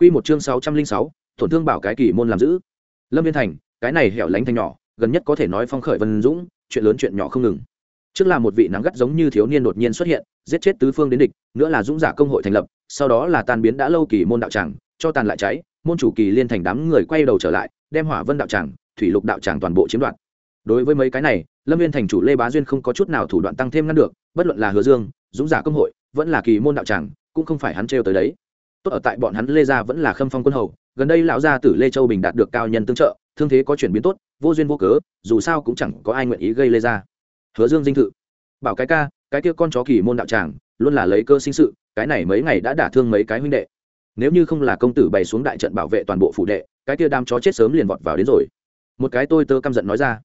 Quy một chương sáu trăm linh sáu, tổn thương bảo cái kỳ môn làm giữ. Lâm Viên Thành, cái này hẻo lánh thành nhỏ, gần nhất có thể nói phong khởi vân dũng, chuyện lớn chuyện nhỏ không ngừng. Trước là một vị nắng gắt giống như thiếu niên đột nhiên xuất hiện, giết chết tứ phương đến địch, nữa là dũng giả công hội thành lập, sau đó là tan biến đã lâu kỳ môn đạo tràng, cho tàn lại cháy, môn chủ kỳ liên thành đám người quay đầu trở lại, đem Hỏa Vân đạo tràng, Thủy Lục đạo tràng toàn bộ chiếm đoạt. Đối với mấy cái này, Lâm Viên thành chủ Lê Bá Duyên không có chút nào thủ đoạn tăng thêm ngăn được, bất luận là Hứa Dương, dũng giả công hội, vẫn là kỳ môn đạo tràng, cũng không phải hắn trêu tới đấy tốt ở tại bọn hắn lê gia vẫn là khâm phong quân hầu, gần đây lão gia tử lê châu bình đạt được cao nhân tương trợ, thương thế có chuyển biến tốt, vô duyên vô cớ, dù sao cũng chẳng có ai nguyện ý gây lê gia. Hứa dương dinh thự. Bảo cái ca, cái kia con chó kỳ môn đạo tràng, luôn là lấy cơ sinh sự, cái này mấy ngày đã đả thương mấy cái huynh đệ. Nếu như không là công tử bày xuống đại trận bảo vệ toàn bộ phủ đệ, cái kia đám chó chết sớm liền vọt vào đến rồi. Một cái tôi tơ căm giận nói ra.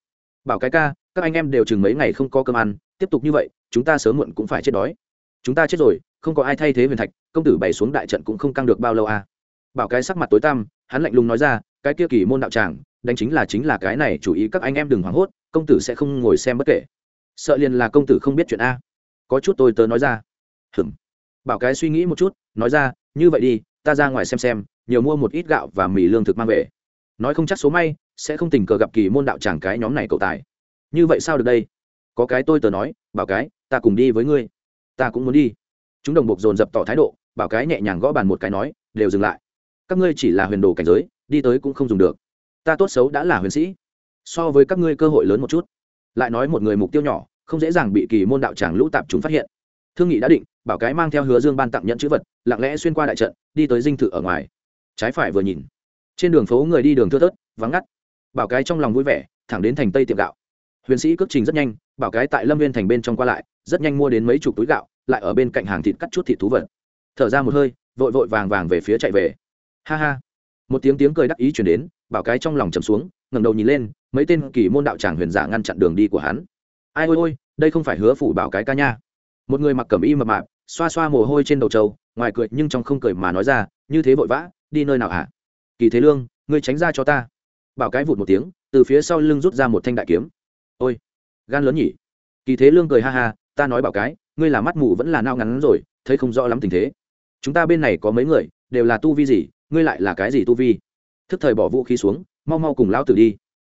Bảo cái ca, các anh em đều chừng mấy ngày không có cơm ăn, tiếp tục như vậy, chúng ta sớm muộn cũng phải chết đói. Chúng ta chết rồi, không có ai thay thế huyền thạch công tử bày xuống đại trận cũng không căng được bao lâu à. Bảo cái sắc mặt tối tăm, hắn lạnh lùng nói ra, cái kia kỳ môn đạo tràng, đánh chính là chính là cái này, chủ ý các anh em đừng hoảng hốt, công tử sẽ không ngồi xem bất kể. Sợ liền là công tử không biết chuyện a. Có chút tôi tớ nói ra. Hừm bảo cái suy nghĩ một chút, nói ra, như vậy đi, ta ra ngoài xem xem, nhiều mua một ít gạo và mì lương thực mang về. Nói không chắc số may, sẽ không tình cờ gặp kỳ môn đạo tràng cái nhóm này cậu tài. Như vậy sao được đây? Có cái tôi tớ nói, bảo cái, ta cùng đi với ngươi. Ta cũng muốn đi. Chúng đồng buộc dồn dập tỏ thái độ bảo cái nhẹ nhàng gõ bàn một cái nói, đều dừng lại. Các ngươi chỉ là huyền đồ cảnh giới, đi tới cũng không dùng được. Ta tốt xấu đã là huyền sĩ. So với các ngươi cơ hội lớn một chút. Lại nói một người mục tiêu nhỏ, không dễ dàng bị kỳ môn đạo tràng lũ tạp chúng phát hiện. Thương nghị đã định, bảo cái mang theo hứa dương ban tặng nhận chữ vật, lặng lẽ xuyên qua đại trận, đi tới dinh thự ở ngoài. Trái phải vừa nhìn, trên đường phố người đi đường thưa thớt, vắng ngắt. Bảo cái trong lòng vui vẻ, thẳng đến thành tây tiệm gạo. Huyền sĩ cước trình rất nhanh, bảo cái tại lâm viên thành bên trong qua lại, rất nhanh mua đến mấy chục túi gạo, lại ở bên cạnh hàng thịt cắt chút thịt thú vật thở ra một hơi, vội vội vàng vàng về phía chạy về. Ha ha. Một tiếng tiếng cười đắc ý chuyển đến, bảo cái trong lòng chầm xuống, ngẩng đầu nhìn lên, mấy tên kỳ môn đạo tràng huyền giả ngăn chặn đường đi của hắn. Ai ôi ôi, đây không phải hứa phủ bảo cái ca nha. Một người mặc cẩm y mập mạp, xoa xoa mồ hôi trên đầu trâu, ngoài cười nhưng trong không cười mà nói ra, như thế vội vã, đi nơi nào hả? Kỳ thế lương, ngươi tránh ra cho ta. Bảo cái vụt một tiếng, từ phía sau lưng rút ra một thanh đại kiếm. Ôi, gan lớn nhỉ. Kỳ thế lương cười ha ha, ta nói bảo cái, ngươi là mắt mù vẫn là nao ngắn rồi, thấy không rõ lắm tình thế chúng ta bên này có mấy người, đều là tu vi gì, ngươi lại là cái gì tu vi? Thức thời bỏ vũ khí xuống, mau mau cùng lão tử đi.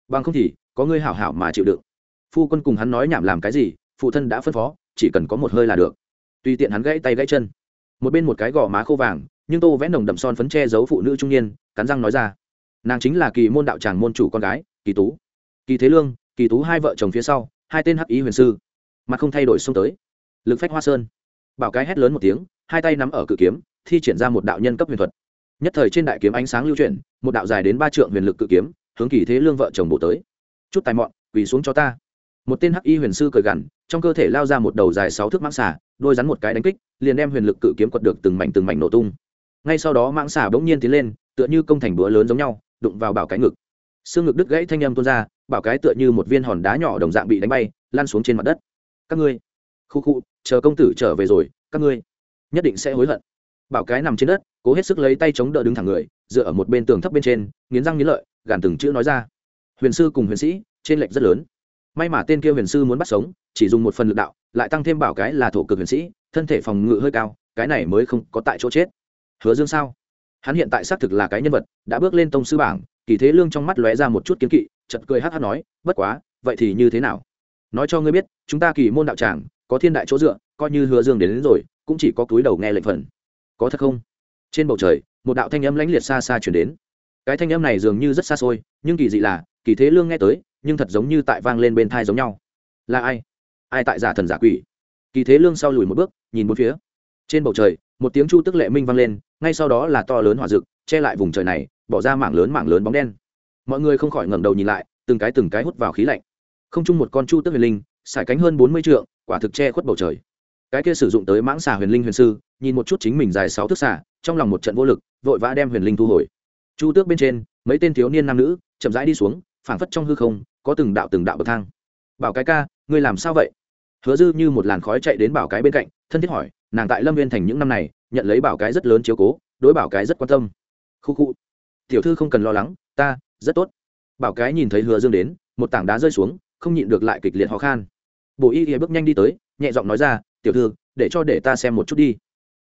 Bằng không thì, có ngươi hảo hảo mà chịu đựng. Phu quân cùng hắn nói nhảm làm cái gì, phụ thân đã phân phó, chỉ cần có một hơi là được. Tùy tiện hắn gãy tay gãy chân. Một bên một cái gò má khô vàng, nhưng tô vẽ nồng đậm son phấn che giấu phụ nữ trung niên, cắn răng nói ra. Nàng chính là kỳ môn đạo tràng môn chủ con gái, kỳ tú. Kỳ thế lương, kỳ tú hai vợ chồng phía sau, hai tên hắc ý huyền sư. Mặt không thay đổi xông tới. Lực phách hoa sơn bảo cái hét lớn một tiếng, hai tay nắm ở cự kiếm, thi triển ra một đạo nhân cấp huyền thuật. Nhất thời trên đại kiếm ánh sáng lưu chuyển, một đạo dài đến ba trượng huyền lực cự kiếm, hướng kỳ thế lương vợ chồng bổ tới. Chút tài mọn, quỳ xuống cho ta. Một tên hắc y huyền sư cười gằn, trong cơ thể lao ra một đầu dài sáu thước mãng xà, đôi rắn một cái đánh kích, liền đem huyền lực cự kiếm quật được từng mảnh từng mảnh nổ tung. Ngay sau đó mãng xà bỗng nhiên tiến lên, tựa như công thành búa lớn giống nhau, đụng vào bảo cái ngực. Xương ngực đứt gãy thanh âm tuôn ra, bảo cái tựa như một viên hòn đá nhỏ đồng dạng bị đánh bay lan xuống trên mặt đất. Các ngươi khu khu, chờ công tử trở về rồi, các ngươi nhất định sẽ hối hận. Bảo cái nằm trên đất, cố hết sức lấy tay chống đỡ đứng thẳng người, dựa ở một bên tường thấp bên trên, nghiến răng nghiến lợi, gàn từng chữ nói ra. Huyền sư cùng huyền sĩ, trên lệnh rất lớn. May mà tên kia huyền sư muốn bắt sống, chỉ dùng một phần lực đạo, lại tăng thêm bảo cái là thổ cực huyền sĩ, thân thể phòng ngự hơi cao, cái này mới không có tại chỗ chết. Hứa dương sao? Hắn hiện tại xác thực là cái nhân vật, đã bước lên tông sư bảng, kỳ thế lương trong mắt lóe ra một chút kiến kỵ chật cười hát hát nói, bất quá, vậy thì như thế nào? Nói cho ngươi biết, chúng ta kỳ môn đạo tràng có thiên đại chỗ dựa coi như hứa dương đến, đến rồi cũng chỉ có túi đầu nghe lệnh phần. Có thật không? Trên bầu trời một đạo thanh âm lãnh liệt xa xa chuyển đến. Cái thanh âm này dường như rất xa xôi nhưng kỳ dị là kỳ thế lương nghe tới nhưng thật giống như tại vang lên bên thai giống nhau. Là ai? Ai tại giả thần giả quỷ? Kỳ thế lương sau lùi một bước nhìn một phía. Trên bầu trời một tiếng chu tức lệ minh vang lên ngay sau đó là to lớn hỏa rực che lại vùng trời này bỏ ra mảng lớn mảng lớn bóng đen. Mọi người không khỏi ngẩng đầu nhìn lại từng cái từng cái hút vào khí lạnh. Không chung một con chu tức huyền linh sải cánh hơn bốn mươi trượng, quả thực che khuất bầu trời. Cái kia sử dụng tới mãng xà huyền linh huyền sư, nhìn một chút chính mình dài sáu thước xà, trong lòng một trận vô lực, vội vã đem huyền linh thu hồi. Chu tước bên trên, mấy tên thiếu niên nam nữ, chậm rãi đi xuống, phảng phất trong hư không, có từng đạo từng đạo bậc thang. Bảo cái ca, ngươi làm sao vậy? Hứa dư như một làn khói chạy đến bảo cái bên cạnh, thân thiết hỏi, nàng tại lâm viên thành những năm này, nhận lấy bảo cái rất lớn chiếu cố, đối bảo cái rất quan tâm. Khu khu, tiểu thư không cần lo lắng, ta, rất tốt. Bảo cái nhìn thấy hứa dương đến, một tảng đá rơi xuống, không nhịn được lại kịch liệt ho khan bộ y y bước nhanh đi tới, nhẹ giọng nói ra, tiểu thư, để cho để ta xem một chút đi.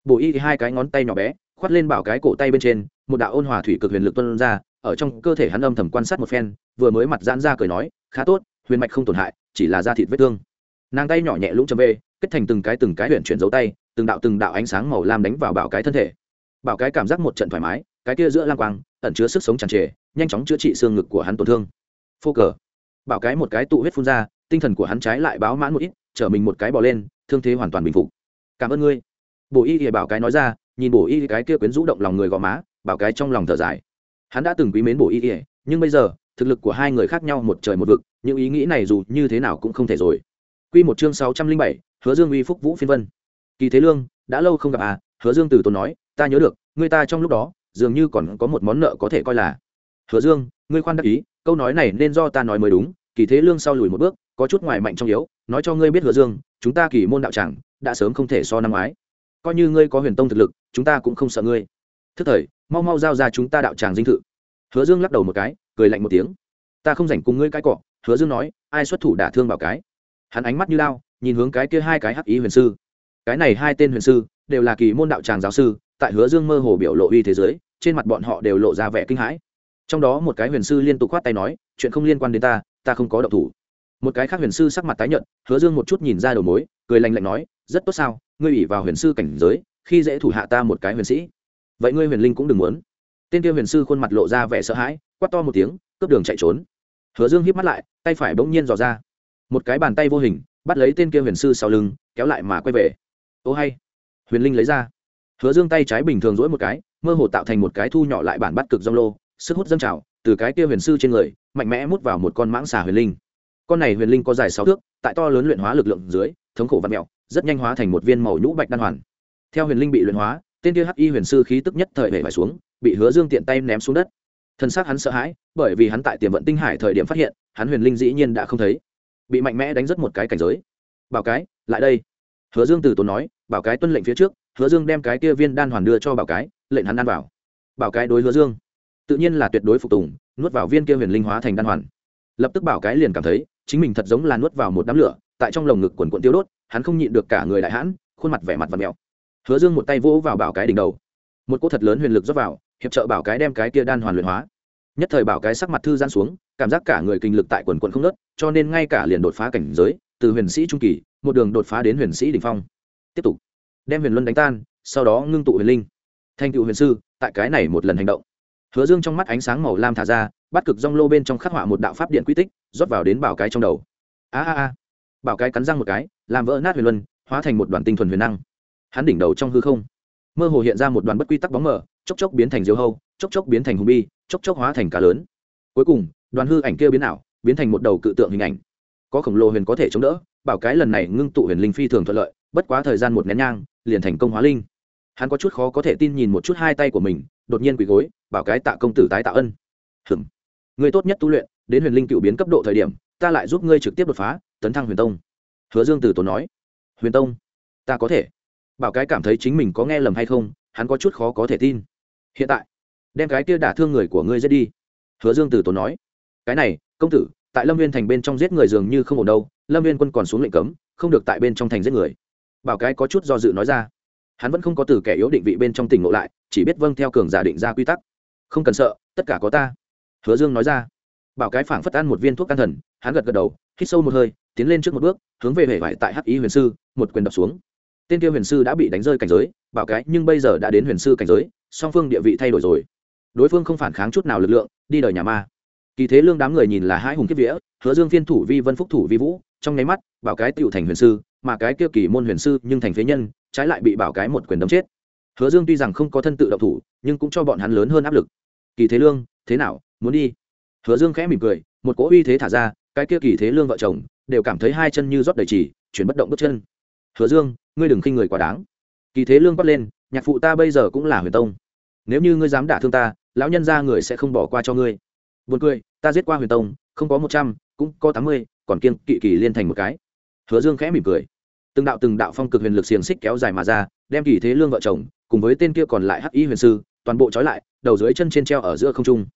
Bộ y hai cái ngón tay nhỏ bé, khoát lên bảo cái cổ tay bên trên, một đạo ôn hòa thủy cực huyền lực tuân ra, ở trong cơ thể hắn âm thầm quan sát một phen, vừa mới mặt giãn ra cười nói, khá tốt, huyền mạch không tổn hại, chỉ là da thịt vết thương. Nàng tay nhỏ nhẹ lũng chấm về kết thành từng cái từng cái huyện chuyển dấu tay, từng đạo từng đạo ánh sáng màu lam đánh vào bảo cái thân thể. Bảo cái cảm giác một trận thoải mái, cái kia giữa lang quang, ẩn chứa sức sống tràn trề, nhanh chóng chữa trị xương ngực của hắn tổn thương. Phô cờ. Bảo cái một cái tụ huyết phun ra tinh thần của hắn trái lại báo mãn một ít chở mình một cái bỏ lên, thương thế hoàn toàn bình phục. Cảm ơn ngươi. Bổ y thì bảo cái nói ra, nhìn bổ y cái kia quyến rũ động lòng người gò má, bảo cái trong lòng thở dài. Hắn đã từng quý mến bổ y ỉa nhưng bây giờ, thực lực của hai người khác nhau một trời một vực, những ý nghĩ này dù như thế nào cũng không thể rồi. Quy một chương sáu trăm linh bảy, hứa dương uy phúc vũ phiên vân. Kỳ thế lương, đã lâu không gặp à hứa dương từ tốn nói, ta nhớ được người ta trong lúc đó, dường như còn có một món nợ có thể coi là. Hứa dương, ngươi khoan đắc ý, câu nói này nên do ta nói mới đúng, kỳ thế lương sau lùi một bước có chút ngoài mạnh trong yếu, nói cho ngươi biết hứa dương, chúng ta kỳ môn đạo tràng đã sớm không thể so năm ngoái. Coi như ngươi có huyền tông thực lực, chúng ta cũng không sợ ngươi. Thức thời, mau mau giao ra chúng ta đạo tràng dinh thự. Hứa dương lắc đầu một cái, cười lạnh một tiếng. Ta không rảnh cùng ngươi cái cọ, hứa dương nói, ai xuất thủ đả thương bảo cái. Hắn ánh mắt như lao, nhìn hướng cái kia hai cái hắc ý huyền sư. Cái này hai tên huyền sư, đều là kỳ môn đạo tràng giáo sư, tại hứa dương mơ hồ biểu lộ uy thế giới, trên mặt bọn họ đều lộ ra vẻ kinh hãi. Trong đó một cái huyền sư liên tục khoát tay nói, chuyện không liên quan đến ta ta không có động thủ một cái khác huyền sư sắc mặt tái nhợt, hứa dương một chút nhìn ra đầu mối, cười lành lạnh nói, rất tốt sao, ngươi ủy vào huyền sư cảnh giới, khi dễ thủ hạ ta một cái huyền sĩ. Vậy ngươi huyền linh cũng đừng muốn. Tên kia huyền sư khuôn mặt lộ ra vẻ sợ hãi, quát to một tiếng, cướp đường chạy trốn. Hứa dương híp mắt lại, tay phải bỗng nhiên dò ra. Một cái bàn tay vô hình, bắt lấy tên kia huyền sư sau lưng, kéo lại mà quay về. Ô hay. Huyền linh lấy ra. Hứa dương tay trái bình thường dỗi một cái, mơ hồ tạo thành một cái thu nhỏ lại bản bắt cực dông lô, sức hút dâng trào, từ cái kia huyền sư trên người, mạnh mẽ mút vào một con mãng xà huyền linh con này huyền linh có dài sáu thước, tại to lớn luyện hóa lực lượng dưới, thống khổ văn mẹo rất nhanh hóa thành một viên màu nhũ bạch đan hoàn. Theo huyền linh bị luyện hóa, tên kia hắc y huyền sư khí tức nhất thời hể vải xuống, bị hứa dương tiện tay ném xuống đất. Thân xác hắn sợ hãi, bởi vì hắn tại tiềm vận tinh hải thời điểm phát hiện, hắn huyền linh dĩ nhiên đã không thấy. Bị mạnh mẽ đánh rất một cái cảnh giới. Bảo cái, lại đây. Hứa dương từ tốn nói, bảo cái tuân lệnh phía trước, hứa dương đem cái kia viên đan hoàn đưa cho bảo cái, lệnh hắn ăn vào. Bảo cái đối hứa dương, tự nhiên là tuyệt đối phục tùng, nuốt vào viên kia huyền linh hóa thành đan hoàn. Lập tức bảo cái liền cảm thấy chính mình thật giống là nuốt vào một đám lửa, tại trong lồng ngực quần quận tiêu đốt, hắn không nhịn được cả người đại hãn, khuôn mặt vẻ mặt và mèo. Hứa dương một tay vỗ vào bảo cái đỉnh đầu. Một cỗ thật lớn huyền lực rót vào, hiệp trợ bảo cái đem cái kia đan hoàn luyện hóa. Nhất thời bảo cái sắc mặt thư gian xuống, cảm giác cả người kinh lực tại quần quận không nớt cho nên ngay cả liền đột phá cảnh giới, từ huyền sĩ trung kỳ, một đường đột phá đến huyền sĩ đ ỉ n h phong. Tiếp tục. Đem huyền luân đánh tan, sau đó ngưng tụ huyền linh. Thành cựu huyền sư, tại cái này một lần hành động. Hứa dương trong mắt ánh sáng màu lam thả ra, bắt cực rong lô bên trong khắc họa một đạo pháp điện quy tích rót vào đến bảo cái trong đầu. A a a. Bảo cái cắn răng một cái, làm vỡ nát huyền luân, hóa thành một đoàn tinh thuần huyền năng. Hắn đỉnh đầu trong hư không, mơ hồ hiện ra một đoàn bất quy tắc bóng mờ, chốc chốc biến thành diều hâu, chốc chốc biến thành hùng bi, chốc chốc hóa thành cá lớn. Cuối cùng, đoàn hư ảnh kia biến ảo, biến thành một đầu cự tượng hình ảnh. Có khổng lồ huyền có thể chống đỡ, bảo cái lần này ngưng tụ huyền linh phi thường thuận lợi, bất quá thời gian một nén nhang, liền thành công hóa linh. Hắn có chút khó có thể tin nhìn một chút hai tay của mình, đột nhiên quỳ gối, bảo cái tạ công tử tái tạo ân. Hừm người tốt nhất tu luyện đến huyền linh cựu biến cấp độ thời điểm, ta lại giúp ngươi trực tiếp đột phá, tấn thăng huyền tông. Hứa dương từ tốn nói. Huyền tông? Ta có thể. Bảo cái cảm thấy chính mình có nghe lầm hay không, hắn có chút khó có thể tin. Hiện tại, đem cái kia đả thương người của ngươi giết đi. Hứa dương từ tốn nói. Cái này, công tử, tại lâm viên thành bên trong giết người dường như không ổn đâu, lâm viên quân còn xuống lệnh cấm, không được tại bên trong thành giết người. Bảo cái có chút do dự nói ra. Hắn vẫn không có từ kẻ yếu định vị bên trong tỉnh ngộ lại, chỉ biết vâng theo cường giả định ra quy tắc. Không cần sợ, tất cả có ta. Hứa dương nói ra bảo cái phảng phất ăn một viên thuốc can thần, hắn gật gật đầu, hít sâu một hơi, tiến lên trước một bước, hướng về hệ vải tại hắc ý huyền sư, một quyền đập xuống. Tên kia huyền sư đã bị đánh rơi cảnh giới, bảo cái, nhưng bây giờ đã đến huyền sư cảnh giới, song phương địa vị thay đổi rồi. Đối phương không phản kháng chút nào lực lượng, đi đời nhà ma. Kỳ thế lương đám người nhìn là hai hùng kiếp vĩa hứa dương phiên thủ vi, vân phúc thủ vi vũ, trong nháy mắt, bảo cái tựu thành huyền sư, mà cái kia kỳ môn huyền sư nhưng thành phế nhân, trái lại bị bảo cái một quyền đấm chết. Hứa dương tuy rằng không có thân tự động thủ, nhưng cũng cho bọn hắn lớn hơn áp lực. Kỳ thế lương, thế nào, muốn đi? Hứa dương khẽ mỉm cười, một cỗ uy thế thả ra, cái kia kỳ thế lương vợ chồng đều cảm thấy hai chân như rót đầy chỉ chuyển bất động bước chân. Hứa dương, ngươi đừng khinh người quá đáng. Kỳ thế lương quát lên, nhạc phụ ta bây giờ cũng là huyền tông. Nếu như ngươi dám đả thương ta, lão nhân ra người sẽ không bỏ qua cho ngươi. Buồn cười, ta giết qua huyền tông, không có một trăm, cũng có tám mươi, còn kiên kỵ kỳ liên thành một cái. Hứa dương khẽ mỉm cười. Từng đạo từng đạo phong cực huyền lực xiềng xích kéo dài mà ra, đem kỳ thế lương vợ chồng cùng với tên kia còn lại hắc y huyền sư toàn bộ trói lại, đầu dưới chân trên treo ở giữa không trung.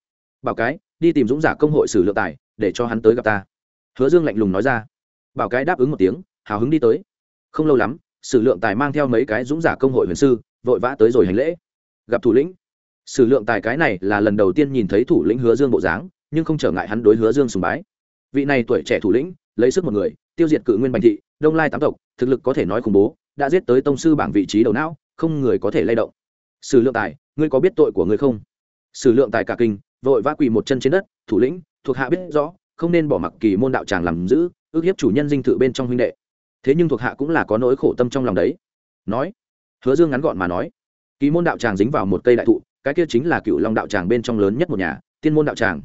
Bảo cái đi tìm dũng giả công hội sử lượng tài, để cho hắn tới gặp ta. Hứa dương lạnh lùng nói ra. Bảo cái đáp ứng một tiếng, hào hứng đi tới. Không lâu lắm, sử lượng tài mang theo mấy cái dũng giả công hội huyền sư, vội vã tới rồi hành lễ. Gặp thủ lĩnh. Sử lượng tài cái này là lần đầu tiên nhìn thấy thủ lĩnh hứa dương bộ dáng, nhưng không trở ngại hắn đối hứa dương sùng bái. Vị này tuổi trẻ thủ lĩnh, lấy sức một người, tiêu diệt cự nguyên bành thị, đông lai tám tộc, thực lực có thể nói khủng bố, đã giết tới tông sư bảng vị trí đầu não, không người có thể lay động. Sử lượng tài, ngươi có biết tội của ngươi không? Sử lượng tài cả kinh vội vã quỳ một chân trên đất, thủ lĩnh, thuộc hạ biết rõ, không nên bỏ mặc kỳ môn đạo tràng làm giữ, ước hiếp chủ nhân dinh thự bên trong huynh đệ. Thế nhưng thuộc hạ cũng là có nỗi khổ tâm trong lòng đấy. Nói, hứa dương ngắn gọn mà nói, kỳ môn đạo tràng dính vào một cây đại thụ, cái kia chính là cựu long đạo tràng bên trong lớn nhất một nhà, tiên môn đạo tràng.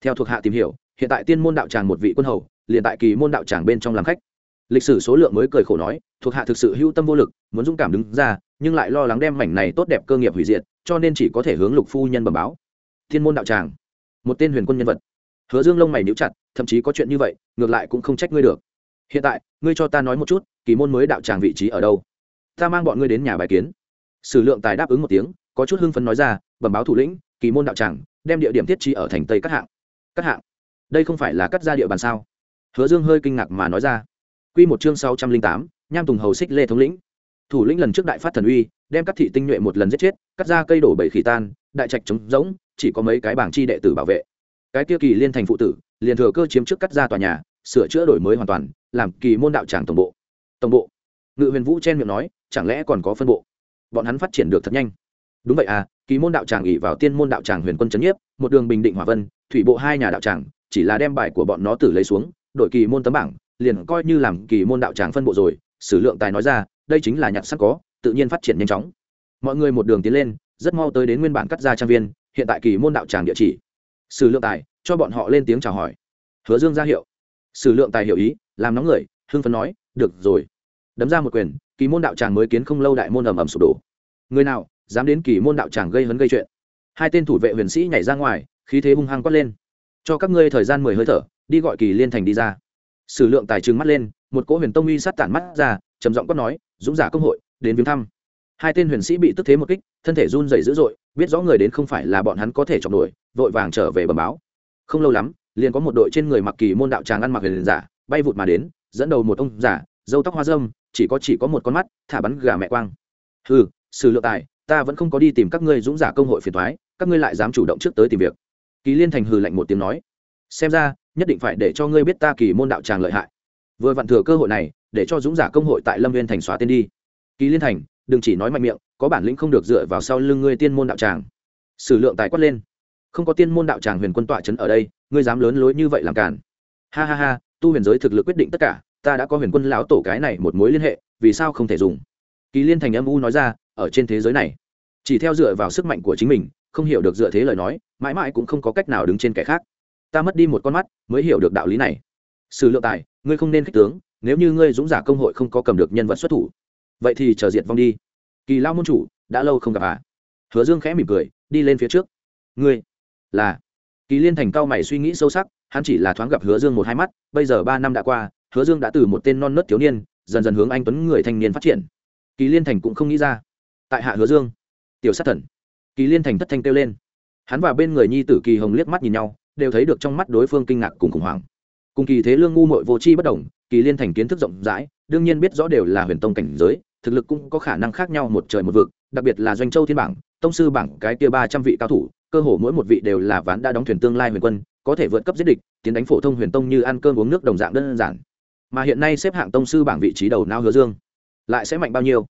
Theo thuộc hạ tìm hiểu, hiện tại tiên môn đạo tràng một vị quân hầu, liền tại kỳ môn đạo tràng bên trong làm khách. Lịch sử số lượng mới cười khổ nói, thuộc hạ thực sự hữu tâm vô lực, muốn dũng cảm đứng ra, nhưng lại lo lắng đem mảnh này tốt đẹp cơ nghiệp hủy diệt, cho nên chỉ có thể hướng lục phu nhân bẩm báo thiên môn đạo tràng. Một tên huyền quân nhân vật. Hứa dương lông mày níu chặt, thậm chí có chuyện như vậy, ngược lại cũng không trách ngươi được. Hiện tại, ngươi cho ta nói một chút, kỳ môn mới đạo tràng vị trí ở đâu? Ta mang bọn ngươi đến nhà bài kiến. Sử lượng tài đáp ứng một tiếng, có chút hưng phấn nói ra, bẩm báo thủ lĩnh, kỳ môn đạo tràng, đem địa điểm thiết trí ở thành tây các hạng. Các hạng? Đây không phải là cắt ra địa bàn sao? Hứa dương hơi kinh ngạc mà nói ra. Q một chương sáu trăm linh tám, nham tùng hầu xích lê thống lĩnh thủ lĩnh lần trước đại phát thần uy, đem các thị tinh nhuệ một lần giết chết, cắt ra cây đổ bảy khỉ tan, đại trạch trống rỗng, chỉ có mấy cái bảng chi đệ tử bảo vệ. Cái tiêu kỳ liên thành phụ tử, liền thừa cơ chiếm trước cắt ra tòa nhà, sửa chữa đổi mới hoàn toàn, làm kỳ môn đạo tràng tổng bộ. Tổng bộ. Ngự huyền vũ chen miệng nói, chẳng lẽ còn có phân bộ? Bọn hắn phát triển được thật nhanh. Đúng vậy à kỳ môn đạo tràng ỉ vào tiên môn đạo tràng huyền quân trấn nhiếp, một đường bình định hòa vân, thủy bộ hai nhà đạo tràng, chỉ là đem bài của bọn nó tử lấy xuống đội kỳ môn tấm bảng, liền coi như làm kỳ môn đạo tràng phân bộ rồi, sử lượng tài nói ra đây chính là nhặt sẵn có, tự nhiên phát triển nhanh chóng. Mọi người một đường tiến lên, rất mau tới đến nguyên bản cắt ra trang viên, hiện tại kỳ môn đạo tràng địa chỉ. Sử lượng tài, cho bọn họ lên tiếng chào hỏi. Hứa dương ra hiệu. Sử lượng tài hiểu ý, làm nóng người, hưng phấn nói, được rồi. Đấm ra một quyền, kỳ môn đạo tràng mới kiến không lâu đại môn ầm ầm sụp đổ. Người nào dám đến kỳ môn đạo tràng gây hấn gây chuyện? Hai tên thủ vệ huyền sĩ nhảy ra ngoài, khí thế hung hăng quát lên. Cho các ngươi thời gian mười hơi thở, đi gọi kỳ liên thành đi ra. Sử lượng tài trừng mắt lên, một cỗ huyền tông uy sát tản mắt ra, trầm giọng quát nói dũng giả công hội, đến viếng thăm. Hai tên huyền sĩ bị tức thế một kích, thân thể run rẩy dữ dội, biết rõ người đến không phải là bọn hắn có thể chọc nổi vội vàng trở về bẩm báo. Không lâu lắm, liền có một đội trên người mặc kỳ môn đạo tràng ăn mặc huyền giả, bay vụt mà đến, dẫn đầu một ông giả dâu tóc hoa dâm chỉ có chỉ có một con mắt, thả bắn gà mẹ quang. Hừ, sử lượng tài, ta vẫn không có đi tìm các ngươi dũng giả công hội phiền thoái các ngươi lại dám chủ động trước tới tìm việc. Kỳ liên thành hừ lạnh một tiếng nói, xem ra, nhất định phải để cho ngươi biết ta kỳ môn đạo tràng lợi hại. Vừa vặn thừa cơ hội này để cho dũng giả công hội tại lâm viên thành xóa tên đi. Kỳ liên thành, đừng chỉ nói mạnh miệng, có bản lĩnh không được dựa vào sau lưng ngươi tiên môn đạo tràng. Sử lượng tài quát lên. Không có tiên môn đạo tràng huyền quân tọa trấn ở đây, ngươi dám lớn lối như vậy làm cản. Ha ha ha, tu huyền giới thực lực quyết định tất cả, ta đã có huyền quân lão tổ cái này một mối liên hệ, vì sao không thể dùng? Kỳ liên thành âm u nói ra, ở trên thế giới này, chỉ theo dựa vào sức mạnh của chính mình, không hiểu được dựa thế lời nói, mãi mãi cũng không có cách nào đứng trên kẻ khác. Ta mất đi một con mắt, mới hiểu được đạo lý này. Sử lượng tài, ngươi không nên khích tướng nếu như ngươi dũng giả công hội không có cầm được nhân vật xuất thủ, vậy thì chờ diệt vong đi. Kỳ lao môn chủ, đã lâu không gặp à? Hứa dương khẽ mỉm cười, đi lên phía trước. Ngươi là? Kỳ liên thành cao mày suy nghĩ sâu sắc, hắn chỉ là thoáng gặp hứa dương một hai mắt, bây giờ ba năm đã qua, hứa dương đã từ một tên non nớt thiếu niên, dần dần hướng anh tuấn người thanh niên phát triển. Kỳ liên thành cũng không nghĩ ra. Tại hạ hứa dương, tiểu sát thần. Kỳ liên thành thất thanh kêu lên. Hắn và bên người nhi tử kỳ hồng liếc mắt nhìn nhau, đều thấy được trong mắt đối phương kinh ngạc cùng khủng hoảng. Cùng kỳ thế lương ngu mội vô tri bất đồng kỳ liên thành kiến thức rộng rãi, đương nhiên biết rõ đều là huyền tông cảnh giới, thực lực cũng có khả năng khác nhau một trời một vực, đặc biệt là doanh châu thiên bảng, tông sư bảng, cái kia ba trăm vị cao thủ, cơ hồ mỗi một vị đều là ván đã đóng thuyền tương lai huyền quân, có thể vượt cấp giết địch, tiến đánh phổ thông huyền tông như ăn cơm uống nước đồng dạng đơn giản. Mà hiện nay xếp hạng tông sư bảng vị trí đầu não hứa dương, lại sẽ mạnh bao nhiêu?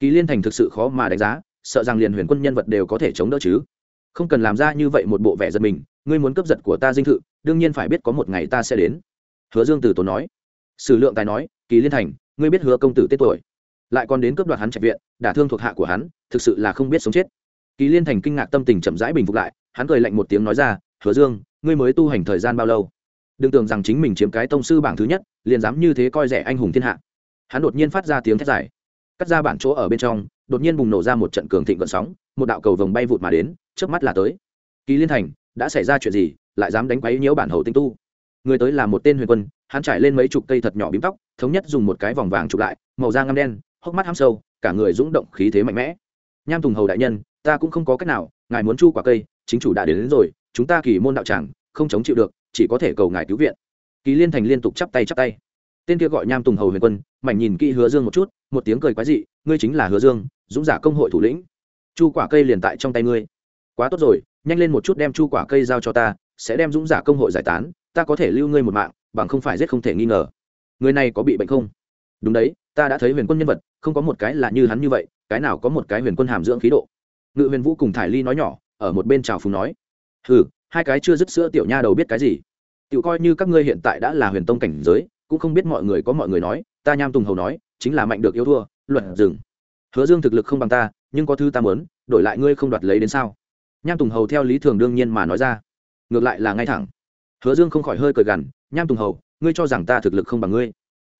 Kỳ liên thành thực sự khó mà đánh giá, sợ rằng liền huyền quân nhân vật đều có thể chống đỡ chứ. Không cần làm ra như vậy một bộ vẻ giật mình, ngươi muốn cướp giật của ta dinh thự, đương nhiên phải biết có một ngày ta sẽ đến. Hứa dương từ tốn nói sử lượng tài nói, kỳ liên thành, ngươi biết hứa công tử tết tuổi, lại còn đến cướp đoạt hắn trạch viện, đả thương thuộc hạ của hắn, thực sự là không biết sống chết. Kỳ liên thành kinh ngạc tâm tình chậm rãi bình phục lại, hắn cười lạnh một tiếng nói ra, hứa dương, ngươi mới tu hành thời gian bao lâu? Đừng tưởng rằng chính mình chiếm cái tông sư bảng thứ nhất, liền dám như thế coi rẻ anh hùng thiên hạ. Hắn đột nhiên phát ra tiếng thét dài, cắt ra bản chỗ ở bên trong, đột nhiên bùng nổ ra một trận cường thịnh vận sóng, một đạo cầu vồng bay vụt mà đến trước mắt là tới. Kỳ liên thành, đã xảy ra chuyện gì, lại dám đánh quấy nhiễu bản hậu tinh tu? Người tới là một tên huyền quân hắn trải lên mấy chục cây thật nhỏ bím tóc thống nhất dùng một cái vòng vàng chụp lại màu da ngăm đen hốc mắt ham sâu cả người rúng động khí thế mạnh mẽ. Nham tùng hầu đại nhân ta cũng không có cách nào ngài muốn chu quả cây chính chủ đã đến, đến rồi chúng ta kỳ môn đạo tràng không chống chịu được chỉ có thể cầu ngài cứu viện. Kỳ liên thành liên tục chắp tay chắp tay. Tên kia gọi nham tùng hầu huyền quân mảnh nhìn kỹ hứa dương một chút một tiếng cười quái dị ngươi chính là hứa dương dũng giả công hội thủ lĩnh. Chu quả cây liền tại trong tay ngươi. Quá tốt rồi nhanh lên một chút đem chu quả cây giao cho ta sẽ đem dũng giả công hội giải tán ta có thể lưu ngươi một mạng bằng không phải giết không thể nghi ngờ. Người này có bị bệnh không? Đúng đấy, ta đã thấy huyền quân nhân vật, không có một cái là như hắn như vậy, cái nào có một cái huyền quân hàm dưỡng khí độ. Ngự huyền vũ cùng thải ly nói nhỏ, ở một bên trào phùng nói. Ừ hai cái chưa dứt sữa tiểu nha đầu biết cái gì? Tự coi như các ngươi hiện tại đã là huyền tông cảnh giới, cũng không biết mọi người có mọi người nói, ta nham tùng hầu nói, chính là mạnh được yêu thua, luật dừng. Hứa dương thực lực không bằng ta, nhưng có thứ ta muốn, đổi lại ngươi không đoạt lấy đến sao? Nham tùng hầu theo lý thường đương nhiên mà nói ra. Ngược lại là ngay thẳng. Hứa dương không khỏi hơi cười gằn nham tùng hầu, ngươi cho rằng ta thực lực không bằng ngươi.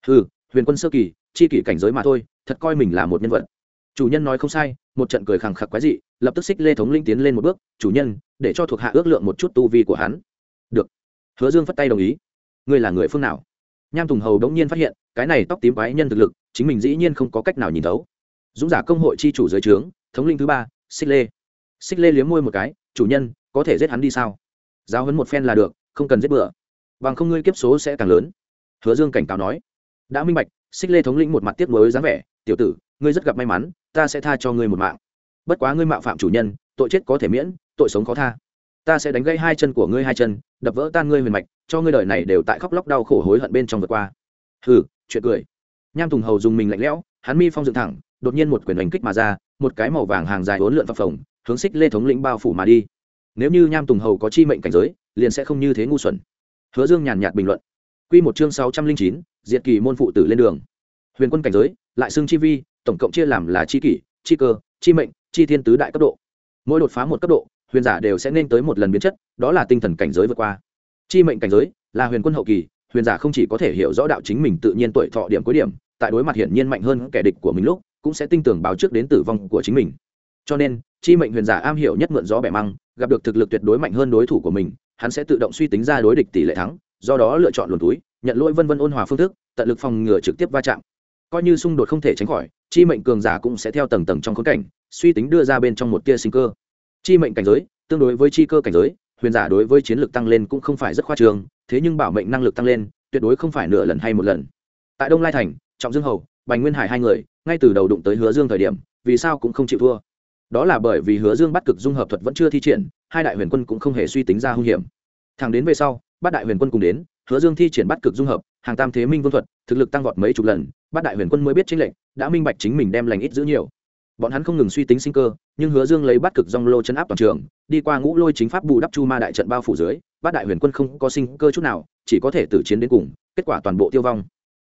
Ừ huyền quân sơ kỳ, chi kỷ cảnh giới mà thôi, thật coi mình là một nhân vật. Chủ nhân nói không sai, một trận cười khẳng khặc quái dị, lập tức xích lê thống linh tiến lên một bước, chủ nhân, để cho thuộc hạ ước lượng một chút tu vi của hắn. Được. Hứa dương phất tay đồng ý. Ngươi là người phương nào? Nham tùng hầu đống nhiên phát hiện, cái này tóc tím quái nhân thực lực, chính mình dĩ nhiên không có cách nào nhìn thấu. Dũng giả công hội chi chủ giới trướng, thống linh thứ ba, xích lê. Xích lê liếm môi một cái, chủ nhân, có thể giết hắn đi sao? Giáo hấn một phen là được, không cần giết bựa bằng không ngươi kiếp số sẽ càng lớn. Hứa dương cảnh cáo nói. Đã minh bạch, xích lê thống lĩnh một mặt tiếp nối dáng vẻ, tiểu tử, ngươi rất gặp may mắn, ta sẽ tha cho ngươi một mạng. Bất quá ngươi mạo phạm chủ nhân, tội chết có thể miễn, tội sống khó tha. Ta sẽ đánh gãy hai chân của ngươi hai chân, đập vỡ tan ngươi huyền mạch, cho ngươi đời này đều tại khóc lóc đau khổ hối hận bên trong vượt qua. Hừ, chuyện cười. Nham tùng hầu dùng mình lạnh lẽo, hắn mi phong dựng thẳng, đột nhiên một quyền đánh kích mà ra, một cái màu vàng hàng dài uốn lượn phập phồng, hướng xích lê thống lĩnh bao phủ mà đi. Nếu như nham tùng hầu có chi mệnh cảnh giới, liền sẽ không như thế ngu xuẩn hứa dương nhàn nhạt bình luận. Q một chương sáu trăm linh chín, diệt kỳ môn phụ tử lên đường. Huyền quân cảnh giới, lại xưng chi vi, tổng cộng chia làm là chi kỷ, chi cơ, chi mệnh, chi thiên tứ đại cấp độ. Mỗi đột phá một cấp độ, huyền giả đều sẽ nên tới một lần biến chất, đó là tinh thần cảnh giới vượt qua. Chi mệnh cảnh giới, là huyền quân hậu kỳ, huyền giả không chỉ có thể hiểu rõ đạo chính mình tự nhiên tuổi thọ điểm cuối điểm, tại đối mặt hiển nhiên mạnh hơn kẻ địch của mình lúc, cũng sẽ tinh tưởng báo trước đến tử vong của chính mình. Cho nên, chi mệnh huyền giả am hiểu nhất mượn gió bẻ măng, gặp được thực lực tuyệt đối mạnh hơn đối thủ của mình hắn sẽ tự động suy tính ra đối địch tỷ lệ thắng, do đó lựa chọn luồn túi, nhận lỗi vân vân ôn hòa phương thức, tận lực phòng ngừa trực tiếp va chạm. Coi như xung đột không thể tránh khỏi, chi mệnh cường giả cũng sẽ theo tầng tầng trong khốn cảnh, suy tính đưa ra bên trong một tia sinh cơ. Chi mệnh cảnh giới, tương đối với chi cơ cảnh giới, huyền giả đối với chiến lược tăng lên cũng không phải rất khoa trường thế nhưng bảo mệnh năng lực tăng lên, tuyệt đối không phải nửa lần hay một lần. Tại đông lai thành, trọng dương hầu, bành nguyên hải hai người, ngay từ đầu đụng tới hứa dương thời điểm, vì sao cũng không chịu thua đó là bởi vì hứa dương bắt cực dung hợp thuật vẫn chưa thi triển, hai đại huyền quân cũng không hề suy tính ra hung hiểm. Thẳng đến về sau, bát đại huyền quân cùng đến, hứa dương thi triển bắt cực dung hợp, hàng tam thế minh vương thuật, thực lực tăng vọt mấy chục lần, bát đại huyền quân mới biết chính lệnh đã minh bạch chính mình đem lành ít giữ nhiều. Bọn hắn không ngừng suy tính sinh cơ, nhưng hứa dương lấy bắt cực dong lô chấn áp toàn trường, đi qua ngũ lôi chính pháp bù đắp chu ma đại trận bao phủ dưới, bát đại huyền quân không có sinh cơ chút nào, chỉ có thể tử chiến đến cùng, kết quả toàn bộ tiêu vong.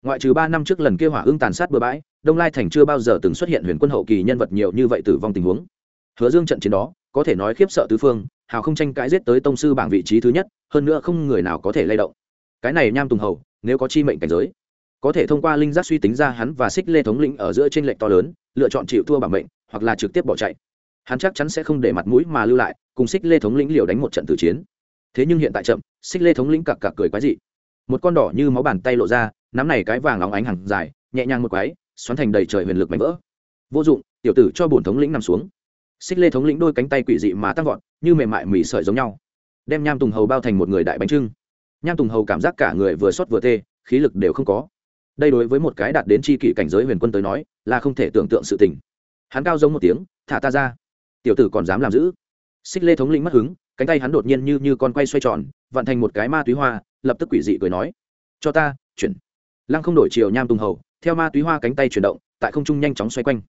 Ngoại trừ ba năm trước lần kia hỏa ưng tàn sát bừa bãi đông lai thành chưa bao giờ từng xuất hiện huyền quân hậu kỳ nhân vật nhiều như vậy tử vong tình huống. Hứa dương trận chiến đó, có thể nói khiếp sợ tứ phương, hào không tranh cãi giết tới tông sư bảng vị trí thứ nhất, hơn nữa không người nào có thể lay động. Cái này nham tùng hầu, nếu có chi mệnh cảnh giới, có thể thông qua linh giác suy tính ra hắn và xích lê thống lĩnh ở giữa t r ê n lệch to lớn, lựa chọn chịu thua bằng mệnh, hoặc là trực tiếp bỏ chạy. Hắn chắc chắn sẽ không để mặt mũi mà lưu lại, cùng xích lê thống lĩnh liều đánh một trận tử chiến. Thế nhưng hiện tại chậm xích lê thống lĩnh cặc cặc cười quái dị. Một con đỏ như máu bàn tay lộ ra, nắm này cái vàng óng ánh hàng dài, nhẹ nhàng một quái xoắn thành đầy trời huyền lực mạnh vỡ. Vô dụng, tiểu tử cho bổn thống lĩnh nằm xuống. Xích lê thống lĩnh đôi cánh tay quỷ dị mà tăng vọt, như mềm mại mỉ sợi giống nhau. Đem nham tùng hầu bao thành một người đại bánh trưng. Nham tùng hầu cảm giác cả người vừa xót vừa tê, khí lực đều không có. Đây đối với một cái đạt đến c h i kỷ cảnh giới huyền quân tới nói, là không thể tưởng tượng sự tình. Hắn cao giống một tiếng, thả ta ra. Tiểu tử còn dám làm giữ xích lê thống lĩnh mất hứng, cánh tay hắn đột nhiên như như con quay xoay tròn, vặn thành một cái ma túy hoa, lập tức quỷ dị cười nói, cho ta, chuyển. Lăng không đổi chiều nham tùng hầu theo ma túy hoa cánh tay chuyển động, tại không trung nhanh chóng xoay quanh.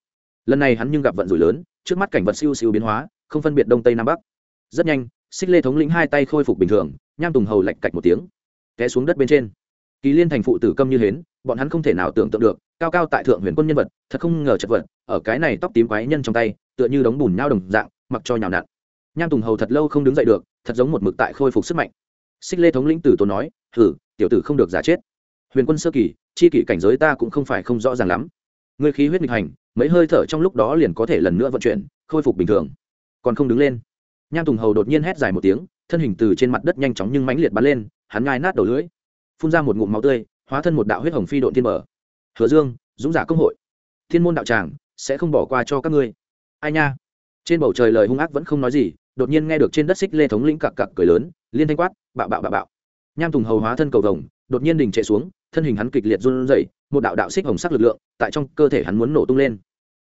Lần này hắn nhưng gặp vận rủi lớn, trước mắt cảnh vật siêu siêu biến hóa, không phân biệt đông tây nam bắc. Rất nhanh, xích lê thống lĩnh hai tay khôi phục bình thường, nham tùng hầu lạch cạch một tiếng, té xuống đất bên trên. Kỳ liên thành phụ tử câm như hến, bọn hắn không thể nào tưởng tượng được, cao cao tại thượng huyền quân nhân vật, thật không ngờ chật vật, ở cái này tóc tím quái nhân trong tay, tựa như đống bùn nhau đồng dạng, mặc cho nhào nặn. Nham tùng hầu thật lâu không đứng dậy được, thật giống một mực tại khôi phục sức mạnh. Xích lê thống lĩnh tử tốn nói thử tiểu tử không được giả chết. Huyền quân sơ kỳ chi kỷ cảnh giới ta cũng không phải không rõ ràng lắm. Người khí huyết nghịch hành, mấy hơi thở trong lúc đó liền có thể lần nữa vận chuyển, khôi phục bình thường. Còn không đứng lên. Nham tùng hầu đột nhiên hét dài một tiếng, thân hình từ trên mặt đất nhanh chóng nhưng mãnh liệt bắn lên, hắn ngai nát đầu lưỡi, phun ra một ngụm máu tươi, hóa thân một đạo huyết hồng phi độn thiên mở hứa dương, dũng giả công hội. Thiên môn đạo tràng, sẽ không bỏ qua cho các ngươi. Ai nha? Trên bầu trời lời hung ác vẫn không nói gì, đột nhiên nghe được trên đất xích lê thống lĩnh cặc cặc cười lớn, liên thanh quát, bạo bạo bạo bạo. Nham tùng hầu hóa thân cầu vồng, đột nhiên đình chạy xuống thân hình hắn kịch liệt run rẩy một đạo đạo xích hồng sắc lực lượng tại trong cơ thể hắn muốn nổ tung lên.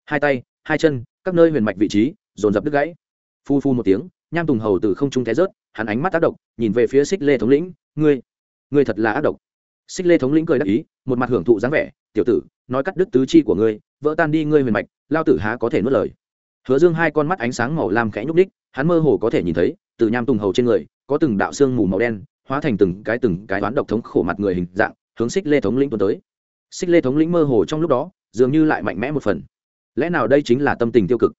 Hai tay hai chân các nơi huyền mạch vị trí dồn dập đứt gãy. Phu phu một tiếng nham tùng hầu từ không trung té rớt hắn ánh mắt ác độc nhìn về phía xích lê thống lĩnh ngươi ngươi thật là ác độc. Xích lê thống lĩnh cười đắc ý một mặt hưởng thụ dáng vẻ tiểu tử nói cắt đứt tứ chi của ngươi vỡ tan đi ngươi huyền mạch lao tử há có thể nuốt lời. Hứa dương hai con mắt ánh sáng màu lam khẽ nhúc nhích, hắn mơ hồ có thể nhìn thấy từ nham tùng hầu trên người có từng đạo xương mù màu đen hóa thành từng cái từng cái đoán độc thống khổ mặt người hình dạng hướng xích lê thống lĩnh tuần tới. Xích lê thống lĩnh mơ hồ trong lúc đó, dường như lại mạnh mẽ một phần. Lẽ nào đây chính là tâm tình tiêu cực?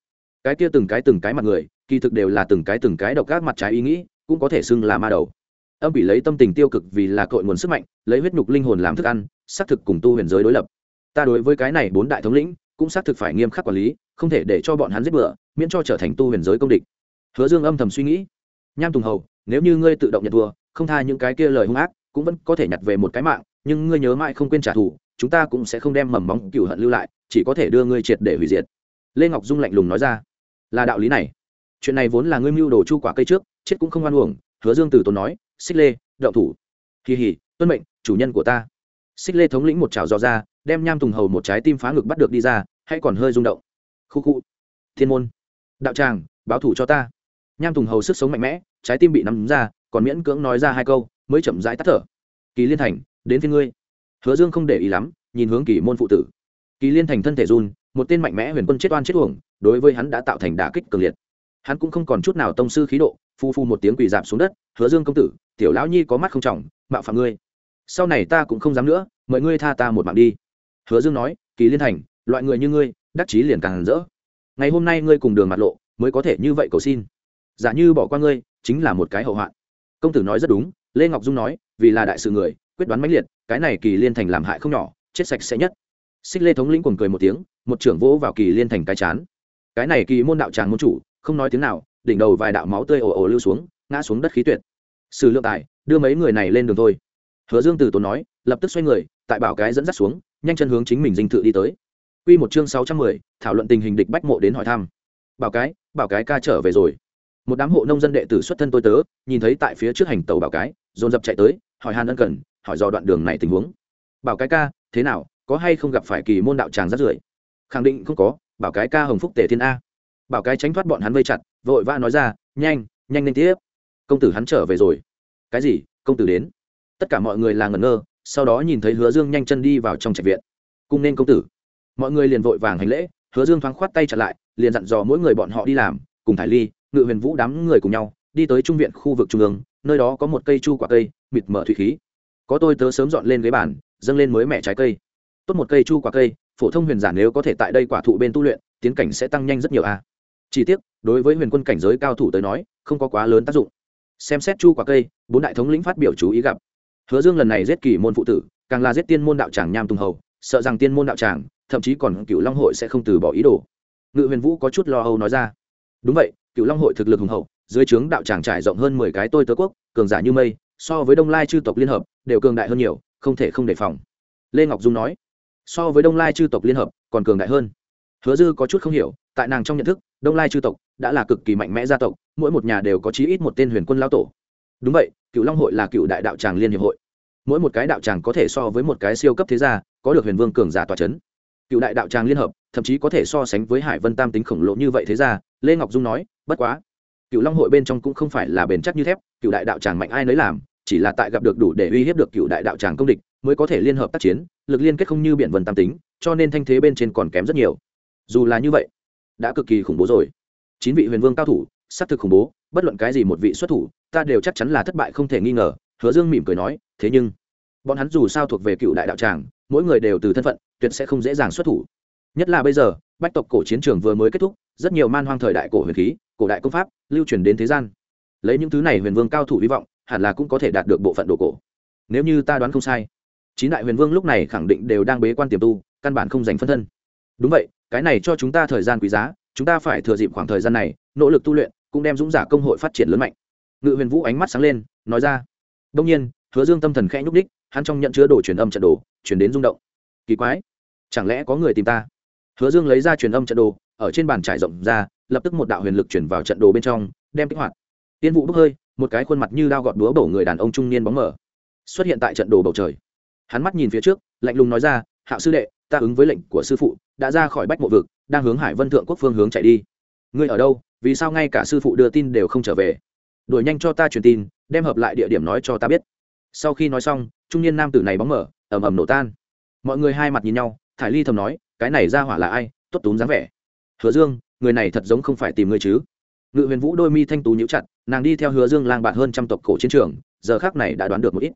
Cái kia từng cái từng cái mặt người, kỳ thực đều là từng cái từng cái độc các mặt trái ý nghĩ, cũng có thể xưng là ma đầu. Âm bị lấy tâm tình tiêu cực vì là cội nguồn sức mạnh, lấy huyết nhục linh hồn làm thức ăn, xác thực cùng tu huyền giới đối lập. Ta đối với cái này bốn đại thống lĩnh, cũng xác thực phải nghiêm khắc quản lý, không thể để cho bọn hắn giết bừa, miễn cho trở thành tu huyền giới công địch. Hứa dương âm thầm suy nghĩ. Nham tùng hầu, nếu như ngươi tự động nhận thua, không tha những cái kia lời hung ác, cũng vẫn có thể nhặt về một cái mạng nhưng ngươi nhớ mãi không quên trả thù, chúng ta cũng sẽ không đem mầm móng cựu hận lưu lại, chỉ có thể đưa ngươi triệt để hủy diệt. Lê ngọc dung lạnh lùng nói ra. Là đạo lý này. Chuyện này vốn là ngươi mưu đồ chu quả cây trước, chết cũng không oan uổng. Hứa dương từ tốn nói, xích lê đậu thủ. Kỳ hỉ tuân mệnh, chủ nhân của ta. Xích lê thống lĩnh một trào dò ra, đem nham tùng hầu một trái tim phá ngực bắt được đi ra hay còn hơi rung động. Khu khu. Thiên môn. Đạo tràng, báo thủ cho ta. Nham tùng hầu sức sống mạnh mẽ, trái tim bị nắm ra, còn miễn cưỡng nói ra hai câu, mới chậm rãi tắt thở. Kỳ liên thành đến phía ngươi. Hứa dương không để ý lắm, nhìn hướng kỳ môn phụ tử. Kỳ liên thành thân thể run, một tên mạnh mẽ huyền quân chết oan chết uổng, đối với hắn đã tạo thành đả kích cường liệt. Hắn cũng không còn chút nào tông sư khí độ, phu phu một tiếng quỳ dạp xuống đất, hứa dương công tử, tiểu lão nhi có mắt không trọng, mạo phạm ngươi. Sau này ta cũng không dám nữa, mời ngươi tha ta một mạng đi. Hứa dương nói, kỳ liên thành, loại người như ngươi, đắc chí liền càng rỡ. Ngày hôm nay ngươi cùng đường mặt lộ, mới có thể như vậy cầu xin. Giả như bỏ qua ngươi, chính là một cái hậu hoạn. Công tử nói rất đúng, lê ngọc dung nói, vì là đại sự người quyết đoán mãnh liệt cái này kỳ liên thành làm hại không nhỏ chết sạch sẽ nhất. Xích lê thống lĩnh cuồng cười một tiếng một trưởng vỗ vào kỳ liên thành cái chán. Cái này kỳ môn đạo tràng môn chủ không nói tiếng nào đỉnh đầu vài đạo máu tươi ồ ồ lưu xuống ngã xuống đất khí tuyệt. Sử lượng tài đưa mấy người này lên đường thôi. Hứa dương từ tốn nói lập tức xoay người tại bảo cái dẫn dắt xuống nhanh chân hướng chính mình dinh thự đi tới. Quy một chương sáu trăm mười, thảo luận tình hình địch bách mộ đến hỏi thăm. Bảo cái, bảo cái ca trở về rồi. Một đám hộ nông dân đệ tử xuất thân tôi tớ, nhìn thấy tại phía trước hành tàu bảo cái, dồn dập chạy tới, hỏi han ân cần, hỏi dò đoạn đường này tình huống. Bảo cái ca, thế nào, có hay không gặp phải kỳ môn đạo tràng rất rưởi? Khẳng định không có, bảo cái ca hồng phúc tề thiên a. Bảo cái tránh thoát bọn hắn vây chặt, vội vã nói ra, nhanh, nhanh lên tiếp. Công tử hắn trở về rồi. Cái gì? Công tử đến? Tất cả mọi người là ngẩn ngơ, sau đó nhìn thấy Hứa Dương nhanh chân đi vào trong trạch viện. Cung nên công tử mọi người liền vội vàng hành lễ hứa dương thoáng khoát tay chặt lại liền dặn dò mỗi người bọn họ đi làm cùng thải ly ngự huyền vũ đám người cùng nhau đi tới trung viện khu vực trung ương nơi đó có một cây chu quả cây mịt mở thủy khí có tôi tớ sớm dọn lên ghế bàn, dâng lên mới mẹ trái cây. Tốt một cây chu quả cây, phổ thông huyền giả nếu có thể tại đây quả thụ bên tu luyện, tiến cảnh sẽ tăng nhanh rất nhiều a à. chỉ tiếc, đối với huyền quân cảnh giới cao thủ tới nói, không có quá lớn tác dụng. Xem xét chu quả cây, bốn đại thống lĩnh phát biểu chú ý gặp. Hứa dương lần này giết kỳ môn phụ tử, càng là giết tiên môn đạo tràng nham tùng hầu, sợ rằng tiên môn đạo tràng, thậm chí còn cựu long hội sẽ không từ bỏ ý đồ. Ngự huyền vũ có chút lo âu nói ra. Đúng vậy cựu long hội thực lực hùng hậu, dưới trướng đạo tràng trải rộng hơn mười cái tôi tớ quốc, cường giả như mây so với đông lai chư tộc liên hợp, đều cường đại hơn nhiều, không thể không đề phòng. Lê ngọc dung nói, so với đông lai chư tộc liên hợp, còn cường đại hơn. Hứa dư có chút không hiểu, tại nàng trong nhận thức, đông lai chư tộc đã là cực kỳ mạnh mẽ gia tộc, mỗi một nhà đều có chí ít một tên huyền quân lao tổ. Đúng vậy, cựu long hội là cựu đại đạo tràng liên hiệp hội. Mỗi một cái đạo tràng có thể so với một cái siêu cấp thế gia, có được huyền vương cường giả tòa c h ấ n cựu đại đạo tràng liên hợp, thậm chí có thể so sánh với hải vân tam tính khổng lồ như vậy thế ra lê ngọc dung nói, bất quá. Cựu long hội bên trong cũng không phải là bền chắc như thép, cựu đại đạo tràng mạnh ai nấy làm chỉ là tại gặp được đủ để uy hiếp được cựu đại đạo tràng công địch, mới có thể liên hợp tác chiến, lực liên kết không như biển vân tam tính, cho nên thanh thế bên trên còn kém rất nhiều. Dù là như vậy, đã cực kỳ khủng bố rồi. Chín vị huyền vương cao thủ s á c thực khủng bố, bất luận cái gì một vị xuất thủ, ta đều chắc chắn là thất bại không thể nghi ngờ, hứa dương mỉm cười nói, thế nhưng, bọn hắn dù sao thuộc về cựu đại đạo tràng, mỗi người đều từ thân phận, tuyệt sẽ không dễ dàng xuất thủ. Nhất là bây giờ, bách tộc cổ chiến trường vừa mới kết thúc, rất nhiều man hoang thời đại cổ huyền khí, cổ đại công pháp, lưu truyền đến thế gian. Lấy những thứ này huyền vương cao thủ hy vọng hẳn là cũng có thể đạt được bộ phận đồ cổ. Nếu như ta đoán không sai, chín đại huyền vương lúc này khẳng định đều đang bế quan tiềm tu, căn bản không dành phân thân. Đúng vậy, cái này cho chúng ta thời gian quý giá, chúng ta phải thừa dịp khoảng thời gian này, nỗ lực tu luyện, cũng đem dũng giả công hội phát triển lớn mạnh. Ngự huyền vũ ánh mắt sáng lên, nói ra. Đông nhiên, hứa dương tâm thần khẽ nhúc đích hắn trong nhận chứa đồ truyền âm trận đồ, chuyển đến rung động. Kỳ quái, chẳng lẽ có người tìm ta? Hứa dương lấy ra truyền âm trận đồ, ở trên bàn trải rộng ra, lập tức một đạo huyền lực chuyển vào trận đồ bên trong, đem kích hoạt. Tiên vụ bốc hơi một cái khuôn mặt như đao gọt đúa bổ người đàn ông trung niên bóng mở xuất hiện tại trận đồ bầu trời. Hắn mắt nhìn phía trước, lạnh lùng nói ra hạo sư đệ, ta ứng với lệnh của sư phụ, đã ra khỏi bách mộ vực, đang hướng hải vân thượng quốc phương hướng chạy đi. Ngươi ở đâu? Vì sao ngay cả sư phụ đưa tin đều không trở về? Đuổi nhanh cho ta truyền tin, đem hợp lại địa điểm nói cho ta biết. Sau khi nói xong, trung niên nam tử này bóng mở ầm ầm nổ tan. Mọi người hai mặt nhìn nhau, thải ly thầm nói, cái này ra hỏa là ai? Tốt túm dáng vẻ. Hứa dương, người này thật giống không phải tìm ngươi chứ? Ngự huyền vũ đôi mi thanh tú nhíu chặt, nàng đi theo hứa dương lang bạn hơn trăm tộc cổ chiến trường, giờ khác này đã đoán được một ít.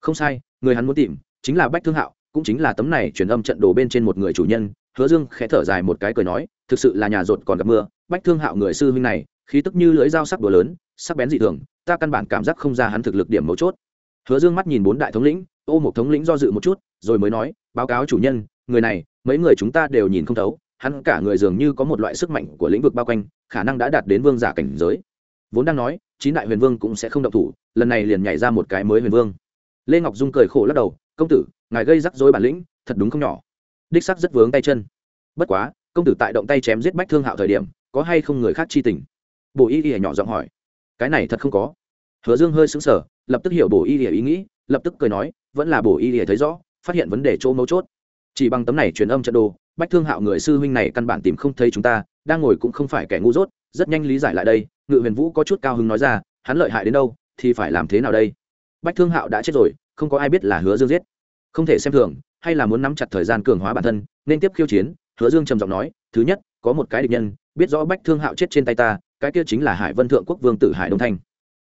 Không sai, người hắn muốn tìm, chính là bách thương hạo, cũng chính là tấm này truyền âm trận đồ bên trên một người chủ nhân. Hứa dương khẽ thở dài một cái cười nói, thực sự là nhà rột còn gặp mưa, bách thương hạo người sư huynh này, khí tức như lưỡi dao sắc đùa lớn, sắc bén dị thường, ta căn bản cảm giác không ra hắn thực lực điểm mấu chốt. Hứa dương mắt nhìn bốn đại thống lĩnh, ô một thống lĩnh do dự một chút, rồi mới nói, báo cáo chủ nhân, người này, mấy người chúng ta đều nhìn không thấu hắn cả người dường như có một loại sức mạnh của lĩnh vực bao quanh, khả năng đã đạt đến vương giả cảnh giới. Vốn đang nói, chín đại huyền vương cũng sẽ không động thủ, lần này liền nhảy ra một cái mới huyền vương. Lê ngọc dung cười khổ lắc đầu, công tử, ngài gây rắc rối bản lĩnh, thật đúng không nhỏ. Đích sắc rất vướng tay chân. Bất quá, công tử tại động tay chém giết bách thương hạo thời điểm, có hay không người khác chi tình? Bổ y ỉa nhỏ giọng hỏi. Cái này thật không có. Hứa dương hơi xứng sở lập tức hiểu bổ y ỉa ý nghĩ, lập tức cười nói, vẫn là bổ y ỉa thấy rõ, phát hiện vấn đề chỗ mấu chốt chỉ bằng tấm này truyền âm trận đồ, bách thương hạo người sư huynh này căn bản tìm không thấy chúng ta, đang ngồi cũng không phải kẻ ngu dốt, rất nhanh lý giải lại đây, ngự huyền vũ có chút cao hứng nói ra, hắn lợi hại đến đâu, thì phải làm thế nào đây? Bách thương hạo đã chết rồi, không có ai biết là hứa dương giết. Không thể xem thường, hay là muốn nắm chặt thời gian cường hóa bản thân, nên tiếp khiêu chiến, hứa dương trầm giọng nói, thứ nhất, có một cái địch nhân, biết rõ bách thương hạo chết trên tay ta, cái kia chính là hải vân thượng quốc vương tử hải đông thanh.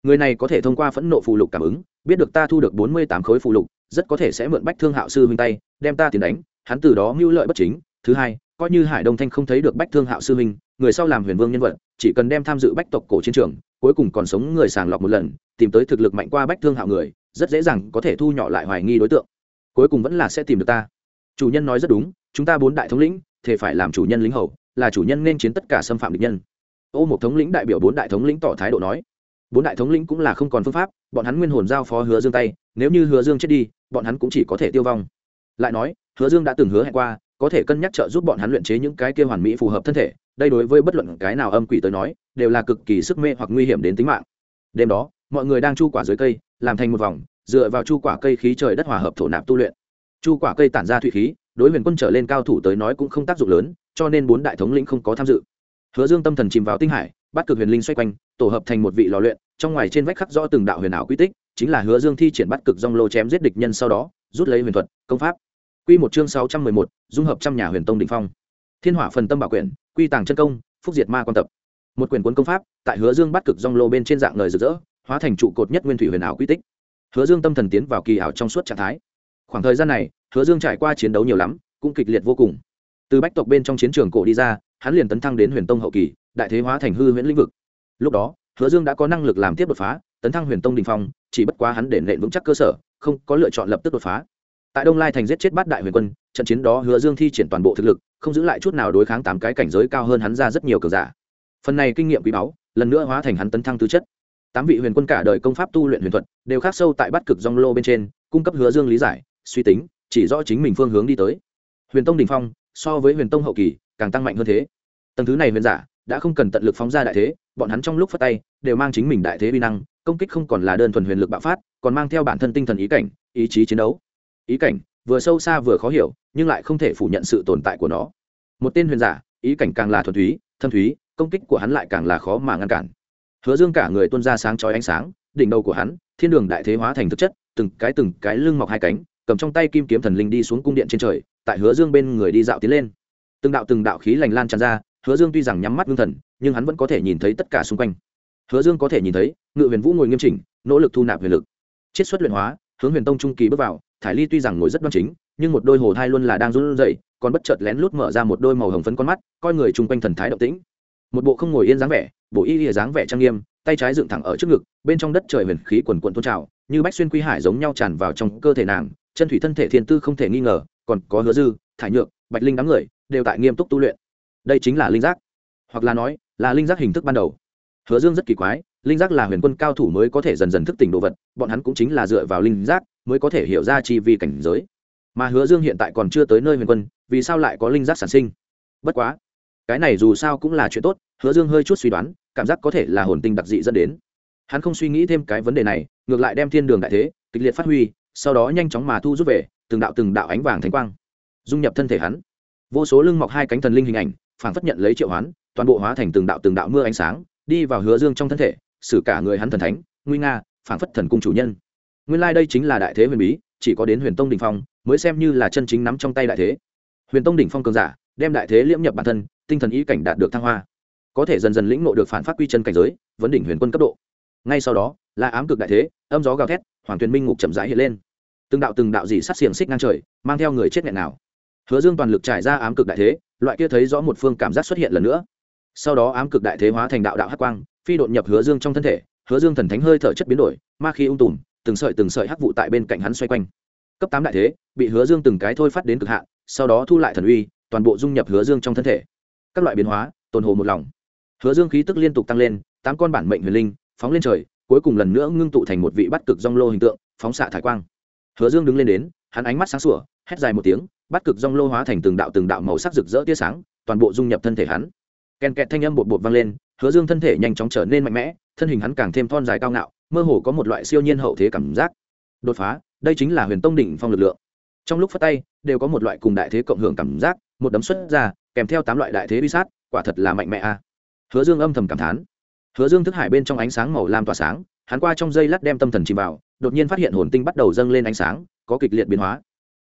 Người này có thể thông qua phẫn nộ phù lục cảm ứng, biết được ta thu được bốn mươi tám khối phù lục, rất có thể sẽ mượn bách thương hạo sư huynh tay, đem ta tiền đánh hắn từ đó mưu lợi bất chính. Thứ hai, coi như hải đông thanh không thấy được bách thương hạo sư huynh người sau làm huyền vương nhân vật, chỉ cần đem tham dự bách tộc cổ chiến trường, cuối cùng còn sống người sàng lọc một lần, tìm tới thực lực mạnh qua bách thương hạo người, rất dễ dàng có thể thu nhỏ lại hoài nghi đối tượng. Cuối cùng vẫn là sẽ tìm được ta. Chủ nhân nói rất đúng, chúng ta bốn đại thống lĩnh thể phải làm chủ nhân lính hầu, là chủ nhân nên chiến tất cả xâm phạm địch nhân. Ô một thống lĩnh đại biểu bốn đại thống lĩnh tỏ thái độ nói. Bốn đại thống lĩnh cũng là không còn phương pháp, bọn hắn nguyên hồn giao phó hứa dương tay, nếu như hứa dương chết đi, bọn hắn cũng chỉ có thể tiêu vong lại nói, hứa dương đã từng hứa hẹn qua, có thể cân nhắc trợ giúp bọn hắn luyện chế những cái kia hoàn mỹ phù hợp thân thể, đây đối với bất luận cái nào âm quỷ tới nói, đều là cực kỳ sức mê hoặc nguy hiểm đến tính mạng. Đêm đó, mọi người đang chu quả dưới cây, làm thành một vòng, dựa vào chu quả cây khí trời đất hòa hợp thổ nạp tu luyện. Chu quả cây tản ra thủy khí, đối huyền quân trở lên cao thủ tới nói cũng không tác dụng lớn, cho nên bốn đại thống lĩnh không có tham dự. Hứa dương tâm thần chìm vào tinh hải, bắt cực huyền linh xoay quanh, tổ hợp thành một vị lò luyện, trong ngoài trên vách khắc rõ từng đạo huyền ảo quy tích, chính là hứa dương thi triển bắt cực dong lô chém giết địch nhân sau đó rút lấy huyền thuật công pháp Quy một chương sáu trăm mười một, dung hợp trăm nhà huyền tông đỉnh phong. Thiên Hỏa phần tâm bảo quyển, quy tàng chân công, phúc diệt ma quan tập. Một quyển cuốn công pháp, tại Hứa Dương bắt cực dong lô bên trên dạng lời rực rỡ, hóa thành trụ cột nhất nguyên thủy huyền ảo quy tích. Hứa Dương tâm thần tiến vào kỳ ảo trong suốt trạng thái. Khoảng thời gian này, Hứa Dương trải qua chiến đấu nhiều lắm, cũng kịch liệt vô cùng. Từ bách tộc bên trong chiến trường cổ đi ra, hắn liền tấn thăng đến huyền tông hậu kỳ, đại thế hóa thành hư huyễn lĩnh vực. Lúc đó, Hứa Dương đã có năng lực làm tiếp đột phá, tấn thăng huyền tông đỉnh phong, chỉ bất quá hắn để nện vững chắc cơ sở, không có lựa chọn lập tức đột phá. Tại đông lai thành giết chết bát đại huyền quân, trận chiến đó hứa dương thi triển toàn bộ thực lực, không giữ lại chút nào đối kháng tám cái cảnh giới cao hơn hắn ra rất nhiều cờ giả. Phần này kinh nghiệm quý báu, lần nữa hóa thành hắn tấn thăng tư chất. Tám vị huyền quân cả đời công pháp tu luyện huyền thuật, đều khác sâu tại bát cực dong lô bên trên, cung cấp hứa dương lý giải, suy tính, chỉ rõ chính mình phương hướng đi tới. Huyền tông đình phong, so với huyền tông hậu kỳ, càng tăng mạnh hơn thế. Tầng thứ này huyền giả, đã không cần tận lực phóng ra đại thế, bọn hắn trong lúc phát tay, đều mang chính mình đại thế vi năng công kích không còn là đơn thuần huyền lực bạo phát, còn mang theo bản thân tinh thần ý cảnh, ý chí chiến đấu. Ý cảnh, vừa sâu xa vừa khó hiểu, nhưng lại không thể phủ nhận sự tồn tại của nó. Một tên huyền giả, ý cảnh càng là thuần túy, thâm thúy, công kích của hắn lại càng là khó mà ngăn cản. Hứa dương cả người tuôn ra sáng chói ánh sáng, đỉnh đầu của hắn, thiên đường đại thế hóa thành thực chất, từng cái từng cái lưng mọc hai cánh, cầm trong tay kim kiếm thần linh đi xuống cung điện trên trời, tại hứa dương bên người đi dạo tiến lên. Từng đạo từng đạo khí lành lan tràn ra, hứa dương tuy rằng nhắm mắt ngưng thần, nhưng hắn vẫn có thể nhìn thấy tất cả xung quanh hứa dương có thể nhìn thấy, ngự huyền vũ ngồi nghiêm chỉnh, nỗ lực thu nạp huyền lực. Chiết xuất luyện hóa, hướng huyền tông trung kỳ bước vào, thải ly tuy rằng ngồi rất đoan chính, nhưng một đôi hồ thai luôn là đang run rẩy, còn bất chợt lén lút mở ra một đôi màu hồng phấn con mắt, coi người chung quanh thần thái động tĩnh. Một bộ không ngồi yên dáng vẻ, bộ y lìa dáng vẻ trang nghiêm, tay trái dựng thẳng ở trước ngực, bên trong đất trời huyền khí quần quận tôn trào, như bách xuyên quy hải giống nhau tràn vào trong cơ thể nàng, chân thủy thân thể thiên tư không thể nghi ngờ, còn có hứa dư, thải nhược, bạch linh đám người, đều tại nghiêm túc tu luyện. Đây chính là linh giác, hoặc là nói, là linh giác hình thức ban đầu hứa dương rất kỳ quái, linh giác là huyền quân cao thủ mới có thể dần dần thức tỉnh đồ vật, bọn hắn cũng chính là dựa vào linh giác mới có thể hiểu ra chi vi cảnh giới. Mà hứa dương hiện tại còn chưa tới nơi huyền quân, vì sao lại có linh giác sản sinh? Bất quá, cái này dù sao cũng là chuyện tốt, hứa dương hơi chút suy đoán, cảm giác có thể là hồn tinh đặc dị dẫn đến. Hắn không suy nghĩ thêm cái vấn đề này, ngược lại đem thiên đường đại thế, kịch liệt phát huy, sau đó nhanh chóng mà thu rút về, từng đạo từng đạo ánh vàng thánh quang, dung nhập thân thể hắn. Vô số lưng mọc hai cánh thần linh hình ảnh phản phất nhận lấy triệu hoán, toàn bộ hóa thành từng đạo từng đạo mưa ánh sáng đi vào hứa dương trong thân thể, xử cả người hắn thần thánh, nguy nga, phảng phất thần cung chủ nhân. Nguyên lai、like、đây chính là đại thế huyền bí, chỉ có đến huyền tông đình phong mới xem như là chân chính nắm trong tay đại thế. Huyền tông đỉnh phong cường giả, đem đại thế liễm nhập bản thân, tinh thần ý cảnh đạt được thăng hoa. Có thể dần dần lĩnh nộ được phản phát quy chân cảnh giới, vấn đỉnh huyền quân cấp độ. Ngay sau đó, là ám cực đại thế, âm gió gào thét, hoàng tuyền minh ngục chậm rãi hiện lên. Từng đạo từng đạo dị sát xiềng xích ngang trời, mang theo người chết nghẹn nào. Hứa dương toàn lực trải ra ám cực đại thế, loại kia thấy rõ một phương cảm giác xuất hiện lần nữa sau đó ám cực đại thế hóa thành đạo đạo hắc quang, phi đột nhập hứa dương trong thân thể, hứa dương thần thánh hơi thở chất biến đổi, ma khí ung tùm, từng sợi từng sợi hắc vụ tại bên cạnh hắn xoay quanh. Cấp tám đại thế, bị hứa dương từng cái thôi phát đến cực hạn, sau đó thu lại thần uy, toàn bộ dung nhập hứa dương trong thân thể. Các loại biến hóa, tồn hồ một lòng. Hứa dương khí tức liên tục tăng lên, tám con bản mệnh huyền linh, phóng lên trời, cuối cùng lần nữa ngưng tụ thành một vị bắt cực rong lô hình tượng, phóng xạ thải quang. Hứa dương đứng lên đến, hắn ánh mắt sáng sủa, hét dài một tiếng, bắt cực rong lô hóa thành từng đạo từng đạo màu sắc rực rỡ tia sáng, toàn bộ dung nhập thân thể hắn kèn kẹt thanh âm bột bột vang lên, hứa dương thân thể nhanh chóng trở nên mạnh mẽ, thân hình hắn càng thêm thon dài cao ngạo, mơ hồ có một loại siêu nhiên hậu thế cảm giác. Đột phá, đây chính là huyền tông đỉnh phong lực lượng. Trong lúc phát tay, đều có một loại cùng đại thế cộng hưởng cảm giác, một đấm xuất ra, kèm theo tám loại đại thế uy sát, quả thật là mạnh mẽ a. Hứa dương âm thầm cảm thán. Hứa dương thức hải bên trong ánh sáng màu lam tỏa sáng, hắn qua trong dây lát đem tâm thần chìm vào, đột nhiên phát hiện hồn tinh bắt đầu dâng lên ánh sáng, có kịch liệt biến hóa.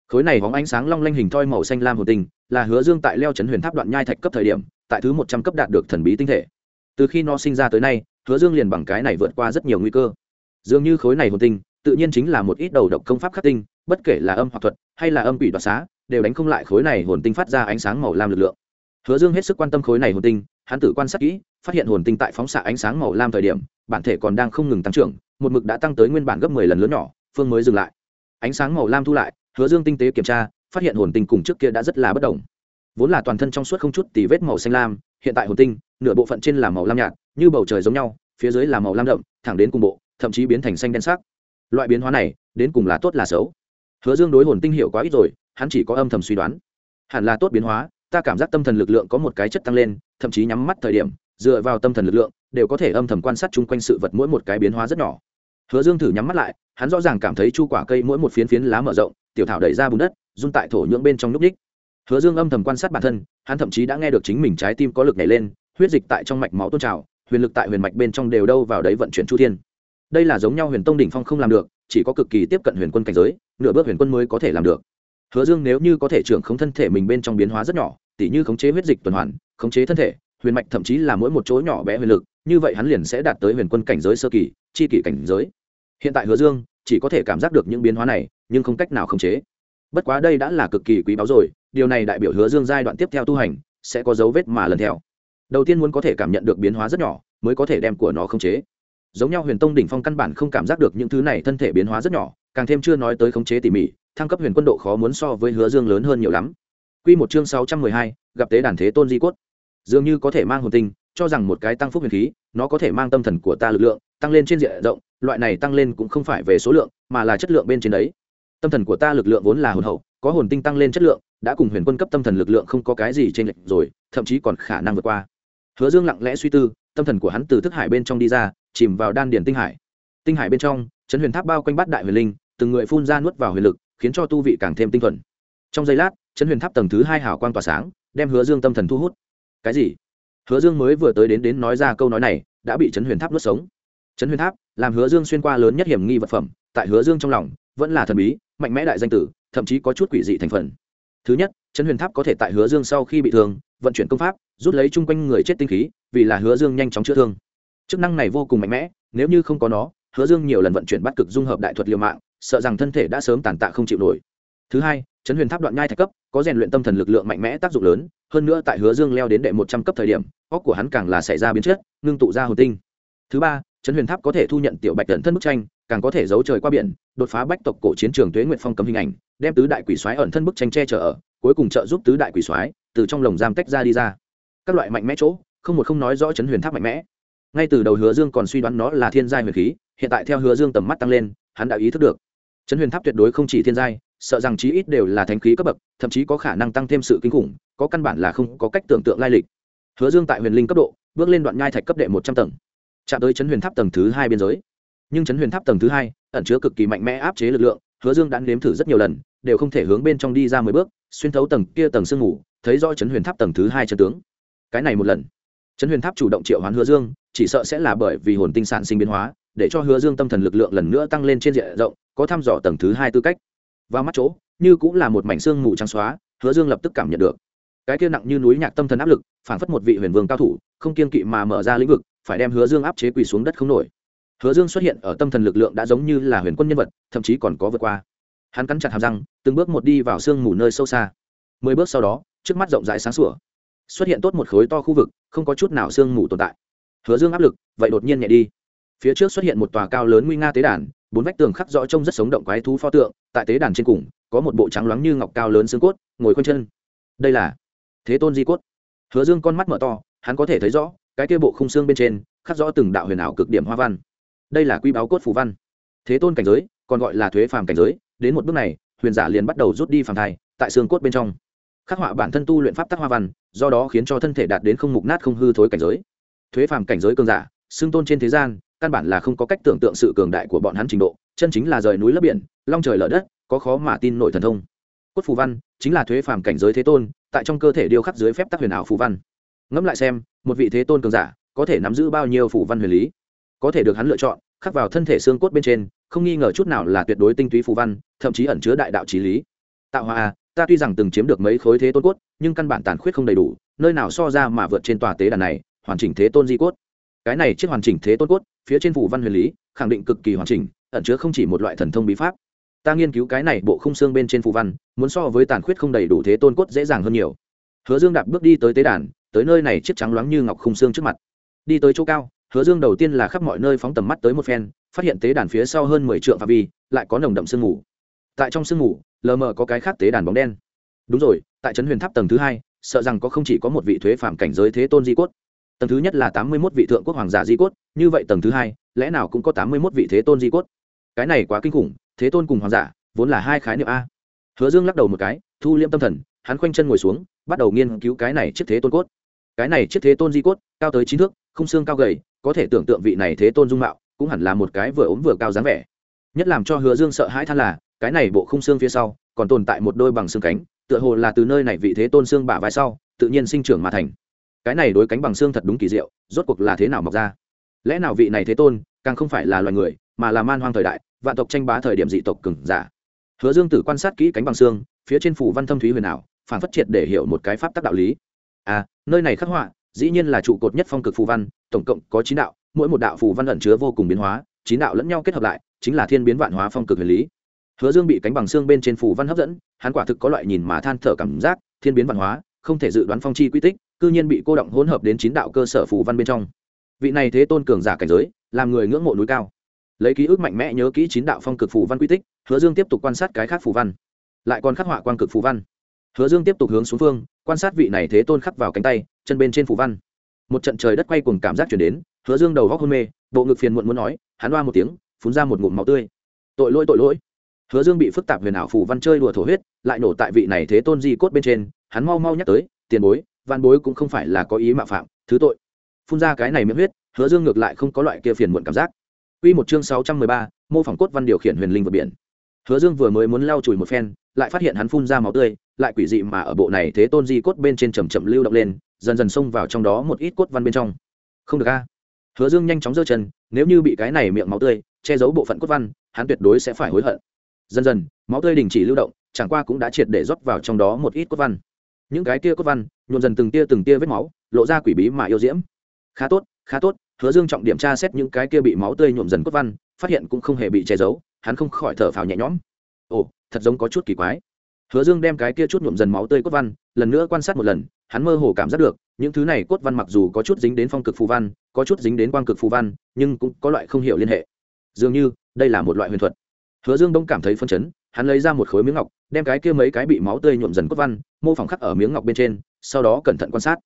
Khối này hóng ánh sáng long lanh hình thoi màu xanh lam hồn tinh, là hứa dương tại leo chấn huyền tháp đoạn nhai thạch cấp thời điểm tại thứ một trăm cấp đạt được thần bí tinh thể. Từ khi nó sinh ra tới nay, hứa dương liền bằng cái này vượt qua rất nhiều nguy cơ. Dường như khối này hồn tinh, tự nhiên chính là một ít đầu độc công pháp khắc tinh, bất kể là âm hoặc thuật, hay là âm quỷ đoạt xá, đều đánh không lại khối này hồn tinh phát ra ánh sáng màu lam lực lượng. Hứa dương hết sức quan tâm khối này hồn tinh, hắn tự quan sát kỹ, phát hiện hồn tinh tại phóng xạ ánh sáng màu lam thời điểm, bản thể còn đang không ngừng tăng trưởng, một mực đã tăng tới nguyên bản gấp mười lần lớn nhỏ, phương mới dừng lại. Ánh sáng màu lam thu lại, hứa dương tinh tế kiểm tra, phát hiện hồn tinh cùng trước kia đã rất là bất đồng vốn là toàn thân trong suốt không chút tì vết màu xanh lam, hiện tại hồn tinh, nửa bộ phận trên là màu lam nhạt, như bầu trời giống nhau, phía dưới là màu lam đậm, thẳng đến cùng bộ, thậm chí biến thành xanh đen sắc. Loại biến hóa này, đến cùng là tốt là xấu? Hứa dương đối hồn tinh hiểu quá ít rồi, hắn chỉ có âm thầm suy đoán. Hẳn là tốt biến hóa, ta cảm giác tâm thần lực lượng có một cái chất tăng lên, thậm chí nhắm mắt thời điểm, dựa vào tâm thần lực lượng, đều có thể âm thầm quan sát chung quanh sự vật mỗi một cái biến hóa rất nhỏ. Hứa dương thử nhắm mắt lại, hắn rõ ràng cảm thấy chu quả cây mỗi một phiến phiến lá mở rộng, tiểu thảo đẩy ra bùn đất, run tại thổ nhưỡng bên trong núp ních hứa dương âm thầm quan sát bản thân, hắn thậm chí đã nghe được chính mình trái tim có lực nhảy lên, huyết dịch tại trong mạch máu tôn trào, huyền lực tại huyền mạch bên trong đều đâu vào đấy vận chuyển chu thiên. Đây là giống nhau huyền tông đỉnh phong không làm được, chỉ có cực kỳ tiếp cận huyền quân cảnh giới, nửa bước huyền quân mới có thể làm được. Hứa dương nếu như có thể trưởng khống thân thể mình bên trong biến hóa rất nhỏ, tỉ như khống chế huyết dịch tuần hoàn, khống chế thân thể, huyền mạch thậm chí là mỗi một chỗ nhỏ bé huyền lực, như vậy hắn liền sẽ đạt tới huyền quân cảnh giới sơ kỳ, chi kỷ cảnh giới. Hiện tại hứa dương chỉ có thể cảm giác được những biến hóa này, nhưng không cách nào khống chế bất quá đây đã là cực kỳ quý báu rồi điều này đại biểu hứa dương giai đoạn tiếp theo tu hành sẽ có dấu vết mà lần theo đầu tiên muốn có thể cảm nhận được biến hóa rất nhỏ mới có thể đem của nó khống chế giống nhau huyền tông đỉnh phong căn bản không cảm giác được những thứ này thân thể biến hóa rất nhỏ càng thêm chưa nói tới khống chế tỉ mỉ thăng cấp huyền quân độ khó muốn so với hứa dương lớn hơn nhiều lắm Quy một chương sáu trăm mười hai, gặp tế đàn thế tôn di cốt. Dường như có thể mang hồn tinh, cho rằng một cái tăng phúc huyền khí, nó có thể mang tâm thần của ta lực lượng, tăng lên trên diện rộng, loại này tăng lên cũng không phải về số lượng, mà là chất lượng bên trên đấy. Tâm thần của ta lực lượng vốn là hồn hậu, có hồn tinh tăng lên chất lượng, đã cùng huyền quân cấp tâm thần lực lượng không có cái gì trên lệch rồi, thậm chí còn khả năng vượt qua. Hứa Dương lặng lẽ suy tư, tâm thần của hắn từ thức hải bên trong đi ra, chìm vào đan điền tinh hải. Tinh hải bên trong, chấn huyền tháp bao quanh bát đại huyền linh, từng người phun ra nuốt vào huyền lực, khiến cho tu vị càng thêm tinh thuần. Trong giây lát, chấn huyền tháp tầng thứ hai hào quang tỏa sáng, đem Hứa Dương tâm thần thu hút. Cái gì? Hứa Dương mới vừa tới đến đến nói ra câu nói này, đã bị chấn huyền tháp nuốt sống. Chấn huyền tháp, làm Hứa Dương xuyên qua lớn nhất hiểm nghi vật phẩm, tại Hứa Dương trong lòng, vẫn là thần bí, mạnh mẽ đại danh tử, thậm chí có chút quỷ dị thành phần. Thứ nhất, chấn huyền tháp có thể tại Hứa Dương sau khi bị thương, vận chuyển công pháp, rút lấy chung quanh người chết tinh khí, vì là Hứa Dương nhanh chóng chữa thương. Chức năng này vô cùng mạnh mẽ, nếu như không có nó, Hứa Dương nhiều lần vận chuyển bắt cực dung hợp đại thuật liều mạng, sợ rằng thân thể đã sớm tàn tạ không chịu nổi. Thứ hai, chấn huyền tháp đoạn nhai thạch cấp, có rèn luyện tâm thần lực lượng mạnh mẽ tác dụng lớn, hơn nữa tại Hứa Dương leo đến đệ một trăm cấp thời điểm, óc của hắn càng là xảy ra biến chất, ngưng tụ ra hồn tinh. Thứ ba, chấn huyền tháp có thể thu nhận tiểu bạch tận thân bức tranh, càng có thể giấu trời qua biển, đột phá bách tộc cổ chiến trường tuế nguyện phong cấm hình ảnh, đem tứ đại quỷ soái ẩn thân bức tranh che chở ở, cuối cùng trợ giúp tứ đại quỷ soái từ trong lồng giam tách ra đi ra. Các loại mạnh mẽ chỗ, không một không nói rõ chấn huyền tháp mạnh mẽ. Ngay từ đầu Hứa Dương còn suy đoán nó là thiên giai huyền khí, hiện tại theo Hứa Dương tầm mắt tăng lên, hắn đã ý thức được, chấn huyền tháp tuyệt đối không chỉ thiên giai, sợ rằng chí ít đều là thánh khí cấp bậc, thậm chí có khả năng tăng thêm sự kinh khủng, có căn bản là không có cách tưởng tượng lai lịch. Hứa Dương tại huyền linh cấp độ, bước lên đoạn nhai thạch cấp đệ một trăm tầng, chạm tới chấn huyền tháp tầng thứ hai biên giới. Nhưng chấn huyền tháp tầng thứ hai ẩn chứa cực kỳ mạnh mẽ áp chế lực lượng, Hứa Dương đã nếm thử rất nhiều lần, đều không thể hướng bên trong đi ra mười bước, xuyên thấu tầng kia tầng sương ngủ, thấy rõ chấn huyền tháp tầng thứ hai chân tướng. Cái này một lần, chấn huyền tháp chủ động triệu hoán hứa dương chỉ sợ sẽ là bởi vì hồn tinh sản sinh biến hóa để cho hứa dương tâm thần lực lượng lần nữa tăng lên trên diện rộng có thăm dò tầng thứ hai tư cách. Và mắt chỗ như cũng là một mảnh xương mù trắng xóa hứa dương lập tức cảm nhận được. Cái kia nặng như núi nhạc tâm thần áp lực phản phất một vị huyền vương cao thủ không kiên kỵ mà mở ra lĩnh vực phải đem hứa dương áp chế quỳ xuống đất không nổi hứa dương xuất hiện ở tâm thần lực lượng đã giống như là huyền quân nhân vật, thậm chí còn có vượt qua. Hắn cắn chặt hàm răng, từng bước một đi vào sương mù nơi sâu xa. Mười bước sau đó, trước mắt rộng rãi sáng sủa. Xuất hiện tốt một khối to khu vực, không có chút nào sương mù tồn tại. Hứa dương áp lực, vậy đột nhiên nhẹ đi. Phía trước xuất hiện một tòa cao lớn nguy nga tế đàn, bốn vách tường khắc rõ trông rất sống động quái thú pho tượng, tại tế đàn trên cùng, có một bộ trắng loáng như ngọc cao lớn xương cốt, ngồi khoanh chân. Đây là thế tôn di cốt. Hứa dương con mắt mở to, hắn có thể thấy rõ, cái kia bộ khung xương bên trên, khắc rõ từng đạo huyền ảo cực điểm hoa văn đây là quy báo cốt phù văn. Thế tôn cảnh giới, còn gọi là thuế phàm cảnh giới, đến một bước này, huyền giả liền bắt đầu rút đi phàm thai, tại xương cốt bên trong. Khắc họa bản thân tu luyện pháp tắc hoa văn, do đó khiến cho thân thể đạt đến không mục nát không hư thối cảnh giới. Thuế phàm cảnh giới cường giả, xương tôn trên thế gian, căn bản là không có cách tưởng tượng sự cường đại của bọn hắn trình độ, chân chính là rời núi lấp biển, long trời lở đất, có khó mà tin nội thần thông. Cốt phù văn chính là thuế phàm cảnh giới thế tôn, tại trong cơ thể điêu khắc dưới phép tắc huyền ảo phù văn. Ngẫm lại xem, một vị thế tôn cường giả có thể nắm giữ bao nhiêu phù văn huyền lý? Có thể được hắn lựa chọn, khắc vào thân thể xương cốt bên trên, không nghi ngờ chút nào là tuyệt đối tinh túy phù văn, thậm chí ẩn chứa đại đạo trí lý. Tạo hóa à, ta tuy rằng từng chiếm được mấy khối thế tôn cốt, nhưng căn bản tàn khuyết không đầy đủ, nơi nào so ra mà vượt trên tòa tế đàn này, hoàn chỉnh thế tôn di cốt. Cái này chiếc hoàn chỉnh thế tôn cốt, phía trên phủ văn huyền lý, khẳng định cực kỳ hoàn chỉnh, ẩn chứa không chỉ một loại thần thông bí pháp. Ta nghiên cứu cái này bộ khung xương bên trên phù văn, muốn so với tàn khuyết không đầy đủ thế tôn cốt dễ dàng hơn nhiều. Hứa dương đạp bước đi tới tế đàn, tới nơi này chiếc trắng loáng như ngọc khung xương trước mặt. Đi tới chỗ cao hứa dương đầu tiên là khắp mọi nơi phóng tầm mắt tới một phen, phát hiện tế đàn phía sau hơn mười trượng phạm vi, lại có nồng đậm sương mù. Tại trong sương mù, lờ mờ có cái khác tế đàn bóng đen. Đúng rồi, tại trấn huyền tháp tầng thứ hai, sợ rằng có không chỉ có một vị thuế phạm cảnh giới thế tôn di cốt. Tầng thứ nhất là tám mươi mốt vị thượng quốc hoàng giả di cốt, như vậy tầng thứ hai, lẽ nào cũng có tám mươi mốt vị thế tôn di cốt? Cái này quá kinh khủng, thế tôn cùng hoàng giả, vốn là hai khái niệm a. Hứa dương lắc đầu một cái, thu liêm tâm thần, hắn khoanh chân ngồi xuống, bắt đầu nghiên cứu cái này chiếc thế tôn cốt. Cái này chiếc thế tôn di cốt, cao tới chín thước không xương cao gầy, có thể tưởng tượng vị này thế tôn dung mạo, cũng hẳn là một cái vừa ốm vừa cao dáng vẻ. Nhất làm cho hứa dương sợ hãi than là, cái này bộ khung xương phía sau, còn tồn tại một đôi bằng xương cánh, tựa hồ là từ nơi này vị thế tôn xương bả vai sau, tự nhiên sinh trưởng mà thành. Cái này đối cánh bằng xương thật đúng kỳ diệu, rốt cuộc là thế nào mọc ra? Lẽ nào vị này thế tôn, càng không phải là loài người, mà là man hoang thời đại, vạn tộc tranh bá thời điểm dị tộc cừng giả? Hứa dương tử quan sát kỹ cánh bằng xương, phía trên phủ văn thâm thúy huyền ảo phản phất triệt để hiểu một cái pháp tắc đạo lý. À nơi này khắc họa dĩ nhiên là trụ cột nhất phong cực phù văn, tổng cộng có chín đạo, mỗi một đạo phù văn ẩn chứa vô cùng biến hóa, chín đạo lẫn nhau kết hợp lại, chính là thiên biến vạn hóa phong cực huyền lý. Hứa dương bị cánh bằng xương bên trên phù văn hấp dẫn, hắn quả thực có loại nhìn mà than thở cảm giác, thiên biến vạn hóa, không thể dự đoán phong chi quy tích, cư nhiên bị cô động hỗn hợp đến chín đạo cơ sở phù văn bên trong. Vị này thế tôn cường giả cảnh giới, làm người ngưỡng mộ núi cao. Lấy ký ức mạnh mẽ nhớ kỹ chín đạo phong cực phù văn quy tích, hứa dương tiếp tục quan sát cái khác phù văn. Lại còn khắc họa quan cực phù văn hứa dương tiếp tục hướng xuống phương quan sát vị này thế tôn khắc vào cánh tay chân bên trên phù văn. Một trận trời đất quay cùng cảm giác chuyển đến hứa dương đầu góc hôn mê bộ ngực phiền muộn muốn nói hắn loa một tiếng phun ra một ngụm máu tươi. Tội lỗi tội lỗi. Hứa dương bị phức tạp huyền ảo phù văn chơi đùa thổ huyết lại nổ tại vị này thế tôn di cốt bên trên hắn mau mau nhắc tới tiền bối văn bối cũng không phải là có ý mạo phạm thứ tội. Phun ra cái này miệng huyết hứa dương ngược lại không có loại kia phiền muộn cảm giác. Quy một chương 613, mô phỏng cốt văn điều khiển huyền linh vượt biển. Hứa Dương vừa mới muốn lau chùi một phen, lại phát hiện hắn phun ra máu tươi, lại quỷ dị mà ở bộ này thế tôn di cốt bên trên chậm chậm lưu động lên, dần dần xông vào trong đó một ít cốt văn bên trong. Không được a. Hứa Dương nhanh chóng giơ chân, nếu như bị cái này miệng máu tươi che giấu bộ phận cốt văn, hắn tuyệt đối sẽ phải hối hận. Dần dần, máu tươi đình chỉ lưu động, chẳng qua cũng đã triệt để rót vào trong đó một ít cốt văn. Những cái kia cốt văn, nhuộm dần từng tia từng tia vết máu, lộ ra quỷ bí mà yêu diễm. Khá tốt, khá tốt, hứa dương trọng điểm tra xét những cái kia bị máu tươi nhuộm dần cốt văn phát hiện cũng không hề bị che giấu hắn không khỏi thở phào nhẹ nhõm ồ thật giống có chút kỳ quái hứa dương đem cái kia chút nhuộm dần máu tươi cốt văn, lần nữa quan sát một lần, hắn mơ hồ cảm giác được, những thứ này cốt văn mặc dù có chút dính đến phong cực phù văn, có chút dính đến quang cực phù văn, nhưng cũng có loại không hiểu liên hệ. Dường như, đây là một loại huyền thuật. Hứa dương đông cảm thấy phân chấn, hắn lấy ra một khối miếng ngọc, đem cái kia mấy cái bị máu tươi nhuộm dần cốt văn, mô phỏng khắc ở miếng ngọc bên trên, sau đó cẩn thận quan sát.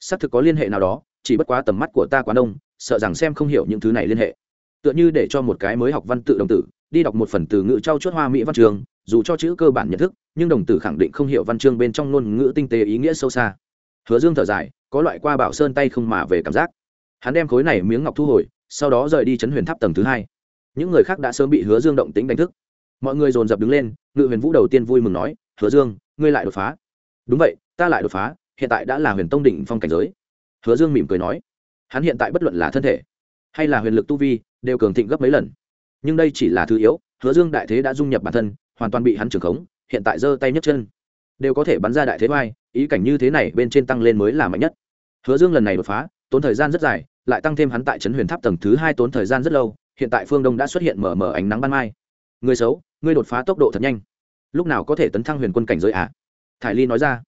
Xác thực có liên hệ nào đó, chỉ bất quá tầm mắt của ta quá đông, sợ rằng xem không hiểu những thứ này liên hệ. Tựa như để cho một cái mới học văn tự đồng tử đi đọc một phần từ ngữ trau chuốt hoa mỹ văn trường, dù cho chữ cơ bản nhận thức, nhưng đồng tử khẳng định không hiểu văn chương bên trong ngôn ngữ tinh tế ý nghĩa sâu xa. Hứa dương thở dài, có loại qua bảo sơn tay không mà về cảm giác. Hắn đem khối này miếng ngọc thu hồi, sau đó rời đi chấn huyền tháp tầng thứ hai. Những người khác đã sớm bị hứa dương động tính đánh thức. Mọi người dồn dập đứng lên, ngự huyền vũ đầu tiên vui mừng nói, hứa dương, ngươi lại đột phá. Đúng vậy, ta lại đột phá, hiện tại đã là huyền tông đỉnh phong cảnh giới. Hứa dương mỉm cười nói. Hắn hiện tại bất luận là thân thể hay là huyền lực tu vi, đều cường thịnh gấp mấy lần nhưng đây chỉ là thứ yếu, hứa dương đại thế đã dung nhập bản thân, hoàn toàn bị hắn trưởng khống, hiện tại giơ tay nhấc chân. Đều có thể bắn ra đại thế vai ý cảnh như thế này bên trên tăng lên mới là mạnh nhất. Hứa dương lần này đột phá, tốn thời gian rất dài, lại tăng thêm hắn tại trấn huyền tháp tầng thứ hai tốn thời gian rất lâu, hiện tại phương đông đã xuất hiện mở mở ánh nắng ban mai. Người xấu, ngươi đột phá tốc độ thật nhanh. Lúc nào có thể tấn thăng huyền quân cảnh giới ạ à? thải ly nói ra.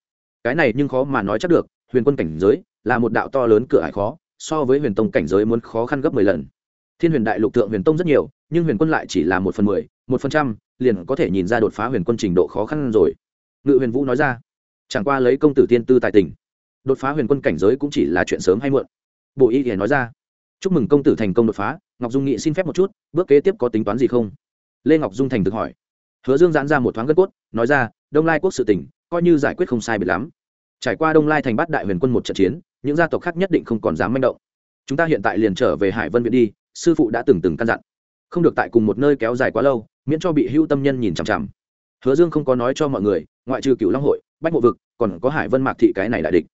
Cái này nhưng khó mà nói chắc được, huyền quân cảnh giới là một đạo to lớn cửa ải khó, so với huyền tông cảnh giới muốn khó khăn gấp mười lần. Thiên huyền đại lục thượng huyền tông rất nhiều nhưng huyền quân lại chỉ là một phần mười, một phần trăm, liền có thể nhìn ra đột phá huyền quân trình độ khó khăn rồi. Ngự huyền vũ nói ra, chẳng qua lấy công tử tiên tư tại tỉnh đột phá huyền quân cảnh giới cũng chỉ là chuyện sớm hay muộn. Bộ y hiển nói ra, chúc mừng công tử thành công đột phá, ngọc dung nghị xin phép một chút, bước kế tiếp có tính toán gì không? Lê ngọc dung thành thực hỏi. Hứa dương giãn ra một thoáng gân cốt, nói ra, đông lai quốc sự tỉnh coi như giải quyết không sai biệt lắm. Trải qua đông lai thành bắt đại huyền quân một trận chiến, những gia tộc khác nhất định không còn dám manh động. Chúng ta hiện tại liền trở về hải vân viện đi, sư phụ đã từng từng căn dặn không được tại cùng một nơi kéo dài quá lâu, miễn cho bị hưu tâm nhân nhìn chằm chằm. Hứa dương không có nói cho mọi người, ngoại trừ cựu long hội, bách mộ vực, còn có hải vân mạc thị cái này đại địch.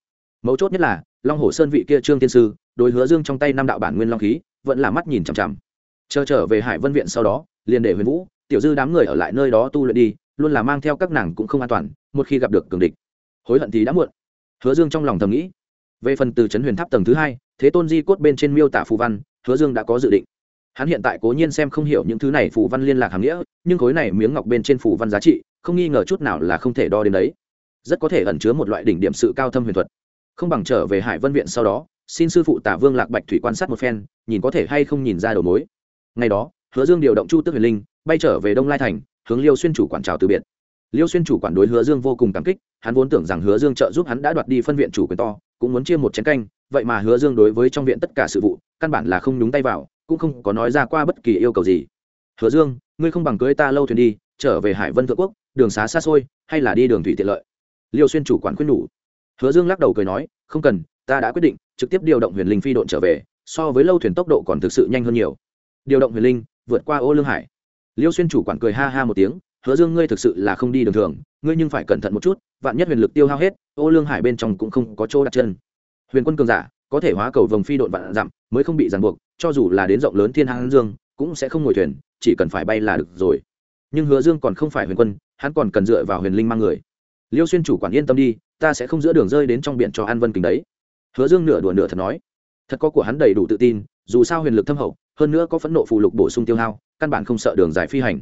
Mấu chốt nhất là, long hồ sơn vị kia trương tiên sư, đối hứa dương trong tay năm đạo bản nguyên long khí, vẫn là mắt nhìn chằm chằm. Chờ trở về hải vân viện sau đó, liền để huyền vũ, tiểu dư đám người ở lại nơi đó tu luyện đi, luôn là mang theo các nàng cũng không an toàn, một khi gặp được cường địch, hối hận thì đã muộn. Hứa dương trong lòng thầm nghĩ. Về phần từ trấn huyền tháp tầng thứ hai, thế tôn di cốt bên trên miêu tả phù văn, hứa dương đã có dự định hắn hiện tại cố nhiên xem không hiểu những thứ này phù văn liên lạc hàm nghĩa, nhưng khối này miếng ngọc bên trên phù văn giá trị, không nghi ngờ chút nào là không thể đo đến đấy. Rất có thể ẩn chứa một loại đỉnh điểm sự cao thâm huyền thuật. Không bằng trở về hải vân viện sau đó, xin sư phụ tả vương lạc bạch thủy quan sát một phen, nhìn có thể hay không nhìn ra đầu mối. Ngày đó, hứa dương điều động chu tước huyền linh, bay trở về đông lai thành, hướng liêu xuyên chủ quản trào từ biệt. Liêu xuyên chủ quản đối hứa dương vô cùng cảm kích, hắn vốn tưởng rằng hứa dương trợ giúp hắn đã đoạt đi phân viện chủ quyền to, cũng muốn chia một chén canh, vậy mà hứa dương đối với trong viện tất cả sự vụ, căn bản là không nhúng tay vào cũng không có nói ra qua bất kỳ yêu cầu gì. Hứa dương, ngươi không bằng cưới ta lâu thuyền đi, trở về hải vân thượng quốc, đường xá xa xôi, hay là đi đường thủy tiện lợi? Liêu xuyên chủ quản khuyên nhủ. Hứa dương lắc đầu cười nói, không cần, ta đã quyết định, trực tiếp điều động huyền linh phi độn trở về, so với lâu thuyền tốc độ còn thực sự nhanh hơn nhiều. Điều động huyền linh, vượt qua ô lương hải. Liêu xuyên chủ quản cười ha ha một tiếng, hứa dương, ngươi thực sự là không đi đường thường, ngươi nhưng phải cẩn thận một chút, vạn nhất huyền lực tiêu hao hết, ô lương hải bên trong cũng không có chỗ đặt chân. Huyền quân cường giả có thể hóa cầu vồng phi độn vạn dặm, mới không bị ràng buộc, cho dù là đến rộng lớn thiên hán dương, cũng sẽ không ngồi thuyền, chỉ cần phải bay là được rồi. Nhưng hứa dương còn không phải huyền quân, hắn còn cần dựa vào huyền linh mang người. Liêu xuyên chủ quản yên tâm đi, ta sẽ không giữa đường rơi đến trong biển cho an vân kính đấy. Hứa dương nửa đùa nửa thật nói. Thật có của hắn đầy đủ tự tin, dù sao huyền lực thâm hậu, hơn nữa có phẫn nộ phù lục bổ sung tiêu hao, căn bản không sợ đường dài phi hành.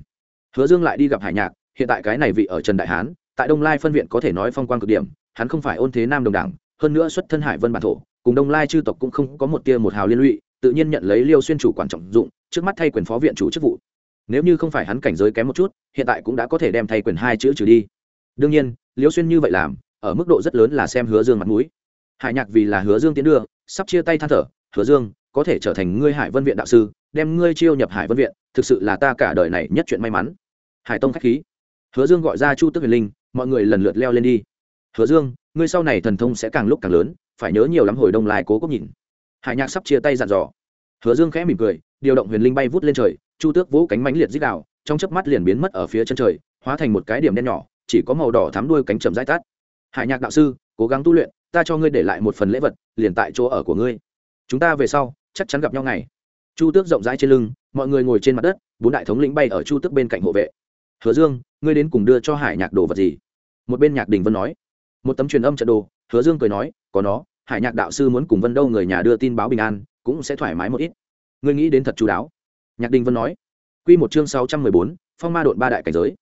Hứa dương lại đi gặp hải nhạc, hiện tại cái này vị ở trần đại hán, tại đông lai phân viện có thể nói phong quan cực điểm, hắn không phải ôn thế nam đồng đảng, hơn nữa xuất thân hải vân bản thổ cùng đông lai chư tộc cũng không có một tia một hào liên lụy, tự nhiên nhận lấy liêu xuyên chủ quản trọng dụng, trước mắt thay quyền phó viện chủ chức vụ. Nếu như không phải hắn cảnh giới kém một chút, hiện tại cũng đã có thể đem thay quyền hai chữ trừ đi. Đương nhiên, liêu xuyên như vậy làm, ở mức độ rất lớn là xem hứa dương mặt mũi. Hải nhạc vì là hứa dương tiến đưa, sắp chia tay than thở, hứa dương, có thể trở thành ngươi hải vân viện đạo sư, đem ngươi chiêu nhập hải vân viện, thực sự là ta cả đời này nhất chuyện may mắn. Hải tông k h á c h khí. Hứa dương gọi ra chu tức huyền linh, mọi người lần lượt leo lên đi. Hứa dương, ngươi sau này thần thông sẽ càng lúc càng lớn phải nhớ nhiều lắm hồi đông lai cố cốc nhìn. Hải nhạc sắp chia tay dặn dò. Hứa dương khẽ mỉm cười, điều động huyền linh bay vút lên trời, chu tước vỗ cánh mánh liệt dích đạo trong chớp mắt liền biến mất ở phía chân trời, hóa thành một cái điểm đen nhỏ, chỉ có màu đỏ thắm đuôi cánh chầm rãi tắt. Hải nhạc đạo sư, cố gắng tu luyện, ta cho ngươi để lại một phần lễ vật, liền tại chỗ ở của ngươi. Chúng ta về sau, chắc chắn gặp nhau ngày. Chu tước rộng rãi trên lưng, mọi người ngồi trên mặt đất, bốn đại thống lĩnh bay ở chu tước bên cạnh hộ vệ. Hứa dương, ngươi đến cùng đưa cho hải nhạc đồ vật gì? Một bên nhạc đình vân nói. Một tấm truyền âm trận đồ, hứa dương cười nói có nó, hải nhạc đạo sư muốn cùng vân đâu người nhà đưa tin báo bình an, cũng sẽ thoải mái một ít. Ngươi nghĩ đến thật chú đáo. Nhạc đình vân nói. Q một chương sáu trăm mười bốn, phong ma đội ba đại cảnh giới.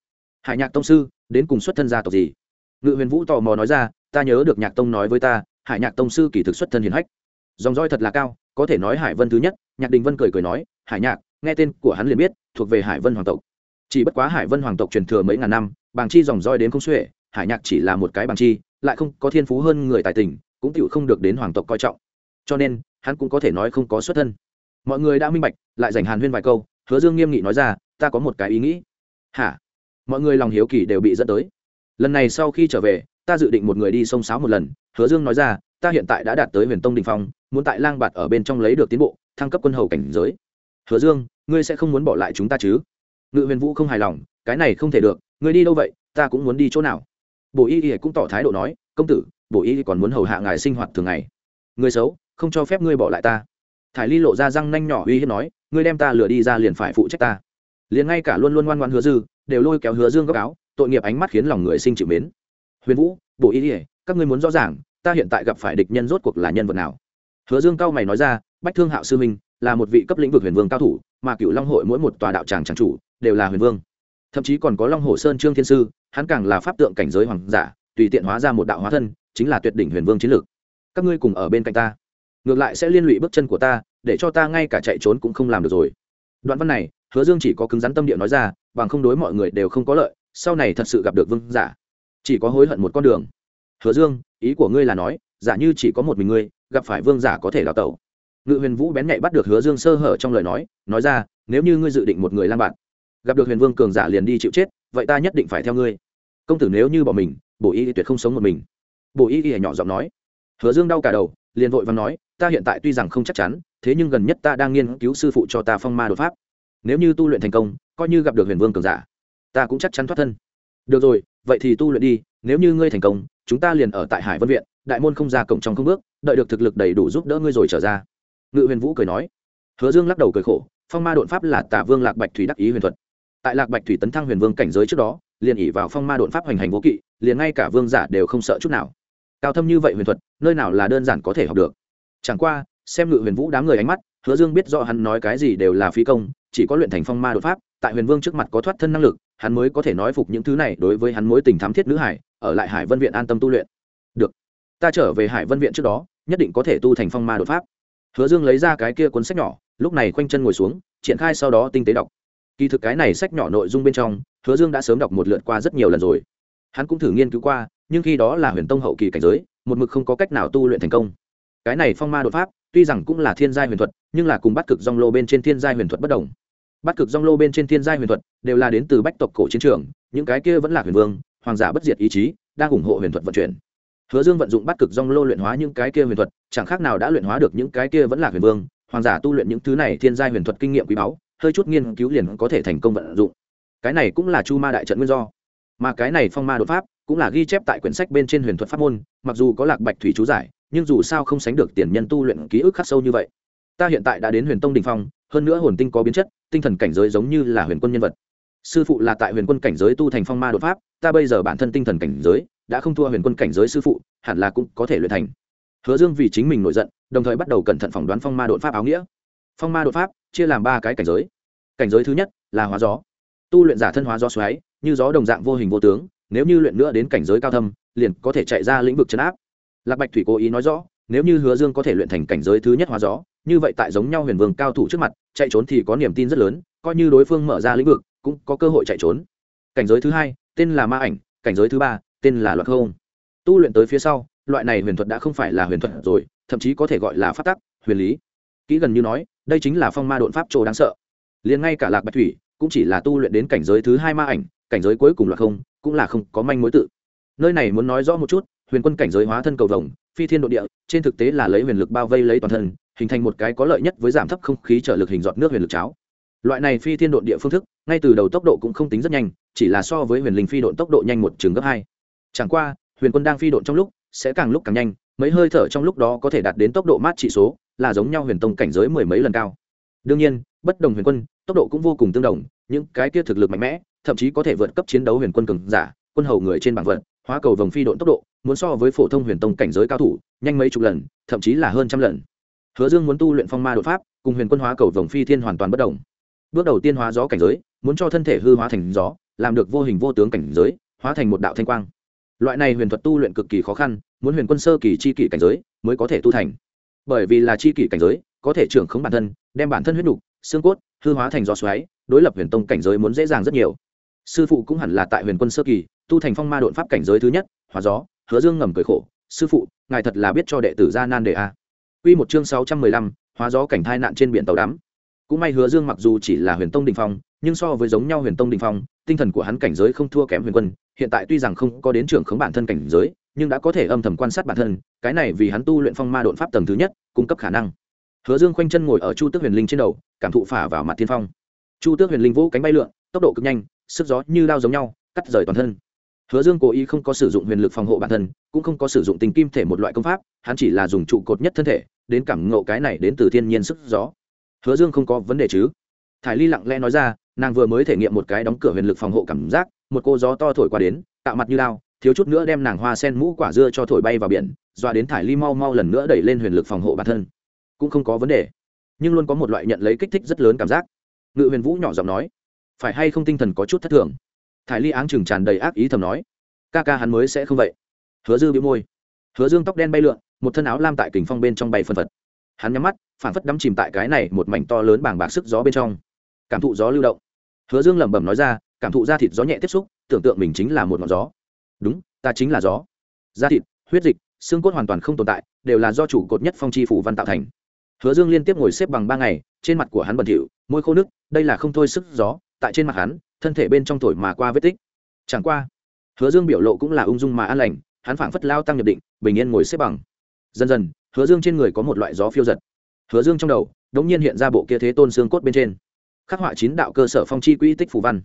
Hải nhạc tông sư, đến cùng xuất thân gia tộc gì? Ngự huyền vũ tò mò nói ra, ta nhớ được nhạc tông nói với ta, hải nhạc tông sư kỳ thực xuất thân hiền hách. Dòng roi thật là cao, có thể nói hải vân thứ nhất. Nhạc đình vân cười cười nói, hải nhạc, nghe tên của hắn liền biết, thuộc về hải vân hoàng tộc. Chỉ bất quá hải vân hoàng tộc truyền thừa mấy ngàn năm, bàng chi dòng roi đến không xuể, hải nhạc chỉ là một cái bàng chi, lại không có thiên phú hơn người tài tình cũng tựu không được đến hoàng tộc coi trọng. Cho nên, hắn cũng có thể nói không có xuất thân. Mọi người đã minh bạch, lại dành hàn huyên vài câu, hứa dương nghiêm nghị nói ra, ta có một cái ý nghĩ. Hả? Mọi người lòng hiếu kỳ đều bị dẫn tới. Lần này sau khi trở về, ta dự định một người đi sông sáo một lần, hứa dương nói ra, ta hiện tại đã đạt tới huyền tông đình phong, muốn tại lang bạt ở bên trong lấy được tiến bộ, thăng cấp quân hầu cảnh giới. Hứa dương, ngươi sẽ không muốn bỏ lại chúng ta chứ? Ngự huyền vũ không hài lòng, cái này không thể được, ngươi đi đâu vậy, ta cũng muốn đi chỗ nào? Bổ y y cũng tỏ thái độ nói, công tử bổ y còn muốn hầu hạ ngài sinh hoạt thường ngày. Người xấu, không cho phép ngươi bỏ lại ta. Thải ly lộ ra răng nanh nhỏ uy hiếp nói, ngươi đem ta lừa đi ra liền phải phụ trách ta. Liền ngay cả luôn luôn ngoan ngoan hứa dư, đều lôi kéo hứa dương góc áo, tội nghiệp ánh mắt khiến lòng người sinh chịu mến. Huyền vũ bộ y ỉa các ngươi muốn rõ ràng, ta hiện tại gặp phải địch nhân rốt cuộc là nhân vật nào? Hứa dương cao mày nói ra, bách thương hạo sư minh, là một vị cấp lĩnh vực huyền vương cao thủ, mà cựu long hội mỗi một tòa đạo tràng tràng chủ, đều là huyền vương. Thậm chí còn có long hồ sơn trương thiên sư, hắn càng là pháp tượng cảnh giới hoàng giả, tùy tiện hóa ra một đạo hóa thân chính là tuyệt đỉnh huyền vương chiến lược. Các ngươi cùng ở bên cạnh ta. Ngược lại sẽ liên lụy bước chân của ta, để cho ta ngay cả chạy trốn cũng không làm được rồi. Đoạn văn này, hứa dương chỉ có cứng rắn tâm địa nói ra, bằng không đối mọi người đều không có lợi, sau này thật sự gặp được vương giả. Chỉ có hối hận một con đường. Hứa dương, ý của ngươi là nói, giả như chỉ có một mình ngươi, gặp phải vương giả có thể đào tẩu. Ngự huyền vũ bén nhạy bắt được hứa dương sơ hở trong lời nói nói ra, nếu như ngươi dự định một người lang bạn, gặp được huyền vương cường giả liền đi chịu chết, vậy ta nhất định phải theo ngươi. Công tử nếu như bỏ mình, bổ y tuyệt không sống một mình bộ y y nhỏ giọng nói. Hứa dương đau cả đầu, liền vội và nói, ta hiện tại tuy rằng không chắc chắn, thế nhưng gần nhất ta đang nghiên cứu sư phụ cho ta phong ma đột pháp. Nếu như tu luyện thành công, coi như gặp được huyền vương cường giả, ta cũng chắc chắn thoát thân. Được rồi, vậy thì tu luyện đi, nếu như ngươi thành công, chúng ta liền ở tại hải vân viện, đại môn không ra cổng trong không bước, đợi được thực lực đầy đủ giúp đỡ ngươi rồi trở ra. Ngự huyền vũ cười nói. Hứa dương lắc đầu cười khổ, phong ma đột pháp là tả vương lạc bạch thủy đắc ý huyền thuật. Tại lạc bạch thủy tấn thăng huyền vương cảnh giới trước đó, liền ỉ vào phong ma đột pháp hoành hành vô kỵ, liền ngay cả vương giả đều không sợ chút nào cao thâm như vậy huyền thuật, nơi nào là đơn giản có thể học được? Chẳng qua, xem ngự huyền vũ đám người ánh mắt, hứa dương biết rõ hắn nói cái gì đều là phí công, chỉ có luyện thành phong ma đột pháp, tại huyền vương trước mặt có thoát thân năng lực, hắn mới có thể nói phục những thứ này đối với hắn mối tình thám thiết nữ hải, ở lại hải vân viện an tâm tu luyện. Được, ta trở về hải vân viện trước đó, nhất định có thể tu thành phong ma đột pháp. Hứa dương lấy ra cái kia cuốn sách nhỏ, lúc này khoanh chân ngồi xuống, triển khai sau đó tinh tế đọc. Kỳ thực cái này sách nhỏ nội dung bên trong, hứa dương đã sớm đọc một lượt qua rất nhiều lần rồi. Hắn cũng thử nghiên cứu qua nhưng khi đó là huyền tông hậu kỳ cảnh giới, một mực không có cách nào tu luyện thành công. Cái này phong ma đột pháp, tuy rằng cũng là thiên giai huyền thuật, nhưng là cùng bắt cực dong lô bên trên thiên giai huyền thuật bất đồng. Bắt cực dong lô bên trên thiên giai huyền thuật đều là đến từ bách tộc cổ chiến trường, những cái kia vẫn là huyền vương, hoàng giả bất diệt ý chí, đang ủng hộ huyền thuật vận chuyển. Hứa dương vận dụng bắt cực dong lô luyện hóa những cái kia huyền thuật, chẳng khác nào đã luyện hóa được những cái kia vẫn là huyền vương, hoàng giả tu luyện những thứ này thiên giai huyền thuật kinh nghiệm quý báu, hơi chút nghiên cứu liền có thể thành công vận dụng. Cái này cũng là chu ma đại trận nguyên do. Mà cái này phong ma đột pháp cũng là ghi chép tại quyển sách bên trên huyền thuật pháp môn, mặc dù có lạc bạch thủy chú giải, nhưng dù sao không sánh được tiền nhân tu luyện ký ức khắc sâu như vậy. Ta hiện tại đã đến huyền tông đình phong, hơn nữa hồn tinh có biến chất, tinh thần cảnh giới giống như là huyền quân nhân vật. Sư phụ là tại huyền quân cảnh giới tu thành phong ma đột pháp, ta bây giờ bản thân tinh thần cảnh giới, đã không thua huyền quân cảnh giới sư phụ, hẳn là cũng có thể luyện thành. Hứa dương vì chính mình nổi giận, đồng thời bắt đầu cẩn thận phỏng đoán phong ma đột pháp áo nghĩa. Phong ma đột pháp, chia làm ba cái cảnh giới. Cảnh giới thứ nhất là hóa gió. Tu luyện giả thân hóa gió xoáy, như gió đồng dạng vô hình vô tướng nếu như luyện nữa đến cảnh giới cao thâm, liền có thể chạy ra lĩnh vực chấn áp. Lạc bạch thủy cố ý nói rõ, nếu như hứa dương có thể luyện thành cảnh giới thứ nhất hóa gió, như vậy tại giống nhau huyền vương cao thủ trước mặt, chạy trốn thì có niềm tin rất lớn, coi như đối phương mở ra lĩnh vực, cũng có cơ hội chạy trốn. Cảnh giới thứ hai, tên là ma ảnh, cảnh giới thứ ba, tên là loạt không. Tu luyện tới phía sau, loại này huyền thuật đã không phải là huyền thuật rồi, thậm chí có thể gọi là phát tắc, huyền lý. Kỹ gần như nói, đây chính là phong ma đột pháp trồ đáng sợ. Liền ngay cả lạc bạch thủy, cũng chỉ là tu luyện đến cảnh giới thứ hai ma ảnh, cảnh giới cuối cùng luật không cũng là không có manh mối tự. Nơi này muốn nói rõ một chút, huyền quân cảnh giới hóa thân cầu vồng, phi thiên độ địa, trên thực tế là lấy huyền lực bao vây lấy toàn thân, hình thành một cái có lợi nhất với giảm thấp không khí trở lực hình giọt nước huyền lực cháo. Loại này phi thiên độ địa phương thức, ngay từ đầu tốc độ cũng không tính rất nhanh, chỉ là so với huyền linh phi độn tốc độ nhanh một chừng gấp hai. Chẳng qua, huyền quân đang phi độn trong lúc, sẽ càng lúc càng nhanh, mấy hơi thở trong lúc đó có thể đạt đến tốc độ mát trị số, là giống nhau huyền tông cảnh giới mười mấy lần cao. Đương nhiên, bất đồng huyền quân, tốc độ cũng vô cùng tương đồng, những cái kia thực lực mạnh mẽ thậm chí có thể vượt cấp chiến đấu huyền quân cường giả, quân hầu người trên bảng vận hóa cầu vòng phi độn tốc độ, muốn so với phổ thông huyền tông cảnh giới cao thủ, nhanh mấy chục lần, thậm chí là hơn trăm lần. Hứa dương muốn tu luyện phong ma đột pháp, cùng huyền quân hóa cầu vòng phi thiên hoàn toàn bất đồng. Bước đầu tiên hóa gió cảnh giới, muốn cho thân thể hư hóa thành gió, làm được vô hình vô tướng cảnh giới, hóa thành một đạo thanh quang. Loại này huyền thuật tu luyện cực kỳ khó khăn, muốn huyền quân sơ kỳ chi kỷ cảnh giới mới có thể tu thành. Bởi vì là chi kỷ cảnh giới, có thể trưởng khống bản thân, đem bản thân huyết đục xương cốt, hư hóa thành gió xoáy, đối lập huyền tông cảnh giới muốn dễ dàng rất nhiều sư phụ cũng hẳn là tại huyền quân sơ kỳ, tu thành phong ma đột pháp cảnh giới thứ nhất hóa gió, hứa dương ngầm cười khổ, sư phụ, ngài thật là biết cho đệ tử ra nan đề a. À. Quy một chương sáu trăm mười lăm hóa gió cảnh thai nạn trên biển tàu đắm. Cũng may hứa dương mặc dù chỉ là huyền tông đình phong, nhưng so với giống nhau huyền tông đình phong, tinh thần của hắn cảnh giới không thua kém huyền quân, hiện tại tuy rằng không có đến trưởng khống bản thân cảnh giới, nhưng đã có thể âm thầm quan sát bản thân, cái này vì hắn tu luyện phong ma đột pháp tầng thứ nhất, cung cấp khả năng. Hứa dương khoanh chân ngồi ở chu tước huyền linh trên đầu, cảm thụ phả vào mặt thiên phong. Chu tước huyền linh vỗ cánh bay lượn, tốc độ cực nhanh sức gió như đao giống nhau, cắt rời toàn thân. Hứa dương cố ý không có sử dụng huyền lực phòng hộ bản thân, cũng không có sử dụng tình kim thể một loại công pháp, hắn chỉ là dùng trụ cột nhất thân thể, đến cảm ngộ cái này đến từ thiên nhiên sức gió. Hứa dương không có vấn đề chứ? Thải ly lặng lẽ nói ra, nàng vừa mới thể nghiệm một cái đóng cửa huyền lực phòng hộ cảm giác, một cô gió to thổi qua đến, tạo mặt như lao thiếu chút nữa đem nàng hoa sen mũ quả dưa cho thổi bay vào biển, dọa đến thải ly mau mau lần nữa đẩy lên huyền lực phòng hộ bản thân. Cũng không có vấn đề, nhưng luôn có một loại nhận lấy kích thích rất lớn cảm giác. Ngự huyền vũ nhỏ giọng nói phải hay không tinh thần có chút thất thường? Thải ly áng chừng tràn đầy ác ý thầm nói. Ca ca hắn mới sẽ không vậy. Hứa dư bị môi. Hứa dương tóc đen bay lượn, một thân áo lam tại kình phong bên trong bay phân phật. Hắn nhắm mắt phản phất đắm chìm tại cái này một mảnh to lớn bảng bạc sức gió bên trong. Cảm thụ gió lưu động. Hứa dương lẩm bẩm nói ra, cảm thụ da thịt gió nhẹ tiếp xúc, tưởng tượng mình chính là một ngọn gió. Đúng, ta chính là gió. Da thịt, huyết dịch, xương cốt hoàn toàn không tồn tại, đều là do chủ cột nhất phong chi phủ văn tạo thành. Hứa dương liên tiếp ngồi xếp bằng ba ngày, trên mặt của hắn bẩn thỉu, môi khô nước đây là không thôi sức gió tại trên mặt hắn, thân thể bên trong thổi mà qua vết tích. Chẳng qua, hứa dương biểu lộ cũng là ung dung mà an lành, hắn phảng phất lao tăng nhập định, bình yên ngồi xếp bằng. Dần dần, hứa dương trên người có một loại gió phiêu giật. Hứa dương trong đầu đống nhiên hiện ra bộ kia thế tôn xương cốt bên trên. Khắc họa chín đạo cơ sở phong chi quỹ tích phù văn.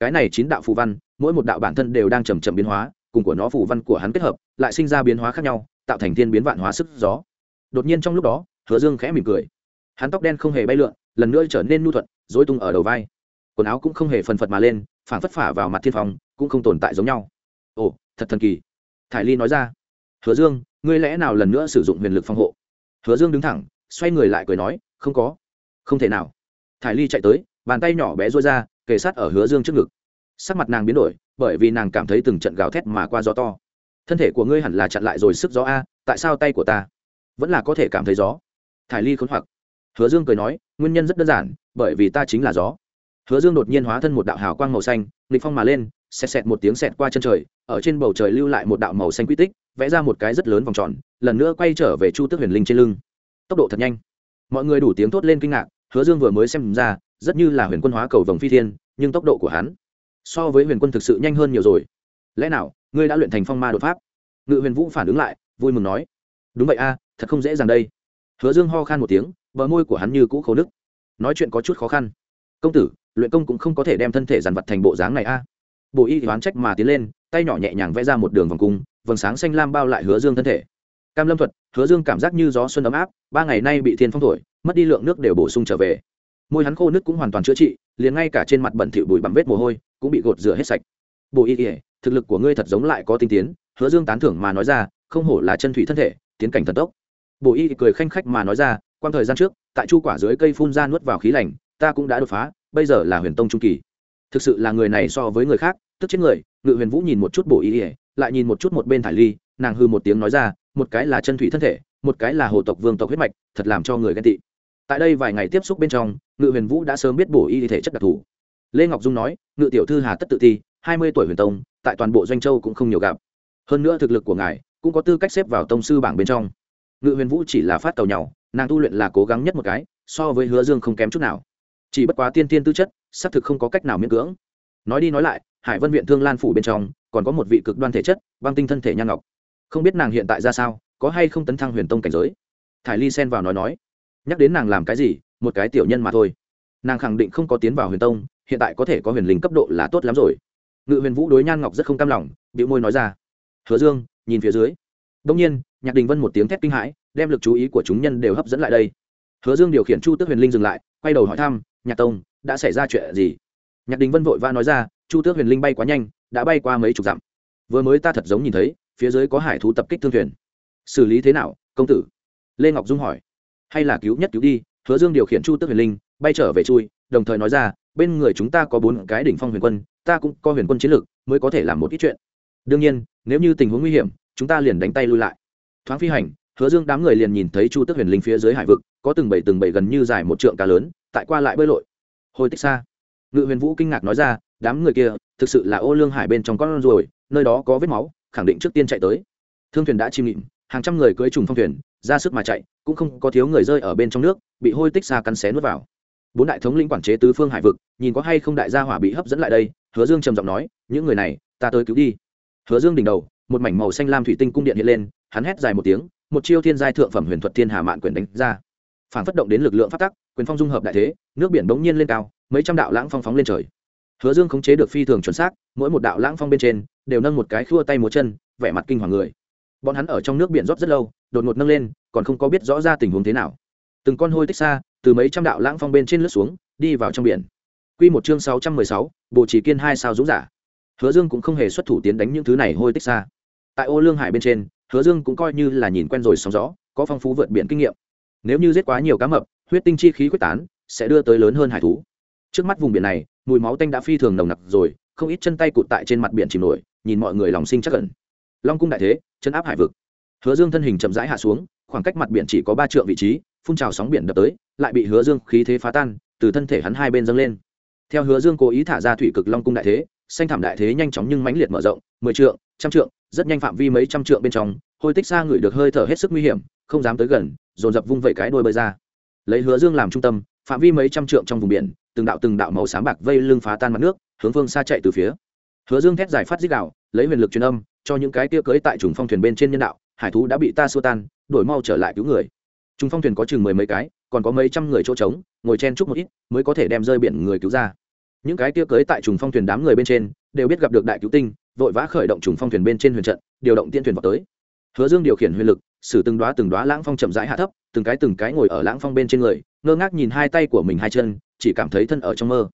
Cái này chín đạo phù văn, mỗi một đạo bản thân đều đang chầm chậm biến hóa, cùng của nó phù văn của hắn kết hợp, lại sinh ra biến hóa khác nhau, tạo thành thiên biến vạn hóa sức gió. Đột nhiên trong lúc đó, hứa dương khẽ mỉm cười. Hắn tóc đen không hề bay lượn, lần nữa trở nên nu thuận dối tung ở đầu vai quần áo cũng không hề phần phật mà lên phản phất phả vào mặt thiên phong, cũng không tồn tại giống nhau. Ồ, thật thần kỳ. Thải ly nói ra. Hứa dương, ngươi lẽ nào lần nữa sử dụng huyền lực phòng hộ? Hứa dương đứng thẳng, xoay người lại cười nói, không có. Không thể nào. Thải ly chạy tới, bàn tay nhỏ bé rối ra, kề sát ở hứa dương trước ngực. Sắc mặt nàng biến đổi, bởi vì nàng cảm thấy từng trận gào thét mà qua gió to. Thân thể của ngươi hẳn là chặn lại rồi sức gió a, tại sao tay của ta vẫn là có thể cảm thấy gió? Thải ly khốn hoặc hứa dương cười nói, nguyên nhân rất đơn giản, bởi vì ta chính là gió hứa dương đột nhiên hóa thân một đạo hào quang màu xanh, nghịch phong mà lên, xẹt xẹt một tiếng xẹt qua chân trời, ở trên bầu trời lưu lại một đạo màu xanh quy tích, vẽ ra một cái rất lớn vòng tròn, lần nữa quay trở về chu tước huyền linh trên lưng. Tốc độ thật nhanh. Mọi người đủ tiếng thốt lên kinh ngạc, hứa dương vừa mới xem ra, rất như là huyền quân hóa cầu vòng phi thiên, nhưng tốc độ của hắn so với huyền quân thực sự nhanh hơn nhiều rồi. Lẽ nào, ngươi đã luyện thành phong ma đột pháp? Ngự huyền vũ phản ứng lại, vui mừng nói. Đúng vậy a, thật không dễ dàng đây. Hứa dương ho khan một tiếng, bờ môi của hắn như cũ khô nức. Nói chuyện có chút khó khăn. Công tử luyện công cũng không có thể đem thân thể dàn vật thành bộ dáng này a. À. bộ y đoán trách mà tiến lên, tay nhỏ nhẹ nhàng vẽ ra một đường vòng cung, vầng sáng xanh lam bao lại hứa dương thân thể. Cam lâm thuật, hứa dương cảm giác như gió xuân ấm áp, ba ngày nay bị thiên phong thổi, mất đi lượng nước đều bổ sung trở về. Môi hắn khô nước cũng hoàn toàn chữa trị, liền ngay cả trên mặt bẩn thỉu bụi bặm vết mồ hôi, cũng bị gột rửa hết sạch. Bộ y ỉa thực lực của ngươi thật giống lại có tinh tiến, hứa dương tán thưởng mà nói ra, không hổ là chân thủy thân thể, tiến cảnh thần tốc. Bộ y cười khanh khách mà nói ra quan thời gian trước, tại chu quả dưới cây phun ra nuốt vào khí lạnh ta cũng đã đột phá bây giờ là huyền tông trung kỳ. Thực sự là người này so với người khác, tức chết người, ngự huyền vũ nhìn một chút bổ y ỉa lại nhìn một chút một bên thải ly, nàng hư một tiếng nói ra, một cái là chân thủy thân thể, một cái là hồ tộc vương tộc huyết mạch, thật làm cho người ghen tị. Tại đây vài ngày tiếp xúc bên trong, ngự huyền vũ đã sớm biết bổ y thể chất đặc thù. Lê ngọc dung nói, ngự tiểu thư hà tất tự thi hai mươi tuổi huyền tông, tại toàn bộ doanh châu cũng không nhiều gặp. Hơn nữa thực lực của ngài cũng có tư cách xếp vào tông sư bảng bên trong. Ngự huyền vũ chỉ là phát tàu nhau nàng tu luyện là cố gắng nhất một cái, so với hứa dương không kém chút nào chỉ bất quá tiên tiên tư chất, xác thực không có cách nào miễn cưỡng. Nói đi nói lại, hải vân viện thương lan phủ bên trong, còn có một vị cực đoan thể chất, băng tinh thân thể nhan ngọc. Không biết nàng hiện tại ra sao, có hay không tấn thăng huyền tông cảnh giới? Thải ly xen vào nói nói. Nhắc đến nàng làm cái gì, một cái tiểu nhân mà thôi. Nàng khẳng định không có tiến vào huyền tông, hiện tại có thể có huyền linh cấp độ là tốt lắm rồi. Ngự huyền vũ đối nhan ngọc rất không cam lòng bị môi nói ra. Hứa dương, nhìn phía dưới. Đông nhiên, nhạc đình vân một tiếng thét kinh hãi, đem lực chú ý của chúng nhân đều hấp dẫn lại đây. Hứa dương điều khiển chu tước huyền linh dừng lại, quay đầu hỏi thăm nhạc tông, đã xảy ra chuyện gì? Nhạc đình vân vội va nói ra, chu tước huyền linh bay quá nhanh, đã bay qua mấy chục dặm. Vừa mới ta thật giống nhìn thấy, phía dưới có hải thú tập kích thương thuyền. Xử lý thế nào, công tử? Lê ngọc dung hỏi. Hay là cứu nhất cứu đi, hứa dương điều khiển chu tước huyền linh, bay trở về chui, đồng thời nói ra, bên người chúng ta có bốn cái đỉnh phong huyền quân, ta cũng có huyền quân chiến lược, mới có thể làm một ít chuyện. Đương nhiên, nếu như tình huống nguy hiểm, chúng ta liền đánh tay lui lại. Thoáng phi hành hứa dương đám người liền nhìn thấy chu tước huyền linh phía dưới hải vực, có từng bảy từng bảy gần như dài một trượng cá lớn, tại qua lại bơi lội. Hồi tích xa, ngự huyền vũ kinh ngạc nói ra, đám người kia, thực sự là ô lương hải bên trong con ruồi, nơi đó có vết máu, khẳng định trước tiên chạy tới. Thương thuyền đã chìm nghịm, hàng trăm người cưỡi trùng phong thuyền, ra sức mà chạy, cũng không có thiếu người rơi ở bên trong nước, bị hôi tích xa cắn xé nuốt vào. Bốn đại thống lĩnh quản chế tứ phương hải vực, nhìn có hay không đại gia hỏa bị hấp dẫn lại đây, hứa dương trầm giọng nói, những người này, ta tới cứu đi. Hứa dương đỉnh đầu, một mảnh màu xanh lam thủy tinh cung điện hiện lên, hắn hét dài một tiếng một chiêu thiên giai thượng phẩm huyền thuật thiên hà mạn quyền đánh ra. Phản phất động đến lực lượng phát tắc quyền phong dung hợp đại thế nước biển bỗng nhiên lên cao mấy trăm đạo lãng phong phóng lên trời. Hứa dương khống chế được phi thường chuẩn xác mỗi một đạo lãng phong bên trên đều nâng một cái khua tay múa chân vẻ mặt kinh hoàng người. Bọn hắn ở trong nước biển rót rất lâu đột ngột nâng lên còn không có biết rõ ra tình huống thế nào. Từng con hôi tích xa từ mấy trăm đạo lãng phong bên trên lướt xuống đi vào trong biển. Quy một chương sáu trăm mười sáu, Bộ Chỉ Kiên hai sao dũng giả. Hứa Dương cũng không hề xuất thủ tiến đánh những thứ này hôi tích xa. Tại Ô Lương Hải bên trên, Hứa Dương cũng coi như là nhìn quen rồi sóng gió, có phong phú vượt biển kinh nghiệm. Nếu như giết quá nhiều cá mập, huyết tinh chi khí quyết tán, sẽ đưa tới lớn hơn hải thú. Trước mắt vùng biển này, mùi máu tanh đã phi thường nồng nặc rồi, không ít chân tay cụt tại trên mặt biển chìm nổi, nhìn mọi người lòng sinh chắc ẩn. Long cung đại thế, chân áp hải vực. Hứa Dương thân hình chậm rãi hạ xuống, khoảng cách mặt biển chỉ có ba trượng vị trí, phun trào sóng biển đập tới, lại bị Hứa Dương khí thế phá tan, từ thân thể hắn hai bên dâng lên theo hứa dương cố ý thả ra thủy cực long cung đại thế xanh thảm đại thế nhanh chóng nhưng mãnh liệt mở rộng mười trượng trăm trượng rất nhanh phạm vi mấy trăm trượng bên trong, hôi tích xa ngửi được hơi thở hết sức nguy hiểm, không dám tới gần, dồn dập vung vẩy cái đôi bơi ra. Lấy hứa dương làm trung tâm, phạm vi mấy trăm trượng trong vùng biển, từng đạo từng đạo màu sáng bạc vây lưng phá tan mặt nước, hướng phương xa chạy từ phía. Hứa dương thét giải phát dích đạo, lấy huyền lực truyền âm, cho những cái kia cưới tại trùng phong thuyền bên trên nhân đạo, hải thú đã bị ta xua tan, đổi mau trở lại cứu người. Trùng phong thuyền có chừng mười mấy cái, còn có mấy trăm người chỗ trống, ngồi chen chúc một ít, mới có thể đem rơi biển người cứu ra. Những cái kia cưới tại trùng phong thuyền đám người bên trên, đều biết gặp được đại cứu tinh vội vã khởi động trùng phong thuyền bên trên huyền trận, điều động tiên thuyền vào tới. Hứa dương điều khiển huyền lực xử từng đoá từng đoá lãng phong chậm rãi hạ thấp, từng cái từng cái ngồi ở lãng phong bên trên người, ngơ ngác nhìn hai tay của mình hai chân, chỉ cảm thấy thân ở trong mơ.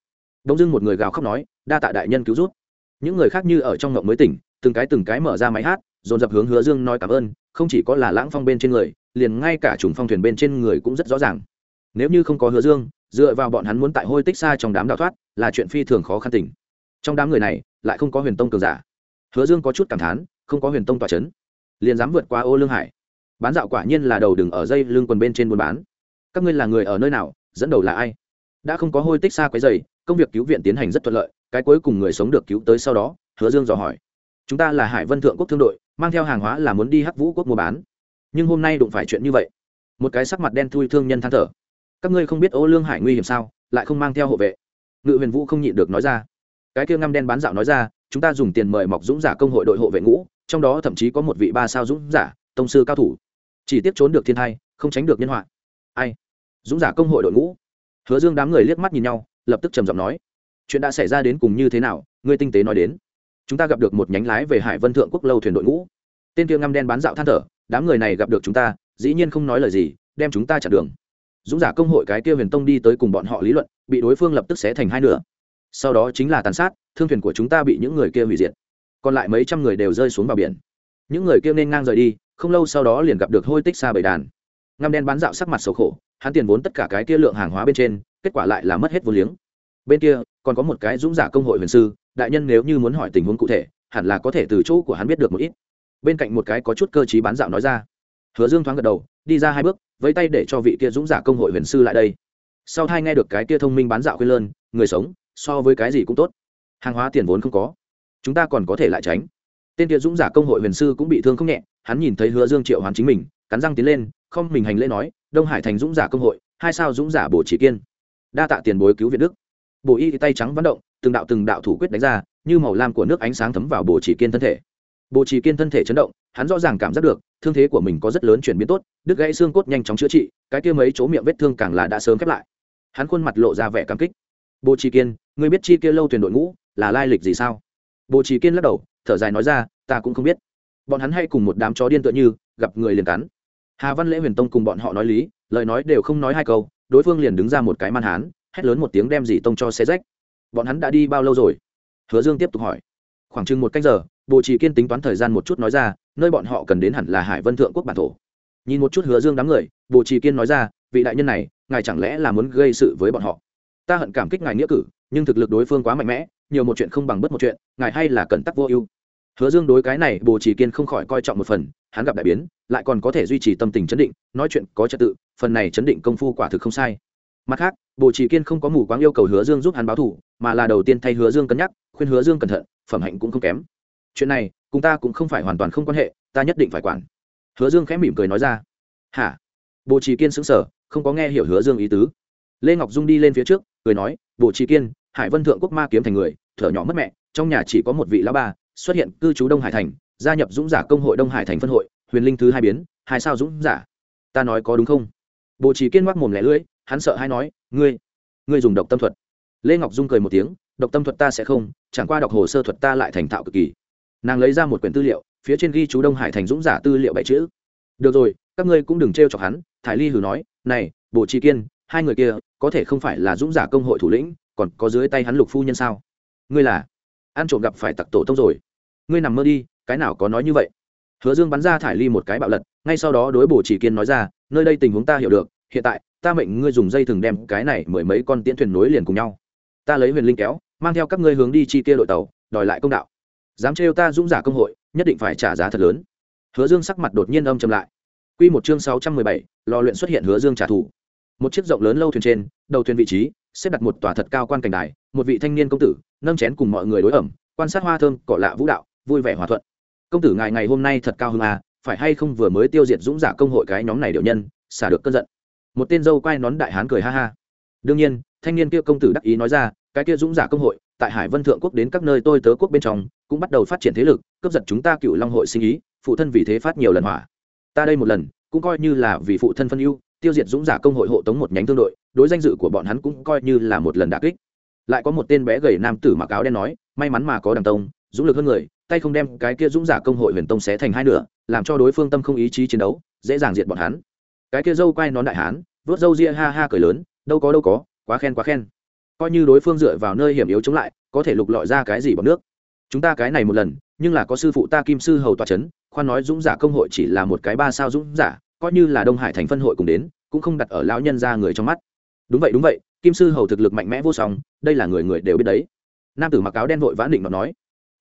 Đông dưng một người gào khóc nói, đa tạ đại nhân cứu rút những người khác như ở trong ngộng mới tỉnh, từng cái từng cái mở ra máy hát, dồn dập hướng hứa dương nói cảm ơn, không chỉ có là lãng phong bên trên người, liền ngay cả trùng phong thuyền bên trên người cũng rất rõ ràng. Nếu như không có hứa dương, dựa vào bọn hắn muốn tại hôi tích xa trong đám đào thoát, là chuyện phi thường khó khăn tỉnh. Trong đám người này, lại không có huyền tông cường giả hứa dương có chút cảm thán, không có huyền tông tòa c h ấ n liền dám vượt qua ô lương hải. Bán dạo quả nhiên là đầu đừng ở dây lưng quần bên trên buôn bán. Các ngươi là người ở nơi nào, dẫn đầu là ai? Đã không có hôi tích xa quấy dày công việc cứu viện tiến hành rất thuận lợi, cái cuối cùng người sống được cứu tới sau đó, hứa dương dò hỏi. Chúng ta là hải vân thượng quốc thương đội, mang theo hàng hóa là muốn đi hắc vũ quốc mua bán. Nhưng hôm nay đụng phải chuyện như vậy. Một cái sắc mặt đen thui thương nhân than thở. Các ngươi không biết ô lương hải nguy hiểm sao, lại không mang theo hộ vệ. Ngự huyền vũ không nhịn được nói ra. Cái kia ngăm đen bán dạo nói ra chúng ta dùng tiền mời mọc dũng giả công hội đội hộ vệ ngũ, trong đó thậm chí có một vị ba sao dũng giả, tông sư cao thủ. Chỉ tiếp trốn được thiên thai, không tránh được nhân họa. Ai? Dũng giả công hội đội ngũ. Hứa dương đám người liếc mắt nhìn nhau, lập tức trầm giọng nói, chuyện đã xảy ra đến cùng như thế nào? Ngươi tinh tế nói đến. Chúng ta gặp được một nhánh lái về hải vân thượng quốc lâu thuyền đội ngũ. Tên kia ngăm đen bán dạo than thở, đám người này gặp được chúng ta, dĩ nhiên không nói lời gì, đem chúng ta chặn đường. Dũng giả công hội cái kia huyền tông đi tới cùng bọn họ lý luận, bị đối phương lập tức xé thành hai nửa sau đó chính là tàn sát, thương thuyền của chúng ta bị những người kia hủy diệt. Còn lại mấy trăm người đều rơi xuống vào biển. Những người kia nên ngang rời đi, không lâu sau đó liền gặp được hôi tích xa bầy đàn. Ngăm đen bán dạo sắc mặt xấu khổ, hắn tiền vốn tất cả cái kia lượng hàng hóa bên trên, kết quả lại là mất hết vô liếng. Bên kia, còn có một cái dũng giả công hội huyền sư, đại nhân nếu như muốn hỏi tình huống cụ thể, hẳn là có thể từ chỗ của hắn biết được một ít. Bên cạnh một cái có chút cơ t bán dạo nói ra. Hứa dương thoáng gật đầu, đi ra hai bước, vẫy tay để cho vị kia dũng giả công hội huyền sư lại đây. Sau hai nghe được cái kia thông minh bán dạo khuyên lơn, người sống so với cái gì cũng tốt. Hàng hóa tiền vốn không có. Chúng ta còn có thể lại tránh. Tên kia dũng giả công hội huyền sư cũng bị thương không nhẹ, hắn nhìn thấy hứa dương triệu hoàn chính mình, cắn răng tiến lên, không mình hành lễ nói, đông hải thành dũng giả công hội, hai sao dũng giả bổ chỉ kiên. Đa tạ tiền bối cứu việt đức. Bổ y tay trắng vận động, từng đạo từng đạo thủ quyết đánh ra, như màu lam của nước ánh sáng thấm vào bổ chỉ kiên thân thể. Bổ chỉ kiên thân thể chấn động, hắn rõ ràng cảm giác được, thương thế của mình có rất lớn chuyển biến tốt, đứt gãy xương cốt nhanh chóng chữa trị, cái kia mấy chỗ miệng vết thương càng là đã sớm khép lại. Hắn khuôn mặt lộ ra vẻ cảm kích. Bồ chỉ kiên Ngươi biết chi kia lâu tuyển đội ngũ là lai lịch gì sao? Bồ trí kiên lắc đầu, thở dài nói ra, ta cũng không biết. Bọn hắn hay cùng một đám chó điên tựa như, gặp người liền cắn. Hà văn lễ huyền tông cùng bọn họ nói lý, lời nói đều không nói hai câu, đối phương liền đứng ra một cái man hán, hét lớn một tiếng đem dì tông cho xe rách. Bọn hắn đã đi bao lâu rồi? Hứa dương tiếp tục hỏi. Khoảng chừng một cách giờ, bồ Chỉ kiên tính toán thời gian một chút nói ra, nơi bọn họ cần đến hẳn là hải vân thượng quốc bản thổ. Nhìn một chút hứa dương đám người, bồ Chỉ kiên nói ra, vị đại nhân này, ngài chẳng lẽ là muốn gây sự với bọn họ? Ta hận cảm kích ngài nghĩa cử nhưng thực lực đối phương quá mạnh mẽ, nhiều một chuyện không bằng bất một chuyện, ngài hay là cẩn tắc vô ưu. Hứa dương đối cái này, bồ chỉ kiên không khỏi coi trọng một phần, hắn gặp đại biến, lại còn có thể duy trì tâm tình chấn định, nói chuyện có trật tự, phần này chấn định công phu quả thực không sai. Mặt khác, bồ chỉ kiên không có mù quáng yêu cầu hứa dương giúp hắn báo thủ, mà là đầu tiên thay hứa dương cân nhắc, khuyên hứa dương cẩn thận, phẩm hạnh cũng không kém. Chuyện này, cùng ta cũng không phải hoàn toàn không quan hệ, ta nhất định phải quản. Hứa dương khẽ mỉm cười nói ra. Hả? Bồ chỉ kiên xứng sở không có nghe hiểu hứa dương ý tứ lê ngọc dung đi lên phía trước, cười nói bộ trí kiên, hải vân thượng quốc ma kiếm thành người, thở nhỏ mất mẹ, trong nhà chỉ có một vị lão ba xuất hiện cư trú đông hải thành, gia nhập dũng giả công hội đông hải thành phân hội, huyền linh thứ hai biến, hai sao dũng giả. Ta nói có đúng không? Bộ trí kiên ngoác mồm lẻ lưỡi, hắn sợ hay nói, ngươi ngươi dùng độc tâm thuật. Lê ngọc dung cười một tiếng, độc tâm thuật ta sẽ không, chẳng qua đọc hồ sơ thuật ta lại thành thạo cực kỳ. Nàng lấy ra một quyển tư liệu, phía trên ghi chú đông hải thành dũng giả tư liệu bảy chữ. Được rồi, các ngươi cũng đừng t chọc hắn, thải ly hừ nói, này bộ trí kiên hai người kia, có thể không phải là dũng giả công hội thủ lĩnh, còn có dưới tay hắn lục phu nhân sao? Ngươi là? Ăn trộm gặp phải tặc tổ tông rồi. Ngươi nằm mơ đi, cái nào có nói như vậy? Hứa dương bắn ra thải ly một cái bạo lật, ngay sau đó đối bổ chỉ kiên nói ra, nơi đây tình huống ta hiểu được, hiện tại, ta mệnh ngươi dùng dây thừng đem cái này mười mấy con tiễn thuyền nối liền cùng nhau. Ta lấy huyền linh kéo, mang theo các ngươi hướng đi chi kia đội tàu, đòi lại công đạo. Dám trêu ta dũng giả công hội, nhất định phải trả giá thật lớn. Hứa dương sắc mặt đột nhiên âm chậm lại. Q một chương sáu trăm mười bảy, lò luyện xuất hiện hứa dương trả thù một chiếc rộng lớn lâu thuyền trên, đầu thuyền vị trí, xếp đặt một tòa thật cao quan cảnh đài, một vị thanh niên công tử, nâng chén cùng mọi người đối ẩm, quan sát hoa thơm, cỏ lạ vũ đạo, vui vẻ hòa thuận. Công tử ngài ngày hôm nay thật cao hơn à phải hay không vừa mới tiêu diệt dũng giả công hội cái nhóm này điệu nhân, xả được cơn giận. Một tên dâu quay nón đại hán cười ha ha. Đương nhiên, thanh niên kia công tử đắc ý nói ra, cái kia dũng giả công hội, tại hải vân thượng quốc đến các nơi tôi tớ quốc bên trong, cũng bắt đầu phát triển thế lực, cướp giật chúng ta cựu long hội sinh ý, phụ thân vì thế phát nhiều lần hỏa. Ta đây một lần, cũng coi như là vì phụ thân phân ưu tiêu diệt dũng giả công hội hộ tống một nhánh thương đội, đối danh dự của bọn hắn cũng coi như là một lần đà kích. Lại có một tên bé gầy nam tử mặc áo đen nói, may mắn mà có đằng tông, dũng lực hơn người, tay không đem cái kia dũng giả công hội huyền tông xé thành hai nửa, làm cho đối phương tâm không ý chí chiến đấu, dễ dàng diệt bọn hắn. Cái kia dâu quay nón đại hán, vớt dâu ria ha ha cười lớn, đâu có đâu có, quá khen quá khen. Coi như đối phương dựa vào nơi hiểm yếu chống lại, có thể lục lọi ra cái gì bằng nước. Chúng ta cái này một lần, nhưng là có sư phụ ta kim sư hầu tòa c h ấ n khoan nói dũng giả công hội chỉ là một cái ba sao dũng giả, coi như là đông hải thành phân hội cùng đến cũng không đặt ở lão nhân ra người trong mắt. Đúng vậy đúng vậy, kim sư hầu thực lực mạnh mẽ vô song, đây là người người đều biết đấy. Nam tử mặc áo đen vội vã định nó nói.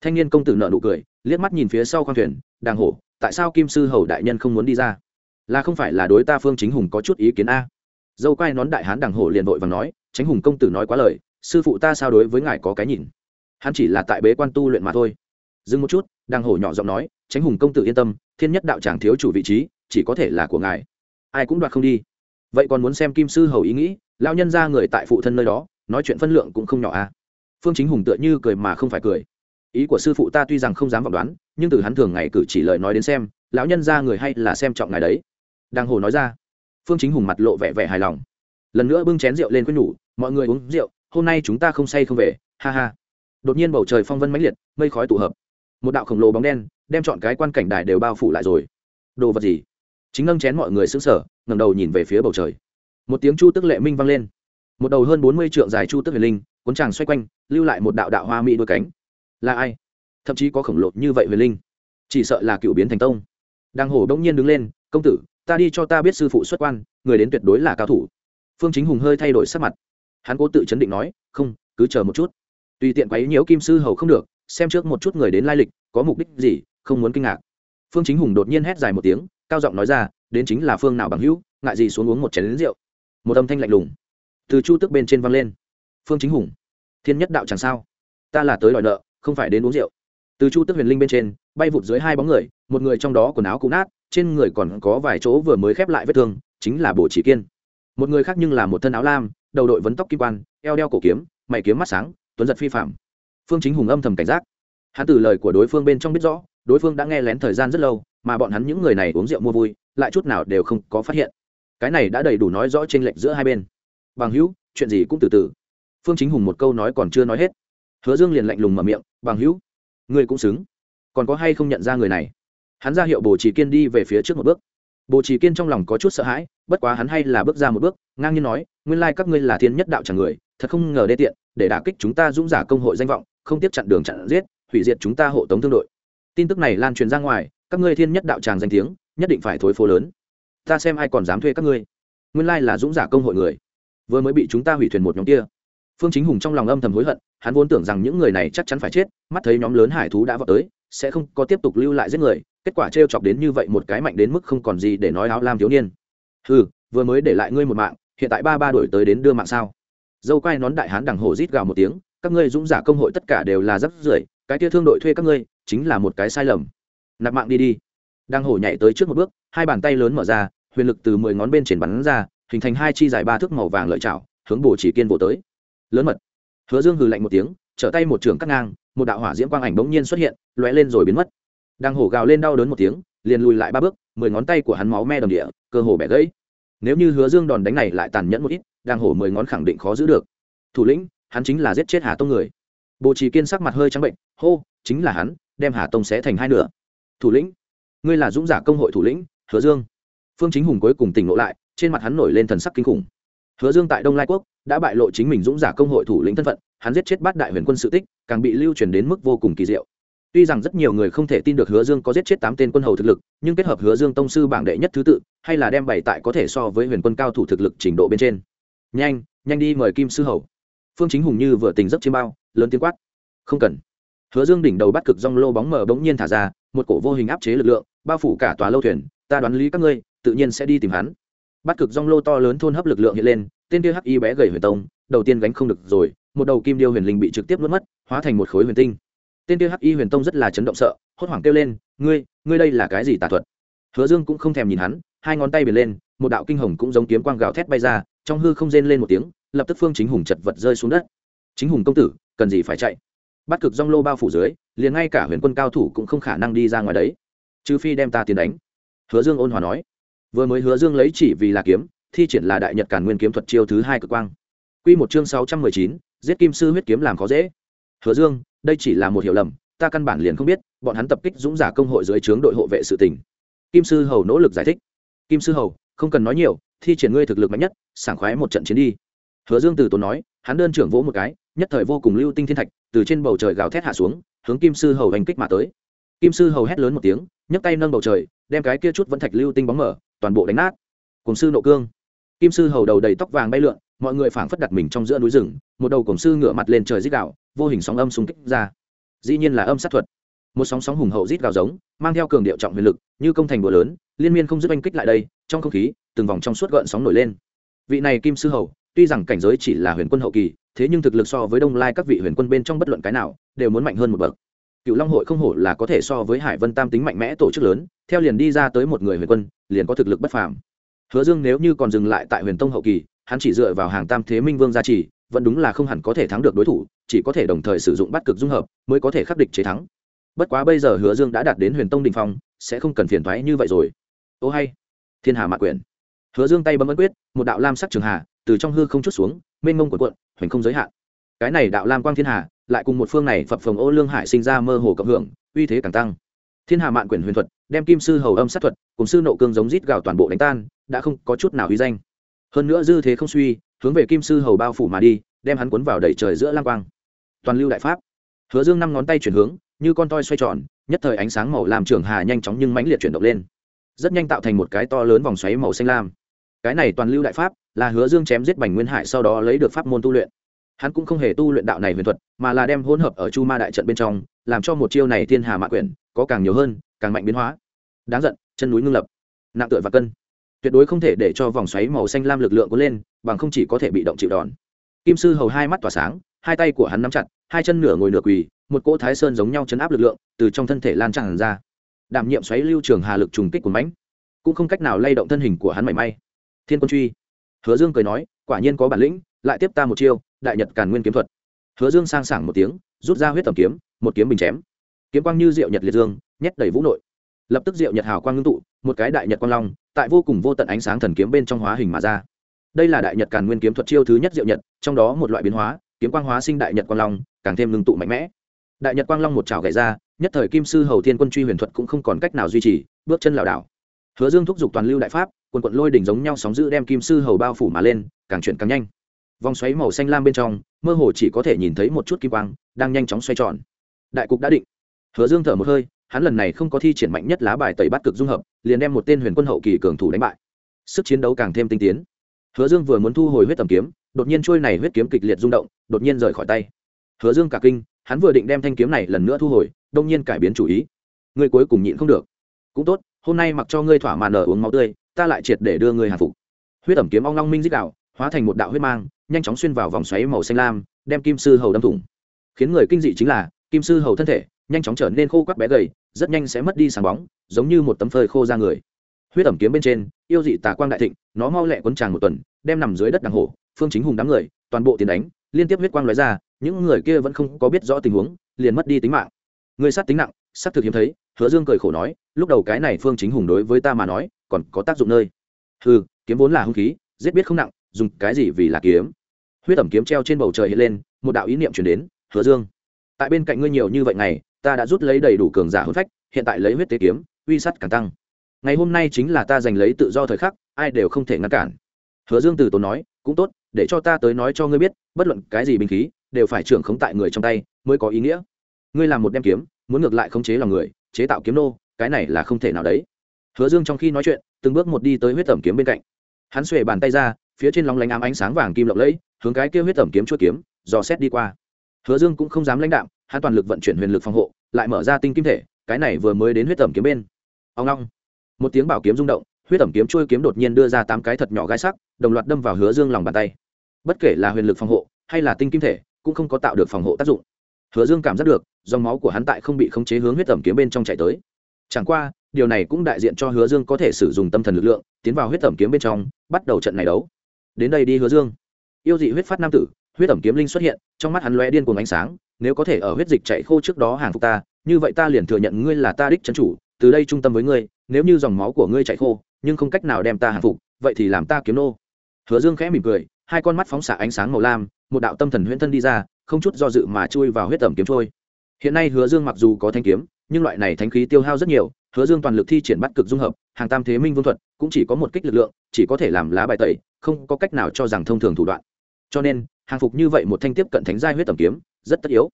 Thanh niên công tử nợ nụ cười, liếc mắt nhìn phía sau khoang thuyền, đàng hổ, tại sao kim sư hầu đại nhân không muốn đi ra? Là không phải là đối ta phương chính hùng có chút ý kiến a? Dâu quai nón đại hán đàng hổ liền vội và nói tránh hùng công tử nói quá lời, sư phụ ta sao đối với ngài có cái nhìn? Hắn chỉ là tại bế quan tu luyện mà thôi. Dừng một chút, đàng hổ nhỏ giọng nói tránh hùng công tử yên tâm, thiên nhất đạo tràng thiếu chủ vị trí, chỉ có thể là của ngài. Ai cũng đoạt không đi vậy còn muốn xem kim sư hầu ý nghĩ lao nhân ra người tại phụ thân nơi đó, nói chuyện phân lượng cũng không nhỏ à. Phương chính hùng tựa như cười mà không phải cười. Ý của sư phụ ta tuy rằng không dám vọng đoán, nhưng từ hắn thường ngày cử chỉ lời nói đến xem, lão nhân ra người hay là xem trọng ngài đấy. Đàng hồ nói ra. Phương chính hùng mặt lộ vẻ vẻ hài lòng. Lần nữa bưng chén rượu lên quên nhủ, mọi người uống rượu, hôm nay chúng ta không say không về, ha ha. Đột nhiên bầu trời phong vân mãnh liệt, mây khói tụ hợp. Một đạo khổng lồ bóng đen, đem chọn cái quan cảnh đài đều bao phủ lại rồi. Đồ vật gì? Chính ngâm chén mọi người xứng sở ngẩng đầu nhìn về phía bầu trời. Một tiếng chu tức lệ minh vang lên. Một đầu hơn bốn mươi trượng dài chu tức huyền linh, cuốn tràng xoay quanh, lưu lại một đạo đạo hoa mỹ đôi cánh. Là ai? Thậm chí có khổng lồ như vậy huyền linh. Chỉ sợ là cựu biến thành tông. Đang hổ bỗng nhiên đứng lên, công tử, ta đi cho ta biết sư phụ xuất quan, người đến tuyệt đối là cao thủ. Phương chính hùng hơi thay đổi sắc mặt. Hắn cố tự chấn định nói, không, cứ chờ một chút. Tùy tiện quấy nhiễu kim sư hầu không được, xem trước một chút người đến lai lịch, có mục đích gì, không muốn kinh ngạc. Phương chính hùng đột nhiên hét dài một tiếng, cao giọng nói ra đến chính là phương nào bằng hữu, ngại gì xuống uống một chén lính rượu. Một âm thanh lạnh lùng từ chu tức bên trên văng lên. Phương chính hùng, thiên nhất đạo chẳng sao? Ta là tới đòi nợ, không phải đến uống rượu. Từ chu tức huyền linh bên trên, bay vụt dưới hai bóng người, một người trong đó quần áo cũ nát, trên người còn có vài chỗ vừa mới khép lại vết thương, chính là bồ chỉ kiên. Một người khác nhưng là một thân áo lam, đầu đội vấn tóc kim quan, eo đeo cổ kiếm, mày kiếm mắt sáng, tuấn giật phi phạm phương chính hùng âm thầm cảnh giác. Hắn từ lời của đối phương bên trong biết rõ, đối phương đã nghe lén thời gian rất lâu, mà bọn hắn những người này uống rượu mua vui lại chút nào đều không có phát hiện. Cái này đã đầy đủ nói rõ t r ê n lệch giữa hai bên. Bằng hữu, chuyện gì cũng từ từ. Phương chính hùng một câu nói còn chưa nói hết. Hứa dương liền lạnh lùng mở miệng, bằng hữu, ngươi cũng xứng. Còn có hay không nhận ra người này? Hắn ra hiệu bồ chỉ kiên đi về phía trước một bước. Bồ chỉ kiên trong lòng có chút sợ hãi, bất quá hắn hay là bước ra một bước, ngang nhiên nói, nguyên lai các ngươi là thiên nhất đạo chẳng người, thật không ngờ đê tiện, để đả kích chúng ta dũng giả công hội danh vọng, không tiếp chặn đường chặn giết, hủy diệt chúng ta hộ tống thương đội. Tin tức này lan truyền ra ngoài, các ngươi thiên nhất đạo tràng danh tiếng nhất định phải thối phố lớn. Ta xem ai còn dám thuê các ngươi. Nguyên lai là dũng giả công hội người. Vừa mới bị chúng ta hủy thuyền một nhóm kia. Phương chính hùng trong lòng âm thầm hối hận, hắn vốn tưởng rằng những người này chắc chắn phải chết, mắt thấy nhóm lớn hải thú đã vào tới, sẽ không có tiếp tục lưu lại giết người, kết quả t r e o chọc đến như vậy một cái mạnh đến mức không còn gì để nói áo lam thiếu niên. Ừ vừa mới để lại ngươi một mạng, hiện tại ba ba đổi tới đến đưa mạng sao? Dâu quai nón đại hán đằng hổ rít gào một tiếng, các ngươi dũng giả công hội tất cả đều là rắp rưởi, cái kia thương đội thuê các ngươi, chính là một cái sai lầm. Nạp mạng đi đi đang hổ nhảy tới trước một bước, hai bàn tay lớn mở ra, huyền lực từ mười ngón bên trên bắn ra, hình thành hai chi dài ba thước màu vàng lợi chảo, hướng bồ chỉ kiên vỗ tới. Lớn mật. Hứa dương hừ lạnh một tiếng, trở tay một trường cắt ngang, một đạo hỏa diễm quang ảnh bỗng nhiên xuất hiện, lóe lên rồi biến mất. Đang hổ gào lên đau đớn một tiếng, liền lùi lại ba bước, mười ngón tay của hắn máu me đầm địa, cơ hồ bẻ gãy. Nếu như hứa dương đòn đánh này lại tàn nhẫn một ít, đang hổ mười ngón khẳng định khó giữ được. Thủ lĩnh, hắn chính là giết chết hà tông người. Bồ trì kiên sắc mặt hơi trắng bệnh, hô, chính là hắn, đem hà tông xé thành hai nửa. Thủ lĩnh ngươi là dũng giả công hội thủ lĩnh, hứa dương. Phương chính hùng cuối cùng tỉnh ngộ lại, trên mặt hắn nổi lên thần sắc kinh khủng. Hứa dương tại đông lai quốc đã bại lộ chính mình dũng giả công hội thủ lĩnh thân phận, hắn giết chết bát đại huyền quân sự tích, càng bị lưu truyền đến mức vô cùng kỳ diệu. Tuy rằng rất nhiều người không thể tin được hứa dương có giết chết tám tên quân hầu thực lực, nhưng kết hợp hứa dương tông sư bảng đệ nhất thứ tự, hay là đem bày tại có thể so với huyền quân cao thủ thực lực trình độ bên trên. Nhanh nhanh đi mời kim sư hầu. Phương chính hùng như vừa tình giấc chiêm bao, lớn tiếng quát. Không cần. Hứa dương đỉnh đầu bắt cực rong lô bóng mờ bỗng nhiên thả ra, một cổ vô hình áp chế lực lượng bao phủ cả tòa lâu thuyền, ta đoán lý các ngươi, tự nhiên sẽ đi tìm hắn. Bắt cực rong lô to lớn thôn hấp lực lượng hiện lên, tên kia hắc y bé gầy huyền tông, đầu tiên gánh không được rồi, một đầu kim điêu huyền linh bị trực tiếp nuốt mất, hóa thành một khối huyền tinh. Tên kia hắc y huyền tông rất là chấn động sợ, hốt hoảng kêu lên, ngươi ngươi đây là cái gì tà thuật? Hứa dương cũng không thèm nhìn hắn, hai ngón tay biển lên, một đạo kinh hồng cũng giống kiếm quang gào thét bay ra, trong hư không rên lên một tiếng, lập tức phương chính hùng chật vật rơi xuống đất. Chính hùng công tử, cần gì phải chạy? Bắt cực rong lô bao phủ dưới, liền ngay cả huyền quân cao thủ cũng không khả năng đi ra ngoài đấy trừ phi đem ta tiền đánh. Hứa dương ôn hòa nói. Vừa mới hứa dương lấy chỉ vì là kiếm, thi triển là đại nhật cản nguyên kiếm thuật chiêu thứ hai cực quang. Q một chương sáu trăm mười chín, giết kim sư huyết kiếm làm khó dễ. Hứa dương, đây chỉ là một hiểu lầm, ta căn bản liền không biết, bọn hắn tập kích dũng giả công hội dưới trướng đội hộ vệ sự tỉnh kim sư hầu nỗ lực giải thích. Kim sư hầu, không cần nói nhiều, thi triển ngươi thực lực mạnh nhất, sảng khoái một trận chiến đi. Hứa dương từ tốn nói, hắn đơn trưởng vỗ một cái, nhất thời vô cùng lưu tinh thiên thạch, từ trên bầu trời gào thét hạ xuống, hướng kim sư hầu hành kích mà tới kim sư hầu hét lớn một tiếng, nhấc tay nâng bầu trời, đem cái kia chút vẫn thạch lưu tinh bóng mở, toàn bộ đánh nát. Cùng sư nộ cương. Kim sư hầu đầu đầy tóc vàng bay lượn, mọi người phảng phất đặt mình trong giữa núi rừng, một đầu cổng sư ngửa mặt lên trời rít gạo vô hình sóng âm xung kích ra. Dĩ nhiên là âm sát thuật. Một sóng sóng hùng hậu rít gào giống, mang theo cường điệu trọng huyền lực, như công thành bùa lớn, liên miên không dứt oanh kích lại đây, trong không khí, từng vòng trong suốt gợn sóng nổi lên. Vị này kim sư hầu, tuy rằng cảnh giới chỉ là huyền quân hậu kỳ, thế nhưng thực lực so với đông lai các vị huyền quân bên trong bất luận cái nào, đều muốn mạnh hơn một bậc cựu long hội không hổ là có thể so với hải vân tam tính mạnh mẽ tổ chức lớn, theo liền đi ra tới một người huyền quân, liền có thực lực bất phàm. Hứa dương nếu như còn dừng lại tại huyền tông hậu kỳ, hắn chỉ dựa vào hàng tam thế minh vương gia trì, vẫn đúng là không hẳn có thể thắng được đối thủ, chỉ có thể đồng thời sử dụng bắt cực dung hợp, mới có thể khắc địch chế thắng. Bất quá bây giờ hứa dương đã đạt đến huyền tông đình phong, sẽ không cần phiền thoái như vậy rồi. Ô hay, thiên hà mạ quyển. Hứa dương tay bấm ấn quyết, một đạo lam sắc trường hà, từ trong hư không chút xuống, mênh mông của quận hoành không giới hạn. Cái này đạo lam quang thiên hà lại cùng một phương này phập phồng ô lương hải sinh ra mơ hồ cộng hưởng, uy thế càng tăng. Thiên hà mạn quyển huyền thuật, đem kim sư hầu âm sát thuật cùng sư nộ cương giống rít gào toàn bộ đánh tan, đã không có chút nào uy danh. Hơn nữa dư thế không suy, hướng về kim sư hầu bao phủ mà đi, đem hắn cuốn vào đẩy trời giữa lang quang. Toàn lưu đại pháp. Hứa dương năm ngón tay chuyển hướng, như con toi xoay tròn, nhất thời ánh sáng màu làm trường hà nhanh chóng nhưng mãnh liệt chuyển động lên. Rất nhanh tạo thành một cái to lớn vòng xoáy màu xanh lam. Cái này toàn lưu đại pháp là hứa dương chém giết bành nguyên hải sau đó lấy được pháp môn tu luyện hắn cũng không hề tu luyện đạo này huyền thuật, mà là đem hỗn hợp ở chu ma đại trận bên trong, làm cho một chiêu này thiên hà mạ quyển, có càng nhiều hơn, càng mạnh biến hóa. Đáng giận, chân núi ngưng lập. Nặng tựa và cân. Tuyệt đối không thể để cho vòng xoáy màu xanh lam lực lượng có lên, bằng không chỉ có thể bị động chịu đòn. Kim sư hầu hai mắt tỏa sáng, hai tay của hắn nắm chặt, hai chân nửa ngồi nửa quỳ, một cỗ thái sơn giống nhau chấn áp lực lượng, từ trong thân thể lan tràn ra. Đảm nhiệm xoáy lưu trường hà lực trùng kích của mãnh, cũng không cách nào lay động thân hình của hắn mảy may. Thiên quân truy. Hứa dương cười nói, quả nhiên có bản lĩnh lại tiếp ta một chiêu, đại nhật càn nguyên kiếm thuật. Hứa dương sang sảng một tiếng, rút ra huyết tầm kiếm, một kiếm bình chém. Kiếm quang như diệu nhật liệt dương, nhét đầy vũ nội. Lập tức diệu nhật hào quang ngưng tụ, một cái đại nhật quang long, tại vô cùng vô tận ánh sáng thần kiếm bên trong hóa hình mà ra. Đây là đại nhật càn nguyên kiếm thuật chiêu thứ nhất diệu nhật, trong đó một loại biến hóa, kiếm quang hóa sinh đại nhật quang long, càng thêm ngưng tụ mạnh mẽ. Đại nhật quang long một trào gậy ra, nhất thời kim sư hầu thiên quân truy huyền thuật cũng không còn cách nào duy trì, bước chân lảo đảo. Hứa dương thúc giục toàn lưu đại pháp, quần quận lôi đỉnh giống nhau sóng giữ đem kim sư hầu bao phủ mà lên, càng chuyển càng nhanh vòng xoáy màu xanh lam bên trong, mơ hồ chỉ có thể nhìn thấy một chút kim quang, đang nhanh chóng xoay tròn. Đại cục đã định. Hứa dương thở một hơi, hắn lần này không có thi triển mạnh nhất lá bài tẩy bắt cực dung hợp, liền đem một tên huyền quân hậu kỳ cường thủ đánh bại. Sức chiến đấu càng thêm tinh tiến. Hứa dương vừa muốn thu hồi huyết tầm kiếm, đột nhiên trôi này huyết kiếm kịch liệt rung động, đột nhiên rời khỏi tay. Hứa dương cả kinh, hắn vừa định đem thanh kiếm này lần nữa thu hồi, đông nhiên cải biến chủ ý. Ngươi cuối cùng nhịn không được. Cũng tốt, hôm nay mặc cho ngươi thỏa màn ở uống máu tươi, ta lại triệt để đưa ngươi hàng phục. Huyết ẩm kiếm ong long minh dích đạo hóa thành một đạo huyết mang, nhanh chóng xuyên vào vòng xoáy màu xanh lam, đem kim sư hầu đâm thủng. Khiến người kinh dị chính là, kim sư hầu thân thể nhanh chóng trở nên khô quắc bé gầy, rất nhanh sẽ mất đi sáng bóng, giống như một tấm phơi khô ra người. Huyết ẩm kiếm bên trên, yêu dị tà quang đại thịnh, nó mau lẹ quấn tràng một tuần, đem nằm dưới đất đằng hổ, phương chính hùng đám người, toàn bộ tiền đánh, liên tiếp huyết quang lóe ra, những người kia vẫn không có biết rõ tình huống, liền mất đi tính mạng. Người sát tính nặng, sát thực hiếm thấy, hứa dương cười khổ nói, lúc đầu cái này phương chính hùng đối với ta mà nói, còn có tác dụng nơi. Ừ kiếm vốn là hung khí, giết biết không nặng dùng cái gì vì là kiếm? Huyết ẩm kiếm treo trên bầu trời hiện lên, một đạo ý niệm chuyển đến, hứa dương, tại bên cạnh ngươi nhiều như vậy này ta đã rút lấy đầy đủ cường giả hôn phách, hiện tại lấy huyết tế kiếm, uy sắt càng tăng. Ngày hôm nay chính là ta giành lấy tự do thời khắc, ai đều không thể ngăn cản. Hứa dương từ tốn nói, cũng tốt, để cho ta tới nói cho ngươi biết, bất luận cái gì binh khí, đều phải trưởng khống tại người trong tay, mới có ý nghĩa. Ngươi làm một đem kiếm, muốn ngược lại khống chế lòng người, chế tạo kiếm nô, cái này là không thể nào đấy. Hứa dương trong khi nói chuyện, từng bước một đi tới huyết tẩm kiếm bên cạnh. Hắn xuề bàn tay ra phía trên lóng lánh ám ánh sáng vàng kim lộng lẫy, hướng cái kia huyết tẩm kiếm chuỗi kiếm, dò xét đi qua. Hứa dương cũng không dám lãnh đạm, hắn toàn lực vận chuyển huyền lực phòng hộ, lại mở ra tinh kim thể, cái này vừa mới đến huyết tẩm kiếm bên. Ông long. Một tiếng bảo kiếm rung động, huyết tẩm kiếm chuôi kiếm đột nhiên đưa ra tám cái thật nhỏ gai sắc, đồng loạt đâm vào hứa dương lòng bàn tay. Bất kể là huyền lực phòng hộ, hay là tinh kim thể, cũng không có tạo được phòng hộ tác dụng. Hứa dương cảm giác được, dòng máu của hắn tại không bị khống chế hướng huyết tẩm kiếm bên trong chạy tới. Chẳng qua, điều này cũng đại diện cho hứa dương có thể sử dụng tâm thần lực lượng, tiến vào huyết tẩm kiếm bên trong, bắt đầu trận này đấu đến đây đi hứa dương. Yêu dị huyết phát nam tử, huyết tẩm kiếm linh xuất hiện, trong mắt hắn lóe điên cuồng ánh sáng, nếu có thể ở huyết dịch chạy khô trước đó hàng phục ta, như vậy ta liền thừa nhận ngươi là ta đích trấn chủ, từ đây trung tâm với ngươi, nếu như dòng máu của ngươi chạy khô, nhưng không cách nào đem ta hàng phục, vậy thì làm ta kiếm nô. Hứa dương khẽ mỉm cười, hai con mắt phóng xạ ánh sáng màu lam, một đạo tâm thần huyễn thân đi ra, không chút do dự mà chui vào huyết tẩm kiếm trôi. Hiện nay hứa dương mặc dù có thanh kiếm, nhưng loại này thanh khí tiêu hao rất nhiều hứa dương toàn lực thi triển bắt cực dung hợp, hàng tam thế minh vương thuật, cũng chỉ có một kích lực lượng, chỉ có thể làm lá bài tẩy, không có cách nào cho rằng thông thường thủ đoạn. Cho nên, hàng phục như vậy một thanh tiếp cận thánh giai huyết Tầm kiếm, rất tất yếu.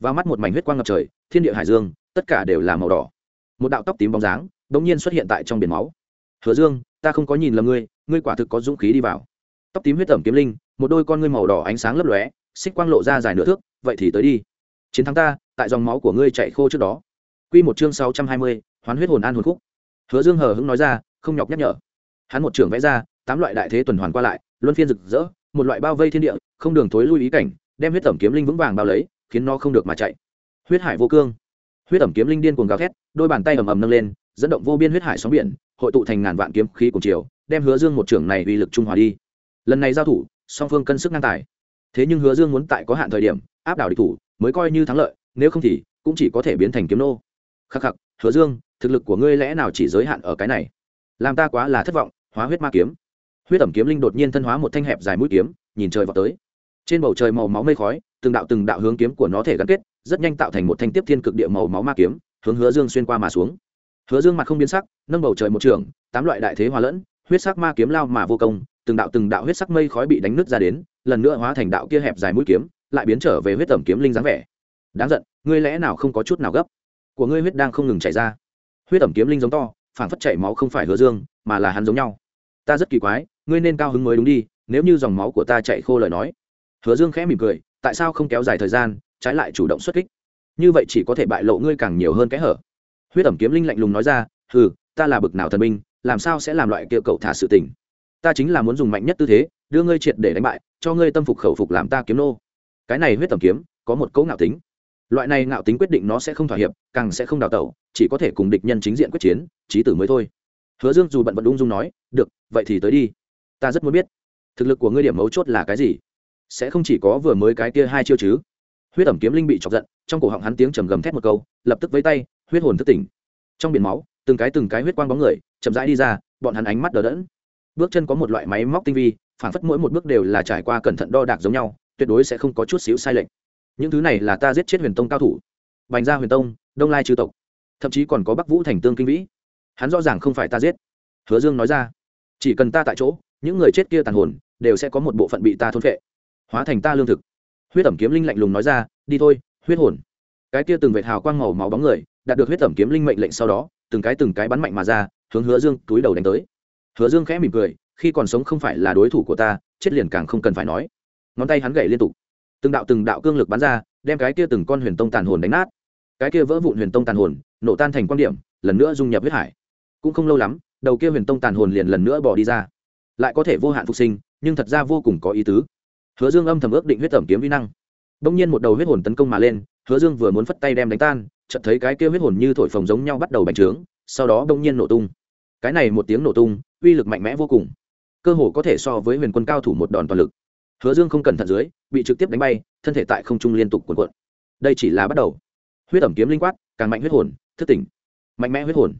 Và mắt một mảnh huyết quang ngập trời, thiên địa hải dương, tất cả đều là màu đỏ. Một đạo tóc tím bóng dáng đ ỗ n g nhiên xuất hiện tại trong biển máu. Hứa dương, ta không có nhìn lầm ngươi ngươi quả thực có dũng khí đi vào. Tóc tím huyết tẩm kiếm linh, một đôi con ngươi màu đỏ ánh sáng lấp lóe, xích quang lộ ra dài nửa thước, vậy thì tới đi. Chiến thắng ta, tại dòng máu của ngươi chạy khô trước đó. Q một chương sáu trăm hai mươi hoán huyết hồn an hồn khúc. Hứa dương hờ hững nói ra, không nhọc nhắc nhở. Hắn một trưởng vẽ ra, tám loại đại thế tuần hoàn qua lại, luân phiên rực rỡ, một loại bao vây thiên địa, không đường thối lui ý cảnh, đem huyết tẩm kiếm linh vững vàng bao lấy, khiến nó không được mà chạy. Huyết hải vô cương. Huyết tẩm kiếm linh điên cuồng gào thét, đôi bàn tay ầm ầm nâng lên, dẫn động vô biên huyết hải sóng biển, hội tụ thành ngàn vạn kiếm khí cùng chiều, đem hứa dương một trưởng này uy lực trung hòa đi. Lần này giao thủ, song phương cân sức ngang tài. Thế nhưng hứa dương muốn tại có hạn thời điểm, áp đảo địch thủ, mới coi như thắng lợi, nếu không thì cũng chỉ có thể biến thành kiếm nô. Khắc khắc, hứa dương thực lực của ngươi lẽ nào chỉ giới hạn ở cái này? Làm ta quá là thất vọng, hóa huyết ma kiếm. Huyết ẩm kiếm linh đột nhiên thân hóa một thanh hẹp dài mũi kiếm, nhìn trời vào tới. Trên bầu trời màu máu mây khói, từng đạo từng đạo hướng kiếm của nó thể gắn kết, rất nhanh tạo thành một thanh tiếp thiên cực địa màu máu ma kiếm, hướng hứa dương xuyên qua mà xuống. Hứa dương mặt không biến sắc, nâng bầu trời một trường, tám loại đại thế hòa lẫn, huyết sắc ma kiếm lao mà vô công, từng đạo từng đạo huyết sắc mây khói bị đánh nứt ra đến, lần nữa hóa thành đạo kia hẹp dài mũi kiếm, lại biến trở về huyết tẩm kiếm linh dáng vẻ. Đáng giận, ngươi lẽ nào không có chút nào gấp? Của ngươi huyết đang không ngừng chảy ra huyết tẩm kiếm linh giống to phản phất chảy máu không phải hứa dương mà là hắn giống nhau. Ta rất kỳ quái ngươi nên cao hứng mới đúng đi nếu như dòng máu của ta chạy khô lời nói. Hứa dương khẽ mỉm cười tại sao không kéo dài thời gian trái lại chủ động xuất kích? Như vậy chỉ có thể bại lộ ngươi càng nhiều hơn cái hở. Huyết ẩm kiếm linh lạnh lùng nói ra ừ ta là bực nào thần minh, làm sao sẽ làm loại kiệu cậu thả sự tình? Ta chính là muốn dùng mạnh nhất tư thế đưa ngươi triệt để đánh bại cho ngươi tâm phục khẩu phục làm ta kiếm nô. Cái này huyết tẩm kiếm có một cấu ngạo tính loại này ngạo tính quyết định nó sẽ không thỏa hiệp, càng sẽ không đào tẩu, chỉ có thể cùng địch nhân chính diện quyết chiến trí tử mới thôi. Hứa dương dù bận vận ung dung nói, được, vậy thì tới đi. Ta rất muốn biết, thực lực của ngươi điểm mấu chốt là cái gì? Sẽ không chỉ có vừa mới cái kia hai chiêu chứ? Huyết ẩm kiếm linh bị chọc giận, trong cổ họng hắn tiếng trầm gầm thét một câu, lập tức với tay, huyết hồn thức tỉnh. Trong biển máu, từng cái từng cái huyết quang bóng người, chậm rãi đi ra, bọn hắn ánh mắt đờ đẫn. Bước chân có một loại máy móc tinh vi phản phất mỗi một bước đều là trải qua cẩn thận đo đạc giống nhau, tuyệt đối sẽ không có chút xíu sai lệch những thứ này là ta giết chết huyền tông cao thủ. Bành gia huyền tông, đông lai chư tộc. Thậm chí còn có bắc vũ thành tương kinh vĩ. Hắn rõ ràng không phải ta giết. Hứa dương nói ra. Chỉ cần ta tại chỗ, những người chết kia tàn hồn đều sẽ có một bộ phận bị ta thôn phệ. Hóa thành ta lương thực. Huyết ẩm kiếm linh lạnh lùng nói ra, đi thôi, huyết hồn. Cái kia từng vệt hào quang màu máu bóng người, đạt được huyết ẩm kiếm linh mệnh lệnh sau đó, từng cái từng cái bắn mạnh mà ra, hướng hứa dương túi đầu đánh tới. Hứa dương khẽ mỉm cười, khi còn sống không phải là đối thủ của ta, chết liền càng không cần phải nói. Ngón tay hắn gậy liên tục từng đạo từng đạo cương lực bắn ra, đem cái kia từng con huyền tông tàn hồn đánh nát. Cái kia vỡ vụn huyền tông tàn hồn, nổ tan thành quan điểm, lần nữa dung nhập huyết hải. Cũng không lâu lắm, đầu kia huyền tông tàn hồn liền lần nữa bỏ đi ra. Lại có thể vô hạn phục sinh, nhưng thật ra vô cùng có ý tứ. Hứa dương âm thầm ước định huyết tẩm kiếm vi năng. Đông nhiên một đầu huyết hồn tấn công mà lên, hứa dương vừa muốn phất tay đem đánh tan, chợt thấy cái kia huyết hồn như thổi phồng giống nhau bắt đầu bành trướng, sau đó đông nhiên nổ tung. Cái này một tiếng nổ tung, uy lực mạnh mẽ vô cùng. Cơ hồ có thể so với huyền quân cao thủ một đòn toàn lực hứa dương không cẩn thận dưới, bị trực tiếp đánh bay, thân thể tại không trung liên tục cuộn cuộn. Đây chỉ là bắt đầu. Huyết ẩm kiếm linh quát, càng mạnh huyết hồn, thức tỉnh. Mạnh mẽ huyết hồn.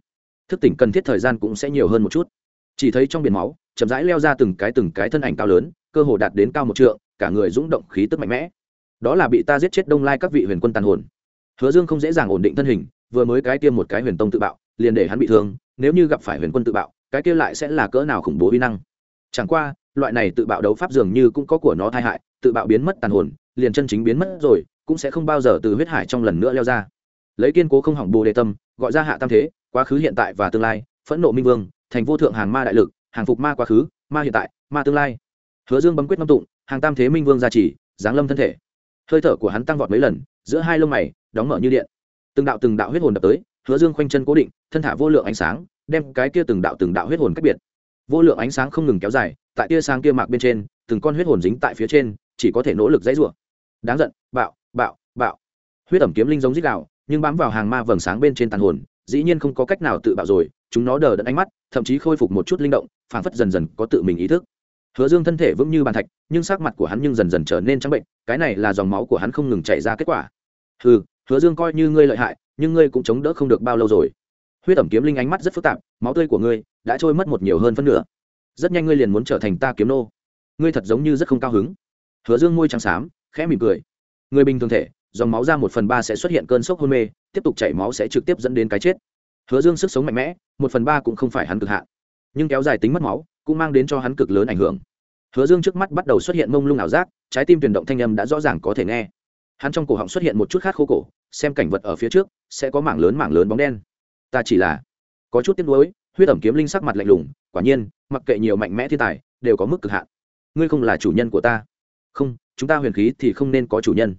Thức tỉnh cần thiết thời gian cũng sẽ nhiều hơn một chút. Chỉ thấy trong biển máu, chậm rãi leo ra từng cái từng cái thân ảnh cao lớn, cơ hồ đạt đến cao một trượng, cả người rung động khí tức mạnh mẽ. Đó là bị ta giết chết đông lai các vị huyền quân tàn hồn. Hứa dương không dễ dàng ổn định thân hình, vừa mới cái tiêm một cái huyền tông tự bạo, liền để hắn bị thương, nếu như gặp phải huyền quân tự bạo, cái kia lại sẽ là cỡ nào khủng bố vi năng. Chẳng qua loại này tự bạo đấu pháp dường như cũng có của nó tai hại, tự bạo biến mất tàn hồn, liền chân chính biến mất rồi, cũng sẽ không bao giờ từ huyết hải trong lần nữa leo ra. Lấy kiên cố không hỏng bồ đề tâm, gọi ra hạ tam thế, quá khứ hiện tại và tương lai, phẫn nộ minh vương, thành vô thượng hàng ma đại lực, hàng phục ma quá khứ, ma hiện tại, ma tương lai. Hứa dương bấm quyết ngâm tụng, hàng tam thế minh vương gia trì, giáng lâm thân thể. Hơi thở của hắn tăng vọt mấy lần, giữa hai lông mày, đóng mở như điện. Từng đạo từng đạo huyết hồn đập tới, hứa dương khoanh chân cố định, thân thả vô lượng ánh sáng, đem cái kia từng đạo từng đạo huyết hồn cách biệt vô lượng ánh sáng không ngừng kéo dài, tại tia sáng kia mạc bên trên, từng con huyết hồn dính tại phía trên, chỉ có thể nỗ lực dãy rủa. Đáng giận, bạo bạo bạo. Huyết ẩm kiếm linh giống dít đạo nhưng bám vào hàng ma vầng sáng bên trên tàn hồn, dĩ nhiên không có cách nào tự bạo rồi, chúng nó đờ đẫn ánh mắt, thậm chí khôi phục một chút linh động, phảng phất dần dần có tự mình ý thức. Hứa dương thân thể vững như bàn thạch, nhưng sắc mặt của hắn nhưng dần dần trở nên trắng bệnh, cái này là dòng máu của hắn không ngừng chảy ra kết quả. Ừ hứa dương coi như ngươi lợi hại, nhưng ngươi cũng chống đỡ không được bao lâu rồi huyết ẩm kiếm linh ánh mắt rất phức tạp, máu tươi của ngươi đã trôi mất một nhiều hơn phân nửa. Rất nhanh ngươi liền muốn trở thành ta kiếm nô. Ngươi thật giống như rất không cao hứng. Hứa dương môi trắng xám, khẽ mỉm cười. Người bình thường thể, dòng máu ra một phần ba sẽ xuất hiện cơn sốc hôn mê, tiếp tục chảy máu sẽ trực tiếp dẫn đến cái chết. Hứa dương sức sống mạnh mẽ, một phần ba cũng không phải hắn cực hạn. Nhưng kéo dài tính mất máu cũng mang đến cho hắn cực lớn ảnh hưởng. Hứa dương trước mắt bắt đầu xuất hiện mông lung ảo giác, trái tim tuyển động thanh âm đã rõ ràng có thể nghe. Hắn trong cổ họng xuất hiện một chút khát khô cổ, xem cảnh vật ở phía trước, sẽ có mảng lớn mảng lớn bóng đen ta chỉ là có chút tiếc nuối, huyết ẩm kiếm linh sắc mặt lạnh lùng, quả nhiên, mặc kệ nhiều mạnh mẽ thiên tài, đều có mức cực hạn. Ngươi không là chủ nhân của ta. Không, chúng ta huyền khí thì không nên có chủ nhân.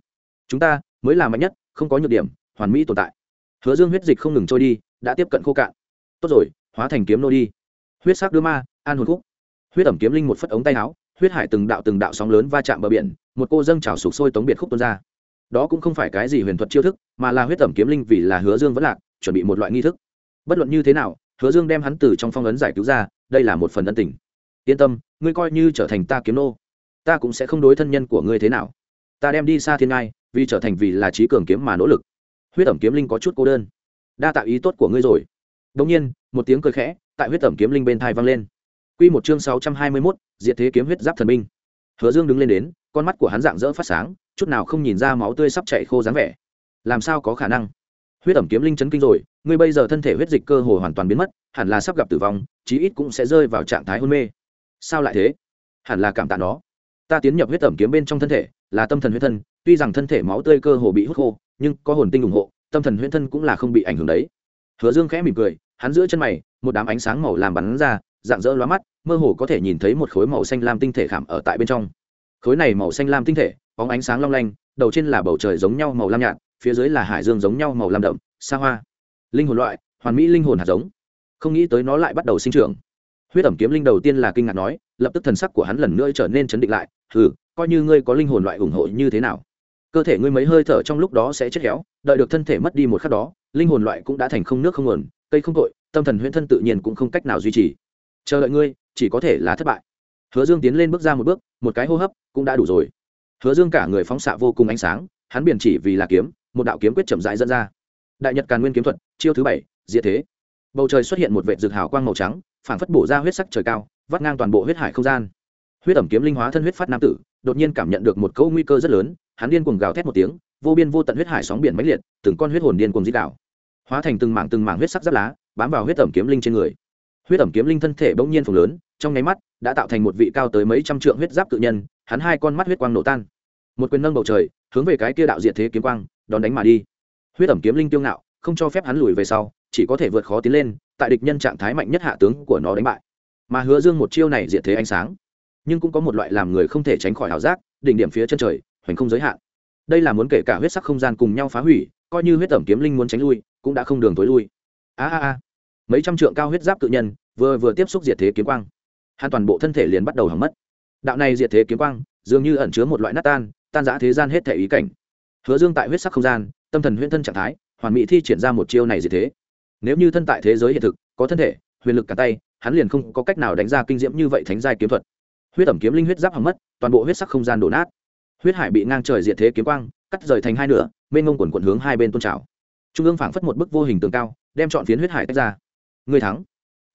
Chúng ta mới là mạnh nhất, không có nhược điểm, hoàn mỹ tồn tại. Hứa dương huyết dịch không ngừng trôi đi, đã tiếp cận khô cạn. Tốt rồi, hóa thành kiếm nô đi. Huyết sắc đưa ma, an hồn khúc. Huyết ẩm kiếm linh một phất ống tay áo, huyết hải từng đạo từng đạo sóng lớn va chạm bờ biển, một cô dâng trào sụp sôi tống biệt khúc tuôn ra. Đó cũng không phải cái gì huyền thuật chiêu thức, mà là huyết ẩm kiếm linh vì là hứa dương vẫn lạc, chuẩn bị một loại nghi thức bất luận như thế nào, hứa dương đem hắn từ trong phong ấn giải cứu ra, đây là một phần ân tình. Yên tâm, ngươi coi như trở thành ta kiếm nô, ta cũng sẽ không đối thân nhân của ngươi thế nào. Ta đem đi xa thiên ngai, vì trở thành vì là trí cường kiếm mà nỗ lực. Huyết ẩm kiếm linh có chút cô đơn. Đa tạo ý tốt của ngươi rồi. Đông nhiên, một tiếng cười khẽ, tại huyết ẩm kiếm linh bên thai vang lên. Q một chương sáu trăm hai mươi mốt diện thế kiếm huyết giáp thần minh. Hứa dương đứng lên đến, con mắt của hắn dạng dỡ phát sáng, chút nào không nhìn ra máu tươi sắp chạy khô dáng vẻ. Làm sao có khả năng? Huyết ẩm kiếm linh chấn kinh rồi, ngươi bây giờ thân thể huyết dịch cơ hồ hoàn toàn biến mất, hẳn là sắp gặp tử vong, chí ít cũng sẽ rơi vào trạng thái hôn mê. Sao lại thế? Hẳn là cảm tạ nó. Ta tiến nhập huyết ẩm kiếm bên trong thân thể, là tâm thần huyết thân, tuy rằng thân thể máu tươi cơ hồ bị hút khô, nhưng có hồn tinh ủng hộ, tâm thần huyễn thân cũng là không bị ảnh hưởng đấy. Hứa dương khẽ mỉm cười, hắn giữa chân mày, một đám ánh sáng màu làm bắn ra dạng dỡ lóa mắt, mơ hồ có thể nhìn thấy một khối màu xanh lam tinh thể khảm ở tại bên trong. Khối này màu xanh lam tinh thể, bóng ánh sáng long lanh, đầu trên là bầu trời giống nhau màu lam nhạt phía dưới là hải dương giống nhau màu lam đậm, xa hoa. Linh hồn loại, hoàn mỹ linh hồn hạt giống. Không nghĩ tới nó lại bắt đầu sinh trưởng. Huyết ẩm kiếm linh đầu tiên là kinh ngạc nói, lập tức thần sắc của hắn lần nữa trở nên chấn định lại ừ coi như ngươi có linh hồn loại ủng hộ như thế nào? Cơ thể ngươi mấy hơi thở trong lúc đó sẽ chết héo, đợi được thân thể mất đi một khắc đó, linh hồn loại cũng đã thành không nước không nguồn, cây không tội, tâm thần huyễn thân tự nhiên cũng không cách nào duy trì. Chờ đợi ngươi, chỉ có thể là thất bại. Hứa dương tiến lên bước ra một bước, một cái hô hấp cũng đã đủ rồi. Hứa dương cả người phóng xạ vô cùng ánh sáng, hắn biển chỉ vì là kiếm một đạo kiếm quyết chậm rãi dẫn ra. Đại nhật càn nguyên kiếm thuật, chiêu thứ bảy, diệt thế. Bầu trời xuất hiện một vệt rực hào quang màu trắng, phảng phất bổ ra huyết sắc trời cao, vắt ngang toàn bộ huyết hải không gian. Huyết ẩm kiếm linh hóa thân huyết phát nam tử, đột nhiên cảm nhận được một câu nguy cơ rất lớn, hắn điên cuồng gào thét một tiếng, vô biên vô tận huyết hải sóng biển mãnh liệt, từng con huyết hồn điên cuồng di đảo. Hóa thành từng mảng từng mảng huyết sắc giáp lá, bám vào huyết ẩm kiếm linh trên người. Huyết ẩm kiếm linh thân thể bỗng nhiên phồng lớn, trong nháy mắt, đã tạo thành một vị cao tới mấy trăm trượng huyết giáp tự nhân, hắn hai con mắt huyết quang nổ tan. Một quyền nâng bầu trời, hướng về cái kia đạo diệt thế kiếm quang đón đánh mà đi. Huyết ẩm kiếm linh tiêu ngạo, không cho phép hắn lùi về sau, chỉ có thể vượt khó tiến lên, tại địch nhân trạng thái mạnh nhất hạ tướng của nó đánh bại. Mà hứa dương một chiêu này diệt thế ánh sáng. Nhưng cũng có một loại làm người không thể tránh khỏi ảo giác, đỉnh điểm phía chân trời, hoành không giới hạn. Đây là muốn kể cả huyết sắc không gian cùng nhau phá hủy, coi như huyết tẩm kiếm linh muốn tránh lui, cũng đã không đường tối lui. A a a. Mấy trăm trượng cao huyết giáp tự nhân, vừa vừa tiếp xúc diệt thế kiếm quang. Hắn toàn bộ thân thể liền bắt đầu hỏng mất. Đạo này diệt thế kiếm quang, dường như ẩn chứa một loại nát tan tan giã thế gian hết thể ý cảnh hứa dương tại huyết sắc không gian, tâm thần huyễn thân trạng thái, hoàn mỹ thi triển ra một chiêu này gì thế? Nếu như thân tại thế giới hiện thực, có thân thể, huyền lực cả tay, hắn liền không có cách nào đánh ra kinh diễm như vậy thánh giai kiếm thuật. Huyết ẩm kiếm linh huyết giáp hỏng mất, toàn bộ huyết sắc không gian đổ nát. Huyết hải bị ngang trời diệt thế kiếm quang, cắt rời thành hai nửa, mênh ngông quần quần hướng hai bên tôn trào. Trung ương phảng phất một bức vô hình tường cao, đem chọn phiến huyết hải tách ra. Người thắng.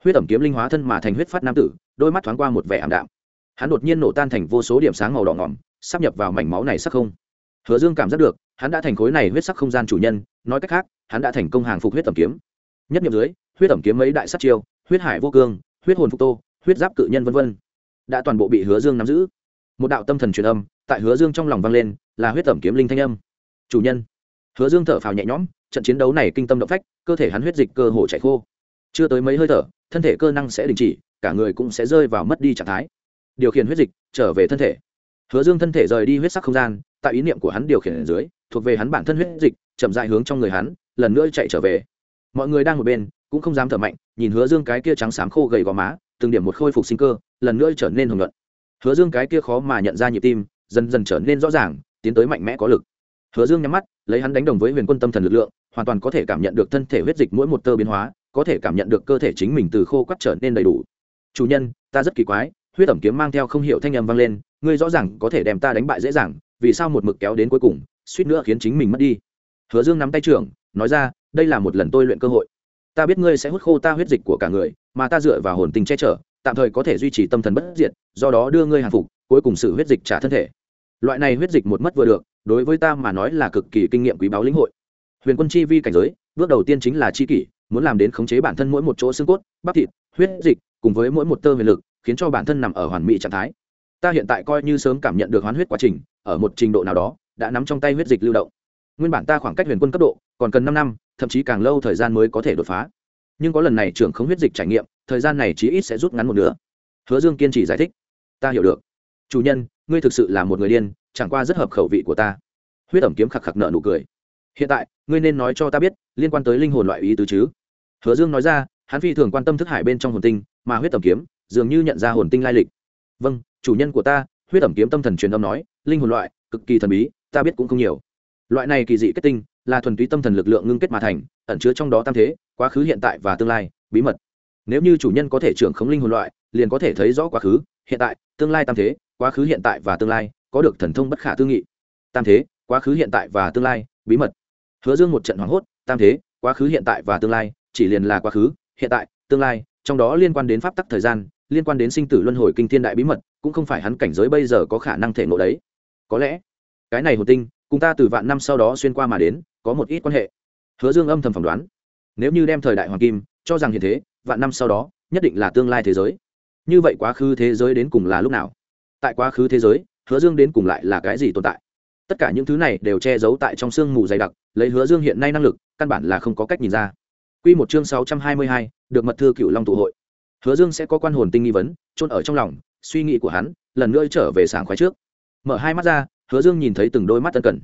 Huyết ẩm kiếm linh hóa thân mà thành huyết phát nam tử, đôi mắt thoáng qua một vẻ ảm đạm. Hắn đột nhiên nổ tan thành vô số điểm sáng màu đỏ ngỏm, sắp nhập vào mảnh máu này sắc không hứa dương cảm giác được, hắn đã thành khối này huyết sắc không gian chủ nhân, nói cách khác, hắn đã thành công hàng phục huyết tẩm kiếm. Nhất niệm dưới, huyết ẩm kiếm mấy đại sát chiêu, huyết hải vô cương, huyết hồn phục tô, huyết giáp cự nhân v v đã toàn bộ bị hứa dương nắm giữ. Một đạo tâm thần truyền âm, tại hứa dương trong lòng vang lên, là huyết ẩm kiếm linh thanh âm. Chủ nhân. Hứa dương thở phào nhẹ nhõm, trận chiến đấu này kinh tâm động phách, cơ thể hắn huyết dịch cơ hồ chạy khô. Chưa tới mấy hơi thở, thân thể cơ năng sẽ đình chỉ, cả người cũng sẽ rơi vào mất đi trạng thái. Điều khiển huyết dịch, trở về thân thể hứa dương thân thể rời đi huyết sắc không gian, tại ý niệm của hắn điều khiển ở dưới, thuộc về hắn bản thân huyết dịch, chậm dại hướng trong người hắn, lần nữa chạy trở về. Mọi người đang một bên, cũng không dám thở mạnh, nhìn hứa dương cái kia trắng xám khô gầy gò má, từng điểm một khôi phục sinh cơ, lần nữa trở nên hồng luận hứa dương cái kia khó mà nhận ra nhịp tim, dần dần trở nên rõ ràng, tiến tới mạnh mẽ có lực. Hứa dương nhắm mắt, lấy hắn đánh đồng với huyền quân tâm thần lực lượng, hoàn toàn có thể cảm nhận được thân thể huyết dịch mỗi một tơ biến hóa, có thể cảm nhận được cơ thể chính mình từ khô quắt trở nên đầy đủ. Chủ nhân, ta rất kỳ quái, huyết ẩm kiếm mang theo không hiểu thanh âm vang lên ngươi rõ ràng có thể đem ta đánh bại dễ dàng, vì sao một mực kéo đến cuối cùng, suýt nữa khiến chính mình mất đi. Hứa dương nắm tay trưởng, nói ra, đây là một lần tôi luyện cơ hội. Ta biết ngươi sẽ hút khô ta huyết dịch của cả người, mà ta dựa vào hồn tình che chở, tạm thời có thể duy trì tâm thần bất diệt, do đó đưa ngươi hàng phục, cuối cùng sự huyết dịch trả thân thể. Loại này huyết dịch một mất vừa được, đối với ta mà nói là cực kỳ kinh nghiệm quý báu lĩnh hội. Huyền quân chi vi cảnh giới, bước đầu tiên chính là chi kỷ, muốn làm đến khống chế bản thân mỗi một chỗ xương cốt, bắp thịt, huyết dịch, cùng với mỗi một tơ huyền lực, khiến cho bản thân nằm ở hoàn mỹ trạng thái ta hiện tại coi như sớm cảm nhận được hoán huyết quá trình, ở một trình độ nào đó, đã nắm trong tay huyết dịch lưu động. Nguyên bản ta khoảng cách huyền quân cấp độ, còn cần năm năm, thậm chí càng lâu thời gian mới có thể đột phá. Nhưng có lần này trưởng không huyết dịch trải nghiệm, thời gian này chí ít sẽ rút ngắn một nửa. Hứa dương kiên trì giải thích. Ta hiểu được. Chủ nhân, ngươi thực sự là một người điên, chẳng qua rất hợp khẩu vị của ta. Huyết ẩm kiếm khạc khạc nợ nụ cười. Hiện tại, ngươi nên nói cho ta biết, liên quan tới linh hồn loại ý tứ chứ? Hứa dương nói ra, hắn phi thường quan tâm thức hải bên trong hồn tinh, mà huyết ẩm kiếm dường như nhận ra hồn tinh lai lịch. Vâng chủ nhân của ta, huyết ẩm kiếm tâm thần truyền âm nói, linh hồn loại, cực kỳ thần bí, ta biết cũng không nhiều. Loại này kỳ dị kết tinh, là thuần túy tâm thần lực lượng ngưng kết mà thành, ẩn chứa trong đó tam thế, quá khứ, hiện tại và tương lai, bí mật. Nếu như chủ nhân có thể trưởng khống linh hồn loại, liền có thể thấy rõ quá khứ, hiện tại, tương lai tam thế, quá khứ, hiện tại và tương lai, có được thần thông bất khả tư nghị. Tam thế, quá khứ, hiện tại và tương lai, bí mật. Hứa dương một trận hoảng hốt, tam thế, quá khứ, hiện tại và tương lai, chỉ liền là quá khứ, hiện tại, tương lai, trong đó liên quan đến pháp tắc thời gian liên quan đến sinh tử luân hồi kinh thiên đại bí mật, cũng không phải hắn cảnh giới bây giờ có khả năng thể ngộ đấy. Có lẽ, cái này hồn tinh, cùng ta từ vạn năm sau đó xuyên qua mà đến, có một ít quan hệ. Hứa dương âm thầm phỏng đoán. Nếu như đem thời đại hoàng kim, cho rằng hiện thế, vạn năm sau đó, nhất định là tương lai thế giới. Như vậy quá khứ thế giới đến cùng là lúc nào? Tại quá khứ thế giới, hứa dương đến cùng lại là cái gì tồn tại? Tất cả những thứ này đều che giấu tại trong sương mù dày đặc, lấy hứa dương hiện nay năng lực, căn bản là không có cách nhìn ra. Q một chương sáu trăm hai mươi hai, được mật thư cựu long tụ hội hứa dương sẽ có quan hồn tinh nghi vấn trôn ở trong lòng, suy nghĩ của hắn, lần nữa trở về sảng khoái trước. Mở hai mắt ra, hứa dương nhìn thấy từng đôi mắt tân cần.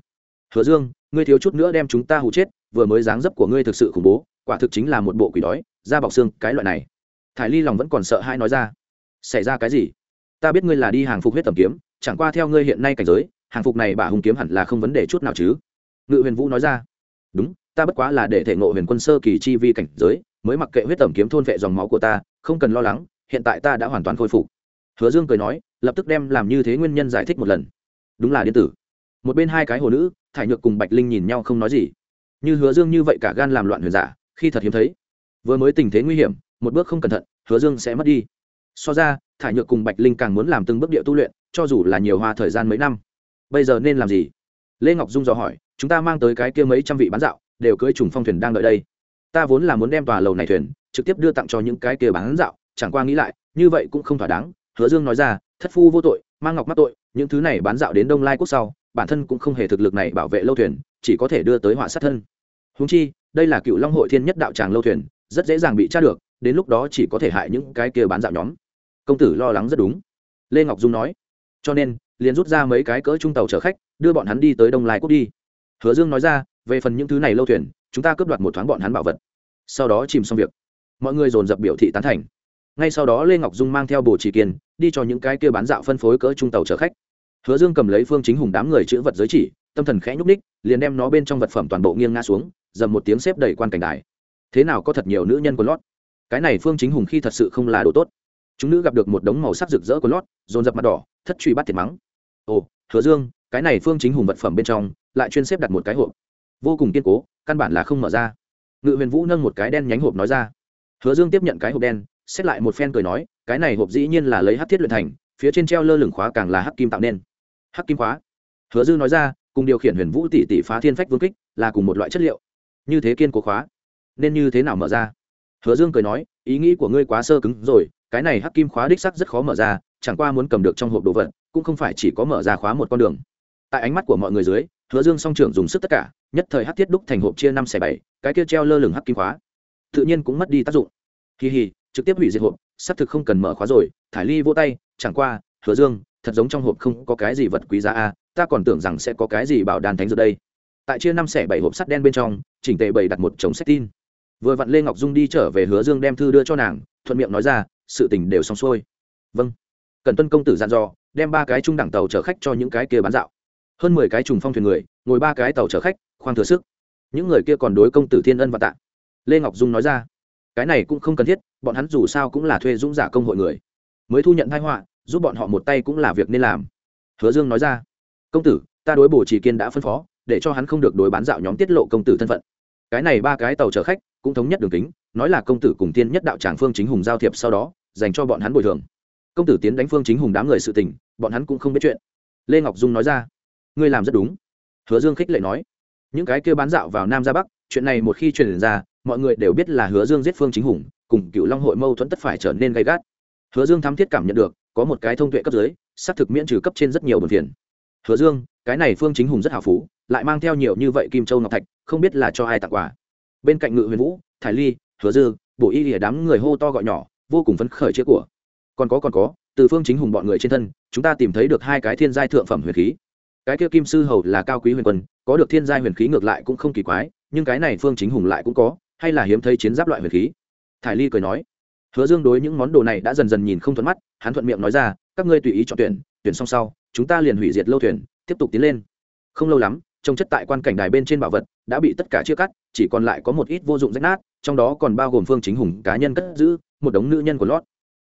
Hứa dương, ngươi thiếu chút nữa đem chúng ta hụ chết, vừa mới dáng dấp của ngươi thực sự khủng bố, quả thực chính là một bộ quỷ đói, da bọc xương, cái loại này. Thải ly lòng vẫn còn sợ hai nói ra. Xảy ra cái gì? Ta biết ngươi là đi hàng phục huyết tầm kiếm, chẳng qua theo ngươi hiện nay cảnh giới, hàng phục này bà hùng kiếm hẳn là không vấn đề chút nào chứ. Ngự huyền vũ nói ra. Đúng, ta bất quá là để thể ngộ huyền quân sơ kỳ chi vi cảnh giới mới mặc kệ huyết tẩm kiếm thôn vệ dòng máu của ta, không cần lo lắng, hiện tại ta đã hoàn toàn khôi phục. Hứa dương cười nói, lập tức đem làm như thế nguyên nhân giải thích một lần. Đúng là điện tử. Một bên hai cái hồ nữ, thải nhược cùng bạch linh nhìn nhau không nói gì. Như hứa dương như vậy cả gan làm loạn huyền giả, khi thật hiếm thấy. Vừa mới tình thế nguy hiểm, một bước không cẩn thận, hứa dương sẽ mất đi. So ra, thải nhược cùng bạch linh càng muốn làm từng bước địa tu luyện, cho dù là nhiều hoa thời gian mấy năm. Bây giờ nên làm gì? Lê ngọc dung dò hỏi, chúng ta mang tới cái kia mấy trăm vị bán dạo, đều cưới trùng phong thuyền đang đợi đây ta vốn là muốn đem tòa lầu này thuyền trực tiếp đưa tặng cho những cái kia bán dạo, chẳng qua nghĩ lại, như vậy cũng không thỏa đáng. Hứa dương nói ra, thất phu vô tội, mang ngọc mắc tội, những thứ này bán dạo đến đông lai quốc sau, bản thân cũng không hề thực lực này bảo vệ lâu thuyền, chỉ có thể đưa tới họa sát thân. Húng chi, đây là cựu long hội thiên nhất đạo tràng lâu thuyền, rất dễ dàng bị tra được, đến lúc đó chỉ có thể hại những cái kia bán dạo nhóm. Công tử lo lắng rất đúng. Lê ngọc dung nói. Cho nên, liền rút ra mấy cái cỡ trung tàu chở khách, đưa bọn hắn đi tới đông lai quốc đi. Hứa dương nói ra về phần những thứ này lâu thuyền, chúng ta cướp đoạt một thoáng bọn hắn bảo vật. Sau đó chìm xong việc. Mọi người dồn dập biểu thị tán thành. Ngay sau đó lê ngọc dung mang theo bồ chỉ kiên, đi cho những cái kia bán dạo phân phối cỡ trung tàu chở khách. Hứa dương cầm lấy phương chính hùng đám người chữ vật giới chỉ, tâm thần khẽ nhúc ních liền đem nó bên trong vật phẩm toàn bộ nghiêng ngã xuống, dầm một tiếng xếp đầy quan cảnh đài. Thế nào có thật nhiều nữ nhân quần lót? Cái này phương chính hùng khi thật sự không là đồ tốt. Chúng nữ gặp được một đống màu sắc rực rỡ của lót, dồn dập mặt đỏ, thất truy bắt thiệt mắng. Ồ, hứa dương, cái này phương chính hùng vật phẩm bên trong, lại chuyên xếp đặt một cái hộp vô cùng kiên cố, căn bản là không mở ra. Ngự huyền vũ nâng một cái đen nhánh hộp nói ra. Hứa dương tiếp nhận cái hộp đen, xét lại một phen cười nói, cái này hộp dĩ nhiên là lấy hát thiết luyện thành, phía trên treo lơ lửng khóa càng là hắc kim tạo nên. Hắc kim khóa. Hứa dư nói ra, cùng điều khiển huyền vũ tỷ tỷ phá thiên phách vương kích, là cùng một loại chất liệu. Như thế kiên cố khóa, nên như thế nào mở ra? Hứa dương cười nói, ý nghĩ của ngươi quá sơ cứng rồi, cái này hắc kim khóa đích sắc rất khó mở ra, chẳng qua muốn cầm được trong hộp đồ vật, cũng không phải chỉ có mở ra khóa một con đường. Tại ánh mắt của mọi người dưới hứa dương song trưởng dùng sức tất cả, nhất thời hắc thiết đúc thành hộp chia năm xẻ bảy, cái kia treo lơ lửng hắc kim khóa. Tự nhiên cũng mất đi tác dụng. Kỳ hì trực tiếp hủy diệt hộp, xác thực không cần mở khóa rồi, thải ly vô tay, chẳng qua, hứa dương, thật giống trong hộp không có cái gì vật quý giá a, ta còn tưởng rằng sẽ có cái gì bảo đàn thánh dược đây. Tại chia năm xẻ bảy hộp sắt đen bên trong, chỉnh tề bảy đặt một chồng sách tin. Vừa vặn lê ngọc dung đi trở về hứa dương đem thư đưa cho nàng, thuận miệng nói ra, sự tình đều xong xuôi. Vâng. Cần tuân công tử dặn dò, đem ba cái trung đẳng tàu chở khách cho những cái kia bán dạo hơn mười cái trùng phong thuyền người, ngồi ba cái tàu chở khách, khoang thừa sức. Những người kia còn đối công tử thiên ân và tạ. Lê ngọc dung nói ra, cái này cũng không cần thiết, bọn hắn dù sao cũng là thuê dũng giả công hội người. Mới thu nhận thai họa, giúp bọn họ một tay cũng là việc nên làm. Hứa dương nói ra, công tử, ta đối bổ chỉ kiên đã phân phó, để cho hắn không được đối bán dạo nhóm tiết lộ công tử thân phận. Cái này ba cái tàu chở khách cũng thống nhất đường kính, nói là công tử cùng tiên nhất đạo tràng phương chính hùng giao thiệp sau đó, dành cho bọn hắn bồi thường. Công tử tiến đánh phương chính hùng đám người sự tình, bọn hắn cũng không biết chuyện. Lê ngọc dung nói ra ngươi làm rất đúng. Hứa dương khích lệ nói. Những cái kêu bán dạo vào nam ra bắc, chuyện này một khi truyền ra, mọi người đều biết là hứa dương giết phương chính hùng, cùng cựu long hội mâu thuẫn tất phải trở nên gay gắt. Hứa dương thám thiết cảm nhận được, có một cái thông tuệ cấp dưới, xác thực miễn trừ cấp trên rất nhiều bần phiền. Hứa dương, cái này phương chính hùng rất hào phú, lại mang theo nhiều như vậy kim châu ngọc thạch, không biết là cho ai tặng quà. Bên cạnh ngự huyền vũ, thải ly, hứa dư bộ y lìa đám người hô to gọi nhỏ, vô cùng phấn khởi chia của. Còn có còn có, từ phương chính hùng bọn người trên thân, chúng ta tìm thấy được hai cái thiên giai thượng phẩm huyền khí cái kia kim sư hầu là cao quý huyền quân, có được thiên giai huyền khí ngược lại cũng không kỳ quái, nhưng cái này phương chính hùng lại cũng có, hay là hiếm thấy chiến giáp loại huyền khí. Thải ly cười nói, hứa dương đối những món đồ này đã dần dần nhìn không thuận mắt, hắn thuận miệng nói ra, các ngươi tùy ý chọn tuyển tuyển xong sau, chúng ta liền hủy diệt lâu thuyền, tiếp tục tiến lên. Không lâu lắm, trông chất tại quan cảnh đài bên trên bảo vật đã bị tất cả chia cắt, chỉ còn lại có một ít vô dụng rách nát, trong đó còn bao gồm phương chính hùng cá nhân cất giữ, một đống nữ nhân của lót.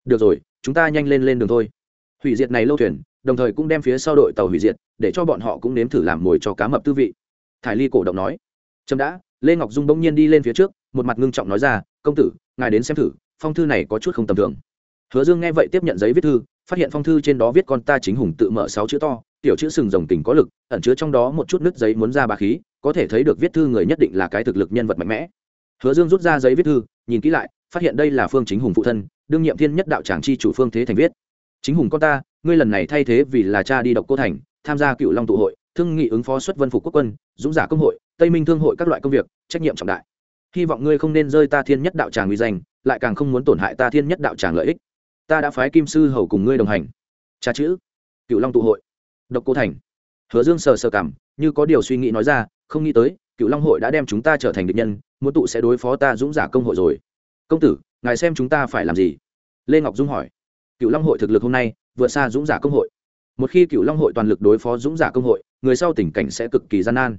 Được rồi, chúng ta nhanh lên lên đường thôi. Hủy diệt này lâu thuyền đồng thời cũng đem phía sau đội tàu hủy diệt, để cho bọn họ cũng nếm thử làm mồi cho cá mập tư vị. Thải ly cổ động nói trâm đã. Lê ngọc dung bỗng nhiên đi lên phía trước, một mặt ngưng trọng nói ra, công tử, ngài đến xem thử, phong thư này có chút không tầm thường. Hứa dương nghe vậy tiếp nhận giấy viết thư, phát hiện phong thư trên đó viết con ta chính hùng tự mở sáu chữ to, tiểu chữ sừng rồng tình có lực, ẩn chứa trong đó một chút nứt giấy muốn ra bà khí, có thể thấy được viết thư người nhất định là cái thực lực nhân vật mạnh mẽ. Hứa dương rút ra giấy viết thư, nhìn kỹ lại, phát hiện đây là phương chính hùng phụ thân, đương nhiệm thiên nhất đạo tràng chi chủ phương thế thành viết. Chính hùng con ta ngươi lần này thay thế vì là cha đi độc cô thành, tham gia cựu long tụ hội, thương nghị ứng phó xuất vân phục quốc quân, dũng giả công hội, tây minh thương hội các loại công việc, trách nhiệm trọng đại. Hy vọng ngươi không nên rơi ta thiên nhất đạo tràng uy danh, lại càng không muốn tổn hại ta thiên nhất đạo tràng lợi ích. Ta đã phái kim sư hầu cùng ngươi đồng hành. Cha chữ. Cựu long tụ hội. Độc cô thành. Hứa dương sờ sờ cảm, như có điều suy nghĩ nói ra, không nghĩ tới cựu long hội đã đem chúng ta trở thành địch nhân, muốn tụ sẽ đối phó ta dũng giả công hội rồi. Công tử, ngài xem chúng ta phải làm gì? Lê ngọc dung hỏi. Cựu long hội thực lực hôm nay vượt xa dũng giả công hội một khi cựu long hội toàn lực đối phó dũng giả công hội người sau tình cảnh sẽ cực kỳ gian nan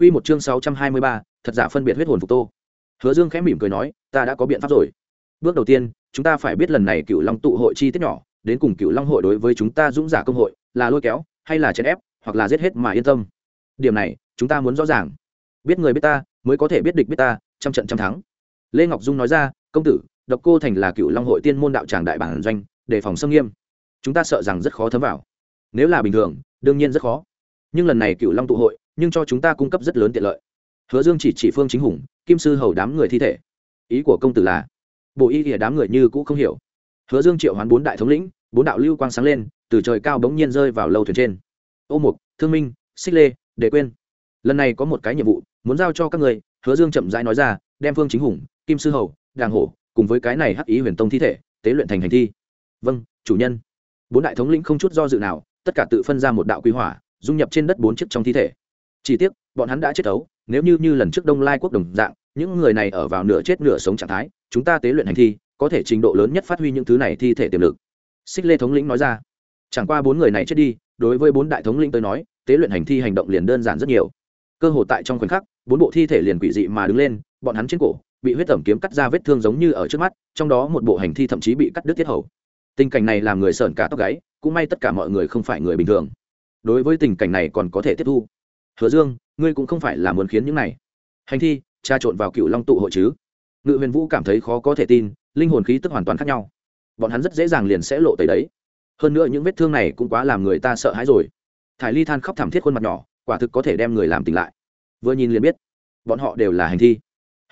Quy một chương sáu trăm hai mươi ba, thật giả phân biệt huyết hồn phục tô. Hứa Dương khẽ mỉm cười nói, ta đã có biện pháp rồi. Bước đầu tiên, chúng ta phải biết lần này Cựu Long tụ hội chi tiết nhỏ, đến cùng Cựu Long hội đối với chúng ta dũng giả công hội, là lôi kéo, hay là chèn ép, hoặc là giết hết mà yên tâm. Điểm này, chúng ta muốn rõ ràng. Biết người biết ta, mới có thể biết địch biết ta, trăm trận trăm thắng. Lê Ngọc Dung nói ra, công tử, Độc Cô Thành là Cựu Long hội tiên môn đạo tràng đại bản doanh, đề phòng xâm nghiêm. Chúng ta sợ rằng rất khó thấm vào. Nếu là bình thường, đương nhiên rất khó. Nhưng lần này Cựu Long tụ hội, nhưng cho chúng ta cung cấp rất lớn tiện lợi. Hứa dương chỉ chỉ phương chính hùng kim sư hầu đám người thi thể. Ý của công tử là bộ y thì đám người như cũ không hiểu. Hứa dương triệu hoán bốn đại thống lĩnh bốn đạo lưu quang sáng lên từ trời cao bỗng nhiên rơi vào lâu thuyền trên. Ô mục thương minh xích lê để quên lần này có một cái nhiệm vụ muốn giao cho các người hứa dương chậm rãi nói ra đem phương chính hùng kim sư hầu đàng hổ cùng với cái này hắc ý huyền tông thi thể tế luyện thành hành thi. Vâng chủ nhân bốn đại thống lĩnh không chút do dự nào, tất cả tự phân ra một đạo quý hỏa, dung nhập trên đất bốn chiếc trong thi thể. Chỉ tiếc, bọn hắn đã chết ấu, nếu như như lần trước đông lai quốc đồng dạng, những người này ở vào nửa chết nửa sống trạng thái, chúng ta tế luyện hành thi, có thể trình độ lớn nhất phát huy những thứ này thi thể tiềm lực. Xích lê thống lĩnh nói ra. Chẳng qua bốn người này chết đi, đối với bốn đại thống lĩnh tới nói, tế luyện hành thi hành động liền đơn giản rất nhiều. Cơ hồ tại trong khoảnh khắc, bốn bộ thi thể liền quỷ dị mà đứng lên, bọn hắn trên cổ, bị huyết tẩm kiếm cắt ra vết thương giống như ở trước mắt, trong đó một bộ hành thi thậm chí bị cắt đứt tiết hầu tình cảnh này làm người sợn cả tóc gáy, cũng may tất cả mọi người không phải người bình thường. Đối với tình cảnh này còn có thể tiếp thu. Hứa dương, ngươi cũng không phải là muốn khiến những này. Hành thi tra trộn vào cựu long tụ hội chứ? Ngự huyền vũ cảm thấy khó có thể tin, linh hồn khí tức hoàn toàn khác nhau. Bọn hắn rất dễ dàng liền sẽ lộ tới đấy. Hơn nữa những vết thương này cũng quá làm người ta sợ hãi rồi. Thải ly than khóc thảm thiết khuôn mặt nhỏ, quả thực có thể đem người làm tỉnh lại. Vừa nhìn liền biết, bọn họ đều là hành thi.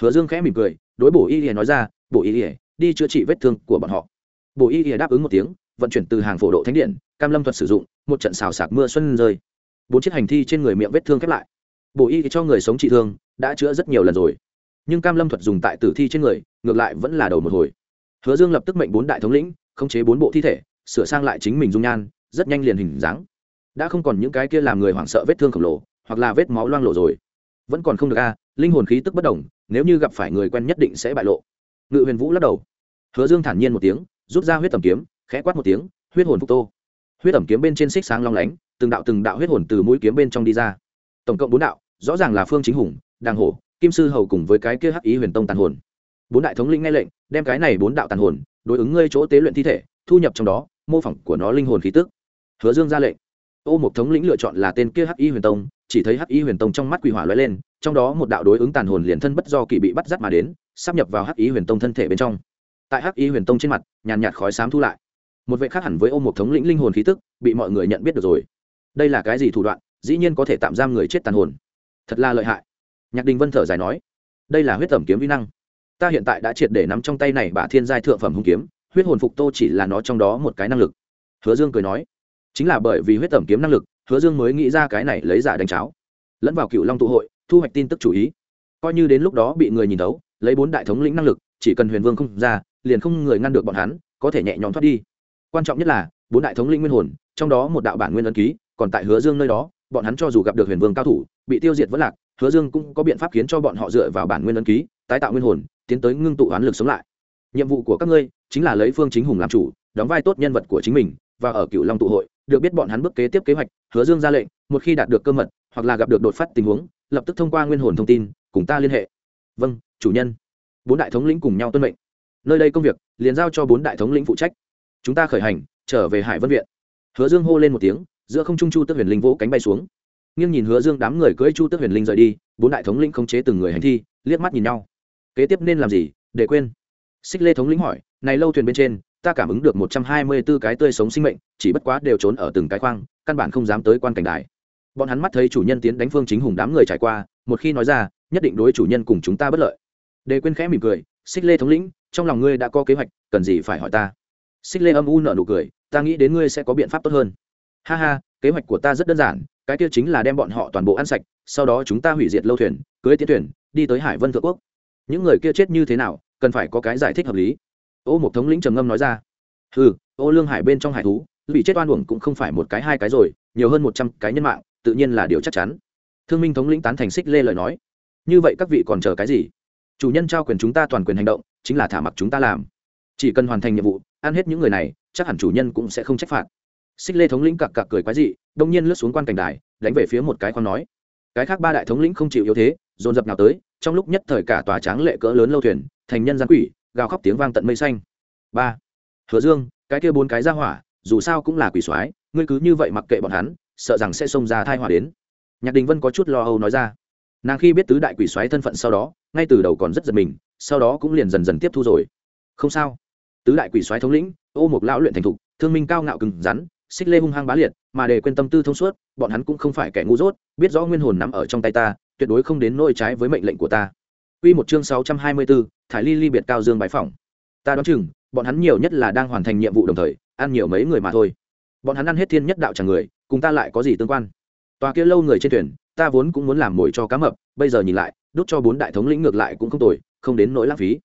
Hứa dương khẽ mỉm cười, đối bổ y lìa nói ra, bổ y lìa đi chữa trị vết thương của bọn họ bộ y ỉa đáp ứng một tiếng, vận chuyển từ hàng phổ độ thánh điện, cam lâm thuật sử dụng, một trận xào sạc mưa xuân rơi. Bốn chiếc hành thi trên người miệng vết thương khép lại. Bộ y cho người sống trị thương, đã chữa rất nhiều lần rồi. Nhưng cam lâm thuật dùng tại tử thi trên người, ngược lại vẫn là đầu một hồi. Hứa dương lập tức mệnh bốn đại thống lĩnh, khống chế bốn bộ thi thể, sửa sang lại chính mình dung nhan, rất nhanh liền hình dáng. Đã không còn những cái kia làm người hoảng sợ vết thương khổng lồ, hoặc là vết máu loang lộ rồi. Vẫn còn không được a à, linh hồn khí tức bất đồng nếu như gặp phải người quen nhất định sẽ bại lộ. Ngự huyền vũ lắc đầu. Hứa dương thản nhiên một tiếng rút ra huyết tầm kiếm, khẽ quát một tiếng, huyết hồn phục tô. Huyết tầm kiếm bên trên xích sáng long lánh, từng đạo từng đạo huyết hồn từ mũi kiếm bên trong đi ra. Tổng cộng bốn đạo, rõ ràng là phương chính hùng, đàng hổ, kim sư hầu cùng với cái kia hắc ý huyền tông tàn hồn. Bốn đại thống linh nghe lệnh, đem cái này bốn đạo tàn hồn đối ứng ngươi chỗ tế luyện thi thể, thu nhập trong đó, mô phỏng của nó linh hồn khí tức. Hứa dương ra lệnh. Ô một thống lĩnh lựa chọn là tên kia hắc y huyền tông, chỉ thấy hắc y huyền tông trong mắt quỷ hỏa lóe lên, trong đó một đạo đối ứng tàn hồn liền thân bất do kỳ bị bắt dắt mà đến, sắp nhập vào hắc y huyền tông thân thể bên trong tại hắc y huyền tông trên mặt, nhàn nhạt khói xám thu lại. Một vệ khác hẳn với ô một thống lĩnh linh hồn khí tức, bị mọi người nhận biết được rồi. Đây là cái gì thủ đoạn, dĩ nhiên có thể tạm giam người chết tàn hồn. Thật là lợi hại. Nhạc đình vân thở dài nói, đây là huyết tẩm kiếm vi năng. Ta hiện tại đã triệt để nắm trong tay này bà thiên giai thượng phẩm hung kiếm, huyết hồn phục tô chỉ là nó trong đó một cái năng lực. Hứa dương cười nói, chính là bởi vì huyết tẩm kiếm năng lực, hứa dương mới nghĩ ra cái này lấy giả đánh cháo. Lẫn vào cựu long tụ hội, thu hoạch tin tức chủ ý. Coi như đến lúc đó bị người nhìn thấu, lấy bốn đại thống lĩnh năng lực, chỉ cần huyền vương không ra liền không người ngăn được bọn hắn, có thể nhẹ nhõm thoát đi. Quan trọng nhất là, bốn đại thống lĩnh nguyên hồn, trong đó một đạo bản nguyên ấn ký, còn tại hứa dương nơi đó, bọn hắn cho dù gặp được huyền vương cao thủ, bị tiêu diệt vẫn lạc, hứa dương cũng có biện pháp khiến cho bọn họ dựa vào bản nguyên ấn ký, tái tạo nguyên hồn, tiến tới ngưng tụ oán lực sống lại. Nhiệm vụ của các ngươi chính là lấy phương chính hùng làm chủ, đóng vai tốt nhân vật của chính mình, và ở cựu long tụ hội, được biết bọn hắn bước kế tiếp kế hoạch, hứa dương ra lệnh, một khi đạt được cơ mật, hoặc là gặp được đột phát tình huống, lập tức thông qua nguyên hồn thông tin, cùng ta liên hệ. Vâng chủ nhân. Bốn đại thống lĩnh cùng nhau tuân mệnh nơi đây công việc, liền giao cho bốn đại thống lĩnh phụ trách. Chúng ta khởi hành, trở về hải vân viện. Hứa dương hô lên một tiếng, giữa không trung chu tức huyền linh vỗ cánh bay xuống. Nghiêng nhìn hứa dương đám người cưỡi chu tức huyền linh rời đi, bốn đại thống lĩnh khống chế từng người hành thi, liếc mắt nhìn nhau. Kế tiếp nên làm gì? Để quên. Xích lê thống lĩnh hỏi, này lâu thuyền bên trên, ta cảm ứng được một trăm hai mươi 124 cái tươi sống sinh mệnh, chỉ bất quá đều trốn ở từng cái khoang, căn bản không dám tới quan cảnh đài. Bọn hắn mắt thấy chủ nhân tiến đánh phương chính hùng đám người trải qua, một khi nói ra, nhất định đối chủ nhân cùng chúng ta bất lợi. Đề quên khẽ mỉm cười, xích lê thống lĩnh trong lòng ngươi đã có kế hoạch, cần gì phải hỏi ta? Xích lê âm u nở nụ cười, ta nghĩ đến ngươi sẽ có biện pháp tốt hơn. Ha ha, kế hoạch của ta rất đơn giản, cái kia chính là đem bọn họ toàn bộ ăn sạch, sau đó chúng ta hủy diệt lâu thuyền, cưới tiến thuyền, đi tới hải vân thượng quốc. Những người kia chết như thế nào, cần phải có cái giải thích hợp lý. Ô một thống lĩnh trầm ngâm nói ra. Ừ ô lương hải bên trong hải thú, bị chết oan uổng cũng không phải một cái hai cái rồi, nhiều hơn một trăm cái nhân mạng, tự nhiên là điều chắc chắn. Thương minh thống lĩnh tán thành xích lê lời nói. Như vậy các vị còn chờ cái gì? Chủ nhân trao quyền chúng ta toàn quyền hành động chính là thả mặc chúng ta làm. Chỉ cần hoàn thành nhiệm vụ, ăn hết những người này, chắc hẳn chủ nhân cũng sẽ không trách phạt. Xích lê thống lĩnh cặc cặc cười quái dị, đông nhiên lướt xuống quan cảnh đài, đánh về phía một cái khoan nói. Cái khác ba đại thống lĩnh không chịu yếu thế, dồn dập nào tới, trong lúc nhất thời cả tòa tráng lệ cỡ lớn lâu thuyền, thành nhân gian quỷ, gào khóc tiếng vang tận mây xanh. Ba. Hứa dương, cái kia bốn cái ra hỏa, dù sao cũng là quỷ soái, ngươi cứ như vậy mặc kệ bọn hắn, sợ rằng sẽ xông ra thai hỏa đến. Nhạc đình vân có chút lo âu nói ra. Nàng khi biết tứ đại quỷ soái thân phận sau đó, ngay từ đầu còn rất giật mình sau đó cũng liền dần dần tiếp thu rồi không sao tứ đại quỷ soái thống lĩnh ô một lão luyện thành thục thương minh cao ngạo cứng rắn xích lê hung hăng bá liệt mà để quên tâm tư thông suốt bọn hắn cũng không phải kẻ ngu dốt biết rõ nguyên hồn nắm ở trong tay ta tuyệt đối không đến nỗi trái với mệnh lệnh của ta Quy một chương 624, thải ly ly biệt cao dương bái phỏng. Ta đoán chừng, bọn hắn nhiều nhất là đang hoàn thành nhiệm vụ đồng thời, ăn nhiều mấy người mà thôi. Bọn hắn ăn hết thiên nhất đạo chẳng người, cùng ta lại có gì tương quan? Tòa kia lâu người trên thuyền, ta vốn cũng muốn làm mồi cho cá mập, bây giờ nhìn lại, đút cho bốn đại thống lĩnh ngược lại cũng không tồi, không đến nỗi lãng phí.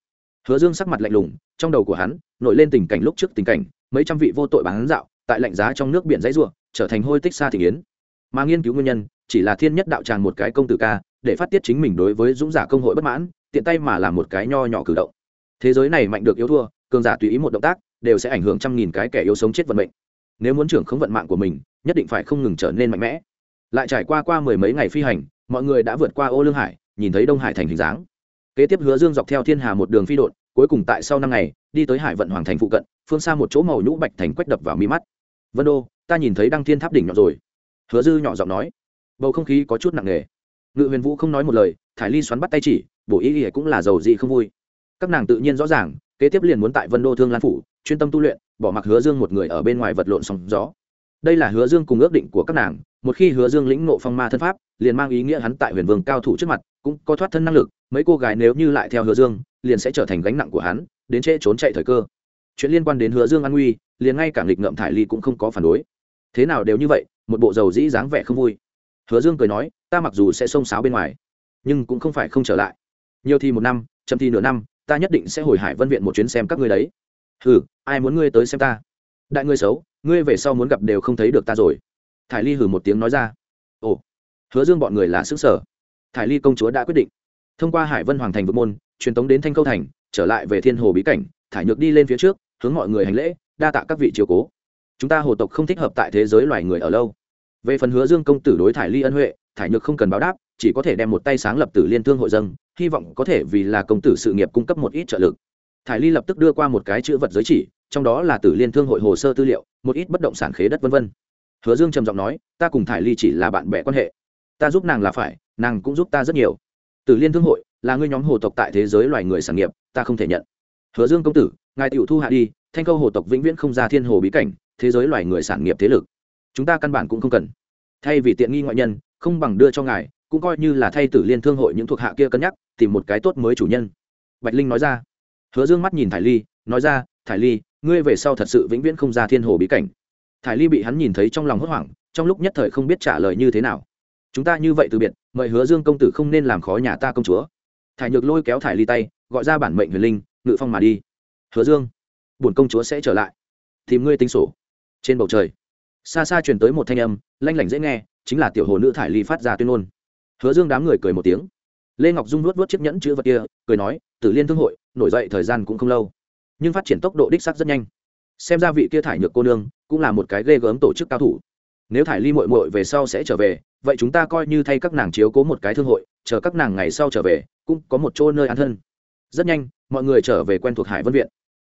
Hứa Dương sắc mặt lạnh lùng, trong đầu của hắn nổi lên tình cảnh lúc trước tình cảnh, mấy trăm vị vô tội bán dạo, tại lạnh giá trong nước biển dãy rủa, trở thành hôi tích xa thị yến. Mà nghiên cứu nguyên nhân, chỉ là thiên nhất đạo tràng một cái công tử ca, để phát tiết chính mình đối với dũng giả công hội bất mãn tiện tay mà làm một cái nho nhỏ cử động thế giới này mạnh được yếu thua cường giả tùy ý một động tác đều sẽ ảnh hưởng trăm nghìn cái kẻ yếu sống chết vận mệnh nếu muốn trưởng không vận mạng của mình nhất định phải không ngừng trở nên mạnh mẽ lại trải qua qua mười mấy ngày phi hành mọi người đã vượt qua ô lương hải nhìn thấy đông hải thành hình dáng kế tiếp hứa dương dọc theo thiên hà một đường phi đột cuối cùng tại sau năm ngày, đi tới hải vận hoàng thành phụ cận, phương xa một chỗ màu nhũ bạch thành quách đập vào mi mắt. Vân đô, ta nhìn thấy đăng thiên tháp đỉnh nhọn rồi. Hứa dư nhỏ giọng nói. Bầu không khí có chút nặng nề. Ngự huyền vũ không nói một lời, thải ly xoắn bắt tay chỉ, bổ ý ỉa cũng là giàu dị không vui. Các nàng tự nhiên rõ ràng, kế tiếp liền muốn tại vân đô thương lan phủ, chuyên tâm tu luyện, bỏ mặc hứa dương một người ở bên ngoài vật lộn sóng gió. Đây là hứa dương cùng ước định của các nàng một khi hứa dương lĩnh nộ phong ma thân pháp, liền mang ý nghĩa hắn tại huyền vương cao thủ trước mặt, cũng có thoát thân năng lực, mấy cô gái nếu như lại theo hứa dương, liền sẽ trở thành gánh nặng của hắn, đến trễ trốn chạy thời cơ. Chuyện liên quan đến hứa dương an nguy, liền ngay cả nghịch ngợm thải ly cũng không có phản đối. Thế nào đều như vậy, một bộ dầu dĩ dáng vẻ không vui. Hứa dương cười nói, ta mặc dù sẽ xông xáo bên ngoài, nhưng cũng không phải không trở lại. Nhiều thì một năm, chậm thì nửa năm, ta nhất định sẽ hồi hải vân viện một chuyến xem các ngươi đấy. Ừ ai muốn ngươi tới xem ta? Đại ngươi xấu, ngươi về sau muốn gặp đều không thấy được ta rồi thải ly hừ một tiếng nói ra. Ồ, hứa dương bọn người là xứ sở. Thải ly công chúa đã quyết định. Thông qua hải vân hoàng thành vực môn, truyền tống đến thanh câu thành, trở lại về thiên hồ bí cảnh, thải nhược đi lên phía trước, hướng mọi người hành lễ, đa tạ các vị chiều cố. Chúng ta hồ tộc không thích hợp tại thế giới loài người ở lâu. Về phần hứa dương công tử đối thải ly ân huệ, thải nhược không cần báo đáp, chỉ có thể đem một tay sáng lập tử liên thương hội dân, hy vọng có thể vì là công tử sự nghiệp cung cấp một ít trợ lực. Thải ly lập tức đưa qua một cái chữ vật giới chỉ, trong đó là tử liên thương hội hồ sơ tư liệu, một ít bất động sản khế đất v v hứa dương trầm giọng nói, ta cùng thải ly chỉ là bạn bè quan hệ. Ta giúp nàng là phải, nàng cũng giúp ta rất nhiều. Tử liên thương hội là ngươi nhóm hồ tộc tại thế giới loài người sản nghiệp, ta không thể nhận. Hứa dương công tử, ngài tiểu thu hạ đi, thanh câu hồ tộc vĩnh viễn không ra thiên hồ bí cảnh, thế giới loài người sản nghiệp thế lực. Chúng ta căn bản cũng không cần. Thay vì tiện nghi ngoại nhân, không bằng đưa cho ngài, cũng coi như là thay tử liên thương hội những thuộc hạ kia cân nhắc, tìm một cái tốt mới chủ nhân. Bạch linh nói ra. Hứa dương mắt nhìn thải ly, nói ra, thải ly, ngươi về sau thật sự vĩnh viễn không ra thiên hồ bí cảnh thải ly bị hắn nhìn thấy trong lòng hốt hoảng, trong lúc nhất thời không biết trả lời như thế nào. Chúng ta như vậy từ biệt, mời hứa dương công tử không nên làm khó nhà ta công chúa. Thải nhược lôi kéo thải ly tay, gọi ra bản mệnh huyền linh, ngự phong mà đi. Hứa dương, bổn công chúa sẽ trở lại. Tìm ngươi tính sổ. Trên bầu trời, xa xa truyền tới một thanh âm, lanh lảnh dễ nghe, chính là tiểu hồ nữ thải ly phát ra tuyên ngôn. Hứa dương đám người cười một tiếng. Lê ngọc dung nuốt nuốt chiếc nhẫn chữ vật kia, cười nói, tử liên thương hội, nổi dậy thời gian cũng không lâu, nhưng phát triển tốc độ đích sắc rất nhanh xem ra vị kia thải nhược cô nương cũng là một cái ghê gớm tổ chức cao thủ. Nếu thải ly mội mội về sau sẽ trở về, vậy chúng ta coi như thay các nàng chiếu cố một cái thương hội, chờ các nàng ngày sau trở về, cũng có một chỗ nơi an thân. Rất nhanh, mọi người trở về quen thuộc hải vân viện.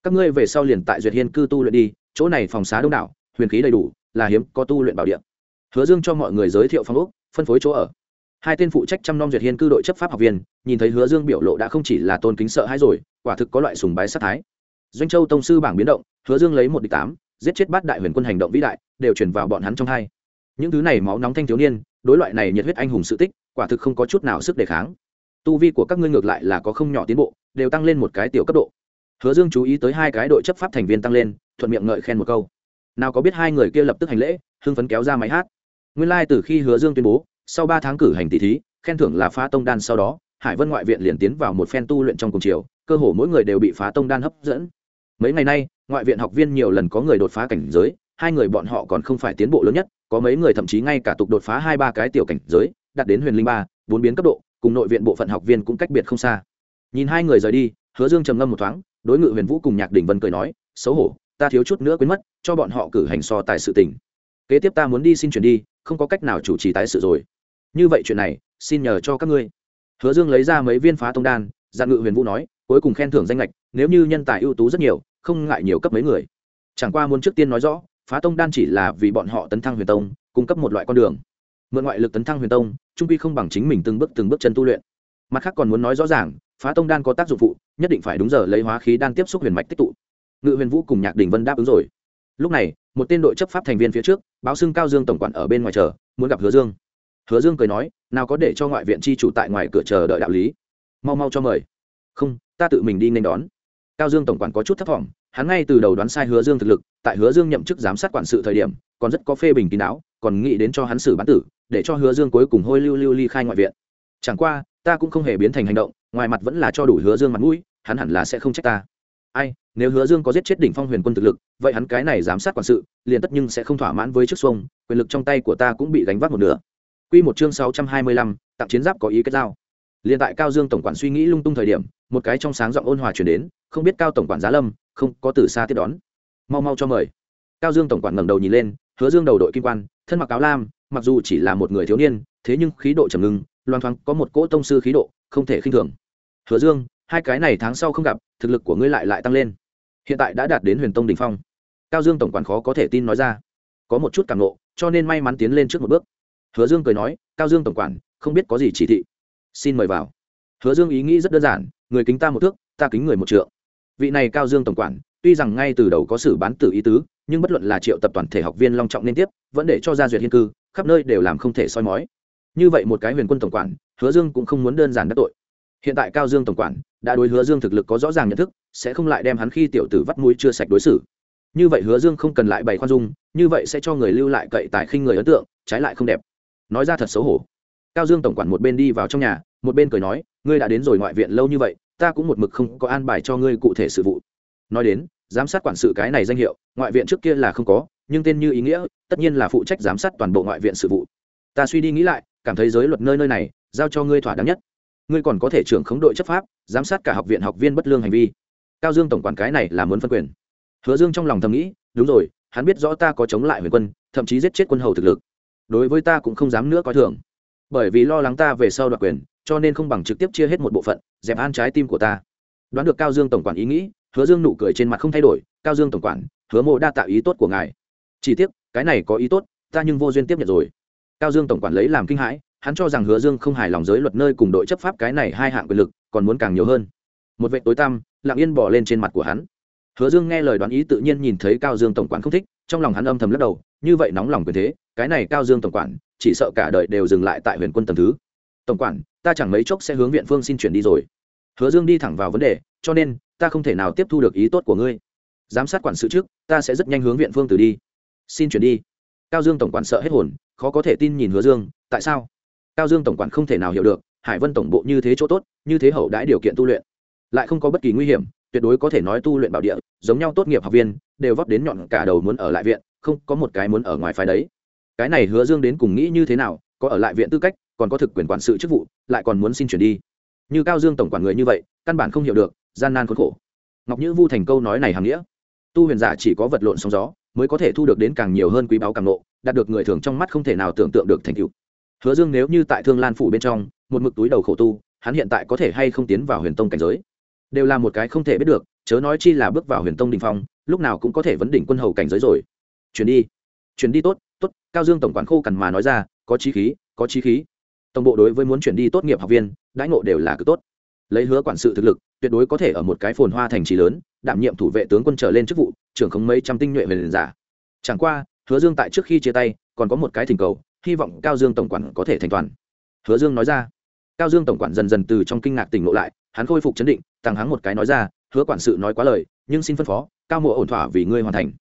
Các ngươi về sau liền tại duyệt hiên cư tu luyện đi, chỗ này phòng xá đông đảo, huyền khí đầy đủ, là hiếm, có tu luyện bảo điện hứa dương cho mọi người giới thiệu phòng úc phân phối chỗ ở. Hai tên phụ trách chăm nom duyệt hiên cư đội chấp pháp học viên, nhìn thấy hứa dương biểu lộ đã không chỉ là tôn kính sợ hãi rồi, quả thực có loại sùng bái sát thái doanh châu tông sư bảng biến động, hứa dương lấy một địch tám, giết chết bát đại huyền quân hành động vĩ đại, đều chuyển vào bọn hắn trong hai. Những thứ này máu nóng thanh thiếu niên, đối loại này nhiệt huyết anh hùng sự tích, quả thực không có chút nào sức đề kháng. Tu vi của các ngươi ngược lại là có không nhỏ tiến bộ, đều tăng lên một cái tiểu cấp độ. Hứa dương chú ý tới hai cái đội chấp pháp thành viên tăng lên, thuận miệng ngợi khen một câu. Nào có biết hai người kia lập tức hành lễ, hưng phấn kéo ra máy hát. Nguyên lai、like、từ khi hứa dương tuyên bố, sau ba tháng cử hành tỷ thí, khen thưởng là phá tông đan sau đó, hải vân ngoại viện liền tiến vào một phen tu luyện trong cùng chiều, cơ hồ mỗi người đều bị phá tông đan hấp dẫn mấy ngày nay, ngoại viện học viên nhiều lần có người đột phá cảnh giới, hai người bọn họ còn không phải tiến bộ lớn nhất, có mấy người thậm chí ngay cả tục đột phá hai ba cái tiểu cảnh giới, đạt đến huyền linh ba, bốn biến cấp độ, cùng nội viện bộ phận học viên cũng cách biệt không xa. Nhìn hai người rời đi, hứa dương trầm ngâm một thoáng, đối ngự huyền vũ cùng nhạc đỉnh vân cười nói, xấu hổ, ta thiếu chút nữa quên mất, cho bọn họ cử hành so tài sự tình. Kế tiếp ta muốn đi xin chuyển đi, không có cách nào chủ trì tái sự rồi. Như vậy chuyện này, xin nhờ cho các ngươi. Hứa dương lấy ra mấy viên phá tông đan dạng ngự huyền vũ nói cuối cùng khen thưởng danh lệch nếu như nhân tài ưu tú rất nhiều, không ngại nhiều cấp mấy người. Chẳng qua muốn trước tiên nói rõ, phá tông đan chỉ là vì bọn họ tấn thăng huyền tông, cung cấp một loại con đường. Mượn ngoại lực tấn thăng huyền tông, trung quy không bằng chính mình từng bước từng bước chân tu luyện. Mặt khác còn muốn nói rõ ràng, phá tông đan có tác dụng phụ, nhất định phải đúng giờ lấy hóa khí đan tiếp xúc huyền mạch tích tụ. Ngự huyền vũ cùng nhạc đình vân đáp ứng rồi. Lúc này, một tên đội chấp pháp thành viên phía trước, báo xưng cao dương tổng quản ở bên ngoài chờ, muốn gặp hứa dương. Hứa dương cười nói, nào có để cho ngoại viện chi chủ tại ngoài cửa chờ đợi đạo lý. Mau mau cho mời. Không ta tự mình đi nên đón. Cao dương tổng quản có chút thất vọng hắn ngay từ đầu đoán sai hứa dương thực lực tại hứa dương nhậm chức giám sát quản sự thời điểm còn rất có phê bình kín đáo còn nghĩ đến cho hắn xử bán tử để cho hứa dương cuối cùng hôi lưu lưu ly khai ngoại viện. Chẳng qua ta cũng không hề biến thành hành động ngoài mặt vẫn là cho đủ hứa dương mặt mũi hắn hẳn là sẽ không trách ta. Ai nếu hứa dương có giết chết đỉnh phong huyền quân thực lực vậy hắn cái này giám sát quản sự liền tất nhưng sẽ không thỏa mãn với chức xuông quyền lực trong tay của ta cũng bị gánh vác một nửa. Quy một chương sáu trăm hai mươi lăm, tặng chiến giáp có ý kết giao. Liên tại Cao Dương tổng quản suy nghĩ lung tung thời điểm, một cái trong sáng giọng ôn hòa truyền đến, không biết Cao tổng quản Giá Lâm, không có từ xa tiếp đón. Mau mau cho mời. Cao Dương tổng quản ngẩng đầu nhìn lên, Hứa Dương đầu đội kim quan, thân mặc áo lam, mặc dù chỉ là một người thiếu niên, thế nhưng khí độ trầm ngưng, loan thoáng có một cỗ tông sư khí độ, không thể khinh thường. Hứa Dương, hai cái này tháng sau không gặp, thực lực của ngươi lại lại tăng lên. Hiện tại đã đạt đến Huyền Tông đỉnh phong. Cao Dương tổng quản khó có thể tin nói ra. Có một chút cảm ngộ, cho nên may mắn tiến lên trước một bước hứa dương cười nói cao dương tổng quản không biết có gì chỉ thị xin mời vào. Hứa dương ý nghĩ rất đơn giản, người kính ta một thước, ta kính người một trượng. Vị này cao dương tổng quản, tuy rằng ngay từ đầu có xử bán tử ý tứ, nhưng bất luận là triệu tập toàn thể học viên long trọng liên tiếp, vẫn để cho ra duyệt hiên cư, khắp nơi đều làm không thể soi mói. Như vậy một cái huyền quân tổng quản, hứa dương cũng không muốn đơn giản đắc tội. Hiện tại cao dương tổng quản đã đối hứa dương thực lực có rõ ràng nhận thức, sẽ không lại đem hắn khi tiểu tử vắt mũi chưa sạch đối xử. Như vậy hứa dương không cần lại bày khoan dung, như vậy sẽ cho người lưu lại cậy tại khinh người ấn tượng, trái lại không đẹp. Nói ra thật xấu hổ. Cao dương tổng quản một bên đi vào trong nhà một bên cười nói, ngươi đã đến rồi ngoại viện lâu như vậy, ta cũng một mực không có an bài cho ngươi cụ thể sự vụ. Nói đến, giám sát quản sự cái này danh hiệu, ngoại viện trước kia là không có, nhưng tên như ý nghĩa, tất nhiên là phụ trách giám sát toàn bộ ngoại viện sự vụ. Ta suy đi nghĩ lại, cảm thấy giới luật nơi nơi này, giao cho ngươi thỏa đáng nhất. Ngươi còn có thể trưởng khống đội chấp pháp, giám sát cả học viện học viên bất lương hành vi. Cao dương tổng quản cái này là muốn phân quyền. Hứa dương trong lòng thầm nghĩ, đúng rồi, hắn biết rõ ta có chống lại huyền quân, thậm chí giết chết quân hầu thực lực. Đối với ta cũng không dám nữa coi thường bởi vì lo lắng ta về sau đoạt quyền, cho nên không bằng trực tiếp chia hết một bộ phận, dẹp an trái tim của ta. Đoán được cao dương tổng quản ý nghĩ, hứa dương nụ cười trên mặt không thay đổi, cao dương tổng quản, hứa mộ đa tạo ý tốt của ngài. Chỉ tiếc, cái này có ý tốt, ta nhưng vô duyên tiếp nhận rồi. Cao dương tổng quản lấy làm kinh hãi, hắn cho rằng hứa dương không hài lòng giới luật nơi cùng đội chấp pháp cái này hai hạng quyền lực, còn muốn càng nhiều hơn. Một vệ tối tăm, lặng yên bỏ lên trên mặt của hắn. Hứa dương nghe lời đoán ý tự nhiên nhìn thấy cao dương tổng quản không thích, trong lòng hắn âm thầm lắc đầu, như vậy nóng lòng quyền thế, cái này cao dương tổng quản chỉ sợ cả đời đều dừng lại tại huyền quân tầm thứ. Tổng quản, ta chẳng mấy chốc sẽ hướng viện phương xin chuyển đi rồi. Hứa dương đi thẳng vào vấn đề, cho nên, ta không thể nào tiếp thu được ý tốt của ngươi. Giám sát quản sự trước, ta sẽ rất nhanh hướng viện phương từ đi. Xin chuyển đi. Cao dương tổng quản sợ hết hồn, khó có thể tin nhìn hứa dương, tại sao? Cao dương tổng quản không thể nào hiểu được, hải vân tổng bộ như thế chỗ tốt, như thế hậu đãi điều kiện tu luyện, lại không có bất kỳ nguy hiểm, tuyệt đối có thể nói tu luyện bảo địa, giống nhau tốt nghiệp học viên, đều vấp đến nhọn cả đầu muốn ở lại viện, không có một cái muốn ở ngoài phái đấy cái này hứa dương đến cùng nghĩ như thế nào, có ở lại viện tư cách, còn có thực quyền quản sự chức vụ, lại còn muốn xin chuyển đi. Như cao dương tổng quản người như vậy, căn bản không hiểu được, gian nan khốn khổ. Ngọc nhữ vu thành câu nói này hàm nghĩa. Tu huyền giả chỉ có vật lộn sóng gió, mới có thể thu được đến càng nhiều hơn quý báu càng nộ đạt được người thường trong mắt không thể nào tưởng tượng được thành tựu. Hứa dương nếu như tại thương lan phủ bên trong, một mực túi đầu khổ tu, hắn hiện tại có thể hay không tiến vào huyền tông cảnh giới? Đều là một cái không thể biết được, chớ nói chi là bước vào huyền tông đình phong, lúc nào cũng có thể vấn đỉnh quân hầu cảnh giới rồi. Chuyển đi. Chuyển đi tốt tốt cao dương tổng quản khô cằn mà nói ra, có trí khí, có trí khí. Tổng bộ đối với muốn chuyển đi tốt nghiệp học viên, đãi ngộ đều là cực tốt. Lấy hứa quản sự thực lực, tuyệt đối có thể ở một cái phồn hoa thành trì lớn, đảm nhiệm thủ vệ tướng quân trở lên chức vụ, trưởng không mấy trăm tinh nhuệ về liền giả. Chẳng qua, hứa dương tại trước khi chia tay, còn có một cái thỉnh cầu, hy vọng cao dương tổng quản có thể thành toàn. Hứa dương nói ra. Cao dương tổng quản dần dần từ trong kinh ngạc tỉnh ngộ lại, hắn khôi phục chấn định thằng hắn một cái nói ra, hứa quản sự nói quá lời, nhưng xin phân phó, cao mộ ổn thỏa vì ngươi hoàn thành.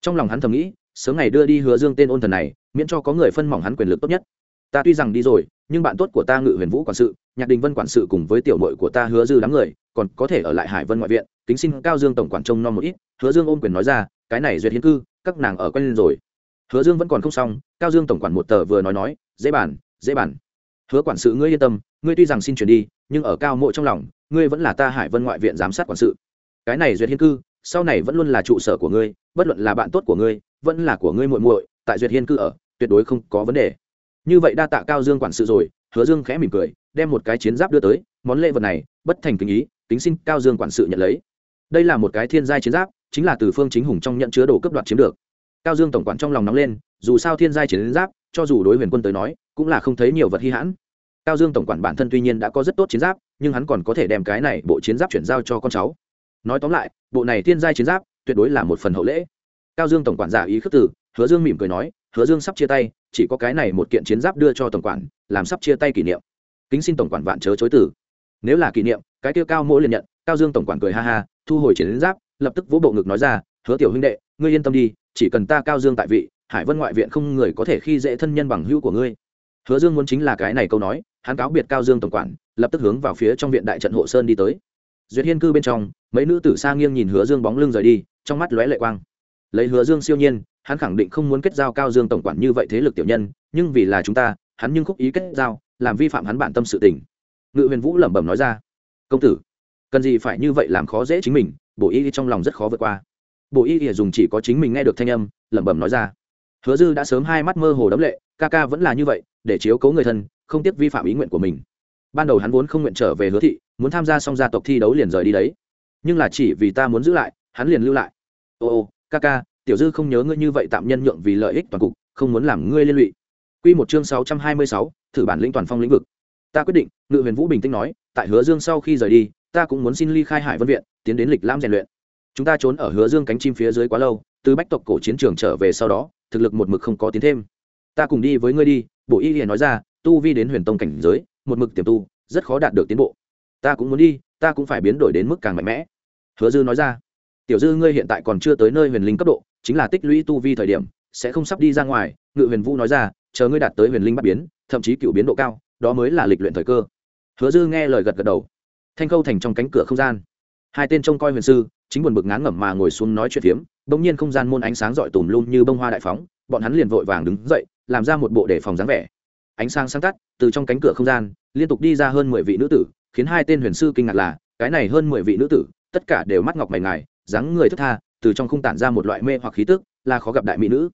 Trong lòng hắn thầm nghĩ sớm ngày đưa đi hứa dương tên ôn thần này, miễn cho có người phân mỏng hắn quyền lực tốt nhất. Ta tuy rằng đi rồi, nhưng bạn tốt của ta ngự huyền vũ quản sự, nhạc đình vân quản sự cùng với tiểu mội của ta hứa dư đám người, còn có thể ở lại hải vân ngoại viện, kính xin cao dương tổng quản trông nom một ít. Hứa dương ôm quyền nói ra, cái này duyệt hiến cư, các nàng ở quen lên rồi. Hứa dương vẫn còn không xong, cao dương tổng quản một tờ vừa nói nói, dễ bàn dễ bàn. Hứa quản sự ngươi yên tâm, ngươi tuy rằng xin chuyển đi, nhưng ở cao mộ trong lòng, ngươi vẫn là ta hải vân ngoại viện giám sát quản sự. Cái này duyệt hiến cư sau này vẫn luôn là trụ sở của ngươi, bất luận là bạn tốt của ngươi, vẫn là của ngươi muội muội, tại duyệt hiên cư ở, tuyệt đối không có vấn đề. Như vậy đa tạ cao dương quản sự rồi, hứa dương khẽ mỉm cười, đem một cái chiến giáp đưa tới, món lễ vật này, bất thành kính ý tính xin cao dương quản sự nhận lấy. Đây là một cái thiên giai chiến giáp, chính là từ phương chính hùng trong nhận chứa đồ cấp đoạt chiếm được. Cao dương tổng quản trong lòng nóng lên, dù sao thiên giai chiến giáp, cho dù đối huyền quân tới nói, cũng là không thấy nhiều vật hy hãn. Cao dương tổng quản bản thân tuy nhiên đã có rất tốt chiến giáp, nhưng hắn còn có thể đem cái này bộ chiến giáp chuyển giao cho con cháu nói tóm lại, bộ này thiên giai chiến giáp, tuyệt đối là một phần hậu lễ. Cao dương tổng quản giả ý khước từ, hứa dương mỉm cười nói, hứa dương sắp chia tay, chỉ có cái này một kiện chiến giáp đưa cho tổng quản, làm sắp chia tay kỷ niệm. Kính xin tổng quản vạn chớ chối từ. Nếu là kỷ niệm, cái kia cao mỗi liền nhận, cao dương tổng quản cười ha ha, thu hồi chiến giáp, lập tức vỗ bộ ngực nói ra, hứa tiểu huynh đệ, ngươi yên tâm đi, chỉ cần ta cao dương tại vị, hải vân ngoại viện không người có thể khi dễ thân nhân bằng hữu của ngươi. Hứa dương muốn chính là cái này câu nói, hắn cáo biệt cao dương tổng quản, lập tức hướng vào phía trong viện đại trận hộ sơn đi tới. Duyệt hiên cư bên trong mấy nữ tử xa nghiêng nhìn hứa dương bóng lưng rời đi, trong mắt lóe lệ quang. Lấy hứa dương siêu nhiên, hắn khẳng định không muốn kết giao cao dương tổng quản như vậy thế lực tiểu nhân, nhưng vì là chúng ta, hắn nhưng khúc ý kết giao, làm vi phạm hắn bản tâm sự tình. Ngự huyền vũ lẩm bẩm nói ra, công tử, cần gì phải như vậy làm khó dễ chính mình? Bộ y trong lòng rất khó vượt qua. Bộ y dùng chỉ có chính mình nghe được thanh âm, lẩm bẩm nói ra, hứa dư đã sớm hai mắt mơ hồ đấm lệ, ca ca vẫn là như vậy, để chiếu cố người thân, không tiếp vi phạm ý nguyện của mình. Ban đầu hắn vốn không nguyện trở về hứa thị, muốn tham gia xong gia tộc thi đấu liền rời đi đấy nhưng là chỉ vì ta muốn giữ lại hắn liền lưu lại ô ô ca ca tiểu dư không nhớ ngươi như vậy tạm nhân nhượng vì lợi ích toàn cục không muốn làm ngươi liên lụy Quy một chương sáu trăm hai mươi sáu, thử bản lĩnh toàn phong lĩnh vực. Ta quyết định, Ngự Huyền Vũ bình tĩnh nói, tại Hứa Dương sau khi rời đi, ta cũng muốn xin ly khai Hải Vân viện, tiến đến lịch lãm rèn luyện. Chúng ta trốn ở Hứa Dương cánh chim phía dưới quá lâu, từ bách tộc cổ chiến trường trở về sau đó, thực lực một mực không có tiến thêm. Ta cùng đi với ngươi đi, Bộ Y liền nói ra, tu vi đến Huyền Tông cảnh giới, một mực tiềm tu, rất khó đạt được tiến bộ. ta cũng muốn đi ta cũng phải biến đổi đến mức càng mạnh mẽ. Hứa dư nói ra. Tiểu dư, ngươi hiện tại còn chưa tới nơi huyền linh cấp độ, chính là tích lũy tu vi thời điểm, sẽ không sắp đi ra ngoài, ngự huyền vũ nói ra, chờ ngươi đạt tới huyền linh bắt biến, thậm chí cựu biến độ cao, đó mới là lịch luyện thời cơ. Hứa dư nghe lời gật gật đầu. Thanh khâu thành trong cánh cửa không gian. Hai tên trông coi huyền sư, chính buồn bực ngán ngẩm mà ngồi xuống nói chuyện phiếm, bỗng nhiên không gian môn ánh sáng rọi tùm lum như bông hoa đại phóng, bọn hắn liền vội vàng đứng dậy, làm ra một bộ đề phòng dáng vẻ. Ánh sáng sáng tắt, từ trong cánh cửa không gian, liên tục đi ra hơn mười vị nữ tử khiến hai tên huyền sư kinh ngạc là, cái này hơn mười vị nữ tử, tất cả đều mắt ngọc mày ngài, dáng người thức tha, từ trong không tản ra một loại mê hoặc khí tức, là khó gặp đại mỹ nữ.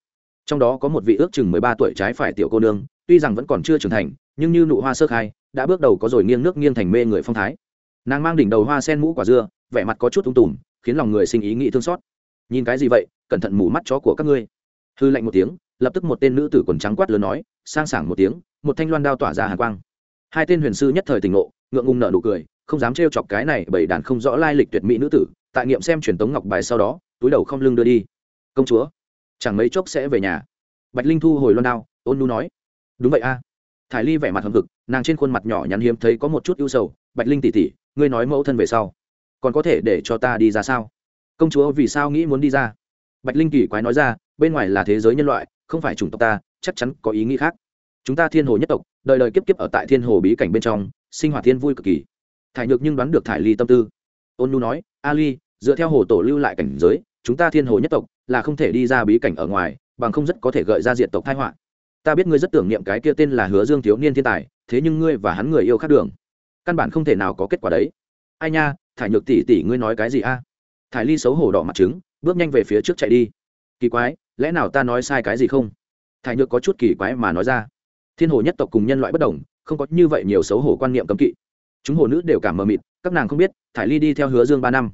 Trong đó có một vị ước chừng mười ba tuổi trái phải tiểu cô nương, tuy rằng vẫn còn chưa trưởng thành, nhưng như nụ hoa sơ khai, đã bước đầu có rồi nghiêng nước nghiêng thành mê người phong thái. Nàng mang đỉnh đầu hoa sen mũ quả dưa, vẻ mặt có chút tung tùm, khiến lòng người sinh ý nghĩ thương xót. Nhìn cái gì vậy, cẩn thận mù mắt chó của các ngươi. Hư lạnh một tiếng, lập tức một tên nữ tử quần trắng quát lớn nói, sang sảng một tiếng, một thanh loan đao tỏa ra hàn quang. Hai tên huyền sư nhất thời tỉnh ngộ ngượng ngùng nở nụ cười, không dám trêu chọc cái này bởi đàn không rõ lai lịch tuyệt mỹ nữ tử, tại nghiệm xem truyền tống ngọc bài sau đó, túi đầu không lưng đưa đi. Công chúa, chẳng mấy chốc sẽ về nhà. Bạch linh thu hồi loan đao, ôn nu nói. Đúng vậy a. Thải ly vẻ mặt hầm hực, nàng trên khuôn mặt nhỏ nhắn hiếm thấy có một chút ưu sầu. Bạch linh tỉ tỉ ngươi nói mẫu thân về sau, còn có thể để cho ta đi ra sao? Công chúa, vì sao nghĩ muốn đi ra? Bạch linh kỳ quái nói ra. Bên ngoài là thế giới nhân loại, không phải chủng tộc ta, chắc chắn có ý nghĩ khác. Chúng ta thiên hồ nhất tộc, đời đời kiếp kiếp ở tại thiên hồ bí cảnh bên trong sinh hoạt thiên vui cực kỳ. Thải nhược nhưng đoán được thải ly tâm tư. Ôn nu nói a ly dựa theo hồ tổ lưu lại cảnh giới, chúng ta thiên hồ nhất tộc là không thể đi ra bí cảnh ở ngoài, bằng không rất có thể gợi ra diện tộc thái họa. Ta biết ngươi rất tưởng niệm cái kia tên là hứa dương thiếu niên thiên tài, thế nhưng ngươi và hắn người yêu khác đường. Căn bản không thể nào có kết quả đấy. Ai nha, thải nhược tỷ tỷ ngươi nói cái gì a? Thải ly xấu hổ đỏ mặt trứng, bước nhanh về phía trước chạy đi. Kỳ quái, lẽ nào ta nói sai cái gì không? Thải nhược có chút kỳ quái mà nói ra. Thiên hồ nhất tộc cùng nhân loại bất đồng không có như vậy nhiều xấu hổ quan niệm cấm kỵ. Chúng hồ nữ đều cảm mờ mịt, các nàng không biết, thải ly đi theo hứa dương ba năm.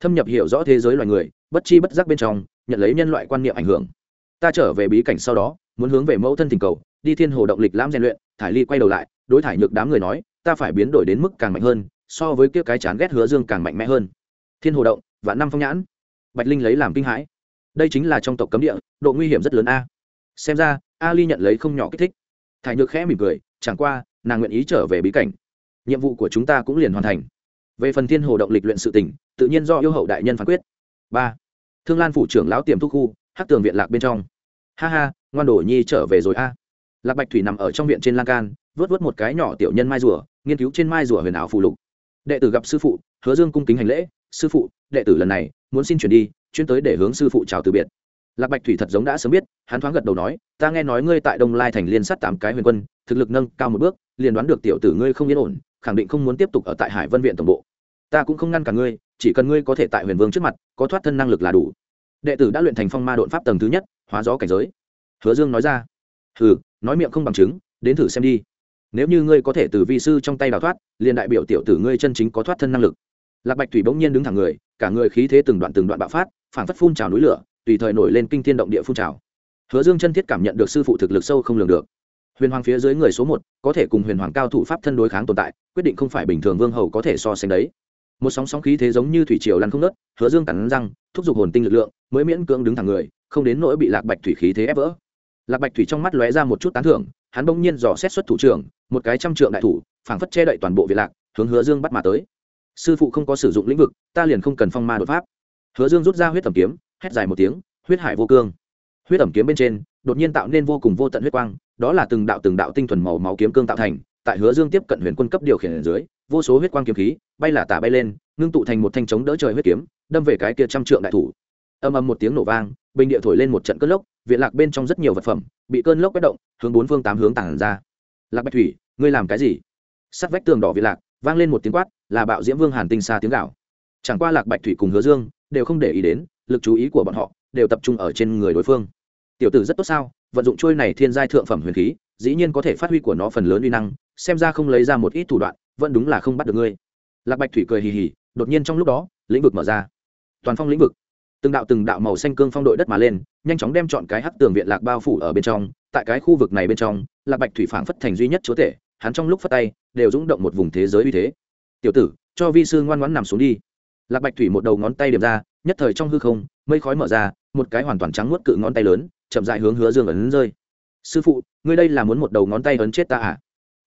Thâm nhập hiểu rõ thế giới loài người, bất chi bất giác bên trong, nhận lấy nhân loại quan niệm ảnh hưởng. Ta trở về bí cảnh sau đó, muốn hướng về mẫu thân tình cầu, đi thiên hồ động lịch lãm rèn luyện, thải ly quay đầu lại, đối thải nhược đám người nói, ta phải biến đổi đến mức càng mạnh hơn, so với kia cái chán ghét hứa dương càng mạnh mẽ hơn. Thiên hồ động và năm phong nhãn. Bạch linh lấy làm kinh hãi. Đây chính là trong tộc cấm địa, độ nguy hiểm rất lớn a. Xem ra, a ly nhận lấy không nhỏ kích thích. Thải nhược khẽ mỉm cười, chẳng qua nàng nguyện ý trở về bí cảnh. Nhiệm vụ của chúng ta cũng liền hoàn thành. Về phần thiên hồ động lịch luyện sự tỉnh tự nhiên do yêu hậu đại nhân phán quyết. Ba, thương lan phủ trưởng lão tiềm thúc khu hát tường viện lạc bên trong. Ha ha, ngoan đổ nhi trở về rồi a. Lạc bạch thủy nằm ở trong viện trên lan can, vớt vớt một cái nhỏ tiểu nhân mai rùa, nghiên cứu trên mai rùa huyền ảo phù lục. Đệ tử gặp sư phụ, hứa dương cung kính hành lễ, sư phụ, đệ tử lần này, muốn xin chuyển đi, chuyên tới để hướng sư phụ chào từ biệt lạc bạch thủy thật giống đã sớm biết, hắn thoáng gật đầu nói, ta nghe nói ngươi tại đông lai thành liên sát tám cái huyền quân, thực lực nâng cao một bước, liền đoán được tiểu tử ngươi không yên ổn, khẳng định không muốn tiếp tục ở tại hải vân viện tổng bộ. Ta cũng không ngăn cả ngươi, chỉ cần ngươi có thể tại huyền vương trước mặt, có thoát thân năng lực là đủ. Đệ tử đã luyện thành phong ma đột pháp tầng thứ nhất, hóa gió cảnh giới. Hứa dương nói ra, hừ, nói miệng không bằng chứng, đến thử xem đi. Nếu như ngươi có thể từ vi sư trong tay đào thoát, liền đại biểu tiểu tử ngươi chân chính có thoát thân năng lực. Lạc bạch thủy bỗng nhiên đứng thẳng người, cả người khí thế từng đoạn từng đoạn bạo phát phản phất phun trào núi lửa tùy thời nổi lên kinh thiên động địa phun trào. Hứa dương chân thiết cảm nhận được sư phụ thực lực sâu không lường được. Huyền hoàng phía dưới người số một, có thể cùng huyền hoàng cao thủ pháp thân đối kháng tồn tại, quyết định không phải bình thường vương hầu có thể so sánh đấy. Một sóng sóng khí thế giống như thủy triều lăn không nớt hứa dương cắn răng, thúc giục hồn tinh lực lượng, mới miễn cưỡng đứng thẳng người, không đến nỗi bị lạc bạch thủy khí thế ép vỡ. Lạc bạch thủy trong mắt lóe ra một chút tán thưởng, hắn bỗng nhiên dò xét xuất thủ trưởng, một cái trăm trượng đại thủ, phảng phất che đậy toàn bộ việt lạc, hướng hứa dương bắt mà tới. Sư phụ không có sử dụng lĩnh vực, ta liền không cần phong ma đột pháp. Hứa dương rút ra huyết tầm kiếm hét dài một tiếng, huyết hải vô cương. Huyết ẩm kiếm bên trên, đột nhiên tạo nên vô cùng vô tận huyết quang, đó là từng đạo từng đạo tinh thuần màu máu kiếm cương tạo thành, tại hứa dương tiếp cận huyền quân cấp điều khiển ở dưới, vô số huyết quang kiếm khí bay là tả bay lên, ngưng tụ thành một thanh chống đỡ trời huyết kiếm, đâm về cái kia trăm trượng đại thủ. Âm âm một tiếng nổ vang, bình địa thổi lên một trận cơn lốc viện lạc bên trong rất nhiều vật phẩm bị cơn lốc quét động, hướng bốn phương tám hướng tản ra. Lạc bạch thủy, ngươi làm cái gì? Sắt vách tường đỏ viện lạc, vang lên một tiếng quát, là bạo diễm vương hàn tinh xa tiếng gạo chẳng qua lạc bạch thủy cùng hứa dương đều không để ý đến lực chú ý của bọn họ đều tập trung ở trên người đối phương. Tiểu tử rất tốt sao? Vận dụng trôi này thiên giai thượng phẩm huyền khí, dĩ nhiên có thể phát huy của nó phần lớn uy năng, xem ra không lấy ra một ít thủ đoạn, vẫn đúng là không bắt được ngươi. Lạc bạch thủy cười hì hì, đột nhiên trong lúc đó, lĩnh vực mở ra. Toàn phong lĩnh vực. Từng đạo từng đạo màu xanh cương phong đội đất mà lên, nhanh chóng đem chọn cái hắc tường viện lạc bao phủ ở bên trong. Tại cái khu vực này bên trong, lạc bạch thủy phảng phất thành duy nhất chúa tể, hắn trong lúc phát tay, đều rung động một vùng thế giới uy thế. Tiểu tử, cho vi sư ngoan ngoãn nằm xuống đi lạc bạch thủy một đầu ngón tay điểm ra nhất thời trong hư không mây khói mở ra một cái hoàn toàn trắng nuốt cự ngón tay lớn chậm dại hướng hứa dương ấn rơi sư phụ ngươi đây là muốn một đầu ngón tay ấn chết ta à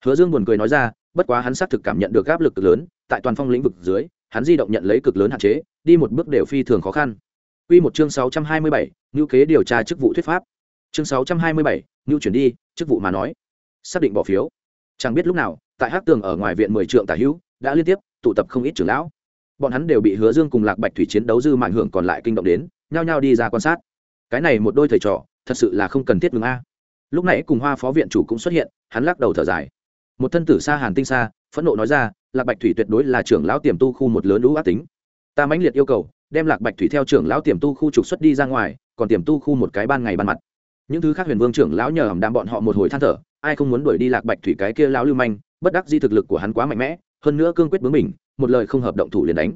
hứa dương buồn cười nói ra bất quá hắn xác thực cảm nhận được áp lực cực lớn tại toàn phong lĩnh vực dưới hắn di động nhận lấy cực lớn hạn chế đi một bước đều phi thường khó khăn Quy một chương 627, ngữ kế điều tra chức vụ thuyết pháp. Chương 627, ngữ chuyển đi, chức vụ mà nói. Xác định bỏ phiếu. Chẳng biết lúc nào, tại Hắc Tường ở ngoài viện 10 trượng tả hữu, đã liên tiếp tụ tập không ít trưởng lão. Bọn hắn đều bị Hứa Dương cùng Lạc Bạch Thủy chiến đấu dư mạnh hưởng còn lại kinh động đến, nhao nhao đi ra quan sát. Cái này một đôi thầy trò, thật sự là không cần thiết ngừng a. Lúc nãy cùng Hoa phó viện chủ cũng xuất hiện, hắn lắc đầu thở dài. Một thân tử xa Hàn Tinh xa, phẫn nộ nói ra, Lạc Bạch Thủy tuyệt đối là trưởng lão tiềm tu khu một lớn lũ ác tính. Ta mãnh liệt yêu cầu, đem lạc bạch thủy theo trưởng lão tiềm tu khu trục xuất đi ra ngoài còn tiềm tu khu một cái ban ngày ban mặt những thứ khác huyền vương trưởng lão nhờ hầm đạm bọn họ một hồi than thở ai không muốn đuổi đi lạc bạch thủy cái kia lão lưu manh bất đắc di thực lực của hắn quá mạnh mẽ hơn nữa cương quyết bướng mình một lời không hợp động thủ liền đánh.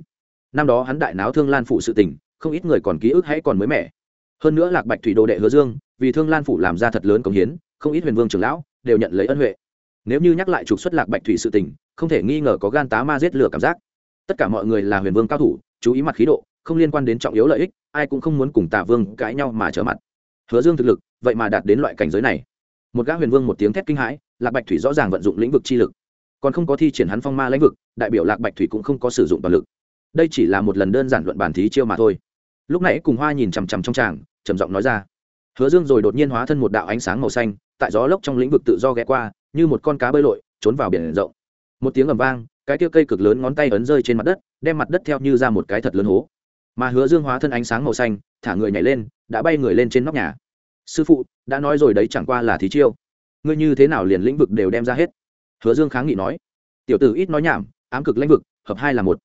Năm đó hắn đại náo thương lan phụ sự tình, không ít người còn ký ức hãy còn mới mẻ. Hơn nữa lạc bạch thủy đồ đệ hứa dương, vì thương lan phụ làm ra thật lớn công hiến, không ít huyền vương trưởng lão đều nhận lấy ân huệ. Nếu như nhắc lại trục xuất lạc bạch thủy sự tình, không thể nghi ngờ có gan tá ma giết lửa cảm giác. Tất cả mọi người là huyền vương cao thủ, chú ý mặt khí độ, không liên quan đến trọng yếu lợi ích, ai cũng không muốn cùng tả vương cãi nhau mà trở mặt. Hứa dương thực lực, vậy mà đạt đến loại cảnh giới này. Một gã huyền vương một tiếng thét kinh hãi, lạc bạch thủy rõ ràng vận dụng lĩnh vực chi lực còn không có thi triển hắn phong ma lãnh vực, đại biểu lạc bạch thủy cũng không có sử dụng toàn lực. Đây chỉ là một lần đơn giản luận bàn thí chiêu mà thôi. Lúc nãy cùng hoa nhìn chằm chằm trong tràng, trầm giọng nói ra. Hứa dương rồi đột nhiên hóa thân một đạo ánh sáng màu xanh, tại gió lốc trong lĩnh vực tự do ghé qua, như một con cá bơi lội, trốn vào biển rộng. Một tiếng ầm vang, cái tia cây cực lớn ngón tay ấn rơi trên mặt đất, đem mặt đất theo như ra một cái thật lớn hố. Mà hứa dương hóa thân ánh sáng màu xanh, thả người nhảy lên, đã bay người lên trên nóc nhà. Sư phụ, đã nói rồi đấy chẳng qua là thí chiêu. Ngươi như thế nào liền lĩnh vực đều đem ra hết? Hứa dương kháng nghị nói, tiểu tử ít nói nhảm, ám cực lãnh vực, hợp hai là một.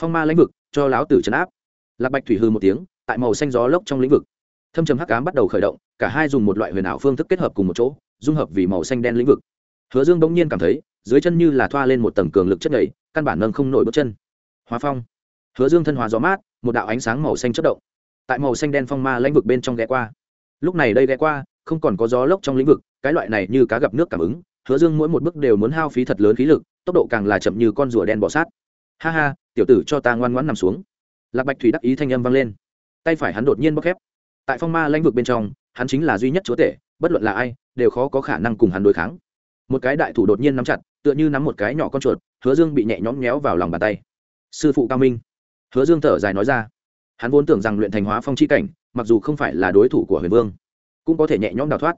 Phong ma lãnh vực, cho láo tử trấn áp. Lạc bạch thủy hư một tiếng, tại màu xanh gió lốc trong lĩnh vực. Thâm trầm hắc ám bắt đầu khởi động, cả hai dùng một loại huyền ảo phương thức kết hợp cùng một chỗ, dung hợp vì màu xanh đen lĩnh vực. Hứa dương bỗng nhiên cảm thấy, dưới chân như là thoa lên một tầng cường lực chất nhảy căn bản nâng không nổi bước chân. Hóa phong. Hứa dương thân hóa gió mát, một đạo ánh sáng màu xanh chất động, tại màu xanh đen phong ma lãnh vực bên trong ghé qua. Lúc này đây ghé qua, không còn có gió lốc trong lĩnh vực, cái loại này như cá gặp nước cảm ứng hứa dương mỗi một bước đều muốn hao phí thật lớn khí lực, tốc độ càng là chậm như con rùa đen bọ sát. Ha ha, tiểu tử cho ta ngoan ngoãn nằm xuống. Lạc bạch thủy đắc ý thanh âm vang lên. Tay phải hắn đột nhiên bóc khép. Tại phong ma lãnh vực bên trong, hắn chính là duy nhất chúa tể, bất luận là ai, đều khó có khả năng cùng hắn đối kháng. Một cái đại thủ đột nhiên nắm chặt, tựa như nắm một cái nhỏ con chuột, hứa dương bị nhẹ nhõm nhéo vào lòng bàn tay. Sư phụ cao minh. Hứa dương thở dài nói ra. Hắn vốn tưởng rằng luyện thành hóa phong chi cảnh, mặc dù không phải là đối thủ của huyền vương, cũng có thể nhẹ nhõm đào thoát.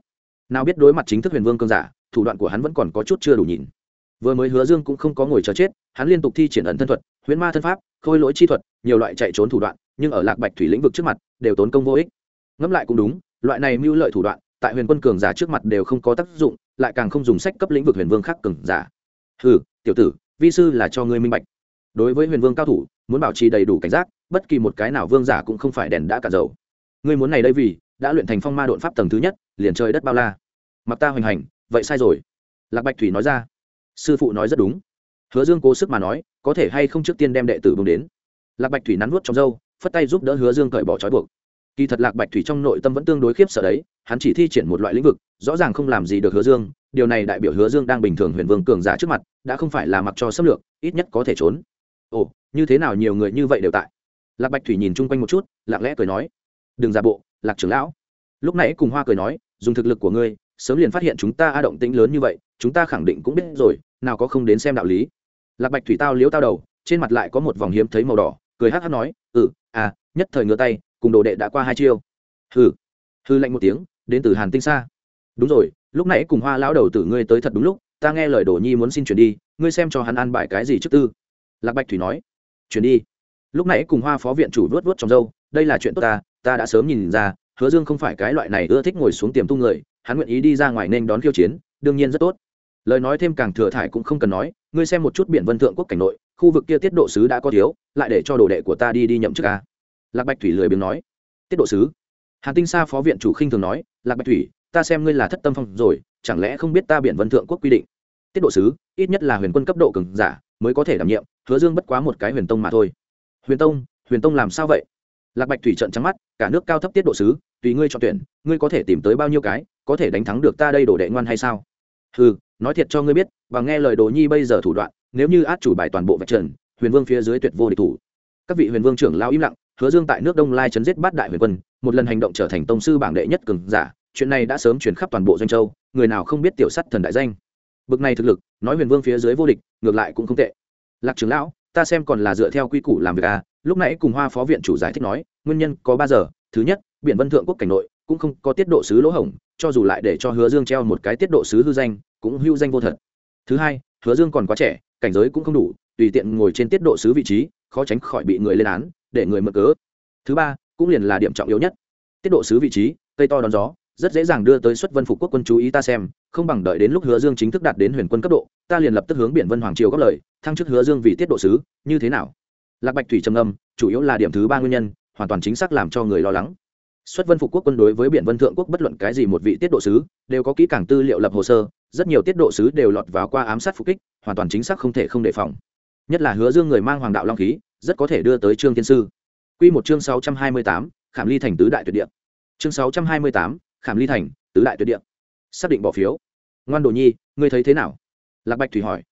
Nào biết đối mặt chính thức huyền vương cơn giả thủ đoạn của hắn vẫn còn có chút chưa đủ nhìn. Vừa mới hứa dương cũng không có ngồi chờ chết, hắn liên tục thi triển ẩn thân thuật, huyễn ma thân pháp, khôi lỗi chi thuật, nhiều loại chạy trốn thủ đoạn, nhưng ở lạc bạch thủy lĩnh vực trước mặt, đều tốn công vô ích. Ngẫm lại cũng đúng, loại này mưu lợi thủ đoạn, tại huyền quân cường giả trước mặt đều không có tác dụng, lại càng không dùng sách cấp lĩnh vực huyền vương khác cường giả. Ừ tiểu tử, vi sư là cho ngươi minh bạch. Đối với huyền vương cao thủ, muốn bảo trì đầy đủ cảnh giác, bất kỳ một cái nào vương giả cũng không phải đèn đã cả dầu. Ngươi muốn này đây vì, đã luyện thành phong ma đột pháp tầng thứ nhất, liền trời đất bao la. Mặc ta hoành hành vậy sai rồi. Lạc bạch thủy nói ra. Sư phụ nói rất đúng. Hứa dương cố sức mà nói, có thể hay không trước tiên đem đệ tử bưng đến. Lạc bạch thủy nắn nuốt trong dâu phất tay giúp đỡ hứa dương cởi bỏ trói buộc. Kỳ thật lạc bạch thủy trong nội tâm vẫn tương đối khiếp sợ đấy, hắn chỉ thi triển một loại lĩnh vực, rõ ràng không làm gì được hứa dương, điều này đại biểu hứa dương đang bình thường huyền vương cường giả trước mặt, đã không phải là mặc cho xâm lược, ít nhất có thể trốn. Ồ, như thế nào nhiều người như vậy đều tại? Lạc bạch thủy nhìn chung quanh một chút, lặng lẽ cười nói. Đừng giả bộ, lạc trưởng lão. Lúc nãy cùng hoa cười nói, dùng thực lực của ngươi sớm liền phát hiện chúng ta a động tĩnh lớn như vậy, chúng ta khẳng định cũng biết rồi, nào có không đến xem đạo lý. Lạc bạch thủy tao liếu tao đầu, trên mặt lại có một vòng hiếm thấy màu đỏ, cười hát hát nói ừ à nhất thời ngửa tay, cùng đồ đệ đã qua hai chiêu. Hừ. Hư lạnh một tiếng, đến từ hàn tinh xa đúng rồi, lúc nãy cùng hoa lão đầu tử ngươi tới thật đúng lúc, ta nghe lời đồ nhi muốn xin chuyển đi, ngươi xem cho hắn ăn bài cái gì trước tư. Lạc bạch thủy nói, chuyển đi. Lúc nãy cùng hoa phó viện chủ vớt vớt trong dâu đây là chuyện tốt ta ta đã sớm nhìn ra, hứa dương không phải cái loại này ưa thích ngồi xuống tiềm tu người hắn nguyện ý đi ra ngoài nên đón khiêu chiến, đương nhiên rất tốt. Lời nói thêm càng thừa thải cũng không cần nói, ngươi xem một chút biển vân thượng quốc cảnh nội, khu vực kia tiết độ sứ đã có thiếu, lại để cho đồ đệ của ta đi đi nhậm chức ca lạc bạch thủy lười biếng nói. Tiết độ sứ? Hàn tinh sa phó viện chủ khinh thường nói. Lạc bạch thủy, ta xem ngươi là thất tâm phong rồi, chẳng lẽ không biết ta biển vân thượng quốc quy định? Tiết độ sứ, ít nhất là huyền quân cấp độ cường giả, mới có thể đảm nhiệm, hứa dương bất quá một cái huyền tông mà thôi. Huyền tông? Huyền tông làm sao vậy? Lạc bạch thủy trận trắng mắt, cả nước cao thấp tiết độ sứ, tùy ngươi chọn tuyển, ngươi có thể tìm tới bao nhiêu cái? Có thể đánh thắng được ta đây đổ đệ ngoan hay sao? Ừ nói thiệt cho ngươi biết, và nghe lời đồ nhi bây giờ thủ đoạn, nếu như át chủ bài toàn bộ vạch trần, huyền vương phía dưới tuyệt vô địch thủ. Các vị huyền vương trưởng lao im lặng, hứa dương tại nước đông lai chấn giết bát đại huyền quân, một lần hành động trở thành tông sư bảng đệ nhất cường giả, chuyện này đã sớm chuyển khắp toàn bộ doanh châu, người nào không biết tiểu sắt thần đại danh. Bực này thực lực, nói huyền vương phía dưới vô địch, ngược lại cũng không tệ. Lạc trưởng lão, ta xem còn là dựa theo quy củ làm việc à lúc nãy cùng hoa phó viện chủ giải thích nói, nguyên nhân có ba giờ, thứ nhất, biển vân thượng quốc cảnh nội, cũng không có tiết độ sứ lỗ hổng cho dù lại để cho hứa dương treo một cái tiết độ sứ hư danh, cũng hưu danh vô thật. Thứ hai, hứa dương còn quá trẻ, cảnh giới cũng không đủ, tùy tiện ngồi trên tiết độ sứ vị trí, khó tránh khỏi bị người lên án, để người mượn cớ. Thứ ba, cũng liền là điểm trọng yếu nhất. Tiết độ sứ vị trí, cây to đón gió, rất dễ dàng đưa tới xuất vân phục quốc quân chú ý ta xem, không bằng đợi đến lúc hứa dương chính thức đạt đến huyền quân cấp độ, ta liền lập tức hướng biển vân hoàng triều góp lời, thăng chức hứa dương vì tiết độ sứ, như thế nào? Lạc bạch thủy trầm âm chủ yếu là điểm thứ ba nguyên nhân, hoàn toàn chính xác làm cho người lo lắng xuất vân phục quốc quân đối với biển vân thượng quốc bất luận cái gì một vị tiết độ sứ đều có kỹ càng tư liệu lập hồ sơ rất nhiều tiết độ sứ đều lọt vào qua ám sát phục kích hoàn toàn chính xác không thể không đề phòng nhất là hứa dương người mang hoàng đạo long khí rất có thể đưa tới trương thiên sư Quy một chương sáu trăm hai mươi tám, Khảm Ly thành tứ đại tuyệt địa. Chương sáu trăm hai mươi tám, Khảm Ly thành tứ đại tuyệt địa. Xác định bỏ phiếu. Ngoan Đồ Nhi, ngươi thấy thế nào? Lạc Bạch Thủy hỏi.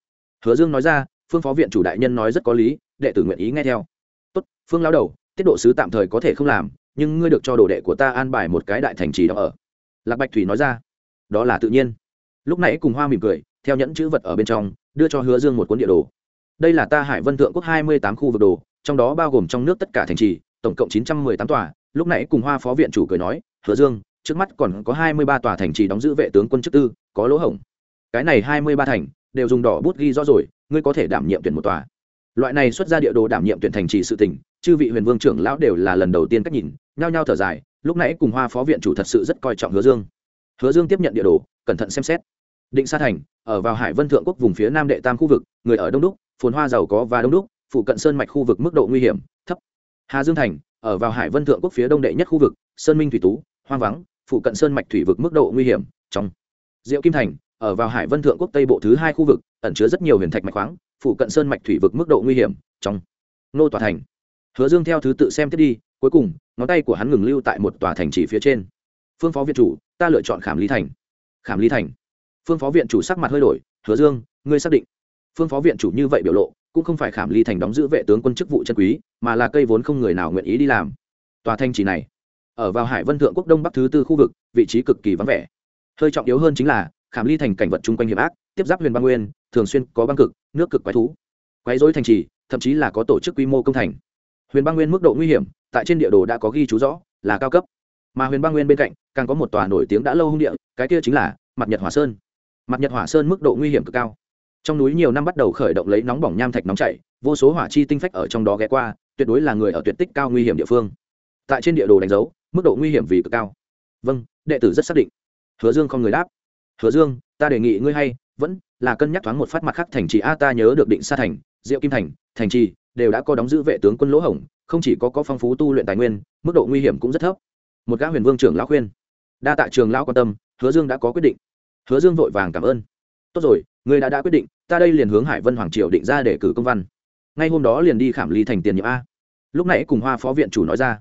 Hứa Dương nói ra, Phương phó viện chủ đại nhân nói rất có lý, đệ tử nguyện ý nghe theo. Tốt, Phương lão đầu, tiết độ sứ tạm thời có thể không làm, nhưng ngươi được cho đồ đệ của ta an bài một cái đại thành trì đó ở. Lạc Bạch Thủy nói ra. Đó là tự nhiên. Lúc nãy cùng Hoa mỉm cười, theo nhẫn chữ vật ở bên trong, đưa cho Hứa Dương một cuốn địa đồ. Đây là ta Hải Vân Thượng quốc hai mươi tám khu vực đồ, trong đó bao gồm trong nước tất cả thành trì tổng cộng chín trăm mười tám tòa lúc nãy cùng hoa phó viện chủ cười nói hứa dương trước mắt còn có hai mươi ba tòa thành trì đóng giữ vệ tướng quân chức tư có lỗ hổng cái này hai mươi ba thành đều dùng đỏ bút ghi rõ rồi ngươi có thể đảm nhiệm tuyển một tòa loại này xuất ra địa đồ đảm nhiệm tuyển thành trì sự tỉnh chư vị huyền vương trưởng lão đều là lần đầu tiên cách nhìn nhao nhao thở dài, lúc nãy cùng hoa phó viện chủ thật sự rất coi trọng hứa dương. Hứa dương tiếp nhận địa đồ, cẩn thận xem xét. Định sa thành, ở vào hải vân thượng quốc vùng phía nam đệ tam khu vực, người ở đông đúc, phồn hoa giàu có và đông đúc phụ cận sơn mạch khu vực mức độ nguy hiểm, thấp. Hà dương thành, ở vào hải vân thượng quốc phía đông đệ nhất khu vực, sơn minh thủy tú, hoang vắng phụ cận sơn mạch thủy vực mức độ nguy hiểm, trong. Diệu kim thành, ở vào hải vân thượng quốc tây bộ thứ hai khu vực, ẩn chứa rất nhiều huyền thạch mạch khoáng phụ cận sơn mạch thủy vực mức độ nguy hiểm, trong. Nô tòa thành hứa dương theo thứ tự xem tiếp đi, cuối cùng, ngón tay của hắn ngừng lưu tại một tòa thành trì phía trên. Phương phó viện chủ, ta lựa chọn khảm lý thành. Khảm lý thành. Phương phó viện chủ sắc mặt hơi đổi, hứa dương, ngươi xác định. Phương phó viện chủ như vậy biểu lộ, cũng không phải khảm ly thành đóng giữ vệ tướng quân chức vụ chân quý, mà là cây vốn không người nào nguyện ý đi làm. Tòa thanh trì này, ở vào hải vân thượng quốc đông bắc thứ tư khu vực, vị trí cực kỳ vắng vẻ. Hơi trọng yếu hơn chính là, khảm ly thành cảnh vật chung quanh hiểm ác, tiếp giáp huyền băng nguyên, thường xuyên có băng cực, nước cực quái thú. Quái dối thành trì, thậm chí là có tổ chức quy mô công thành huyền băng nguyên mức độ nguy hiểm, tại trên địa đồ đã có ghi chú rõ, là cao cấp. Mà huyền băng nguyên bên cạnh, càng có một tòa nổi tiếng đã lâu hung địa, cái kia chính là mặt nhật hỏa sơn. Mặt nhật hỏa sơn mức độ nguy hiểm cực cao. Trong núi nhiều năm bắt đầu khởi động lấy nóng bỏng nham thạch nóng chảy, vô số hỏa chi tinh phách ở trong đó ghé qua, tuyệt đối là người ở tuyệt tích cao nguy hiểm địa phương. Tại trên địa đồ đánh dấu, mức độ nguy hiểm vì cực cao. Vâng đệ tử rất xác định. Hứa dương không người đáp. Hứa dương, ta đề nghị ngươi hay, vẫn là cân nhắc thoáng một phát mặt khác thành trì. A, ta nhớ được định sa thành, diệu kim thành thành trì đều đã có đóng giữ vệ tướng quân lỗ hổng, không chỉ có có phong phú tu luyện tài nguyên, mức độ nguy hiểm cũng rất thấp. Một gã huyền vương trưởng lão khuyên. Đa tạ trường lão quan tâm, hứa dương đã có quyết định. Hứa dương vội vàng cảm ơn. Tốt rồi người đã đã quyết định, ta đây liền hướng hải vân hoàng triều định ra để cử công văn. Ngay hôm đó liền đi khảm ly thành tiền nhiệm a. Lúc nãy cùng hoa phó viện chủ nói ra.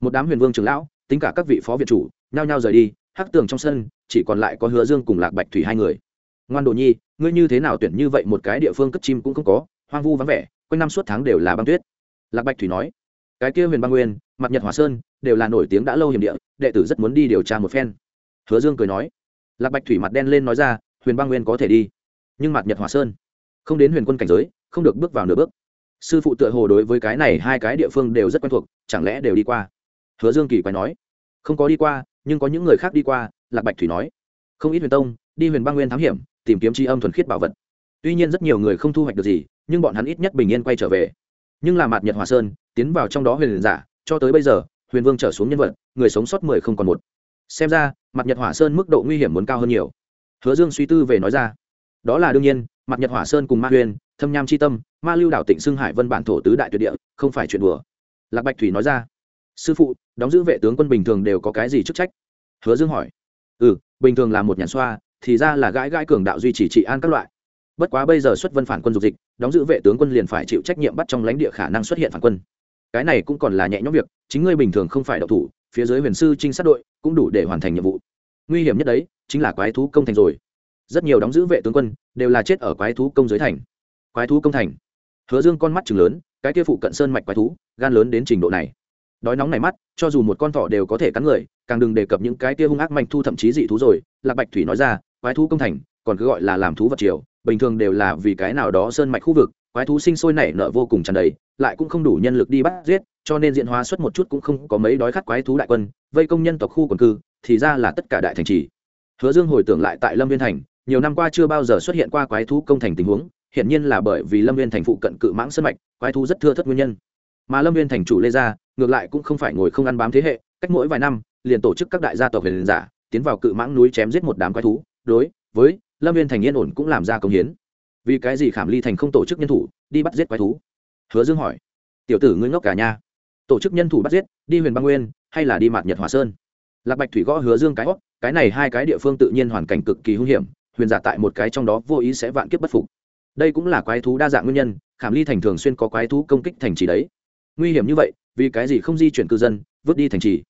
Một đám huyền vương trưởng lão, tính cả các vị phó viện chủ, nhao nhao rời đi, hắc tường trong sân, chỉ còn lại có hứa dương cùng lạc bạch thủy hai người. Ngoan đồ nhi, ngươi như thế nào tuyển như vậy một cái địa phương cất chim cũng không có, hoang vu vắng vẻ quanh năm suốt tháng đều là băng tuyết. Lạc bạch thủy nói, cái kia huyền băng nguyên, mặt nhật hòa sơn, đều là nổi tiếng đã lâu hiểm địa, đệ tử rất muốn đi điều tra một phen. Hứa dương cười nói, lạc bạch thủy mặt đen lên nói ra, huyền băng nguyên có thể đi, nhưng mặt nhật hòa sơn, không đến huyền quân cảnh giới, không được bước vào nửa bước. Sư phụ tựa hồ đối với cái này hai cái địa phương đều rất quen thuộc, chẳng lẽ đều đi qua? Hứa dương kỳ quay nói, không có đi qua, nhưng có những người khác đi qua, lạc bạch thủy nói, không ít huyền tông, đi huyền băng nguyên thám hiểm, tìm kiếm tri âm thuần khiết bảo vật. Tuy nhiên rất nhiều người không thu hoạch được gì nhưng bọn hắn ít nhất bình yên quay trở về. Nhưng là mặt nhật hòa sơn, tiến vào trong đó huyền giả, cho tới bây giờ, huyền vương trở xuống nhân vật, người sống sót mười không còn một. Xem ra mặt nhật hỏa sơn mức độ nguy hiểm muốn cao hơn nhiều. Hứa dương suy tư về nói ra. Đó là đương nhiên mặt nhật hỏa sơn cùng ma huyền, thâm nham c h i tâm, ma lưu đảo tỉnh xưng hải vân bản thổ tứ đại tuyệt địa, không phải chuyện đùa. Lạc bạch thủy nói ra. Sư phụ, đóng giữ vệ tướng quân bình thường đều có cái gì chức trách? Hứa dương hỏi. Ừ bình thường là một nhàn xoa, thì ra là gãi gãi cường đạo duy trì trị an các loại bất quá bây giờ xuất vân phản quân dục dịch, đóng giữ vệ tướng quân liền phải chịu trách nhiệm bắt trong lãnh địa khả năng xuất hiện phản quân. Cái này cũng còn là nhẹ nhõm việc, chính ngươi bình thường không phải đậu thủ, phía dưới huyền sư trinh sát đội cũng đủ để hoàn thành nhiệm vụ. Nguy hiểm nhất đấy, chính là quái thú công thành rồi. Rất nhiều đóng giữ vệ tướng quân đều là chết ở quái thú công giới thành. Quái thú công thành. Hứa dương con mắt chừng lớn, cái kia phụ cận sơn mạch quái thú, gan lớn đến trình độ này. Đói nóng này mắt, cho dù một con thỏ đều có thể cắn người, càng đừng đề cập những cái kia hung ác mạnh thu thậm chí dị thú rồi, lạc bạch thủy nói ra, quái thú công thành còn cứ gọi là làm thú vật triều, bình thường đều là vì cái nào đó sơn mạch khu vực, quái thú sinh sôi nảy nở vô cùng tràn đầy, lại cũng không đủ nhân lực đi bắt giết, cho nên diện hóa xuất một chút cũng không có mấy đói khát quái thú đại quân, vây công nhân tộc khu quần cư, thì ra là tất cả đại thành trì. Hứa dương hồi tưởng lại tại lâm viên thành, nhiều năm qua chưa bao giờ xuất hiện qua quái thú công thành tình huống, hiển nhiên là bởi vì lâm viên thành phụ cận cự mãng sân mạch, quái thú rất thưa thất nguyên nhân. Mà lâm viên thành chủ lê gia, ngược lại cũng không phải ngồi không ăn bám thế hệ, cách mỗi vài năm, liền tổ chức các đại gia tộc huyền giả, tiến vào cự mãng núi chém giết một đám quái thú. Đối với lâm viên thành yên ổn cũng làm ra công hiến. Vì cái gì khảm ly thành không tổ chức nhân thủ, đi bắt giết quái thú? Hứa dương hỏi. Tiểu tử ngươi ngốc cả nhà. Tổ chức nhân thủ bắt giết, đi huyền băng nguyên, hay là đi mạt nhật hòa sơn? Lạc bạch thủy gõ hứa dương cái hót cái này hai cái địa phương tự nhiên hoàn cảnh cực kỳ hung hiểm, huyền giả tại một cái trong đó vô ý sẽ vạn kiếp bất phục. Đây cũng là quái thú đa dạng nguyên nhân, khảm ly thành thường xuyên có quái thú công kích thành trì đấy. Nguy hiểm như vậy, vì cái gì không di chuyển cư dân, vứt đi thành trì?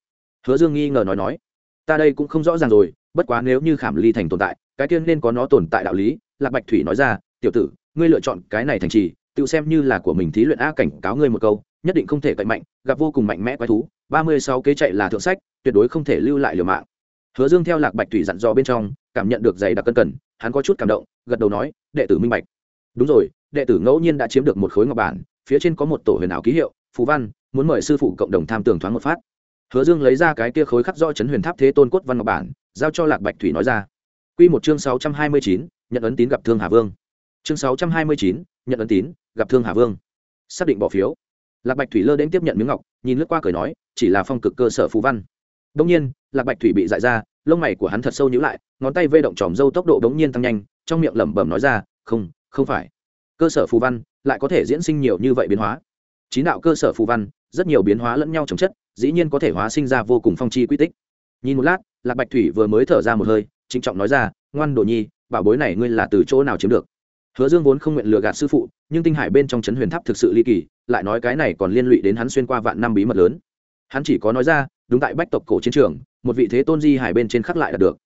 Hứa dương nghi ngờ nói nói. Ta đây cũng không rõ ràng rồi, bất quá nếu như khảm ly thành tồn tại cái tiên nên có nó tồn tại đạo lý, lạc bạch thủy nói ra, tiểu tử, ngươi lựa chọn cái này thành trì, tự xem như là của mình thí luyện a cảnh cáo ngươi một câu, nhất định không thể cậy mạnh, gặp vô cùng mạnh mẽ quái thú, ba mươi sáu kế chạy là thượng sách, tuyệt đối không thể lưu lại liều mạng. Hứa dương theo lạc bạch thủy dặn dò bên trong, cảm nhận được giày đặc cân cần, hắn có chút cảm động, gật đầu nói, đệ tử minh bạch. Đúng rồi, đệ tử ngẫu nhiên đã chiếm được một khối ngọc bản, phía trên có một tổ huyền ảo ký hiệu phú văn, muốn mời sư phụ cộng đồng tham tưởng thoáng một phát. Hứa dương lấy ra cái kia khối khắc rõ chấn huyền tháp thế tôn cốt văn ngọc bản, giao cho lạc bạch thủy nói ra. Quy một chương sáu trăm hai mươi chín, nhận ấn tín gặp thương hà vương. Chương sáu trăm hai mươi chín, nhận ấn tín gặp thương hà vương. Xác định bỏ phiếu. Lạc bạch thủy lơ đến tiếp nhận miếng ngọc, nhìn lướt qua cười nói, chỉ là phong cực cơ sở phú văn. Đương nhiên, lạc bạch thủy bị dại ra, lông mày của hắn thật sâu nhíu lại, ngón tay vê động tròm dâu tốc độ đống nhiên tăng nhanh, trong miệng lẩm bẩm nói ra, không không phải. Cơ sở phù văn lại có thể diễn sinh nhiều như vậy biến hóa. Chín đạo cơ sở phù văn, rất nhiều biến hóa lẫn nhau chồng chất, dĩ nhiên có thể hóa sinh ra vô cùng phong chi quy tích. Nhìn một lát, lạc bạch thủy vừa mới thở ra một hơi trịnh trọng nói ra, ngoan đồ nhi, bảo bối này ngươi là từ chỗ nào chiếm được? Hứa dương vốn không nguyện lừa gạt sư phụ, nhưng tinh hải bên trong trấn huyền tháp thực sự ly kỳ, lại nói cái này còn liên lụy đến hắn xuyên qua vạn năm bí mật lớn. Hắn chỉ có nói ra, đúng tại bách tộc cổ chiến trường, một vị thế tôn di hải bên trên khắc lại là được.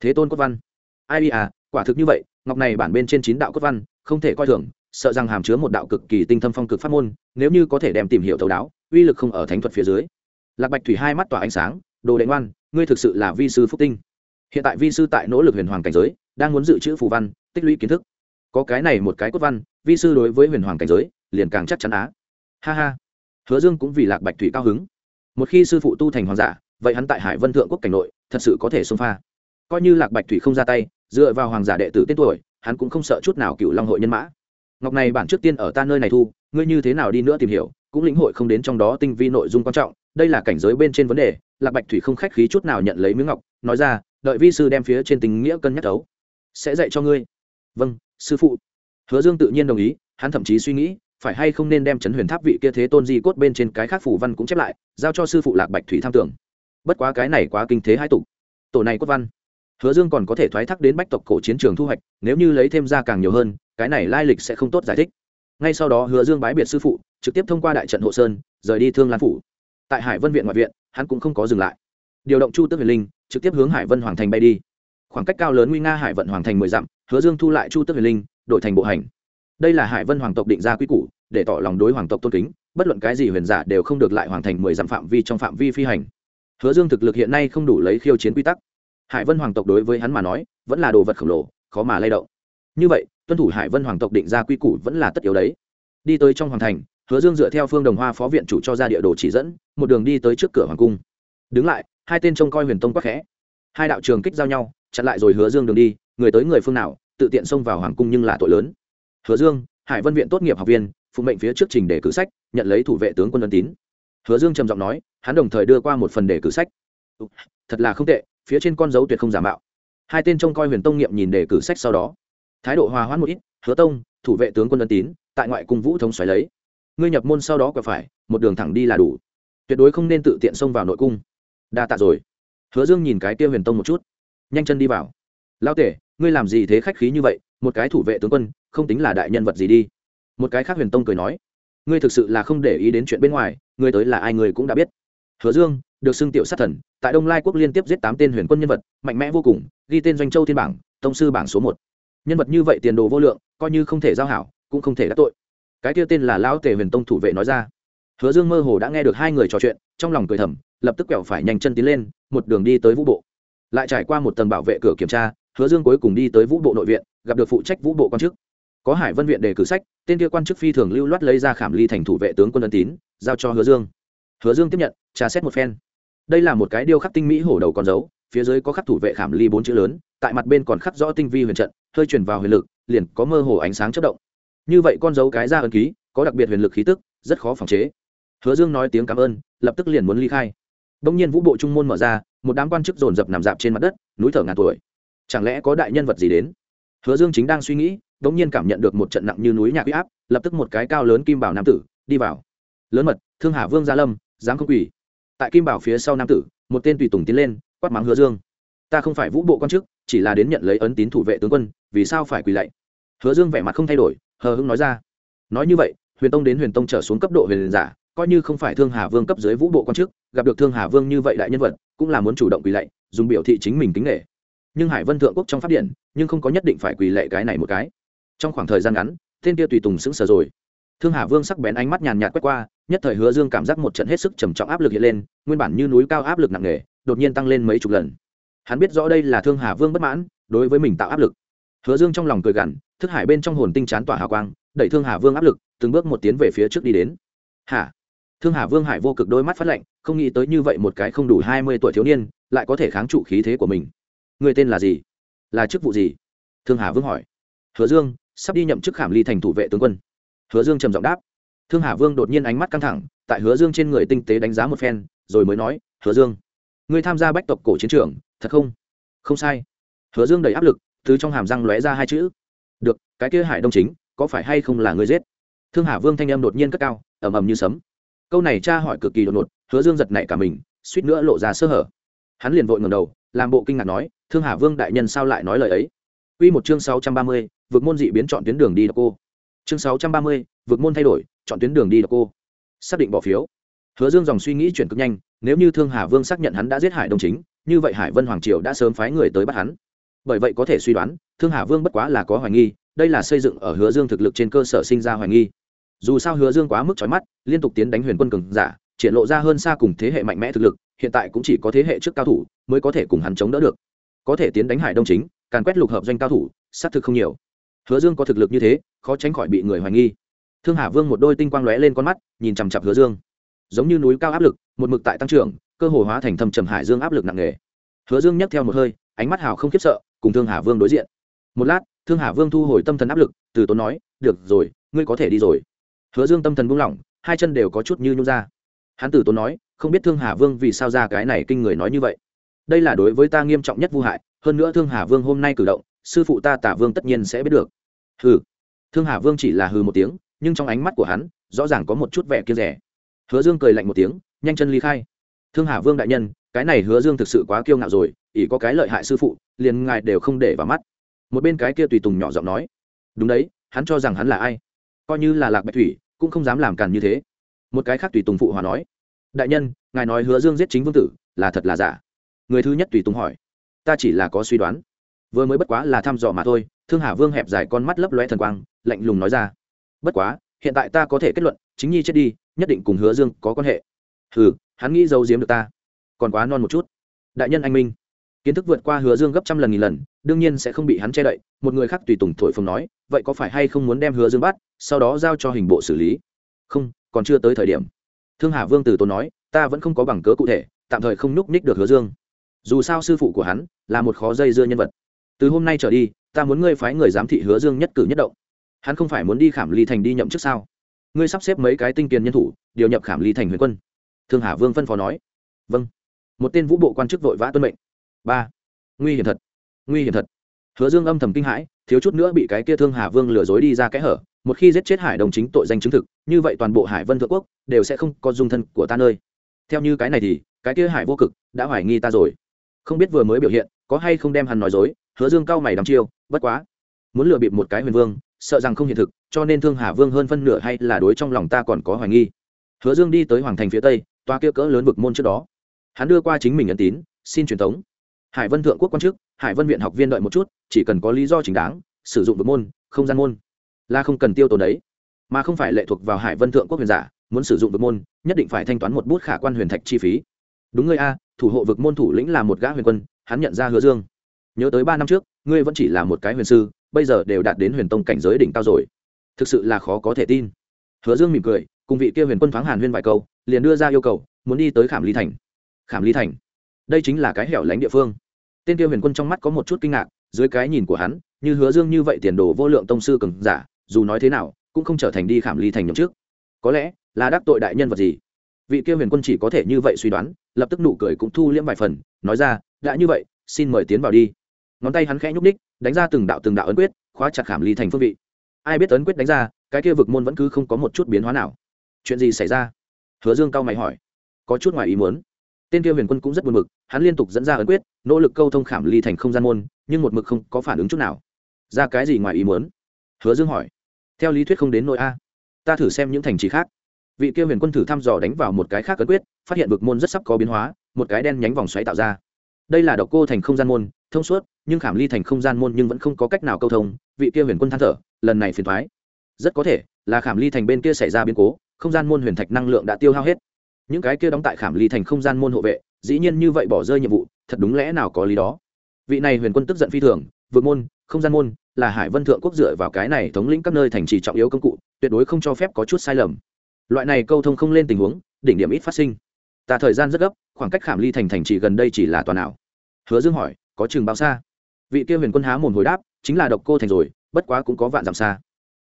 Thế tôn cốt văn. Ai à quả thực như vậy, ngọc này bản bên trên chín đạo cốt văn, không thể coi thường, sợ rằng hàm chứa một đạo cực kỳ tinh thâm phong cực pháp môn, nếu như có thể đem tìm hiểu thấu đáo, uy lực không ở thánh thuật phía dưới. Lạc bạch thủy hai mắt tỏa ánh sáng, đồ đệ ngoan, ngươi thực sự là vi sư phúc tinh hiện tại vi sư tại nỗ lực huyền hoàng cảnh giới, đang muốn dự trữ phù văn, tích lũy kiến thức. Có cái này một cái cốt văn, vi sư đối với huyền hoàng cảnh giới, liền càng chắc chắn á. Ha ha. Hứa dương cũng vì lạc bạch thủy cao hứng. Một khi sư phụ tu thành hoàng giả, vậy hắn tại hải vân thượng quốc cảnh nội, thật sự có thể xông pha. Coi như lạc bạch thủy không ra tay, dựa vào hoàng giả đệ tử tên tuổi, hắn cũng không sợ chút nào cựu long hội nhân mã. Ngọc này bản trước tiên ở ta nơi này thu, ngươi như thế nào đi nữa tìm hiểu, cũng lĩnh hội không đến trong đó tinh vi nội dung quan trọng, đây là cảnh giới bên trên vấn đề, lạc bạch thủy không khách khí chút nào nhận lấy miếng ngọc, nói ra đợi vi sư đem phía trên tình nghĩa cân nhắc đấu sẽ dạy cho ngươi. Vâng sư phụ. Hứa dương tự nhiên đồng ý, hắn thậm chí suy nghĩ, phải hay không nên đem chấn huyền tháp vị kia thế tôn di cốt bên trên cái khác phủ văn cũng chép lại, giao cho sư phụ lạc bạch thủy tham tưởng. Bất quá cái này quá kinh thế hai tục. Tổ này cốt văn. Hứa dương còn có thể thoái thác đến bách tộc cổ chiến trường thu hoạch, nếu như lấy thêm ra càng nhiều hơn, cái này lai lịch sẽ không tốt giải thích. Ngay sau đó hứa dương bái biệt sư phụ, trực tiếp thông qua đại trận hộ sơn, rời đi thương lan phủ. Tại hải vân viện ngoại viện, hắn cũng không có dừng lại. Điều động chu tước huyền linh trực tiếp hướng hải vân hoàng thành bay đi. Khoảng cách cao lớn nguy nga hải vận hoàng thành mười dặm, hứa dương thu lại chu tước huyền linh, đổi thành bộ hành. Đây là hải vân hoàng tộc định ra quy củ, để tỏ lòng đối hoàng tộc tôn kính, bất luận cái gì huyền giả đều không được lại hoàng thành mười dặm phạm vi trong phạm vi phi hành. Hứa dương thực lực hiện nay không đủ lấy khiêu chiến quy tắc. Hải vân hoàng tộc đối với hắn mà nói, vẫn là đồ vật khổng lồ, khó mà lay động. Như vậy, tuân thủ hải vân hoàng tộc định ra quy củ vẫn là tất yếu đấy. Đi tới trong hoàng thành, hứa dương dựa theo phương đồng hoa phó viện chủ cho ra địa đồ chỉ dẫn, một đường đi tới trước cửa hoàng cung. Đứng lại hai tên trông coi huyền tông quắc khẽ. Hai đạo trường kích giao nhau, chặn lại rồi hứa dương đường đi, người tới người phương nào, tự tiện xông vào hoàng cung nhưng là tội lớn. Hứa dương, hải vân viện tốt nghiệp học viên, phụ mệnh phía trước trình để cử sách, nhận lấy thủ vệ tướng quân ân tín. Hứa dương trầm giọng nói, hắn đồng thời đưa qua một phần đề cử sách. Thật là không tệ, phía trên con dấu tuyệt không giả mạo. Hai tên trông coi huyền tông nghiệm nhìn đề cử sách sau đó. Thái độ hòa hoãn một ít, hứa tông, thủ vệ tướng quân ân tín, tại ngoại cung vũ thống xoáy lấy. Ngươi nhập môn sau đó quả phải, một đường thẳng đi là đủ. Tuyệt đối không nên tự tiện xông vào nội cung đa tạ rồi. Hứa dương nhìn cái kia huyền tông một chút. Nhanh chân đi vào. Lao tể, ngươi làm gì thế khách khí như vậy? Một cái thủ vệ tướng quân, không tính là đại nhân vật gì đi. Một cái khác huyền tông cười nói. Ngươi thực sự là không để ý đến chuyện bên ngoài, ngươi tới là ai người cũng đã biết. Hứa dương, được xưng tiểu sát thần, tại đông lai quốc liên tiếp giết tám tên huyền quân nhân vật, mạnh mẽ vô cùng, ghi tên doanh châu thiên bảng, tông sư bảng số một. Nhân vật như vậy tiền đồ vô lượng, coi như không thể giao hảo, cũng không thể đắc tội. Cái kia tên là lão tề huyền tông thủ vệ nói ra. Hứa dương mơ hồ đã nghe được hai người trò chuyện, trong lòng cười thầm lập tức quẹo phải nhanh chân tiến lên, một đường đi tới vũ bộ. Lại trải qua một tầng bảo vệ cửa kiểm tra, hứa dương cuối cùng đi tới vũ bộ nội viện, gặp được phụ trách vũ bộ quan chức. Có hải vân viện đề cử sách, tên kia quan chức phi thường lưu loát lấy ra khảm ly thành thủ vệ tướng quân ân tín, giao cho hứa dương. Hứa dương tiếp nhận, tra xét một phen. Đây là một cái điêu khắc tinh mỹ hổ đầu con dấu, phía dưới có khắc thủ vệ khảm ly bốn chữ lớn, tại mặt bên còn khắc rõ tinh vi huyền trận, hơi chuyển vào huyền lực, liền có mơ hồ ánh sáng chất động. Như vậy con dấu cái ra ân ký, có đặc biệt huyền lực khí tức, rất khó phòng chế. Hứa dương nói tiếng cảm ơn, lập tức liền muốn ly khai đông nhiên vũ bộ trung môn mở ra, một đám quan chức dồn dập nằm dạp trên mặt đất, núi thở ngàn tuổi. Chẳng lẽ có đại nhân vật gì đến? Hứa dương chính đang suy nghĩ đông nhiên cảm nhận được một trận nặng như núi nhạc huy áp, lập tức một cái cao lớn kim bảo nam tử đi vào. Lớn mật, thương hà vương gia lâm, dám không quỷ tại kim bảo phía sau nam tử, một tên tùy tùng tiến lên, quát mắng hứa dương. Ta không phải vũ bộ quan chức, chỉ là đến nhận lấy ấn tín thủ vệ tướng quân, vì sao phải quỳ lạy? Hứa dương vẻ mặt không thay đổi, hờ hững nói ra. Nói như vậy, huyền tông đến huyền tông trở xuống cấp độ huyền giả coi như không phải thương hà vương cấp dưới vũ bộ quan chức, gặp được thương hà vương như vậy đại nhân vật, cũng là muốn chủ động quỳ lạy, dùng biểu thị chính mình kính nghệ nhưng hải vân thượng quốc trong pháp điện, nhưng không có nhất định phải quỳ lệ cái này một cái. Trong khoảng thời gian ngắn, tên kia tùy tùng sững sờ rồi. Thương hà vương sắc bén ánh mắt nhàn nhạt quét qua, nhất thời hứa dương cảm giác một trận hết sức trầm trọng áp lực hiện lên, nguyên bản như núi cao áp lực nặng nề, đột nhiên tăng lên mấy chục lần. Hắn biết rõ đây là thương hà vương bất mãn, đối với mình tạo áp lực. Hứa dương trong lòng cười gằn, thức hải bên trong hồn tinh chán tỏa hào quang, đẩy thương hà vương áp lực, từng bước một tiến về phía trước đi đến. Hả? Thương hà vương hải vô cực đôi mắt phát lạnh, không nghĩ tới như vậy một cái không đủ hai mươi tuổi thiếu niên, lại có thể kháng trụ khí thế của mình. Người tên là gì? Là chức vụ gì? Thương hà vương hỏi. Hứa dương, sắp đi nhậm chức khảm ly thành thủ vệ tướng quân. Hứa dương trầm giọng đáp. Thương hà vương đột nhiên ánh mắt căng thẳng, tại hứa dương trên người tinh tế đánh giá một phen, rồi mới nói, hứa dương, ngươi tham gia bách tộc cổ chiến trường, thật không? Không sai. Hứa dương đầy áp lực, từ trong hàm răng lóe ra hai chữ. Được, cái kia hải đông chính, có phải hay không là ngươi giết? Thương hà vương thanh âm đột nhiên cất cao, ầm ầm như sấm câu này cha hỏi cực kỳ đột ngột hứa dương giật nảy cả mình suýt nữa lộ ra sơ hở hắn liền vội ngầm đầu làm bộ kinh ngạc nói thương hà vương đại nhân sao lại nói lời ấy Quy một chương sáu trăm ba mươi, vượt môn dị biến chọn tuyến đường đi đọc cô. Chương sáu trăm ba mươi, vượt môn thay đổi, chọn tuyến đường đi đọc cô. Xác định bỏ phiếu. Hứa Dương dòng suy nghĩ chuyển cực nhanh, nếu như Thương Hà Vương xác nhận hắn đã giết Hải Đông Chính, như vậy Hải Vân Hoàng triều đã sớm phái người tới bắt hắn. Bởi vậy có thể suy đoán, Thương Hà Vương bất quá là có hoài nghi, đây là xây dựng ở Hứa Dương thực lực trên cơ sở sinh ra hoài nghi. Dù sao Hứa Dương quá mức chói mắt, liên tục tiến đánh Huyền Quân cường giả, triển lộ ra hơn xa cùng thế hệ mạnh mẽ thực lực, hiện tại cũng chỉ có thế hệ trước cao thủ mới có thể cùng hắn chống đỡ được. Có thể tiến đánh hải đông chính càn quét lục hợp doanh cao thủ xác thực không nhiều. Hứa dương có thực lực như thế khó tránh khỏi bị người hoài nghi. Thương hà vương một đôi tinh quang lóe lên con mắt nhìn chằm chặp hứa dương. Giống như núi cao áp lực một mực tại tăng trưởng cơ hồ hóa thành thâm trầm hải dương áp lực nặng nề. Hứa dương nhấc theo một hơi ánh mắt hào không khiếp sợ cùng thương hà vương đối diện. Một lát thương hà vương thu hồi tâm thần áp lực từ tốn nói được rồi ngươi có thể đi rồi hứa dương tâm thần buông lỏng, hai chân đều có chút như nhũ ra. Hắn tử tốn nói, không biết thương hà vương vì sao ra cái này kinh người nói như vậy. Đây là đối với ta nghiêm trọng nhất vô hại, hơn nữa thương hà vương hôm nay cử động, sư phụ ta tả vương tất nhiên sẽ biết được. Hừ. Thương hà vương chỉ là hừ một tiếng, nhưng trong ánh mắt của hắn, rõ ràng có một chút vẻ kia rẻ hứa dương cười lạnh một tiếng, nhanh chân ly khai. Thương hà vương đại nhân, cái này hứa dương thực sự quá kiêu ngạo rồi, ỷ có cái lợi hại sư phụ, liền ngài đều không để vào mắt. Một bên cái kia tùy tùng nhỏ giọng nói, đúng đấy, hắn cho rằng hắn là ai? Coi như là lạc bạch thủy, cũng không dám làm càn như thế. Một cái khác tùy tùng phụ hòa nói, đại nhân, ngài nói hứa dương giết chính vương tử, là thật là giả? Người thứ nhất tùy tùng hỏi, ta chỉ là có suy đoán. Vừa mới bất quá là thăm dò mà thôi. Thương hà vương hẹp dài con mắt lấp loe thần quang, lạnh lùng nói ra, bất quá, hiện tại ta có thể kết luận, chính nhi chết đi, nhất định cùng hứa dương có quan hệ. Ừ hắn nghĩ giấu giếm được ta, còn quá non một chút. Đại nhân anh minh kiến thức vượt qua hứa dương gấp trăm lần nghìn lần, đương nhiên sẽ không bị hắn che đậy. Một người khác tùy tùng thổi phồng nói, vậy có phải hay không muốn đem hứa dương bắt, sau đó giao cho hình bộ xử lý? Không, còn chưa tới thời điểm. Thương hà vương từ tốn nói, ta vẫn không có bằng cớ cụ thể, tạm thời không nhúc ních được hứa dương. Dù sao sư phụ của hắn là một khó dây dưa nhân vật. Từ hôm nay trở đi, ta muốn ngươi phái người giám thị hứa dương nhất cử nhất động. Hắn không phải muốn đi khảm ly thành đi nhậm chức sao? Ngươi sắp xếp mấy cái tinh kiền nhân thủ, điều nhập khảm ly thành huyền quân. Thương hà vương phân phó nói. Vâng. Một tên vũ bộ quan chức vội vã tuân mệnh ba. Nguy hiểm thật. Nguy hiểm thật. Hứa dương âm thầm kinh hãi, thiếu chút nữa bị cái kia thương hà vương lừa dối đi ra kẽ hở, một khi giết chết hải đồng chính tội danh chứng thực, như vậy toàn bộ hải vân thượng quốc đều sẽ không có dung thân của ta nơi. Theo như cái này thì, cái kia hải vô cực đã hoài nghi ta rồi. Không biết vừa mới biểu hiện, có hay không đem hắn nói dối, hứa dương cao mày đắm chiêu, bất quá, muốn lừa bịp một cái huyền vương, sợ rằng không hiện thực, cho nên thương hà vương hơn phân nửa hay là đối trong lòng ta còn có hoài nghi. Hứa dương đi tới hoàng thành phía tây, toa kia cỡ lớn vực môn trước đó. Hắn đưa qua chính mình ấn tín, xin truyền thống hải vân thượng quốc quan chức, hải vân viện học viên đợi một chút, chỉ cần có lý do chính đáng, sử dụng vực môn, không gian môn, là không cần tiêu tồn đấy. Mà không phải lệ thuộc vào hải vân thượng quốc huyền giả, muốn sử dụng vực môn, nhất định phải thanh toán một bút khả quan huyền thạch chi phí. Đúng người a, thủ hộ vực môn thủ lĩnh là một gã huyền quân, hắn nhận ra hứa dương. Nhớ tới ba năm trước, ngươi vẫn chỉ là một cái huyền sư, bây giờ đều đạt đến huyền tông cảnh giới đỉnh cao rồi. Thực sự là khó có thể tin. Hứa dương mỉm cười, cùng vị kia huyền quân thoáng hàn huyên vài câu, liền đưa ra yêu cầu, muốn đi tới khảm ly thành. Khảm ly thành, đây chính là cái hẻo lánh địa phương tên kia huyền quân trong mắt có một chút kinh ngạc, dưới cái nhìn của hắn, như hứa dương như vậy tiền đồ vô lượng tông sư cường giả, dù nói thế nào, cũng không trở thành đi khảm ly thành nhậm trước có lẽ là đắc tội đại nhân vật gì? Vị kia huyền quân chỉ có thể như vậy suy đoán, lập tức nụ cười cũng thu liễm vài phần, nói ra, đã như vậy, xin mời tiến vào đi. Ngón tay hắn khẽ nhúc ních đánh ra từng đạo từng đạo ấn quyết, khóa chặt khảm ly thành phương vị. Ai biết ấn quyết đánh ra, cái kia vực môn vẫn cứ không có một chút biến hóa nào. Chuyện gì xảy ra? Hứa dương cao mày hỏi. Có chút ngoài ý muốn tên kia huyền quân cũng rất buồn mực, hắn liên tục dẫn ra ấn quyết, nỗ lực câu thông khảm ly thành không gian môn, nhưng một mực không có phản ứng chút nào. Ra cái gì ngoài ý muốn? Hứa dương hỏi. Theo lý thuyết không đến nội a. Ta thử xem những thành trì khác. Vị kia huyền quân thử thăm dò đánh vào một cái khác ấn quyết, phát hiện vực môn rất sắp có biến hóa, một cái đen nhánh vòng xoáy tạo ra. Đây là độc cô thành không gian môn, thông suốt, nhưng khảm ly thành không gian môn nhưng vẫn không có cách nào câu thông, vị kia huyền quân than thở, lần này phiền thoái rất có thể, là khảm ly thành bên kia xảy ra biến cố, không gian môn huyền thạch năng lượng đã tiêu hao hết những cái kia đóng tại khảm ly thành không gian môn hộ vệ, dĩ nhiên như vậy bỏ rơi nhiệm vụ, thật đúng lẽ nào có lý đó? Vị này huyền quân tức giận phi thường, vượt môn, không gian môn, là hải vân thượng quốc dựa vào cái này thống lĩnh các nơi thành trì trọng yếu công cụ, tuyệt đối không cho phép có chút sai lầm. Loại này câu thông không lên tình huống, đỉnh điểm ít phát sinh. Ta thời gian rất gấp, khoảng cách khảm ly thành thành trì gần đây chỉ là toàn nào hứa dương hỏi, có chừng bao xa? Vị kia huyền quân há mồm hồi đáp, chính là độc cô thành rồi, bất quá cũng có vạn dặm xa.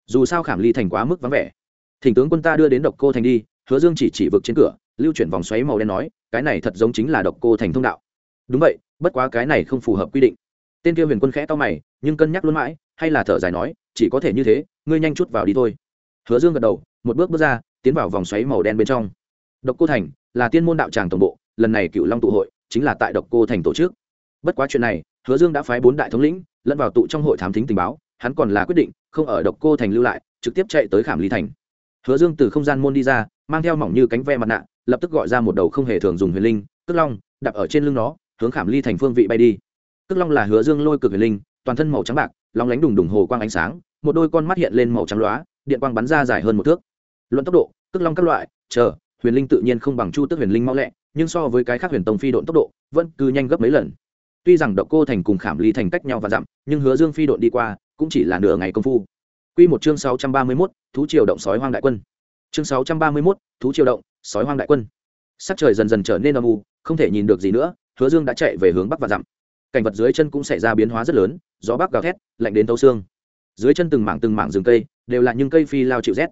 Dù sao khảm ly thành quá mức vắng vẻ. Thỉnh tướng quân ta đưa đến độc cô thành đi, hứa dương chỉ chỉ vực trên cửa lưu chuyển vòng xoáy màu đen nói, cái này thật giống chính là độc cô thành thông đạo. Đúng vậy, bất quá cái này không phù hợp quy định. Tên kia huyền quân khẽ to mày, nhưng cân nhắc luôn mãi, hay là thở dài nói, chỉ có thể như thế, ngươi nhanh chút vào đi thôi. Hứa dương gật đầu, một bước bước ra, tiến vào vòng xoáy màu đen bên trong. Độc cô thành là tiên môn đạo tràng tổng bộ, lần này cựu long tụ hội chính là tại độc cô thành tổ chức. Bất quá chuyện này, hứa dương đã phái bốn đại thống lĩnh lẫn vào tụ trong hội thám thính tình báo, hắn còn là quyết định không ở độc cô thành lưu lại, trực tiếp chạy tới khảm lý thành. Hứa dương từ không gian môn đi ra, mang theo mỏng như cánh ve mặt nạ lập tức gọi ra một đầu không hề thường dùng huyền linh cước long đặt ở trên lưng nó hướng khảm ly thành phương vị bay đi. Cước long là hứa dương lôi cực huyền linh toàn thân màu trắng bạc lóng lánh đùng đùng hồ quang ánh sáng một đôi con mắt hiện lên màu trắng loá điện quang bắn ra dài hơn một thước. Luận tốc độ cước long các loại chờ huyền linh tự nhiên không bằng chu tức huyền linh mau lẹ nhưng so với cái khác huyền tông phi độn tốc độ vẫn cứ nhanh gấp mấy lần. Tuy rằng độc cô thành cùng khảm ly thành cách nhau và dặm nhưng hứa dương phi độn đi qua cũng chỉ là nửa ngày công phu. Quy một chương 631, thú triều động sói hoang đại quân. Chương 631, thú triều động, sói hoang đại quân. Sắc trời dần dần trở nên âm u, không thể nhìn được gì nữa, Hứa Dương đã chạy về hướng bắc và dặm. Cảnh vật dưới chân cũng xảy ra biến hóa rất lớn, gió bắc gào thét, lạnh đến thấu xương. Dưới chân từng mảng từng mảng rừng cây, đều là những cây phi lao chịu rét.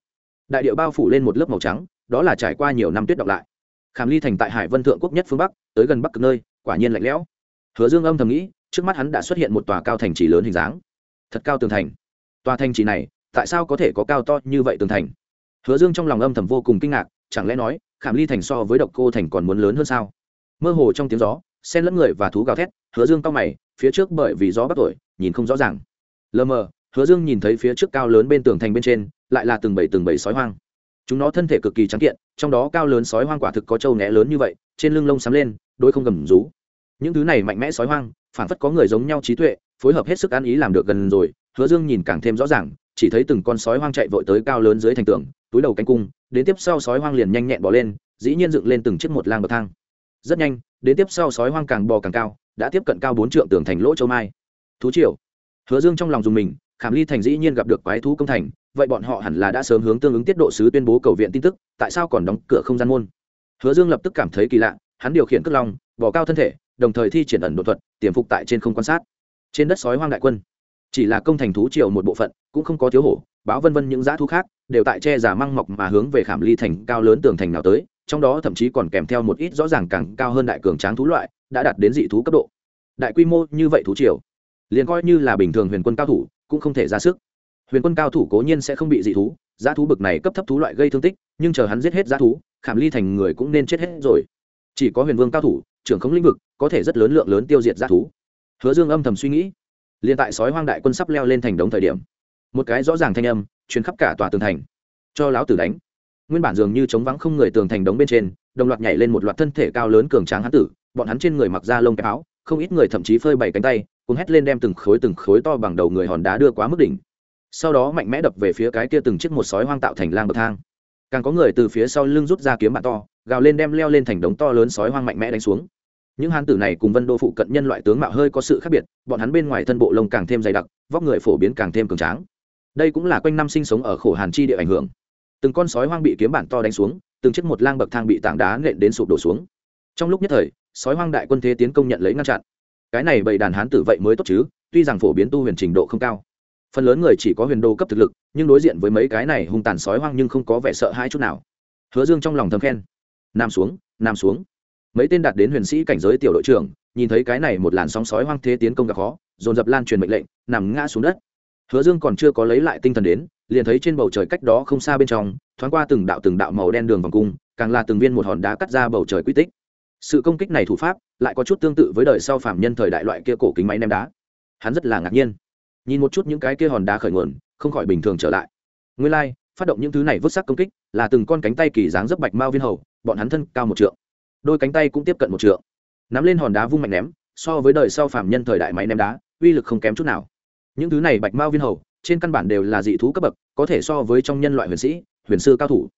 Đại địa bao phủ lên một lớp màu trắng, đó là trải qua nhiều năm tuyết đọng lại. Khảm Ly thành tại Hải Vân thượng quốc nhất phương bắc, tới gần bắc cực nơi, quả nhiên lạnh lẽo. Hứa Dương âm thầm nghĩ, trước mắt hắn đã xuất hiện một tòa cao thành trì lớn hình dáng. Thật cao tường thành tòa thành trì này tại sao có thể có cao to như vậy tường thành hứa dương trong lòng âm thầm vô cùng kinh ngạc chẳng lẽ nói, khảm ly thành so với độc cô thành còn muốn lớn hơn sao? Mơ hồ trong tiếng gió sen lẫn người và thú gào thét, hứa dương cao mày, phía trước bởi vì gió bắt tuổi, nhìn không rõ ràng. Lờ mờ, hứa dương nhìn thấy phía trước cao lớn bên tường thành bên trên, lại là từng bảy từng bảy sói hoang. Chúng nó thân thể cực kỳ trắng kiện, trong đó cao lớn sói hoang quả thực có trâu né lớn như vậy, trên lưng lông sắm lên, đôi không gầm rú. Những thứ này mạnh mẽ sói hoang phản phất có người giống nhau trí tuệ, phối hợp hết sức ăn ý làm được gần rồi, hứa dương nhìn càng thêm rõ ràng chỉ thấy từng con sói hoang chạy vội tới cao lớn dưới thành tường, túi đầu canh cung, đến tiếp sau sói hoang liền nhanh nhẹn bỏ lên, dĩ nhiên dựng lên từng chiếc một lang bậc thang. Rất nhanh, đến tiếp sau sói hoang càng bò càng cao, đã tiếp cận cao bốn trượng tường thành lỗ châu mai. Thú triều. Hứa dương trong lòng dùng mình, khảm ly thành dĩ nhiên gặp được quái thú công thành, vậy bọn họ hẳn là đã sớm hướng tương ứng tiết độ sứ tuyên bố cầu viện tin tức, tại sao còn đóng cửa không gian môn? Hứa dương lập tức cảm thấy kỳ lạ, hắn điều khiển cất long bỏ cao thân thể, đồng thời thi triển ẩn đột thuật, tiềm phục tại trên không quan sát. Trên đất sói hoang đại quân chỉ là công thành thú triều một bộ phận, cũng không có thiếu hổ, báo vân vân những dã thú khác, đều tại che giả măng mọc mà hướng về khảm ly thành cao lớn tường thành nào tới, trong đó thậm chí còn kèm theo một ít rõ ràng càng cao hơn đại cường tráng thú loại, đã đạt đến dị thú cấp độ. Đại quy mô như vậy thú triều, liền coi như là bình thường huyền quân cao thủ, cũng không thể ra sức. Huyền quân cao thủ cố nhiên sẽ không bị dị thú giá thú bực này cấp thấp thú loại gây thương tích, nhưng chờ hắn giết hết giá thú, khảm ly thành người cũng nên chết hết rồi. Chỉ có huyền vương cao thủ, trưởng không lĩnh vực, có thể rất lớn lượng lớn tiêu diệt giá thú. Hứa dương âm thầm suy nghĩ liền tại sói hoang đại quân sắp leo lên thành đống thời điểm, một cái rõ ràng thanh âm truyền khắp cả tòa tường thành. Cho lão tử đánh. Nguyên bản dường như chống vắng không người tường thành đống bên trên, đồng loạt nhảy lên một loạt thân thể cao lớn cường tráng hán tử, bọn hắn trên người mặc da lông cái áo, không ít người thậm chí phơi bảy cánh tay cùng hét lên đem từng khối từng khối to bằng đầu người hòn đá đưa quá mức đỉnh. Sau đó mạnh mẽ đập về phía cái kia từng chiếc một sói hoang tạo thành lang bậc thang. Càng có người từ phía sau lưng rút ra kiếm bạn to, gào lên đem leo lên thành đống to lớn sói hoang mạnh mẽ đánh xuống những hán tử này cùng vân đô phụ cận nhân loại tướng mạo hơi có sự khác biệt, bọn hắn bên ngoài thân bộ lông càng thêm dày đặc, vóc người phổ biến càng thêm cường tráng. Đây cũng là quanh năm sinh sống ở khổ hàn chi địa ảnh hưởng. Từng con sói hoang bị kiếm bản to đánh xuống, từng chiếc một lang bậc thang bị tảng đá nện đến sụp đổ xuống. Trong lúc nhất thời, sói hoang đại quân thế tiến công nhận lấy ngăn chặn. Cái này bầy đàn hán tử vậy mới tốt chứ, tuy rằng phổ biến tu huyền trình độ không cao. Phần lớn người chỉ có huyền đô cấp thực lực, nhưng đối diện với mấy cái này hung tàn sói hoang nhưng không có vẻ sợ hãi chút nào. Hứa dương trong lòng thầm khen. Nằm xuống nằm xuống mấy tên đạt đến huyền sĩ cảnh giới tiểu đội trưởng nhìn thấy cái này một làn sóng sói hoang thế tiến công gặp khó dồn dập lan truyền mệnh lệnh nằm ngã xuống đất. Hứa dương còn chưa có lấy lại tinh thần đến liền thấy trên bầu trời cách đó không xa bên trong thoáng qua từng đạo từng đạo màu đen đường vòng cung càng là từng viên một hòn đá cắt ra bầu trời quy tích. Sự công kích này thủ pháp lại có chút tương tự với đời sau phạm nhân thời đại loại kia cổ kính máy ném đá. Hắn rất là ngạc nhiên. Nhìn một chút những cái kia hòn đá khởi nguồn không khỏi bình thường trở lại. Nguyên lai、like, phát động những thứ này vứt sắc công kích là từng con cánh tay kỳ dáng dấp bạch mao viên hầu bọn hắn thân cao một trượng đôi cánh tay cũng tiếp cận một trượng. Nắm lên hòn đá vung mạnh ném, so với đời sau phạm nhân thời đại máy ném đá, uy lực không kém chút nào. Những thứ này bạch mao viên hầu, trên căn bản đều là dị thú cấp bậc, có thể so với trong nhân loại huyền sĩ, huyền sư cao thủ.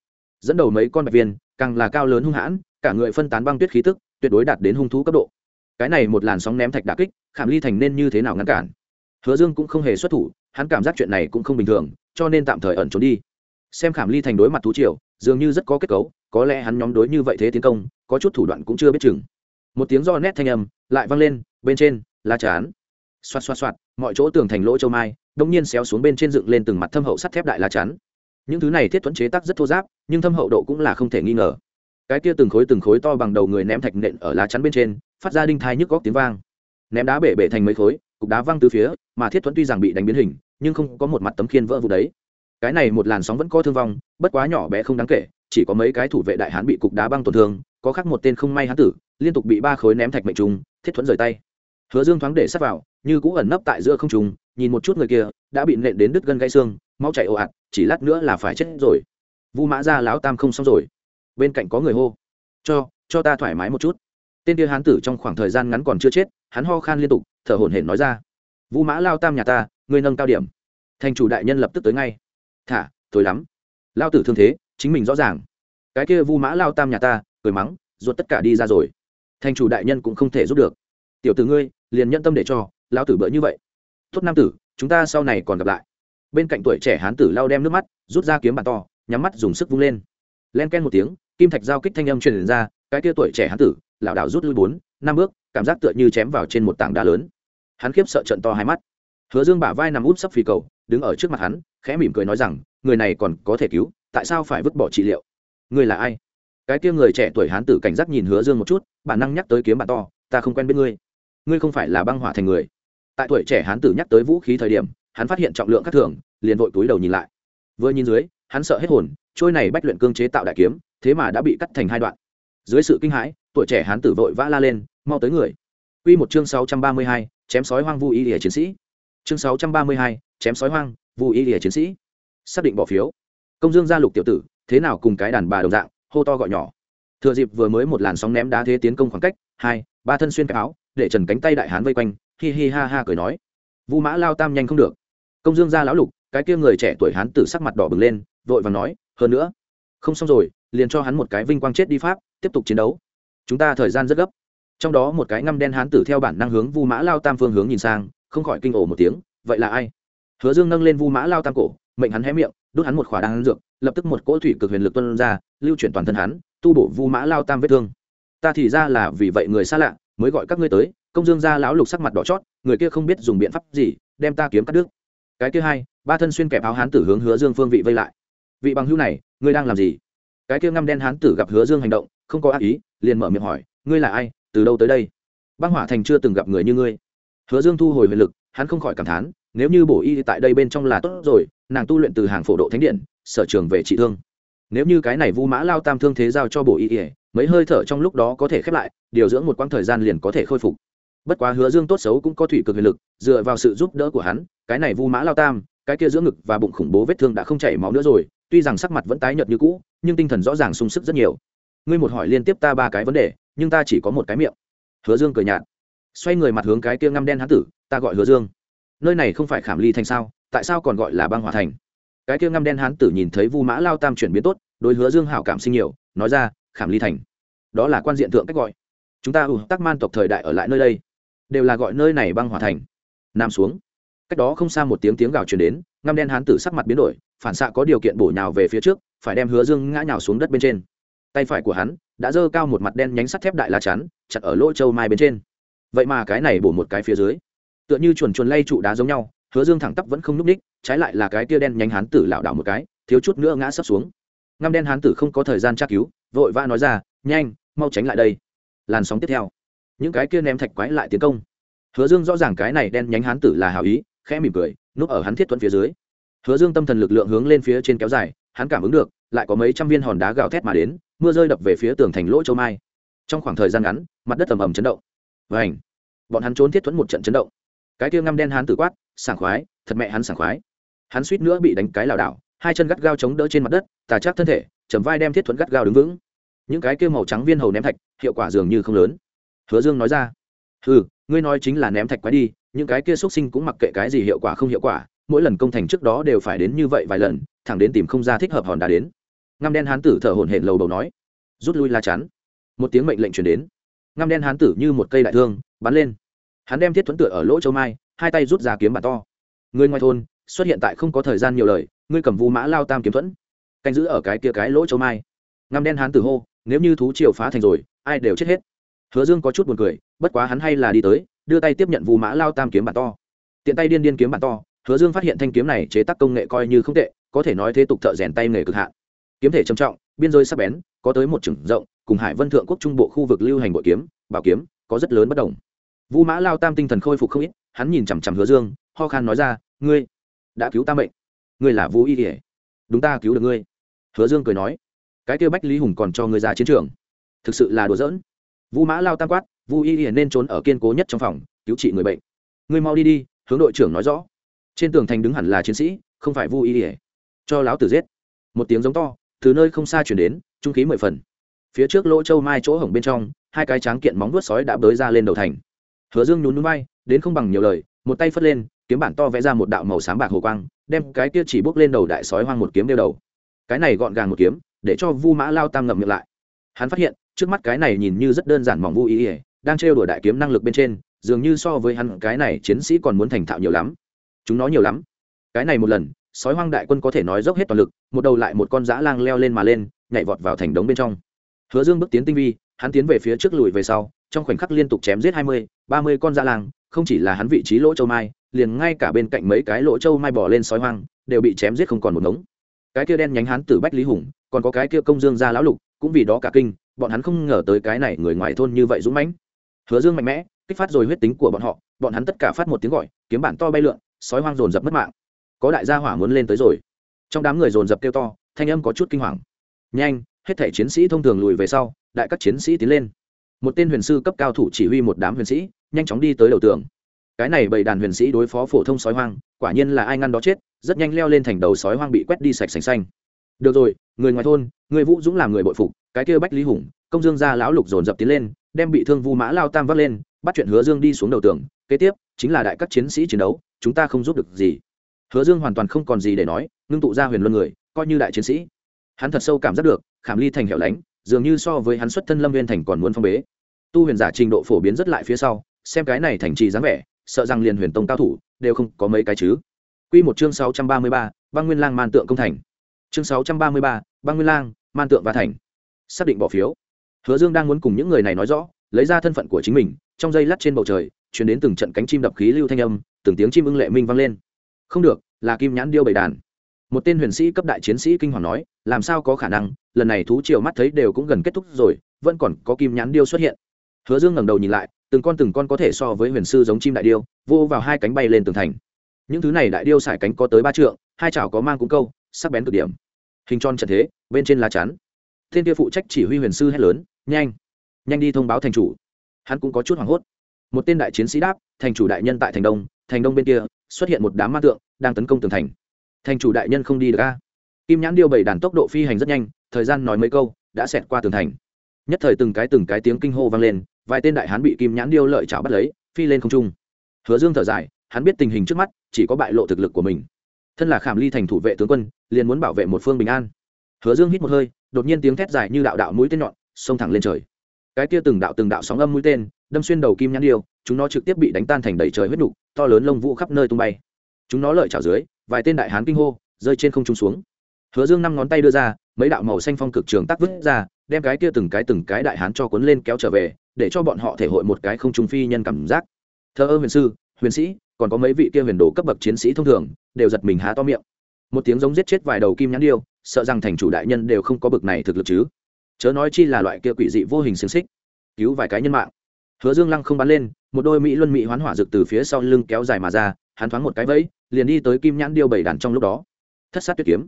Dẫn đầu mấy con bạch viên, càng là cao lớn hung hãn, cả người phân tán băng tuyết khí tức, tuyệt đối đạt đến hung thú cấp độ. Cái này một làn sóng ném thạch đà kích, khảm ly thành nên như thế nào ngăn cản? Hứa dương cũng không hề xuất thủ, hắn cảm giác chuyện này cũng không bình thường, cho nên tạm thời ẩn trốn đi. Xem khảm ly thành đối mặt thú triều, dường như rất có kết cấu có lẽ hắn nhóm đối như vậy thế tiến công, có chút thủ đoạn cũng chưa biết chừng. Một tiếng do nét thanh âm lại vang lên, bên trên la chán. Xoạt xoạt xoạt, mọi chỗ tường thành lỗ châu mai, đông nhiên xéo xuống bên trên dựng lên từng mặt thâm hậu sắt thép đại la chắn. Những thứ này thiết thuẫn chế tác rất thô giáp, nhưng thâm hậu độ cũng là không thể nghi ngờ. Cái kia từng khối từng khối to bằng đầu người ném thạch nện ở lá chắn bên trên, phát ra đinh thai nhức góc tiếng vang. Ném đá bể bể thành mấy khối, cục đá văng từ phía, mà thiết thuẫn tuy rằng bị đánh biến hình, nhưng không có một mặt tấm khiên vỡ vụ đấy. Cái này một làn sóng vẫn có thương vong, bất quá nhỏ bé không đáng kể chỉ có mấy cái thủ vệ đại hán bị cục đá băng tổn thương, có khác một tên không may hán tử, liên tục bị ba khối ném thạch mệnh trùng, thiết thuẫn rời tay. Hứa dương thoáng để sắt vào, như cũ ẩn nấp tại giữa không trùng nhìn một chút người kia, đã bị nện đến đứt gân gãy xương, máu chảy ồ ạt, chỉ lát nữa là phải chết rồi. Vu mã ra lão tam không xong rồi. Bên cạnh có người hô, cho cho ta thoải mái một chút. Tên kia hán tử trong khoảng thời gian ngắn còn chưa chết, hắn ho khan liên tục, thở hổn hển nói ra, vu mã lao tam nhà ta, ngươi nâng cao điểm. Thành chủ đại nhân lập tức tới ngay, thả thối lắm. Lao tử thương thế, chính mình rõ ràng cái kia vu mã lao tam nhà ta, cười mắng, ruột tất cả đi ra rồi. Thành chủ đại nhân cũng không thể giúp được. Tiểu tử ngươi, liền nhân tâm để cho lao tử bỡ như vậy. Tốt nam tử, chúng ta sau này còn gặp lại. Bên cạnh tuổi trẻ hán tử lao đem nước mắt, rút ra kiếm bàn to, nhắm mắt dùng sức vung lên. Len ken một tiếng, kim thạch giao kích thanh âm truyền ra, cái kia tuổi trẻ hán tử, lảo đảo rút lui bốn, năm bước, cảm giác tựa như chém vào trên một tảng đá lớn. Hắn khiếp sợ trận to hai mắt. Hứa dương bả vai nằm út sấp phi cầu, đứng ở trước mặt hắn, khẽ mỉm cười nói rằng, người này còn có thể cứu, tại sao phải vứt bỏ trị liệu? Ngươi là ai cái kia người trẻ tuổi hán tử cảnh giác nhìn hứa dương một chút bản năng nhắc tới kiếm bạn to ta không quen biết ngươi ngươi không phải là băng hỏa thành người tại tuổi trẻ hán tử nhắc tới vũ khí thời điểm hắn phát hiện trọng lượng khác thường liền vội túi đầu nhìn lại vừa nhìn dưới hắn sợ hết hồn trôi này bách luyện cương chế tạo đại kiếm thế mà đã bị cắt thành hai đoạn dưới sự kinh hãi tuổi trẻ hán tử vội vã la lên mau tới người Quy một chương 632, chém sói hoang vu y lìa chiến sĩ. Chương 632, chém sói hoang, vu y lìa chiến sĩ. Xác định bỏ phiếu. Công Dương gia lục tiểu tử, thế nào cùng cái đàn bà đồng dạng, hô to gọi nhỏ. Thừa dịp vừa mới một làn sóng ném đá thế tiến công khoảng cách, hai, ba thân xuyên cái áo, để trần cánh tay đại hán vây quanh, hi hi ha ha cười nói. Vu Mã lao tam nhanh không được. Công Dương gia lão lục, cái kia người trẻ tuổi hán tử sắc mặt đỏ bừng lên, vội vàng nói, hơn nữa, không xong rồi, liền cho hắn một cái vinh quang chết đi pháp, tiếp tục chiến đấu. Chúng ta thời gian rất gấp trong đó một cái ngăm đen hán tử theo bản năng hướng vu mã lao tam phương hướng nhìn sang không khỏi kinh ổ một tiếng vậy là ai hứa dương nâng lên vu mã lao tam cổ mệnh hắn hé miệng đút hắn một khỏa đan dược lập tức một cỗ thủy cực huyền lực tuân ra, lưu chuyển toàn thân hắn, tu bổ vu mã lao tam vết thương. Ta thì ra là vì vậy người xa lạ, mới gọi các ngươi tới, công dương gia lão lục sắc mặt đỏ chót, người kia không biết dùng biện pháp gì, đem ta kiếm cắt đứt. Cái kia hai, ba thân xuyên kẹp áo hán tử hướng hứa dương phương vị vây lại. Vị bằng hữu này, ngươi đang làm gì? Cái kia ngăm đen hán tử gặp hứa dương hành động, không có ác ý, liền mở miệng hỏi, ngươi là ai, từ đâu tới đây? Băng hỏa thành chưa từng gặp người như ngươi. Hứa dương thu hồi huyền lực, hắn không khỏi cảm thán nếu như bổ y tại đây bên trong là tốt rồi, nàng tu luyện từ hàng phổ độ thánh điện, sở trường về trị thương. Nếu như cái này vu mã lao tam thương thế giao cho bổ y ỉa mấy hơi thở trong lúc đó có thể khép lại, điều dưỡng một quãng thời gian liền có thể khôi phục. Bất quá hứa dương tốt xấu cũng có thủy cực huyền lực, dựa vào sự giúp đỡ của hắn, cái này vu mã lao tam, cái kia giữa ngực và bụng khủng bố vết thương đã không chảy máu nữa rồi, tuy rằng sắc mặt vẫn tái nhợt như cũ, nhưng tinh thần rõ ràng sung sức rất nhiều. Ngươi một hỏi liên tiếp ta ba cái vấn đề, nhưng ta chỉ có một cái miệng. Hứa dương cười nhạt, xoay người mặt hướng cái kia ngăm đen hán tử, ta gọi hứa dương nơi này không phải khảm ly thành sao, tại sao còn gọi là băng hòa thành? Cái kia ngăm đen hán tử nhìn thấy vu mã lao tam chuyển biến tốt, đối hứa dương hảo cảm sinh nhiều, nói ra, khảm ly thành, đó là quan diện thượng cách gọi. Chúng ta ủ tắc man tộc thời đại ở lại nơi đây, đều là gọi nơi này băng hòa thành. Nam xuống. Cách đó không xa một tiếng tiếng gào truyền đến, ngăm đen hán tử sắc mặt biến đổi, phản xạ có điều kiện bổ nhào về phía trước, phải đem hứa dương ngã nhào xuống đất bên trên. Tay phải của hắn đã giơ cao một mặt đen nhánh sắt thép đại lá chắn, chặt ở lỗ châu mai bên trên. Vậy mà cái này bổ một cái phía dưới tựa như chuồn chuồn lay trụ đá giống nhau, hứa dương thẳng tắp vẫn không n ú c ních, trái lại là cái tia đen nhánh hán tử lảo đảo một cái, thiếu chút nữa ngã sấp xuống. Ngăm đen hán tử không có thời gian tra cứu, vội vã nói ra, nhanh, mau tránh lại đây. Làn sóng tiếp theo. Những cái kia ném thạch quái lại tiến công. Hứa dương rõ ràng cái này đen nhánh hán tử là hào ý, khẽ mỉm cười, núp ở hắn thiết thuẫn phía dưới. Hứa dương tâm thần lực lượng hướng lên phía trên kéo dài, hắn cảm ứng được, lại có mấy trăm viên hòn đá gào thét mà đến, mưa rơi đập về phía tường thành lỗ châu mai. Trong khoảng thời gian ngắn, mặt đất ầm ầm chấn động. Và ảnh bọn hắn trốn thiết thuẫn một trận chấn động cái kia ngăm đen hắn tử quát, sảng khoái, thật mẹ hắn sảng khoái. Hắn suýt nữa bị đánh cái lảo đảo, hai chân gắt gao chống đỡ trên mặt đất, tà chắc thân thể, chầm vai đem thiết thuẫn gắt gao đứng vững. Những cái kia màu trắng viên hầu ném thạch, hiệu quả dường như không lớn. Hứa dương nói ra ừ ngươi nói chính là ném thạch quái đi, những cái kia x sinh cũng mặc kệ cái gì hiệu quả không hiệu quả, mỗi lần công thành trước đó đều phải đến như vậy vài lần, thẳng đến tìm không ra thích hợp hòn đá đến. Ngăm đen hán tử thở hổn hển lầu đầu nói, rút lui la chắn. Một tiếng mệnh lệnh truyền đến. Ngăm đen hán tử như một cây đại thương, bắn lên hắn đem thiết thuẫn tựa ở lỗ châu mai, hai tay rút ra kiếm bản to. Người ngoài thôn, xuất hiện tại không có thời gian nhiều lời, ngươi cầm vu mã lao tam kiếm thuẫn. Canh giữ ở cái kia cái lỗ châu mai. Ngăm đen hán tử hô, nếu như thú triều phá thành rồi, ai đều chết hết. Hứa dương có chút buồn cười, bất quá hắn hay là đi tới, đưa tay tiếp nhận vu mã lao tam kiếm bản to. Tiện tay điên điên kiếm bản to, hứa dương phát hiện thanh kiếm này chế tác công nghệ coi như không tệ, có thể nói thế tục thợ rèn tay nghề cực hạn. Kiếm thể trầm trọng, biên giới sắc bén, có tới một chừng rộng, cùng hải vân thượng quốc trung bộ khu vực lưu hành bội kiếm, bảo kiếm, có rất lớn bất đồng vu mã lao tam tinh thần khôi phục không ít, hắn nhìn chằm chằm hứa dương, ho khan nói ra, ngươi đã cứu ta mệnh. Ngươi là vũ y kỉa đúng ta cứu được ngươi. Hứa dương cười nói, cái kêu bách lý hùng còn cho ngươi ra chiến trường. Thực sự là đùa giỡn. Vu mã lao tam quát vu y kỉa nên trốn ở kiên cố nhất trong phòng, cứu trị người bệnh. Ngươi mau đi đi, hướng đội trưởng nói rõ. Trên tường thành đứng hẳn là chiến sĩ, không phải vu y ỉa cho láo tử giết. Một tiếng giống to, từ nơi không xa chuyển đến, trung khí mười phần. Phía trước lỗ châu mai chỗ hổng bên trong, hai cái tráng kiện móng vuốt sói đã bới ra lên đầu thành hứa dương nhún núi bay đến không bằng nhiều lời, một tay phất lên, kiếm bản to vẽ ra một đạo màu sáng bạc hồ quang, đem cái kia chỉ bước lên đầu đại sói hoang một kiếm đeo đầu. Cái này gọn gàng một kiếm, để cho vu mã lao tam ngậm miệng lại. Hắn phát hiện, trước mắt cái này nhìn như rất đơn giản mỏng vu ý ỉa đang trêu đuổi đại kiếm năng lực bên trên, dường như so với hắn, cái này chiến sĩ còn muốn thành thạo nhiều lắm. Chúng nó nhiều lắm. Cái này một lần, sói hoang đại quân có thể nói dốc hết toàn lực, một đầu lại một con dã lang leo lên mà lên, nhảy vọt vào thành đống bên trong. Hứa dương bước tiến tinh vi, hắn tiến về phía trước lùi về sau trong khoảnh khắc liên tục chém giết hai mươi, ba mươi con dã lang không chỉ là hắn vị trí lỗ châu mai, liền ngay cả bên cạnh mấy cái lỗ châu mai bỏ lên sói hoang, đều bị chém giết không còn một ngống. Cái kia đen nhánh hắn từ bách lý hùng, còn có cái kia công dương gia lão lục, cũng vì đó cả kinh, bọn hắn không ngờ tới cái này người ngoài thôn như vậy dũng mãnh. Hứa dương mạnh mẽ, kích phát rồi huyết tính của bọn họ, bọn hắn tất cả phát một tiếng gọi, kiếm bản to bay lượn, sói hoang dồn dập mất mạng. Có đại gia hỏa muốn lên tới rồi. Trong đám người dồn dập kêu to, thanh âm có chút kinh hoàng. Nhanh, hết thể chiến sĩ thông thường lùi về sau, đại các chiến sĩ tiến lên một tên huyền sư cấp cao thủ chỉ huy một đám huyền sĩ, nhanh chóng đi tới đầu tường. Cái này bầy đàn huyền sĩ đối phó phổ thông sói hoang, quả nhiên là ai ngăn đó chết, rất nhanh leo lên thành đầu sói hoang bị quét đi sạch sành xanh. Được rồi, người ngoài thôn, người vũ dũng làm người bội phục, cái kia bách lý hùng, công dương gia lão lục dồn dập tiến lên, đem bị thương vu mã lao tam vác lên, bắt chuyện hứa dương đi xuống đầu tường, kế tiếp chính là đại các chiến sĩ chiến đấu, chúng ta không giúp được gì. Hứa dương hoàn toàn không còn gì để nói, ngưng tụ ra huyền luân người, coi như đại chiến sĩ. Hắn thật sâu cảm giác được, khảm ly thành hẻo lánh dường như so với hắn xuất thân lâm viên thành còn muốn phong bế. Tu huyền giả trình độ phổ biến rất lại phía sau xem cái này thành trì dáng vẻ sợ rằng liền huyền tông cao thủ đều không có mấy cái chứ. Quy một chương sáu trăm ba mươi ba, băng nguyên lang man tượng công thành. Chương sáu trăm ba mươi ba, băng nguyên lang man tượng và thành. Xác định bỏ phiếu. Hứa dương đang muốn cùng những người này nói rõ lấy ra thân phận của chính mình trong dây lát trên bầu trời chuyển đến từng trận cánh chim đập khí lưu thanh âm từng tiếng chim ưng lệ minh vang lên. Không được là kim nhãn điêu bầy đàn một tên huyền sĩ cấp đại chiến sĩ kinh hoàng nói, làm sao có khả năng? Lần này thú triều mắt thấy đều cũng gần kết thúc rồi, vẫn còn có kim nhãn điêu xuất hiện. Hứa dương ngẩng đầu nhìn lại, từng con từng con có thể so với huyền sư giống chim đại điêu, vô vào hai cánh bay lên tường thành. Những thứ này đại điêu xải cánh có tới ba trượng, hai chảo có mang cũng câu, sắc bén cực điểm. Hình tròn trận thế, bên trên lá chắn. Thiên kia phụ trách chỉ huy huyền sư hét lớn, nhanh nhanh đi thông báo thành chủ. Hắn cũng có chút hoảng hốt. Một tên đại chiến sĩ đáp, thành chủ đại nhân tại thành đông thành đông bên kia, xuất hiện một đám ma tượng đang tấn công tường thành thành chủ đại nhân không đi được a. Kim nhãn điêu bảy đàn tốc độ phi hành rất nhanh, thời gian nói mấy câu, đã xẹt qua tường thành. Nhất thời từng cái từng cái tiếng kinh hô vang lên, vài tên đại hán bị kim nhãn điêu lợi chảo bắt lấy, phi lên không trung. Hứa dương thở dài, hắn biết tình hình trước mắt, chỉ có bại lộ thực lực của mình. Thân là khảm ly thành thủ vệ tướng quân, liền muốn bảo vệ một phương bình an. Hứa dương hít một hơi, đột nhiên tiếng thét dài như đạo đạo mũi tên nhọn, xông thẳng lên trời. Cái kia từng đạo từng đạo sóng âm mũi tên, đâm xuyên đầu kim nhãn điêu, chúng nó trực tiếp bị đánh tan thành đầy trời huyết đục to lớn lông vũ khắp nơi tung bay. Chúng nó lợi chảo dưới vài tên đại hán kinh hô, rơi trên không trung xuống. Hứa dương năm ngón tay đưa ra, mấy đạo màu xanh phong cực trường tắc vứt ra, đem cái kia từng cái từng cái đại hán cho cuốn lên kéo trở về, để cho bọn họ thể hội một cái không trung phi nhân cảm giác. Thơ ơ huyền sư, huyền sĩ, còn có mấy vị kia huyền đồ cấp bậc chiến sĩ thông thường, đều giật mình há to miệng. Một tiếng giống giết chết vài đầu kim nhãn điêu, sợ rằng thành chủ đại nhân đều không có bậc này thực lực chứ. Chớ nói chi là loại kia quỷ dị vô hình xiềng xích, cứu vài cái nhân mạng. Hứa dương lăng không bắn lên, một đôi mỹ luân mỹ hoán hỏa rực từ phía sau lưng kéo dài mà ra, hắn thoáng một cái vẫy liền đi tới kim nhãn điêu bảy đàn trong lúc đó. Thất sát tuyết kiếm.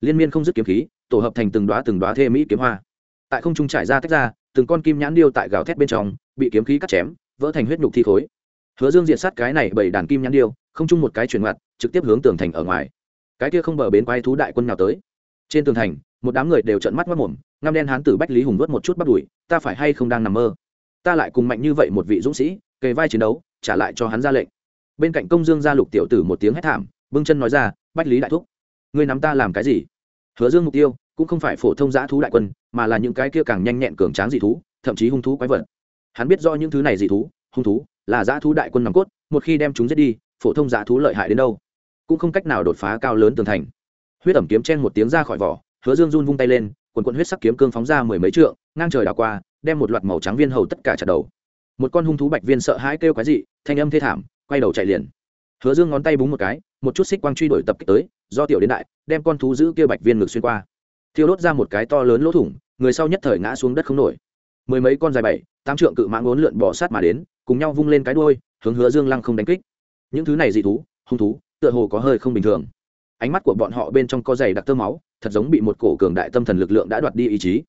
Liên miên không dứt kiếm khí, tổ hợp thành từng đoá từng đoá thê mỹ kiếm hoa. Tại không trung trải ra tách ra, từng con kim nhãn điêu tại gào thét bên trong, bị kiếm khí cắt chém, vỡ thành huyết nhục thi khối. Hứa dương diện sát cái này bảy đàn kim nhãn điêu, không chung một cái chuyển mặt trực tiếp hướng tường thành ở ngoài. Cái kia không bờ bến quái thú đại quân nào tới. Trên tường thành, một đám người đều trợn mắt mất mồm, ngăm đen hán tử bách lý hùng vớt một chút bắt đuổi ta phải hay không đang nằm mơ? Ta lại cùng mạnh như vậy một vị dũng sĩ, kề vai chiến đấu, trả lại cho hắn ra lệnh bên cạnh công dương gia lục tiểu tử một tiếng hét thảm, bưng chân nói ra, bách lý đại thúc, ngươi nắm ta làm cái gì? Hứa dương mục tiêu cũng không phải phổ thông giã thú đại quân, mà là những cái kia càng nhanh nhẹn cường tráng dị thú, thậm chí hung thú quái vật. Hắn biết do những thứ này dị thú, hung thú là giã thú đại quân nòng cốt, một khi đem chúng giết đi, phổ thông giã thú lợi hại đến đâu? Cũng không cách nào đột phá cao lớn tường thành. Huyết ẩm kiếm chen một tiếng ra khỏi vỏ, hứa dương run vung tay lên, quần quận huyết sắc kiếm cương phóng ra mười mấy trượng, ngang trời đảo qua, đem một loạt màu trắng viên hầu tất cả chặt đầu. Một con hung thú bạch viên sợ hãi kêu quái dị, thanh âm thê thảm quay đầu chạy liền. Hứa dương ngón tay búng một cái, một chút xích quang truy đuổi tập kích tới, do tiểu đến đại, đem con thú giữ kia bạch viên ngực xuyên qua. Thiêu đốt ra một cái to lớn lỗ thủng, người sau nhất thời ngã xuống đất không nổi. Mười mấy con dài bảy, tám trượng cự mãng ốn lượn bỏ sát mà đến, cùng nhau vung lên cái đuôi, hướng hứa dương lăng không đánh kích. Những thứ này dị thú, hung thú, tựa hồ có hơi không bình thường. Ánh mắt của bọn họ bên trong có dày đặc tơ máu, thật giống bị một cổ cường đại tâm thần lực lượng đã đoạt đi ý chí.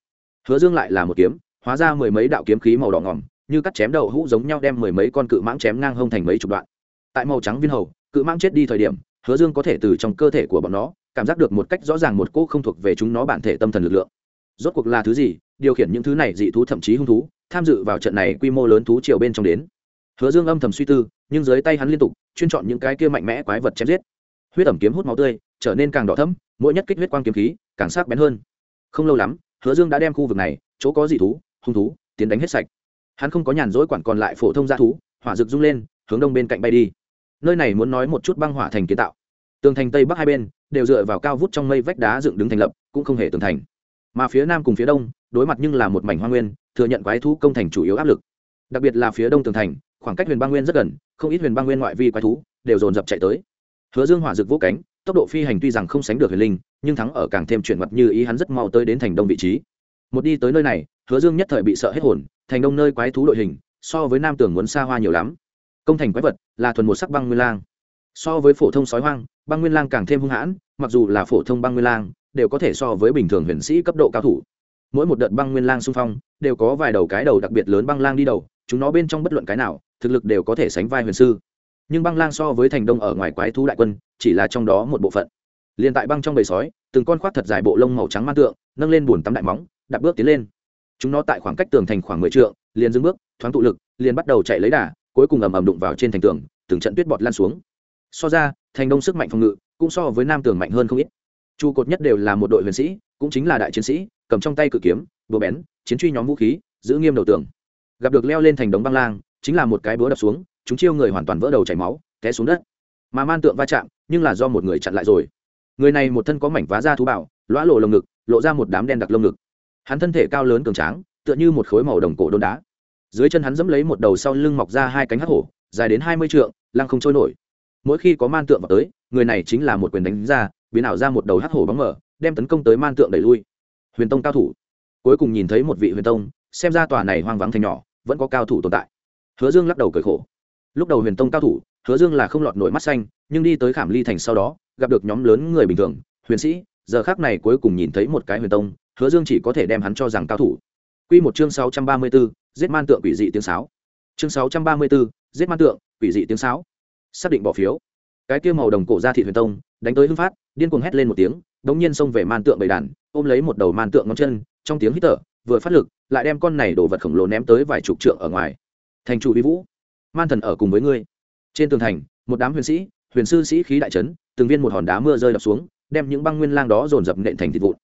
Hứa dương lại là một kiếm, hóa ra mười mấy đạo kiếm khí màu đỏ ngỏm như cắt chém đầu hũ giống nhau đem mười mấy con cự mãng chém ngang hông thành mấy chục đoạn. Tại màu trắng viên hầu, cự mãng chết đi thời điểm, hứa dương có thể từ trong cơ thể của bọn nó, cảm giác được một cách rõ ràng một cỗ không thuộc về chúng nó bản thể tâm thần lực lượng. Rốt cuộc là thứ gì, điều khiển những thứ này dị thú thậm chí hung thú, tham dự vào trận này quy mô lớn thú triều bên trong đến. Hứa dương âm thầm suy tư, nhưng dưới tay hắn liên tục, chuyên chọn những cái kia mạnh mẽ quái vật chém giết. Huyết ẩm kiếm hút máu tươi, trở nên càng đỏ thẫm, mỗi nhất kích huyết quang kiếm khí, càng sắc bén hơn. Không lâu lắm, hứa dương đã đem khu vực này, chỗ có dị thú, hung thú, tiến đánh hết sạch hắn không có nhàn rỗi quản còn lại phổ thông g thú, hỏa rực rung lên, hướng đông bên cạnh bay đi. Nơi này muốn nói một chút băng hỏa thành kiến tạo. Tường thành tây bắc hai bên, đều dựa vào cao vút trong mây vách đá dựng đứng thành lập, cũng không hề tường thành. Mà phía nam cùng phía đông, đối mặt nhưng là một mảnh hoa nguyên, thừa nhận quái thú công thành chủ yếu áp lực. Đặc biệt là phía đông tường thành, khoảng cách huyền băng nguyên rất gần, không ít huyền băng nguyên ngoại vi quái thú, đều dồn dập chạy tới. Hứa dương hỏa rực vũ cánh, tốc độ phi hành tuy rằng không sánh được huyền linh, nhưng thắng ở càng thêm chuyển mặt như ý hắn rất mau tới đến thành đông vị trí một đi tới nơi này, hứa dương nhất thời bị sợ hết hồn, thành đông nơi quái thú đội hình, so với nam tưởng muốn xa hoa nhiều lắm. Công thành quái vật, là thuần một sắc băng nguyên lang. So với phổ thông sói hoang, băng nguyên lang càng thêm hung hãn, mặc dù là phổ thông băng nguyên lang, đều có thể so với bình thường huyền sĩ cấp độ cao thủ. Mỗi một đợt băng nguyên lang xung phong, đều có vài đầu cái đầu đặc biệt lớn băng lang đi đầu, chúng nó bên trong bất luận cái nào, thực lực đều có thể sánh vai huyền sư. Nhưng băng lang so với thành đông ở ngoài quái thú đại quân, chỉ là trong đó một bộ phận. Liền tại băng trong bầy sói, từng con khoác thật dài bộ lông màu trắng man tượng, nâng lên bùn tắm đại móng đạp bước tiến lên. Chúng nó tại khoảng cách tường thành khoảng mười trượng, liền dưng bước, thoáng tụ lực, liền bắt đầu chạy lấy đà, cuối cùng ầm ầm đụng vào trên thành tường, từng trận tuyết bọt lan xuống. So ra, thành đông sức mạnh phòng ngự cũng so với nam tường mạnh hơn không ít. Trụ cột nhất đều là một đội huyền sĩ, cũng chính là đại chiến sĩ, cầm trong tay cự kiếm, búa bén, chiến truy nhóm vũ khí, giữ nghiêm đầu tường. Gặp được leo lên thành đống băng lang, chính là một cái búa đập xuống, chúng chiêu người hoàn toàn vỡ đầu chảy máu, té xuống đất. Mà man tượng va chạm, nhưng là do một người chặn lại rồi. Người này một thân có mảnh vá da thú bảo, lõa lộ lồng ngực, lộ ra một đám đen đặc lông ngực hắn thân thể cao lớn cường tráng, tựa như một khối màu đồng cổ đôn đá. Dưới chân hắn dẫm lấy một đầu sau lưng mọc ra hai cánh hắc hổ, dài đến hai mươi trượng, lăng không trôi nổi. Mỗi khi có man tượng vào tới, người này chính là một quyền đánh ra, biến ảo ra một đầu hắc hổ bóng mở đem tấn công tới man tượng đẩy lui. Huyền tông cao thủ. Cuối cùng nhìn thấy một vị huyền tông, xem ra tòa này hoang vắng thành nhỏ, vẫn có cao thủ tồn tại. Hứa dương lắc đầu cởi khổ. Lúc đầu huyền tông cao thủ, hứa dương là không lọt nổi mắt xanh, nhưng đi tới khảm ly thành sau đó, gặp được nhóm lớn người bình thường, huyền sĩ, giờ khác này cuối cùng nhìn thấy một cái huyền tông hứa dương chỉ có thể đem hắn cho rằng cao thủ. Quy một chương sáu trăm ba mươi b ố giết man tượng quỷ dị tiếng sáo. Chương sáu trăm ba mươi b ố giết man tượng quỷ dị tiếng sáo. Xác định bỏ phiếu. Cái kia màu đồng cổ ra thị huyền tông, đánh tới hưng phát, điên cuồng hét lên một tiếng, đống nhiên xông về man tượng bầy đàn, ôm lấy một đầu man tượng ngón chân, trong tiếng hít thở, vừa phát lực, lại đem con này đồ vật khổng lồ ném tới vài chục trượng ở ngoài. Thành chủ vi vũ, man thần ở cùng với ngươi. Trên tường thành, một đám huyền sĩ, huyền sư sĩ khí đại trấn từng viên một hòn đá mưa rơi đập xuống, đem những băng nguyên lang đó dồn dập nện thành thịt vụn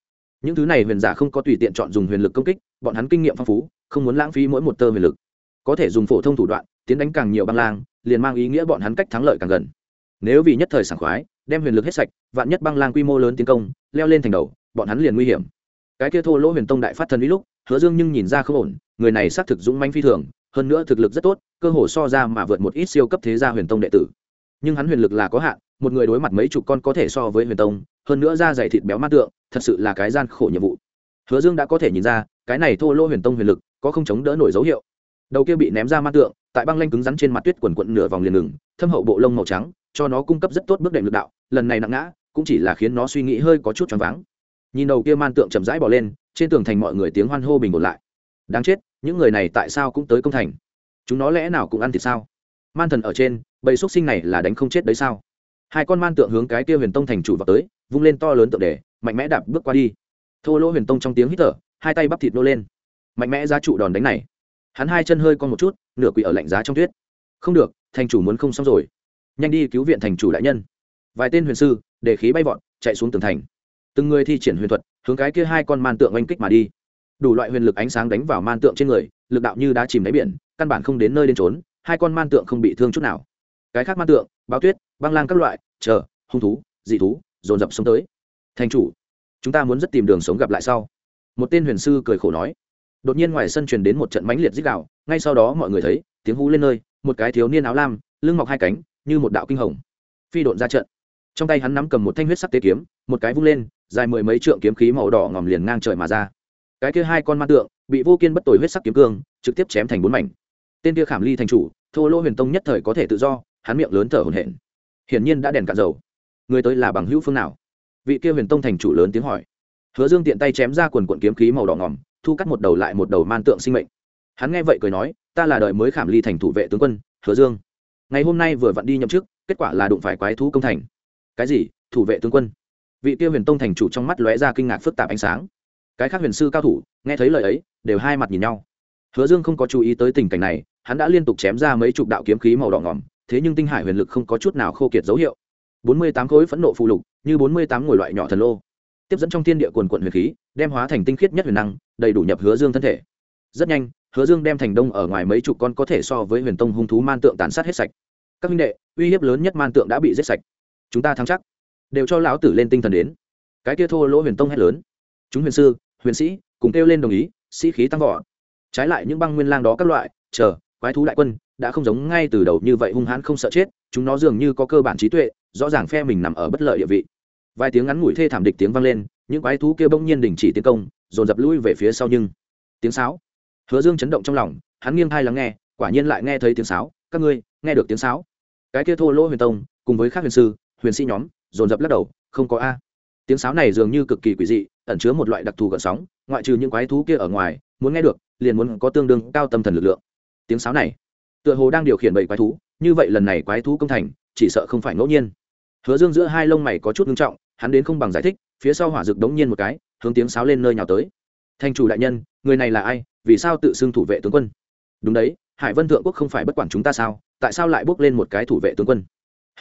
những thứ này huyền giả không có tùy tiện chọn dùng huyền lực công kích, bọn hắn kinh nghiệm phong phú, không muốn lãng phí mỗi một tơ huyền lực. Có thể dùng phổ thông thủ đoạn, tiến đánh càng nhiều băng lang, liền mang ý nghĩa bọn hắn cách thắng lợi càng gần. Nếu vì nhất thời sảng khoái, đem huyền lực hết sạch, vạn nhất băng lang quy mô lớn tiến công, leo lên thành đầu, bọn hắn liền nguy hiểm. Cái kia thô lỗ huyền tông đại phát thần ý lúc, hứa dương nhưng nhìn ra không ổn, người này xác thực dũng manh phi thường, hơn nữa thực lực rất tốt, cơ hồ so ra mà vượt một ít siêu cấp thế gia huyền tông đệ tử. Nhưng hắn huyền lực là có hạn, một người đối mặt mấy chục con có thể so với huyền tông hơn nữa da dày thịt béo mát tượng, thật sự là cái gian khổ nhiệm vụ. Hứa dương đã có thể nhìn ra, cái này thô lỗ huyền tông huyền lực có không chống đỡ nổi dấu hiệu. Đầu kia bị ném ra mát tượng, tại băng lanh cứng rắn trên mặt tuyết quần quận nửa vòng liền ngừng, thâm hậu bộ lông màu trắng, cho nó cung cấp rất tốt bước đệm lực đạo, lần này nặng ngã, cũng chỉ là khiến nó suy nghĩ hơi có chút choáng váng. Nhìn đầu kia man tượng chậm rãi bỏ lên, trên tường thành mọi người tiếng hoan hô bình ổn lại. Đáng chết, những người này tại sao cũng tới công thành? Chúng nó lẽ nào cũng ăn thịt sao? Man thần ở trên, bầy xúc sinh này là đánh không chết đấy sao? Hai con man tượng hướng cái kia huyền tông thành chủ vào tới, vung lên to lớn tượng đề mạnh mẽ đạp bước qua đi. Thô lỗ huyền tông trong tiếng hít thở, hai tay bắp thịt nô lên. Mạnh mẽ ra trụ đòn đánh này. Hắn hai chân hơi con một chút, nửa quỷ ở lạnh giá trong tuyết. Không được, thành chủ muốn không xong rồi. Nhanh đi cứu viện thành chủ đại nhân. Vài tên huyền sư, để khí bay vọt, chạy xuống tường thành. Từng người thi triển huyền thuật, hướng cái kia hai con man tượng oanh kích mà đi. Đủ loại huyền lực ánh sáng đánh vào man tượng trên người, lực đạo như đá chìm đáy biển, căn bản không đến nơi đến trốn hai con man tượng không bị thương chút nào cái khác man tượng, báo tuyết, băng lang các loại, chờ, hung thú, dị thú, dồn dập sống tới. Thành chủ, chúng ta muốn rất tìm đường sống gặp lại sau. Một tên huyền sư cười khổ nói. Đột nhiên ngoài sân truyền đến một trận mãnh liệt dích đạo ngay sau đó mọi người thấy, tiếng hú lên nơi, một cái thiếu niên áo lam, lưng mọc hai cánh, như một đạo kinh hồng. Phi độn ra trận. Trong tay hắn nắm cầm một thanh huyết sắc tế kiếm, một cái vung lên, dài mười mấy trượng kiếm khí màu đỏ ngòm liền ngang trời mà ra. Cái kia hai con ma tượng, bị vô kiên bất tồi huyết sắc kiếm cương, trực tiếp chém thành bốn mảnh. Tên kia khảm ly thành chủ, thô lỗ huyền tông nhất thời có thể tự do hắn miệng lớn thở hổn hển. Hiển nhiên đã đèn cạn dầu. Người tới là bằng hữu phương nào? Vị kia huyền tông thành chủ lớn tiếng hỏi. Hứa dương tiện tay chém ra quần quận kiếm khí màu đỏ ngòm, thu cắt một đầu lại một đầu man tượng sinh mệnh. Hắn nghe vậy cười nói, ta là đời mới khảm ly thành thủ vệ tướng quân, hứa dương. Ngày hôm nay vừa vặn đi nhậm chức, kết quả là đụng phải quái thú công thành. Cái gì? Thủ vệ tướng quân? Vị kia huyền tông thành chủ trong mắt lóe ra kinh ngạc phức tạp ánh sáng. Cái khác huyền sư cao thủ, nghe thấy lời ấy, đều hai mặt nhìn nhau. Hứa dương không có chú ý tới tình cảnh này, hắn đã liên tục chém ra mấy chục đạo kiếm khí màu đỏ ngỏm thế nhưng tinh hải huyền lực không có chút nào khô kiệt dấu hiệu. Bốn mươi tám khối phẫn nộ phụ lục, như bốn mươi tám ngồi loại nhỏ thần lô, tiếp dẫn trong thiên địa quần quận huyền khí, đem hóa thành tinh khiết nhất huyền năng, đầy đủ nhập hứa dương thân thể. Rất nhanh, hứa dương đem thành đông ở ngoài mấy chục con có thể so với huyền tông hung thú man tượng tàn sát hết sạch. Các minh đệ, uy hiếp lớn nhất man tượng đã bị giết sạch. Chúng ta thắng chắc. Đều cho lão tử lên tinh thần đến. Cái kia thô lỗ huyền tông hét lớn. Chúng huyền sư, huyền sĩ, cùng kêu lên đồng ý, sĩ khí tăng vỏ trái lại những băng nguyên lang đó các loại, chờ, quái thú đại quân đã không giống ngay từ đầu như vậy hung hãn không sợ chết, chúng nó dường như có cơ bản trí tuệ, rõ ràng phe mình nằm ở bất lợi địa vị. Vài tiếng ngắn ngủi thê thảm địch tiếng vang lên, những quái thú kia bỗng nhiên đình chỉ tiến công, dồn dập lui về phía sau nhưng tiếng sáo. Hứa dương chấn động trong lòng, hắn nghiêng thai lắng nghe, quả nhiên lại nghe thấy tiếng sáo, các ngươi, nghe được tiếng sáo. Cái kia thô lỗ huyền tông, cùng với các huyền sư, huyền sĩ nhóm, dồn dập lắc đầu, không có a. Tiếng sáo này dường như cực kỳ quỷ dị, ẩn chứa một loại đặc thù gợn sóng, ngoại trừ những quái thú kia ở ngoài, muốn nghe được, liền muốn có tương đương cao tâm thần lực lượng. Tiếng sáo này tựa hồ đang điều khiển bảy quái thú, như vậy lần này quái thú công thành, chỉ sợ không phải ngẫu nhiên. Hứa dương giữa hai lông mày có chút ngưng trọng, hắn đến không bằng giải thích, phía sau hỏa rực đống nhiên một cái, hướng tiếng sáo lên nơi nhào tới. Thành chủ đại nhân, người này là ai, vì sao tự xưng thủ vệ tướng quân? Đúng đấy, hải vân thượng quốc không phải bất quản chúng ta sao, tại sao lại bước lên một cái thủ vệ tướng quân?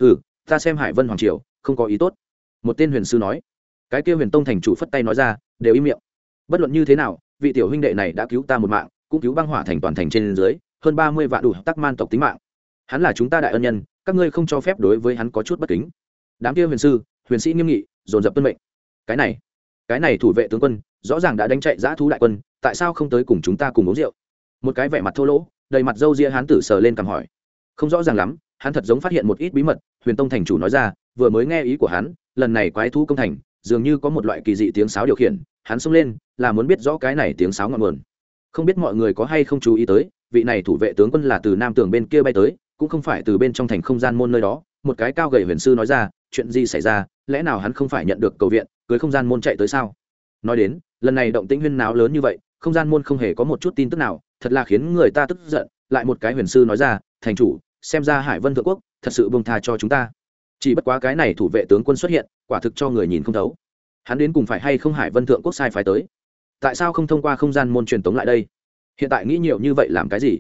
Ừ ta xem hải vân hoàng triều, không có ý tốt. Một tên huyền sư nói. Cái kia huyền tông thành chủ phất tay nói ra, đều im miệng. Bất luận như thế nào, vị tiểu huynh đệ này đã cứu ta một mạng, cũng cứu băng hỏa thành toàn thành trên dưới hơn ba mươi vạn đủ tắc man tộc tính mạng. Hắn là chúng ta đại ân nhân, các ngươi không cho phép đối với hắn có chút bất kính. Đám kia huyền sư, huyền sĩ nghiêm nghị, dồn dập tuân mệnh. Cái này cái này thủ vệ tướng quân, rõ ràng đã đánh chạy giã thú đại quân, tại sao không tới cùng chúng ta cùng uống rượu? Một cái vẻ mặt thô lỗ, đầy mặt râu ria hán tử sờ lên cằm hỏi. Không rõ ràng lắm, hắn thật giống phát hiện một ít bí mật, huyền tông thành chủ nói ra, vừa mới nghe ý của hắn, lần này quái thú công thành, dường như có một loại kỳ dị tiếng sáo điều khiển, hắn xông lên, là muốn biết rõ cái này tiếng sáo ngọn nguồn. Không biết mọi người có hay không chú ý tới vị này thủ vệ tướng quân là từ nam tường bên kia bay tới, cũng không phải từ bên trong thành không gian môn nơi đó. Một cái cao gầy huyền sư nói ra, chuyện gì xảy ra? Lẽ nào hắn không phải nhận được cầu viện, cưới không gian môn chạy tới sao? Nói đến, lần này động tĩnh huyên náo lớn như vậy, không gian môn không hề có một chút tin tức nào, thật là khiến người ta tức giận. Lại một cái huyền sư nói ra, thành chủ, xem ra hải vân thượng quốc thật sự bông tha cho chúng ta. Chỉ bất quá cái này thủ vệ tướng quân xuất hiện, quả thực cho người nhìn không thấu. Hắn đến cùng phải hay không hải vân thượng quốc sai phải tới? Tại sao không thông qua không gian môn truyền tống lại đây? Hiện tại nghĩ nhiều như vậy làm cái gì?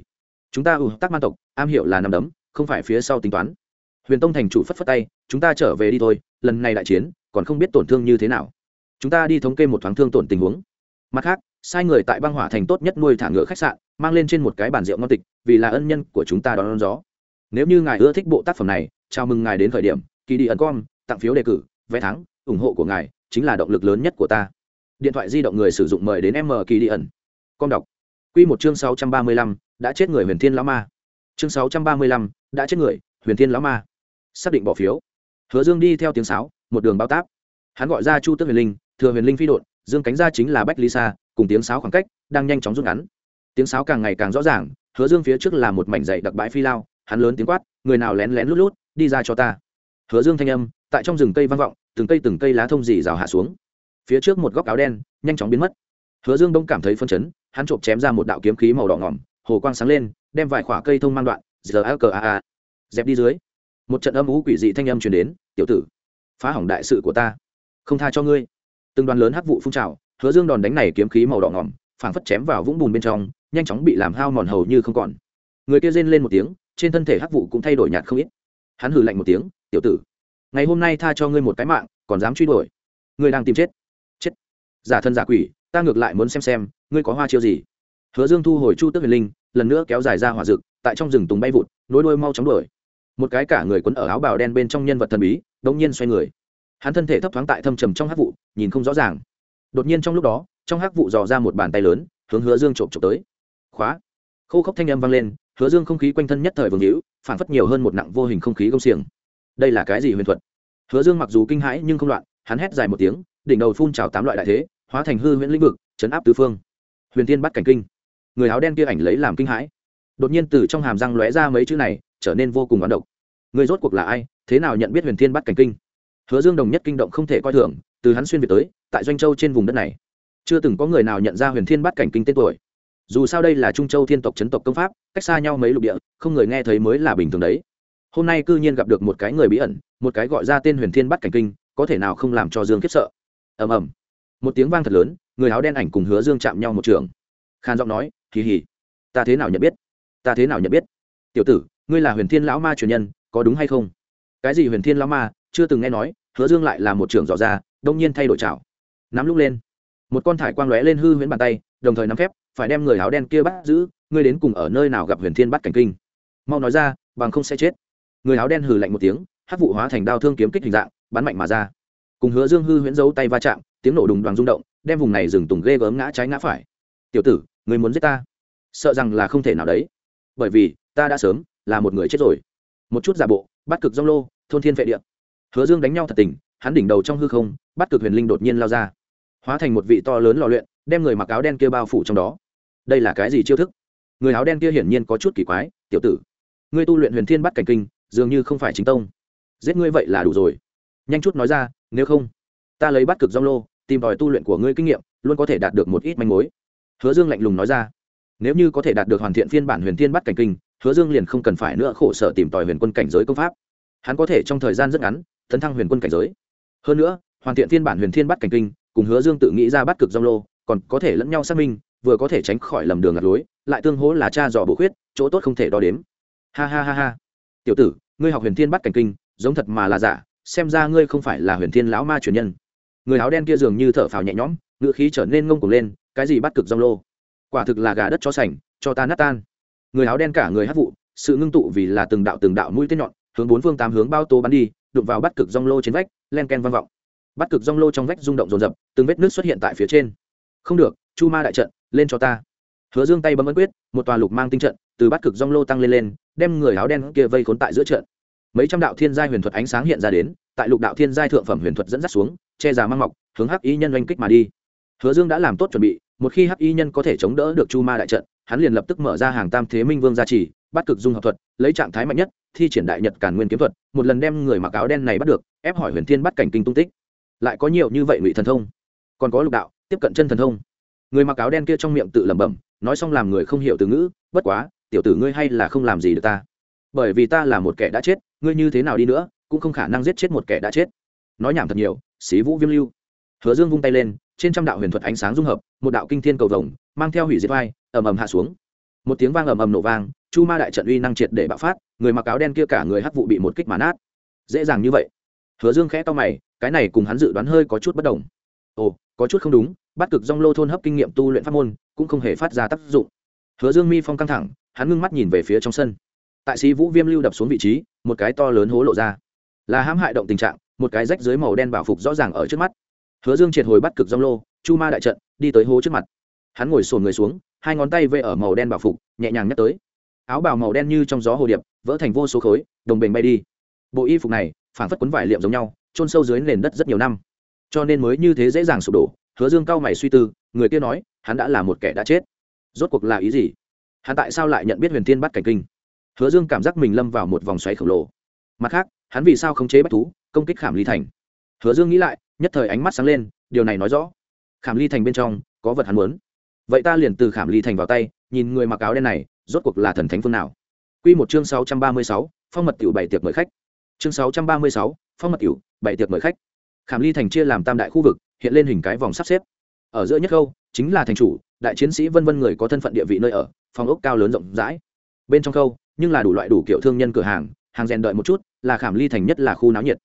Chúng ta ưu tác man tộc am hiểu là nằm đấm không phải phía sau tính toán. Huyền tông thành chủ phất phất tay chúng ta trở về đi thôi lần này đại chiến còn không biết tổn thương như thế nào. Chúng ta đi thống kê một thoáng thương tổn tình huống. Mặt khác sai người tại băng hỏa thành tốt nhất nuôi thả ngựa khách sạn mang lên trên một cái bàn rượu ngon tịch vì là ân nhân của chúng ta đón, đón gió. Nếu như ngài ưa thích bộ tác phẩm này chào mừng ngài đến khởi điểm kỳ đi ẩn com tặng phiếu đề cử vé thắng ủng hộ của ngài chính là động lực lớn nhất của ta. Điện thoại di động người sử dụng mời đến m kỳ đi ẩn com đọc. Quy một chương sáu trăm ba mươi lăm đã chết người huyền thiên lão ma. Chương sáu trăm ba mươi lăm đã chết người huyền thiên lão ma. Xác định bỏ phiếu. Hứa dương đi theo tiếng sáo một đường bao táp. Hắn gọi ra chu tước huyền linh thừa huyền linh phi độn, dương cánh ra chính là bách lý sa cùng tiếng sáo khoảng cách đang nhanh chóng rút ngắn. Tiếng sáo càng ngày càng rõ ràng hứa dương phía trước là một mảnh dậy đặc bãi phi lao hắn lớn tiếng quát người nào lén lén lút lút đi ra cho ta. Hứa dương thanh âm tại trong rừng cây vang vọng từng cây từng cây lá thông rỉ rào hạ xuống. Phía trước một góc áo đen nhanh chóng biến mất. Hứa dương đông cảm thấy phân chấn hắn chộp chém ra một đạo kiếm khí màu đỏ ngỏm, hồ quang sáng lên, đem vài khoả cây thông mang đoạn giờ a cờ a a. Dẹp đi dưới, một trận âm ú quỷ dị thanh âm truyền đến, tiểu tử, phá hỏng đại sự của ta, không tha cho ngươi. Từng đoàn lớn hắc vụ phun trào, hứa dương đòn đánh này kiếm khí màu đỏ ngỏm, phảng phất chém vào vũng bùn bên trong, nhanh chóng bị làm hao mòn hầu như không còn. Người kia rên lên một tiếng, trên thân thể hắc vụ cũng thay đổi nhạt không ít. Hắn hừ lạnh một tiếng, tiểu tử, ngày hôm nay tha cho ngươi một cái mạng, còn dám truy đuổi? Ngươi đang tìm chết. Chết. Giả thân giả quỷ, ta ngược lại muốn xem xem ngươi có hoa chiêu gì? Hứa dương thu hồi chu tước huyền linh, lần nữa kéo dài ra hỏa rực tại trong rừng tùng bay vụt, nối đuôi mau chóng đuổi. Một cái cả người quấn ở áo bào đen bên trong nhân vật thần bí, đột nhiên xoay người. Hắn thân thể thấp thoáng tại thâm trầm trong hắc vụ, nhìn không rõ ràng. Đột nhiên trong lúc đó, trong hắc vụ dò ra một bàn tay lớn, hướng hứa dương trộm trộm tới. Khóa! Khô khốc thanh âm vang lên, hứa dương không khí quanh thân nhất thời vương hữu, phản phất nhiều hơn một nặng vô hình không khí công xiềng. Đây là cái gì huyền thuật? Hứa dương mặc dù kinh hãi nhưng không loạn, hắn hét dài một tiếng, đỉnh đầu phun trào tám loại đại thế, hóa thành hư huyễn lĩnh vực, chấn áp tứ phương huyền Thiên bắt cảnh kinh. Người áo đen kia ảnh lấy làm kinh hãi. Đột nhiên từ trong hàm răng lóe ra mấy chữ này, trở nên vô cùng oán độc. Người rốt cuộc là ai, thế nào nhận biết huyền thiên bắt cảnh kinh? Hứa dương đồng nhất kinh động không thể coi thường, từ hắn xuyên việt tới, tại doanh châu trên vùng đất này. Chưa từng có người nào nhận ra huyền thiên bắt cảnh kinh tên tuổi. Dù sao đây là trung châu thiên tộc chấn tộc công pháp, cách xa nhau mấy lục địa, không người nghe thấy mới là bình thường đấy. Hôm nay cư nhiên gặp được một cái người bí ẩn, một cái gọi ra tên huyền thiên bắt cảnh kinh, có thể nào không làm cho dương khiếp sợ? Ầm ầm. Một tiếng vang thật lớn người áo đen ảnh cùng hứa dương chạm nhau một trường. Khan giọng nói kỳ hỉ ta thế nào nhận biết? Ta thế nào nhận biết? Tiểu tử, ngươi là huyền thiên lão ma truyền nhân, có đúng hay không? Cái gì huyền thiên lão ma? Chưa từng nghe nói, hứa dương lại là một trưởng dò ra, đông nhiên thay đổi chảo. nắm lúc lên, một con thải quang lóe lên hư huyễn bàn tay, đồng thời nắm phép phải đem người áo đen kia bắt giữ, ngươi đến cùng ở nơi nào gặp huyền thiên bắt cảnh kinh? Mau nói ra, bằng không sẽ chết. Người áo đen hừ lạnh một tiếng hát vụ hóa thành đao thương kiếm kích hình dạng, bắn mạnh mà ra. Cùng hứa dương hư huyễn giấu tay va chạm, tiếng nổ đùng đoàn rung động đem vùng này rừng tùng ghê gớm ngã trái ngã phải. Tiểu tử, người muốn giết ta? Sợ rằng là không thể nào đấy. Bởi vì, ta đã sớm là một người chết rồi. Một chút giả bộ, bắt cực rong lô, thôn thiên vệ địa. Hứa dương đánh nhau thật tình, hắn đỉnh đầu trong hư không, bắt cực huyền linh đột nhiên lao ra. Hóa thành một vị to lớn lò luyện, đem người mặc áo đen kia bao phủ trong đó. Đây là cái gì chiêu thức? Người áo đen kia hiển nhiên có chút kỳ quái, tiểu tử, ngươi tu luyện huyền thiên bắt cảnh kinh, dường như không phải chính tông. Giết ngươi vậy là đủ rồi. Nhanh chút nói ra, nếu không, ta lấy bắt cực rong lô tìm tòi tu luyện của ngươi kinh nghiệm, luôn có thể đạt được một ít manh mối. Hứa dương lạnh lùng nói ra. Nếu như có thể đạt được hoàn thiện phiên bản huyền thiên bắt cảnh kinh, hứa dương liền không cần phải nữa khổ sở tìm tòi huyền quân cảnh giới công pháp. Hắn có thể trong thời gian rất ngắn, tấn thăng huyền quân cảnh giới. Hơn nữa, hoàn thiện phiên bản huyền thiên bắt cảnh kinh, cùng hứa dương tự nghĩ ra bắt cực dông lô, còn có thể lẫn nhau xác minh, vừa có thể tránh khỏi lầm đường ngặt lối, lại tương hỗ là cha dò bổ khuyết, chỗ tốt không thể đo đếm. Ha ha ha ha. Tiểu tử, ngươi học huyền thiên bắt cảnh kinh, giống thật mà là giả, xem ra ngươi không phải là huyền thiên lão ma truyền nhân người áo đen kia dường như thở phào nhẹ nhõm, ngữ khí trở nên ngông cuồng lên, cái gì bắt cực rong lô? Quả thực là gà đất cho sành, cho ta nát tan. Người áo đen cả người hát vụ, sự ngưng tụ vì là từng đạo từng đạo mũi tên nhọn, hướng bốn phương tám hướng bao tô bắn đi, đụng vào bắt cực rong lô trên vách, len ken vang vọng. Bắt cực rong lô trong vách rung động rồn rập từng vết nước xuất hiện tại phía trên. Không được, chu ma đại trận, lên cho ta. Hứa dương tay bấm ấn quyết, một tòa lục mang tinh trận, từ bắt cực rong lô tăng lên lên, đem người áo đen kia vây khốn tại giữa trận mấy trăm đạo thiên giai huyền thuật ánh sáng hiện ra đến, tại lục đạo thiên giai thượng phẩm huyền thuật dẫn dắt xuống, che già mang mọc, hướng hắc y nhân oanh kích mà đi. Hứa dương đã làm tốt chuẩn bị, một khi hắc y nhân có thể chống đỡ được chu ma đại trận, hắn liền lập tức mở ra hàng tam thế minh vương gia trì, bắt cực dung hợp thuật, lấy trạng thái mạnh nhất, thi triển đại nhật càn nguyên kiếm thuật, một lần đem người mặc áo đen này bắt được, ép hỏi huyền thiên bắt cảnh kinh tung tích. Lại có nhiều như vậy ngụy thần thông. Còn có lục đạo, tiếp cận chân thần thông. Người mặc áo đen kia trong miệng tự lẩm bẩm, nói xong làm người không hiểu từ ngữ, bất quá, tiểu tử ngươi hay là không làm gì được ta. Bởi vì ta là một kẻ đã chết ngươi như thế nào đi nữa, cũng không khả năng giết chết một kẻ đã chết. Nói nhảm thật nhiều, xí vũ viêm lưu. Hứa dương vung tay lên, trên trăm đạo huyền thuật ánh sáng dung hợp, một đạo kinh thiên cầu vồng, mang theo hủy diệt vai, ầm ầm hạ xuống. Một tiếng vang ầm ầm nổ vang, chu ma đại trận uy năng triệt để bạo phát, người mặc áo đen kia cả người hắc vụ bị một kích mà nát. Dễ dàng như vậy. Hứa dương khẽ to mày, cái này cùng hắn dự đoán hơi có chút bất đồng. Ồ, có chút không đúng, bắt cực dong lô thôn hấp kinh nghiệm tu luyện pháp môn, cũng không hề phát ra tác dụng. Hứa dương mi phong căng thẳng, hắn ngưng mắt nhìn về phía trong sân. Tại sĩ vũ viêm lưu đập xuống vị trí một cái to lớn hố lộ ra. Là hãm hại động tình trạng, một cái rách dưới màu đen bảo phục rõ ràng ở trước mắt. Hứa dương triệt hồi bắt cực dong lô, chu ma đại trận, đi tới hố trước mặt. Hắn ngồi sồn người xuống, hai ngón tay vê ở màu đen bảo phục, nhẹ nhàng nhắc tới. Áo bào màu đen như trong gió hồ điệp, vỡ thành vô số khối, đồng bình bay đi. Bộ y phục này phản phất quấn vải liệm giống nhau trôn sâu dưới nền đất rất nhiều năm. Cho nên mới như thế dễ dàng sụp đổ, hứa dương cao mày suy tư, người kia nói, hắn đã là một kẻ đã chết. Rốt cuộc là ý gì? Hắn tại sao lại nhận biết huyền Thiên bắt cảnh kinh? Hứa dương cảm giác mình lâm vào một vòng xoáy khổng lồ mặt khác hắn vì sao không chế bách thú công kích khảm ly thành hứa dương nghĩ lại nhất thời ánh mắt sáng lên điều này nói rõ khảm ly thành bên trong có vật hắn muốn vậy ta liền từ khảm ly thành vào tay nhìn người mặc áo đen này rốt cuộc là thần thánh phương nào Quy một chương sáu trăm ba mươi sáu, phong mật tiểu bảy tiệc mời khách. Chương sáu trăm ba mươi sáu, phong mật tiểu, bảy tiệc mời khách. Khảm Ly thành chia làm tam đại khu vực, hiện lên hình cái vòng sắp xếp. Ở giữa nhất khâu chính là thành chủ, đại chiến sĩ vân vân người có thân phận địa vị nơi ở, phòng ốc cao lớn rộng rãi. Bên trong khâu, nhưng là đủ loại đủ kiểu thương nhân cửa hàng, hàng rèn đợi một chút, là Khảm Ly thành nhất là khu náo nhiệt.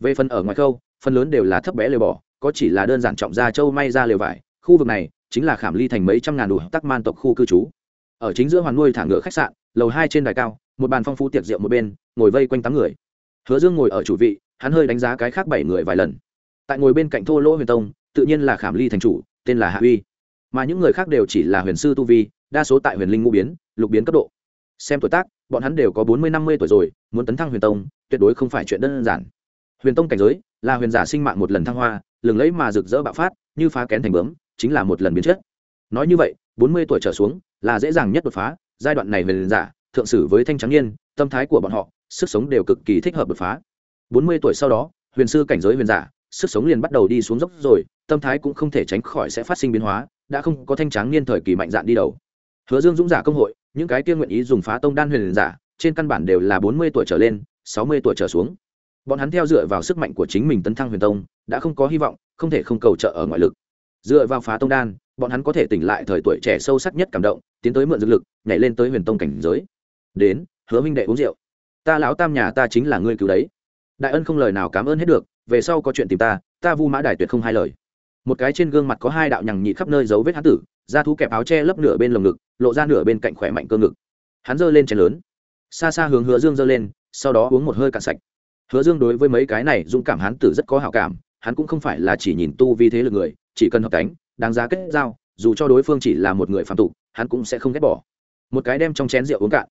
Về phần ở ngoài khâu, phần lớn đều là thấp bé lều bỏ, có chỉ là đơn giản trọng gia châu may ra lều vải, khu vực này chính là Khảm Ly thành mấy trăm ngàn đủ tắc man tộc khu cư trú. Ở chính giữa hoàn nuôi thả ngựa khách sạn, lầu hai trên đài cao một bàn phong phú tiệc rượu một bên ngồi vây quanh tám người hứa dương ngồi ở chủ vị hắn hơi đánh giá cái khác bảy người vài lần tại ngồi bên cạnh thô lỗ huyền tông tự nhiên là khảm ly thành chủ tên là hạ uy mà những người khác đều chỉ là huyền sư tu vi đa số tại huyền linh ngũ biến lục biến cấp độ xem tuổi tác, bọn hắn đều có bốn mươi năm mươi tuổi rồi, muốn tấn thăng huyền tông, tuyệt đối không phải chuyện đơn giản. Huyền tông cảnh giới, là huyền giả sinh mạng một lần thăng hoa, lừng lẫy mà rực rỡ bạo phát, như phá kén thành bướm, chính là một lần biến chất. Nói như vậy, bốn mươi tuổi trở xuống, là dễ dàng nhất đột phá, giai đoạn này huyền giả, thượng sử với thanh trắng niên, tâm thái của bọn họ, sức sống đều cực kỳ thích hợp đột phá. bốn mươi tuổi sau đó, huyền sư cảnh giới huyền giả, sức sống liền bắt đầu đi xuống dốc rồi, tâm thái cũng không thể tránh khỏi sẽ phát sinh biến hóa, đã không có thanh tráng niên thời kỳ mạnh dạn đi đầu hứa dương dũng giả công hội, những cái kia nguyện ý dùng phá tông đan huyền giả, trên căn bản đều là bốn mươi tuổi trở lên, sáu mươi tuổi trở xuống. Bọn hắn theo dựa vào sức mạnh của chính mình tấn thăng huyền tông, đã không có hy vọng, không thể không cầu trợ ở ngoại lực. Dựa vào phá tông đan, bọn hắn có thể tỉnh lại thời tuổi trẻ sâu sắc nhất cảm động, tiến tới mượn dược lực, nhảy lên tới huyền tông cảnh giới. Đến, hứa minh đệ uống rượu. Ta lão tam nhà ta chính là ngươi cứu đấy. Đại ân không lời nào cảm ơn hết được, về sau có chuyện tìm ta ta vu mã đài tuyệt không hai lời. Một cái trên gương mặt có hai đạo nhằng nhị khắp nơi dấu vết hán tử da thú kẹp áo che lấp nửa bên lồng ngực, lộ ra nửa bên cạnh khỏe mạnh cơ ngực. Hắn giơ lên chén lớn, xa xa hướng hứa dương giơ lên, sau đó uống một hơi cạn sạch. Hứa dương đối với mấy cái này dũng cảm hán tử rất có hảo cảm, hắn cũng không phải là chỉ nhìn tu vi thế lực người, chỉ cần hợp cánh đáng giá kết giao, dù cho đối phương chỉ là một người phạm tục, hắn cũng sẽ không ghét bỏ. Một cái đem trong chén rượu uống cạn.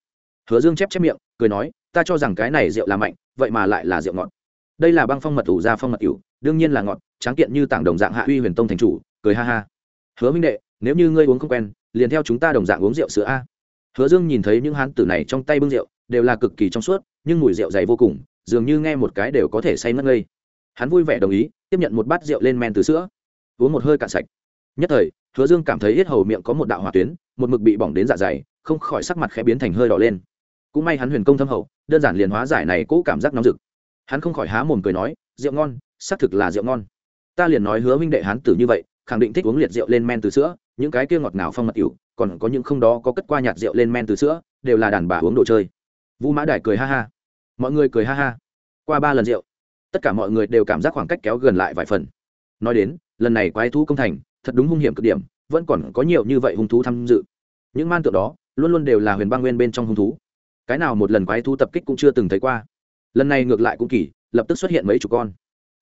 Hứa dương chép chép miệng, cười nói, ta cho rằng cái này rượu là mạnh, vậy mà lại là rượu ngọt. Đây là băng phong mật ủ ra phong mật ủ, đương nhiên là ngọt, tráng kiện như tảng đồng dạng hạ uy huyền tông thành chủ, cười ha ha. Hứa minh đệ nếu như ngươi uống không quen, liền theo chúng ta đồng dạng uống rượu sữa a. Hứa dương nhìn thấy những hán tử này trong tay bưng rượu, đều là cực kỳ trong suốt, nhưng mùi rượu dày vô cùng, dường như nghe một cái đều có thể say mất ngây. Hắn vui vẻ đồng ý, tiếp nhận một bát rượu lên men từ sữa. Uống một hơi cạn sạch. Nhất thời, hứa dương cảm thấy hết hầu miệng có một đạo hỏa tuyến, một mực bị bỏng đến dạ dày, không khỏi sắc mặt khẽ biến thành hơi đỏ lên. Cũng may hắn huyền công thâm hậu, đơn giản liền hóa giải này cũ cảm giác nóng rực. Hắn không khỏi há mồm cười nói, rượu ngon, xác thực là rượu ngon. Ta liền nói hứa minh đệ hắn tử như vậy, khẳng định thích uống liệt rượu lên men từ sữa những cái kia ngọt ngào phong mật ỉu, còn có những không đó có cất qua nhạt rượu lên men từ sữa, đều là đàn bà uống đồ chơi. Vũ mã đại cười ha ha. Mọi người cười ha ha. Qua ba lần rượu, tất cả mọi người đều cảm giác khoảng cách kéo gần lại vài phần. Nói đến, lần này quái thú công thành, thật đúng hung hiểm cực điểm, vẫn còn có nhiều như vậy hung thú tham dự. Những man tượng đó, luôn luôn đều là huyền băng nguyên bên trong hung thú. Cái nào một lần quái thú tập kích cũng chưa từng thấy qua. Lần này ngược lại cũng kỳ, lập tức xuất hiện mấy chục con.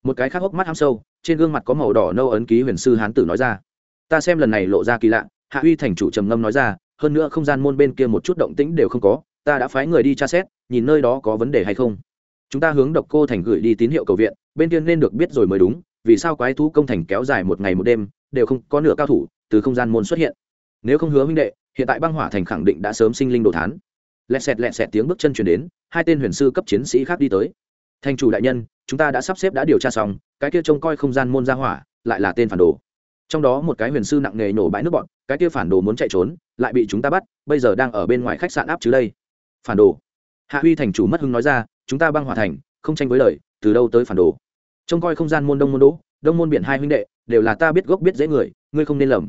Một cái khác hốc mắt ham sâu, trên gương mặt có màu đỏ nâu ấn ký huyền sư hán tử nói ra ta xem lần này lộ ra kỳ lạ, hạ uy thành chủ trầm ngâm nói ra, hơn nữa không gian môn bên kia một chút động tĩnh đều không có, ta đã phái người đi tra xét, nhìn nơi đó có vấn đề hay không. Chúng ta hướng độc cô thành gửi đi tín hiệu cầu viện, bên kia nên được biết rồi mới đúng, vì sao quái thú công thành kéo dài một ngày một đêm, đều không có nửa cao thủ, từ không gian môn xuất hiện. Nếu không hứa huynh đệ, hiện tại băng hỏa thành khẳng định đã sớm sinh linh đồ thán. Lẹt xẹt lẹt xẹt tiếng bước chân chuyển đến, hai tên huyền sư cấp chiến sĩ khác đi tới. Thành chủ đại nhân, chúng ta đã sắp xếp đã điều tra xong, cái kia trông coi không gian môn ra hỏa, lại là tên phản đồ trong đó một cái huyền sư nặng nghề nổ bãi nước bọn, cái kia phản đồ muốn chạy trốn, lại bị chúng ta bắt, bây giờ đang ở bên ngoài khách sạn áp chứ đây. Phản đồ. Hạ huy thành chủ mất hứng nói ra, chúng ta băng hỏa thành, không tranh với lời, từ đâu tới phản đồ? Trông coi không gian môn đông môn đỗ, đông môn biển hai huynh đệ, đều là ta biết gốc biết dễ người, ngươi không nên lầm.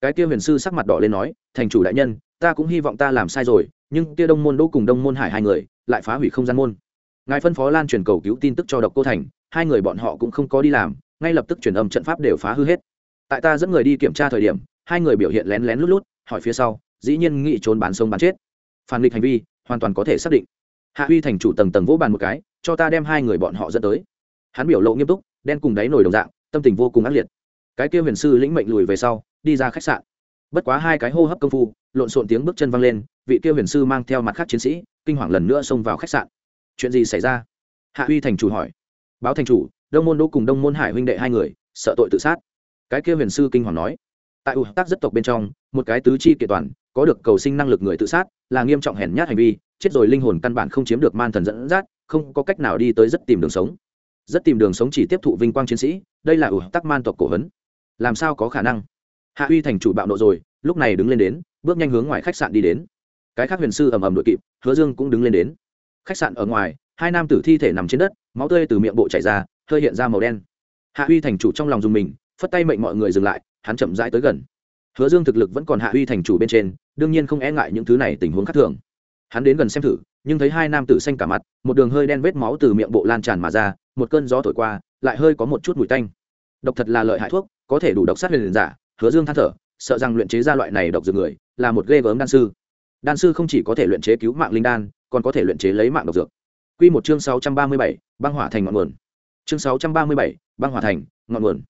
Cái kia huyền sư sắc mặt đỏ lên nói, thành chủ đại nhân, ta cũng hy vọng ta làm sai rồi, nhưng kia đông môn đỗ cùng đông môn hải hai người, lại phá hủy không gian môn. Ngài phân phó lan truyền cầu cứu tin tức cho độc cô thành, hai người bọn họ cũng không có đi làm, ngay lập tức truyền âm trận pháp đều phá hư hết tại ta dẫn người đi kiểm tra thời điểm, hai người biểu hiện lén lén lút lút, hỏi phía sau, dĩ nhiên nghị trốn bán sông bán chết. Phản nghịch hành vi, hoàn toàn có thể xác định. Hạ huy thành chủ tầng tầng vỗ bàn một cái, cho ta đem hai người bọn họ dẫn tới. Hắn biểu lộ nghiêm túc, đen cùng đáy nổi đồng dạng, tâm tình vô cùng ác liệt. Cái kia huyền sư lĩnh mệnh lùi về sau, đi ra khách sạn. Bất quá hai cái hô hấp công phu, lộn xộn tiếng bước chân văng lên, vị kia huyền sư mang theo mặt khác chiến sĩ, kinh hoàng lần nữa xông vào khách sạn. Chuyện gì xảy ra? Hạ huy thành chủ hỏi. Báo thành chủ, đông môn đỗ cùng đông môn hải huynh đệ hai người, sợ tội tự sát cái kia huyền sư kinh hoàng nói. Tại ủ tác rất tộc bên trong, một cái tứ chi kiện toàn, có được cầu sinh năng lực người tự sát, là nghiêm trọng hèn nhát hành vi, chết rồi linh hồn căn bản không chiếm được man thần dẫn dắt, không có cách nào đi tới rất tìm đường sống. Rất tìm đường sống chỉ tiếp thụ vinh quang chiến sĩ, đây là ủ tắc man tộc cổ hấn làm sao có khả năng? Hạ uy thành chủ bạo nộ rồi, lúc này đứng lên đến, bước nhanh hướng ngoài khách sạn đi đến. Cái khác huyền sư ầm ầm đội kịp, hứa dương cũng đứng lên đến. Khách sạn ở ngoài, hai nam tử thi thể nằm trên đất, máu tươi từ miệng bộ chảy ra, hơi hiện ra màu đen. Hạ uy thành chủ trong lòng dùng mình phất tay mệnh mọi người dừng lại hắn chậm rãi tới gần. Hứa dương thực lực vẫn còn hạ uy thành chủ bên trên đương nhiên không e ngại những thứ này tình huống khác thường. Hắn đến gần xem thử nhưng thấy hai nam tử xanh cả mặt một đường hơi đen vết máu từ miệng bộ lan tràn mà ra một cơn gió thổi qua lại hơi có một chút mùi tanh. Độc thật là lợi hại thuốc có thể đủ độc sát liền giả hứa dương than thở sợ rằng luyện chế ra loại này độc dược người là một ghê gớm đan sư. Đan sư không chỉ có thể luyện chế cứu mạng linh đan còn có thể luyện chế lấy mạng độc dược. Quy một chương sáu trăm ba mươi bảy, băng hỏa thành ngọn nguồn. Chương sáu trăm ba mươi bảy, băng hỏa thành, ngọn nguồn.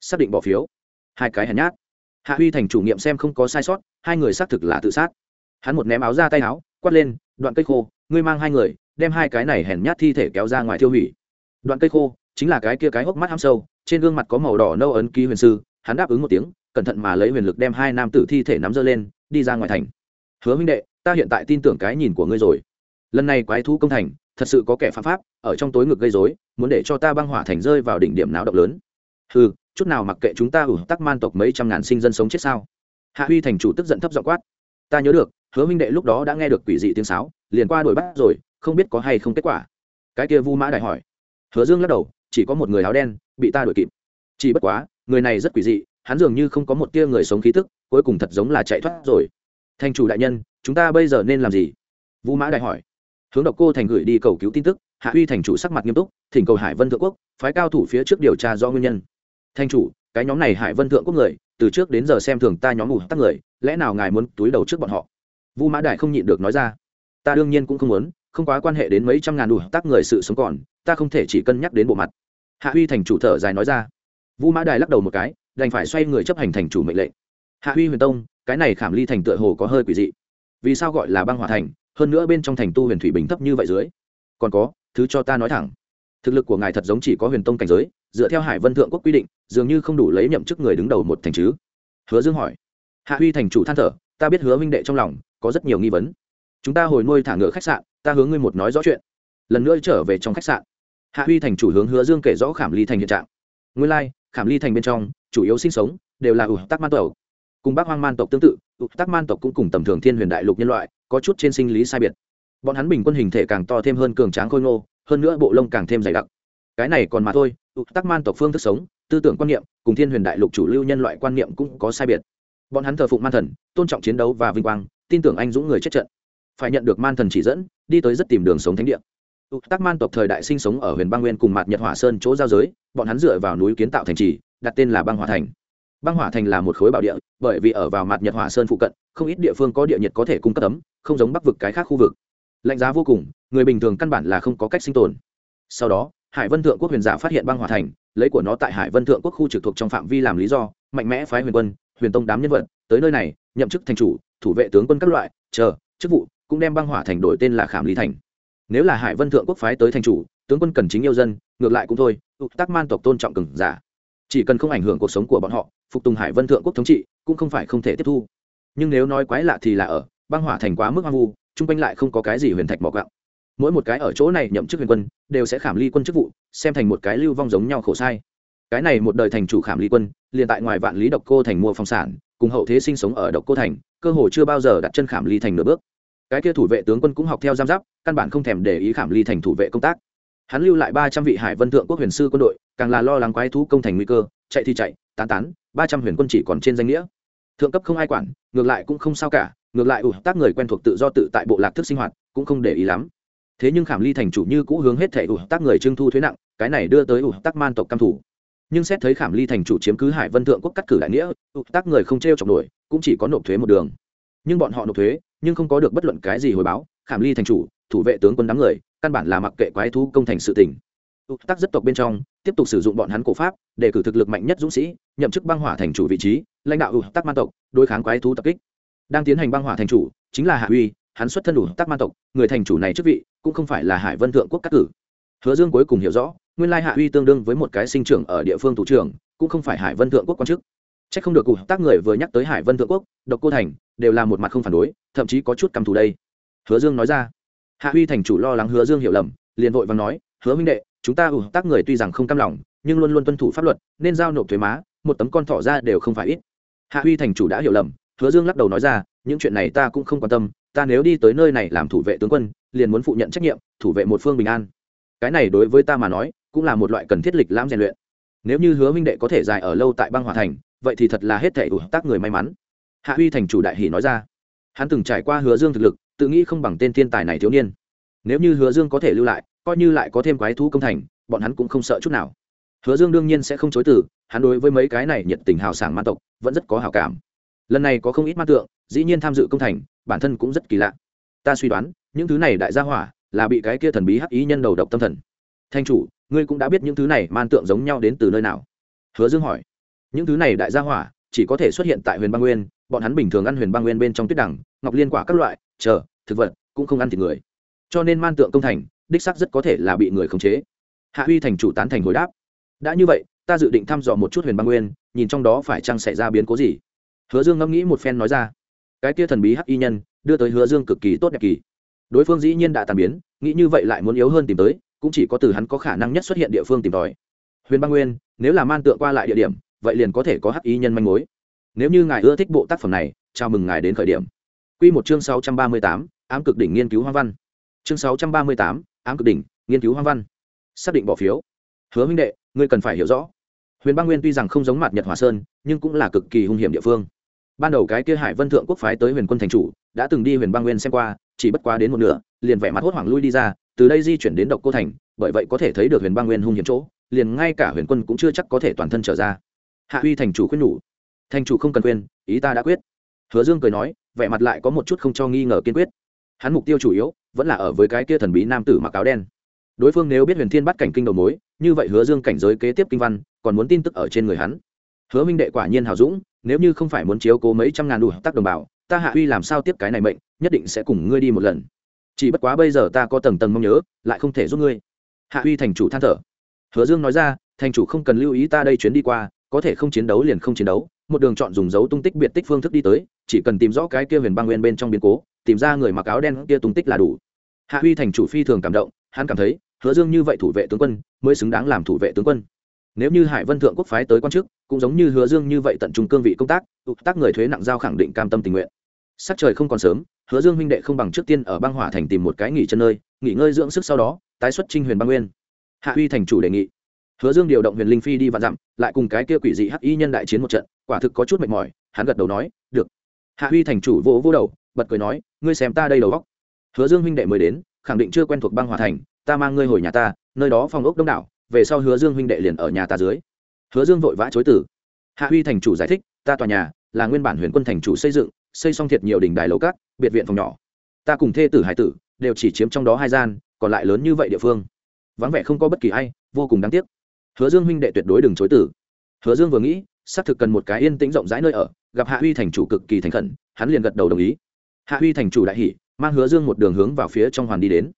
Xác định bỏ phiếu. Hai cái hèn nhát. Hạ Huy thành chủ nghiệm xem không có sai sót, hai người xác thực là tự sát. Hắn một ném áo ra tay áo, quát lên, "Đoạn cây khô, ngươi mang hai người, đem hai cái này hèn nhát thi thể kéo ra ngoài tiêu hủy." Đoạn cây khô chính là cái kia cái hốc mắt hăm sâu, trên gương mặt có màu đỏ nâu ấn ký huyền sư, hắn đáp ứng một tiếng, cẩn thận mà lấy huyền lực đem hai nam tử thi thể nắm giơ lên, đi ra ngoài thành. "Hứa huynh đệ, ta hiện tại tin tưởng cái nhìn của ngươi rồi. Lần này quái thú công thành, thật sự có kẻ phạm pháp ở trong tối ngực gây rối muốn để cho ta băng hỏa thành rơi vào đỉnh điểm náo động lớn ừ chút nào mặc kệ chúng ta ủ tắc man tộc mấy trăm ngàn sinh dân sống chết sao? Hạ huy thành chủ tức giận thấp giọng quát. Ta nhớ được, hứa minh đệ lúc đó đã nghe được quỷ dị tiếng sáo, liền qua đuổi bắt rồi, không biết có hay không kết quả. Cái kia vu mã đại hỏi. Hứa dương lắc đầu, chỉ có một người áo đen, bị ta đuổi kịp. Chỉ bất quá, người này rất quỷ dị, hắn dường như không có một tia người sống khí tức, cuối cùng thật giống là chạy thoát rồi. Thành chủ đại nhân, chúng ta bây giờ nên làm gì? Vu mã đại hỏi. Hướng độc cô thành gửi đi cầu cứu tin tức, hạ Huy thành chủ sắc mặt nghiêm túc, thỉnh cầu hải vân thượng quốc, phái cao thủ phía trước điều tra do nguyên nhân. Thanh chủ, cái nhóm này hải vân thượng quốc người, từ trước đến giờ xem thường ta nhóm ủ tắc người, lẽ nào ngài muốn túi đầu trước bọn họ? Vu mã đại không nhịn được nói ra. Ta đương nhiên cũng không muốn, không quá quan hệ đến mấy trăm ngàn ủ tắc người sự sống còn, ta không thể chỉ cân nhắc đến bộ mặt. Hạ Huy thành chủ thở dài nói ra. Vu mã đài lắc đầu một cái, đành phải xoay người chấp hành thành chủ mệnh lệnh. Hạ Huy huyền tông, cái này khảm ly thành tựa hồ có hơi quỷ dị. Vì sao gọi là băng hỏa thành, hơn nữa bên trong thành tu huyền thủy bình thấp như vậy dưới? Còn có, thứ cho ta nói thẳng thực lực của ngài thật giống chỉ có huyền tông cảnh giới dựa theo hải vân thượng quốc quy định dường như không đủ lấy nhậm chức người đứng đầu một thành chứ? Hứa dương hỏi. Hạ huy thành chủ than thở ta biết hứa minh đệ trong lòng có rất nhiều nghi vấn. Chúng ta hồi nuôi thả ngựa khách sạn ta hướng ngươi một nói rõ chuyện. Lần nữa trở về trong khách sạn. Hạ huy thành chủ hướng hứa dương kể rõ khảm ly thành hiện trạng. Nguyên lai、like, khảm ly thành bên trong chủ yếu sinh sống đều là ủ tắc man tộc. Cùng bác hoang man tộc tương tự ủ tắc man tộc cũng cùng tầm thường thiên huyền đại lục nhân loại có chút trên sinh lý sai biệt. Bọn hắn bình quân hình thể càng to thêm hơn cường tráng khôi ngô hơn nữa bộ lông càng thêm dày đặc. Cái này còn mà thôi tắc man tộc phương thức sống, tư tưởng quan niệm, cùng thiên huyền đại lục chủ lưu nhân loại quan niệm cũng có sai biệt. Bọn hắn thờ phụng man thần, tôn trọng chiến đấu và vinh quang, tin tưởng anh dũng người chết trận. Phải nhận được man thần chỉ dẫn, đi tới rất tìm đường sống thánh địa. Tắc man tộc thời đại sinh sống ở huyền băng nguyên cùng mạt nhật hỏa sơn chỗ giao giới, bọn hắn dựa vào núi kiến tạo thành trì, đặt tên là băng hỏa thành. Băng hỏa thành là một khối bảo địa, bởi vì ở vào mặt nhật hỏa sơn phụ cận, không ít địa phương có địa nhiệt có thể cung cấp ấm, không giống bắc vực cái khác khu vực lạnh giá vô cùng, người bình thường căn bản là không có cách sinh tồn. Sau đó, hải vân thượng quốc huyền giả phát hiện băng hỏa thành, lấy của nó tại hải vân thượng quốc khu trực thuộc trong phạm vi làm lý do, mạnh mẽ phái huyền quân, huyền tông đám nhân vật, tới nơi này, nhậm chức thành chủ, thủ vệ tướng quân các loại, chờ, chức vụ, cũng đem băng hỏa thành đổi tên là khảm lý thành. Nếu là hải vân thượng quốc phái tới thành chủ, tướng quân cần chính yêu dân, ngược lại cũng thôi tác man tộc tôn trọng cừng giả. Chỉ cần không ảnh hưởng cuộc sống của bọn họ, phục tùng hải vân thượng quốc thống trị, cũng không phải không thể tiếp thu. Nhưng nếu nói quái lạ thì là ở băng hỏa thành quá mức hoang vu, chung quanh lại không có cái gì huyền thạch mỏ gạo mỗi một cái ở chỗ này nhậm chức huyền quân, đều sẽ khảm ly quân chức vụ, xem thành một cái lưu vong giống nhau khổ sai. Cái này một đời thành chủ khảm ly quân, liền tại ngoài vạn lý độc cô thành mua phòng sản, cùng hậu thế sinh sống ở độc cô thành, cơ hồ chưa bao giờ đặt chân khảm ly thành nửa bước. Cái kia thủ vệ tướng quân cũng học theo giam giáp, căn bản không thèm để ý khảm ly thành thủ vệ công tác. Hắn lưu lại ba trăm vị hải vân thượng quốc huyền sư quân đội, càng là lo lắng quái thú công thành nguy cơ, chạy thì chạy, tán tán, ba trăm huyền quân chỉ còn trên danh nghĩa. Thượng cấp không ai quản, ngược lại cũng không sao cả ngược lại ủ tác người quen thuộc tự do tự tại bộ lạc thức sinh hoạt, cũng không để ý lắm. Thế nhưng khảm ly thành chủ như cũ hướng hết thể ủ tác người trưng thu thuế nặng, cái này đưa tới ủ tác man tộc căm thủ. Nhưng xét thấy khảm ly thành chủ chiếm cứ hải vân thượng quốc cắt cử đại nghĩa, ủ tác người không t r e o chọc nổi, cũng chỉ có nộp thuế một đường. Nhưng bọn họ nộp thuế, nhưng không có được bất luận cái gì hồi báo, khảm ly thành chủ, thủ vệ tướng quân đám người, căn bản là mặc kệ quái thú công thành sự tình. Ủ tác rất tộc bên trong, tiếp tục sử dụng bọn hắn cổ pháp, để cử thực lực mạnh nhất dũng sĩ, nhậm chức băng hỏa thành chủ vị trí, lãnh đạo ủ tác man tộc, đối kháng quái thú tập kích đang tiến hành băng hỏa thành chủ, chính là hạ uy, hắn xuất thân đủ tác man tộc, người thành chủ này chức vị cũng không phải là hải vân thượng quốc các cử. Hứa dương cuối cùng hiểu rõ, nguyên lai hạ uy tương đương với một cái sinh trưởng ở địa phương thủ trưởng, cũng không phải hải vân thượng quốc quan chức. C h ắ c không được cụ tác người vừa nhắc tới hải vân thượng quốc, độc cô thành, đều là một mặt không phản đối, thậm chí có chút căm thù đây. Hứa dương nói ra. Hạ uy thành chủ lo lắng hứa dương hiểu lầm, liền vội và nói, hứa minh đệ, chúng ta ủ tác người tuy rằng không cam lòng, nhưng luôn luôn tuân thủ pháp luật, nên giao nộp thuế má, một tấm con thỏ ra đều không phải ít. Hạ uy thành chủ đã hiểu lầm hứa dương lắc đầu nói ra, những chuyện này ta cũng không quan tâm, ta nếu đi tới nơi này làm thủ vệ tướng quân, liền muốn phụ nhận trách nhiệm, thủ vệ một phương bình an. Cái này đối với ta mà nói, cũng là một loại cần thiết lịch lãm rèn luyện. Nếu như hứa minh đệ có thể dài ở lâu tại băng hòa thành, vậy thì thật là hết thể ủ tác người may mắn. Hạ huy thành chủ đại hỷ nói ra. Hắn từng trải qua hứa dương thực lực, tự nghĩ không bằng tên thiên tài này thiếu niên. Nếu như hứa dương có thể lưu lại, coi như lại có thêm quái thú công thành, bọn hắn cũng không sợ chút nào. Hứa dương đương nhiên sẽ không chối từ, hắn đối với mấy cái này nhiệt tình hào sảng man tộc, vẫn rất có hào cảm lần này có không ít ma tượng, dĩ nhiên tham dự công thành, bản thân cũng rất kỳ lạ. Ta suy đoán, những thứ này đại gia hỏa là bị cái kia thần bí hắc ý nhân đầu độc tâm thần. Thanh chủ, ngươi cũng đã biết những thứ này man tượng giống nhau đến từ nơi nào? Hứa dương hỏi. Những thứ này đại gia hỏa chỉ có thể xuất hiện tại huyền băng nguyên, bọn hắn bình thường ăn huyền băng nguyên bên trong tuyết đẳng ngọc liên quả các loại, chờ, thực vật, cũng không ăn thịt người. Cho nên man tượng công thành, đích sắc rất có thể là bị người khống chế. Hạ huy thành chủ tán thành hồi đáp. Đã như vậy, ta dự định thăm dò một chút huyền băng nguyên, nhìn trong đó phải chăng xảy ra biến cố gì hứa dương ngẫm nghĩ một phen nói ra, cái kia thần bí hắc y nhân, đưa tới hứa dương cực kỳ tốt đẹp kỳ. Đối phương dĩ nhiên đã tàn biến, nghĩ như vậy lại muốn yếu hơn tìm tới, cũng chỉ có từ hắn có khả năng nhất xuất hiện địa phương tìm tòi. Huyền băng nguyên, nếu là man tượng qua lại địa điểm, vậy liền có thể có hắc y nhân manh mối. Nếu như ngài ưa thích bộ tác phẩm này, chào mừng ngài đến khởi điểm. Q một chương sáu trăm ba mươi tám, ám cực đỉnh nghiên cứu hoa văn. Chương sáu trăm ba mươi tám, ám cực đỉnh nghiên cứu hoa văn. Xác định bỏ phiếu. Hứa minh đệ, ngươi cần phải hiểu rõ. Huyền băng nguyên tuy rằng không giống mặt nhật hòa sơn, nhưng cũng là cực kỳ hung hiểm địa phương ban đầu cái kia hải vân thượng quốc phái tới huyền quân thành chủ, đã từng đi huyền băng nguyên xem qua, chỉ bất quá đến một nửa, liền vẻ mặt hốt hoảng lui đi ra, từ đây di chuyển đến độc cô thành, bởi vậy có thể thấy được huyền băng nguyên hung hiểm chỗ, liền ngay cả huyền quân cũng chưa chắc có thể toàn thân trở ra. Hạ uy thành chủ khuyên nhủ. Thành chủ không cần khuyên, ý ta đã quyết. Hứa dương cười nói, vẻ mặt lại có một chút không cho nghi ngờ kiên quyết. Hắn mục tiêu chủ yếu, vẫn là ở với cái kia thần bí nam tử mặc áo đen. Đối phương nếu biết huyền thiên bắt cảnh kinh đầu mối, như vậy hứa dương cảnh giới kế tiếp kinh văn, còn muốn tin tức ở trên người hắn. Hứa minh đệ quả nhiên hào dũng nếu như không phải muốn chiếu cố mấy trăm ngàn đủ hợp tác đồng bào, ta hạ uy làm sao tiếp cái này mệnh, nhất định sẽ cùng ngươi đi một lần. Chỉ bất quá bây giờ ta có tầng tầng mong nhớ, lại không thể giúp ngươi. Hạ uy thành chủ than thở. Hứa dương nói ra, thành chủ không cần lưu ý ta đây chuyến đi qua, có thể không chiến đấu liền không chiến đấu, một đường chọn dùng dấu tung tích biệt tích phương thức đi tới, chỉ cần tìm rõ cái kia huyền băng nguyên bên trong biến cố, tìm ra người mặc áo đen kia tung tích là đủ. Hạ uy thành chủ phi thường cảm động, hắn cảm thấy, hứa dương như vậy thủ vệ tướng quân, mới xứng đáng làm thủ vệ tướng quân nếu như hải vân thượng quốc phái tới quan chức, cũng giống như hứa dương như vậy tận trung cương vị công tác, tụ tác người thuế nặng giao khẳng định cam tâm tình nguyện. Sắc trời không còn sớm, hứa dương huynh đệ không bằng trước tiên ở băng hỏa thành tìm một cái nghỉ chân nơi, nghỉ ngơi dưỡng sức sau đó, tái xuất trinh huyền băng nguyên. Hạ uy thành chủ đề nghị. Hứa dương điều động huyền linh phi đi vạn dặm, lại cùng cái kia quỷ dị hắc y nhân đại chiến một trận, quả thực có chút mệt mỏi, hắn gật đầu nói, được. Hạ uy thành chủ vỗ vỗ đầu, bật cười nói, ngươi xem ta đây đầu góc hứa dương huynh đệ mới đến, khẳng định chưa quen thuộc băng hỏa thành, ta mang ngươi hồi nhà ta, nơi đó phòng ốc đông đảo về sau hứa dương huynh đệ liền ở nhà ta dưới. Hứa dương vội vã chối tử hạ huy thành chủ giải thích, ta tòa nhà là nguyên bản huyền quân thành chủ xây dựng, xây xong thiệt nhiều đỉnh đài lầu cát, biệt viện phòng nhỏ. Ta cùng thê tử hải tử đều chỉ chiếm trong đó hai gian, còn lại lớn như vậy địa phương. Vắng vẻ không có bất kỳ ai, vô cùng đáng tiếc. Hứa dương huynh đệ tuyệt đối đừng chối tử hứa dương vừa nghĩ, xác thực cần một cái yên tĩnh rộng rãi nơi ở, gặp hạ huy thành chủ cực kỳ thành khẩn, hắn liền gật đầu đồng ý. Hạ huy thành chủ đại hỷ mang hứa dương một đường hướng vào phía trong hoàn đi đến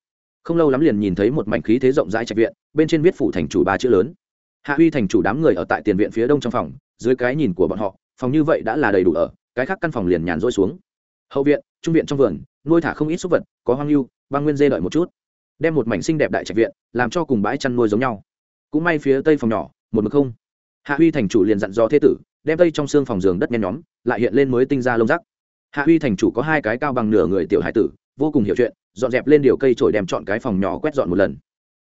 không lâu lắm liền nhìn thấy một mảnh khí thế rộng rãi trạch viện, bên trên viết phủ thành chủ ba chữ lớn. Hạ huy thành chủ đám người ở tại tiền viện phía đông trong phòng, dưới cái nhìn của bọn họ, phòng như vậy đã là đầy đủ ở, cái khác căn phòng liền nhàn rỗi xuống. Hậu viện, trung viện trong vườn, nuôi thả không ít súc vật, có hoang lưu, băng nguyên dê đợi một chút. Đem một mảnh xinh đẹp đại trạch viện, làm cho cùng bãi chăn nuôi giống nhau. Cũng may phía tây phòng nhỏ, một mực không. Hạ huy thành chủ liền dặn dò thế tử, đem tây trong xương phòng giường đất nhen nhóm, lại hiện lên mới tinh ra lông rắc hạ huy thành chủ có hai cái cao bằng nửa người tiểu hải tử, vô cùng hiểu chuyện dọn dẹp lên điều cây trổi đem chọn cái phòng nhỏ quét dọn một lần.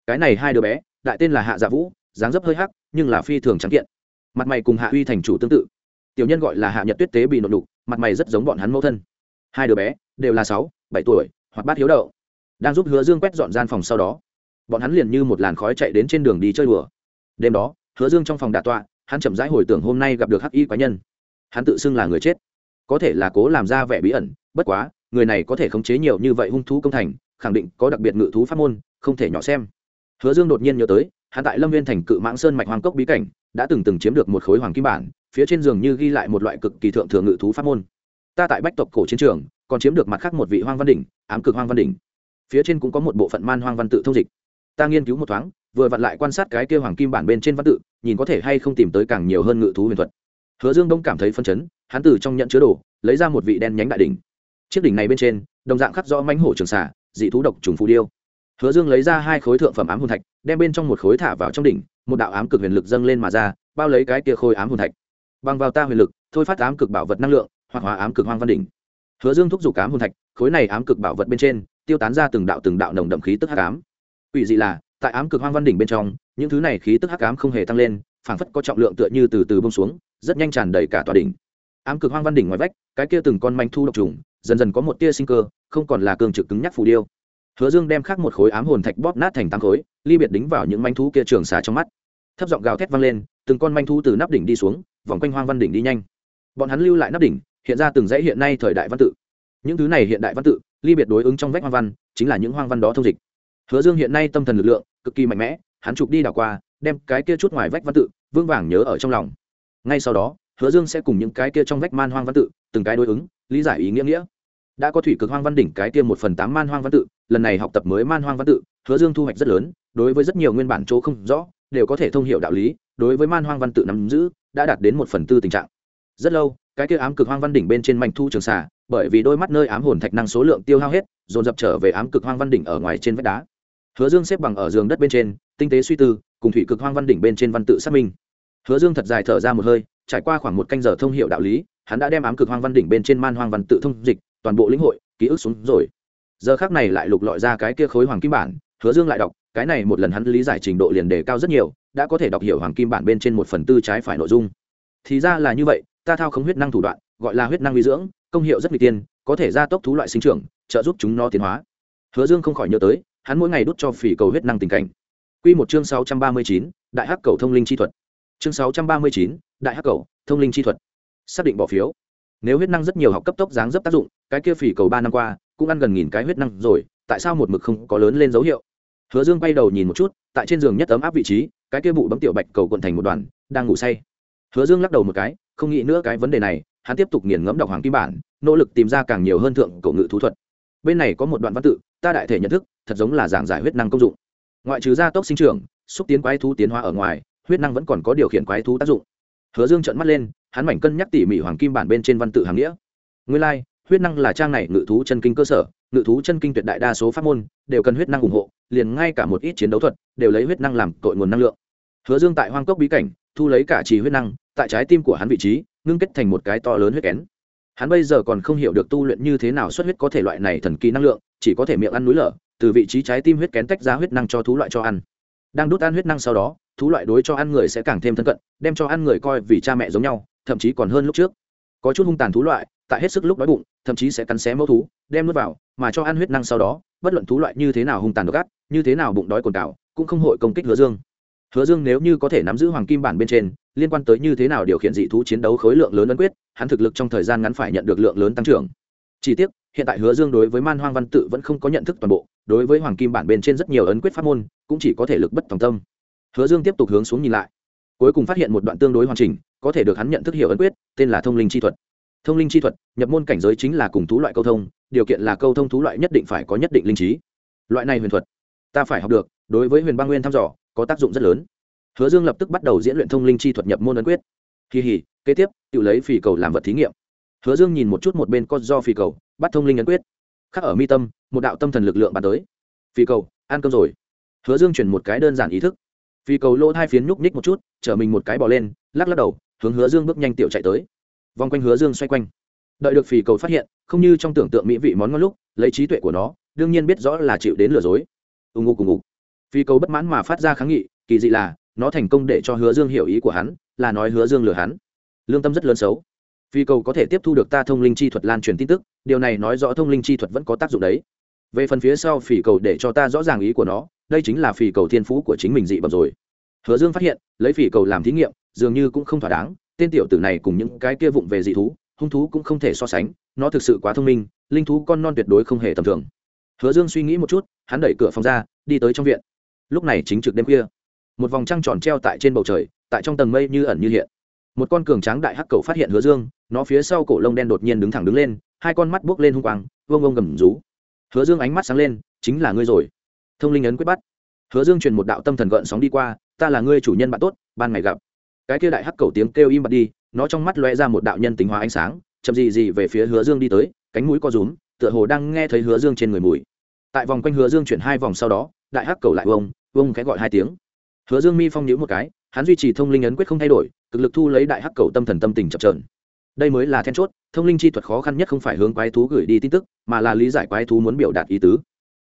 Cái này hai đứa bé, đại tên là hạ dạ vũ, dáng dấp hơi hắc, nhưng là phi thường trắng kiện. Mặt mày cùng hạ huy thành chủ tương tự. Tiểu nhân gọi là hạ nhật tuyết tế bị nộn đục, mặt mày rất giống bọn hắn mẫu thân. Hai đứa bé, đều là sáu, bảy tuổi hoặc bát hiếu đậu. Đang giúp hứa dương quét dọn gian phòng sau đó, bọn hắn liền như một làn khói chạy đến trên đường đi chơi đùa. Đêm đó, hứa dương trong phòng đà tọa, hắn chậm rãi hồi tưởng hôm nay gặp được hắc y quái nhân. Hắn tự xưng là người chết. Có thể là cố làm ra vẻ bí ẩn, bất quá người này có thể khống chế nhiều như vậy hung thú công thành, khẳng định có đặc biệt ngự thú pháp môn, không thể nhỏ xem. Hứa dương đột nhiên nhớ tới, hắn tại lâm viên thành cự mãng sơn mạch hoàng cốc bí cảnh, đã từng từng chiếm được một khối hoàng kim bản, phía trên giường như ghi lại một loại cực kỳ thượng thừa ngự thú pháp môn. Ta tại bách tộc cổ chiến trường, còn chiếm được mặt khác một vị hoang văn đỉnh, ám cực hoang văn đỉnh. Phía trên cũng có một bộ phận man hoang văn tự thông dịch. Ta nghiên cứu một thoáng, vừa vặn lại quan sát cái kia hoàng kim bản bên trên văn tự, nhìn có thể hay không tìm tới càng nhiều hơn ngự thú huyền thuật. Hứa dương đông cảm thấy phân chấn, hắn từ trong nhận chứa đồ, lấy ra một vị đen nhánh đại đỉnh chiếc đỉnh này bên trên, đồng dạng khắc rõ mánh hổ trường xả dị thú độc trùng phù điêu. Hứa dương lấy ra hai khối thượng phẩm ám hồn thạch, đem bên trong một khối thả vào trong đỉnh, một đạo ám cực huyền lực dâng lên mà ra, bao lấy cái kia khôi ám hồn thạch. Bằng vào ta huyền lực, thôi phát ám cực bảo vật năng lượng, hoặc hóa ám cực hoang văn đỉnh. Hứa dương thúc giục ám hồn thạch, khối này ám cực bảo vật bên trên, tiêu tán ra từng đạo từng đạo nồng đậm khí tức hắc ám. Ủy dị là, tại ám cực hoang văn đỉnh bên trong, những thứ này khí tức hắc ám không hề tăng lên, phảng phất có trọng lượng tựa như từ từ bông xuống, rất nhanh tràn đầy cả tòa đỉnh. Ám cực hoang văn đỉnh ngoài vách, cái kia từng con manh thu độc trùng dần dần có một tia sinh cơ, không còn là cường trực cứng nhắc phù điêu. Hứa dương đem khắc một khối ám hồn thạch bóp nát thành tám khối, ly biệt đính vào những manh thú kia trường xà trong mắt. Thấp giọng gào thét vang lên, từng con manh thú từ nắp đỉnh đi xuống, vòng quanh hoang văn đỉnh đi nhanh. Bọn hắn lưu lại nắp đỉnh, hiện ra từng dãy hiện nay thời đại văn tự. Những thứ này hiện đại văn tự, ly biệt đối ứng trong vách hoang văn, chính là những hoang văn đó thông dịch. Hứa dương hiện nay tâm thần lực lượng, cực kỳ mạnh mẽ, hắn chụp đi đảo qua, đem cái kia chút ngoài vách văn tự vương vàng nhớ ở trong lòng. Ngay sau đó, hứa dương sẽ cùng những cái kia trong vách man hoang văn tự, từng cái đối ứng, lý giải ý nghĩa nghĩa đã có thủy cực hoang văn đỉnh cái tiêm một phần tám man hoang văn tự, lần này học tập mới man hoang văn tự, hứa dương thu hoạch rất lớn, đối với rất nhiều nguyên bản chỗ không rõ, đều có thể thông hiểu đạo lý, đối với man hoang văn tự nắm giữ, đã đạt đến một phần tư tình trạng. Rất lâu, cái kia ám cực hoang văn đỉnh bên trên mạnh thu trường xà, bởi vì đôi mắt nơi ám hồn thạch năng số lượng tiêu hao hết, dồn dập trở về ám cực hoang văn đỉnh ở ngoài trên vách đá. Hứa dương xếp bằng ở giường đất bên trên, tinh tế suy tư, cùng thủy cực hoang văn đỉnh bên trên văn tự xác minh. Hứa dương thật dài thở ra một hơi, trải qua khoảng một canh giờ thông hiệu đạo lý, hắn đã đem ám cực hoang văn đỉnh bên trên man hoang văn tự thông dịch toàn bộ lĩnh hội ký ức xuống rồi giờ khác này lại lục lọi ra cái kia khối hoàng kim bản hứa dương lại đọc cái này một lần hắn lý giải trình độ liền đề cao rất nhiều đã có thể đọc hiểu hoàng kim bản bên trên một phần tư trái phải nội dung thì ra là như vậy ta thao không huyết năng thủ đoạn gọi là huyết năng uy dưỡng công hiệu rất n tiên có thể gia tốc thú loại sinh trưởng trợ giúp chúng nó tiến hóa hứa dương không khỏi nhớ tới hắn mỗi ngày đút cho phỉ cầu huyết năng tình cảnh Quy một chương sáu trăm ba mươi chín, Đại Hắc Cầu thông linh chi thuật. Chương sáu trăm ba mươi chín, Đại Hắc Cầu, thông linh chi thuật. Xác định bỏ phiếu. Nếu huyết năng rất nhiều học cấp tốc dáng dấp tác dụng, cái kia phỉ cầu ba năm qua cũng ăn gần nghìn cái huyết năng rồi, tại sao một mực không có lớn lên dấu hiệu? Hứa Dương quay đầu nhìn một chút, tại trên giường nhất ấm áp vị trí, cái kia bụ bấm tiểu bạch cầu cuộn thành một đoàn, đang ngủ say. Hứa Dương lắc đầu một cái, không nghĩ nữa cái vấn đề này, hắn tiếp tục nghiền ngẫm đọc hoàng kim bản, nỗ lực tìm ra càng nhiều hơn thượng cổ ngự thú thuật. Bên này có một đoạn văn tự, ta đại thể nhận thức, thật giống là giảng giải huyết năng công dụng. Ngoại trừ gia tốc sinh trưởng, xúc tiến quái thú tiến hóa ở ngoài, huyết năng vẫn còn có điều khiển quái thú tác dụng. Hứa Dương trợn mắt lên, hắn mảnh cân nhắc tỉ mỉ hoàng kim bản bên trên văn tự hàng nghĩa. Nguyên lai, like, huyết năng là trang này ngự thú chân kinh cơ sở, ngự thú chân kinh tuyệt đại đa số pháp môn đều cần huyết năng ủng hộ, liền ngay cả một ít chiến đấu thuật đều lấy huyết năng làm cội nguồn năng lượng. Hứa Dương tại hoang cốc bí cảnh, thu lấy cả trì huyết năng, tại trái tim của hắn vị trí, ngưng kết thành một cái to lớn huyết kén. Hắn bây giờ còn không hiểu được tu luyện như thế nào xuất huyết có thể loại này thần kỳ năng lượng, chỉ có thể miệng ăn núi lở, từ vị trí trái tim huyết kén tách ra huyết năng cho thú loại cho ăn. Đang đút ăn huyết năng sau đó, thú loại đối cho ăn người sẽ càng thêm thân cận, đem cho ăn người coi vì cha mẹ giống nhau, thậm chí còn hơn lúc trước. Có chút hung tàn thú loại, tại hết sức lúc đói bụng, thậm chí sẽ cắn xé mẫu thú, đem nuốt vào, mà cho ăn huyết năng sau đó, bất luận thú loại như thế nào hung tàn độc ác, như thế nào bụng đói cồn cào, cũng không hội công kích Hứa Dương. Hứa Dương nếu như có thể nắm giữ hoàng kim bản bên trên, liên quan tới như thế nào điều khiển dị thú chiến đấu khối lượng lớn ấn quyết, hắn thực lực trong thời gian ngắn phải nhận được lượng lớn tăng trưởng. Chỉ tiếc, hiện tại Hứa Dương đối với Man Hoang văn tự vẫn không có nhận thức toàn bộ, đối với hoàng kim bản bên trên rất nhiều ấn quyết pháp môn, cũng chỉ có thể lực bất tòng tâm. Hứa Dương tiếp tục hướng xuống nhìn lại, cuối cùng phát hiện một đoạn tương đối hoàn chỉnh, có thể được hắn nhận thức hiểu ấn quyết, tên là Thông Linh chi thuật. Thông Linh chi thuật, nhập môn cảnh giới chính là cùng thú loại câu thông, điều kiện là câu thông thú loại nhất định phải có nhất định linh trí. Loại này huyền thuật, ta phải học được, đối với Huyền Băng Nguyên thăm dò, có tác dụng rất lớn hứa dương lập tức bắt đầu diễn luyện thông linh chi thuật nhập môn ấn quyết kỳ hỉ kế tiếp tự lấy phì cầu làm vật thí nghiệm hứa dương nhìn một chút một bên con do phi cầu, bắt thông linh ấn quyết. Khắc ở mi tâm, một đạo tâm thần lực lượng bàn tới. Phi cầu, ăn cơm rồi. Hứa dương chuyển một cái đơn giản ý thức. Phi cầu lỗ hai phiến nhúc nhích một chút chở mình một cái bỏ lên, lắc lắc đầu, hướng hứa dương bước nhanh tiểu chạy tới. Vòng quanh hứa dương xoay quanh. Đợi được phì cầu phát hiện, không như trong tưởng tượng mỹ vị món ngon lúc, lấy trí tuệ của nó, đương nhiên biết rõ là chịu đến lừa dối. U ngục cùng ngục phì cầu bất mãn mà phát ra kháng nghị, kỳ dị là, nó thành công để cho hứa dương hiểu ý của hắn, là nói hứa dương lừa hắn. Lương tâm rất lớn xấu phi cầu có thể tiếp thu được ta thông linh chi thuật lan truyền tin tức, điều này nói rõ thông linh chi thuật vẫn có tác dụng đấy. Về phần phía sau phỉ cầu để cho ta rõ ràng ý của nó, đây chính là phỉ cầu thiên phú của chính mình dị bẩm rồi. Hứa dương phát hiện, lấy phỉ cầu làm thí nghiệm, dường như cũng không thỏa đáng, tên tiểu tử này cùng những cái kia vụng về dị thú, hung thú cũng không thể so sánh, nó thực sự quá thông minh, linh thú con non tuyệt đối không hề tầm thường. Hứa dương suy nghĩ một chút, hắn đẩy cửa phòng ra, đi tới trong viện. Lúc này chính trực đêm khuya, một vòng trăng tròn treo tại trên bầu trời, tại trong tầng mây như ẩn như hiện một con cường tráng đại hắc cầu phát hiện hứa dương, nó phía sau cổ lông đen đột nhiên đứng thẳng đứng lên, hai con mắt buốc lên hung quang vông vông gầm rú. Hứa dương ánh mắt sáng lên, chính là ngươi rồi. Thông linh ấn quyết bắt. Hứa dương truyền một đạo tâm thần gợn sóng đi qua, ta là ngươi chủ nhân bạn tốt, ban ngày gặp. Cái kia đại hắc cầu tiếng kêu im bặt đi, nó trong mắt lóe ra một đạo nhân tính hóa ánh sáng, chậm gì gì về phía hứa dương đi tới, cánh mũi co rúm, tựa hồ đang nghe thấy hứa dương trên người mùi. Tại vòng quanh hứa dương chuyển hai vòng sau đó, đại hắc cầu lại vông vông khẽ gọi hai tiếng. Hứa dương mi phong nhíu một cái hắn duy trì thông linh ấn quyết không thay đổi, cực lực thu lấy đại hắc cầu tâm thần tâm tình chập trờn đây mới là then chốt, thông linh chi thuật khó khăn nhất không phải hướng quái thú gửi đi tin tức, mà là lý giải quái thú muốn biểu đạt ý tứ.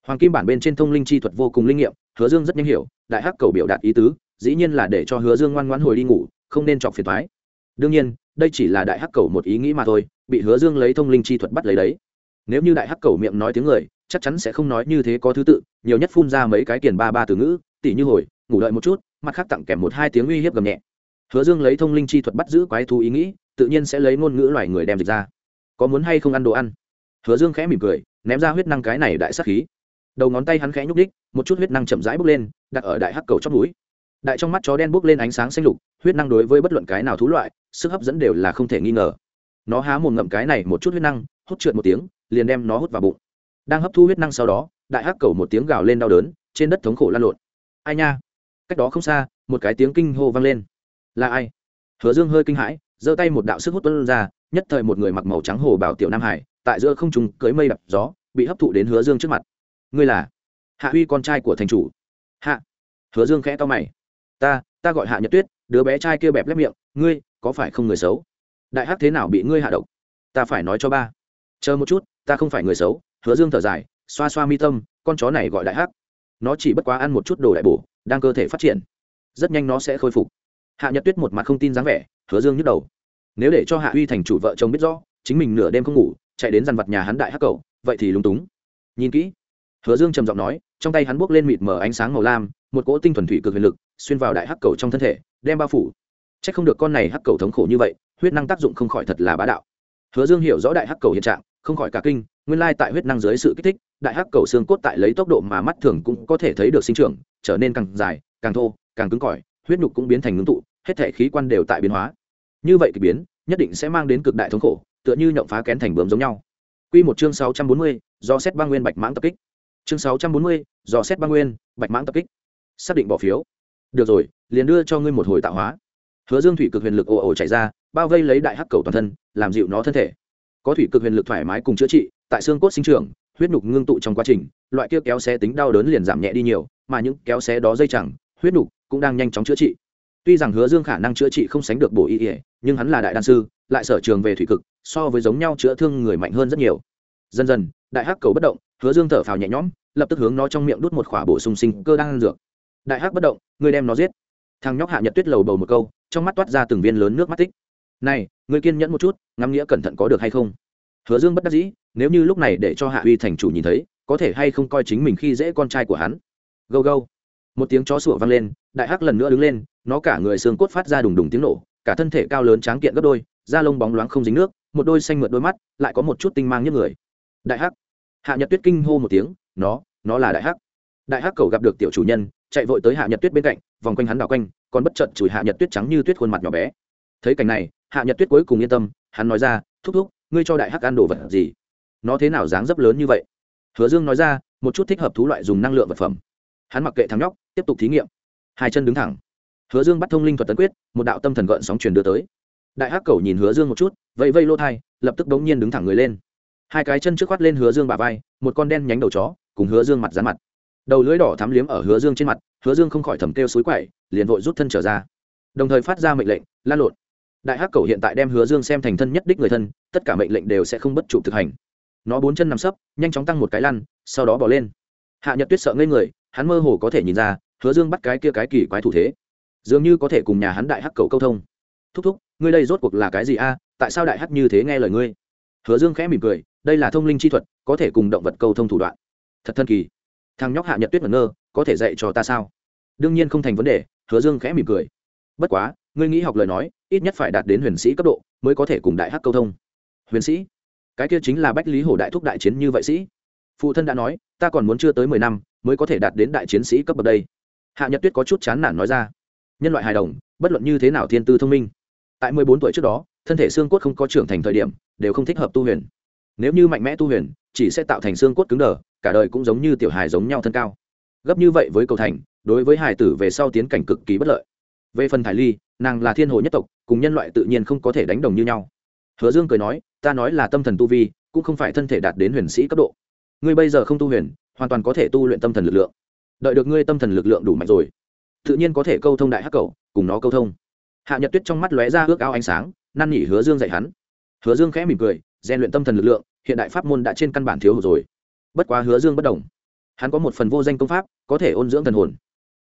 Hoàng kim bản bên trên thông linh chi thuật vô cùng linh nghiệm, hứa dương rất nhanh hiểu, đại hắc cầu biểu đạt ý tứ, dĩ nhiên là để cho hứa dương ngoan ngoãn hồi đi ngủ, không nên chọc phiền thoái đương nhiên, đây chỉ là đại hắc cầu một ý nghĩ mà thôi, bị hứa dương lấy thông linh chi thuật bắt lấy đấy. Nếu như đại hắc cầu miệng nói tiếng người, chắc chắn sẽ không nói như thế có thứ tự, nhiều nhất phun ra mấy cái kiền ba ba từ ngữ, tỉ như hồi, ngủ đợi một chút mặt khác tặng kèm một hai tiếng uy hiếp gầm nhẹ. Hứa dương lấy thông linh chi thuật bắt giữ quái thú ý nghĩ, tự nhiên sẽ lấy ngôn ngữ loài người đem dịch ra. Có muốn hay không ăn đồ ăn? Hứa dương khẽ mỉm cười, ném ra huyết năng cái này đại sắc khí. Đầu ngón tay hắn khẽ nhúc đích một chút huyết năng chậm rãi bốc lên, đặt ở đại hắc cầu chót núi đại trong mắt chó đen bốc lên ánh sáng xanh lục, huyết năng đối với bất luận cái nào thú loại, sức hấp dẫn đều là không thể nghi ngờ. Nó há một ngậm cái này một chút huyết năng, hút trượt một tiếng, liền đem nó hút vào bụng. Đang hấp thu huyết năng sau đó, đại hắc cầu một tiếng gào lên đau đớn, trên đất thống khổ lan lộn. Ai nha? Cách đó không xa, một cái tiếng kinh hô vang lên. Là ai? Hứa dương hơi kinh hãi, giơ tay một đạo sức hút tuân ra, nhất thời một người mặc màu trắng hồ bảo tiểu nam hải, tại giữa không trùng cưới mây đập gió, bị hấp thụ đến hứa dương trước mặt. Ngươi là hạ huy, con trai của thành chủ. Hạ. Hứa dương khẽ to mày. Ta ta gọi hạ nhật tuyết, đứa bé trai kia bẹp lép miệng, ngươi có phải không người xấu? Đại hắc thế nào bị ngươi hạ độc? Ta phải nói cho ba. Chờ một chút, ta không phải người xấu. Hứa dương thở dài, xoa xoa mi tâm, con chó này gọi đại hắc. Nó chỉ bất quá ăn một chút đồ đại bổ đang cơ thể phát triển. Rất nhanh nó sẽ khôi phục. Hạ nhật tuyết một mặt không tin dáng vẻ, hứa dương nhức đầu. Nếu để cho hạ uy thành chủ vợ chồng biết rõ, chính mình nửa đêm không ngủ, chạy đến dằn vặt nhà hắn đại hắc cầu vậy thì lúng túng. Nhìn kỹ. Hứa dương trầm giọng nói, trong tay hắn buốc lên mịt mở ánh sáng màu lam, một cỗ tinh thuần thủy cực huyền lực xuyên vào đại hắc cầu trong thân thể, đem bao phủ. C h ắ c không được con này hắc cầu thống khổ như vậy, huyết năng tác dụng không khỏi thật là bá đạo. Hứa dương hiểu rõ đại hắc cầu hiện trạng, không khỏi cả kinh, nguyên lai tại huyết năng dưới sự kích thích, đại hắc cầu xương cốt tại lấy tốc độ mà mắt thường cũng có thể thấy được sinh trưởng trở nên càng dài càng thô càng cứng cỏi huyết nhục cũng biến thành ngưng tụ hết thể khí quan đều tại biến hóa như vậy k ỳ biến nhất định sẽ mang đến cực đại thống khổ tựa như nhộng phá kén thành bướm giống nhau Quy một chương 640, do xét băng nguyên bạch mãng tập kích. Chương 640, do xét băng nguyên, bạch mãng tập kích. Xác định bỏ phiếu. Được rồi, liền đưa cho ngươi một hồi tạo hóa. Hứa Dương thủy cực huyền lực ồ ồ chạy ra, bao vây lấy đại hắc cầu toàn thân, làm dịu nó thân thể. Có thủy cực huyền lực thoải mái cùng chữa trị, tại xương cốt sinh trưởng, huyết nục ngưng tụ trong quá trình, loại kia kéo xé tính đau đớn liền giảm nhẹ đi nhiều, mà những kéo xé đó dây chẳng, huyết đủ cũng đang nhanh chóng chữa trị. Tuy rằng Hứa Dương khả năng chữa trị không sánh được bổ y, nhưng hắn là đại đan sư, lại sở trường về thủy cực, so với giống nhau chữa thương người mạnh hơn rất nhiều. Dần dần đại hắc cầu bất động hứa dương thở phào nhẹ nhõm lập tức hướng nó trong miệng đút một khỏa bổ sung sinh cơ đang ăn dược. Đại hắc bất động người đem nó giết. Thằng nhóc hạ nhật tuyết lầu bầu một câu trong mắt toát ra từng viên lớn nước mắt tích. Này người kiên nhẫn một chút ngắm nghĩa cẩn thận có được hay không? Hứa dương bất đắc dĩ nếu như lúc này để cho hạ uy thành chủ nhìn thấy có thể hay không coi chính mình khi dễ con trai của hắn? Gâu gâu. Một tiếng chó sủa vang lên, đại hắc lần nữa đứng lên, nó cả người xương cốt phát ra đùng đùng tiếng nổ, cả thân thể cao lớn tráng kiện gấp đôi, da lông bóng loáng không dính nước, một đôi xanh mượt đôi mắt, lại có một chút tinh mang nhức người. Đại hắc. Hạ nhật tuyết kinh hô một tiếng, nó nó là đại hắc. Đại hắc cầu gặp được tiểu chủ nhân, chạy vội tới hạ nhật tuyết bên cạnh, vòng quanh hắn đảo quanh, còn bất trận chùi hạ nhật tuyết trắng như tuyết khuôn mặt nhỏ bé. Thấy cảnh này, hạ nhật tuyết cuối cùng yên tâm, hắn nói ra, thúc thúc, ngươi cho đại hắc ăn đồ vật gì? Nó thế nào dáng dấp lớn như vậy? Hứa dương nói ra, một chút thích hợp thú loại dùng năng lượng vật phẩm hắn mặc kệ thằng nhóc, tiếp tục thí nghiệm. Hai chân đứng thẳng. Hứa dương bắt thông linh thuật tấn quyết, một đạo tâm thần gợn sóng truyền đưa tới. Đại hắc cầu nhìn hứa dương một chút, vẫy vây lô thai, lập tức đống nhiên đứng thẳng người lên. Hai cái chân trước khoát lên hứa dương bà vai, một con đen nhánh đầu chó, cùng hứa dương mặt dán mặt. Đầu lưỡi đỏ thắm liếm ở hứa dương trên mặt, hứa dương không khỏi thầm kêu xối quậy, liền vội rút thân trở ra. Đồng thời phát ra mệnh lệnh, lan lộn. Đại hắc cầu hiện tại đem hứa dương xem thành thân nhất đích người thân, tất cả mệnh lệnh đều sẽ không bất trụ thực hành. Nó bốn chân nằm sấp, nhanh chóng tăng một cái lăn, sau đó bỏ lên. Hạ nhật tuyết sợ ngây người hắn mơ hồ có thể nhìn ra, hứa dương bắt cái kia cái kỳ quái thủ thế. Dường như có thể cùng nhà hắn đại hắc cầu câu thông. Thúc thúc, ngươi đây rốt cuộc là cái gì a? Tại sao đại hắc như thế nghe lời ngươi? Hứa dương khẽ mỉm cười, đây là thông linh chi thuật, có thể cùng động vật câu thông thủ đoạn. Thật thân kỳ. Thằng nhóc hạ nhật tuyết ngẩn ngơ, có thể dạy cho ta sao? Đương nhiên không thành vấn đề, hứa dương khẽ mỉm cười. Bất quá, ngươi nghĩ học lời nói, ít nhất phải đạt đến huyền sĩ cấp độ, mới có thể cùng đại hắc câu thông. Huyền sĩ? Cái kia chính là bách lý hổ đại thúc đại chiến như vậy sĩ. Phụ thân đã nói, ta còn muốn chưa tới mười năm mới có thể đạt đến đại chiến sĩ cấp bậc đây. Hạ nhật tuyết có chút chán nản nói ra, nhân loại hài đồng, bất luận như thế nào thiên tư thông minh, tại mười bốn tuổi trước đó, thân thể xương cốt không có trưởng thành thời điểm, đều không thích hợp tu huyền. Nếu như mạnh mẽ tu huyền, chỉ sẽ tạo thành xương cốt cứng đờ, cả đời cũng giống như tiểu hài giống nhau thân cao. Gấp như vậy với cầu thành, đối với hài tử về sau tiến cảnh cực kỳ bất lợi. Về phần thải ly, nàng là thiên hồ nhất tộc, cùng nhân loại tự nhiên không có thể đánh đồng như nhau. Hứa dương cười nói, ta nói là tâm thần tu vi, cũng không phải thân thể đạt đến huyền sĩ cấp độ. Ngươi bây giờ không tu huyền hoàn toàn có thể tu luyện tâm thần lực lượng. Đợi được ngươi tâm thần lực lượng đủ mạnh rồi, tự nhiên có thể câu thông đại hắc cầu, cùng nó câu thông. Hạ nhật tuyết trong mắt lóe ra ước ao ánh sáng, năn nỉ hứa dương dạy hắn. Hứa dương khẽ mỉm cười, rèn luyện tâm thần lực lượng, hiện đại pháp môn đã trên căn bản thiếu hụt rồi. Bất quá hứa dương bất đồng. Hắn có một phần vô danh công pháp, có thể ôn dưỡng thần hồn.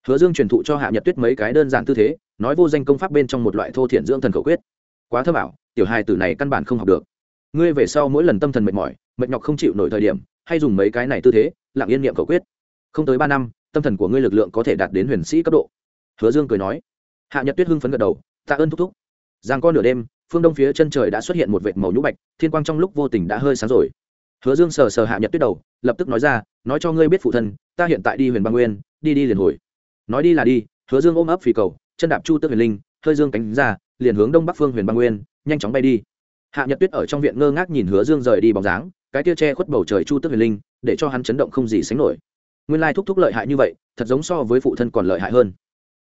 Hứa dương truyền thụ cho hạ nhật tuyết mấy cái đơn giản tư thế, nói vô danh công pháp bên trong một loại thô thiện dưỡng thần khẩu quyết. Quá thơ bảo tiểu hai tử này căn bản không học được. Ngươi về sau mỗi lần tâm thần mệt mỏi, mệt nhọc không chịu nổi thời điểm, hay dùng mấy cái này tư thế lặng yên niệm khẩu quyết. Không tới ba năm, tâm thần của ngươi lực lượng có thể đạt đến huyền sĩ cấp độ. Hứa dương cười nói. Hạ nhật tuyết hưng phấn gật đầu, tạ ơn thúc thúc. Giang con nửa đêm, phương đông phía chân trời đã xuất hiện một vệt màu nhũ bạch, thiên quang trong lúc vô tình đã hơi sáng rồi. Hứa dương sờ sờ hạ nhật tuyết đầu, lập tức nói ra, nói cho ngươi biết phụ thân, ta hiện tại đi huyền băng nguyên, đi đi liền hồi. Nói đi là đi, hứa dương ôm ấp phì cầu, chân đạp chu tước huyền linh, hơi dương cánh ra, liền hướng đông bắc phương huyền băng nguyên, nhanh chóng bay đi. Hạ nhật tuyết ở trong viện ngơ ngác nhìn hứa dương rời đi bóng dáng, cái tia che khuất bầu trời chu tước huyền linh để cho hắn chấn động không gì sánh nổi. Nguyên lai thúc thúc lợi hại như vậy, thật giống so với phụ thân còn lợi hại hơn.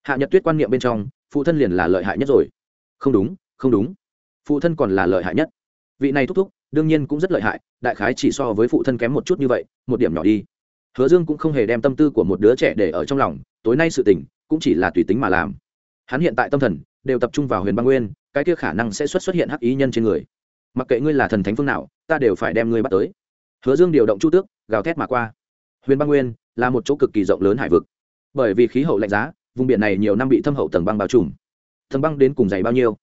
Hạ nhật tuyết quan niệm bên trong, phụ thân liền là lợi hại nhất rồi. Không đúng không đúng. Phụ thân còn là lợi hại nhất. Vị này thúc thúc, đương nhiên cũng rất lợi hại, đại khái chỉ so với phụ thân kém một chút như vậy, một điểm nhỏ đi. Hứa dương cũng không hề đem tâm tư của một đứa trẻ để ở trong lòng, tối nay sự tình, cũng chỉ là tùy tính mà làm. Hắn hiện tại tâm thần, đều tập trung vào huyền băng nguyên, cái kia khả năng sẽ xuất xuất hiện hắc ý nhân trên người. Mặc kệ ngươi là thần thánh phương nào, ta đều phải đem ngươi bắt tới. Hứa dương điều động chu tước gào thét mà qua. Huyền băng nguyên là một chỗ cực kỳ rộng lớn hải vực. Bởi vì khí hậu lạnh giá, vùng biển này nhiều năm bị thâm hậu tầng băng bao trùm. Tầng băng đến cùng dày bao nhiêu?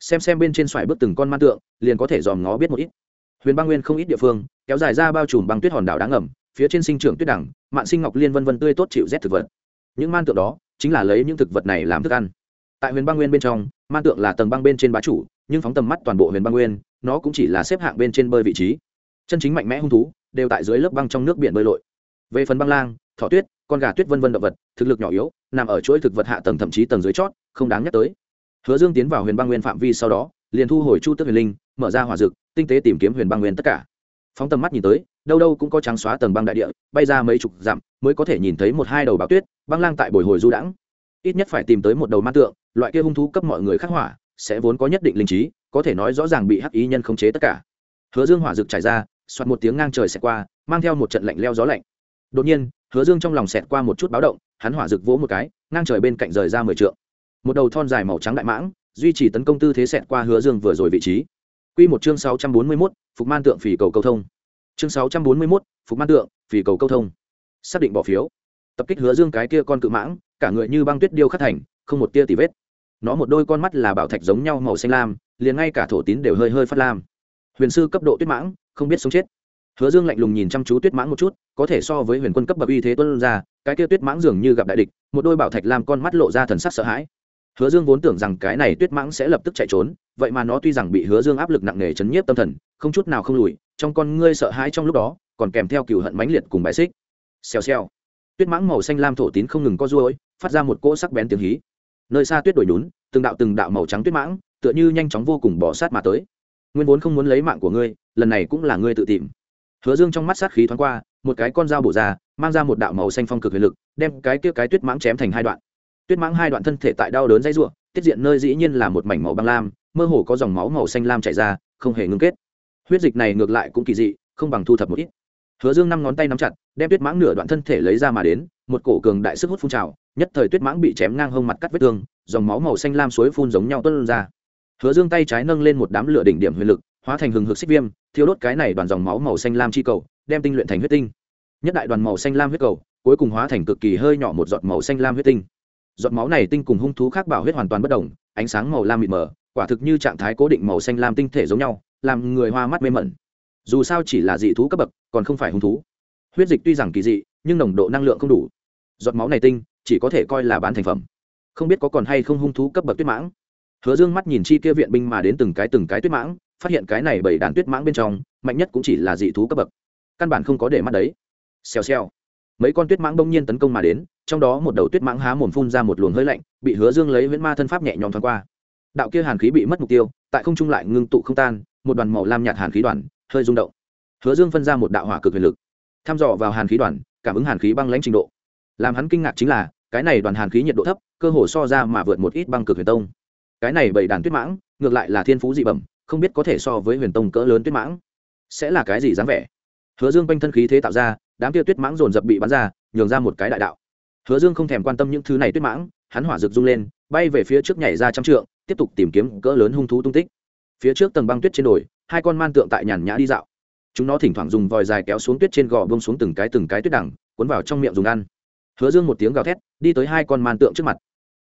Xem xem bên trên xoài bước từng con man tượng, liền có thể dòm ngó biết một ít. Huyền băng nguyên không ít địa phương, kéo dài ra bao trùm băng tuyết hòn đảo đáng ngầm, phía trên sinh trưởng tuyết đẳng mạn sinh ngọc liên vân vân tươi tốt chịu rét thực vật. Những man tượng đó chính là lấy những thực vật này làm thức ăn. Tại huyền băng nguyên bên trong man tượng là tầng băng bên trên bá chủ, nhưng phóng tầm mắt toàn bộ huyền băng nguyên, nó cũng chỉ là xếp hạng bên trên bơi vị trí. Chân chính mạnh mẽ hung thú đều tại dưới lớp băng trong nước biển bơi lội. Về phần băng lang, thỏ tuyết, con gà tuyết vân vân động vật, thực lực nhỏ yếu, nằm ở chuỗi thực vật hạ tầng thậm chí tầng dưới chót, không đáng nhắc tới. Hứa dương tiến vào huyền băng nguyên phạm vi sau đó, liền thu hồi chu tức huyền linh, mở ra hỏa dực tinh tế tìm kiếm huyền băng nguyên tất cả. Phóng tầm mắt nhìn tới, đâu đâu cũng có trắng xóa tầng băng đại địa, bay ra mấy chục dặm, mới có thể nhìn thấy một hai đầu báo tuyết, băng lang tại bồi hồi du đãng. Ít nhất phải tìm tới một đầu ma tượng, loại kia hung thú cấp mọi người khắc hỏa sẽ vốn có nhất định linh trí, có thể nói rõ ràng bị hắc ý nhân khống chế tất cả. Hứa dương hỏa dực trải ra xoạt một tiếng ngang trời xẹt qua, mang theo một trận lạnh leo gió lạnh. Đột nhiên, hứa dương trong lòng xẹt qua một chút báo động, hắn hỏa rực vỗ một cái, ngang trời bên cạnh rời ra mười trượng. Một đầu thon dài màu trắng đại mãng, duy trì tấn công tư thế xẹt qua hứa dương vừa rồi vị trí. Q một chương sáu trăm bốn mươi mốt, phục man tượng phỉ cầu câu thông. Chương sáu trăm bốn mươi mốt, phục man tượng phỉ cầu câu thông. Xác định bỏ phiếu. Tập kích hứa dương cái kia con cự mãng, cả người như băng tuyết điêu khắc thành, không một tia tì vết. Nó một đôi con mắt là bảo thạch giống nhau màu xanh lam, liền ngay cả thổ tín đều hơi hơi phát lam. Huyền sư cấp độ tuyết mãng không biết sống chết. Hứa dương lạnh lùng nhìn chăm chú tuyết mãng một chút, có thể so với huyền quân cấp bậc uy thế tuân ra, cái kia tuyết mãng dường như gặp đại địch, một đôi bảo thạch làm con mắt lộ ra thần sắc sợ hãi. Hứa dương vốn tưởng rằng cái này tuyết mãng sẽ lập tức chạy trốn, vậy mà nó tuy rằng bị hứa dương áp lực nặng nề chấn nhiếp tâm thần, không chút nào không lùi, trong con ngươi sợ hãi trong lúc đó, còn kèm theo cựu hận mãnh liệt cùng bài xích. Xèo xèo. Tuyết mãng màu xanh lam thổ tín không ngừng co ruôi phát ra một cỗ sắc bén tiếng hí. Nơi xa tuyết đổi nhún, từng đạo từng đạo màu trắng tuyết mãng, tựa như nhanh chóng vô cùng bỏ sát mà tới. Nguyên vốn không muốn lấy mạng của ngươi lần này cũng là ngươi tự tìm. Hứa dương trong mắt sát khí thoáng qua, một cái con dao bổ ra, mang ra một đạo màu xanh phong cực huyền lực, đem cái kia cái tuyết mãng chém thành hai đoạn. Tuyết mãng hai đoạn thân thể tại đau đớn dãy ruộng tiết diện nơi dĩ nhiên là một mảnh màu băng lam, mơ hồ có dòng máu màu xanh lam chảy ra, không hề ngưng kết. Huyết dịch này ngược lại cũng kỳ dị, không bằng thu thập một ít. Hứa dương năm ngón tay nắm chặt, đem tuyết mãng nửa đoạn thân thể lấy ra mà đến, một cổ cường đại sức hút phun trào, nhất thời tuyết mãng bị chém ngang hông mặt cắt vết thương, dòng máu màu xanh lam suối phun giống nhau tuôn ra. Hứa dương tay trái nâng lên một đám lửa đỉnh điểm huyền lực hóa thành hừng hực xích viêm, thiêu đốt cái này đoàn dòng máu màu xanh lam chi cầu, đem tinh luyện thành huyết tinh. Nhất đại đoàn màu xanh lam huyết cầu, cuối cùng hóa thành cực kỳ hơi nhỏ một giọt màu xanh lam huyết tinh. Giọt máu này tinh cùng hung thú khác bảo huyết hoàn toàn bất đồng, ánh sáng màu lam mịt mờ, quả thực như trạng thái cố định màu xanh lam tinh thể giống nhau, làm người hoa mắt mê mẩn. Dù sao chỉ là dị thú cấp bậc, còn không phải hung thú. Huyết dịch tuy rằng kỳ dị, nhưng nồng độ năng lượng không đủ. Giọt máu này tinh, chỉ có thể coi là bán thành phẩm. Không biết có còn hay không hung thú cấp bậc tuyết mãng. Hứa dương mắt nhìn chi kia viện binh mà đến từng cái từng cái tuyết mãng phát hiện cái này bảy đàn tuyết mãng bên trong, mạnh nhất cũng chỉ là dị thú cấp bậc. Căn bản không có để mắt đấy. Xèo xèo. Mấy con tuyết mãng bỗng nhiên tấn công mà đến, trong đó một đầu tuyết mãng há mồm phun ra một luồng hơi lạnh, bị hứa dương lấy huyễn ma thân pháp nhẹ nhõm thoáng qua. Đạo kia hàn khí bị mất mục tiêu, tại không trung lại ngưng tụ không tan, một đoàn màu lam nhạt hàn khí đoàn, hơi rung động. Hứa dương phân ra một đạo hỏa cực huyền lực thăm dò vào hàn khí đoàn, cảm ứng hàn khí băng lãnh trình độ. Làm hắn kinh ngạc chính là, cái này đoàn hàn khí nhiệt độ thấp, cơ hồ so ra mà vượt một ít băng cực huyền tông. Cái này bảy đàn tuyết mãng, ngược lại là thiên phú dị bẩm không biết có thể so với huyền tông cỡ lớn tuyết mãng. Sẽ là cái gì dáng vẻ? Hứa dương quanh thân khí thế tạo ra, đám kia tuyết mãng dồn dập bị bắn ra, nhường ra một cái đại đạo. Hứa dương không thèm quan tâm những thứ này tuyết mãng, hắn hỏa rực rung lên, bay về phía trước nhảy ra trăm trượng, tiếp tục tìm kiếm cỡ lớn hung thú tung tích. Phía trước tầng băng tuyết trên đồi, hai con man tượng tại nhàn nhã đi dạo. Chúng nó thỉnh thoảng dùng vòi dài kéo xuống tuyết trên gò bông xuống từng cái từng cái tuyết đẳng cuốn vào trong miệng dùng ăn. Hứa dương một tiếng gào thét, đi tới hai con man tượng trước mặt.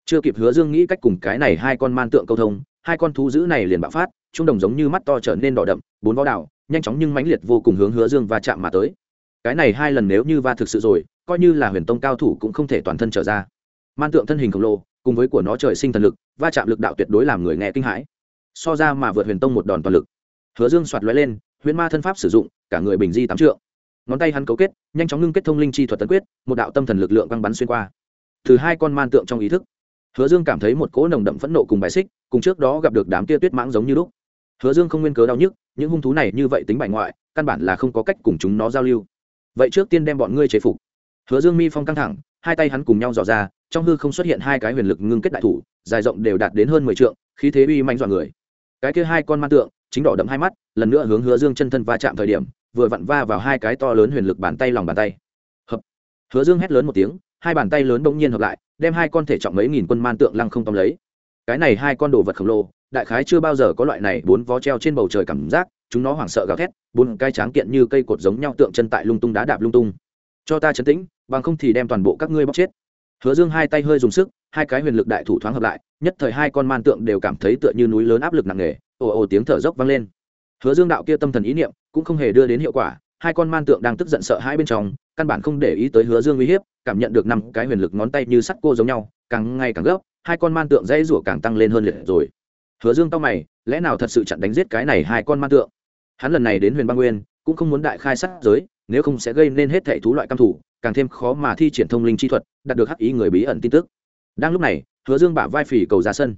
Chưa kịp hứa dương nghĩ cách cùng cái này hai con man tượng câu thông, hai con thú dữ này liền bạo phát trung đồng giống như mắt to trở nên đỏ đậm, bốn vó đảo nhanh chóng nhưng mãnh liệt vô cùng hướng hứa dương va chạm mà tới. Cái này hai lần nếu như va thực sự rồi, coi như là huyền tông cao thủ cũng không thể toàn thân trở ra. Man tượng thân hình khổng lồ, cùng với của nó trời sinh thần lực, va chạm lực đạo tuyệt đối làm người nghe kinh hãi. So ra mà vượt huyền tông một đòn toàn lực. Hứa dương soạt lóe lên, huyền ma thân pháp sử dụng, cả người bình di tám trượng. Ngón tay hắn cấu kết, nhanh chóng ngưng kết thông linh chi thuật tấn quyết, một đạo tâm thần lực lượng băng bắn xuyên qua. Từ hai con man tượng trong ý thức, hứa dương cảm thấy một cỗ nồng đậm phẫn nộ cùng bài xích, cùng trước đó gặp được đám tia tuyết mãng giống như lúc hứa dương không nguyên cớ đau nhức, những hung thú này như vậy tính bài ngoại, căn bản là không có cách cùng chúng nó giao lưu. Vậy trước tiên đem bọn ngươi chế phục. Hứa dương mi phong căng thẳng, hai tay hắn cùng nhau dò ra, trong hư không xuất hiện hai cái huyền lực ngưng kết đại thủ, dài rộng đều đạt đến hơn mười trượng, khí thế uy manh dọa người. Cái kia hai con man tượng, chính đỏ đậm hai mắt, lần nữa hướng hứa dương chân thân va chạm thời điểm, vừa vặn va vào hai cái to lớn huyền lực bàn tay lòng bàn tay. Hợp. Hứa dương hét lớn một tiếng, hai bàn tay lớn bỗng nhiên hợp lại, đem hai con thể trọng mấy nghìn quân man tượng lăng không tóm lấy. Cái này hai con đồ vật khổng lồ đại khái chưa bao giờ có loại này bốn vó treo trên bầu trời cảm giác, chúng nó hoảng sợ gào thét, bốn cái tráng kiện như cây cột giống nhau tượng chân tại lung tung đá đạp lung tung. Cho ta chấn tĩnh, bằng không thì đem toàn bộ các ngươi bóc chết. Hứa dương hai tay hơi dùng sức, hai cái huyền lực đại thủ thoáng hợp lại, nhất thời hai con man tượng đều cảm thấy tựa như núi lớn áp lực nặng nề, ồ ồ tiếng thở dốc vang lên. Hứa dương đạo kia tâm thần ý niệm cũng không hề đưa đến hiệu quả, hai con man tượng đang tức giận sợ hai bên trong, căn bản không để ý tới hứa dương uy hiếp, cảm nhận được năm cái huyền lực ngón tay như sắt cô giống nhau, càng ngày càng gấp, hai con man tượng dãy rủa càng tăng lên hơn liệt rồi hứa dương tao mày, lẽ nào thật sự chặn đánh giết cái này hai con man tượng? Hắn lần này đến huyền băng nguyên, cũng không muốn đại khai sát giới, nếu không sẽ gây nên hết thảy thú loại cam thủ càng thêm khó mà thi triển thông linh chi thuật, đạt được hắc ý người bí ẩn tin tức. Đang lúc này, hứa dương bả vai phỉ cầu ra sân.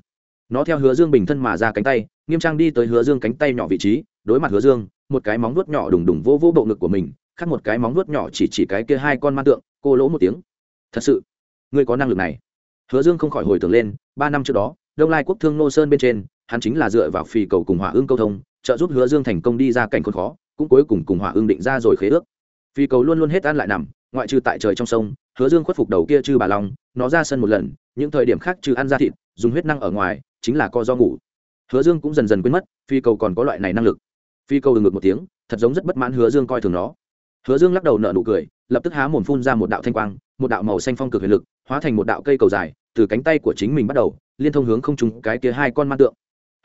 Nó theo hứa dương bình thân mà ra cánh tay, nghiêm trang đi tới hứa dương cánh tay nhỏ vị trí, đối mặt hứa dương, một cái móng vuốt nhỏ đùng đùng vô vô bộ ngực của mình, khác một cái móng vuốt nhỏ chỉ chỉ cái kia hai con man tượng, cô lỗ một tiếng. Thật sự, ngươi có năng lực này. Hứa dương không khỏi hồi tưởng lên, ba năm trước đó, đông lai quốc thương nô sơn bên trên hắn chính là dựa vào phì cầu cùng hỏa ương câu thông, trợ giúp hứa dương thành công đi ra cảnh khốn khó, cũng cuối cùng cùng hỏa ương định ra rồi khế ước. Phì cầu luôn luôn hết ăn lại nằm, ngoại trừ tại trời trong sông, hứa dương khuất phục đầu kia chư bà long, nó ra sân một lần, những thời điểm khác trừ ăn ra thịt, dùng huyết năng ở ngoài, chính là co do ngủ. Hứa dương cũng dần dần quên mất phi cầu còn có loại này năng lực. Phi cầu đừng ngược một tiếng, thật giống rất bất mãn hứa dương coi thường nó. Hứa dương lắc đầu nợ nụ cười, lập tức há mồm phun ra một đạo thanh quang, một đạo màu xanh phong cực huyền lực, hóa thành một đạo cây cầu dài, từ cánh tay của chính mình bắt đầu, liên thông hướng không trúng cái kia hai con ma tượng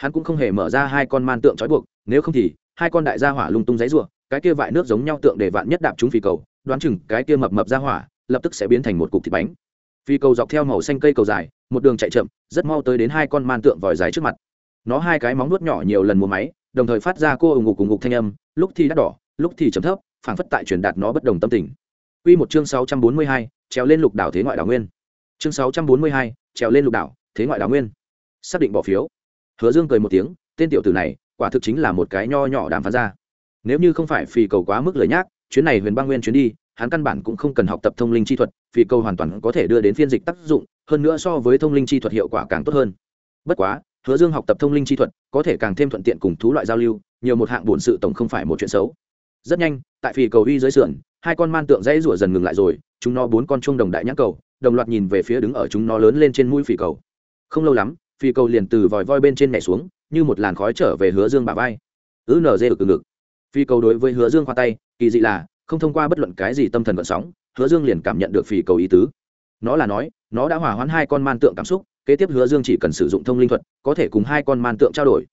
hắn cũng không hề mở ra hai con man tượng trói buộc nếu không thì hai con đại gia hỏa lung tung giấy ruộng cái kia vại nước giống nhau tượng để vạn nhất đạp chúng phi cầu đoán chừng cái kia mập mập ra hỏa lập tức sẽ biến thành một cục thịt bánh phi cầu dọc theo màu xanh cây cầu dài một đường chạy chậm rất mau tới đến hai con man tượng vòi dài trước mặt nó hai cái móng nuốt nhỏ nhiều lần mua máy đồng thời phát ra cô ủng ngục cùng ngục thanh âm lúc thì đắt đỏ lúc thì chấm thấp phảng phất tại truyền đạt nó bất đồng tâm tình Quy một chương 642, trèo lên lục đảo thế ngoại đảo nguyên. Chương 642, trèo lên lục đảo, thế ngoại đảo nguyên. Xác định bỏ phiếu. Hứa Dương cười một tiếng, tên tiểu tử này, quả thực chính là một cái nho nhỏ đàm phán ra. Nếu như không phải phì cầu quá mức lời nhác, chuyến này Huyền Băng Nguyên chuyến đi, hắn căn bản cũng không cần học tập thông linh chi thuật, phì cầu hoàn toàn có thể đưa đến phiên dịch tác dụng, hơn nữa so với thông linh chi thuật hiệu quả càng tốt hơn. Bất quá, Hứa Dương học tập thông linh chi thuật, có thể càng thêm thuận tiện cùng thú loại giao lưu, nhiều một hạng bổn sự tổng không phải một chuyện xấu. Rất nhanh, tại phì cầu uy dưới sườn, hai con man tượng dãy rủa dần ngừng lại rồi, chúng nó bốn con chuông đồng đại nhãn cầu, đồng loạt nhìn về phía đứng ở chúng nó lớn lên trên mũi phì cầu. Không lâu lắm, Phi cầu liền từ vòi voi bên trên nhảy xuống, như một làn khói trở về Hứa Dương bà vai. Ứ nở dê ở ngực. Phi cầu đối với Hứa Dương khoa tay, kỳ dị là, không thông qua bất luận cái gì tâm thần vận sóng, Hứa Dương liền cảm nhận được Phi cầu ý tứ. Nó là nói, nó đã hòa hoãn hai con man tượng cảm xúc, kế tiếp hứa dương chỉ cần sử dụng thông linh thuật có thể cùng hai con man tượng trao đổi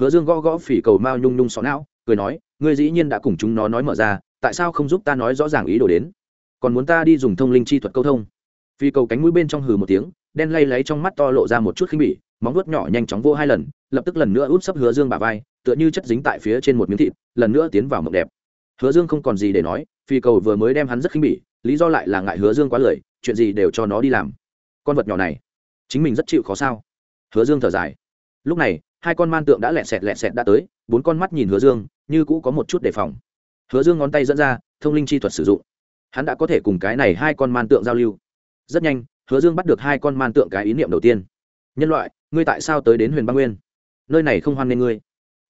hứa dương gõ gõ phỉ cầu mao nhung nhung xó não cười nói ngươi dĩ nhiên đã cùng chúng nó nói mở ra tại sao không giúp ta nói rõ ràng ý đồ đến còn muốn ta đi dùng thông linh chi thuật câu thông phi cầu cánh mũi bên trong hừ một tiếng đen lay lấy trong mắt to lộ ra một chút khinh bỉ, móng vuốt nhỏ nhanh chóng vô hai lần, lập tức lần nữa úp sấp hứa dương bà vai, tựa như chất dính tại phía trên một miếng thịt, lần nữa tiến vào mộng đẹp. Hứa dương không còn gì để nói, phi cầu vừa mới đem hắn rất khinh bỉ, lý do lại là ngại hứa dương quá lời chuyện gì đều cho nó đi làm. Con vật nhỏ này, chính mình rất chịu khó sao? Hứa dương thở dài. Lúc này, hai con man tượng đã lẹt xẹt lẹt xẹt đã tới, bốn con mắt nhìn hứa dương, như cũ có một chút đề phòng. Hứa dương ngón tay dẫn ra, thông linh chi thuật sử dụng. Hắn đã có thể cùng cái này hai con man tượng giao lưu. Rất nhanh hứa dương bắt được hai con man tượng cái ý niệm đầu tiên. Nhân loại, ngươi tại sao tới đến huyền băng nguyên? Nơi này không hoan nghê ngươi.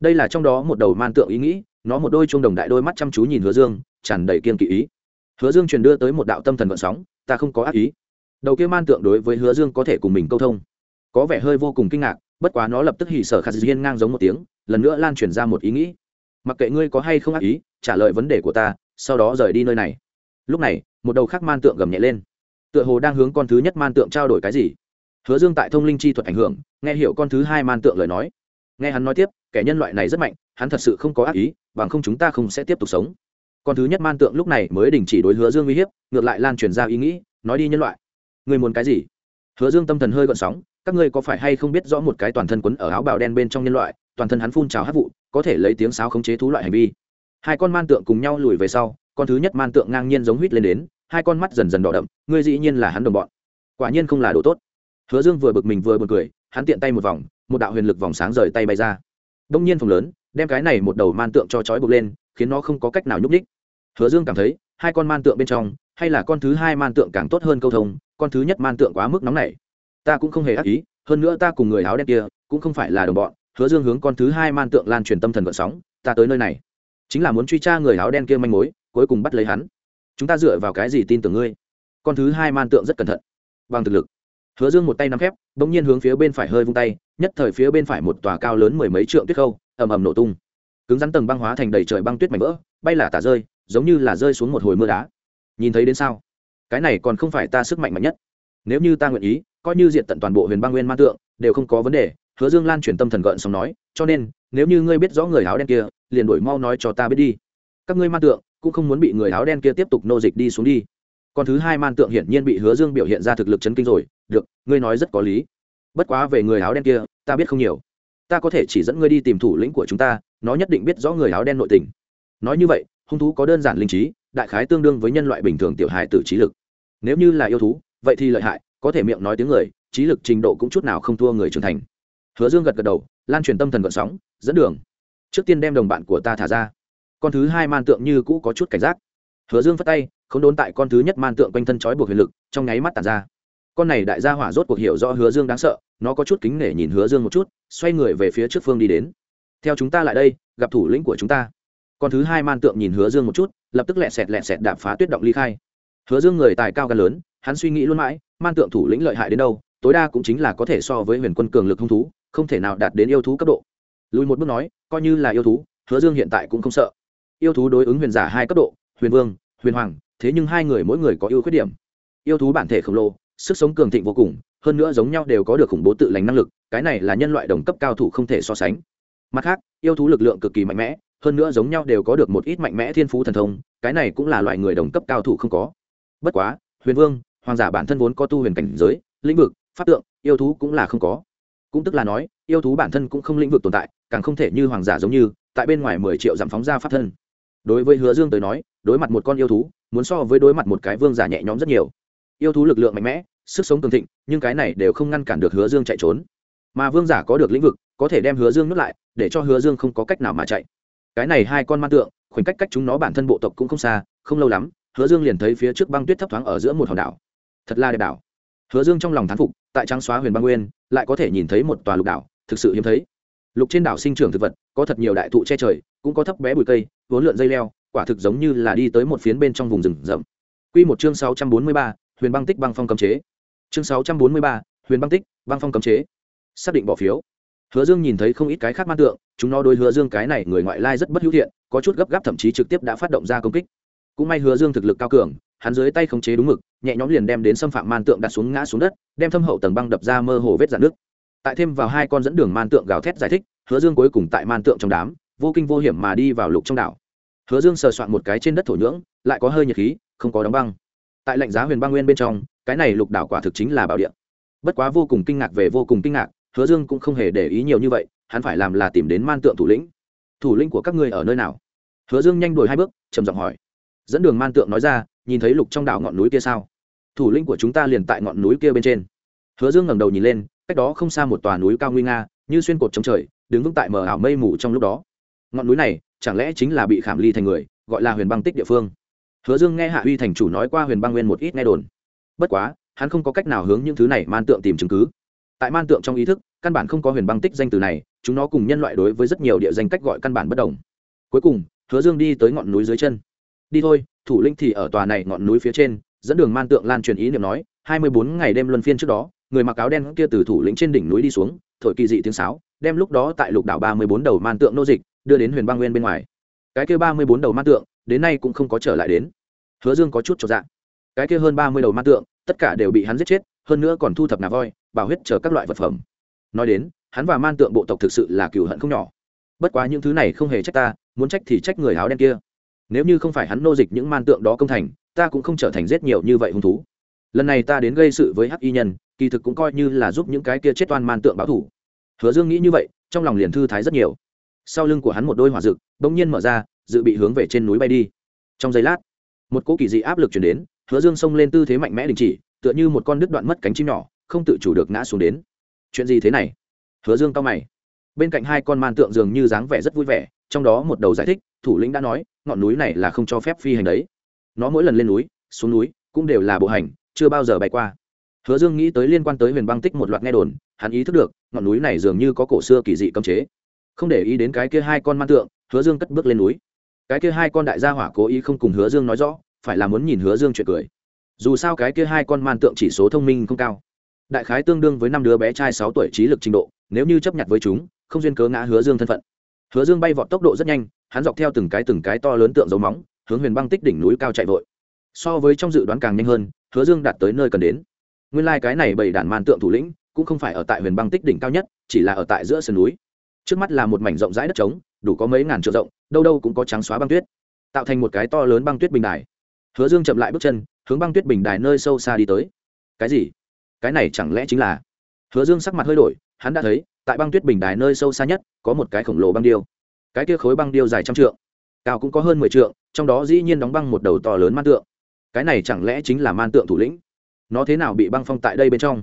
Đây là trong đó một đầu man tượng ý nghĩ, nó một đôi chuông đồng đại đôi mắt chăm chú nhìn hứa dương, tràn đầy kiên kỵ ý. Hứa dương truyền đưa tới một đạo tâm thần vận sóng, ta không có ác ý. Đầu kia man tượng đối với hứa dương có thể cùng mình câu thông. Có vẻ hơi vô cùng kinh ngạc, bất quá nó lập tức hỉ sở khát diên ngang giống một tiếng, lần nữa lan truyền ra một ý nghĩ. Mặc kệ ngươi có hay không ác ý, trả lời vấn đề của ta, sau đó rời đi nơi này. Lúc này, một đầu khác man tượng gầm nhẹ lên tựa hồ đang hướng con thứ nhất man tượng trao đổi cái gì. Hứa dương tại thông linh chi thuật ảnh hưởng, nghe hiểu con thứ hai man tượng lời nói. Nghe hắn nói tiếp, kẻ nhân loại này rất mạnh, hắn thật sự không có ác ý, bằng không chúng ta không sẽ tiếp tục sống. Con thứ nhất man tượng lúc này mới đình chỉ đối hứa dương uy hiếp, ngược lại lan truyền ra ý nghĩ, nói đi nhân loại. Người muốn cái gì? Hứa dương tâm thần hơi gọn sóng, các ngươi có phải hay không biết rõ một cái toàn thân quấn ở áo bào đen bên trong nhân loại, toàn thân hắn phun trào hát vụ, có thể lấy tiếng sáo khống chế thú loại hành vi. Hai con man tượng cùng nhau lùi về sau, con thứ nhất man tượng ngang nhiên giống huýt lên đến hai con mắt dần dần đỏ đậm, ngươi dĩ nhiên là hắn đồng bọn. Quả nhiên không là đồ tốt. Hứa dương vừa bực mình vừa b u ồ n cười, hắn tiện tay một vòng, một đạo huyền lực vòng sáng rời tay bay ra. Đông nhiên phòng lớn, đem cái này một đầu man tượng cho trói buộc lên, khiến nó không có cách nào nhúc ních hứa dương cảm thấy, hai con man tượng bên trong, hay là con thứ hai man tượng càng tốt hơn câu thông, con thứ nhất man tượng quá mức nóng nảy. Ta cũng không hề ác ý, hơn nữa ta cùng người áo đen kia, cũng không phải là đồng bọn. Hứa dương hướng con thứ hai man tượng lan truyền tâm thần vận sóng, ta tới nơi này. Chính là muốn truy tra người áo đen kia manh mối, cuối cùng bắt lấy hắn chúng ta dựa vào cái gì tin tưởng ngươi? Con thứ hai man tượng rất cẩn thận. Bằng thực lực. Hứa dương một tay nắm khép đ ỗ n g nhiên hướng phía bên phải hơi vung tay, nhất thời phía bên phải một tòa cao lớn mười mấy trượng tuyết khâu, ầm ầm nổ tung. Cứng rắn tầng băng hóa thành đầy trời băng tuyết mảnh vỡ, bay là tả rơi, giống như là rơi xuống một hồi mưa đá. Nhìn thấy đến sao? Cái này còn không phải ta sức mạnh mạnh nhất. Nếu như ta nguyện ý, coi như diện tận toàn bộ huyền băng nguyên man tượng, đều không có vấn đề, hứa dương lan truyền tâm thần gợn xong nói, cho nên, nếu như ngươi biết rõ người áo đen kia, liền đổi mau nói cho ta biết đi. Các ngươi man tượng cũng không muốn bị người áo đen kia tiếp tục nô dịch đi xuống đi. Còn thứ hai man tượng hiển nhiên bị hứa dương biểu hiện ra thực lực chấn kinh rồi. Được, ngươi nói rất có lý. Bất quá về người áo đen kia, ta biết không nhiều. Ta có thể chỉ dẫn ngươi đi tìm thủ lĩnh của chúng ta, nó nhất định biết rõ người áo đen nội tình. Nói như vậy, hung thú có đơn giản linh trí, đại khái tương đương với nhân loại bình thường tiểu hài tử trí lực. Nếu như là yêu thú, vậy thì lợi hại, có thể miệng nói tiếng người, trí lực trình độ cũng chút nào không thua người trưởng thành. Hứa dương gật gật đầu, lan truyền tâm thần gợn sóng, dẫn đường. Trước tiên đem đồng bạn của ta thả ra con thứ hai man tượng như cũ có chút cảnh giác. Hứa dương phất tay không đốn tại con thứ nhất man tượng quanh thân trói buộc huyền lực, trong nháy mắt tàn ra. Con này đại gia hỏa rốt cuộc hiểu rõ hứa dương đáng sợ, nó có chút kính nể nhìn hứa dương một chút, xoay người về phía trước phương đi đến. Theo chúng ta lại đây, gặp thủ lĩnh của chúng ta. Con thứ hai man tượng nhìn hứa dương một chút, lập tức lẹ sẹt lẹ sẹt đạp phá tuyết động ly khai. Hứa dương người tài cao gan lớn, hắn suy nghĩ luôn mãi, man tượng thủ lĩnh lợi hại đến đâu, tối đa cũng chính là có thể so với huyền quân cường lực hung thú, không thể nào đạt đến yêu thú cấp độ. Lùi một bước nói, coi như là yêu thú, hứa dương hiện tại cũng không sợ yêu thú đối ứng huyền giả hai cấp độ, huyền vương, huyền hoàng, thế nhưng hai người mỗi người có ưu khuyết điểm. Yêu thú bản thể khổng lồ, sức sống cường thịnh vô cùng, hơn nữa giống nhau đều có được khủng bố tự lành năng lực, cái này là nhân loại đồng cấp cao thủ không thể so sánh. Mặt khác, yêu thú lực lượng cực kỳ mạnh mẽ, hơn nữa giống nhau đều có được một ít mạnh mẽ thiên phú thần thông, cái này cũng là loại người đồng cấp cao thủ không có. Bất quá, huyền vương, hoàng giả bản thân vốn có tu huyền cảnh giới, lĩnh vực, pháp tượng, yêu thú cũng là không có. Cũng tức là nói, yêu thú bản thân cũng không lĩnh vực tồn tại, càng không thể như hoàng giả giống như, tại bên ngoài mười triệu giảm phóng ra pháp thân đối với hứa dương tới nói, đối mặt một con yêu thú, muốn so với đối mặt một cái vương giả nhẹ nhõm rất nhiều. Yêu thú lực lượng mạnh mẽ, sức sống cường thịnh, nhưng cái này đều không ngăn cản được hứa dương chạy trốn. Mà vương giả có được lĩnh vực, có thể đem hứa dương nuốt lại, để cho hứa dương không có cách nào mà chạy. Cái này hai con man tượng, khoảnh cách cách chúng nó bản thân bộ tộc cũng không xa, không lâu lắm, hứa dương liền thấy phía trước băng tuyết thấp thoáng ở giữa một hòn đảo. Thật là đẹp đảo. Hứa dương trong lòng thán phục, tại trắng xóa huyền băng nguyên, lại có thể nhìn thấy một tòa lục đảo, thực sự hiếm thấy lục trên đảo sinh trưởng thực vật có thật nhiều đại thụ che trời cũng có thấp bé bụi cây vốn lượn dây leo quả thực giống như là đi tới một phiến bên trong vùng rừng rậm Quy một chương 643, Huyền băng tích băng phong cấm chế. Chương 643, Huyền băng tích, băng phong cấm chế. Xác định bỏ phiếu. Hứa Dương nhìn thấy không ít cái khác man tượng, chúng nó đối Hứa Dương cái này người ngoại lai rất bất hữu thiện, có chút gấp gáp thậm chí trực tiếp đã phát động ra công kích. Cũng may Hứa Dương thực lực cao cường, hắn dưới tay khống chế đúng mực, nhẹ nhõm liền đem đến xâm phạm man tượng đặt xuống ngã xuống đất, đem thâm hậu tầng băng đập ra mơ hồ vết dạn nước. Tại thêm vào hai con dẫn đường man tượng gào thét giải thích, Hứa Dương cuối cùng tại man tượng trong đám, vô kinh vô hiểm mà đi vào lục trong đảo. Hứa dương sờ soạn một cái trên đất thổ nhưỡng lại có hơi nhiệt khí không có đóng băng. Tại lạnh giá huyền băng nguyên bên trong cái này lục đảo quả thực chính là bảo địa. Bất quá vô cùng kinh ngạc về vô cùng kinh ngạc hứa dương cũng không hề để ý nhiều như vậy hắn phải làm là tìm đến man tượng thủ lĩnh. Thủ lĩnh của các ngươi ở nơi nào? Hứa dương nhanh đuổi hai bước trầm giọng hỏi. Dẫn đường man tượng nói ra nhìn thấy lục trong đảo ngọn núi kia sao? Thủ lĩnh của chúng ta liền tại ngọn núi kia bên trên. Hứa dương ngẩng đầu nhìn lên cách đó không xa một tòa núi cao nguy nga, như xuyên cột trống trời, đứng vững tại mờ ảo mây mù trong lúc đó. Ngọn núi này chẳng lẽ chính là bị khảm ly thành người, gọi là huyền băng tích địa phương? Hứa dương nghe hạ uy thành chủ nói qua huyền băng nguyên một ít nghe đồn. Bất quá, hắn không có cách nào hướng những thứ này man tượng tìm chứng cứ. Tại man tượng trong ý thức, căn bản không có huyền băng tích danh từ này, chúng nó cùng nhân loại đối với rất nhiều địa danh cách gọi căn bản bất đồng. Cuối cùng, hứa dương đi tới ngọn núi dưới chân. Đi thôi, thủ linh thì ở tòa này ngọn núi phía trên, dẫn đường man tượng lan truyền ý niệm nói, hai mươi bốn ngày đêm luân phiên trước đó người mặc áo đen kia từ thủ lĩnh trên đỉnh núi đi xuống, thổi kỳ dị tiếng sáo, đem lúc đó tại lục đảo ba mươi bốn đầu man tượng nô dịch đưa đến huyền băng nguyên bên ngoài. Cái kia ba mươi bốn đầu man tượng, đến nay cũng không có trở lại đến. Hứa dương có chút cho dạng cái kia hơn ba mươi đầu man tượng, tất cả đều bị hắn giết chết, hơn nữa còn thu thập nà voi, bảo huyết chờ các loại vật phẩm. Nói đến, hắn và man tượng bộ tộc thực sự là cừu hận không nhỏ. Bất quá những thứ này không hề trách ta, muốn trách thì trách người áo đen kia. Nếu như không phải hắn nô dịch những man tượng đó công thành, ta cũng không trở thành giết nhiều như vậy hung thú lần này ta đến gây sự với hắc y nhân, kỳ thực cũng coi như là giúp những cái kia chết toan man tượng báo thủ. Hứa dương nghĩ như vậy, trong lòng liền thư thái rất nhiều. Sau lưng của hắn một đôi hỏa rực bỗng nhiên mở ra, dự bị hướng về trên núi bay đi. Trong giây lát, một cỗ kỳ dị áp lực chuyển đến, hứa dương xông lên tư thế mạnh mẽ đình chỉ, tựa như một con đứt đoạn mất cánh chim nhỏ, không tự chủ được ngã xuống đến. Chuyện gì thế này? Hứa dương cao mày. Bên cạnh hai con man tượng dường như dáng vẻ rất vui vẻ, trong đó một đầu giải thích, thủ lĩnh đã nói, ngọn núi này là không cho phép phi hành đấy. Nó mỗi lần lên núi, xuống núi, cũng đều là bộ hành chưa bao giờ bay qua. Hứa dương nghĩ tới liên quan tới huyền băng tích một loạt nghe đồn, hắn ý thức được, ngọn núi này dường như có cổ xưa kỳ dị cấm chế. Không để ý đến cái kia hai con man tượng, hứa dương cất bước lên núi. Cái kia hai con đại gia hỏa cố ý không cùng hứa dương nói rõ, phải là muốn nhìn hứa dương chuyện cười. Dù sao cái kia hai con man tượng chỉ số thông minh không cao. Đại khái tương đương với năm đứa bé trai sáu tuổi trí lực trình độ, nếu như chấp nhận với chúng, không duyên cớ ngã hứa dương thân phận. Hứa dương bay vọt tốc độ rất nhanh, hắn dọc theo từng cái từng cái to lớn tượng dấu móng, hướng huyền băng tích đỉnh núi cao chạy vội so với trong dự đoán càng nhanh hơn, hứa dương đạt tới nơi cần đến. Nguyên lai、like、cái này bảy đàn man tượng thủ lĩnh, cũng không phải ở tại huyền băng tích đỉnh cao nhất, chỉ là ở tại giữa sườn núi. Trước mắt là một mảnh rộng rãi đất trống, đủ có mấy ngàn trượng rộng, đâu đâu cũng có trắng xóa băng tuyết, tạo thành một cái to lớn băng tuyết bình đài. Hứa dương chậm lại bước chân, hướng băng tuyết bình đài nơi sâu xa đi tới. Cái gì? Cái này chẳng lẽ chính là? Hứa dương sắc mặt hơi đổi, hắn đã thấy, tại băng tuyết bình đài nơi sâu xa nhất, có một cái khổng lồ băng điêu. Cái kia khối băng điêu dài trăm trượng, cao cũng có hơn mười trượng, trong đó dĩ nhiên đóng băng một đầu to lớn man tượng cái này chẳng lẽ chính là man tượng thủ lĩnh? Nó thế nào bị băng phong tại đây bên trong?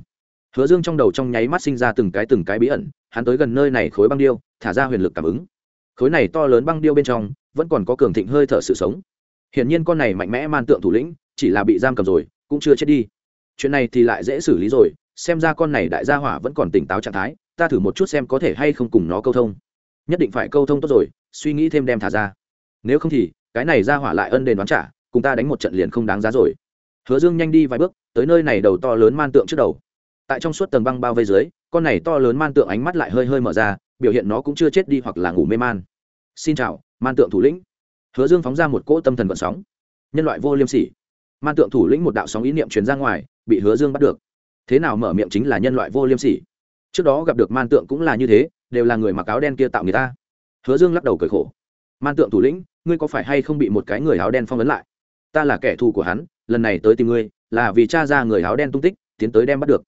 Hứa dương trong đầu trong nháy mắt sinh ra từng cái từng cái bí ẩn, hắn tới gần nơi này khối băng điêu, thả ra huyền lực cảm ứng. Khối này to lớn băng điêu bên trong, vẫn còn có cường thịnh hơi thở sự sống. Hiển nhiên con này mạnh mẽ man tượng thủ lĩnh, chỉ là bị giam cầm rồi, cũng chưa chết đi. Chuyện này thì lại dễ xử lý rồi, xem ra con này đại gia hỏa vẫn còn tỉnh táo trạng thái, ta thử một chút xem có thể hay không cùng nó câu thông. Nhất định phải câu thông tốt rồi, suy nghĩ thêm đem thả ra. Nếu không thì, cái này ra hỏa lại ân đền đoán trả cùng ta đánh một trận liền không đáng giá rồi. Hứa dương nhanh đi vài bước, tới nơi này đầu to lớn man tượng trước đầu. Tại trong suốt tầng băng bao vây dưới, con này to lớn man tượng ánh mắt lại hơi hơi mở ra, biểu hiện nó cũng chưa chết đi hoặc là ngủ mê man. Xin chào, man tượng thủ lĩnh. Hứa dương phóng ra một cỗ tâm thần vận sóng. Nhân loại vô liêm sỉ. Man tượng thủ lĩnh một đạo sóng ý niệm truyền ra ngoài, bị hứa dương bắt được. Thế nào mở miệng chính là nhân loại vô liêm sỉ. Trước đó gặp được man tượng cũng là như thế, đều là người mặc áo đen kia tạo người ta. Hứa dương lắc đầu cười khổ. Man tượng thủ lĩnh, ngươi có phải hay không bị một cái người áo đen phong ấn lại? Ta là kẻ thù của hắn, lần này tới tìm ngươi, là vì cha ra người áo đen tung tích, tiến tới đem bắt được.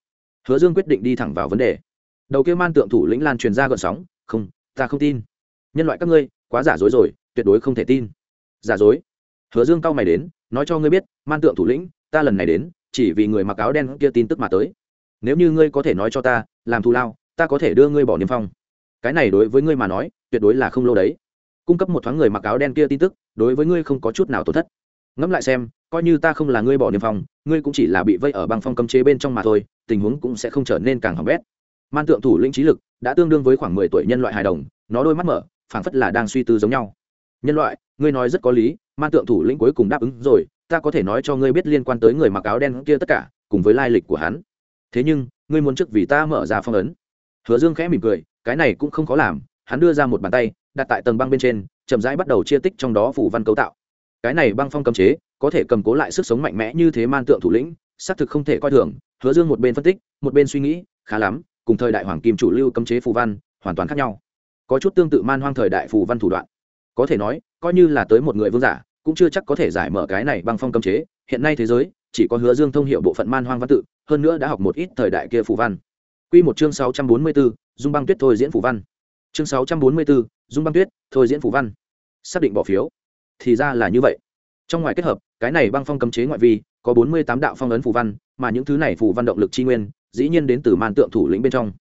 Hứa dương quyết định đi thẳng vào vấn đề. Đầu kia man tượng thủ lĩnh lan truyền ra gợn sóng, không, ta không tin. Nhân loại các ngươi, quá giả dối rồi, tuyệt đối không thể tin. Giả dối? Hứa dương cau mày đến, nói cho ngươi biết, man tượng thủ lĩnh, ta lần này đến, chỉ vì người mặc áo đen kia tin tức mà tới. Nếu như ngươi có thể nói cho ta, làm thù lao, ta có thể đưa ngươi bỏ niêm phong. Cái này đối với ngươi mà nói, tuyệt đối là không lâu đấy. Cung cấp một thoáng người mặc áo đen kia tin tức, đối với ngươi không có chút nào tổn thất ngẫm lại xem, coi như ta không là ngươi bỏ niềm phong ngươi cũng chỉ là bị vây ở băng phong cấm chế bên trong mà thôi, tình huống cũng sẽ không trở nên càng hỏng bét. Man tượng thủ lĩnh trí lực đã tương đương với khoảng mười tuổi nhân loại hài đồng, nó đôi mắt mở, phảng phất là đang suy tư giống nhau. Nhân loại, ngươi nói rất có lý, man tượng thủ lĩnh cuối cùng đáp ứng rồi, ta có thể nói cho ngươi biết liên quan tới người mặc áo đen kia tất cả, cùng với lai lịch của hắn. Thế nhưng, ngươi muốn trước vì ta mở ra phong ấn. Hứa dương khẽ mỉm cười, cái này cũng không khó làm, hắn đưa ra một bàn tay, đặt tại tầng băng bên trên, chậm rãi bắt đầu chia tích trong đó phủ văn cấu tạo cái này băng phong cấm chế có thể cầm cố lại sức sống mạnh mẽ như thế man tượng thủ lĩnh xác thực không thể coi thường hứa dương một bên phân tích một bên suy nghĩ khá lắm cùng thời đại hoàng kim chủ lưu cấm chế phù văn hoàn toàn khác nhau có chút tương tự man hoang thời đại phù văn thủ đoạn có thể nói coi như là tới một người vương giả cũng chưa chắc có thể giải mở cái này băng phong cấm chế hiện nay thế giới chỉ có hứa dương thông hiệu bộ phận man hoang văn tự hơn nữa đã học một ít thời đại kia phù văn Quy một chương 644, Dung Băng Tuyết thôi diễn phù văn. Chương 644, Dung Băng Tuyết, thôi diễn phù văn. Xác định bỏ phiếu. Thì ra là như vậy. Trong ngoài kết hợp, cái này băng phong cấm chế ngoại vi, có 48 đạo phong ấn phù văn, mà những thứ này phù văn động lực chi nguyên, dĩ nhiên đến từ màn tượng thủ lĩnh bên trong.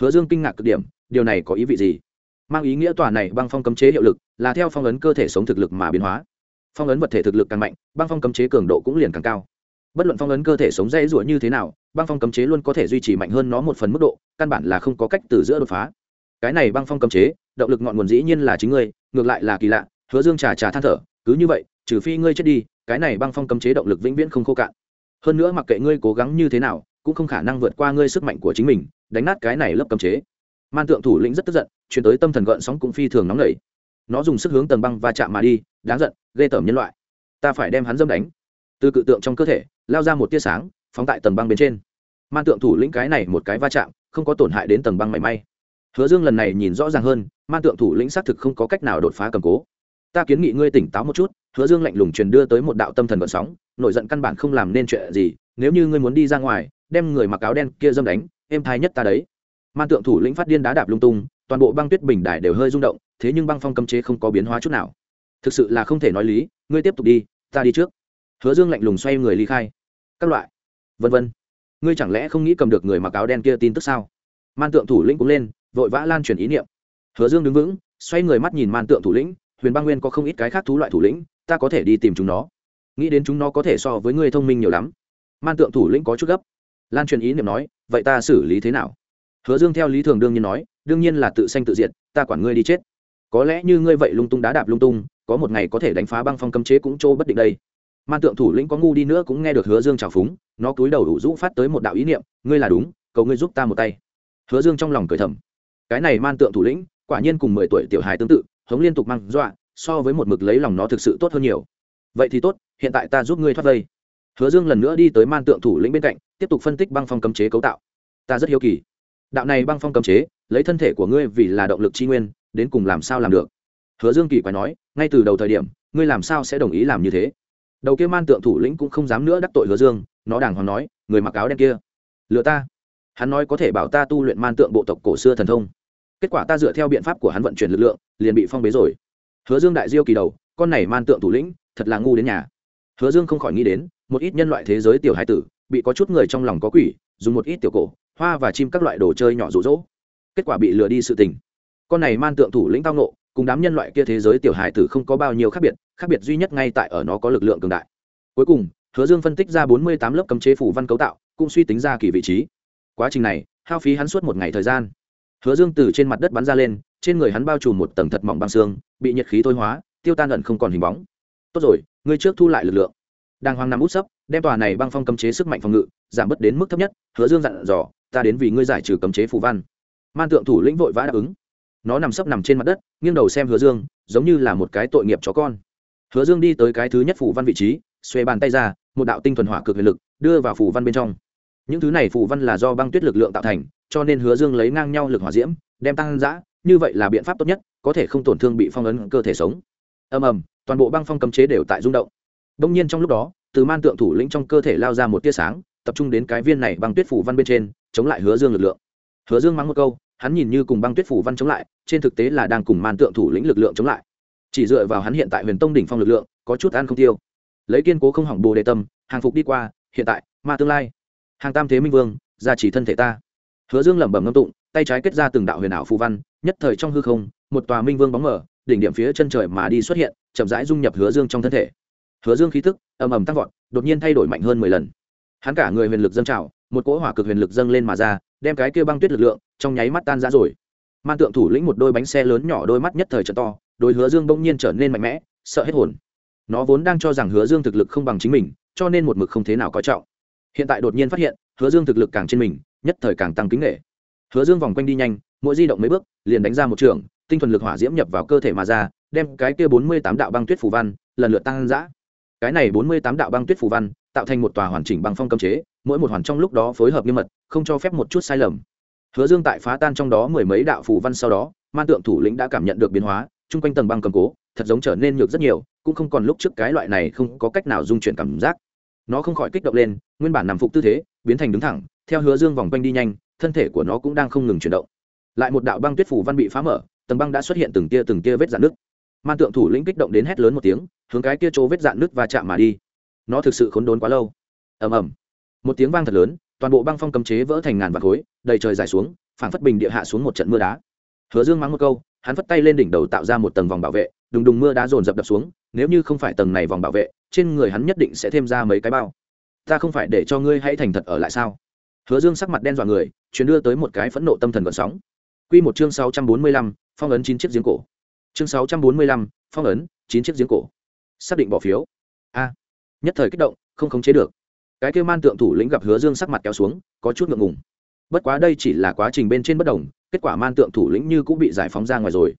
Hứa Dương kinh ngạc cực điểm, điều này có ý vị gì? Mang ý nghĩa tòa này băng phong cấm chế hiệu lực, là theo phong ấn cơ thể sống thực lực mà biến hóa. Phong ấn vật thể thực lực càng mạnh, băng phong cấm chế cường độ cũng liền càng cao bất luận phong ấn cơ thể sống dễ rủa như thế nào băng phong cấm chế luôn có thể duy trì mạnh hơn nó một phần mức độ căn bản là không có cách từ giữa đột phá cái này băng phong cấm chế động lực ngọn nguồn dĩ nhiên là chính ngươi ngược lại là kỳ lạ hứa dương trà trà than thở, cứ như vậy, trừ phi ngươi chết đi, cái này băng phong cấm chế động lực vĩnh viễn không khô cạn. Hơn nữa mặc kệ ngươi cố gắng như thế nào, cũng không khả năng vượt qua ngươi sức mạnh của chính mình, đánh nát cái này lớp cấm chế. Man tượng thủ lĩnh rất tức giận, chuyển tới tâm thần gợn sóng cũng phi thường nóng nảy. Nó dùng sức hướng tầng băng và chạm mà đi, đáng giận, ghê tởm nhân loại. Ta phải đem hắn dâm đánh. Từ cự tượng trong cơ thể, lao ra một tia sáng, phóng tại tầng băng bên trên. Man tượng thủ lĩnh cái này một cái va chạm, không có tổn hại đến tầng băng mảy may. Hứa dương lần này nhìn rõ ràng hơn, man tượng thủ lĩnh xác thực không có cách nào đột phá cầm cố ta kiến nghị ngươi tỉnh táo một chút, hứa dương lạnh lùng truyền đưa tới một đạo tâm thần vận sóng, nổi giận căn bản không làm nên chuyện gì, nếu như ngươi muốn đi ra ngoài, đem người mặc áo đen kia dâm đánh êm thai nhất ta đấy. Man tượng thủ lĩnh phát điên đá đạp lung tung, toàn bộ băng tuyết bình đài đều hơi rung động, thế nhưng băng phong cấm chế không có biến hóa chút nào. Thực sự là không thể nói lý, ngươi tiếp tục đi, ta đi trước. Hứa dương lạnh lùng xoay người ly khai. Các loại. Vân vân. Ngươi chẳng lẽ không nghĩ cầm được người mặc áo đen kia tin tức sao? Man tượng thủ lĩnh cũng lên, vội vã lan truyền ý niệm. Hứa dương đứng vững, xoay người mắt nhìn man tượng thủ lĩnh huyền băng nguyên có không ít cái khác thú loại thủ lĩnh, ta có thể đi tìm chúng nó. Nghĩ đến chúng nó có thể so với ngươi thông minh nhiều lắm. Man tượng thủ lĩnh có chút gấp. Lan truyền ý niệm nói, vậy ta xử lý thế nào? Hứa dương theo lý thường đương nhiên nói, đương nhiên là tự sanh tự diệt, ta quản ngươi đi chết. Có lẽ như ngươi vậy lung tung đá đạp lung tung, có một ngày có thể đánh phá băng phong cấm chế cũng trô bất định đây. Man tượng thủ lĩnh có ngu đi nữa cũng nghe được hứa dương trào phúng, nó cúi đầu đủ rũ phát tới một đạo ý niệm, ngươi là đúng, cầu ngươi giúp ta một tay. Hứa dương trong lòng cười thầm. Cái này man tượng thủ lĩnh, quả nhiên cùng mười tuổi tiểu hài tương tự hống liên tục mang dọa, so với một mực lấy lòng nó thực sự tốt hơn nhiều. Vậy thì tốt, hiện tại ta giúp ngươi thoát vây. Hứa dương lần nữa đi tới man tượng thủ lĩnh bên cạnh, tiếp tục phân tích băng phong cấm chế cấu tạo. Ta rất hiếu kỳ. Đạo này băng phong cấm chế, lấy thân thể của ngươi vì là động lực tri nguyên, đến cùng làm sao làm được? Hứa dương kỳ quái nói, ngay từ đầu thời điểm, ngươi làm sao sẽ đồng ý làm như thế? Đầu kia man tượng thủ lĩnh cũng không dám nữa đắc tội hứa dương, nó đàng hoàng nói, người mặc áo đen kia, lừa ta. Hắn nói có thể bảo ta tu luyện man tượng bộ tộc cổ xưa thần thông kết quả ta dựa theo biện pháp của hắn vận chuyển lực lượng, liền bị phong bế rồi. Hứa dương đại diêu kỳ đầu, con này man tượng thủ lĩnh, thật là ngu đến nhà. Hứa dương không khỏi nghĩ đến, một ít nhân loại thế giới tiểu hai tử, bị có chút người trong lòng có quỷ, dùng một ít tiểu cổ, hoa và chim các loại đồ chơi nhỏ rụ rỗ kết quả bị lừa đi sự tình. Con này man tượng thủ lĩnh tao nộ cùng đám nhân loại kia thế giới tiểu hài tử không có bao nhiêu khác biệt khác biệt duy nhất ngay tại ở nó có lực lượng cường đại. Cuối cùng, hứa dương phân tích ra bốn mươi tám lớp cấm chế phủ văn cấu tạo, cũng suy tính ra kỳ vị trí. Quá trình này, hao phí hắn suốt một ngày thời gian hứa dương từ trên mặt đất bắn ra lên, trên người hắn bao trùm một tầng thật mỏng băng xương, bị nhiệt khí thôi hóa, tiêu tan ẩn không còn hình bóng. Tốt rồi, ngươi trước thu lại lực lượng. Đang hoang nằm út sấp, đem tòa này băng phong cấm chế sức mạnh phòng ngự, giảm bớt đến mức thấp nhất, hứa dương dặn dò, ta đến vì ngươi giải trừ cấm chế phủ văn. Man tượng thủ lĩnh vội vã đáp ứng. Nó nằm sấp nằm trên mặt đất, nghiêng đầu xem hứa dương, giống như là một cái tội nghiệp chó con. Hứa dương đi tới cái thứ nhất phủ văn vị trí xoay bàn tay ra, một đạo tinh thuần hỏa cực huyền lực, đưa vào phủ văn bên trong. Những thứ này phủ văn là do băng tuyết lực lượng tạo thành cho nên hứa dương lấy ngang nhau lực hỏa diễm, đem tăng giã như vậy là biện pháp tốt nhất, có thể không tổn thương bị phong ấn cơ thể sống. Ầm ầm, toàn bộ băng phong cấm chế đều tại rung động. Đông nhiên trong lúc đó, từ man tượng thủ lĩnh trong cơ thể lao ra một tia sáng, tập trung đến cái viên này băng tuyết phủ văn bên trên, chống lại hứa dương lực lượng. Hứa dương mắng một câu, hắn nhìn như cùng băng tuyết phủ văn chống lại, trên thực tế là đang cùng man tượng thủ lĩnh lực lượng chống lại. Chỉ dựa vào hắn hiện tại huyền tông đỉnh phong lực lượng, có chút ăn không tiêu. Lấy kiên cố không hỏng bồ đề tâm, hàng phục đi qua, hiện tại, ma tương lai. Hàng tam thế minh vương, gia chỉ thân thể ta hứa dương lẩm bẩm ngâm tụng, tay trái kết ra từng đạo huyền ảo phù văn, nhất thời trong hư không, một tòa minh vương bóng mở đỉnh điểm phía chân trời mà đi xuất hiện, chậm rãi dung nhập hứa dương trong thân thể. Hứa dương khí thức ầm ầm tăng vọt, đột nhiên thay đổi mạnh hơn mười lần. Hắn cả người huyền lực dâng trào, một cỗ hỏa cực huyền lực dâng lên mà ra, đem cái kia băng tuyết lực lượng, trong nháy mắt tan ra rồi. Man tượng thủ lĩnh một đôi bánh xe lớn nhỏ đôi mắt nhất thời trở to đôi hứa dương bỗng nhiên trở nên mạnh mẽ, sợ hết hồn. Nó vốn đang cho rằng hứa dương thực lực không bằng chính mình, cho nên một mực không thế nào có trọng. Hiện tại đột nhiên phát hiện, hứa dương thực lực càng trên mình nhất thời càng tăng kính nghệ hứa dương vòng quanh đi nhanh, mỗi di động mấy bước, liền đánh ra một trường, tinh thuần lực hỏa diễm nhập vào cơ thể mà ra, đem cái kia bốn mươi tám đạo băng tuyết phù văn lần lượt tăng giã cái này bốn mươi tám đạo băng tuyết phù văn tạo thành một tòa hoàn chỉnh băng phong cấm chế, mỗi một hoàn trong lúc đó phối hợp nghiêm mật, không cho phép một chút sai lầm. Hứa dương tại phá tan trong đó mười mấy đạo phù văn sau đó, man tượng thủ lĩnh đã cảm nhận được biến hóa, chung quanh tầng băng cầm cố, thật giống trở nên nhược rất nhiều, cũng không còn lúc trước cái loại này không có cách nào dung chuyển cảm giác. Nó không khỏi kích động lên, nguyên bản nằm phục tư thế, biến thành đứng thẳng theo hứa dương vòng quanh đi nhanh, thân thể của nó cũng đang không ngừng chuyển động. Lại một đạo băng tuyết phủ văn bị phá mở, tầng băng đã xuất hiện từng tia từng tia vết dạn nước man tượng thủ lĩnh kích động đến hét lớn một tiếng, hướng cái kia chỗ vết dạn nước và chạm mà đi. Nó thực sự khốn đốn quá lâu. Ầm ầm. Một tiếng vang thật lớn, toàn bộ băng phong cấm chế vỡ thành ngàn vạt khối, đầy trời dài xuống, phảng phất bình địa hạ xuống một trận mưa đá. Hứa dương mắng một câu, hắn phất tay lên đỉnh đầu tạo ra một tầng vòng bảo vệ, đùng đùng mưa đá dồn dập đập xuống, nếu như không phải tầng này vòng bảo vệ, trên người hắn nhất định sẽ thêm ra mấy cái bao. Ta không phải để cho ngươi hãy thành thật ở lại sao? Hứa dương sắc mặt đen dọa người chuyến đưa tới một cái phẫn nộ tâm thần gợn sóng Quy một chương sáu trăm bốn mươi lăm, phong ấn chín chiếc giếng cổ. Chương sáu trăm bốn mươi lăm, phong ấn chín chiếc giếng cổ. Xác định bỏ phiếu. A. Nhất thời kích động, không khống chế được. Cái kia man tượng thủ lĩnh gặp Hứa Dương sắc mặt kéo xuống, có chút ngượng ngùng. Bất quá đây chỉ là quá trình bên trên bất đồng, kết quả man tượng thủ lĩnh như cũng bị giải phóng ra ngoài rồi.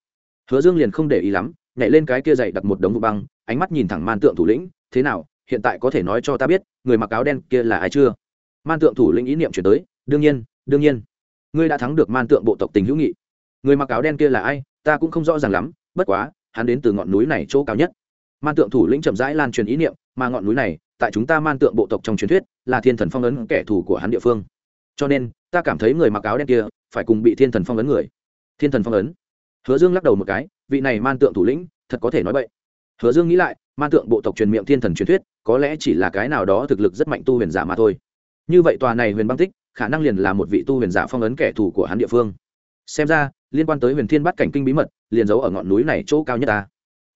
Hứa Dương liền không để ý lắm, nhảy lên cái kia dậy đặt một đống vụ băng, ánh mắt nhìn thẳng man tượng thủ lĩnh, thế nào, hiện tại có thể nói cho ta biết, người mặc áo đen kia là ai chưa? Man tượng thủ lĩnh ý niệm chuyển tới, đương nhiên, đương nhiên ngươi đã thắng được man tượng bộ tộc tình hữu nghị. Người mặc áo đen kia là ai ta cũng không rõ ràng lắm bất quá hắn đến từ ngọn núi này chỗ cao nhất. Man tượng thủ lĩnh chậm rãi lan truyền ý niệm mà ngọn núi này tại chúng ta man tượng bộ tộc trong truyền thuyết là thiên thần phong ấn kẻ thù của hắn địa phương. Cho nên ta cảm thấy người mặc áo đen kia phải cùng bị thiên thần phong ấn người. Thiên thần phong ấn. Hứa dương lắc đầu một cái vị này man tượng thủ lĩnh thật có thể nói vậy hứa dương nghĩ lại man tượng bộ tộc truyền miệng thiên thần truyền thuyết có lẽ chỉ là cái nào đó thực lực rất mạnh tu huyền giả mà thôi như vậy tòa này huyền băng tích, khả năng liền là một vị tu huyền giả phong ấn kẻ thù của hắn địa phương. Xem ra, liên quan tới huyền thiên bắt cảnh kinh bí mật, liền giấu ở ngọn núi này chỗ cao nhất ta.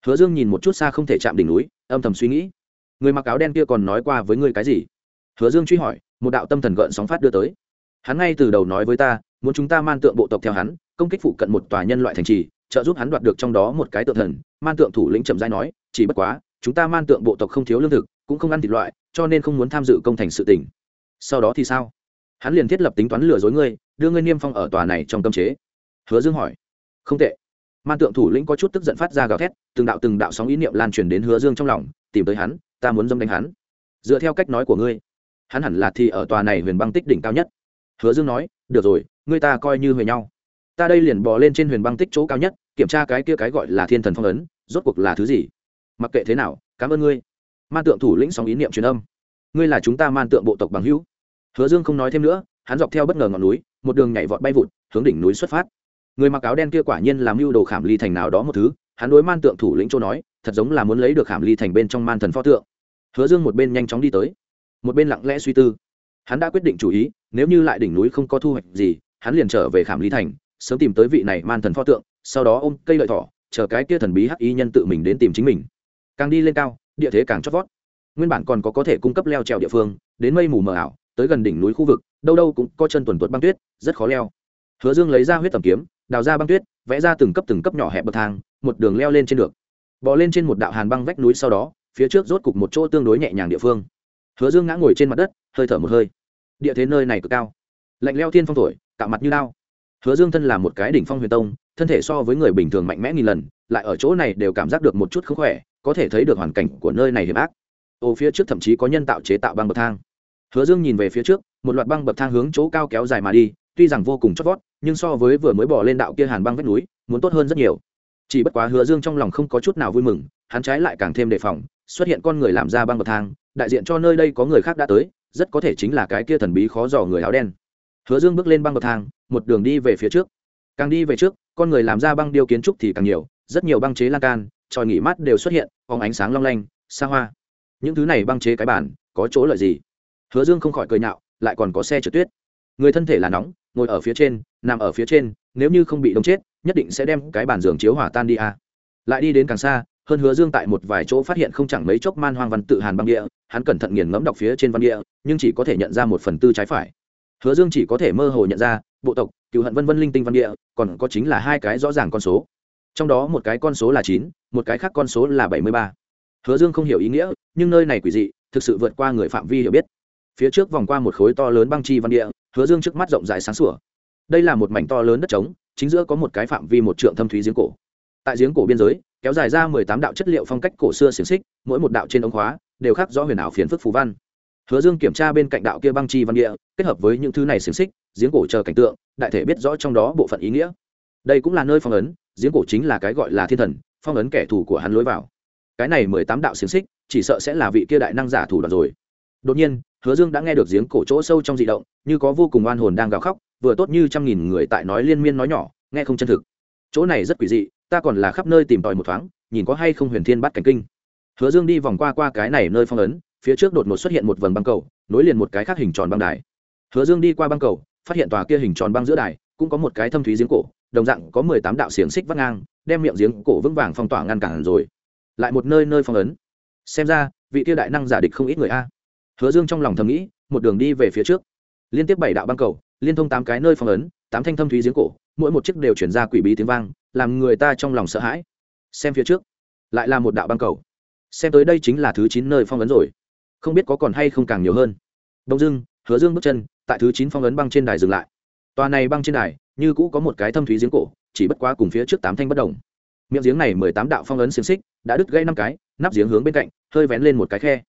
Hứa dương nhìn một chút xa không thể chạm đỉnh núi, âm thầm suy nghĩ. Người mặc áo đen kia còn nói qua với ngươi cái gì? Hứa dương truy hỏi, một đạo tâm thần gợn sóng phát đưa tới. Hắn ngay từ đầu nói với ta, muốn chúng ta man tượng bộ tộc theo hắn, công kích phụ cận một tòa nhân loại thành trì, trợ giúp hắn đoạt được trong đó một cái tượng thần. Man tượng thủ lĩnh trầm giai nói, chỉ bất quá, chúng ta man tượng bộ tộc không thiếu lương thực, cũng không ăn thịt loại, cho nên không muốn tham dự công thành sự tình sau đó thì sao? Hắn liền thiết lập tính toán lừa dối ngươi, đưa ngươi niêm phong ở tòa này trong cấm chế. Hứa dương hỏi. Không tệ. Man tượng thủ lĩnh có chút tức giận phát ra gào thét, từng đạo từng đạo sóng ý niệm lan truyền đến hứa dương trong lòng, tìm tới hắn, ta muốn dâm đánh hắn. Dựa theo cách nói của ngươi, hắn hẳn là thì ở tòa này huyền băng tích đỉnh cao nhất. Hứa dương nói, được rồi, ngươi ta coi như huề nhau. Ta đây liền bò lên trên huyền băng tích chỗ cao nhất, kiểm tra cái kia cái gọi là thiên thần phong ấn, rốt cuộc là thứ gì? Mặc kệ thế nào, cảm ơn ngươi. Man tượng thủ lĩnh sóng ý niệm truyền âm ngươi là chúng ta man tượng bộ tộc bằng hữu. Hứa dương không nói thêm nữa, hắn dọc theo bất ngờ ngọn núi, một đường nhảy vọt bay vụt, hướng đỉnh núi xuất phát. Người mặc áo đen kia quả nhiên làm mưu đồ khảm ly thành nào đó một thứ, hắn đối man tượng thủ lĩnh châu nói, thật giống là muốn lấy được khảm ly thành bên trong man thần pho tượng. Hứa dương một bên nhanh chóng đi tới, một bên lặng lẽ suy tư. Hắn đã quyết định chủ ý, nếu như lại đỉnh núi không có thu hoạch gì, hắn liền trở về khảm ly thành, sớm tìm tới vị này man thần pho tượng, sau đó ôm cây lợi thỏ, chờ cái kia thần bí hắc y nhân tự mình đến tìm chính mình. Càng đi lên cao, địa thế càng chót vót nguyên bản còn có có thể cung cấp leo trèo địa phương, đến mây mù mờ ảo, tới gần đỉnh núi khu vực, đâu đâu cũng có chân tuần tuột băng tuyết, rất khó leo. Hứa dương lấy ra huyết tầm kiếm, đào ra băng tuyết, vẽ ra từng cấp từng cấp nhỏ hẹp bậc thang, một đường leo lên trên được. Bò lên trên một đạo hàn băng vách núi sau đó, phía trước rốt cục một chỗ tương đối nhẹ nhàng địa phương. Hứa dương ngã ngồi trên mặt đất, hơi thở một hơi. Địa thế nơi này cực cao. Lạnh leo thiên phong thổi, cạo mặt như lao. Hứa dương thân là một cái đỉnh phong huyền tông, thân thể so với người bình thường mạnh mẽ nghìn lần, lại ở chỗ này đều cảm giác được một chút không khỏe, có thể thấy được hoàn cảnh của nơi này hiểm ác ô, phía trước thậm chí có nhân tạo chế tạo băng bậc thang. Hứa dương nhìn về phía trước, một loạt băng bậc thang hướng chỗ cao kéo dài mà đi, tuy rằng vô cùng chót vót, nhưng so với vừa mới bỏ lên đạo kia hàn băng vách núi, muốn tốt hơn rất nhiều. Chỉ bất quá hứa dương trong lòng không có chút nào vui mừng, hắn trái lại càng thêm đề phòng, xuất hiện con người làm ra băng bậc thang, đại diện cho nơi đây có người khác đã tới, rất có thể chính là cái kia thần bí khó dò người áo đen. Hứa dương bước lên băng bậc thang, một đường đi về phía trước. Càng đi về trước, con người làm ra băng điêu kiến trúc thì càng nhiều, rất nhiều băng chế lan can tròi nghỉ mát đều xuất hiện, phóng ánh sáng long lanh, xa hoa những thứ này băng chế cái bản có chỗ lợi gì? Hứa dương không khỏi cười nhạo, lại còn có xe trượt tuyết. Người thân thể là nóng, ngồi ở phía trên, nằm ở phía trên, nếu như không bị đông chết, nhất định sẽ đem cái bàn giường chiếu hỏa tan đi à. lại đi đến càng xa, hơn hứa dương tại một vài chỗ phát hiện không chẳng mấy chốc man hoang văn tự hàn băng địa, hắn cẩn thận nghiền ngẫm đọc phía trên văn địa, nhưng chỉ có thể nhận ra một phần tư trái phải. Hứa dương chỉ có thể mơ hồ nhận ra, bộ tộc cựu hận vân vân linh tinh văn địa, còn có chính là hai cái rõ ràng con số. Trong đó một cái con số là chín, một cái khác con số là bảy mươi ba. Hứa dương không hiểu ý nghĩa nhưng nơi này quỷ dị, thực sự vượt qua người phạm vi hiểu biết. Phía trước vòng qua một khối to lớn băng chi văn địa, hứa dương trước mắt rộng rãi sáng sủa. Đây là một mảnh to lớn đất trống, chính giữa có một cái phạm vi một trượng thâm thúy giếng cổ. Tại giếng cổ biên giới, kéo dài ra mười tám đạo chất liệu phong cách cổ xưa xiềng xích, mỗi một đạo trên ống khóa đều khắc rõ huyền ảo phiền phức phù văn. Hứa dương kiểm tra bên cạnh đạo kia băng chi văn địa, kết hợp với những thứ này xiềng xích, giếng cổ chờ cảnh tượng, đại thể biết rõ trong đó bộ phận ý nghĩa. Đây cũng là nơi phong ấn, giếng cổ chính là cái gọi là thiên thần, phong ấn kẻ thù của hắn lối vào cái này mười tám đạo xiềng xích, chỉ sợ sẽ là vị kia đại năng giả thủ đoạn rồi. Đột nhiên, hứa dương đã nghe được giếng cổ chỗ sâu trong dị động, như có vô cùng oan hồn đang gào khóc, vừa tốt như trăm nghìn người tại nói liên miên nói nhỏ, nghe không chân thực. Chỗ này rất quỷ dị, ta còn là khắp nơi tìm tòi một thoáng, nhìn có hay không huyền thiên bắt cảnh kinh. Hứa dương đi vòng qua qua cái này nơi phong ấn, phía trước đột ngột xuất hiện một vầng băng cầu, nối liền một cái khác hình tròn băng đài. Hứa dương đi qua băng cầu, phát hiện tòa kia hình tròn băng giữa đài, cũng có một cái thâm thúy giếng cổ, đồng dạng có mười tám đạo xiềng xích vắt ngang, đem miệng giếng cổ vững vàng phong tỏa ngăn cản rồi lại một nơi nơi phong ấn. Xem ra, vị tiêu đại năng giả địch không ít người a. Hứa dương trong lòng thầm nghĩ, một đường đi về phía trước. Liên tiếp bảy đạo băng cầu, liên thông tám cái nơi phong ấn, tám thanh thâm thúy giếng cổ, mỗi một chiếc đều chuyển ra quỷ bí tiếng vang, làm người ta trong lòng sợ hãi. Xem phía trước, lại là một đạo băng cầu. Xem tới đây chính là thứ chín nơi phong ấn rồi. Không biết có còn hay không càng nhiều hơn. Đông dưng hứa dương bước chân, tại thứ chín phong ấn băng trên đài dừng lại. Tòa này băng trên đài, như cũ có một cái thâm thúy giếng cổ, chỉ bất quá cùng phía trước tám thanh bất đồng miệng giếng này mười tám đạo phong ấn xiềng xích đã đứt gây năm cái nắp giếng hướng bên cạnh hơi vén lên một cái khe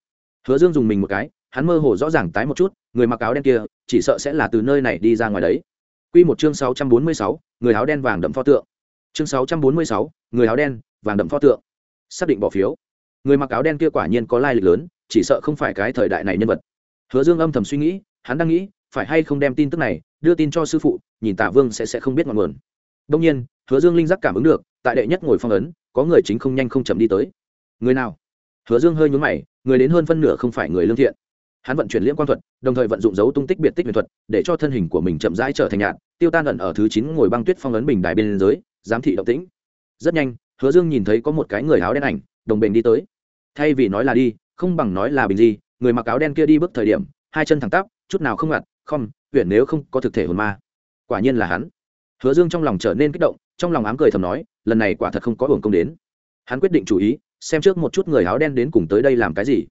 hứa dương dùng mình một cái hắn mơ hồ rõ ràng tái một chút người mặc áo đen kia chỉ sợ sẽ là từ nơi này đi ra ngoài đấy Quy một chương sáu trăm bốn mươi sáu, người áo đen vàng đậm pho tượng. Chương sáu trăm bốn mươi sáu, người áo đen, vàng đậm pho tượng. Xác định bỏ phiếu. Người mặc áo đen kia quả nhiên có lai lịch lớn, chỉ sợ không phải cái thời đại này nhân vật. Hứa Dương âm thầm suy nghĩ, hắn đang nghĩ, phải hay không đem tin tức này đưa tin cho sư phụ, nhìn Tả Vương sẽ sẽ không biết ngọn nguồn. Đương nhiên, Hứa Dương linh giác cảm ứng được, tại đệ nhất ngồi phong ấn, có người chính không nhanh không chậm đi tới. Người nào? Hứa Dương hơi nhún mày, người đến hơn phân nửa không phải người lương thiện. Hắn vận chuyển liễm quang thuật đồng thời vận dụng dấu tung tích biệt tích huyền thuật để cho thân hình của mình chậm rãi trở thành nhạt tiêu tan ẩn ở thứ chín ngồi băng tuyết phong ấn bình đài bên dưới giám thị động tĩnh. Rất nhanh hứa dương nhìn thấy có một cái người áo đen ảnh đồng bền đi tới. Thay vì nói là đi không bằng nói là bình gì người mặc áo đen kia đi bước thời điểm hai chân thẳng tắp chút nào không ngặt không huyện nếu không có thực thể hồn ma. Quả nhiên là hắn. Hứa dương trong lòng trở nên kích động trong lòng ám cười thầm nói lần này quả thật không có hưởng công đến. Hắn quyết định chú ý xem trước một chút người áo đen đến cùng tới đây làm cái gì.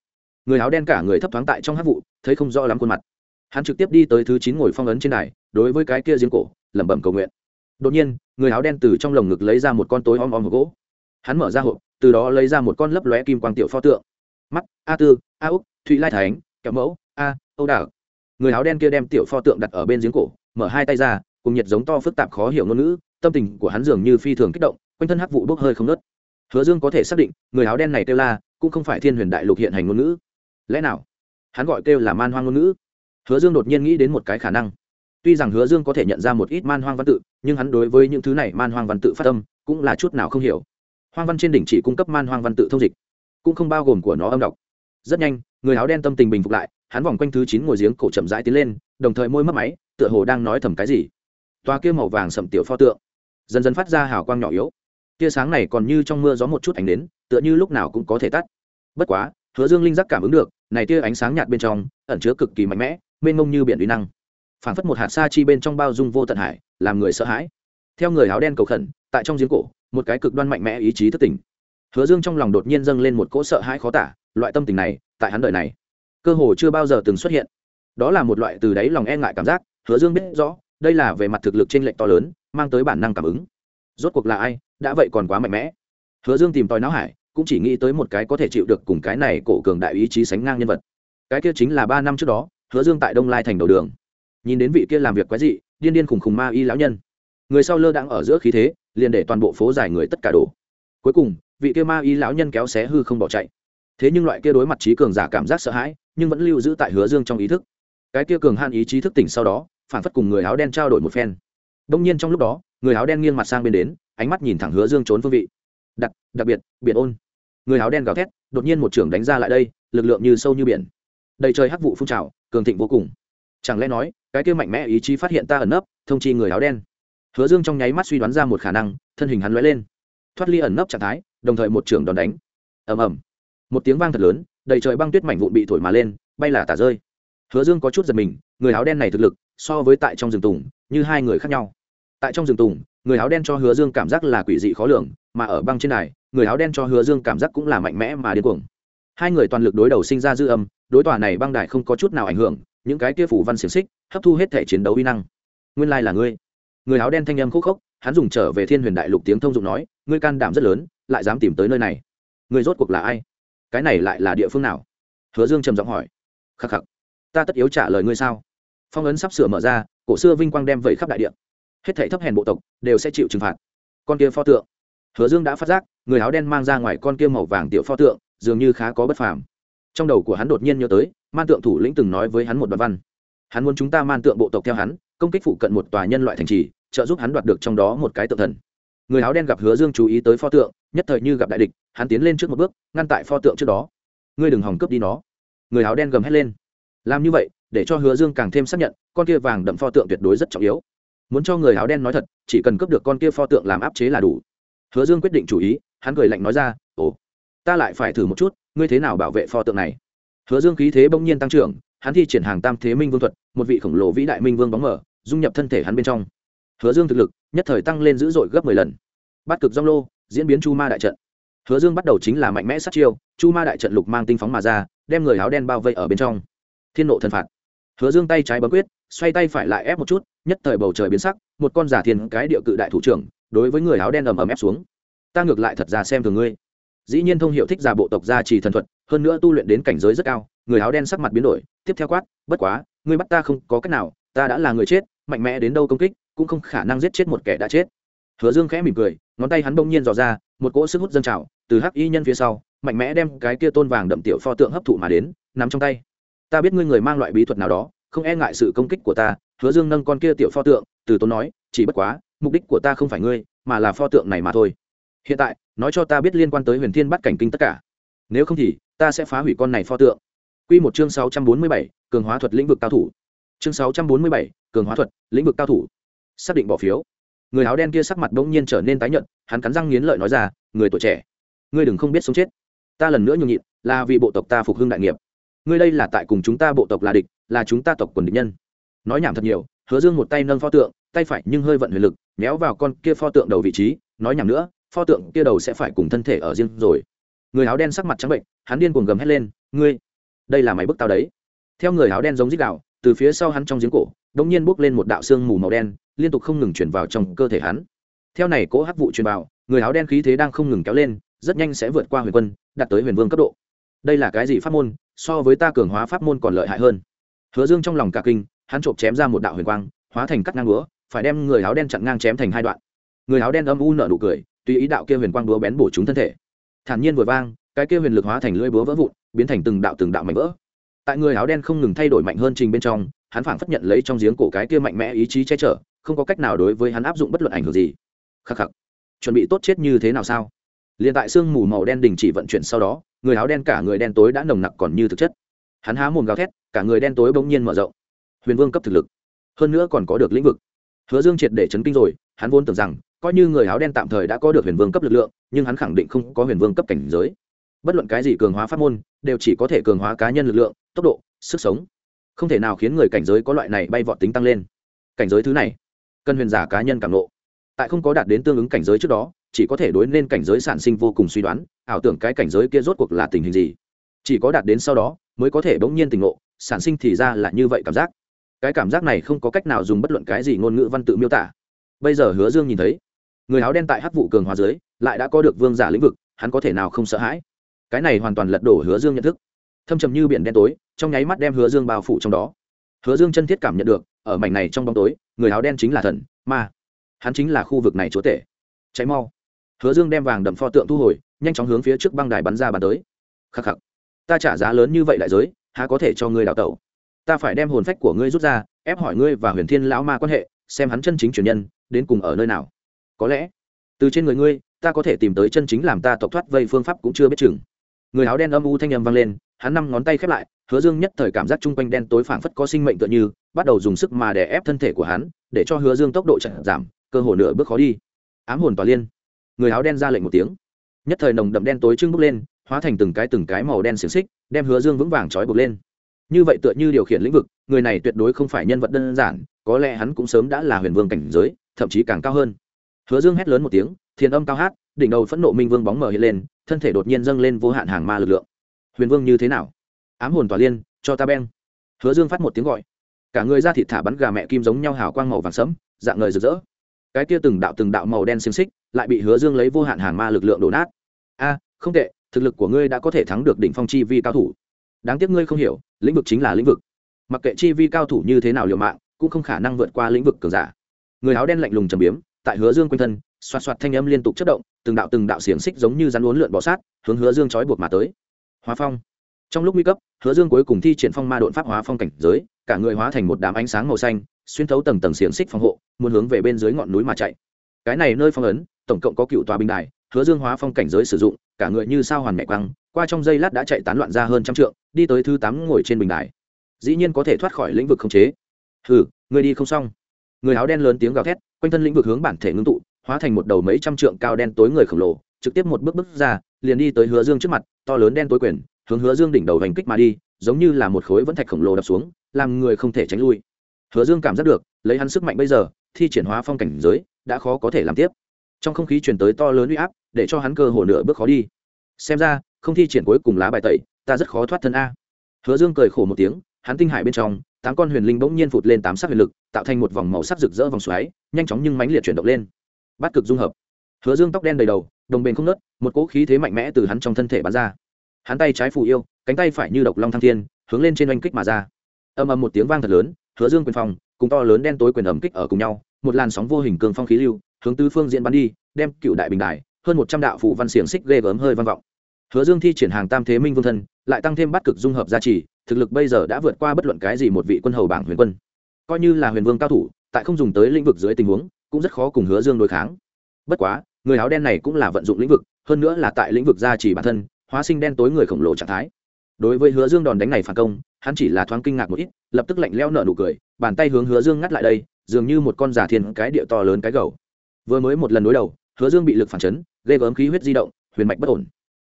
Người áo đen cả người thấp thoáng tại trong hát vụ thấy không rõ lắm khuôn mặt. Hắn trực tiếp đi tới thứ chín ngồi phong ấn trên này, đối với cái kia giếng cổ lẩm bẩm cầu nguyện. Đột nhiên người áo đen từ trong lồng ngực lấy ra một con tối om om hộp gỗ. Hắn mở ra hộp từ đó lấy ra một con lấp lóe kim quang tiểu pho tượng. Mắt a tư a úc thụy lai thánh kẹo mẫu a âu đảo. Người áo đen kia đem tiểu pho tượng đặt ở bên giếng cổ mở hai tay ra cùng nhiệt giống to phức tạp khó hiểu ngôn ngữ tâm tình của hắn dường như phi thường kích động, quanh thân hắc vụ bốc hơi không nớt hứa dương có thể xác định, người áo đen này kêu la, cũng không phải thiên huyền đại lục hiện hành ngôn ngữ. Lẽ nào, hắn gọi kêu là man hoang ngôn ngữ? Hứa dương đột nhiên nghĩ đến một cái khả năng. Tuy rằng hứa dương có thể nhận ra một ít man hoang văn tự, nhưng hắn đối với những thứ này man hoang văn tự phát tâm cũng là chút nào không hiểu. Hoang văn trên đỉnh chỉ cung cấp man hoang văn tự thông dịch, cũng không bao gồm của nó âm đọc. Rất nhanh, người áo đen tâm tình bình phục lại, hắn vòng quanh thứ chín ngồi giếng cổ chậm rãi tiến lên, đồng thời môi mất máy, tựa hồ đang nói thầm cái gì. Toa kia màu vàng sậm tiểu pho tượng dần dần phát ra hào quang nhỏ yếu. Tia sáng này còn như trong mưa gió một chút ánh đến, tựa như lúc nào cũng có thể tắt. Bất quá, hứa dương linh giác cảm ứng được, này tia ánh sáng nhạt bên trong, ẩn chứa cực kỳ mạnh mẽ, mênh mông như biển uy năng. Phảng phất một hạt sa chi bên trong bao dung vô tận hải, làm người sợ hãi. Theo người áo đen cầu khẩn, tại trong giếng cổ, một cái cực đoan mạnh mẽ ý chí thất tỉnh. Hứa dương trong lòng đột nhiên dâng lên một cỗ sợ hãi khó tả, loại tâm tình này, tại hắn đời này, cơ hồ chưa bao giờ từng xuất hiện. Đó là một loại từ đáy lòng e ngại cảm giác, hứa dương biết rõ, đây là về mặt thực lực trên lệnh to lớn mang tới bản năng cảm ứng. Rốt cuộc là ai, đã vậy còn quá mạnh mẽ. Hứa dương tìm tòi não hải, cũng chỉ nghĩ tới một cái có thể chịu được cùng cái này cổ cường đại ý chí sánh ngang nhân vật. Cái kia chính là ba năm trước đó, hứa dương tại đông lai thành đầu đường. Nhìn đến vị kia làm việc quái dị, điên điên khùng khùng ma y lão nhân. Người sau lơ đang ở giữa khí thế, liền để toàn bộ phố dài người tất cả đổ. Cuối cùng, vị kia ma y lão nhân kéo xé hư không bỏ chạy. Thế nhưng loại kia đối mặt trí cường giả cảm giác sợ hãi, nhưng vẫn lưu giữ tại hứa dương trong ý thức. Cái kia cường han ý chí thức tỉnh sau đó, phản phất cùng người áo đen trao đổi một phen đông nhiên trong lúc đó, người áo đen nghiêng mặt sang bên đến, ánh mắt nhìn thẳng hứa dương trốn phương vị. Đặc đặc biệt biệt ôn. Người áo đen gào thét, đột nhiên một trưởng đánh ra lại đây, lực lượng như sâu như biển. Đầy trời hắc vụ phun trào, cường thịnh vô cùng. Chẳng lẽ nói, cái kia mạnh mẽ ý chí phát hiện ta ẩn nấp, thông chi người áo đen? Hứa dương trong nháy mắt suy đoán ra một khả năng, thân hình hắn lóe lên. Thoát ly ẩn nấp trạng thái, đồng thời một trưởng đòn đánh. Ầm ầm. Một tiếng vang thật lớn, đầy trời băng tuyết mảnh vụn bị thổi mà lên, bay là tả rơi. Hứa dương có chút giật mình, người áo đen này thực lực, so với tại trong rừng tùng, như hai người khác nhau tại trong rừng tùng, người áo đen cho hứa dương cảm giác là quỷ dị khó lường, mà ở băng trên này người áo đen cho hứa dương cảm giác cũng là mạnh mẽ mà điên cuồng. Hai người toàn lực đối đầu sinh ra dư âm, đối tòa này băng đài không có chút nào ảnh hưởng, những cái kia phủ văn xiềng xích hấp thu hết thể chiến đấu uy năng. Nguyên lai là ngươi. Người áo đen thanh âm khúc khốc, hắn dùng trở về thiên huyền đại lục tiếng thông dụng nói, ngươi can đảm rất lớn, lại dám tìm tới nơi này. Ngươi rốt cuộc là ai? Cái này lại là địa phương nào? Hứa dương trầm giọng hỏi. Khắc khắc. Ta tất yếu trả lời ngươi sao? Phong ấn sắp sửa mở ra, cổ xưa vinh quang đem vẩy khắp đại địa hết thảy thấp hèn bộ tộc đều sẽ chịu trừng phạt. Con kia pho tượng. Hứa dương đã phát giác, người áo đen mang ra ngoài con kia màu vàng tiểu pho tượng, dường như khá có bất phàm. Trong đầu của hắn đột nhiên nhớ tới, man tượng thủ lĩnh từng nói với hắn một đoạn văn. Hắn muốn chúng ta man tượng bộ tộc theo hắn, công kích phụ cận một tòa nhân loại thành trì, trợ giúp hắn đoạt được trong đó một cái tượng thần. Người áo đen gặp hứa dương chú ý tới pho tượng, nhất thời như gặp đại địch, hắn tiến lên trước một bước, ngăn tại pho tượng trước đó. Ngươi đừng hòng cướp đi nó. Người áo đen gầm hét lên. Làm như vậy, để cho hứa dương càng thêm xác nhận, con kia vàng đậm pho tượng tuyệt đối rất trọng yếu muốn cho người áo đen nói thật, chỉ cần cướp được con kia pho tượng làm áp chế là đủ. Hứa dương quyết định chủ ý, hắn cười lạnh nói ra, ồ, ta lại phải thử một chút, ngươi thế nào bảo vệ pho tượng này? Hứa dương khí thế bỗng nhiên tăng trưởng, hắn thi triển hàng tam thế minh vương thuật, một vị khổng lồ vĩ đại minh vương bóng mở, dung nhập thân thể hắn bên trong. Hứa dương thực lực nhất thời tăng lên dữ dội gấp mười lần. Bắt cực dong lô, diễn biến chu ma đại trận. Hứa dương bắt đầu chính là mạnh mẽ sát chiêu, chu ma đại trận lục mang tinh phóng mà ra, đem người áo đen bao vây ở bên trong. Thiên nộ thần phạt hứa dương tay trái bấm quyết, xoay tay phải lại ép một chút, nhất thời bầu trời biến sắc, một con giả thiên cái địa cự đại thủ trưởng, đối với người áo đen ầm ầm ép xuống. Ta ngược lại thật ra xem thường ngươi. Dĩ nhiên thông hiệu thích giả bộ tộc gia trì thần thuật, hơn nữa tu luyện đến cảnh giới rất cao, người áo đen sắc mặt biến đổi, tiếp theo quát, bất quá, ngươi bắt ta không có cách nào, ta đã là người chết, mạnh mẽ đến đâu công kích, cũng không khả năng giết chết một kẻ đã chết. Hứa dương khẽ mỉm cười, ngón tay hắn bỗng nhiên dò ra, một cỗ sức hút dâng trào, từ hắc y nhân phía sau, mạnh mẽ đem cái kia tôn vàng đậm tiểu pho tượng hấp thụ mà đến, nắm trong tay ta biết ngươi người mang loại bí thuật nào đó không e ngại sự công kích của ta hứa dương nâng con kia tiểu pho tượng từ tốn nói chỉ bất quá mục đích của ta không phải ngươi mà là pho tượng này mà thôi hiện tại nói cho ta biết liên quan tới huyền thiên bắt cảnh kinh tất cả nếu không thì ta sẽ phá hủy con này pho tượng Quy một chương sáu trăm bốn mươi bảy, cường hóa thuật lĩnh vực cao thủ. Chương sáu trăm bốn mươi bảy, cường hóa thuật, lĩnh vực cao thủ. Xác định bỏ phiếu. Người áo đen kia sắc mặt bỗng nhiên trở nên tái nhợt, hắn cắn răng nghiến lợi nói ra, người tuổi trẻ, ngươi đừng không biết sống chết. Ta lần nữa nhường nhịn, là vì bộ tộc ta phục hưng đại nghiệp. Ngươi đây là tại cùng chúng ta bộ tộc là địch, là chúng ta tộc quần địch nhân. Nói nhảm thật nhiều, Hứa Dương một tay nâng pho tượng, tay phải nhưng hơi vận huyền lực, méo vào con kia pho tượng đầu vị trí, nói nhảm nữa, pho tượng kia đầu sẽ phải cùng thân thể ở riêng rồi. Người áo đen sắc mặt trắng bệnh, hắn điên cuồng gầm hét lên, ngươi, đây là máy bức tao đấy. Theo người áo đen giống rít đạo, từ phía sau hắn trong giếng cổ, đột nhiên bốc lên một đạo xương mù màu đen, liên tục không ngừng truyền vào trong cơ thể hắn. Theo này cỗ hắc vụ truyền vào, người áo đen khí thế đang không ngừng kéo lên, rất nhanh sẽ vượt qua huyền quân, đạt tới huyền vương cấp độ. Đây là cái gì pháp môn, so với ta cường hóa pháp môn còn lợi hại hơn. Hứa Dương trong lòng cả kinh, hắn chộp chém ra một đạo huyền quang, hóa thành cắt ngang búa, phải đem người áo đen chặn ngang chém thành hai đoạn. Người áo đen âm u nở nụ cười, tùy ý đạo kia huyền quang búa bén bổ trúng thân thể. Thản nhiên vừa vang, cái kia huyền lực hóa thành lưỡi búa vỡ vụn, biến thành từng đạo từng đạo mảnh vỡ. Tại người áo đen không ngừng thay đổi mạnh hơn trình bên trong, hắn phảng phất nhận lấy trong giếng cổ cái kia mạnh mẽ ý chí che chở, không có cách nào đối với hắn áp dụng bất luận ảnh hưởng gì. Khắc khắc, chuẩn bị tốt chết như thế nào sao? Liên tại xương mù màu đen đình chỉ vận chuyển sau đó, người áo đen cả người đen tối đã nồng nặc còn như thực chất. Hắn há mồm gào thét, cả người đen tối bỗng nhiên mở rộng. Huyền Vương cấp thực lực, hơn nữa còn có được lĩnh vực. Hứa Dương triệt để chấn kinh rồi, hắn vốn tưởng rằng coi như người áo đen tạm thời đã có được huyền vương cấp lực lượng nhưng hắn khẳng định không có huyền vương cấp cảnh giới bất luận cái gì cường hóa pháp môn đều chỉ có thể cường hóa cá nhân lực lượng tốc độ sức sống không thể nào khiến người cảnh giới có loại này bay vọt tính tăng lên cảnh giới thứ này cần huyền giả cá nhân cảm nộ tại không có đạt đến tương ứng cảnh giới trước đó chỉ có thể đối nên cảnh giới sản sinh vô cùng suy đoán, ảo tưởng cái cảnh giới kia rốt cuộc là tình hình gì. Chỉ có đạt đến sau đó, mới có thể bỗng nhiên tình ngộ, sản sinh thì ra là như vậy cảm giác. Cái cảm giác này không có cách nào dùng bất luận cái gì ngôn ngữ văn tự miêu tả. Bây giờ hứa dương nhìn thấy, người áo đen tại hắc vụ cường hóa dưới, lại đã có được vương giả lĩnh vực, hắn có thể nào không sợ hãi? Cái này hoàn toàn lật đổ hứa dương nhận thức. Thâm trầm như biển đen tối, trong nháy mắt đem hứa dương bao phủ trong đó. Hứa dương chân thiết cảm nhận được, ở mảnh này trong bóng tối, người áo đen chính là thần, ma. Hắn chính là khu vực này chúa tể. Cháy mau hứa dương đem vàng đậm pho tượng thu hồi, nhanh chóng hướng phía trước băng đài bắn ra bắn tới. Khắc khắc. Ta trả giá lớn như vậy đại giới, há có thể cho ngươi đào tẩu? Ta phải đem hồn phách của ngươi rút ra, ép hỏi ngươi và huyền thiên lão ma quan hệ, xem hắn chân chính truyền nhân, đến cùng ở nơi nào. Có lẽ, từ trên người ngươi, ta có thể tìm tới chân chính làm ta tộc thoát vây phương pháp cũng chưa biết chừng. Người áo đen âm u thanh âm vang lên, hắn năm ngón tay khép lại, hứa dương nhất thời cảm giác chung quanh đen tối phảng phất có sinh mệnh tựa như, bắt đầu dùng sức mà đè ép thân thể của hắn, để cho hứa dương tốc độ chậm giảm, cơ hồ nửa bước khó đi. Ám hồn tòa liên người áo đen ra lệnh một tiếng. Nhất thời nồng đậm đen tối trưng bốc lên, hóa thành từng cái từng cái màu đen xiềng xích, đem hứa dương vững vàng trói buộc lên. Như vậy tựa như điều khiển lĩnh vực, người này tuyệt đối không phải nhân vật đơn giản, có lẽ hắn cũng sớm đã là huyền vương cảnh giới, thậm chí càng cao hơn. Hứa dương hét lớn một tiếng thiên âm cao hát, đỉnh đầu phẫn nộ minh vương bóng mở hiện lên, thân thể đột nhiên dâng lên vô hạn hàng ma lực lượng. Huyền vương như thế nào? Ám hồn tỏa liên, cho ta beng. Hứa dương phát một tiếng gọi. Cả người ra thịt thả bắn gà mẹ kim giống nhau hào quang màu vàng sẫm, dạng ngời rực rỡ cái kia từng đạo từng đạo màu đen xiềng xích lại bị hứa dương lấy vô hạn hàng ma lực lượng đổ nát. A, không tệ, thực lực của ngươi đã có thể thắng được đỉnh phong chi vi cao thủ. Đáng tiếc ngươi không hiểu, lĩnh vực chính là lĩnh vực. Mặc kệ chi vi cao thủ như thế nào liều mạng, cũng không khả năng vượt qua lĩnh vực cường giả. Người áo đen lạnh lùng trầm biếm, tại hứa dương quanh thân, xoạt xoạt thanh âm liên tục chất động, từng đạo từng đạo xiềng xích giống như rắn uốn lượn bọ sát, hướng hứa dương trói buộc mà tới. Hóa phong. Trong lúc nguy cấp, hứa dương cuối cùng thi triển phong ma đột pháp hóa phong cảnh giới, cả người hóa thành một đám ánh sáng màu xanh xuyên thấu tầng tầng xiềng xích phòng hộ, muốn hướng về bên dưới ngọn núi mà chạy. Cái này nơi phong ấn, tổng cộng có cựu tòa bình đài, hứa dương hóa phong cảnh giới sử dụng, cả người như sao hoàn mẹ quăng, qua trong giây lát đã chạy tán loạn ra hơn trăm trượng, đi tới thứ tám ngồi trên bình đài. Dĩ nhiên có thể thoát khỏi lĩnh vực không chế. Hừ, người đi không xong. Người áo đen lớn tiếng gào thét, quanh thân lĩnh vực hướng bản thể ngưng tụ, hóa thành một đầu mấy trăm trượng cao đen tối người khổng lồ, trực tiếp một bước bước ra, liền đi tới hứa dương trước mặt, to lớn đen tối quyền, hướng hứa dương đỉnh đầu hành kích mà đi, giống như là một khối vẫn thạch khổng lồ đập xuống, làm người không thể tránh lui hứa dương cảm giác được, lấy hắn sức mạnh bây giờ, thi triển hóa phong cảnh giới, đã khó có thể làm tiếp. Trong không khí chuyển tới to lớn uy áp, để cho hắn cơ hồ nửa bước khó đi. Xem ra, không thi triển cuối cùng lá bài tẩy, ta rất khó thoát thân a. Hứa dương cười khổ một tiếng, hắn tinh hải bên trong, tám con huyền linh bỗng nhiên phụt lên tám sắc huyền lực, tạo thành một vòng màu sắc rực rỡ vòng xoáy, nhanh chóng nhưng mãnh liệt chuyển động lên. Bắt cực dung hợp. Hứa dương tóc đen đầy đầu, đồng bền không nớt, một cỗ khí thế mạnh mẽ từ hắn trong thân thể bắn ra. Hắn tay trái phù yêu, cánh tay phải như độc long thăng thiên, hướng lên trên oanh kích mà ra. Âm âm một tiếng vang thật lớn hứa dương quyền phòng, cùng to lớn đen tối quyền ẩm kích ở cùng nhau, một làn sóng vô hình cường phong khí lưu, hướng tứ phương diễn bắn đi, đem cựu đại bình đài, hơn một trăm đạo phụ văn xiềng xích ghê gớm hơi vang vọng. Hứa dương thi triển hàng tam thế minh vương thân, lại tăng thêm bắt cực dung hợp gia trì, thực lực bây giờ đã vượt qua bất luận cái gì một vị quân hầu bảng huyền quân. Coi như là huyền vương cao thủ, tại không dùng tới lĩnh vực dưới tình huống, cũng rất khó cùng hứa dương đối kháng. Bất quá, người áo đen này cũng là vận dụng lĩnh vực, hơn nữa là tại lĩnh vực gia trì bản thân, hóa sinh đen tối người khổng lồ trạng thái. Đối với hứa dương đòn đánh này phản công hắn chỉ là thoáng kinh ngạc một ít, lập tức lạnh leo nở nụ cười, bàn tay hướng hứa dương ngắt lại đây, dường như một con giả thiên cái địa to lớn cái gầu. Vừa mới một lần đối đầu, hứa dương bị lực phản chấn, ghê gớm khí huyết di động, huyền mạch bất ổn.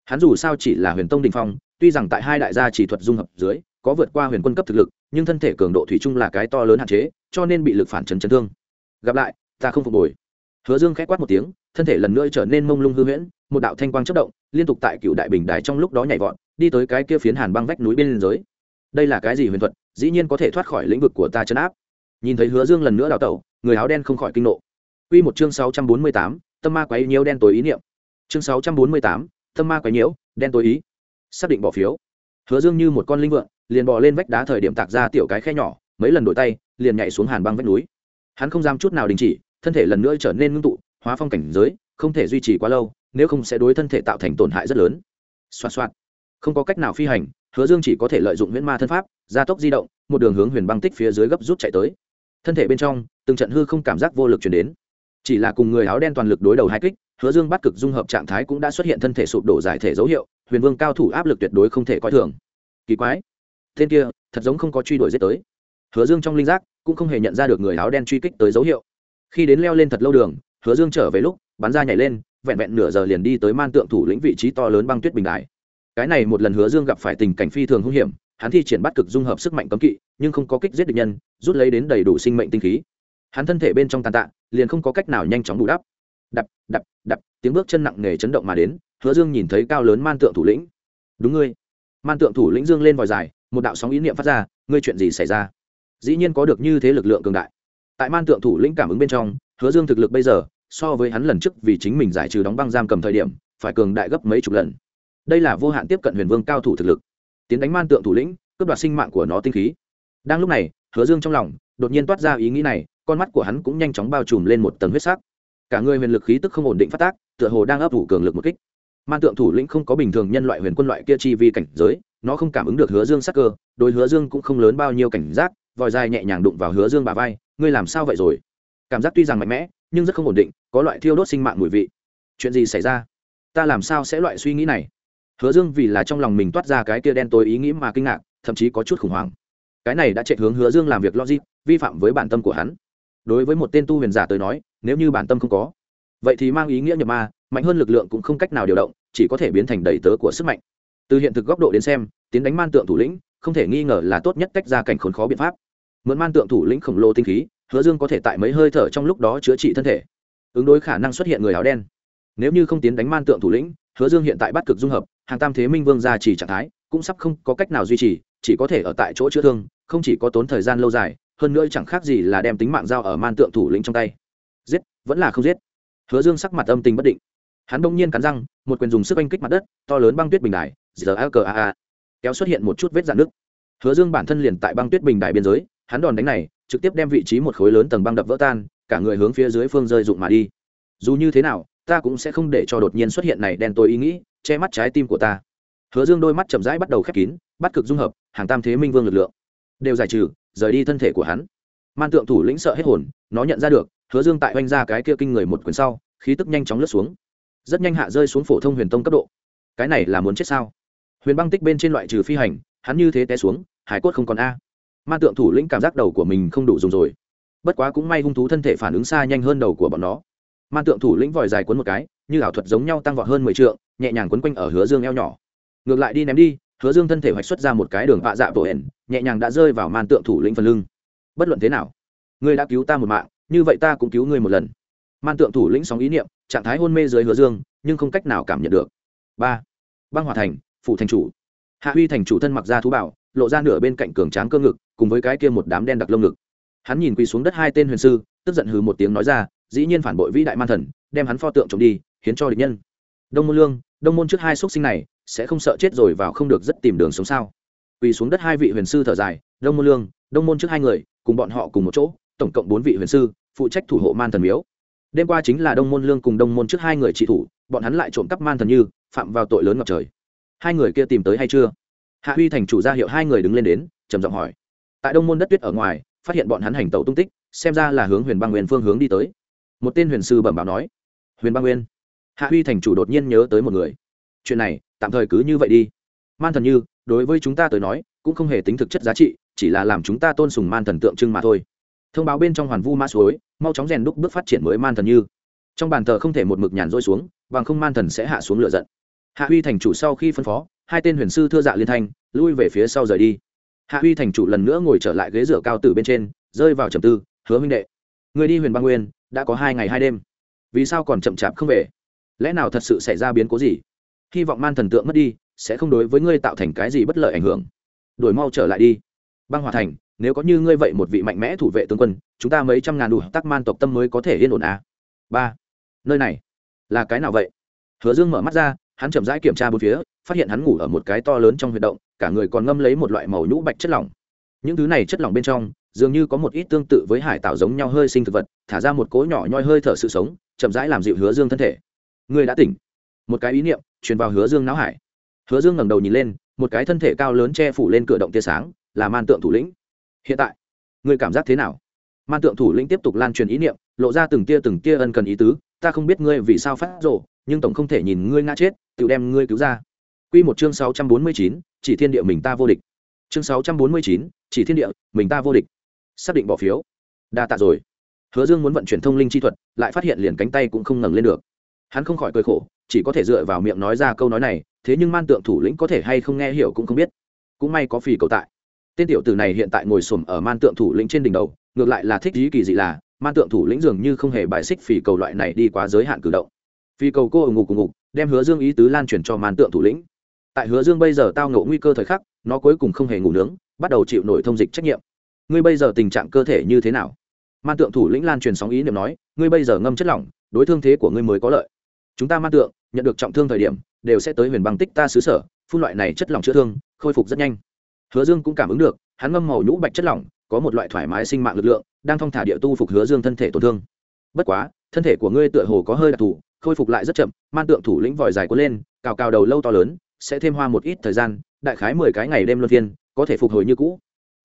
Hắn dù sao chỉ là huyền tông đình phong, tuy rằng tại hai đại gia chỉ thuật dung hợp dưới, có vượt qua huyền quân cấp thực lực, nhưng thân thể cường độ thủy chung là cái to lớn hạn chế, cho nên bị lực phản chấn chấn thương. Gặp lại, ta không phục hồi. Hứa dương k h á quát một tiếng, thân thể lần nữa trở nên mông lung hư huyễn, một đạo thanh quang chất động, liên tục tại cựu đại bình đài trong lúc đó nhảy vọt, đi tới cái kia phiến hàn băng vách núi bên liên giới đây là cái gì huyền thuật dĩ nhiên có thể thoát khỏi lĩnh vực của ta chấn áp nhìn thấy hứa dương lần nữa đào tẩu người áo đen không khỏi kinh nộ Quy một chương sáu trăm bốn mươi tám, tâm ma quấy nhiễu đen tối ý niệm. Chương sáu trăm bốn mươi tám, tâm ma quấy nhiễu, đen tối ý. Xác định bỏ phiếu. Hứa Dương như một con linh vượng liền bò lên vách đá thời điểm tạc ra tiểu cái khe nhỏ, mấy lần đổi tay, liền nhảy xuống hàn băng vách núi. Hắn không dám chút nào đình chỉ, thân thể lần nữa trở nên ngưng tụ, hóa phong cảnh giới, không thể duy trì quá lâu, nếu không sẽ đối thân thể tạo thành tổn hại rất lớn. Soạt soạt. Không có cách nào phi hành, Hứa Dương chỉ có thể lợi dụng huyễn ma thân pháp, gia tốc di động, một đường hướng huyền băng tích phía dưới gấp rút chạy tới. Thân thể bên trong, từng trận hư không cảm giác vô lực truyền đến. Chỉ là cùng người áo đen toàn lực đối đầu hai kích hứa dương bắt cực dung hợp trạng thái cũng đã xuất hiện thân thể sụp đổ giải thể dấu hiệu huyền vương cao thủ áp lực tuyệt đối không thể coi thường. Kỳ quái. Tên kia thật giống không có truy đuổi giết tới. Hứa dương trong linh giác cũng không hề nhận ra được người áo đen truy kích tới dấu hiệu. Khi đến leo lên thật lâu đường hứa dương trở về lúc bắn ra nhảy lên vẹn vẹn nửa giờ liền đi tới man tượng thủ lĩnh vị trí to lớn băng tuyết bình đại cái này một lần hứa dương gặp phải tình cảnh phi thường hung hiểm, hắn thi triển bắt cực dung hợp sức mạnh cấm kỵ, nhưng không có kích giết địch nhân, rút lấy đến đầy đủ sinh mệnh tinh khí. Hắn thân thể bên trong tàn tạ, liền không có cách nào nhanh chóng bù đắp. Đập đập đập, tiếng bước chân nặng nề chấn động mà đến, hứa dương nhìn thấy cao lớn man tượng thủ lĩnh. Đúng ngươi. Man tượng thủ lĩnh dương lên vòi dài, một đạo sóng ý niệm phát ra, ngươi chuyện gì xảy ra? Dĩ nhiên có được như thế lực lượng cường đại. Tại man tượng thủ lĩnh cảm ứng bên trong, hứa dương thực lực bây giờ, so với hắn lần trước vì chính mình giải trừ đóng băng giam cầm thời điểm, phải cường đại gấp mấy chục lần đây là vô hạn tiếp cận huyền vương cao thủ thực lực. Tiến đánh man tượng thủ lĩnh, cướp đoạt sinh mạng của nó tinh khí. Đang lúc này, hứa dương trong lòng đột nhiên toát ra ý nghĩ này, con mắt của hắn cũng nhanh chóng bao trùm lên một tầng huyết sắc. Cả người huyền lực khí tức không ổn định phát tác, tựa hồ đang ấp ủ cường lực một kích. Man tượng thủ lĩnh không có bình thường nhân loại huyền quân loại kia chi vi cảnh giới, nó không cảm ứng được hứa dương sắc cơ đôi hứa dương cũng không lớn bao nhiêu cảnh giác, vòi dài nhẹ nhàng đụng vào hứa dương bà vai, ngươi làm sao vậy rồi? Cảm giác tuy rằng mạnh mẽ, nhưng rất không ổn định, có loại thiêu đốt sinh mạng mùi vị. Chuyện gì xảy ra? Ta làm sao sẽ loại suy nghĩ này? Hứa dương vì là trong lòng mình toát ra cái kia đen tối ý nghĩ mà kinh ngạc, thậm chí có chút khủng hoảng. Cái này đã chạy hướng hứa dương làm việc logic, vi phạm với bản tâm của hắn. Đối với một tên tu huyền giả tới nói, nếu như bản tâm không có, vậy thì mang ý nghĩa nhập ma, mạnh hơn lực lượng cũng không cách nào điều động, chỉ có thể biến thành đầy tớ của sức mạnh. Từ hiện thực góc độ đến xem, tiến đánh man tượng thủ lĩnh, không thể nghi ngờ là tốt nhất cách ra cảnh khốn khó biện pháp. Mượn man tượng thủ lĩnh khổng lồ tinh khí, hứa dương có thể tại mấy hơi thở trong lúc đó chữa trị thân thể, ứng đối khả năng xuất hiện người áo đen. Nếu như không tiến đánh man tượng thủ lĩnh hứa dương hiện tại bắt cực dung hợp, hàng tam thế minh vương ra chỉ trạng thái, cũng sắp không có cách nào duy trì, chỉ có thể ở tại chỗ chữa thương, không chỉ có tốn thời gian lâu dài, hơn nữa chẳng khác gì là đem tính mạng dao ở man tượng thủ lĩnh trong tay. Giết, vẫn là không giết. Hứa dương sắc mặt âm tình bất định. Hắn đông nhiên cắn răng, một quyền dùng sức oanh kích mặt đất, to lớn băng tuyết bình đài giờ a cờ a a. Kéo xuất hiện một chút vết dạn nước hứa dương bản thân liền tại băng tuyết bình đài biên giới, hắn đòn đánh này, trực tiếp đem vị trí một khối lớn tầng băng đập vỡ tan, cả người hướng phía dưới phương rơi rụng mà đi. Dù như thế nào ta cũng sẽ không để cho đột nhiên xuất hiện này đen tối ý nghĩ, che mắt trái tim của ta. Hứa dương đôi mắt chậm rãi bắt đầu khép kín, bắt cực dung hợp, hàng tam thế minh vương lực lượng. Đều giải trừ, rời đi thân thể của hắn. Man tượng thủ lĩnh sợ hết hồn, nó nhận ra được, hứa dương tại oanh ra cái kia kinh người một quyền sau, khí tức nhanh chóng lướt xuống. Rất nhanh hạ rơi xuống phổ thông huyền tông cấp độ. Cái này là muốn chết sao? Huyền băng tích bên trên loại trừ phi hành, hắn như thế té xuống, hải cốt không còn a. Man tượng thủ lĩnh cảm giác đầu của mình không đủ dùng rồi. Bất quá cũng may hung thú thân thể phản ứng xa nhanh hơn đầu của bọn nó man tượng thủ lĩnh vòi dài cuốn một cái, như ảo thuật giống nhau tăng vọt hơn mười t nhẹ nhàng quấn quanh ở hứa dương eo nhỏ. Ngược lại đi ném đi, hứa dương thân thể hoạch xuất ra một cái đường vạ dạ bộ hển nhẹ nhàng đã rơi vào man tượng thủ lĩnh phần lưng. Bất luận thế nào, ngươi đã cứu ta một mạng, như vậy ta cũng cứu ngươi một lần. Man tượng thủ lĩnh sóng ý niệm, trạng thái hôn mê dưới hứa dương, nhưng không cách nào cảm nhận được. Ba. Băng hòa thành, phủ thành chủ. Hạ huy thành chủ thân mặc ra thú bảo, lộ ra nửa bên cạnh cường tráng cơ ngực, cùng với cái kia một đám đen đặc lông ngực. Hắn nhìn quỳ xuống đất hai tên huyền sư, tức giận hừ một tiếng nói ra dĩ nhiên phản bội vĩ đại man thần, đem hắn pho tượng trộm đi, hiến cho địch nhân. Đông môn lương, đông môn trước hai x sinh này, sẽ không sợ chết rồi vào không được rất tìm đường sống sao? Quỳ xuống đất hai vị huyền sư thở dài, đông môn lương, đông môn trước hai người, cùng bọn họ cùng một chỗ, tổng cộng bốn vị huyền sư, phụ trách thủ hộ man thần miếu. Đêm qua chính là đông môn lương cùng đông môn trước hai người trị thủ, bọn hắn lại trộm cắp man thần như, phạm vào tội lớn ngập trời. Hai người kia tìm tới hay chưa? Hạ huy thành chủ ra hiệu hai người đứng lên đến, trầm giọng hỏi. Tại đông môn đất tuyết ở ngoài, phát hiện bọn hắn hành tàu tung tích, xem ra là hướng huyền băng nguyên phương hướng đi tới một tên huyền sư bẩm báo nói, huyền băng nguyên. Hạ huy thành chủ đột nhiên nhớ tới một người. Chuyện này, tạm thời cứ như vậy đi. Man thần như, đối với chúng ta tới nói, cũng không hề tính thực chất giá trị, chỉ là làm chúng ta tôn sùng man thần tượng trưng mà thôi. Thông báo bên trong hoàn vu mã suối, mau chóng rèn đúc bước phát triển mới man thần như. Trong bàn thờ không thể một mực nhàn rôi xuống, bằng không man thần sẽ hạ xuống lửa giận. Hạ huy thành chủ sau khi phân phó, hai tên huyền sư thưa dạ liên thanh, lui về phía sau rời đi. Hạ huy thành chủ lần nữa ngồi trở lại ghế dựa cao tử bên trên, rơi vào trầm tư, hứa huynh đệ, người đi huyền băng nguyên đã có hai ngày hai đêm. Vì sao còn chậm chạp không về? Lẽ nào thật sự xảy ra biến cố gì? Hy vọng man thần tượng mất đi, sẽ không đối với ngươi tạo thành cái gì bất lợi ảnh hưởng. Đổi mau trở lại đi. Băng hòa thành, nếu có như ngươi vậy một vị mạnh mẽ thủ vệ tướng quân, chúng ta mấy trăm ngàn đủ tắc man tộc tâm mới có thể yên ổn à. ba. Nơi này, là cái nào vậy? Hứa dương mở mắt ra, hắn chậm rãi kiểm tra bốn phía, phát hiện hắn ngủ ở một cái to lớn trong huyệt động, cả người còn ngâm lấy một loại màu nhũ bạch chất lỏng. Những thứ này chất lỏng bên trong dường như có một ít tương tự với hải tạo giống nhau hơi sinh thực vật thả ra một cỗ nhỏ nhoi hơi thở sự sống chậm rãi làm dịu hứa dương thân thể. Người đã tỉnh. Một cái ý niệm truyền vào hứa dương não hải. Hứa dương ngẩng đầu nhìn lên một cái thân thể cao lớn che phủ lên cửa động tia sáng là man tượng thủ lĩnh. Hiện tại người cảm giác thế nào? Man tượng thủ lĩnh tiếp tục lan truyền ý niệm lộ ra từng tia từng tia ân cần ý tứ ta không biết ngươi vì sao phát rộ nhưng tổng không thể nhìn ngươi ngã chết tự đem ngươi cứu ra. Quy một chương sáu trăm bốn mươi chín, chỉ thiên địa mình ta vô địch. Chương sáu trăm bốn mươi chín, chỉ thiên địa, mình ta vô địch. Xác định bỏ phiếu. Đa tạ rồi. Hứa Dương muốn vận chuyển thông linh chi thuật, lại phát hiện liền cánh tay cũng không ngẩng lên được. Hắn không khỏi cười khổ, chỉ có thể dựa vào miệng nói ra câu nói này, thế nhưng man tượng thủ lĩnh có thể hay không nghe hiểu cũng không biết. Cũng may có phì cầu tại. Tên tiểu tử này hiện tại ngồi xổm ở man tượng thủ lĩnh trên đỉnh đầu, ngược lại là thích ý kỳ dị là, man tượng thủ lĩnh dường như không hề bài xích phì cầu loại này đi quá giới hạn cử động. Phi cầu cô ở ngục cùng ngục, đem Hứa Dương ý tứ lan truyền cho man tượng thủ lĩnh tại hứa dương bây giờ tao ngộ nguy cơ thời khắc nó cuối cùng không hề ngủ nướng bắt đầu chịu nổi thông dịch trách nhiệm ngươi bây giờ tình trạng cơ thể như thế nào? Man tượng thủ lĩnh lan truyền sóng ý niệm nói, ngươi bây giờ ngâm chất lỏng, đối thương thế của ngươi mới có lợi. Chúng ta man tượng, nhận được trọng thương thời điểm, đều sẽ tới huyền băng tích ta xứ sở, phun loại này chất lỏng chữa thương, khôi phục rất nhanh. Hứa dương cũng cảm ứng được, hắn ngâm màu nhũ bạch chất lỏng, có một loại thoải mái sinh mạng lực lượng, đang thong thả địa tu phục hứa dương thân thể tổn thương. Bất quá, thân thể của ngươi tựa hồ có hơi đặc thù, khôi phục lại rất chậm, man tượng thủ lĩnh vòi dài cuốn lên, cào cào đầu lâu to lớn, sẽ thêm hoa một ít thời gian, đại khái mười cái ngày đêm luân phiên, có thể phục hồi như cũ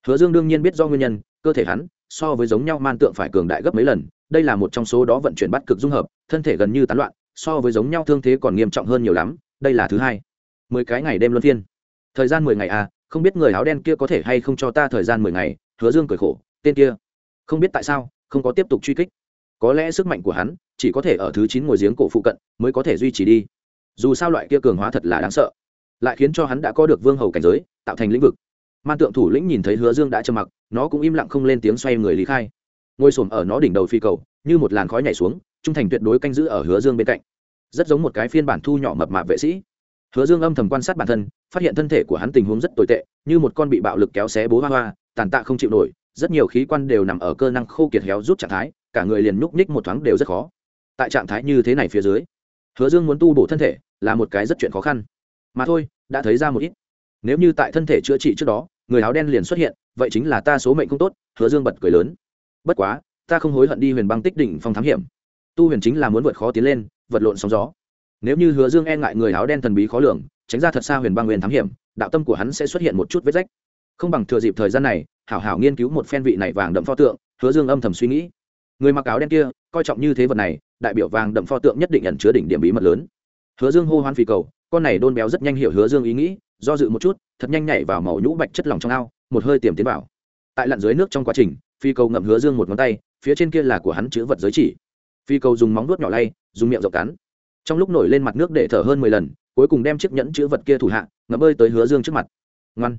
hứa dương đương nhiên biết do nguyên nhân, cơ thể hắn so với giống nhau man tượng phải cường đại gấp mấy lần, đây là một trong số đó vận chuyển bắt cực dung hợp, thân thể gần như tán loạn, so với giống nhau thương thế còn nghiêm trọng hơn nhiều lắm, đây là thứ hai. Mười cái ngày đêm luân phiên. Thời gian mười ngày à không biết người áo đen kia có thể hay không cho ta thời gian mười ngày, hứa dương cười khổ, tên kia. Không biết tại sao, không có tiếp tục truy kích. Có lẽ sức mạnh của hắn chỉ có thể ở thứ chín ngồi giếng cổ phụ cận mới có thể duy trì đi. Dù sao loại kia cường hóa thật là đáng sợ. Lại khiến cho hắn đã có được vương hầu cảnh giới, tạo thành lĩnh vực man tượng thủ lĩnh nhìn thấy hứa dương đã trầm mặc, nó cũng im lặng không lên tiếng xoay người lý khai. Ngồi s ở nó đỉnh đầu phi cầu, như một làn khói nhảy xuống, trung thành tuyệt đối canh giữ ở hứa dương bên cạnh. Rất giống một cái phiên bản thu nhỏ mập mạp vệ sĩ. Hứa dương âm thầm quan sát bản thân, phát hiện thân thể của hắn tình huống rất tồi tệ, như một con bị bạo lực kéo xé bố hoa hoa, tàn tạ không chịu nổi, rất nhiều khí quan đều nằm ở cơ năng khô kiệt héo rút trạng thái, cả người liền núp ních một thoáng đều rất khó. Tại trạng thái như thế này phía dưới, hứa dương muốn tu bổ thân thể là một cái rất chuyện khó khăn. Mà thôi, đã thấy ra một ít nếu như tại thân thể chữa trị trước đó, người áo đen liền xuất hiện, vậy chính là ta số mệnh không tốt, hứa dương bật cười lớn. Bất quá, ta không hối hận đi huyền băng tích đỉnh phong thám hiểm. Tu huyền chính là muốn vượt khó tiến lên, vật lộn sóng gió. Nếu như hứa dương e ngại người áo đen thần bí khó lường, tránh ra thật xa huyền băng huyền thám hiểm, đạo tâm của hắn sẽ xuất hiện một chút vết rách. Không bằng thừa dịp thời gian này, hảo hảo nghiên cứu một phen vị này vàng đậm pho tượng, hứa dương âm thầm suy nghĩ. Người mặc áo đen kia, coi trọng như thế vật này, đại biểu vàng đậm pho tượng nhất định ẩn chứa đỉnh điểm bí mật lớn. Hứa dương hô hoan phi cầu, con này đôn béo rất nhanh hiểu hứa dương ý nghĩ do dự một chút, thật nhanh nhảy vào màu nhũ bạch chất lỏng trong ao, một hơi tiềm tiến vào. Tại lặn dưới nước trong quá trình, phi cầu ngậm hứa dương một ngón tay, phía trên kia là của hắn chữ vật giới chỉ. Phi cầu dùng móng nuốt nhỏ lay, dùng miệng rộng cắn. Trong lúc nổi lên mặt nước để thở hơn mười lần, cuối cùng đem chiếc nhẫn chữ vật kia thủ hạ, ngậm bơi tới hứa dương trước mặt. Ngoan.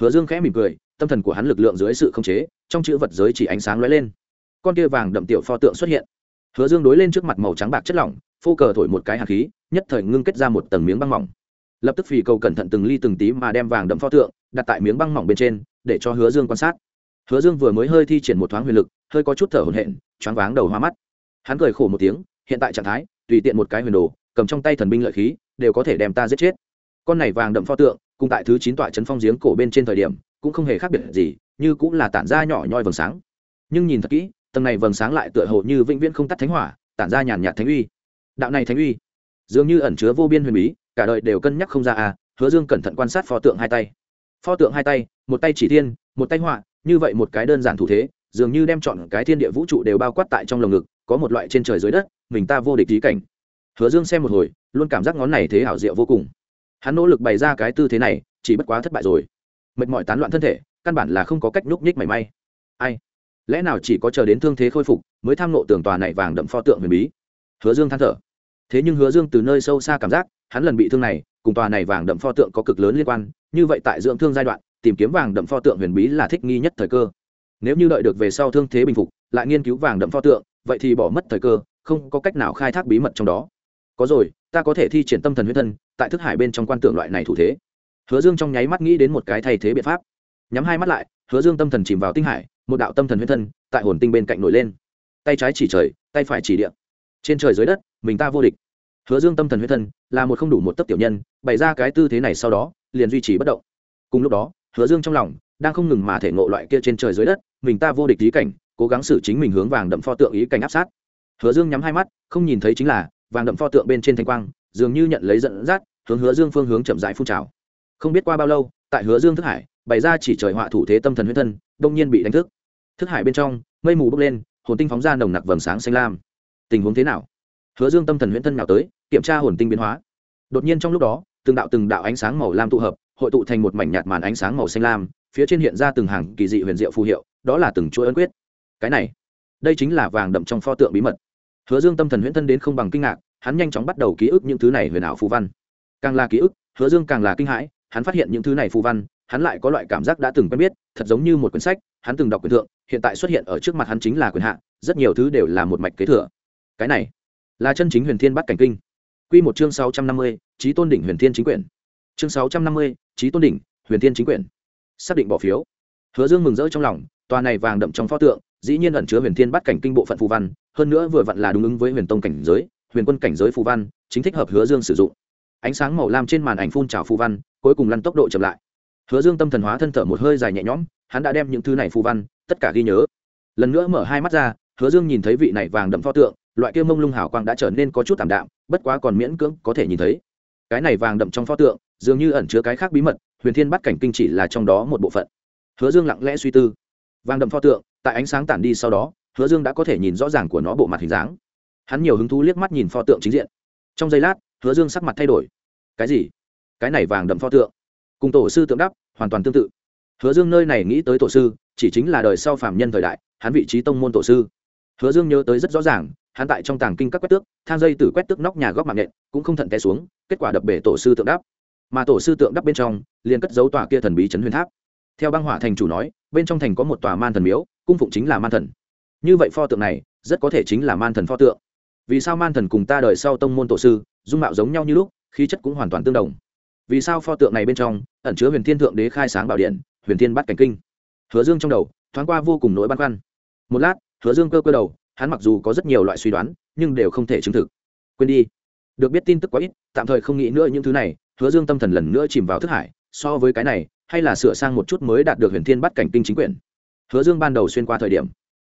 Hứa dương khẽ mỉm cười, tâm thần của hắn lực lượng dưới sự khống chế, trong chữ vật giới chỉ ánh sáng lóe lên. Con kia vàng đậm tiểu pho tượng xuất hiện. Hứa dương đối lên trước mặt màu trắng bạc chất lỏng, phô cờ thổi một cái hạt khí, nhất thời ngưng kết ra một tầng miếng băng mỏng lập tức phì cầu cẩn thận từng ly từng tí mà đem vàng đậm pho tượng đặt tại miếng băng mỏng bên trên, để cho hứa dương quan sát. Hứa dương vừa mới hơi thi triển một thoáng huyền lực, hơi có chút thở hổn hển, choáng váng đầu hoa mắt. Hắn cười khổ một tiếng, hiện tại trạng thái, tùy tiện một cái huyền đồ, cầm trong tay thần binh lợi khí, đều có thể đem ta giết chết. Con này vàng đậm pho tượng, cùng tại thứ chín tọa trấn phong giếng cổ bên trên thời điểm, cũng không hề khác biệt gì, như cũng là tản ra nhỏ nhoi vầng sáng. Nhưng nhìn thật kỹ, tầng này vầng sáng lại tựa hồ như vĩnh viễn không tắt thánh hỏa, tản ra nhàn nhạt thánh uy. Đạo này thánh uy, dường như ẩn chứa vô biên huyền bí cả đời đều cân nhắc không ra à hứa dương cẩn thận quan sát pho tượng hai tay. Pho tượng hai tay, một tay chỉ thiên, một tay họa, như vậy một cái đơn giản thủ thế, dường như đem chọn cái thiên địa vũ trụ đều bao quát tại trong lồng ngực, có một loại trên trời dưới đất, mình ta vô địch trí cảnh. Hứa dương xem một hồi, luôn cảm giác ngón này thế hảo diệu vô cùng. Hắn nỗ lực bày ra cái tư thế này, chỉ bất quá thất bại rồi. Mệt mỏi tán loạn thân thể, căn bản là không có cách nhúc nhích mảy may. Ai? Lẽ nào chỉ có chờ đến thương thế khôi phục, mới tham nộ tưởng tòa này vàng đậm pho tượng huyền bí? Hứa dương than thở thế nhưng hứa dương từ nơi sâu xa cảm giác, hắn lần bị thương này, cùng tòa này vàng đậm pho tượng có cực lớn liên quan, như vậy tại dưỡng thương giai đoạn, tìm kiếm vàng đậm pho tượng huyền bí là thích nghi nhất thời cơ. Nếu như đợi được về sau thương thế bình phục, lại nghiên cứu vàng đậm pho tượng, vậy thì bỏ mất thời cơ, không có cách nào khai thác bí mật trong đó. Có rồi, ta có thể thi triển tâm thần huyết thân, tại thức hải bên trong quan tượng loại này thủ thế. Hứa dương trong nháy mắt nghĩ đến một cái thay thế biện pháp. Nhắm hai mắt lại, hứa dương tâm thần chìm vào tinh hải, một đạo tâm thần huyết thân, tại hồn tinh bên cạnh nổi lên. Tay trái chỉ trời, tay phải chỉ địa trên trời dưới đất, mình ta vô địch. Hứa dương tâm thần huyết thân, là một không đủ một tấc tiểu nhân, bày ra cái tư thế này sau đó, liền duy trì bất động. Cùng lúc đó, hứa dương trong lòng, đang không ngừng mà thể ngộ loại kia trên trời dưới đất, mình ta vô địch ý cảnh, cố gắng xử chính mình hướng vàng đậm pho tượng ý cảnh áp sát. Hứa dương nhắm hai mắt, không nhìn thấy chính là, vàng đậm pho tượng bên trên thanh quang, dường như nhận lấy dẫn dắt, hướng hứa dương phương hướng chậm rãi phun trào. Không biết qua bao lâu, tại hứa dương thức hải, bày ra chỉ trời họa thủ thế tâm thần huyết thân, đông nhiên bị đánh thức. Thức hải bên trong, mây mù bốc lên, hồn tinh phóng ra nồng nặc vầng sáng xanh lam tình huống thế nào? Hứa dương tâm thần huyễn thân nào tới, kiểm tra hồn tinh biến hóa. Đột nhiên trong lúc đó, từng đạo từng đạo ánh sáng màu lam tụ hợp, hội tụ thành một mảnh nhạt màn ánh sáng màu xanh lam, phía trên hiện ra từng hàng kỳ dị huyền diệu phù hiệu, đó là từng chuỗi ấn quyết. Cái này, đây chính là vàng đậm trong pho tượng bí mật. Hứa dương tâm thần huyễn thân đến không bằng kinh ngạc, hắn nhanh chóng bắt đầu ký ức những thứ này huyền ảo phù văn. Càng là ký ức, hứa dương càng là kinh hãi, hắn phát hiện những thứ này phù văn, hắn lại có loại cảm giác đã từng quen biết, thật giống như một quyển sách, hắn từng đọc quyển thượng, hiện tại xuất hiện ở trước mặt hắn chính là quyền hạ, rất nhiều thứ đều là một mạch kế thừa cái này là chân chính huyền thiên bắt cảnh kinh. Q một chương sáu trăm năm mươi trí tôn đỉnh huyền thiên chính quyền chương sáu trăm năm mươi trí tôn đỉnh huyền thiên chính quyền xác định bỏ phiếu. Hứa dương mừng rỡ trong lòng, tòa này vàng đậm trong pho tượng, dĩ nhiên ẩn chứa huyền thiên bắt cảnh kinh bộ phận phù văn, hơn nữa vừa vặn là đúng ứng với huyền tông cảnh giới, huyền quân cảnh giới phù văn, chính thích hợp hứa dương sử dụng. Ánh sáng màu lam trên màn ảnh phun trào phù văn, cuối cùng lăn tốc độ chậm lại. Hứa dương tâm thần hóa thân thở một hơi dài nhẹ nhõm, hắn đã đem những thứ này phù văn, tất cả ghi nhớ. Lần nữa mở hai mắt ra, hứa dương nhìn thấy vị này vàng đậm pho tượng loại kia mông lung hào quang đã trở nên có chút tảm đạm, bất quá còn miễn cưỡng có thể nhìn thấy. Cái này vàng đậm trong pho tượng, dường như ẩn chứa cái khác bí mật, huyền thiên bắt cảnh kinh chỉ là trong đó một bộ phận. Hứa dương lặng lẽ suy tư. Vàng đậm pho tượng, tại ánh sáng tản đi sau đó, hứa dương đã có thể nhìn rõ ràng của nó bộ mặt hình dáng. Hắn nhiều hứng thú liếc mắt nhìn pho tượng chính diện. Trong giây lát, hứa dương sắc mặt thay đổi. Cái gì? Cái này vàng đậm pho tượng. Cùng tổ sư tượng đắp, hoàn toàn tương tự. Hứa dương nơi này nghĩ tới tổ sư, chỉ chính là đời sau phạm nhân thời đại, hắn vị trí tông môn tổ sư. Hứa dương nhớ tới rất rõ ràng hắn tại trong tàng kinh các quét tước, thang dây từ quét tước nóc nhà góc mạng nhện, cũng không thận té xuống, kết quả đập bể tổ sư tượng đắp. Mà tổ sư tượng đắp bên trong, liền cất dấu tòa kia thần bí trấn huyền tháp. Theo băng hỏa thành chủ nói, bên trong thành có một tòa man thần miếu, cung phụng chính là man thần. Như vậy pho tượng này, rất có thể chính là man thần pho tượng. Vì sao man thần cùng ta đời sau tông môn tổ sư, dung mạo giống nhau như lúc, khí chất cũng hoàn toàn tương đồng? Vì sao pho tượng này bên trong, ẩn chứa huyền thiên thượng đế khai sáng bảo điện, huyền thiên bắt cảnh kinh? Hứa dương trong đầu, thoáng qua vô cùng nỗi băn khoăn. Một lát, hứa dương cơ cơ đầu hắn mặc dù có rất nhiều loại suy đoán, nhưng đều không thể chứng thực. Quên đi. Được biết tin tức quá ít, tạm thời không nghĩ nữa những thứ này, hứa dương tâm thần lần nữa chìm vào thức hải, so với cái này, hay là sửa sang một chút mới đạt được huyền thiên bắt cảnh kinh chính quyền. Hứa dương ban đầu xuyên qua thời điểm.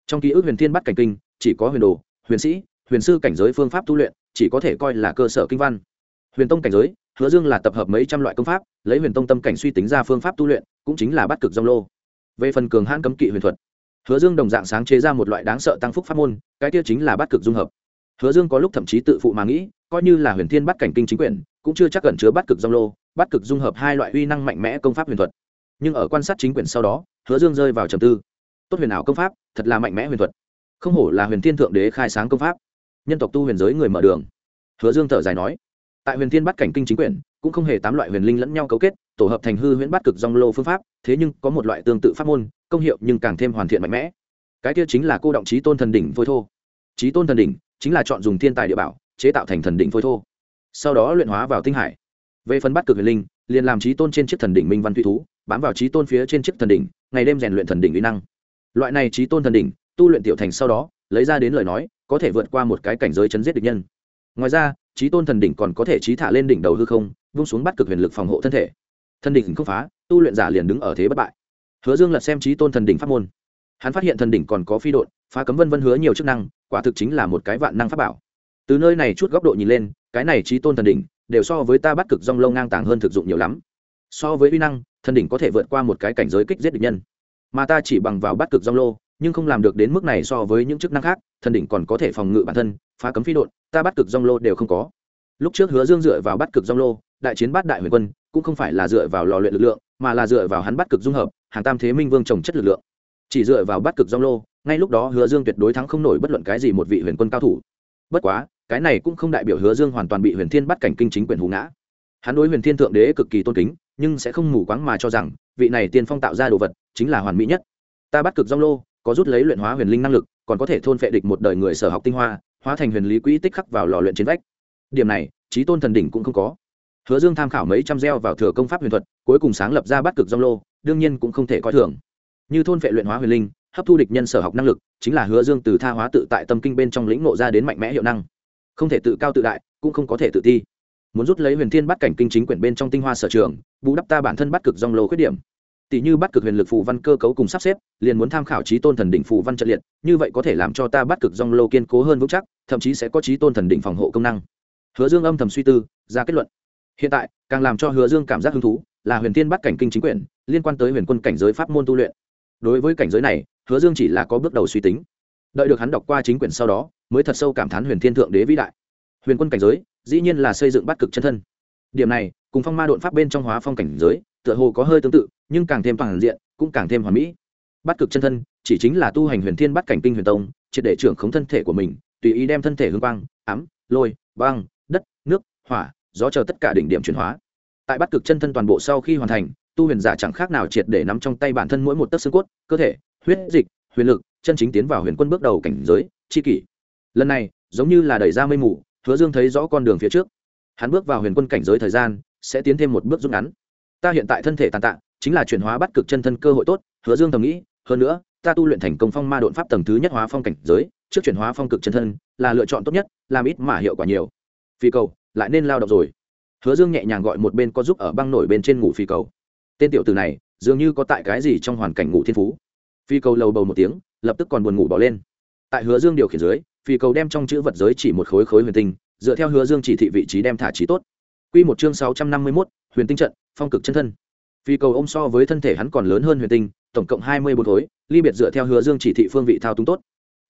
Trong ký ức huyền thiên bắt cảnh kinh, chỉ có huyền đồ, huyền sĩ, huyền sư cảnh giới phương pháp tu luyện, chỉ có thể coi là cơ sở kinh văn. Huyền tông cảnh giới, hứa dương là tập hợp mấy trăm loại công pháp, lấy huyền tông tâm cảnh suy tính ra phương pháp tu luyện, cũng chính là bắt cực dông lô. Về phần cường hãn cấm kỵ huyền thuật hứa dương đồng dạng sáng chế ra một loại đáng sợ tăng phúc pháp môn, cái kia chính là bắt cực dung hợp. Hứa dương có lúc thậm chí tự phụ mà nghĩ, coi như là huyền thiên bắt cảnh kinh chính quyền, cũng chưa chắc gần chứa bắt cực dông lô bắt cực dung hợp hai loại uy năng mạnh mẽ công pháp huyền thuật. Nhưng ở quan sát chính quyền sau đó, hứa dương rơi vào trầm tư. Tốt huyền ảo công pháp, thật là mạnh mẽ huyền thuật. Không hổ là huyền thiên thượng đế khai sáng công pháp. Nhân tộc tu huyền giới người mở đường. Hứa dương thở dài nói, tại huyền thiên bắt cảnh kinh chính quyền, cũng không hề tám loại huyền linh lẫn nhau cấu kết, tổ hợp thành hư huyễn bắt cực dung lô phương pháp, thế nhưng có một loại tương tự pháp môn công hiệu nhưng càng thêm hoàn thiện mạnh mẽ. Cái kia chính là cô động trí tôn thần đỉnh phôi thô. Trí tôn thần đỉnh chính là chọn dùng thiên tài địa bảo, chế tạo thành thần đỉnh phôi thô. Sau đó luyện hóa vào tinh hải. Về phần bắt cực huyền linh, liền làm trí tôn trên chiếc thần đỉnh minh văn thủy thú, bám vào trí tôn phía trên chiếc thần đỉnh, ngày đêm rèn luyện thần đỉnh uy năng. Loại này trí tôn thần đỉnh, tu luyện tiểu thành sau đó, lấy ra đến lời nói, có thể vượt qua một cái cảnh giới chấn giết địch nhân. Ngoài ra, trí tôn thần đỉnh còn có thể trí thả lên đỉnh đầu hư không, vung xuống bắt cực huyền lực phòng hộ thân thể. Thần đỉnh không phá, tu luyện giả liền đứng ở thế bất bại hứa dương lật xem trí tôn thần đỉnh pháp môn. Hắn phát hiện thần đỉnh còn có phi độn, phá cấm vân vân hứa nhiều chức năng quả thực chính là một cái vạn năng pháp bảo. Từ nơi này chút góc độ nhìn lên cái này trí tôn thần đỉnh đều so với ta bắt cực rong lâu ngang tàng hơn thực dụng nhiều lắm. So với uy năng thần đỉnh có thể vượt qua một cái cảnh giới kích giết địch nhân. Mà ta chỉ bằng vào bắt cực rong lô nhưng không làm được đến mức này so với những chức năng khác thần đỉnh còn có thể phòng ngự bản thân phá cấm phi độn, ta bắt cực rong lô đều không có. Lúc trước hứa dương dựa vào bắt cực rong lô đại chiến bát đại huyền quân cũng không phải là dựa vào lò luyện lực lượng mà là dựa vào hắn bắt cực dung hợp hàng tam thế minh vương trồng chất lực lượng. Chỉ dựa vào bắt cực rong lô, ngay lúc đó hứa dương tuyệt đối thắng không nổi bất luận cái gì một vị huyền quân cao thủ. Bất quá, cái này cũng không đại biểu hứa dương hoàn toàn bị huyền thiên bắt cảnh kinh chính quyền hù ngã. Hắn đối huyền thiên thượng đế cực kỳ tôn kính, nhưng sẽ không mù quáng mà cho rằng, vị này tiên phong tạo ra đồ vật, chính là hoàn mỹ nhất. Ta bắt cực rong lô, có rút lấy luyện hóa huyền linh năng lực, còn có thể thôn phệ địch một đời người sở học tinh hoa, hóa thành huyền lý quỹ tích khắc vào lò luyện chiến vách. Điểm này trí tôn thần đỉnh cũng không có hứa dương tham khảo mấy trăm gieo vào thừa công pháp huyền thuật, cuối cùng sáng lập ra bắt cực rong lô, đương nhiên cũng không thể coi thường. Như thôn phệ luyện hóa huyền linh, hấp thu địch nhân sở học năng lực, chính là hứa dương từ tha hóa tự tại tâm kinh bên trong lĩnh ngộ ra đến mạnh mẽ hiệu năng. Không thể tự cao tự đại, cũng không có thể tự ti. Muốn rút lấy huyền thiên bắt cảnh kinh chính quyển bên trong tinh hoa sở trường, bù đắp ta bản thân bắt cực dòng lô khuyết điểm. Tỷ như bắt cực huyền lực phù văn cơ cấu cùng sắp xếp, liền muốn tham khảo trí tôn thần đỉnh phù văn trận liệt, như vậy có thể làm cho ta bắt cực dòng lô kiên cố hơn vững chắc, thậm chí sẽ có trí tôn thần đỉnh phòng hộ công năng. Hứa dương âm thầm suy tư, ra kết luận hiện tại, càng làm cho hứa dương cảm giác hứng thú là huyền thiên bắt cảnh kinh chính quyển liên quan tới huyền quân cảnh giới pháp môn tu luyện. Đối với cảnh giới này, hứa dương chỉ là có bước đầu suy tính. Đợi được hắn đọc qua chính quyển sau đó, mới thật sâu cảm thán huyền thiên thượng đế vĩ đại. Huyền quân cảnh giới, dĩ nhiên là xây dựng bắt cực chân thân. Điểm này, cùng phong ma đột pháp bên trong hóa phong cảnh giới, tựa hồ có hơi tương tự, nhưng càng thêm toàn diện, cũng càng thêm hoàn mỹ. Bắt cực chân thân, chỉ chính là tu hành huyền thiên bắt cảnh kinh huyền tông, triệt để trưởng khống thân thể của mình, tùy ý đem thân thể hương quang ám lôi, băng, đất, nước, hỏa gió chờ tất cả đỉnh điểm chuyển hóa. Tại bắt cực chân thân toàn bộ sau khi hoàn thành, tu huyền giả chẳng khác nào triệt để nắm trong tay bản thân mỗi một tấc xương cốt, cơ thể, huyết, dịch, huyền lực, chân chính tiến vào huyền quân bước đầu cảnh giới, chi kỷ. Lần này, giống như là đẩy ra mây mù, hứa dương thấy rõ con đường phía trước. Hắn bước vào huyền quân cảnh giới thời gian, sẽ tiến thêm một bước rút ngắn. Ta hiện tại thân thể tàn tạ, chính là chuyển hóa bắt cực chân thân cơ hội tốt, hứa dương thầm nghĩ, hơn nữa, ta tu luyện thành công phong ma đột pháp tầng thứ nhất hóa phong cảnh giới, trước chuyển hóa phong cực chân thân, là lựa chọn tốt nhất, làm ít mà hiệu quả nhiều. Phi cầu lại nên lao động rồi. Hứa dương nhẹ nhàng gọi một bên có giúp ở băng nổi bên trên ngủ phi cầu. Tên tiểu từ này, dường như có tại cái gì trong hoàn cảnh ngủ thiên phú. Phi cầu lầu bầu một tiếng, lập tức còn buồn ngủ bỏ lên. Tại hứa dương điều khiển dưới, phi cầu đem trong chữ vật giới chỉ một khối khối huyền tinh, dựa theo hứa dương chỉ thị vị trí đem thả trí tốt. Q một chương sáu trăm năm mươi mốt, huyền tinh trận, phong cực chân thân. Phi cầu ôm so với thân thể hắn còn lớn hơn huyền tinh, tổng cộng hai mươi bốn khối, ly biệt dựa theo hứa dương chỉ thị phương vị thao túng tốt.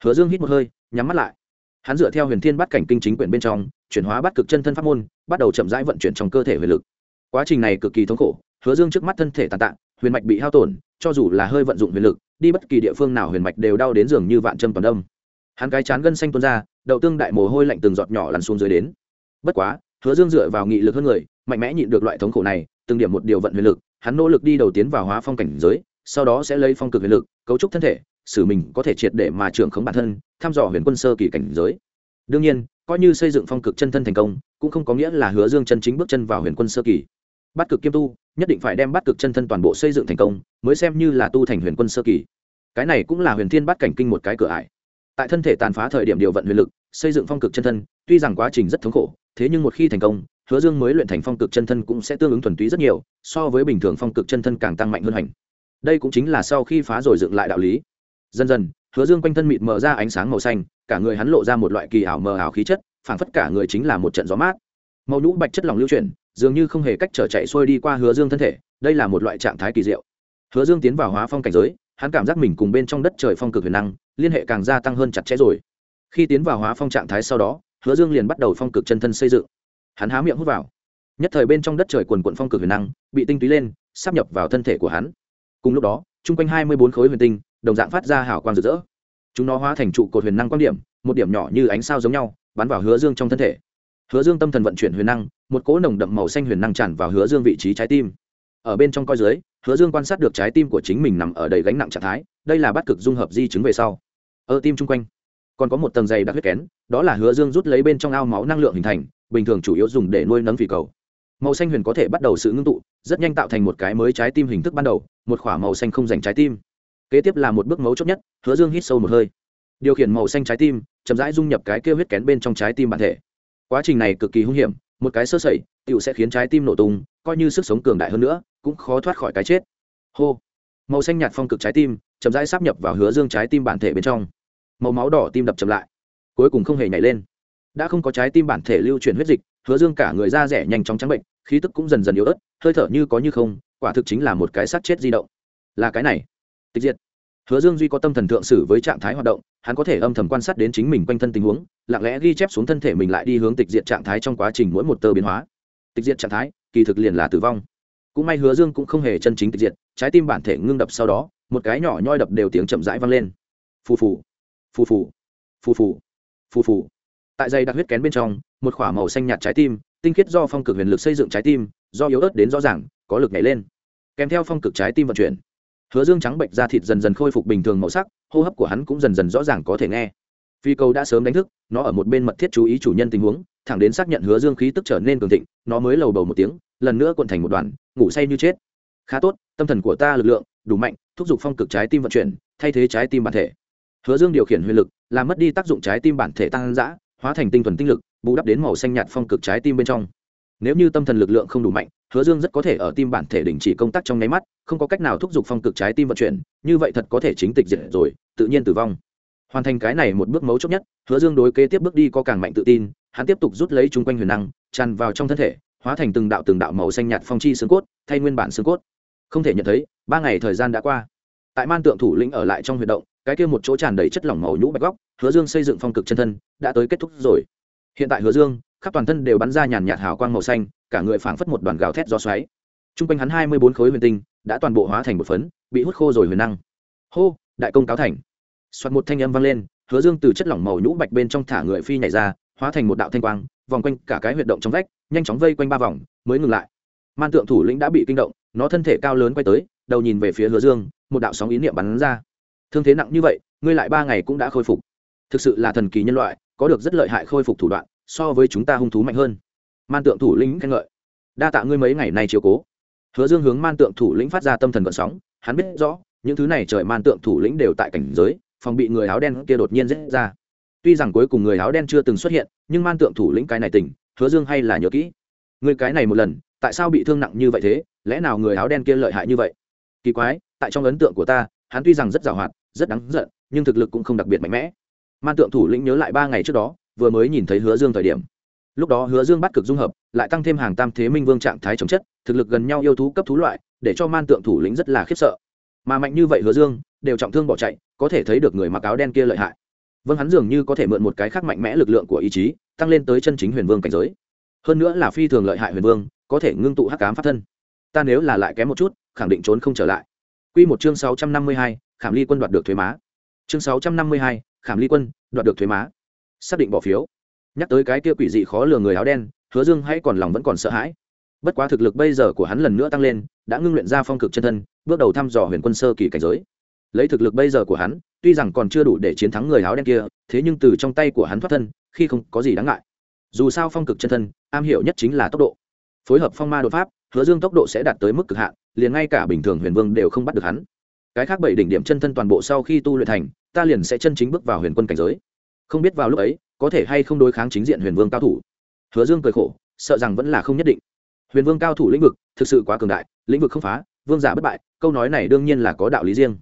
Hứa dương hít một hơi, nhắm mắt lại. Hắn dựa theo huyền thiên bắt cảnh kinh chính quyển bên trong chuyển hóa bắt cực chân thân pháp môn, bắt đầu chậm rãi vận chuyển trong cơ thể huyền lực. Quá trình này cực kỳ thống khổ, hứa dương trước mắt thân thể tàn tạ, huyền mạch bị hao tổn, cho dù là hơi vận dụng huyền lực, đi bất kỳ địa phương nào huyền mạch đều đau đến giường như vạn châm toàn đông hắn cái chán gân xanh tuôn ra, đậu tương đại mồ hôi lạnh từng giọt nhỏ lăn xuống dưới đến. Bất quá, hứa dương dựa vào nghị lực hơn người, mạnh mẽ nhịn được loại thống khổ này, từng điểm một điều vận huyền lực, hắn nỗ lực đi đầu tiến vào hóa phong cảnh giới, sau đó sẽ lấy phong cực huyền lực, cấu trúc thân thể xử mình có thể triệt để mà trưởng khống bản thân, thăm dò huyền quân sơ kỳ cảnh giới. Đương nhiên coi như xây dựng phong cực chân thân thành công, cũng không có nghĩa là hứa dương chân chính bước chân vào huyền quân sơ kỳ. Bắt cực kiêm tu, nhất định phải đem bắt cực chân thân toàn bộ xây dựng thành công, mới xem như là tu thành huyền quân sơ kỳ. Cái này cũng là huyền thiên bắt cảnh kinh một cái cửa ải. Tại thân thể tàn phá thời điểm điều vận huyền lực, xây dựng phong cực chân thân, tuy rằng quá trình rất thống khổ, thế nhưng một khi thành công, hứa dương mới luyện thành phong cực chân thân cũng sẽ tương ứng thuần túy rất nhiều, so với bình thường phong cực chân thân càng tăng mạnh hơn hành. Đây cũng chính là sau khi phá rồi dựng lại đạo lý. Dần dần hứa dương quanh thân mịt mờ ra ánh sáng màu xanh, cả người hắn lộ ra một loại kỳ ảo mờ ảo khí chất, phảng phất cả người chính là một trận gió mát. Màu nhũ bạch chất lỏng lưu chuyển, dường như không hề cách trở chạy xuôi đi qua hứa dương thân thể, đây là một loại trạng thái kỳ diệu. Hứa dương tiến vào hóa phong cảnh giới, hắn cảm giác mình cùng bên trong đất trời phong cực huyền năng, liên hệ càng gia tăng hơn chặt chẽ rồi. Khi tiến vào hóa phong trạng thái sau đó, hứa dương liền bắt đầu phong cực chân thân xây dựng. Hắn há miệng hút vào. Nhất thời bên trong đất trời quần quận phong cực huyền năng, bị tinh túy lên sắp nhập vào thân thể của hắn. Cùng lúc đó, chung quanh hai mươi bốn khối huyền tinh đồng dạng phát ra hào quang rực rỡ. Chúng nó hóa thành trụ cột huyền năng quan điểm, một điểm nhỏ như ánh sao giống nhau, bắn vào hứa dương trong thân thể. Hứa dương tâm thần vận chuyển huyền năng, một cỗ nồng đậm màu xanh huyền năng tràn vào hứa dương vị trí trái tim. Ở bên trong coi dưới, hứa dương quan sát được trái tim của chính mình nằm ở đầy gánh nặng trạng thái, đây là bắt cực dung hợp di chứng về sau. Ở tim chung quanh, còn có một tầng dày đặc huyết kén, đó là hứa dương rút lấy bên trong ao máu năng lượng hình thành, bình thường chủ yếu dùng để nuôi nấng phì cầu. Màu xanh huyền có thể bắt đầu sự ngưng tụ, rất nhanh tạo thành một cái mới trái tim hình thức ban đầu, một k h ỏ a màu xanh không dành trái tim kế tiếp là một bước mấu chốt nhất, hứa dương hít sâu một hơi. Điều khiển màu xanh trái tim, chậm rãi dung nhập cái kêu huyết kén bên trong trái tim bản thể. Quá trình này cực kỳ hung hiểm, một cái sơ sẩy tựu sẽ khiến trái tim nổ tung, coi như sức sống cường đại hơn nữa, cũng khó thoát khỏi cái chết. Hô! Màu xanh nhạt phong cực trái tim, chậm rãi sắp nhập vào hứa dương trái tim bản thể bên trong. Màu máu đỏ tim đập chậm lại. Cuối cùng không hề nhảy lên. Đã không có trái tim bản thể lưu chuyển huyết dịch, hứa dương cả người da rẻ nhanh chóng trắng bệnh, khí tức cũng dần dần yếu ớt, hơi thở như có như không, quả thực chính là một cái sát chết di động. Là cái này tịch diệt. Hứa dương duy có tâm thần thượng sử với trạng thái hoạt động, hắn có thể âm thầm quan sát đến chính mình quanh thân tình huống, lặng lẽ ghi chép xuống thân thể mình lại đi hướng tịch diệt trạng thái trong quá trình mỗi một tơ biến hóa. Tịch diệt trạng thái, kỳ thực liền là tử vong. Cũng may hứa dương cũng không hề chân chính tịch diệt, trái tim bản thể ngưng đập sau đó, một cái nhỏ nhoi đập đều tiếng chậm rãi vang lên. Phù phù phù phù phù phù phù phù. Tại dây đặc huyết kén bên trong, một k h ỏ a màu xanh nhạt trái tim, tinh khiết do phong cực huyền lực xây dựng trái tim, do yếu ớt đến rõ ràng, có lực nhảy lên. Kèm theo phong cực trái tim vận chuyển hứa dương trắng bệnh da thịt dần dần khôi phục bình thường màu sắc, hô hấp của hắn cũng dần dần rõ ràng có thể nghe. Phi cầu đã sớm đánh thức, nó ở một bên mật thiết chú ý chủ nhân tình huống, thẳng đến xác nhận hứa dương khí tức trở nên cường thịnh, nó mới lầu bầu một tiếng, lần nữa cuộn thành một đoàn, ngủ say như chết. Khá tốt, tâm thần của ta lực lượng, đủ mạnh, thúc giục phong cực trái tim vận chuyển, thay thế trái tim bản thể. Hứa dương điều khiển huyền lực, làm mất đi tác dụng trái tim bản thể tăng giã hóa thành tinh thuần tinh lực, bù đắp đến màu xanh nhạt phong cực trái tim bên trong. Nếu như tâm thần lực lượng không đủ mạnh hứa dương rất có thể ở tim bản thể đình chỉ công tác trong nháy mắt, không có cách nào thúc giục phong cực trái tim vận chuyển, như vậy thật có thể chính tịch diệt rồi, tự nhiên tử vong. Hoàn thành cái này một bước mấu chốt nhất, hứa dương đối kế tiếp bước đi có càng mạnh tự tin, hắn tiếp tục rút lấy chúng quanh huyền năng, tràn vào trong thân thể, hóa thành từng đạo từng đạo màu xanh nhạt phong chi xương cốt, thay nguyên bản xương cốt. Không thể nhận thấy, ba ngày thời gian đã qua. Tại man tượng thủ lĩnh ở lại trong huy động, cái kia một chỗ tràn đầy chất lỏng màu nhũ bạch góc, hứa dương xây dựng phong cực chân thân, đã tới kết thúc rồi. Hiện tại hứa dương, khắp toàn thân đều bắn ra nhàn nhạt hào quang màu xanh cả người phảng phất một đoàn gào thét gió xoáy. T r u n g quanh hắn hai mươi bốn khối huyền tinh đã toàn bộ hóa thành một phấn, bị hút khô rồi huyền năng. Hô, đại công cáo thành. Soạt một thanh âm vang lên, hứa dương từ chất lỏng màu nhũ bạch bên trong thả người phi nhảy ra, hóa thành một đạo thanh quang, vòng quanh cả cái huyệt động trong vách, nhanh chóng vây quanh ba vòng, mới ngừng lại. Man tượng thủ lĩnh đã bị kinh động, nó thân thể cao lớn quay tới, đầu nhìn về phía hứa dương, một đạo sóng ý niệm bắn ra. Thương thế nặng như vậy, ngươi lại ba ngày cũng đã khôi phục. Thực sự là thần kỳ nhân loại, có được rất lợi hại khôi phục thủ đoạn, so với chúng ta hung thú mạnh hơn man tượng thủ lĩnh khen ngợi. Đa tạ ngươi mấy ngày nay chiều cố. Hứa dương hướng man tượng thủ lĩnh phát ra tâm thần vận sóng, hắn biết rõ, những thứ này trời man tượng thủ lĩnh đều tại cảnh giới, phòng bị người áo đen kia đột nhiên rết ra. Tuy rằng cuối cùng người áo đen chưa từng xuất hiện, nhưng man tượng thủ lĩnh cái này tỉnh, hứa dương hay là nhớ kỹ. Người cái này một lần, tại sao bị thương nặng như vậy thế? Lẽ nào người áo đen kia lợi hại như vậy? Kỳ quái, tại trong ấn tượng của ta, hắn tuy rằng rất giàu hoạt, rất đáng giận, nhưng thực lực cũng không đặc biệt mạnh mẽ. Man tượng thủ lĩnh nhớ lại ba ngày trước đó, vừa mới nhìn thấy hứa dương thời điểm lúc đó hứa dương bắt cực dung hợp lại tăng thêm hàng tam thế minh vương trạng thái chống chất thực lực gần nhau yêu thú cấp thú loại để cho man tượng thủ lĩnh rất là khiếp sợ. Mà mạnh như vậy hứa dương đều trọng thương bỏ chạy có thể thấy được người mặc áo đen kia lợi hại. Vâng hắn dường như có thể mượn một cái khác mạnh mẽ lực lượng của ý chí tăng lên tới chân chính huyền vương cảnh giới. Hơn nữa là phi thường lợi hại huyền vương có thể ngưng tụ hắc cám pháp thân. Ta nếu là lại kém một chút khẳng định trốn không trở lại. Quy một chương sáu trăm năm mươi hai, Khảm Ly quân đoạt được thuế má. Chương sáu trăm năm mươi hai, Khảm Ly quân đoạt được thuế má. Xác định bỏ phiếu nhắc tới cái kia quỷ dị khó lừa người áo đen, hứa dương hãy còn lòng vẫn còn sợ hãi. Bất quá thực lực bây giờ của hắn lần nữa tăng lên, đã ngưng luyện ra phong cực chân thân, bước đầu thăm dò huyền quân sơ kỳ cảnh giới. Lấy thực lực bây giờ của hắn, tuy rằng còn chưa đủ để chiến thắng người áo đen kia, thế nhưng từ trong tay của hắn thoát thân, khi không có gì đáng ngại. Dù sao phong cực chân thân, am hiểu nhất chính là tốc độ. Phối hợp phong ma đột pháp, hứa dương tốc độ sẽ đạt tới mức cực hạn, liền ngay cả bình thường huyền vương đều không bắt được hắn. Cái khác bảy đỉnh điểm chân thân toàn bộ sau khi tu luyện thành, ta liền sẽ chân chính bước vào huyền quân cảnh giới. Không biết vào lúc ấy có thể hay không đối kháng chính diện huyền vương cao thủ? Hứa dương cười khổ, sợ rằng vẫn là không nhất định. Huyền vương cao thủ lĩnh vực, thực sự quá cường đại, lĩnh vực không phá, vương giả bất bại, câu nói này đương nhiên là có đạo lý riêng.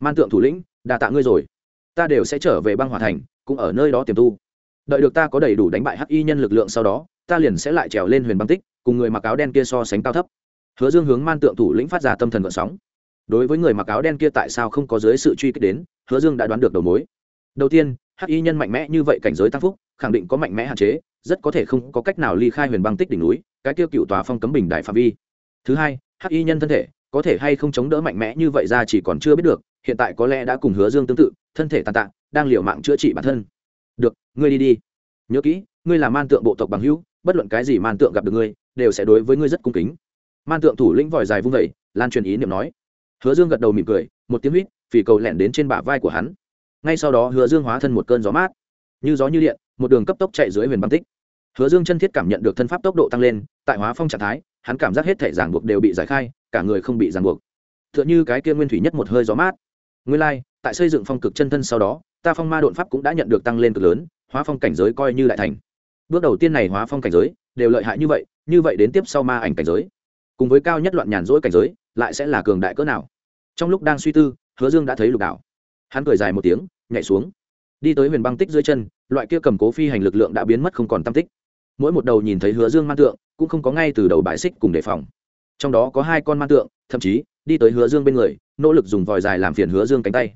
Man tượng thủ lĩnh đà tạ ngươi rồi. Ta đều sẽ trở về băng hòa thành, cũng ở nơi đó tiềm tu. Đợi được ta có đầy đủ đánh bại hắc y nhân lực lượng sau đó, ta liền sẽ lại trèo lên huyền băng tích, cùng người mặc áo đen kia so sánh cao thấp. Hứa dương hướng man tượng thủ lĩnh phát ra tâm thần vận sóng. Đối với người mặc áo đen kia tại sao không có dưới sự truy kích đến, hứa dương đã đoán được đầu mối. Đầu tiên hắc y nhân mạnh mẽ như vậy cảnh giới tăng phúc, khẳng định có mạnh mẽ hạn chế, rất có thể không có cách nào ly khai huyền băng tích đỉnh núi, cái tiêu cựu tòa phong cấm bình đại phạm vi. Thứ hai, hắc y nhân thân thể, có thể hay không chống đỡ mạnh mẽ như vậy ra chỉ còn chưa biết được, hiện tại có lẽ đã cùng hứa dương tương tự, thân thể tàn tạ, đang liều mạng chữa trị bản thân. Được, ngươi đi đi. Nhớ kỹ, ngươi là man tượng bộ tộc bằng hữu, bất luận cái gì man tượng gặp được ngươi, đều sẽ đối với ngươi rất cung kính. Man tượng thủ lĩnh vòi dài vung vẩy lan truyền ý niệm nói. Hứa dương gật đầu mỉm cười, một tiếng huýt, phì cầu lẻn đến trên bả vai của hắn ngay sau đó hứa dương hóa thân một cơn gió mát. Như gió như điện một đường cấp tốc chạy dưới huyền băng tích. Hứa dương chân thiết cảm nhận được thân pháp tốc độ tăng lên tại hóa phong trạng thái hắn cảm giác hết thể giảng buộc đều bị giải khai cả người không bị ràng buộc. T h ư ợ n h ư cái kia nguyên thủy nhất một hơi gió mát. Nguyên lai、like, tại xây dựng phong cực chân thân sau đó ta phong ma đột pháp cũng đã nhận được tăng lên cực lớn hóa phong cảnh giới coi như đại thành. Bước đầu tiên này hóa phong cảnh giới đều lợi hại như vậy như vậy đến tiếp sau ma ảnh cảnh giới. Cùng với cao nhất loạn nhàn rỗi cảnh giới lại sẽ là cường đại cỡ nào? Trong lúc đang suy tư hứa dương đã thấy lục đảo hắn cười dài một tiếng, nhảy xuống. Đi tới huyền băng tích dưới chân, loại kia cầm cố phi hành lực lượng đã biến mất không còn tam tích. Mỗi một đầu nhìn thấy hứa dương man tượng, cũng không có ngay từ đầu bãi xích cùng đề phòng. Trong đó có hai con man tượng, thậm chí, đi tới hứa dương bên người, nỗ lực dùng vòi dài làm phiền hứa dương cánh tay.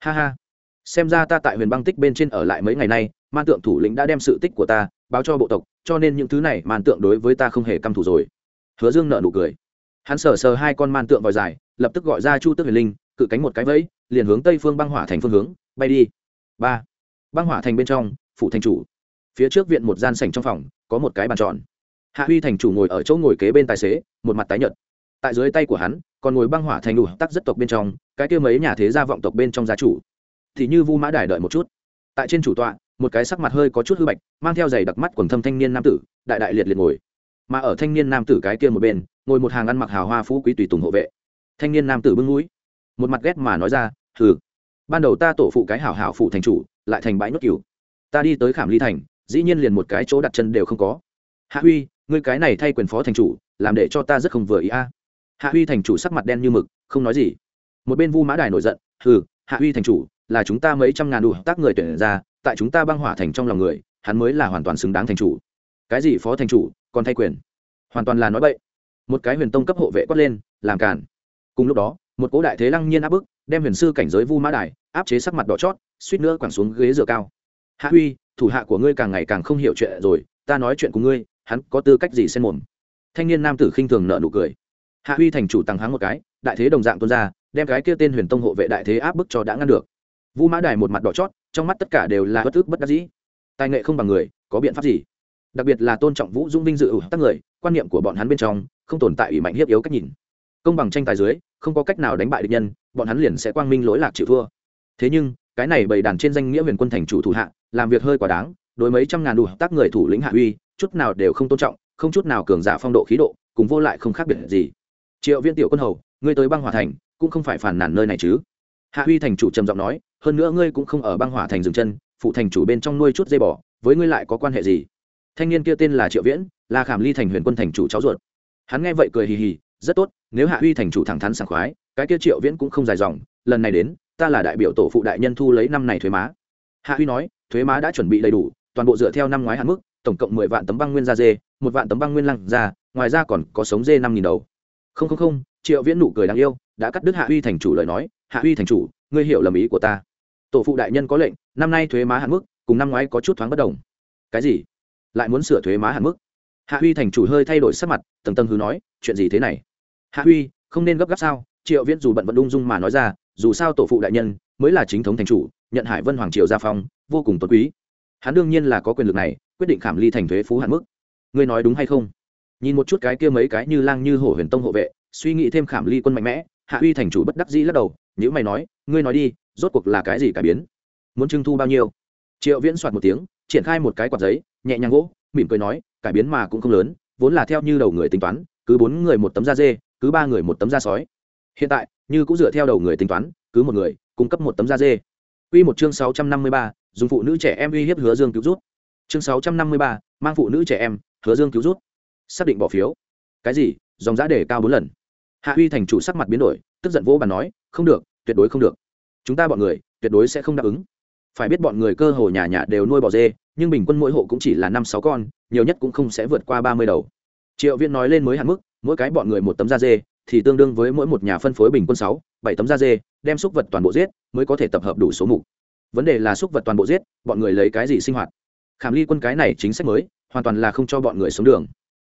Ha ha. Xem ra ta tại huyền băng tích bên trên ở lại mấy ngày nay, man tượng thủ lĩnh đã đem sự tích của ta báo cho bộ tộc, cho nên những thứ này man tượng đối với ta không hề căm thủ rồi. Hứa dương nợ nụ cười. Hắn sờ sờ hai con man tượng vòi dài, lập tức gọi ra chu tước huyền linh cự cánh một cái vẫy, liền hướng tây phương băng hỏa thành phương hướng, bay đi. Ba. Băng hỏa thành bên trong phụ thành chủ. Phía trước viện một gian sảnh trong phòng, có một cái bàn tròn. Hạ huy thành chủ ngồi ở chỗ ngồi kế bên tài xế, một mặt tái nhợt. Tại dưới tay của hắn, còn ngồi băng hỏa thành đủ tắc rất tộc bên trong, cái kia mấy nhà thế gia vọng tộc bên trong gia chủ. Thì như vu mã đài đợi một chút. Tại trên chủ tọa, một cái sắc mặt hơi có chút hư bạch, mang theo giày đặc mắt quần thâm thanh niên nam tử, đại đại liệt liệt ngồi. Mà ở thanh niên nam tử cái kia một bên, ngồi một hàng ăn mặc hào hoa phú quý tùy tùng hộ vệ. Thanh niên nam tử bưng mũi một mặt ghét mà nói ra, hừ, ban đầu ta tổ phụ cái hảo hảo phụ thành chủ, lại thành bãi nhốt cửu ta đi tới khảm ly thành, dĩ nhiên liền một cái chỗ đặt chân đều không có. Hạ huy, ngươi cái này thay quyền phó thành chủ, làm để cho ta rất không vừa ý a. Hạ huy thành chủ sắc mặt đen như mực, không nói gì. Một bên vu mã đài nổi giận, hừ, hạ huy thành chủ, là chúng ta mấy trăm ngàn đủ tác người tuyển ra, tại chúng ta băng hỏa thành trong lòng người, hắn mới là hoàn toàn xứng đáng thành chủ. Cái gì phó thành chủ, còn thay quyền? Hoàn toàn là nói bậy. Một cái huyền tông cấp hộ vệ quát lên, làm cản cùng lúc đó một cố đại thế lăng nhiên áp bức, đem huyền sư cảnh giới vu mã đài áp chế sắc mặt đỏ chót, suýt nữa quẳng xuống ghế dựa cao. Hạ huy, thủ hạ của ngươi càng ngày càng không hiểu chuyện rồi, ta nói chuyện của ngươi, hắn có tư cách gì xen mồm? Thanh niên nam tử khinh thường nợ nụ cười. Hạ huy thành chủ tăng háng một cái, đại thế đồng dạng tuôn ra, đem cái kia tên huyền tông hộ vệ đại thế áp bức cho đã ngăn được. Vu mã đài một mặt đỏ chót, trong mắt tất cả đều là bất ức bất đắc dĩ. Tài nghệ không bằng người, có biện pháp gì? Đặc biệt là tôn trọng vũ dung vinh dự ủ tác người, quan niệm của bọn hắn bên trong, không tồn tại ủy mạnh hiếp yếu cách nhìn. Công bằng tranh tài dưới không có cách nào đánh bại địch nhân, bọn hắn liền sẽ quang minh lỗi lạc chịu thua. Thế nhưng, cái này bày đàn trên danh nghĩa huyền quân thành chủ thủ hạ, làm việc hơi quá đáng, đối mấy trăm ngàn đủ tác người thủ lĩnh hạ uy, chút nào đều không tôn trọng, không chút nào cường giả phong độ khí độ, cùng vô lại không khác biệt gì. Triệu viên tiểu quân hầu, ngươi tới băng hòa thành, cũng không phải phản nản nơi này chứ? Hạ huy thành chủ trầm giọng nói, hơn nữa ngươi cũng không ở băng hỏa thành dừng chân, phụ thành chủ bên trong nuôi chút dây bỏ với ngươi lại có quan hệ gì? Thanh niên kia tên là triệu viễn, là khảm ly thành huyền quân thành chủ cháu ruột. Hắn nghe vậy cười hì hì rất tốt, nếu hạ huy thành chủ thẳng thắn sảng khoái, cái kia triệu viễn cũng không dài dòng, lần này đến, ta là đại biểu tổ phụ đại nhân thu lấy năm này thuế má. Hạ huy nói, thuế má đã chuẩn bị đầy đủ, toàn bộ dựa theo năm ngoái hạn mức, tổng cộng mười vạn tấm băng nguyên da dê, một vạn tấm băng nguyên lăng da ngoài ra còn có sống dê năm nghìn đầu. Không không không, triệu viễn nụ cười đáng yêu, đã cắt đứt hạ huy thành chủ lời nói, hạ huy thành chủ, ngươi hiểu lầm ý của ta. Tổ phụ đại nhân có lệnh, năm nay thuế má hạn mức, cùng năm ngoái có chút thoáng bất đồng. Cái gì? Lại muốn sửa thuế má hạn mức? Hạ huy thành chủ hơi thay đổi sắc mặt, tầng tầng hứ nói, chuyện gì thế này? Hạ huy, không nên gấp gáp sao? Triệu viễn dù bận vận ung dung mà nói ra, dù sao tổ phụ đại nhân mới là chính thống thành chủ, nhận hải vân hoàng triều gia phong, vô cùng tốt quý. Hắn đương nhiên là có quyền lực này, quyết định khảm ly thành thuế phú hạn mức. Ngươi nói đúng hay không? Nhìn một chút cái kia mấy cái như lang như hổ huyền tông hộ vệ, suy nghĩ thêm khảm ly quân mạnh mẽ, hạ uy thành chủ bất đắc dĩ lắc đầu nếu mày nói, ngươi nói đi, rốt cuộc là cái gì cải biến? Muốn trưng thu bao nhiêu? Triệu viễn soạt một tiếng, triển khai một cái quạt giấy, nhẹ nhàng gỗ, mỉm cười nói, cải biến mà cũng không lớn, vốn là theo như đầu người tính toán, cứ bốn người một tấm da dê cứ ba người một tấm da sói hiện tại như cũng dựa theo đầu người tính toán cứ một người cung cấp một tấm da dê Quy một chương 653, dùng phụ nữ trẻ em uy hiếp Hứa Dương cứu rút. Chương 653, mang phụ nữ trẻ em, Hứa Dương cứu rút. Xác định bỏ phiếu. Cái gì? Dòng giá đề cao bốn lần. Hạ uy thành chủ sắc mặt biến đổi, tức giận vỗ bàn nói, không được, tuyệt đối không được. Chúng ta bọn người, tuyệt đối sẽ không đáp ứng. Phải biết bọn người cơ hồ nhà nhà đều nuôi bò dê, nhưng bình quân mỗi hộ cũng chỉ là năm sáu con, nhiều nhất cũng không sẽ vượt qua ba mươi đầu. triệu viễn nói lên mới hạn mức mỗi cái bọn người một tấm da dê, thì tương đương với mỗi một nhà phân phối bình quân sáu, bảy tấm da dê, đem súc vật toàn bộ giết mới có thể tập hợp đủ số mục. Vấn đề là súc vật toàn bộ giết, bọn người lấy cái gì sinh hoạt? Khảm ly quân cái này chính sách mới, hoàn toàn là không cho bọn người sống đường.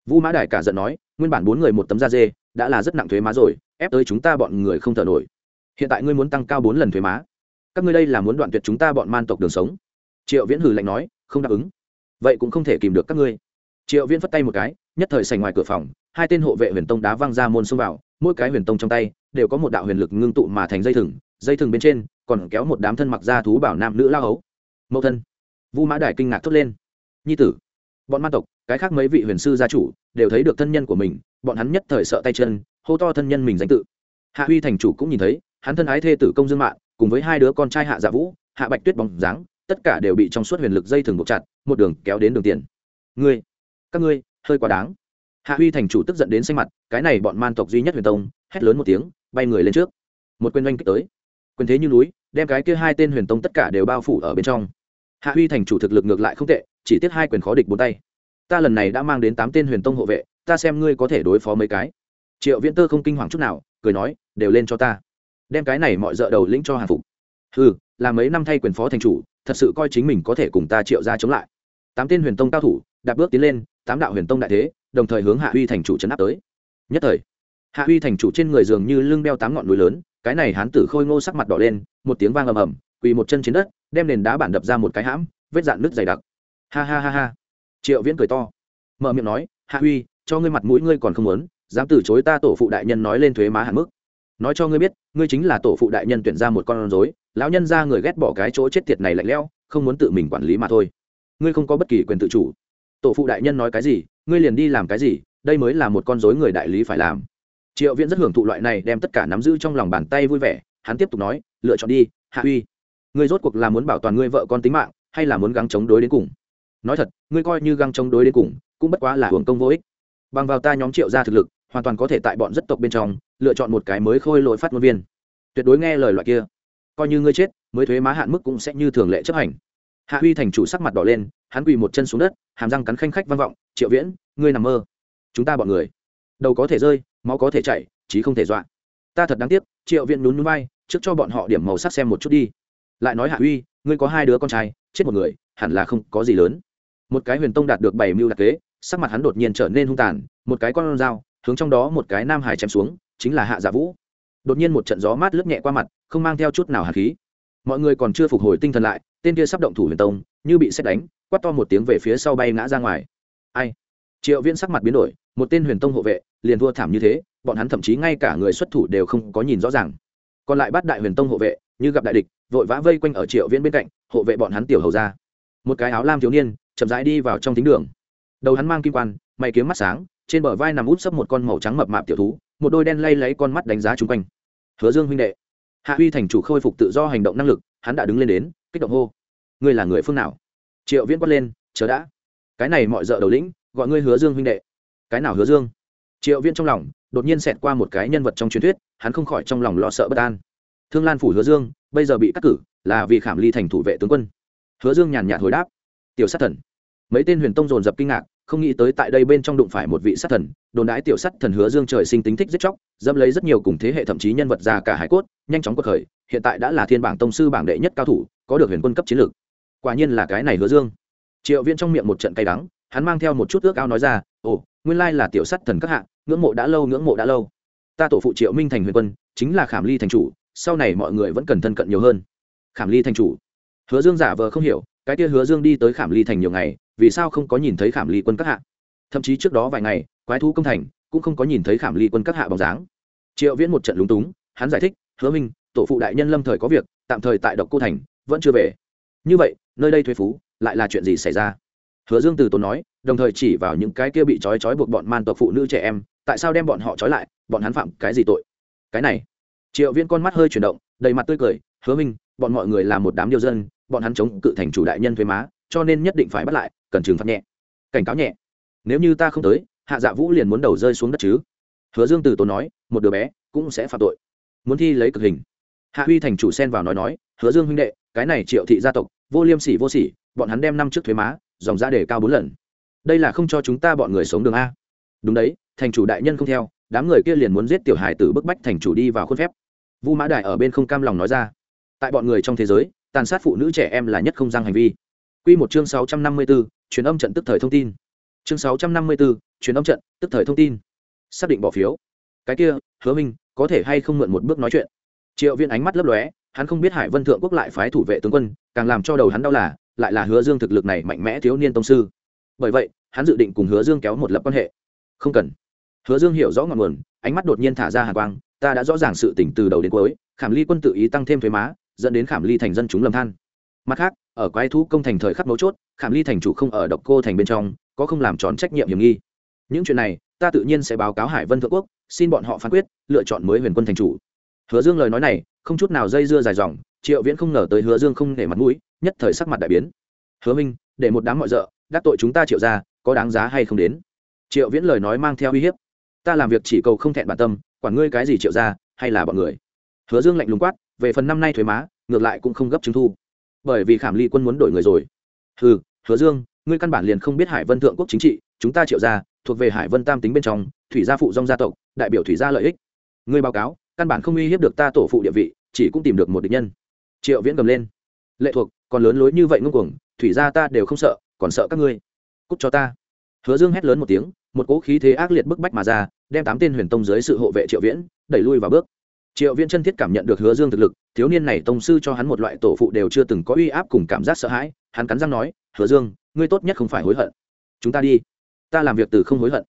Vũ mã đại cả giận nói, nguyên bản bốn người một tấm da dê, đã là rất nặng thuế má rồi, ép tới chúng ta bọn người không thở nổi. Hiện tại ngươi muốn tăng cao bốn lần thuế má. Các ngươi đây là muốn đoạn tuyệt chúng ta bọn man tộc đường sống. Triệu viễn hử lạnh nói, không đáp ứng. Vậy cũng không thể kìm được các ngươi. Triệu viễn phất tay một cái, nhất thời sành ngoài cửa phòng hai tên hộ vệ huyền tông đá văng ra môn xông vào, mỗi cái huyền tông trong tay đều có một đạo huyền lực ngưng tụ mà thành dây thừng dây thừng bên trên còn kéo một đám thân mặc da thú bảo nam nữ lao hấu. Mẫu thân. Vu mã đài kinh ngạc thốt lên. Nhi tử. Bọn ma tộc, cái khác mấy vị huyền sư gia chủ đều thấy được thân nhân của mình, bọn hắn nhất thời sợ tay chân, hô to thân nhân mình danh tự. Hạ huy thành chủ cũng nhìn thấy, hắn thân ái thê tử công dương mạng cùng với hai đứa con trai hạ dạ vũ, hạ bạch tuyết bóng dáng, tất cả đều bị trong suốt huyền lực dây thừng buộc chặt, một đường kéo đến đường tiền. Ngươi, các ngươi, hơi quá đáng hạ huy thành chủ tức giận đến xanh mặt, cái này bọn man tộc duy nhất huyền tông, hét lớn một tiếng, bay người lên trước. Một quyền oanh kích tới. Quyền thế như núi, đem cái kia hai tên huyền tông tất cả đều bao phủ ở bên trong. Hạ huy thành chủ thực lực ngược lại không tệ, chỉ tiếc hai quyền khó địch bốn tay. Ta lần này đã mang đến tám tên huyền tông hộ vệ, ta xem ngươi có thể đối phó mấy cái. Triệu viễn tơ không kinh hoàng chút nào, cười nói, đều lên cho ta. Đem cái này mọi d ợ đầu lĩnh cho hàng phục. Ừ là mấy năm thay quyền phó thành chủ, thật sự coi chính mình có thể cùng ta triệu ra chống lại. Tám tên huyền tông cao thủ, đạp bước tiến lên, tám đạo huyền tông đại thế đồng thời hướng hạ huy thành chủ chấn áp tới. Nhất thời, hạ huy thành chủ trên người dường như lưng đeo tám ngọn núi lớn, cái này hán tử khôi ngô sắc mặt đỏ lên, một tiếng vang ầm ầm, quỳ một chân trên đất, đem nền đá bản đập ra một cái hãm, vết dạn nước dày đặc. Ha ha ha ha. Triệu viễn cười to, mở miệng nói, hạ huy, cho ngươi mặt mũi ngươi còn không muốn, dám từ chối ta tổ phụ đại nhân nói lên thuế má hạn mức. Nói cho ngươi biết, ngươi chính là tổ phụ đại nhân tuyển ra một con rối, lão nhân ra người ghét bỏ cái chỗ chết tiệt này lạnh lẽo, không muốn tự mình quản lý mà thôi. Ngươi không có bất kỳ quyền tự chủ tổ phụ đại nhân nói cái gì, ngươi liền đi làm cái gì, đây mới là một con rối người đại lý phải làm. Triệu viễn rất hưởng thụ loại này đem tất cả nắm giữ trong lòng bàn tay vui vẻ, hắn tiếp tục nói, lựa chọn đi, hạ uy. Ngươi rốt cuộc là muốn bảo toàn ngươi vợ con tính mạng, hay là muốn gắng chống đối đến cùng? Nói thật, ngươi coi như găng chống đối đến cùng, cũng bất quá là hưởng công vô ích. Bằng vào ta nhóm triệu ra thực lực, hoàn toàn có thể tại bọn rất tộc bên trong, lựa chọn một cái mới khôi lỗi phát ngôn viên. Tuyệt đối nghe lời loại kia. Coi như ngươi chết, mới thuế má hạn mức cũng sẽ như thường lệ chấp hành hạ huy thành chủ sắc mặt đỏ lên, hắn quỳ một chân xuống đất, hàm răng cắn khanh khách vang vọng, triệu viễn, ngươi nằm mơ. Chúng ta bọn người, đầu có thể rơi, máu có thể chảy, chí không thể dọa. Ta thật đáng tiếc, triệu viễn nhún nhún vai, trước cho bọn họ điểm màu sắc xem một chút đi. Lại nói hạ huy, ngươi có hai đứa con trai, chết một người, hẳn là không có gì lớn. Một cái huyền tông đạt được bảy mưu đặc kế, sắc mặt hắn đột nhiên trở nên hung tàn, một cái con dao, hướng trong đó một cái nam hải chém xuống, chính là hạ dạ vũ. Đột nhiên một trận gió mát lướt nhẹ qua mặt, không mang theo chút nào hạt khí mọi người còn chưa phục hồi tinh thần lại, tên kia sắp động thủ huyền tông, như bị xét đánh, quát to một tiếng về phía sau bay ngã ra ngoài. Ai? Triệu viễn sắc mặt biến đổi, một tên huyền tông hộ vệ, liền thua thảm như thế, bọn hắn thậm chí ngay cả người xuất thủ đều không có nhìn rõ ràng. Còn lại bắt đại huyền tông hộ vệ, như gặp đại địch, vội vã vây quanh ở triệu viễn bên cạnh, hộ vệ bọn hắn tiểu hầu ra. Một cái áo lam thiếu niên, chậm rãi đi vào trong thính đường. Đầu hắn mang kim quan, mày kiếm mắt sáng, trên bờ vai nằm út sấp một con màu trắng mập mạp tiểu thú, một đôi đen lay lấy con mắt đánh giá chung quanh. Hứa dương huynh đệ hạ huy thành chủ khôi phục tự do hành động năng lực, hắn đã đứng lên đến, kích động hô. Ngươi là người phương nào? Triệu viễn quát lên, chờ đã. Cái này mọi d đầu lĩnh, gọi ngươi hứa dương huynh đệ. Cái nào hứa dương? Triệu viễn trong lòng, đột nhiên xẹt qua một cái nhân vật trong truyền thuyết, hắn không khỏi trong lòng lo sợ bất an. Thương lan phủ hứa dương, bây giờ bị cắt cử, là vì khảm ly thành thủ vệ tướng quân. Hứa dương nhàn nhạt hồi đáp. Tiểu sát thần. Mấy tên huyền tông dồn dập kinh ngạc không nghĩ tới tại đây bên trong đụng phải một vị sát thần, đồn đái tiểu sát thần hứa dương trời sinh tính thích giết chóc dâm lấy rất nhiều cùng thế hệ thậm chí nhân vật già cả hải cốt, nhanh chóng cuộc khởi, hiện tại đã là thiên bảng tông sư bảng đệ nhất cao thủ, có được huyền quân cấp chiến lược. Quả nhiên là cái này hứa dương. Triệu Viên trong miệng một trận cay đắng, hắn mang theo một chút ước ao nói ra, ồ, nguyên lai là tiểu sát thần các hạ, ngưỡng mộ đã lâu, ngưỡng mộ đã lâu. Ta tổ phụ triệu minh thành huyền quân, chính là khảm ly thành chủ, sau này mọi người vẫn cần thân cận nhiều hơn. Khảm ly thành chủ. Hứa dương giả vờ không hiểu, cái kia hứa dương đi tới khảm ly thành nhiều ngày vì sao không có nhìn thấy khảm ly quân các hạ? Thậm chí trước đó vài ngày, quái thú công thành cũng không có nhìn thấy khảm ly quân các hạ bóng dáng. Triệu viễn một trận lúng túng, hắn giải thích, hứa minh, tổ phụ đại nhân lâm thời có việc, tạm thời tại độc cô thành, vẫn chưa về. Như vậy, nơi đây thuế phú, lại là chuyện gì xảy ra? Hứa dương từ tốn nói, đồng thời chỉ vào những cái kia bị trói trói buộc bọn man tộc phụ nữ trẻ em, tại sao đem bọn họ trói lại, bọn hắn phạm cái gì tội? Cái này, triệu viễn con mắt hơi chuyển động, đầy mặt tươi cười, hứa minh, bọn mọi người là một đám điều dân, bọn hắn chống cự thành chủ đại nhân thuế má cho nên nhất định phải bắt lại cần trừng phạt nhẹ. Cảnh cáo nhẹ. Nếu như ta không tới, hạ dạ vũ liền muốn đầu rơi xuống đất chứ. Hứa dương từ tốn nói, một đứa bé cũng sẽ phạm tội. Muốn thi lấy cực hình. Hạ huy thành chủ xen vào nói nói, hứa dương huynh đệ, cái này triệu thị gia tộc, vô liêm sỉ vô sỉ, bọn hắn đem năm trước thuế má, dòng ra để cao bốn lần. Đây là không cho chúng ta bọn người sống đường a. Đúng đấy, thành chủ đại nhân không theo, đám người kia liền muốn giết tiểu hải tử bức bách thành chủ đi vào khuôn phép. Vu mã đại ở bên không cam lòng nói ra, tại bọn người trong thế giới, tàn sát phụ nữ trẻ em là nhất không giang hành vi. Quy một chương 654, truyền âm trận tức thời thông tin. Chương 654, truyền âm trận, tức thời thông tin. Xác định bỏ phiếu. Cái kia, Hứa Minh, có thể hay không mượn một bước nói chuyện. Triệu Viên ánh mắt lấp lóe, hắn không biết Hải Vân thượng quốc lại phái thủ vệ tướng quân, càng làm cho đầu hắn đau là, lại là Hứa Dương thực lực này mạnh mẽ thiếu niên tông sư. Bởi vậy, hắn dự định cùng Hứa Dương kéo một lập quan hệ. Không cần. Hứa Dương hiểu rõ ngọn nguồn, ánh mắt đột nhiên thả ra hàn quang, ta đã rõ ràng sự tình từ đầu đến cuối, Khảm Ly quân tự ý tăng thêm thuế má, dẫn đến Khảm Ly thành dân chúng lầm than. Mặt khác, ở quái thú công thành thời khắc mấu chốt khảm ly thành chủ không ở độc cô thành bên trong có không làm tròn trách nhiệm hiểm nghi. Những chuyện này ta tự nhiên sẽ báo cáo hải vân thượng quốc xin bọn họ phán quyết lựa chọn mới huyền quân thành chủ. Hứa dương lời nói này không chút nào dây dưa dài dòng triệu viễn không ngờ tới hứa dương không để mặt mũi nhất thời sắc mặt đại biến. Hứa minh để một đám mọi d ợ đắc tội chúng ta triệu ra có đáng giá hay không đến? Triệu viễn lời nói mang theo uy hiếp. Ta làm việc chỉ cầu không thẹn bản tâm quản ngươi cái gì triệu ra hay là bọn người? Hứa dương lạnh lùng quát về phần năm nay thuế má ngược lại cũng không gấp chứng thu bởi vì khảm ly quân muốn đổi người rồi. Hừ, hứa dương, ngươi căn bản liền không biết hải vân thượng quốc chính trị, chúng ta triệu ra thuộc về hải vân tam tính bên trong, thủy gia phụ dòng gia tộc, đại biểu thủy gia lợi ích. Ngươi báo cáo, căn bản không uy hiếp được ta tổ phụ địa vị, chỉ cũng tìm được một địch nhân. Triệu viễn cầm lên. Lệ thuộc, còn lớn lối như vậy ngông cuồng, thủy gia ta đều không sợ, còn sợ các ngươi. Cút cho ta. Hứa dương hét lớn một tiếng, một cỗ khí thế ác liệt bức bách mà ra, đem tám tên huyền tông dưới sự hộ vệ triệu viễn, đẩy lui vào bước triệu viễn chân thiết cảm nhận được hứa dương thực lực, thiếu niên này tông sư cho hắn một loại tổ phụ đều chưa từng có uy áp cùng cảm giác sợ hãi, hắn cắn răng nói, hứa dương, ngươi tốt nhất không phải hối hận. Chúng ta đi. Ta làm việc từ không hối hận.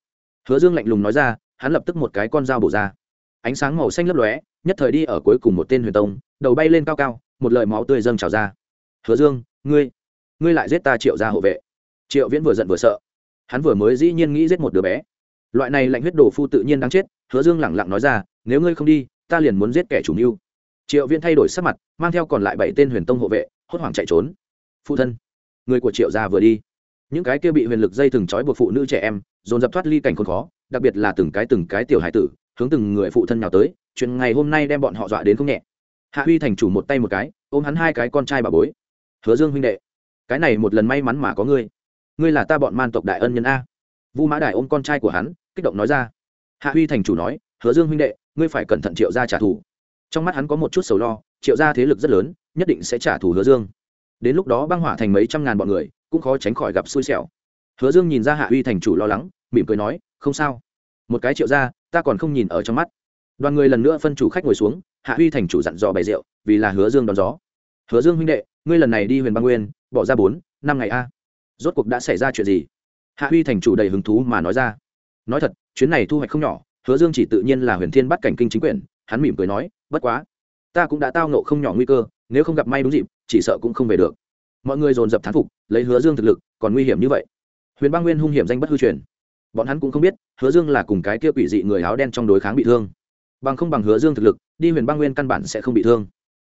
Hứa dương lạnh lùng nói ra, hắn lập tức một cái con dao bổ ra. Ánh sáng màu xanh lấp lóe, nhất thời đi ở cuối cùng một tên huyền tông, đầu bay lên cao cao, một lời máu tươi dâng trào ra. Hứa dương, ngươi ngươi lại giết ta triệu ra hộ vệ. Triệu viễn vừa giận vừa sợ. Hắn vừa mới dĩ nhiên nghĩ giết một đứa bé. Loại này lạnh huyết đồ phu tự nhiên đáng chết, hứa dương lẳng lặng nói ra, nếu ngươi không đi ta liền muốn giết kẻ chủ mưu. Triệu viễn thay đổi sắc mặt, mang theo còn lại bảy tên huyền tông hộ vệ, hốt hoảng chạy trốn. Phụ thân, người của triệu gia vừa đi. Những cái kia bị huyền lực dây từng trói buộc phụ nữ trẻ em, dồn dập thoát ly cảnh khốn khó, đặc biệt là từng cái từng cái tiểu hải tử, hướng từng người phụ thân nào tới, chuyện ngày hôm nay đem bọn họ dọa đến không nhẹ. Hạ huy thành chủ một tay một cái, ôm hắn hai cái con trai bà bối. Hứa dương huynh đệ, cái này một lần may mắn mà có ngươi. Ngươi là ta bọn man tộc đại ân nhân a. Vu mã đại ôm con trai của hắn, kích động nói ra. Hạ huy thành chủ nói hứa dương huynh đệ, ngươi phải cẩn thận triệu gia trả thù. Trong mắt hắn có một chút sầu lo, triệu gia thế lực rất lớn, nhất định sẽ trả thù hứa dương. Đến lúc đó băng hỏa thành mấy trăm ngàn bọn người, cũng khó tránh khỏi gặp xui xẻo. Hứa dương nhìn ra hạ uy thành chủ lo lắng, mỉm cười nói, không sao. Một cái triệu gia, ta còn không nhìn ở trong mắt. Đoàn người lần nữa phân chủ khách ngồi xuống, hạ uy thành chủ dặn dò bày rượu, vì là hứa dương đón gió. Hứa dương huynh đệ, ngươi lần này đi huyền băng nguyên, bỏ ra bốn, năm ngày a. Rốt cuộc đã xảy ra chuyện gì? Hạ uy thành chủ đầy hứng thú mà nói ra. Nói thật, chuyến này thu hoạch không nhỏ hứa dương chỉ tự nhiên là huyền thiên bắt cảnh kinh chính quyền, hắn mỉm cười nói, bất quá, ta cũng đã tao nộ không nhỏ nguy cơ, nếu không gặp may đúng dịp, chỉ sợ cũng không về được. Mọi người dồn dập thán phục, lấy hứa dương thực lực, còn nguy hiểm như vậy. Huyền bang nguyên hung hiểm danh bất hư truyền. Bọn hắn cũng không biết, hứa dương là cùng cái kia quỷ dị người áo đen trong đối kháng bị thương. Bằng không bằng hứa dương thực lực, đi huyền bang nguyên căn bản sẽ không bị thương.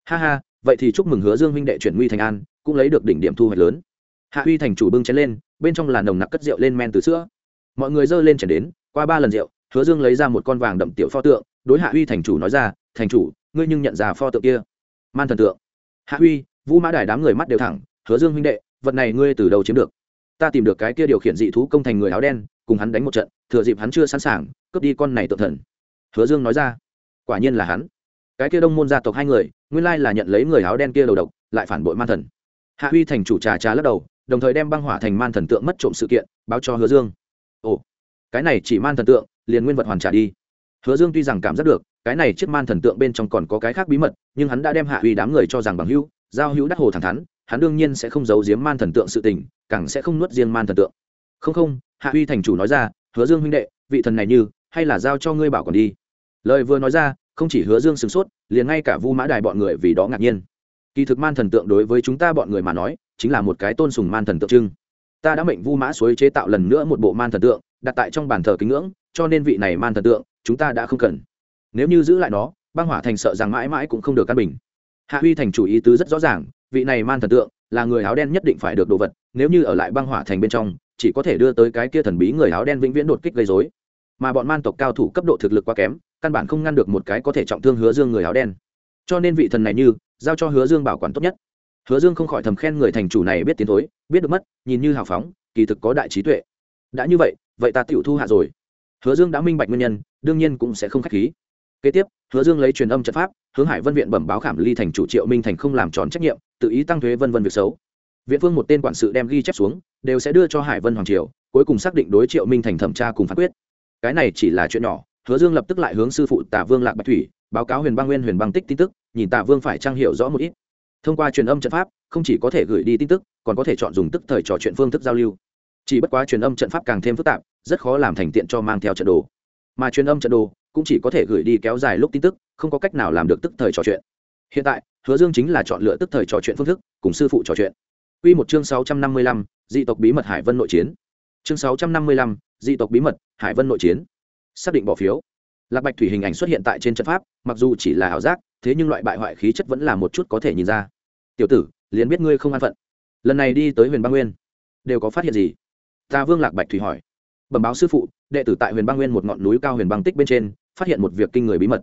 Ha ha, vậy thì chúc mừng hứa dương huynh đệ chuyển nguy thành an, cũng lấy được đỉnh điểm thu hoạch lớn. Hạ huy thành chủ bưng chén lên, bên trong là nồng nặc cất rượu lên men từ sữa. Mọi người dơ lên chén đến, qua ba lần rượu hứa dương lấy ra một con vàng đậm tiểu pho tượng, đối hạ huy thành chủ nói ra, thành chủ, ngươi nhưng nhận ra pho tượng kia. Man thần tượng. Hạ huy, vũ mã đài đám người mắt đều thẳng, hứa dương huynh đệ, vật này ngươi từ đầu chiếm được? Ta tìm được cái kia điều khiển dị thú công thành người áo đen, cùng hắn đánh một trận, thừa dịp hắn chưa sẵn sàng, cướp đi con này tự thần. Hứa dương nói ra, quả nhiên là hắn. Cái kia đông môn gia tộc hai người, nguyên lai là nhận lấy người áo đen kia đầu độc, lại phản bội man thần. Hạ huy thành chủ trà trà lắc đầu, đồng thời đem băng hỏa thành man thần tượng mất trộm sự kiện, báo cho hứa dương. Ồ, cái này chỉ man thần tượng liền nguyên vật hoàn trả đi. Hứa dương tuy rằng cảm giác được, cái này chiếc man thần tượng bên trong còn có cái khác bí mật, nhưng hắn đã đem hạ uy đám người cho rằng bằng hữu, giao hữu đắc hồ thẳng thắn, hắn đương nhiên sẽ không giấu giếm man thần tượng sự tình, càng sẽ không nuốt riêng man thần tượng. Không không, hạ uy thành chủ nói ra, hứa dương huynh đệ, vị thần này như, hay là giao cho ngươi bảo còn đi. Lời vừa nói ra, không chỉ hứa dương sửng sốt, liền ngay cả vu mã đài bọn người vì đó ngạc nhiên. Kỳ thực man thần tượng đối với chúng ta bọn người mà nói, chính là một cái tôn sùng man thần tượng trưng. Ta đã mệnh vu mã suối chế tạo lần nữa một bộ man thần tượng, đặt tại trong bàn thờ kính ngưỡng cho nên vị này man thần tượng, chúng ta đã không cần. Nếu như giữ lại nó, băng hỏa thành sợ rằng mãi mãi cũng không được căn bình. Hạ huy thành chủ ý tứ rất rõ ràng, vị này man thần tượng là người áo đen nhất định phải được đồ vật, nếu như ở lại băng hỏa thành bên trong, chỉ có thể đưa tới cái kia thần bí người áo đen vĩnh viễn đột kích gây dối mà bọn man tộc cao thủ cấp độ thực lực quá kém, căn bản không ngăn được một cái có thể trọng thương hứa dương người áo đen. Cho nên vị thần này như, giao cho hứa dương bảo quản tốt nhất. Hứa dương không khỏi thầm khen người thành chủ này biết tiến thối, biết được mất, nhìn như hào phóng, kỳ thực có đại trí tuệ. Đã như vậy vậy ta tựu thu hạ rồi hứa dương đã minh bạch nguyên nhân, đương nhiên cũng sẽ không k h á c h khí. Kế tiếp, hứa dương lấy truyền âm trận pháp, hướng hải vân viện bẩm báo khảm ly thành chủ triệu minh thành không làm tròn trách nhiệm, tự ý tăng thuế vân vân việc xấu. Viện phương một tên quản sự đem ghi chép xuống, đều sẽ đưa cho hải vân hoàng triều, cuối cùng xác định đối triệu minh thành thẩm tra cùng phán quyết. Cái này chỉ là chuyện nhỏ, hứa dương lập tức lại hướng sư phụ tả vương lạc bạch thủy, báo cáo huyền bang nguyên, huyền bang tích tin tức, nhìn tả vương phải trang hiểu rõ một ít. Thông qua truyền âm trận pháp, không chỉ có thể gửi đi tin tức, còn có thể chọn dùng tức thời trò chuyện phương thức giao lưu. Chỉ bất quá truyền âm trận pháp càng thêm phức tạp rất khó làm thành tiện cho mang theo trận đồ mà truyền âm trận đồ cũng chỉ có thể gửi đi kéo dài lúc tin tức không có cách nào làm được tức thời trò chuyện hiện tại hứa dương chính là chọn lựa tức thời trò chuyện phương thức cùng sư phụ trò chuyện Quy một chương 655, dị tộc bí mật Hải Vân nội chiến. Chương 655, dị tộc bí mật, Hải Vân nội chiến. Xác định bỏ phiếu. Lạc Bạch thủy hình ảnh xuất hiện tại trên trận pháp, mặc dù chỉ là ảo giác, thế nhưng loại bại hoại khí chất vẫn là một chút có thể nhìn ra. "Tiểu tử, liền biết ngươi không an phận. Lần này đi tới Huyền Ba Nguyên, đều có phát hiện gì?" Ta Vương Lạc Bạch thủy hỏi. Bẩm báo sư phụ, đệ tử tại Huyền băng Nguyên một ngọn núi cao Huyền băng Tích bên trên, phát hiện một việc kinh người bí mật.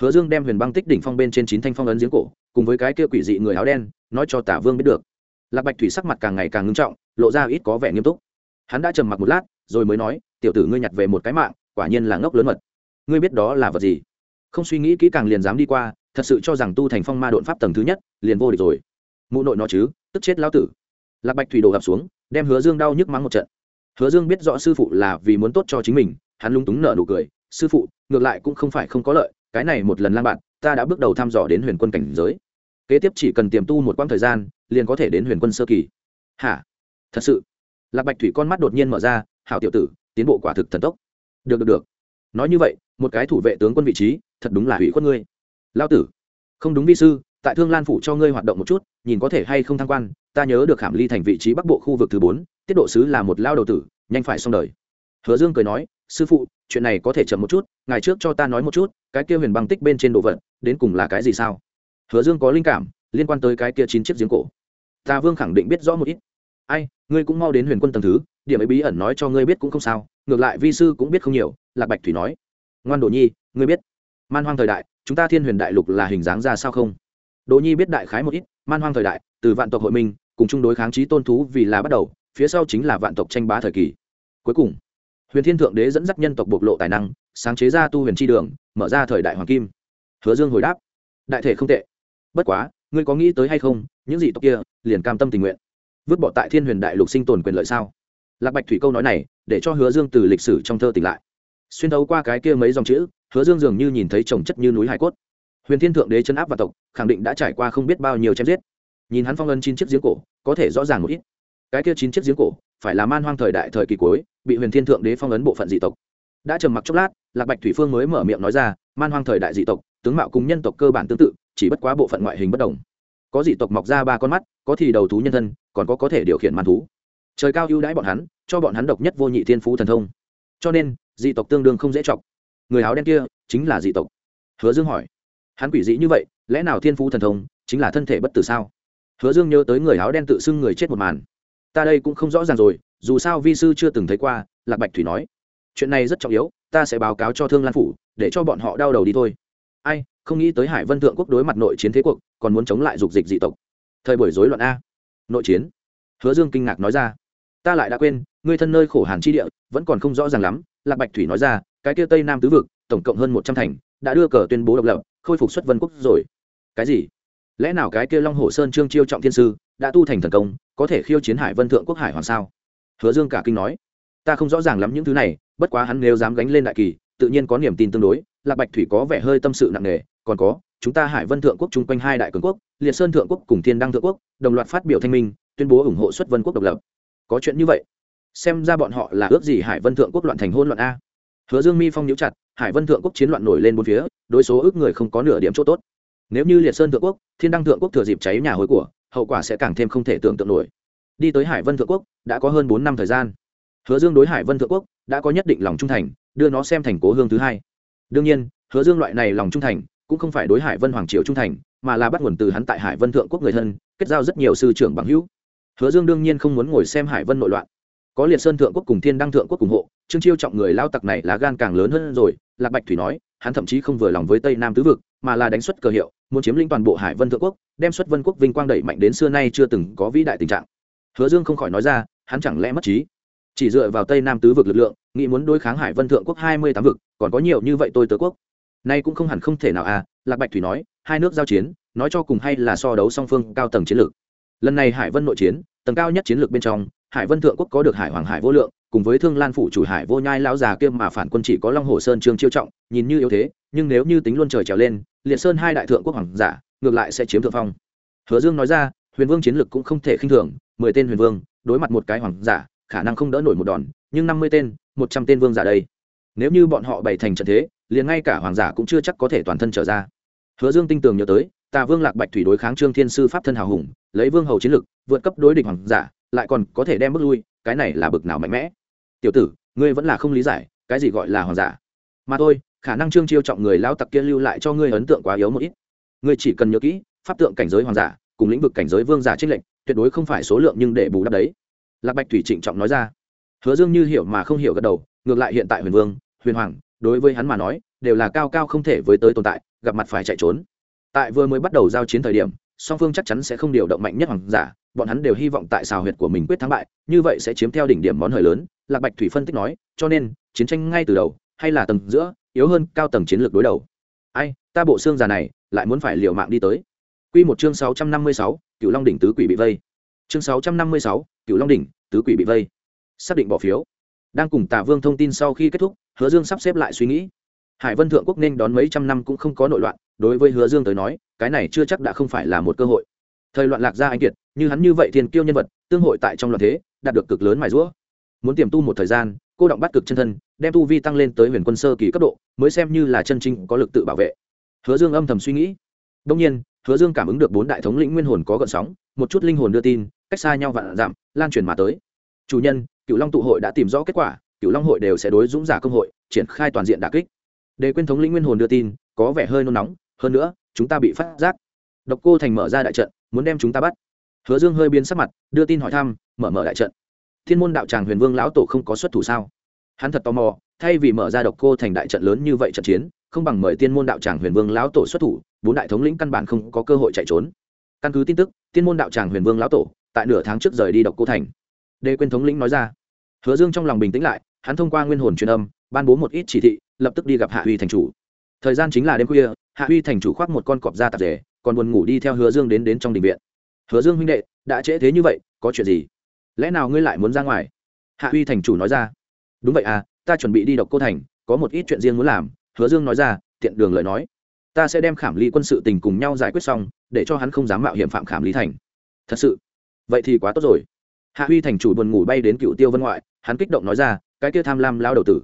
Hứa Dương đem Huyền băng Tích đỉnh phong bên trên chín thanh phong ấn giếng cổ, cùng với cái kia quỷ dị người áo đen, nói cho Tả Vương biết được. Lạc bạch thủy sắc mặt càng ngày càng ngưng trọng lộ ra ít có vẻ nghiêm túc. Hắn đã trầm mặc một lát rồi mới nói tiểu tử ngươi nhặt về một cái mạng quả nhiên là ngốc lớn mật. Ngươi biết đó là vật gì? Không suy nghĩ kỹ càng liền dám đi qua thật sự cho rằng tu thành phong ma đột pháp tầng thứ nhất liền vô địch rồi. Mụ nội nó chứ tức chết lao tử. Lạc bạch thủy đổ gặp xuống đem hứa dương đau nhức mắng một trận hứa dương biết rõ sư phụ là vì muốn tốt cho chính mình, hắn lung túng nở nụ cười, sư phụ, ngược lại cũng không phải không có lợi, cái này một lần lang bạn, ta đã bước đầu thăm dò đến huyền quân cảnh giới. Kế tiếp chỉ cần tiềm tu một quãng thời gian, liền có thể đến huyền quân sơ kỳ. Hả? Thật sự? Lạc bạch thủy con mắt đột nhiên mở ra, hảo tiểu tử, tiến bộ quả thực thần tốc. Được được được. Nói như vậy, một cái thủ vệ tướng quân vị trí, thật đúng là hủy khuất ngươi. Lao tử, không đúng vi sư, tại thương lan phủ cho ngươi hoạt động một chút, nhìn có thể hay không thăng quan ta nhớ được khảm ly thành vị trí bắc bộ khu vực thứ bốn, tiết độ sứ là một lao đầu tử, nhanh phải xong đời. Hứa dương cười nói, sư phụ, chuyện này có thể chậm một chút ngày trước cho ta nói một chút, cái kia huyền băng tích bên trên đồ vật, đến cùng là cái gì sao? Hứa dương có linh cảm, liên quan tới cái kia chín chiếc giếng cổ. Ta vương khẳng định biết rõ một ít. Ai, ngươi cũng mau đến huyền quân tầng thứ, điểm ấy bí ẩn nói cho ngươi biết cũng không sao, ngược lại vi sư cũng biết không nhiều, lạc bạch thủy nói. Ngoan đồ nhi, ngươi biết, man hoang thời đại, chúng ta thiên huyền đại lục là hình dáng ra sao không? Đồ nhi biết đại khái một ít, man hoang thời đại, từ vạn tộc hội minh cùng chung đối kháng trí tôn thú vì là bắt đầu, phía sau chính là vạn tộc tranh bá thời kỳ. Cuối cùng, huyền thiên thượng đế dẫn dắt nhân tộc bộc lộ tài năng, sáng chế ra tu huyền tri đường, mở ra thời đại hoàng kim. Hứa dương hồi đáp, đại thể không tệ. Bất quá, ngươi có nghĩ tới hay không, những gì tộc kia liền cam tâm tình nguyện vứt bỏ tại thiên huyền đại lục sinh tồn quyền lợi sao? Lạc bạch thủy câu nói này để cho hứa dương từ lịch sử trong thơ tỉnh lại. Xuyên thấu qua cái kia mấy dòng chữ, hứa dương dường như nhìn thấy trồng chất như núi hải cốt. Huyền thiên thượng đế chấn áp và tộc, khẳng định đã trải qua không biết bao nhiêu chém giết nhìn hắn phong ân chín chiếc giếng cổ, có thể rõ ràng một ít. Cái kia chín chiếc giếng cổ, phải là man hoang thời đại thời kỳ cuối, bị huyền thiên thượng đế phong ấn bộ phận dị tộc. Đã trầm mặc chốc lát, lạc bạch thủy phương mới mở miệng nói ra, man hoang thời đại dị tộc, tướng mạo cùng nhân tộc cơ bản tương tự, chỉ bất quá bộ phận ngoại hình bất đồng. Có dị tộc mọc ra ba con mắt, có thì đầu thú nhân thân, còn có có thể điều khiển man thú. Trời cao ưu đãi bọn hắn, cho bọn hắn độc nhất vô nhị thiên phú thần thông. Cho nên, dị tộc tương đương không dễ chọc. Người áo đen kia, chính là dị tộc. Hứa dương hỏi, hắn quỷ dị như vậy, lẽ nào thiên phú thần thông chính là thân thể bất tử sao? Hứa dương nhớ tới người áo đen tự xưng người chết một màn. Ta đây cũng không rõ ràng rồi, dù sao vi sư chưa từng thấy qua, lạc bạch thủy nói. Chuyện này rất trọng yếu, ta sẽ báo cáo cho thương lan phủ, để cho bọn họ đau đầu đi thôi. Ai, không nghĩ tới hải vân thượng quốc đối mặt nội chiến thế cuộc, còn muốn chống lại dục dịch dị tộc. Thời buổi rối loạn a. Nội chiến. Hứa dương kinh ngạc nói ra. Ta lại đã quên, ngươi thân nơi khổ hàn chi địa, vẫn còn không rõ ràng lắm, lạc bạch thủy nói ra, cái kia tây nam tứ vực, tổng cộng hơn một trăm thành, đã đưa cờ tuyên bố độc lập, khôi phục xuất vân quốc rồi. Cái gì? Lẽ nào cái kia long hồ sơn trương chiêu trọng thiên sư đã tu thành thần công, có thể khiêu chiến hải vân thượng quốc hải hoàng sao? Hứa dương cả kinh nói. Ta không rõ ràng lắm những thứ này, bất quá hắn nếu dám gánh lên đại kỳ, tự nhiên có niềm tin tương đối. Lạc bạch thủy có vẻ hơi tâm sự nặng nề, còn có, chúng ta hải vân thượng quốc chung quanh hai đại cường quốc, liệt sơn thượng quốc cùng thiên đăng thượng quốc, đồng loạt phát biểu thanh minh, tuyên bố ủng hộ xuất vân quốc độc lập. Có chuyện như vậy, xem ra bọn họ là ước gì hải vân thượng quốc loạn thành hôn loạn a? Hứa dương mi phong nhíu chặt, hải vân thượng quốc chiến loạn nổi lên bốn phía, đối số ước người không có nửa điểm chỗ tốt nếu như liệt sơn thượng quốc, thiên đăng thượng quốc thừa dịp cháy nhà hối của, hậu quả sẽ càng thêm không thể tưởng tượng nổi. Đi tới hải vân thượng quốc, đã có hơn bốn năm thời gian. Hứa dương đối hải vân thượng quốc, đã có nhất định lòng trung thành, đưa nó xem thành cố hương thứ hai. Đương nhiên, hứa dương loại này lòng trung thành, cũng không phải đối hải vân hoàng triều trung thành, mà là bắt nguồn từ hắn tại hải vân thượng quốc người thân, kết giao rất nhiều sư trưởng bằng hữu. Hứa dương đương nhiên không muốn ngồi xem hải vân nội loạn. Có liệt sơn thượng quốc cùng thiên đăng thượng quốc ủng hộ trương chiêu trọng người lao tặc này là gan càng lớn hơn rồi, lạc bạch thủy nói, hắn thậm chí không vừa lòng với tây nam tứ vực, mà là đánh xuất cờ hiệu, muốn chiếm lĩnh toàn bộ hải vân thượng quốc, đem xuất vân quốc vinh quang đẩy mạnh đến xưa nay chưa từng có vĩ đại tình trạng. Hứa dương không khỏi nói ra, hắn chẳng lẽ mất trí? Chỉ dựa vào tây nam tứ vực lực lượng, nghĩ muốn đối kháng hải vân thượng quốc hai mươi tám vực, còn có nhiều như vậy tôi tớ quốc. Nay cũng không hẳn không thể nào à lạc bạch thủy nói, hai nước giao chiến, nói cho cùng hay là so đấu song phương cao tầng chiến lược. Lần này hải vân nội chiến, tầng cao nhất chiến lược bên trong, hải vân thượng quốc có được hải hoàng hải vô lượng cùng với thương lan phủ chủ hải vô nhai lão già kia mà phản quân chỉ có long hồ sơn trương chiêu trọng, nhìn như yếu thế, nhưng nếu như tính luôn trời trèo lên, liệt sơn hai đại thượng quốc hoàng giả, ngược lại sẽ chiếm thượng phong. Hứa dương nói ra, huyền vương chiến lực cũng không thể khinh thường, mười tên huyền vương, đối mặt một cái hoàng giả, khả năng không đỡ nổi một đòn, nhưng năm mươi tên, một trăm tên vương giả đây. Nếu như bọn họ bày thành trận thế, liền ngay cả hoàng giả cũng chưa chắc có thể toàn thân trở ra. Hứa dương tinh tường nhớ tới, tà vương lạc bạch thủy đối kháng trương thiên sư pháp thân hào hùng, lấy vương hầu chiến lực, vượt cấp đối địch hoàng giả, lại còn có thể đem bước lui, cái này là bực nào mạnh mẽ tiểu tử, ngươi vẫn là không lý giải, cái gì gọi là hoàng giả. Mà thôi, khả năng trương chiêu trọng người lao tặc kia lưu lại cho ngươi ấn tượng quá yếu một ít. Ngươi chỉ cần nhớ kỹ, pháp tượng cảnh giới hoàng giả, cùng lĩnh vực cảnh giới vương giả trích lệnh tuyệt đối không phải số lượng nhưng để bù đắp đấy. Lạc bạch thủy trịnh trọng nói ra. Hứa dương như hiểu mà không hiểu gật đầu, ngược lại hiện tại huyền vương, huyền hoàng, đối với hắn mà nói, đều là cao cao không thể với tới tồn tại, gặp mặt phải chạy trốn. Tại vừa mới bắt đầu giao chiến thời điểm, song phương chắc chắn sẽ không điều động mạnh nhất hoàng giả, bọn hắn đều hy vọng tại xào huyệt của mình quyết thắng bại, như vậy sẽ chiếm theo đỉnh điểm món hời lớn lạc bạch thủy phân tích nói cho nên chiến tranh ngay từ đầu hay là tầng giữa yếu hơn cao tầng chiến lược đối đầu ai ta bộ xương già này lại muốn phải liều mạng đi tới Quy một chương 656, Cửu Long đỉnh tứ quỷ bị vây. Chương 656, Cửu Long đỉnh, tứ quỷ bị vây. Xác định bỏ phiếu. Đang cùng Tả Vương thông tin sau khi kết thúc, Hứa Dương sắp xếp lại suy nghĩ. Hải Vân thượng quốc nên đón mấy trăm năm cũng không có nội loạn, đối với Hứa Dương tới nói, cái này chưa chắc đã không phải là một cơ hội. Thời loạn lạc ra anh kiệt, như hắn như vậy thiên kiêu nhân vật, tương hội tại trong loạn thế, đạt được cực lớn mài giũa. Muốn tiềm tu một thời gian, cô động bắt cực chân thân, đem tu vi tăng lên tới huyền quân sơ kỳ cấp độ, mới xem như là chân chính có lực tự bảo vệ. Hứa Dương âm thầm suy nghĩ. đông nhiên, hứa dương cảm ứng được bốn đại thống lĩnh nguyên hồn có gợn sóng một chút linh hồn đưa tin cách xa nhau vạn giảm lan truyền mà tới. Chủ nhân cựu long tụ hội đã tìm rõ kết quả cựu long hội đều sẽ đối dũng giả công hội triển khai toàn diện đà kích. Đề quyên thống lĩnh nguyên hồn đưa tin có vẻ hơi nôn nóng hơn nữa chúng ta bị phát giác. Độc cô thành mở ra đại trận muốn đem chúng ta bắt. Hứa dương hơi biến sắc mặt đưa tin hỏi thăm mở mở đại trận thiên môn đạo tràng huyền vương lão tổ không có xuất thủ sao? Hắn thật tò mò, thay vì mở ra độc cô thành đại trận lớn như vậy trận chiến, không bằng mời tiên môn đạo tràng huyền vương lão tổ xuất thủ, bốn đại thống lĩnh căn bản không có cơ hội chạy trốn. Căn cứ tin tức tiên môn đạo tràng huyền vương lão tổ tại nửa tháng trước rời đi độc cô thành. Đê quên thống lĩnh nói ra. Hứa dương trong lòng bình tĩnh lại, hắn thông qua nguyên hồn truyền âm, ban bố một ít chỉ thị, lập tức đi gặp hạ huy thành chủ. Thời gian chính là đêm khuya, hạ huy thành chủ khoác một con cọp da tạp rể còn buồn ngủ đi theo hứa dương đến đến trong đình viện. Hứa dương huynh đệ, đã trễ thế như vậy, có chuyện gì? Lẽ nào ngươi lại muốn ra ngoài? Hạ huy thành chủ nói ra. Đúng vậy à ta chuẩn bị đi độc cô thành, có một ít chuyện riêng muốn làm, hứa dương nói ra, tiện đường lời nói. Ta sẽ đem khảm ly quân sự tình cùng nhau giải quyết xong, để cho hắn không dám mạo hiểm phạm khảm lý thành. Thật sự? Vậy thì quá tốt rồi. Hạ huy thành chủ buồn ngủ bay đến cựu tiêu vân ngoại, hắn kích động nói ra, cái kia tham lam lao đầu tử.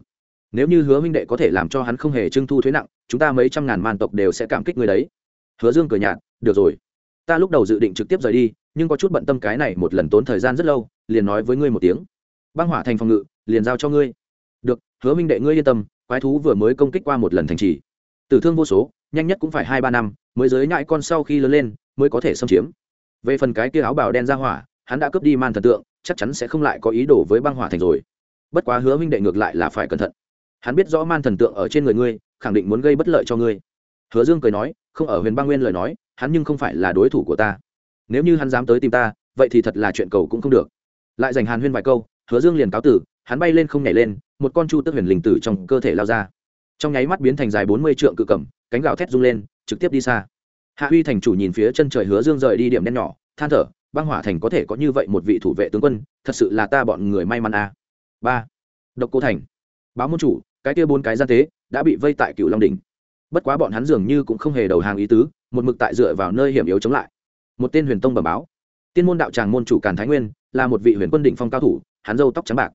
Nếu như hứa minh đệ có thể làm cho hắn không hề trưng thu thuế nặng, chúng ta mấy trăm ngàn man tộc đều sẽ cảm kích người đấy. Hứa dương cười nhạt, được rồi ta lúc đầu dự định trực tiếp rời đi, nhưng có chút bận tâm cái này một lần tốn thời gian rất lâu, liền nói với ngươi một tiếng. Băng hỏa thành phòng ngự, liền giao cho ngươi. Được, hứa minh đệ ngươi yên tâm, quái thú vừa mới công kích qua một lần thành trì. Tử thương vô số, nhanh nhất cũng phải hai ba năm, mới giới nhại con sau khi lớn lên, mới có thể xâm chiếm. Về phần cái kia áo bào đen ra hỏa, hắn đã cướp đi man thần tượng, chắc chắn sẽ không lại có ý đồ với băng hỏa thành rồi. Bất quá hứa minh đệ ngược lại là phải cẩn thận. Hắn biết rõ man thần tượng ở trên người ngươi, khẳng định muốn gây bất lợi cho ngươi hứa dương cười nói, không ở huyền Bang nguyên lời nói, hắn nhưng không phải là đối thủ của ta. Nếu như hắn dám tới tìm ta, vậy thì thật là chuyện cầu cũng không được. Lại dành hàn huyên vài câu, hứa dương liền cáo tử, hắn bay lên không nhảy lên, một con chu tức huyền linh tử trong cơ thể lao ra. Trong nháy mắt biến thành dài bốn mươi trượng cự cầm cánh gào thét rung lên, trực tiếp đi xa. Hạ huy thành chủ nhìn phía chân trời hứa dương rời đi điểm đen nhỏ, than thở, băng hỏa thành có thể có như vậy một vị thủ vệ tướng quân, thật sự là ta bọn người may mắn a à. ba. Độc cô thành. Báo môn chủ, cái kia bốn cái gian tế, đã bị vây tại cựu long đình bất quá bọn hắn dường như cũng không hề đầu hàng ý tứ, một mực tại dựa vào nơi hiểm yếu chống lại. Một tên huyền tông bẩm báo. Tiên môn đạo tràng môn chủ càn thái nguyên, là một vị huyền quân định phong cao thủ, hắn râu tóc trắng bạc.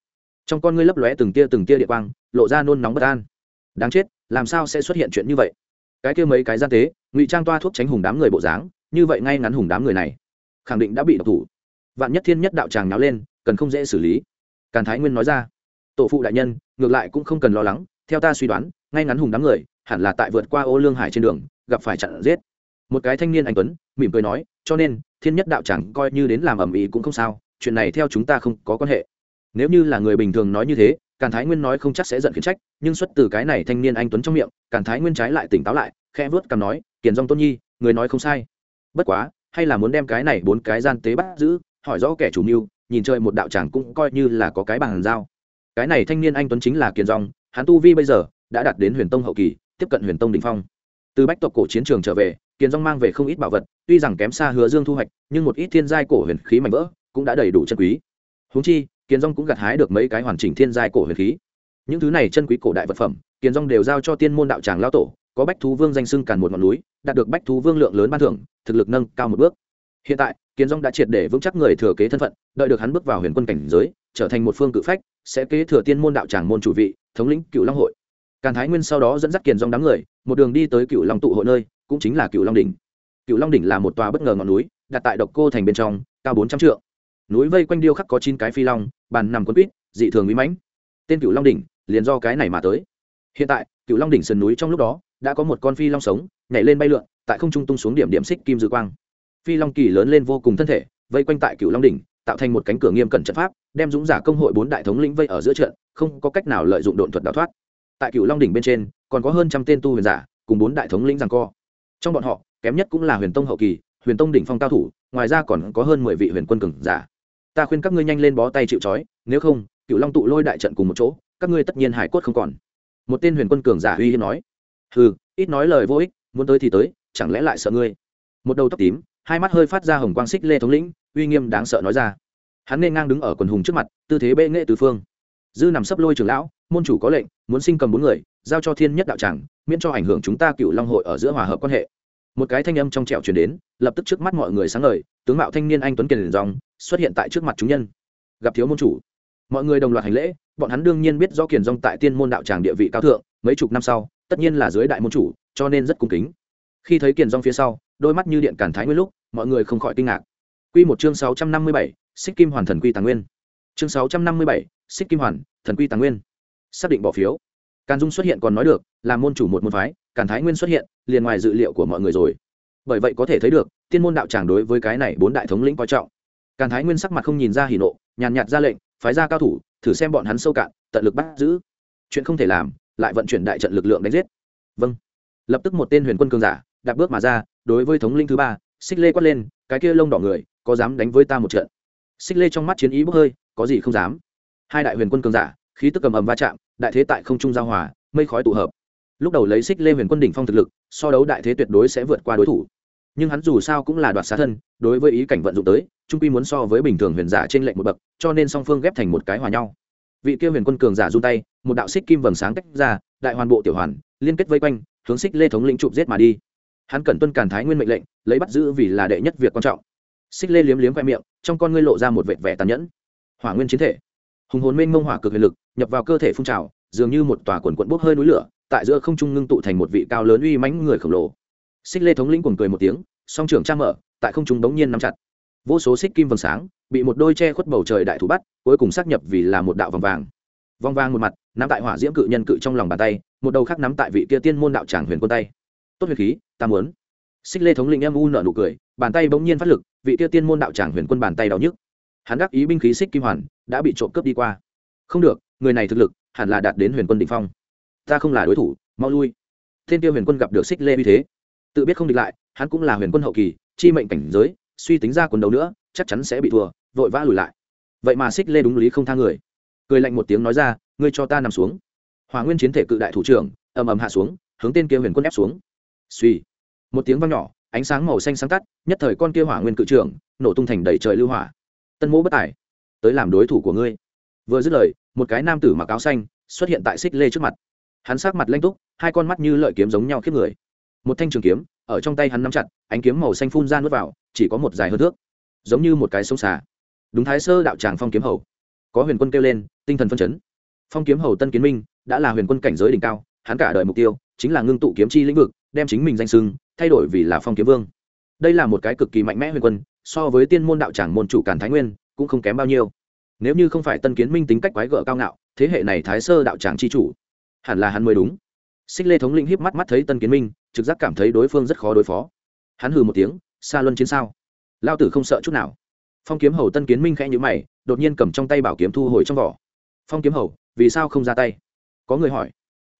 Trong con ngươi lấp lóe từng tia từng tia địa quang, lộ ra nôn nóng bất an. Đáng chết, làm sao sẽ xuất hiện chuyện như vậy? Cái kia mấy cái gian tế, ngụy trang toa thuốc tránh hùng đám người bộ dáng, như vậy ngay ngắn hùng đám người này, khẳng định đã bị độc thủ. Vạn nhất thiên nhất đạo tràng náo lên, cần không dễ xử lý. Càn thái nguyên nói ra. Tổ phụ đại nhân, ngược lại cũng không cần lo lắng, theo ta suy đoán, ngay ngắn hùng đám người hẳn là tại vượt qua ô lương hải trên đường, gặp phải chặn giết. Một cái thanh niên anh tuấn, mỉm cười nói, cho nên, thiên nhất đạo chẳng coi như đến làm ầm ĩ cũng không sao, chuyện này theo chúng ta không có quan hệ. Nếu như là người bình thường nói như thế, càn thái nguyên nói không chắc sẽ giận khiển trách, nhưng xuất từ cái này thanh niên anh tuấn trong miệng, càn thái nguyên trái lại tỉnh táo lại, khẽ vớt cằm nói, kiền dong tôn nhi, người nói không sai. Bất quá, hay là muốn đem cái này bốn cái gian tế bắt giữ, hỏi rõ kẻ chủ mưu, nhìn chơi một đạo tràng cũng coi như là có cái bàn giao. Cái này thanh niên anh tuấn chính là kiền dòng hắn tu vi bây giờ đã đạt đến huyền tông hậu kỳ tiếp cận huyền tông đ ỉ n h phong. Từ bách tộc cổ chiến trường trở về, kiền dòng mang về không ít bảo vật, tuy rằng kém xa hứa dương thu hoạch, nhưng một ít thiên giai cổ huyền khí mạnh vỡ cũng đã đầy đủ chân quý. Húng chi, kiền dòng cũng gặt hái được mấy cái hoàn chỉnh thiên giai cổ huyền khí. Những thứ này chân quý cổ đại vật phẩm, kiền dòng đều giao cho tiên môn đạo tràng lao tổ, có bách thú vương danh sưng càn một ngọn núi, đạt được bách thú vương lượng lớn ban thưởng, thực lực nâng cao một bước. Hiện tại kiến dong đã triệt để vững chắc người thừa kế thân phận, đợi được hắn bước vào huyền quân cảnh giới, trở thành một phương cự phách, sẽ kế thừa tiên môn đạo tràng môn chủ vị, thống lĩnh cựu long hội càn thái nguyên sau đó dẫn dắt kiền dòng đám người, một đường đi tới cựu long tụ hội nơi, cũng chính là cựu long đỉnh. Cựu long đỉnh là một tòa bất ngờ ngọn núi, đặt tại độc cô thành bên trong, cao bốn trăm trượng. Núi vây quanh điêu khắc có chín cái phi long, bàn nằm quân quýt, dị thường mỹ mãnh. Tên cựu long đỉnh, liền do cái này mà tới. Hiện tại cựu long đỉnh sườn núi trong lúc đó, đã có một con phi long sống, nhảy lên bay lượn, tại không trung tung xuống điểm điểm xích kim dư quang. Phi long kỳ lớn lên vô cùng thân thể, vây quanh tại cựu long đỉnh, tạo thành một cánh cửa nghiêm cẩn trận pháp, đem dũng giả công hội bốn đại thống lĩnh vây ở giữa trận, không có cách nào lợi dụng độn thuật đào thoát tại cựu long đỉnh bên trên, còn có hơn trăm tên tu huyền giả, cùng bốn đại thống lĩnh rằng co. Trong bọn họ, kém nhất cũng là huyền tông hậu kỳ, huyền tông đỉnh phong cao thủ, ngoài ra còn có hơn mười vị huyền quân cường giả. Ta khuyên các ngươi nhanh lên bó tay chịu trói, nếu không, cựu long tụ lôi đại trận cùng một chỗ, các ngươi tất nhiên hải cốt không còn. Một tên huyền quân cường giả uy hiếp nói. Hừ, ít nói lời vô ích, muốn tới thì tới, chẳng lẽ lại sợ ngươi? Một đầu tóc tím, hai mắt hơi phát ra hồng quang xích lê thống lĩnh, uy nghiêm đáng sợ nói ra. Hắn nên ngang đứng ở quần hùng trước mặt, tư thế bệ nghệ tứ phương dư nằm sấp lôi trưởng lão môn chủ có lệnh muốn sinh cầm bốn người giao cho thiên nhất đạo tràng miễn cho ảnh hưởng chúng ta cựu long hội ở giữa hòa hợp quan hệ. Một cái thanh âm trong trẻo chuyển đến lập tức trước mắt mọi người sáng ngời tướng mạo thanh niên anh tuấn kiền dòng xuất hiện tại trước mặt chúng nhân. Gặp thiếu môn chủ mọi người đồng loạt hành lễ bọn hắn đương nhiên biết do kiền dòng tại tiên môn đạo tràng địa vị cao thượng mấy chục năm sau tất nhiên là dưới đại môn chủ cho nên rất cung kính. Khi thấy kiền dòng phía sau đôi mắt như điện cản thái nguyên lúc mọi người không khỏi kinh ngạc. Quy một chương sáu trăm năm mươi bảy, Xích Kim Hoàn Thần Quy Tàng Nguyên. Chương sáu trăm năm mươi bảy, Xích Kim Hoàn, Thần Quy Tàng Nguyên. Xác định bỏ phiếu. Càn Dung xuất hiện còn nói được, là môn chủ một môn phái, Càn Thái Nguyên xuất hiện, liền ngoài dự liệu của mọi người rồi. Bởi vậy có thể thấy được, tiên môn đạo tràng đối với cái này bốn đại thống lĩnh coi trọng. Càn Thái Nguyên sắc mặt không nhìn ra hỉ nộ, nhàn nhạt ra lệnh, phái ra cao thủ, thử xem bọn hắn sâu cạn, tận lực bắt giữ. Chuyện không thể làm, lại vận chuyển đại trận lực lượng đánh giết vâng lập tức một tên huyền quân cường giả đạp bước mà ra đối với thống linh thứ ba xích lê quát lên cái kia lông đỏ người có dám đánh với ta một trận xích lê trong mắt chiến ý bốc hơi có gì không dám. Hai đại huyền quân cường giả, khí tức cầm ầm va chạm, đại thế tại không trung giao hòa, mây khói tụ hợp. Lúc đầu lấy xích lê huyền quân đỉnh phong thực lực, so đấu đại thế tuyệt đối sẽ vượt qua đối thủ. Nhưng hắn dù sao cũng là đoạt xá thân, đối với ý cảnh vận dụng tới, trung quy muốn so với bình thường huyền giả trên lệnh một bậc, cho nên song phương ghép thành một cái hòa nhau. Vị kia huyền quân cường giả run tay, một đạo xích kim vầng sáng tách ra, đại hoàn bộ tiểu hoàn, liên kết vây quanh, hướng xích lê thống lĩnh chụp giết mà đi. Hắn cần tuân cản thái nguyên mệnh lệnh, lấy bắt giữ vì là đệ nhất việc quan trọng. Xích lê liếm liếm khoe miệng, trong con ngươi lộ ra một vệt vẻ tàn nhẫn hỏa nguyên chiến thể. Hùng hồn mênh mông hỏa cực huyền lực, nhập vào cơ thể phun trào, dường như một tòa quần quận bốc hơi núi lửa, tại giữa không trung ngưng tụ thành một vị cao lớn uy mãnh người khổng lồ. Xích lê thống lĩnh cuồng cười một tiếng, song trưởng trang mở, tại không trung đống nhiên nắm chặt. Vô số xích kim vầng sáng, bị một đôi che khuất bầu trời đại thủ bắt, cuối cùng xác nhập vì là một đạo vòng vàng. Vòng vàng một mặt, nắm tại hỏa diễm cự nhân cự trong lòng bàn tay, một đầu khác nắm tại vị kia tiên môn đạo tràng huyền quân tay. Tốt huyền khí, ta muốn. Xích lê thống lĩnh em u nợ nụ cười, bàn tay bỗng nhiên phát lực, vị kia tiên môn đạo tràng huyền quân bàn tay đau nhức hắn đắc ý binh khí xích kim hoàn, đã bị trộm cướp đi qua. Không được, người này thực lực hẳn là đạt đến huyền quân đ ỉ n h phong. Ta không là đối thủ, mau lui. Thiên tiêu huyền quân gặp được xích lê như thế. Tự biết không địch lại, hắn cũng là huyền quân hậu kỳ, chi mệnh cảnh giới, suy tính ra quần đầu nữa, chắc chắn sẽ bị thua, vội vã lùi lại. Vậy mà xích lê đúng lý không tha người. Cười lạnh một tiếng nói ra, ngươi cho ta nằm xuống. Hòa nguyên chiến thể cự đại thủ trưởng, ầm ầm hạ xuống, hướng tên kia huyền quân ép xuống. Suy một tiếng vang nhỏ, ánh sáng màu xanh sáng tắt, nhất thời con kia hỏa nguyên cự trưởng, nổ tung thành đầy trời lưu hỏa tân mỗ bất tài, tới làm đối thủ của ngươi. Vừa dứt lời, một cái nam tử mặc áo xanh xuất hiện tại xích lê trước mặt. Hắn sát mặt lanh túc, hai con mắt như lợi kiếm giống nhau khiếp người. Một thanh trường kiếm, ở trong tay hắn nắm chặt, ánh kiếm màu xanh phun ra nuốt vào, chỉ có một dài hơn thước. Giống như một cái sông xà. Đúng thái sơ đạo tràng phong kiếm hầu. Có huyền quân kêu lên, tinh thần phân chấn. Phong kiếm hầu tân kiến minh, đã là huyền quân cảnh giới đỉnh cao, hắn cả đời mục tiêu chính là ngưng tụ kiếm chi lĩnh vực, đem chính mình danh sưng thay đổi vì là phong kiếm vương. Đây là một cái cực kỳ mạnh mẽ huyền quân so với tiên môn đạo tràng môn chủ càn thái nguyên, cũng không kém bao nhiêu. Nếu như không phải tân kiến minh tính cách quái gở cao ngạo, thế hệ này thái sơ đạo tràng chi chủ, hẳn là hắn mới đúng. Xích lê thống lĩnh híp mắt mắt thấy tân kiến minh, trực giác cảm thấy đối phương rất khó đối phó. Hắn hừ một tiếng xa luân chiến sao? Lao tử không sợ chút nào. Phong kiếm hầu tân kiến minh khẽ nhữ mày, đột nhiên cầm trong tay bảo kiếm thu hồi trong vỏ. Phong kiếm hầu, vì sao không ra tay? Có người hỏi.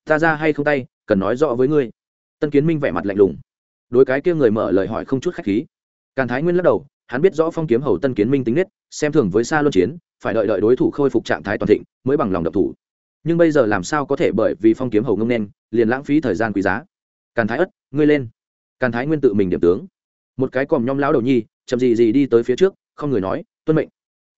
Ta ra hay không tay, cần nói rõ với ngươi. Tân kiến minh vẻ mặt lạnh lùng. Đối cái kia người mở lời hỏi không chút khách khí. Càn thái nguyên lắc đầu hắn biết rõ phong kiếm hầu tân kiến minh tính nết, xem thường với xa luân chiến, phải đợi đợi đối thủ khôi phục trạng thái toàn thịnh mới bằng lòng độc thủ. Nhưng bây giờ làm sao có thể bởi vì phong kiếm hầu ngông nên, liền lãng phí thời gian quý giá? Càn thái ất, ngươi lên. Càn thái nguyên tự mình điểm tướng. Một cái còm nhom lão đầu nhi, chậm gì gì đi tới phía trước, không người nói, tuân mệnh.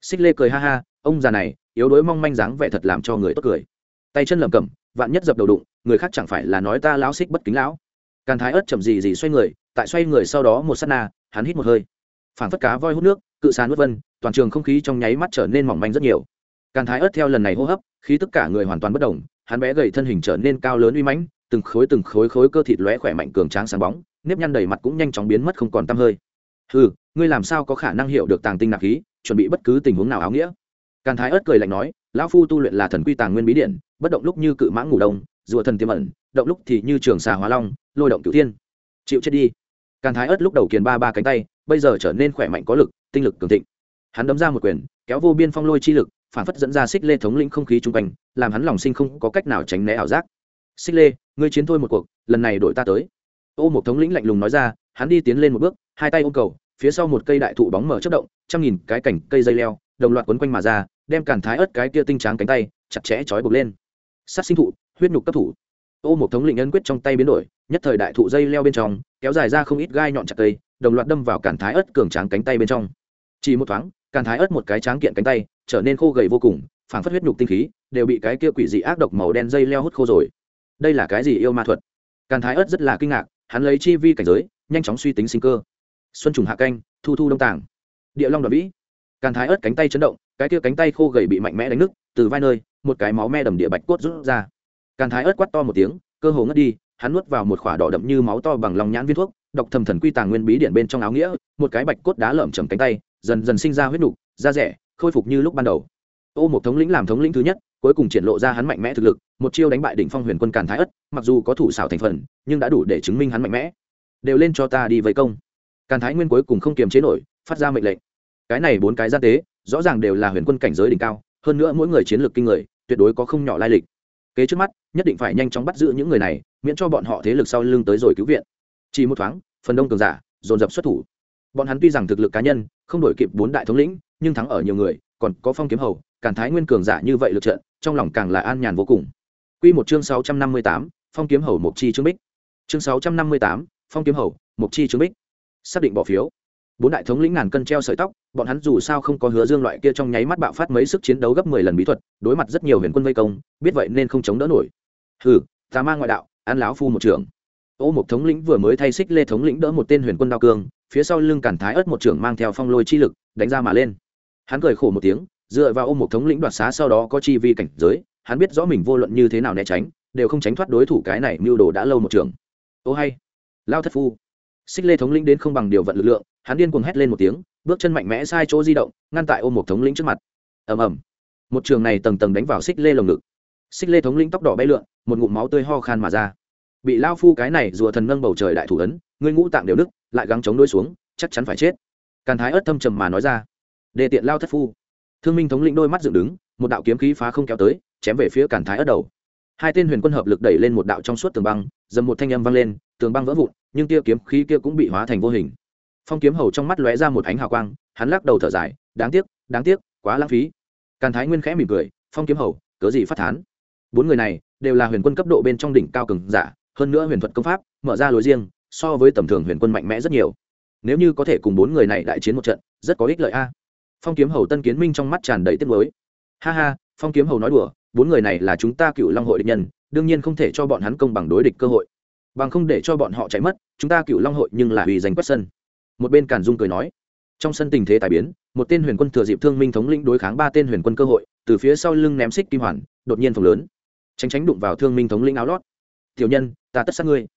Xích lê cười ha ha, ông già này, yếu đuối mong manh dáng vẻ thật làm cho người tốt cười. Tay chân lầm cầm vạn nhất dập đầu đụng, người khác chẳng phải là nói ta lão xích bất kính lão. Càn thái ớt chậm gì gì xoay người, tại xoay người sau đó một s á t na, hắn hít một hơi phảng phất cá voi hút nước, cự sán vất vân, toàn trường không khí trong nháy mắt trở nên mỏng manh rất nhiều. Càn thái ớt theo lần này hô hấp, khí tất cả người hoàn toàn bất đồng hắn bé gầy thân hình trở nên cao lớn uy mãnh, từng khối từng khối khối cơ thịt lóe khỏe mạnh cường tráng sáng bóng, nếp nhăn đầy mặt cũng nhanh chóng biến mất không còn tăm hơi. Ừ ngươi làm sao có khả năng hiểu được tàng tinh nạp khí, chuẩn bị bất cứ tình huống nào áo nghĩa? Càn thái ớt cười lạnh nói, lão phu tu luyện là thần quy tàng nguyên bí điện bất động lúc như cự mãng ngủ đông, rùa thần tiềm ẩn, động lúc thì như trường xà hóa long, lôi động cửu thiên. Chịu chết đi. Càn thái ớt lúc đầu kiền ba ba cánh tay bây giờ trở nên khỏe mạnh có lực, tinh lực cường thịnh. Hắn đấm ra một quyền, kéo vô biên phong lôi chi lực, phản phất dẫn ra xích lê thống lĩnh không khí chung quanh, làm hắn lòng sinh không có cách nào tránh né ảo giác. Xích lê, ngươi chiến thôi một cuộc, lần này đổi ta tới. Ô một thống lĩnh lạnh lùng nói ra, hắn đi tiến lên một bước, hai tay ôm cầu, phía sau một cây đại thụ bóng mở chất động, trăm nghìn cái cảnh cây dây leo, đồng loạt quấn quanh mà ra, đem càn thái ớt cái kia tinh tráng cánh tay, chặt chẽ trói buộc lên. Sát sinh thụ, huyết nhục cấp thủ. Ô một thống lĩnh ân quyết trong tay biến đổi, nhất thời đại thụ dây leo bên trong, kéo dài ra không ít gai nhọn chặt cây đồng loạt đâm vào cản thái ớt cường tráng cánh tay bên trong. Chỉ một thoáng, cản thái ớt một cái tráng kiện cánh tay trở nên khô gầy vô cùng, phảng phất huyết nhục tinh khí, đều bị cái kia quỷ dị ác độc màu đen dây leo hút khô rồi. Đây là cái gì yêu ma thuật? Cản thái ớt rất là kinh ngạc, hắn lấy chi vi cảnh giới, nhanh chóng suy tính sinh cơ. Xuân trùng hạ canh, thu thu đông tàng. Địa long đoạt vĩ. Càn thái ớt cánh tay chấn động, cái kia cánh tay khô gầy bị mạnh mẽ đánh nứt, từ vai nơi, một cái máu me đầm địa bạch cốt rút ra. Càn thái ớt quát to một tiếng, cơ hồ ngất đi, hắn nuốt vào một khỏa đỏ đậm như máu to bằng lòng nhãn viên thuốc đọc thầm thần quy tàng nguyên bí điện bên trong áo nghĩa, một cái bạch cốt đá lởm chầm cánh tay, dần dần sinh ra huyết nục, da rẻ, khôi phục như lúc ban đầu. Ô một thống lĩnh làm thống lĩnh thứ nhất, cuối cùng triển lộ ra hắn mạnh mẽ thực lực, một chiêu đánh bại đỉnh phong huyền quân càn thái ất, mặc dù có thủ xảo thành phần, nhưng đã đủ để chứng minh hắn mạnh mẽ. Đều lên cho ta đi vây công. Càn thái nguyên cuối cùng không kiềm chế nổi, phát ra mệnh lệnh. Cái này bốn cái gian tế, rõ ràng đều là huyền quân cảnh giới đỉnh cao, hơn nữa mỗi người chiến lược kinh người, tuyệt đối có không nhỏ lai lịch. Kế trước mắt, nhất định phải nhanh chóng bắt giữ những người này, miễn cho bọn họ thế lực sau lưng tới rồi cứu viện chỉ một thoáng phần đông cường giả dồn dập xuất thủ. Bọn hắn tuy rằng thực lực cá nhân không đổi kịp bốn đại thống lĩnh nhưng thắng ở nhiều người còn có phong kiếm hầu càn thái nguyên cường giả như vậy lực trận trong lòng càng là an nhàn vô cùng. Quy một chương sáu trăm năm mươi tám, phong kiếm hầu mục chi trương bích. Chương sáu trăm năm mươi tám, phong kiếm hầu mục chi trương bích. Xác định bỏ phiếu. Bốn đại thống lĩnh ngàn cân treo sợi tóc bọn hắn dù sao không có hứa dương loại kia trong nháy mắt bạo phát mấy sức chiến đấu gấp mười lần bí thuật đối mặt rất nhiều huyền quân vây công biết vậy nên không chống đỡ nổi. Hừ tà ma ngoại đạo an láo phu một trưởng ô một thống lĩnh vừa mới thay xích lê thống lĩnh đỡ một tên huyền quân đao cương, phía sau lưng cản thái ớt một trưởng mang theo phong lôi chi lực, đánh ra mà lên. Hắn cười khổ một tiếng, dựa vào ô một thống lĩnh đoạt xá sau đó có chi vi cảnh giới, hắn biết rõ mình vô luận như thế nào né tránh, đều không tránh thoát đối thủ cái này mưu đồ đã lâu một trường. Ô hay. Lao thất phu. Xích lê thống lĩnh đến không bằng điều vận lực lượng, hắn điên cuồng hét lên một tiếng, bước chân mạnh mẽ sai chỗ di động, ngăn tại ôm một thống lĩnh trước mặt. Ầm ầm. Một trường này tầng tầng đánh vào xích lê lồng ngực. Xích lê thống lĩnh tóc đỏ bay lượn, một ngụm máu tươi ho khan mà ra bị lao phu cái này rùa thần nâng bầu trời đại thủ ấn, ngươi ngũ tạng đều nứt, lại gắng chống đôi xuống, chắc chắn phải chết. Càn thái ớt thâm trầm mà nói ra. Đề tiện lao thất phu. Thương minh thống lĩnh đôi mắt dựng đứng, một đạo kiếm khí phá không kéo tới, chém về phía càn thái ớt đầu. Hai tên huyền quân hợp lực đẩy lên một đạo trong suốt tường băng, dầm một thanh âm vang lên, tường băng vỡ vụn, nhưng tia kiếm khí kia cũng bị hóa thành vô hình. Phong kiếm hầu trong mắt lóe ra một ánh hào quang, hắn lắc đầu thở dài, đáng tiếc đáng tiếc, quá lãng phí. Càn thái nguyên khẽ mỉm cười, phong kiếm hầu, cớ gì phát thán? Bốn người này đều là huyền quân cấp độ bên trong đỉnh cao cường giả hơn nữa huyền thuật công pháp, mở ra lối riêng, so với tầm thường huyền quân mạnh mẽ rất nhiều. Nếu như có thể cùng bốn người này đại chiến một trận, rất có ích lợi a. Phong kiếm hầu tân kiến minh trong mắt tràn đầy tiếc mới ha ha, phong kiếm hầu nói đùa, bốn người này là chúng ta cựu long hội địch nhân, đương nhiên không thể cho bọn hắn công bằng đối địch cơ hội. Bằng không để cho bọn họ chạy mất, chúng ta cựu long hội nhưng là vì giành quét sân. Một bên cản dung cười nói, trong sân tình thế tài biến, một tên huyền quân thừa dịp thương minh thống lĩnh đối kháng ba tên huyền quân cơ hội, từ phía sau lưng ném xích kim hoàn, đột nhiên phồng lớn. Tránh tránh đụng vào thương minh thống lĩnh áo lót tiểu nhân, ta tất sát ngươi.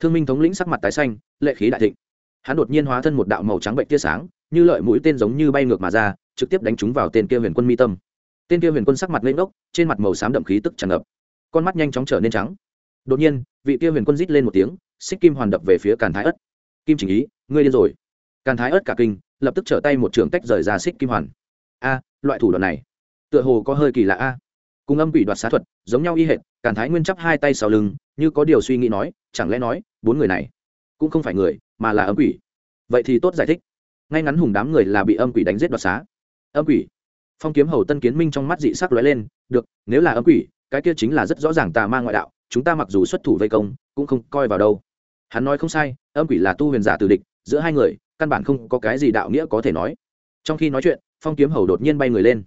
Thương minh thống lĩnh sắc mặt tái xanh, lệ khí đại thịnh. Hắn đột nhiên hóa thân một đạo màu trắng bệnh tia sáng, như lợi mũi tên giống như bay ngược mà ra, trực tiếp đánh trúng vào tên kia huyền quân mi tâm. Tên kia huyền quân sắc mặt lên ngốc, trên mặt màu xám đậm khí tức tràn ngập. Con mắt nhanh chóng trở nên trắng. Đột nhiên, vị kia huyền quân rít lên một tiếng, xích kim hoàn đập về phía càn thái ất. Kim chỉnh ý, ngươi điên rồi. Càn thái ất cả kinh, lập tức trở tay một trường tách rời ra xích kim hoàn. A, loại thủ đoạn này, tựa hồ có hơi kỳ lạ a. Cùng âm quỷ đoạt xá thuật, giống nhau y hệt, càn thái nguyên chắp hai tay sau lưng như có điều suy nghĩ nói, chẳng lẽ nói, bốn người này cũng không phải người, mà là âm quỷ. Vậy thì tốt giải thích. Ngay ngắn hùng đám người là bị âm quỷ đánh giết đoạt xá. Âm quỷ. Phong kiếm hầu tân kiến minh trong mắt dị sắc lóe lên, được, nếu là âm quỷ, cái kia chính là rất rõ ràng tà ma ngoại đạo, chúng ta mặc dù xuất thủ vây công, cũng không coi vào đâu. Hắn nói không sai, âm quỷ là tu huyền giả từ địch, giữa hai người, căn bản không có cái gì đạo nghĩa có thể nói. Trong khi nói chuyện, phong kiếm hầu đột nhiên bay người lên.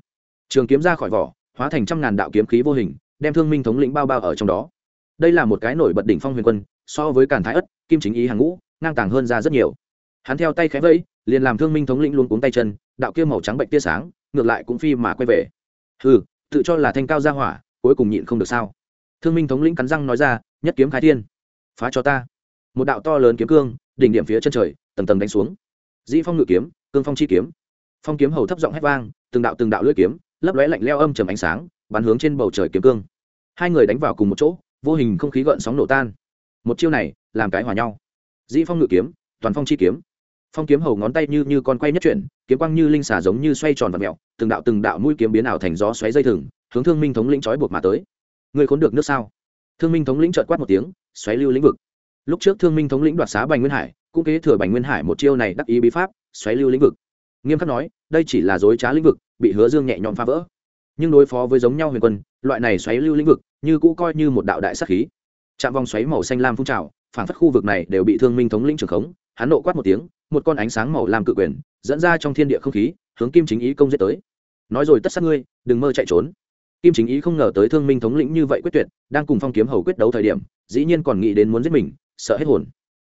Trường kiếm ra khỏi vỏ, hóa thành trăm ngàn đạo kiếm khí vô hình, đem thương minh thống lĩnh bao bao ở trong đó đây là một cái nổi bật đỉnh phong huyền quân, so với cản thái ất, kim chính ý hàng ngũ, ngang tàng hơn ra rất nhiều. Hắn theo tay khẽ vẫy, liền làm thương minh thống lĩnh luôn cuống tay chân, đạo kia màu trắng bệnh tia sáng, ngược lại cũng phi mà quay về. Hừ, tự cho là thanh cao gia hỏa, cuối cùng nhịn không được sao? Thương minh thống lĩnh cắn răng nói ra, nhất kiếm khai thiên, phá cho ta. Một đạo to lớn kiếm cương, đỉnh điểm phía chân trời, tầng tầng đánh xuống. Dĩ phong ngự kiếm, cương phong chi kiếm. Phong kiếm hầu thấp giọng hét vang, từng đạo từng đạo lưỡi kiếm, lấp lóe lạnh leo âm trầm ánh sáng, bắn hướng trên bầu trời kiếm cương. Hai người đánh vào cùng một chỗ vô hình không khí gợn sóng nổ tan. Một chiêu này, làm cái hòa nhau. Dĩ phong ngự kiếm, toàn phong chi kiếm. Phong kiếm hầu ngón tay như như con quay nhất chuyển, kiếm quang như linh xà giống như xoay tròn và mẹo từng đạo từng đạo mũi kiếm biến ảo thành gió xoáy dây thừng, hướng thương minh thống lĩnh trói buộc mà tới. Người khốn được nước sao? Thương minh thống lĩnh trợt quát một tiếng, xoáy lưu lĩnh vực. Lúc trước thương minh thống lĩnh đoạt xá bành nguyên hải, cũng kế thừa bành nguyên hải một chiêu này đắc ý bí pháp, xoáy lưu lĩnh vực. Nghiêm khắc nói, đây chỉ là dối trá lĩnh vực, bị hứa dương nhẹ nhõm phá vỡ. Nhưng đối phó với giống nhau huyền quân, loại này xoáy lưu lĩnh vực như cũ coi như một đạo đại sắc khí. Chạm vòng xoáy màu xanh lam phun trào phản phất khu vực này đều bị thương minh thống lĩnh trường khống. Hắn nộ quát một tiếng, một con ánh sáng màu lam cự quyền dẫn ra trong thiên địa không khí, hướng kim chính ý công giết tới. Nói rồi tất sát ngươi, đừng mơ chạy trốn. Kim chính ý không ngờ tới thương minh thống lĩnh như vậy quyết tuyệt, đang cùng phong kiếm hầu quyết đấu thời điểm, dĩ nhiên còn nghĩ đến muốn giết mình, sợ hết hồn.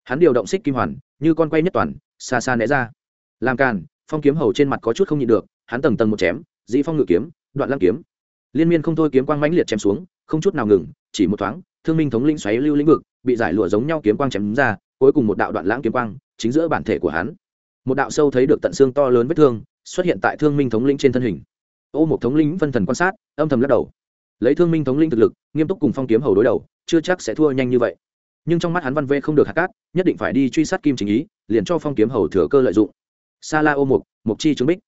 Hắn điều động xích kim hoàn, như con quay nhất toàn, xa xa né ra. Làm càn, phong kiếm hầu trên mặt có chút không nhịn được, hắn tầng tầng một chém, dĩ phong ngự kiếm, đoạn lăng kiếm. Liên miên không thôi kiếm quang mãnh liệt chém xuống không chút nào ngừng, chỉ một thoáng, thương minh thống lĩnh xoáy lưu lĩnh vực, bị giải lụa giống nhau kiếm quang chém ra, cuối cùng một đạo đoạn lãng kiếm quang, chính giữa bản thể của hắn. Một đạo sâu thấy được tận xương to lớn vết thương, xuất hiện tại thương minh thống lĩnh trên thân hình. Ô một thống lĩnh phân thần quan sát, âm thầm lắc đầu. Lấy thương minh thống lĩnh thực lực, nghiêm túc cùng phong kiếm hầu đối đầu, chưa chắc sẽ thua nhanh như vậy. Nhưng trong mắt hắn văn vê không được hạt cát, nhất định phải đi truy sát kim chính ý, liền cho phong kiếm hầu thừa cơ lợi dụng. Sa la ô mục mục chi trướng bích.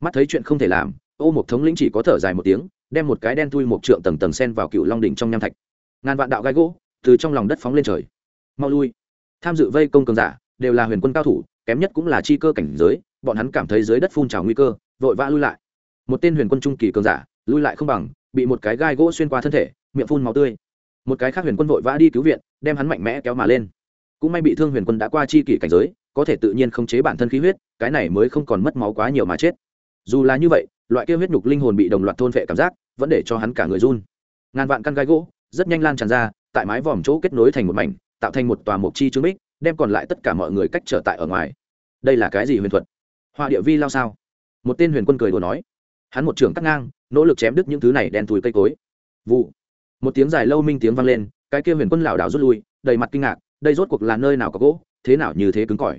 Mắt thấy chuyện không thể làm, ô mục thống lĩnh chỉ có thở dài một tiếng đem một cái đen thui một trượng tầng tầng sen vào cựu long đỉnh trong nham thạch. Ngàn vạn đạo gai gỗ từ trong lòng đất phóng lên trời. Mau lui. Tham dự vây công cường giả đều là huyền quân cao thủ, kém nhất cũng là chi cơ cảnh giới, bọn hắn cảm thấy dưới đất phun trào nguy cơ, vội vã lui lại. Một tên huyền quân trung kỳ cường giả lui lại không bằng, bị một cái gai gỗ xuyên qua thân thể, miệng phun máu tươi. Một cái khác huyền quân vội vã đi cứu viện, đem hắn mạnh mẽ kéo mà lên. Cũng may bị thương huyền quân đã qua chi kỷ cảnh giới, có thể tự nhiên khống chế bản thân khí huyết, cái này mới không còn mất máu quá nhiều mà chết. Dù là như vậy loại kia huyết nhục linh hồn bị đồng loạt thôn vệ cảm giác vẫn để cho hắn cả người run. Ngàn vạn căn gai gỗ rất nhanh lan tràn ra tại mái vòm chỗ kết nối thành một mảnh tạo thành một tòa mộc chi trướng bích đem còn lại tất cả mọi người cách trở tại ở ngoài. Đây là cái gì huyền thuật? Họa địa vi lao sao? Một tên huyền quân cười đùa nói. Hắn một trường cắt ngang nỗ lực chém đứt những thứ này đen thùi cây cối. Vụ. Một tiếng dài lâu minh tiếng vang lên cái kia huyền quân lảo đảo rút lui đầy mặt kinh ngạc đây rốt cuộc là nơi nào có gỗ thế nào như thế cứng cỏi.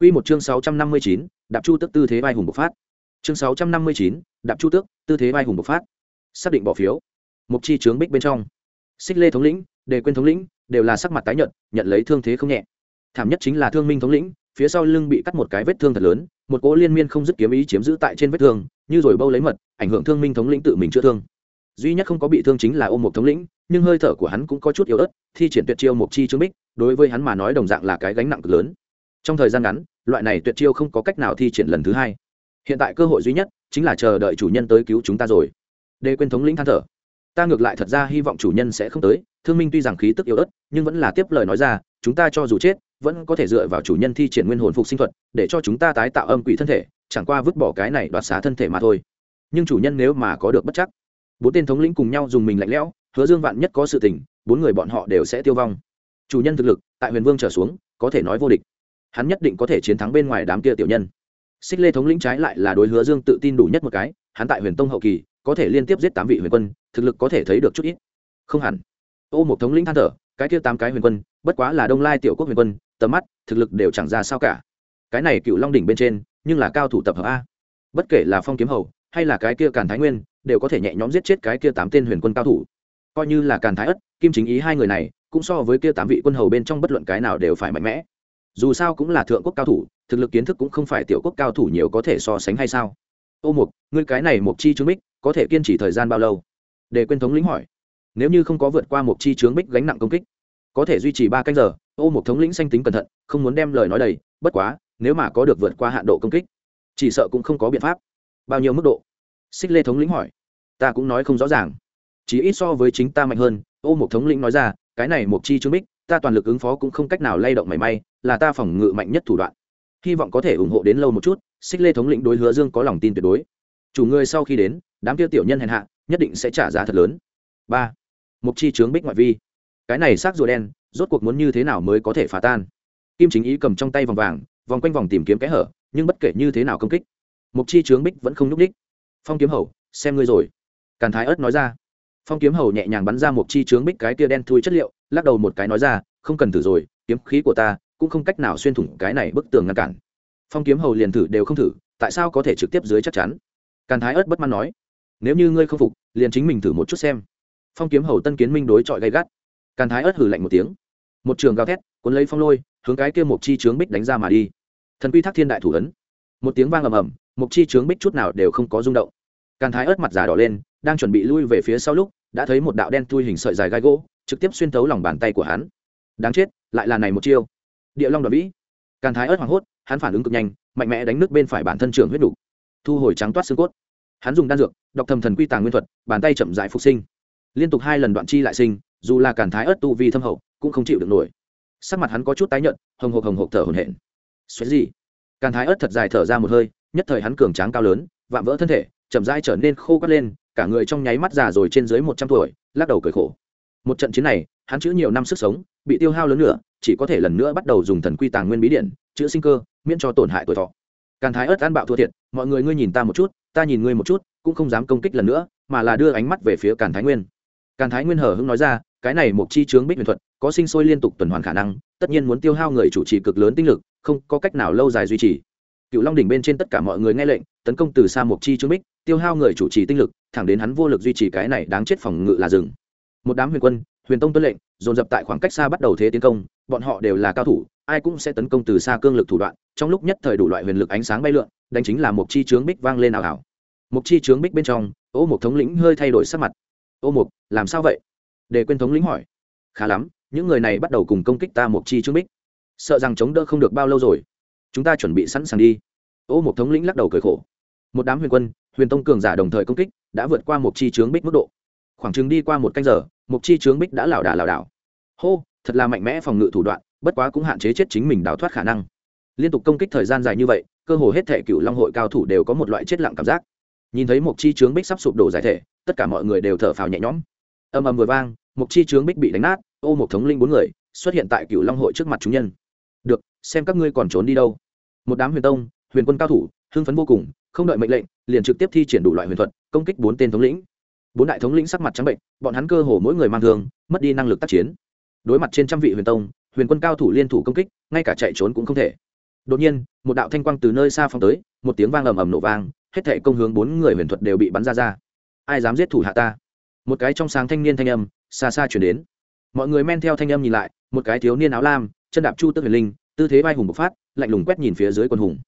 Quy một chương 659, đạp chu tức tư thế vai hùng bộc phát. Chương 659, đạp chu tước, tư thế vai hùng bộc phát. Xác định bỏ phiếu. Mục chi trướng bích bên trong. Xích Lê thống lĩnh, Đề quên thống lĩnh, đều là sắc mặt tái nhợt, nhận lấy thương thế không nhẹ. Thảm nhất chính là Thương Minh thống lĩnh, phía sau lưng bị cắt một cái vết thương thật lớn, một cỗ liên miên không dứt kiếm ý chiếm giữ tại trên vết thương, như rồi bâu lấy mật, ảnh hưởng Thương Minh thống lĩnh tự mình chữa thương. Duy nhất không có bị thương chính là Ôm một thống lĩnh, nhưng hơi thở của hắn cũng có chút yếu ớt, thi triển tuyệt chiêu Mục chi trướng bích, đối với hắn mà nói đồng dạng là cái gánh nặng cực lớn. Trong thời gian ngắn, loại này tuyệt chiêu không có cách nào thi triển lần thứ hai. Hiện tại cơ hội duy nhất chính là chờ đợi chủ nhân tới cứu chúng ta rồi. đê quên thống lĩnh than thở. Ta ngược lại thật ra hy vọng chủ nhân sẽ không tới, thương minh tuy rằng khí tức yếu ớt, nhưng vẫn là tiếp lời nói ra, chúng ta cho dù chết, vẫn có thể dựa vào chủ nhân thi triển nguyên hồn phục sinh thuật, để cho chúng ta tái tạo âm quỷ thân thể, chẳng qua vứt bỏ cái này đoạt xá thân thể mà thôi. Nhưng chủ nhân nếu mà có được bất chắc, bốn tên thống lĩnh cùng nhau dùng mình lạnh lẽo, hứa dương vạn nhất có sự tình, bốn người bọn họ đều sẽ tiêu vong. Chủ nhân thực lực, tại huyền vương trở xuống, có thể nói vô địch. Hắn nhất định có thể chiến thắng bên ngoài đám kia tiểu nhân xích lê thống lĩnh trái lại là đối hứa dương tự tin đủ nhất một cái, hắn tại huyền tông hậu kỳ, có thể liên tiếp giết tám vị huyền quân, thực lực có thể thấy được chút ít. Không hẳn. Ô một thống lĩnh than thở, cái kia tám cái huyền quân, bất quá là đông lai tiểu quốc huyền quân, tầm mắt, thực lực đều chẳng ra sao cả. Cái này cựu long đỉnh bên trên, nhưng là cao thủ tập hợp a. Bất kể là phong kiếm hầu, hay là cái kia càn thái nguyên, đều có thể nhẹ nhõm giết chết cái kia tám tên huyền quân cao thủ. Coi như là càn thái ất, kim chính ý hai người này, cũng so với kia tám vị quân hầu bên trong bất luận cái nào đều phải mạnh mẽ dù sao cũng là thượng quốc cao thủ, thực lực kiến thức cũng không phải tiểu quốc cao thủ nhiều có thể so sánh hay sao? Ô mục, ngươi cái này mục chi chứng bích, có thể kiên trì thời gian bao lâu? Để quên thống lĩnh hỏi. Nếu như không có vượt qua Mục chi trướng bích gánh nặng công kích, có thể duy trì ba canh giờ, ô Mục thống lĩnh sanh tính cẩn thận, không muốn đem lời nói đầy, bất quá, nếu mà có được vượt qua hạn độ công kích, chỉ sợ cũng không có biện pháp. Bao nhiêu mức độ? Xích lê thống lĩnh hỏi. Ta cũng nói không rõ ràng. Chỉ ít so với chính ta mạnh hơn, ô Mục thống lĩnh nói ra, cái này Mục chi trương bích, ta toàn lực ứng phó cũng không cách nào lay động mảy may là ta phòng ngự mạnh nhất thủ đoạn. Hy vọng có thể ủng hộ đến lâu một chút, xích lê thống lĩnh đối hứa dương có lòng tin tuyệt đối. Chủ người sau khi đến, đám tiêu tiểu nhân hèn hạ, nhất định sẽ trả giá thật lớn. Ba. Mục chi trướng bích ngoại vi. Cái này xác rùa đen, rốt cuộc muốn như thế nào mới có thể phá tan? Kim chính ý cầm trong tay vòng vàng, vòng quanh vòng tìm kiếm kẽ hở, nhưng bất kể như thế nào công kích mục chi trướng bích vẫn không n ú c đích phong kiếm hầu, xem ngươi rồi. Càn thái ớt nói ra. Phong kiếm hầu nhẹ nhàng bắn ra một chi trướng bích cái kia đen thui chất liệu, lắc đầu một cái nói ra, không cần thử rồi, kiếm khí của ta cũng không cách nào xuyên thủng cái này bức tường ngăn cản. Phong kiếm hầu liền thử đều không thử, tại sao có thể trực tiếp dưới chắc chắn? Càn thái ớt bất mãn nói, nếu như ngươi không phục, liền chính mình thử một chút xem. Phong kiếm hầu tân kiến minh đối chọi gay gắt. Càn thái ớt hử lạnh một tiếng. Một trường gào thét, cuốn lấy phong lôi, hướng cái kia một chi trướng bích đánh ra mà đi. Thần quy thác thiên đại thủ ấn. Một tiếng vang ầm ầm một chi trướng bích chút nào đều không có rung động. Càn thái ớt mặt giả đỏ lên, đang chuẩn bị lui về phía sau lúc, đã thấy một đạo đen thui hình sợi dài gai gỗ, trực tiếp xuyên thấu lòng bàn tay của hắn. Đáng chết, lại là này một chiêu địa long đoạt vĩ. Càn thái ớt hoảng hốt, hắn phản ứng cực nhanh, mạnh mẽ đánh nước bên phải bản thân trưởng huyết đủ. Thu hồi trắng toát xương cốt. Hắn dùng đan dược, đọc thầm thần quy tàng nguyên thuật, bàn tay chậm dại phục sinh. Liên tục hai lần đoạn chi lại sinh, dù là càn thái ớt tu vi thâm hậu, cũng không chịu được nổi. Sắc mặt hắn có chút tái nhợt, hồng hộc hồng hộc thở hổn hển. Xoáy gì? Càn thái ớt thật dài thở ra một hơi, nhất thời hắn cường tráng cao lớn, vạm vỡ thân thể, chậm rãi trở nên khô cắt lên, cả người trong nháy mắt già rồi trên dưới một trăm tuổi, lắc đầu cười khổ một trận chiến này, hắn chữ nhiều năm sức sống, bị tiêu hao lớn nữa chỉ có thể lần nữa bắt đầu dùng thần quy tàng nguyên bí điện chữ sinh cơ, miễn cho tổn hại tuổi thọ. Càn thái ớt an bạo thua thiệt, mọi người ngươi nhìn ta một chút, ta nhìn ngươi một chút, cũng không dám công kích lần nữa, mà là đưa ánh mắt về phía càn thái nguyên. Càn thái nguyên hở hưng nói ra, cái này một chi chướng bích huyền thuật, có sinh sôi liên tục tuần hoàn khả năng, tất nhiên muốn tiêu hao người chủ trì cực lớn tinh lực, không có cách nào lâu dài duy trì. Cựu long đỉnh bên trên tất cả mọi người nghe lệnh, tấn công từ xa một chi chướng bích, tiêu hao người chủ trì tinh lực, thẳng đến hắn vô lực duy trì cái này đáng chết phòng ngự là rừng một đám huyền quân huyền tông tuân lệnh dồn dập tại khoảng cách xa bắt đầu thế tiến công bọn họ đều là cao thủ ai cũng sẽ tấn công từ xa cương lực thủ đoạn trong lúc nhất thời đủ loại huyền lực ánh sáng bay lượn đánh chính là một chi trướng bích vang lên ảo ảo một chi trướng bích bên trong ô một thống lĩnh hơi thay đổi sắc mặt. Ô một, làm sao vậy? Để quên thống lĩnh hỏi. Khá lắm những người này bắt đầu cùng công kích ta một chi trướng bích. Sợ rằng chống đỡ không được bao lâu rồi. Chúng ta chuẩn bị sẵn sàng đi. Ô một thống lĩnh lắc đầu cười khổ. Một đám huyền quân huyền tông cường giả đồng thời công kích đã vượt qua một chi trướng bích mức độ khoảng chừng đi qua một canh giờ Mục chi trướng bích đã lảo đà lảo đảo. Hô, thật là mạnh mẽ phòng ngự thủ đoạn, bất quá cũng hạn chế chết chính mình đào thoát khả năng. Liên tục công kích thời gian dài như vậy, cơ hồ hết thể cựu long hội cao thủ đều có một loại chết lặng cảm giác. Nhìn thấy Mục chi trướng bích sắp sụp đổ giải thể, tất cả mọi người đều thở phào nhẹ nhõm. Ầm ầm vừa vang Mục chi trướng bích bị đánh nát, ô một thống linh bốn người xuất hiện tại cựu long hội trước mặt chúng nhân. Được, xem các ngươi còn trốn đi đâu. Một đám huyền tông, huyền quân cao thủ, hưng phấn vô cùng, không đợi mệnh lệnh, liền trực tiếp thi triển đủ loại huyền thuật, công kích bốn tên thống lĩnh bốn đại thống lĩnh sắc mặt trắng bệnh, bọn hắn cơ hồ mỗi người mang thương, mất đi năng lực tác chiến. Đối mặt trên trăm vị huyền tông, huyền quân cao thủ liên thủ công kích, ngay cả chạy trốn cũng không thể. Đột nhiên, một đạo thanh quang từ nơi xa phong tới, một tiếng vang ầm ầm nổ vang, hết thể công hướng bốn người huyền thuật đều bị bắn ra ra. Ai dám giết thủ hạ ta? Một cái trong sáng thanh niên thanh âm, xa xa chuyển đến. Mọi người men theo thanh âm nhìn lại, một cái thiếu niên áo lam, chân đạp chu tức huyền linh, tư thế vai hùng bộc phát, lạnh lùng quét nhìn phía dưới quân hùng.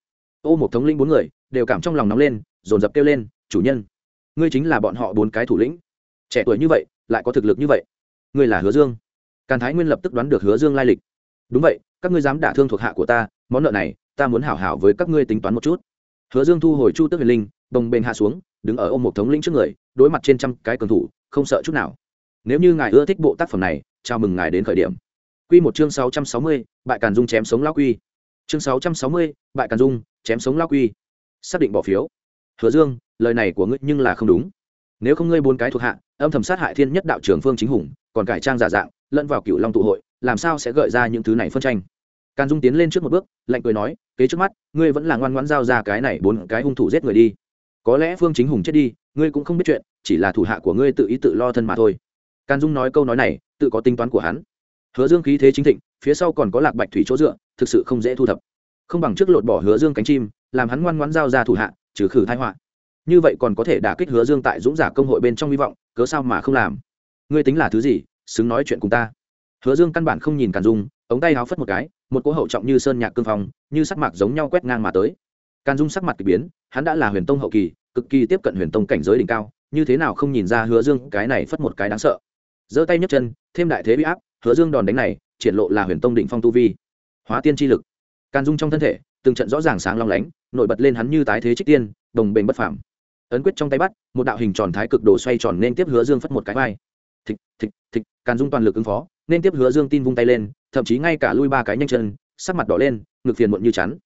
Ô, một thống linh bốn người, đều cảm trong lòng nóng lên, dồn dập kêu lên, chủ nhân! Ngươi chính là bọn họ bốn cái thủ lĩnh. Trẻ tuổi như vậy lại có thực lực như vậy. Ngươi là hứa dương. Càn thái nguyên lập tức đoán được hứa dương lai lịch. Đúng vậy các ngươi dám đả thương thuộc hạ của ta món nợ này ta muốn hảo hảo với các ngươi tính toán một chút. Hứa dương thu hồi chu tước huyền linh đồng bền hạ xuống đứng ở ôm một thống lĩnh trước người đối mặt trên trăm cái cường thủ không sợ chút nào. Nếu như ngài ưa thích bộ tác phẩm này chào mừng ngài đến khởi điểm. Quy một chương sáu trăm sáu mươi, bại càn dung chém sống lão quy. Chương sáu trăm sáu mươi, bại càn dung, chém sống lão quy. Xác định bỏ phiếu. Hứa Dương, lời này của ngươi nhưng là không đúng. Nếu không ngươi bốn cái thuộc hạ, âm thầm sát hại thiên nhất đạo trưởng Phương Chính Hùng, còn cải trang giả dạng, lẫn vào Cựu Long tụ hội, làm sao sẽ gợi ra những thứ này phân tranh? Càn Dung tiến lên trước một bước, lạnh cười nói, kế trước mắt, ngươi vẫn là ngoan ngoãn giao ra cái này bốn cái hung thủ giết người đi. Có lẽ phương chính hùng chết đi ngươi cũng không biết chuyện chỉ là thủ hạ của ngươi tự ý tự lo thân mà thôi. Càn dung nói câu nói này tự có tính toán của hắn. Hứa dương khí thế chính thịnh phía sau còn có lạc bạch thủy chỗ dựa thực sự không dễ thu thập. Không bằng trước lột bỏ hứa dương cánh chim làm hắn ngoan ngoãn giao ra thủ hạ trừ khử thái họa như vậy còn có thể đả kích hứa dương tại dũng giả công hội bên trong hy vọng, cớ sao mà không làm? Ngươi tính là thứ gì? Xứng nói chuyện cùng ta. Hứa dương căn bản không nhìn càn dung, ống tay háo phất một cái, một cỗ hậu trọng như sơn nhạc cương phong, như sắc mạc giống nhau quét ngang mà tới. Càn dung sắc mặt k ỳ biến, hắn đã là huyền tông hậu kỳ, cực kỳ tiếp cận huyền tông cảnh giới đỉnh cao, như thế nào không nhìn ra hứa dương cái này phất một cái đáng sợ. Giơ tay nhấc chân, thêm đại thế bị áp, hứa dương đòn đánh này, triển lộ là huyền tông đỉnh phong tu vi. Hóa tiên tri lực. Càn dung trong thân thể, từng trận rõ ràng sáng long lánh, nổi bật lên hắn như tái thế trích tiên, đồng bền bất phảm ấn quyết trong tay bắt, một đạo hình tròn thái cực đồ xoay tròn nên tiếp hứa dương phất một cái vai. Thịch thịch thịch, càn dung toàn lực ứng phó, nên tiếp hứa dương tin vung tay lên, thậm chí ngay cả lui ba cái nhanh chân, sắc mặt đỏ lên, ngực phiền muộn như chắn.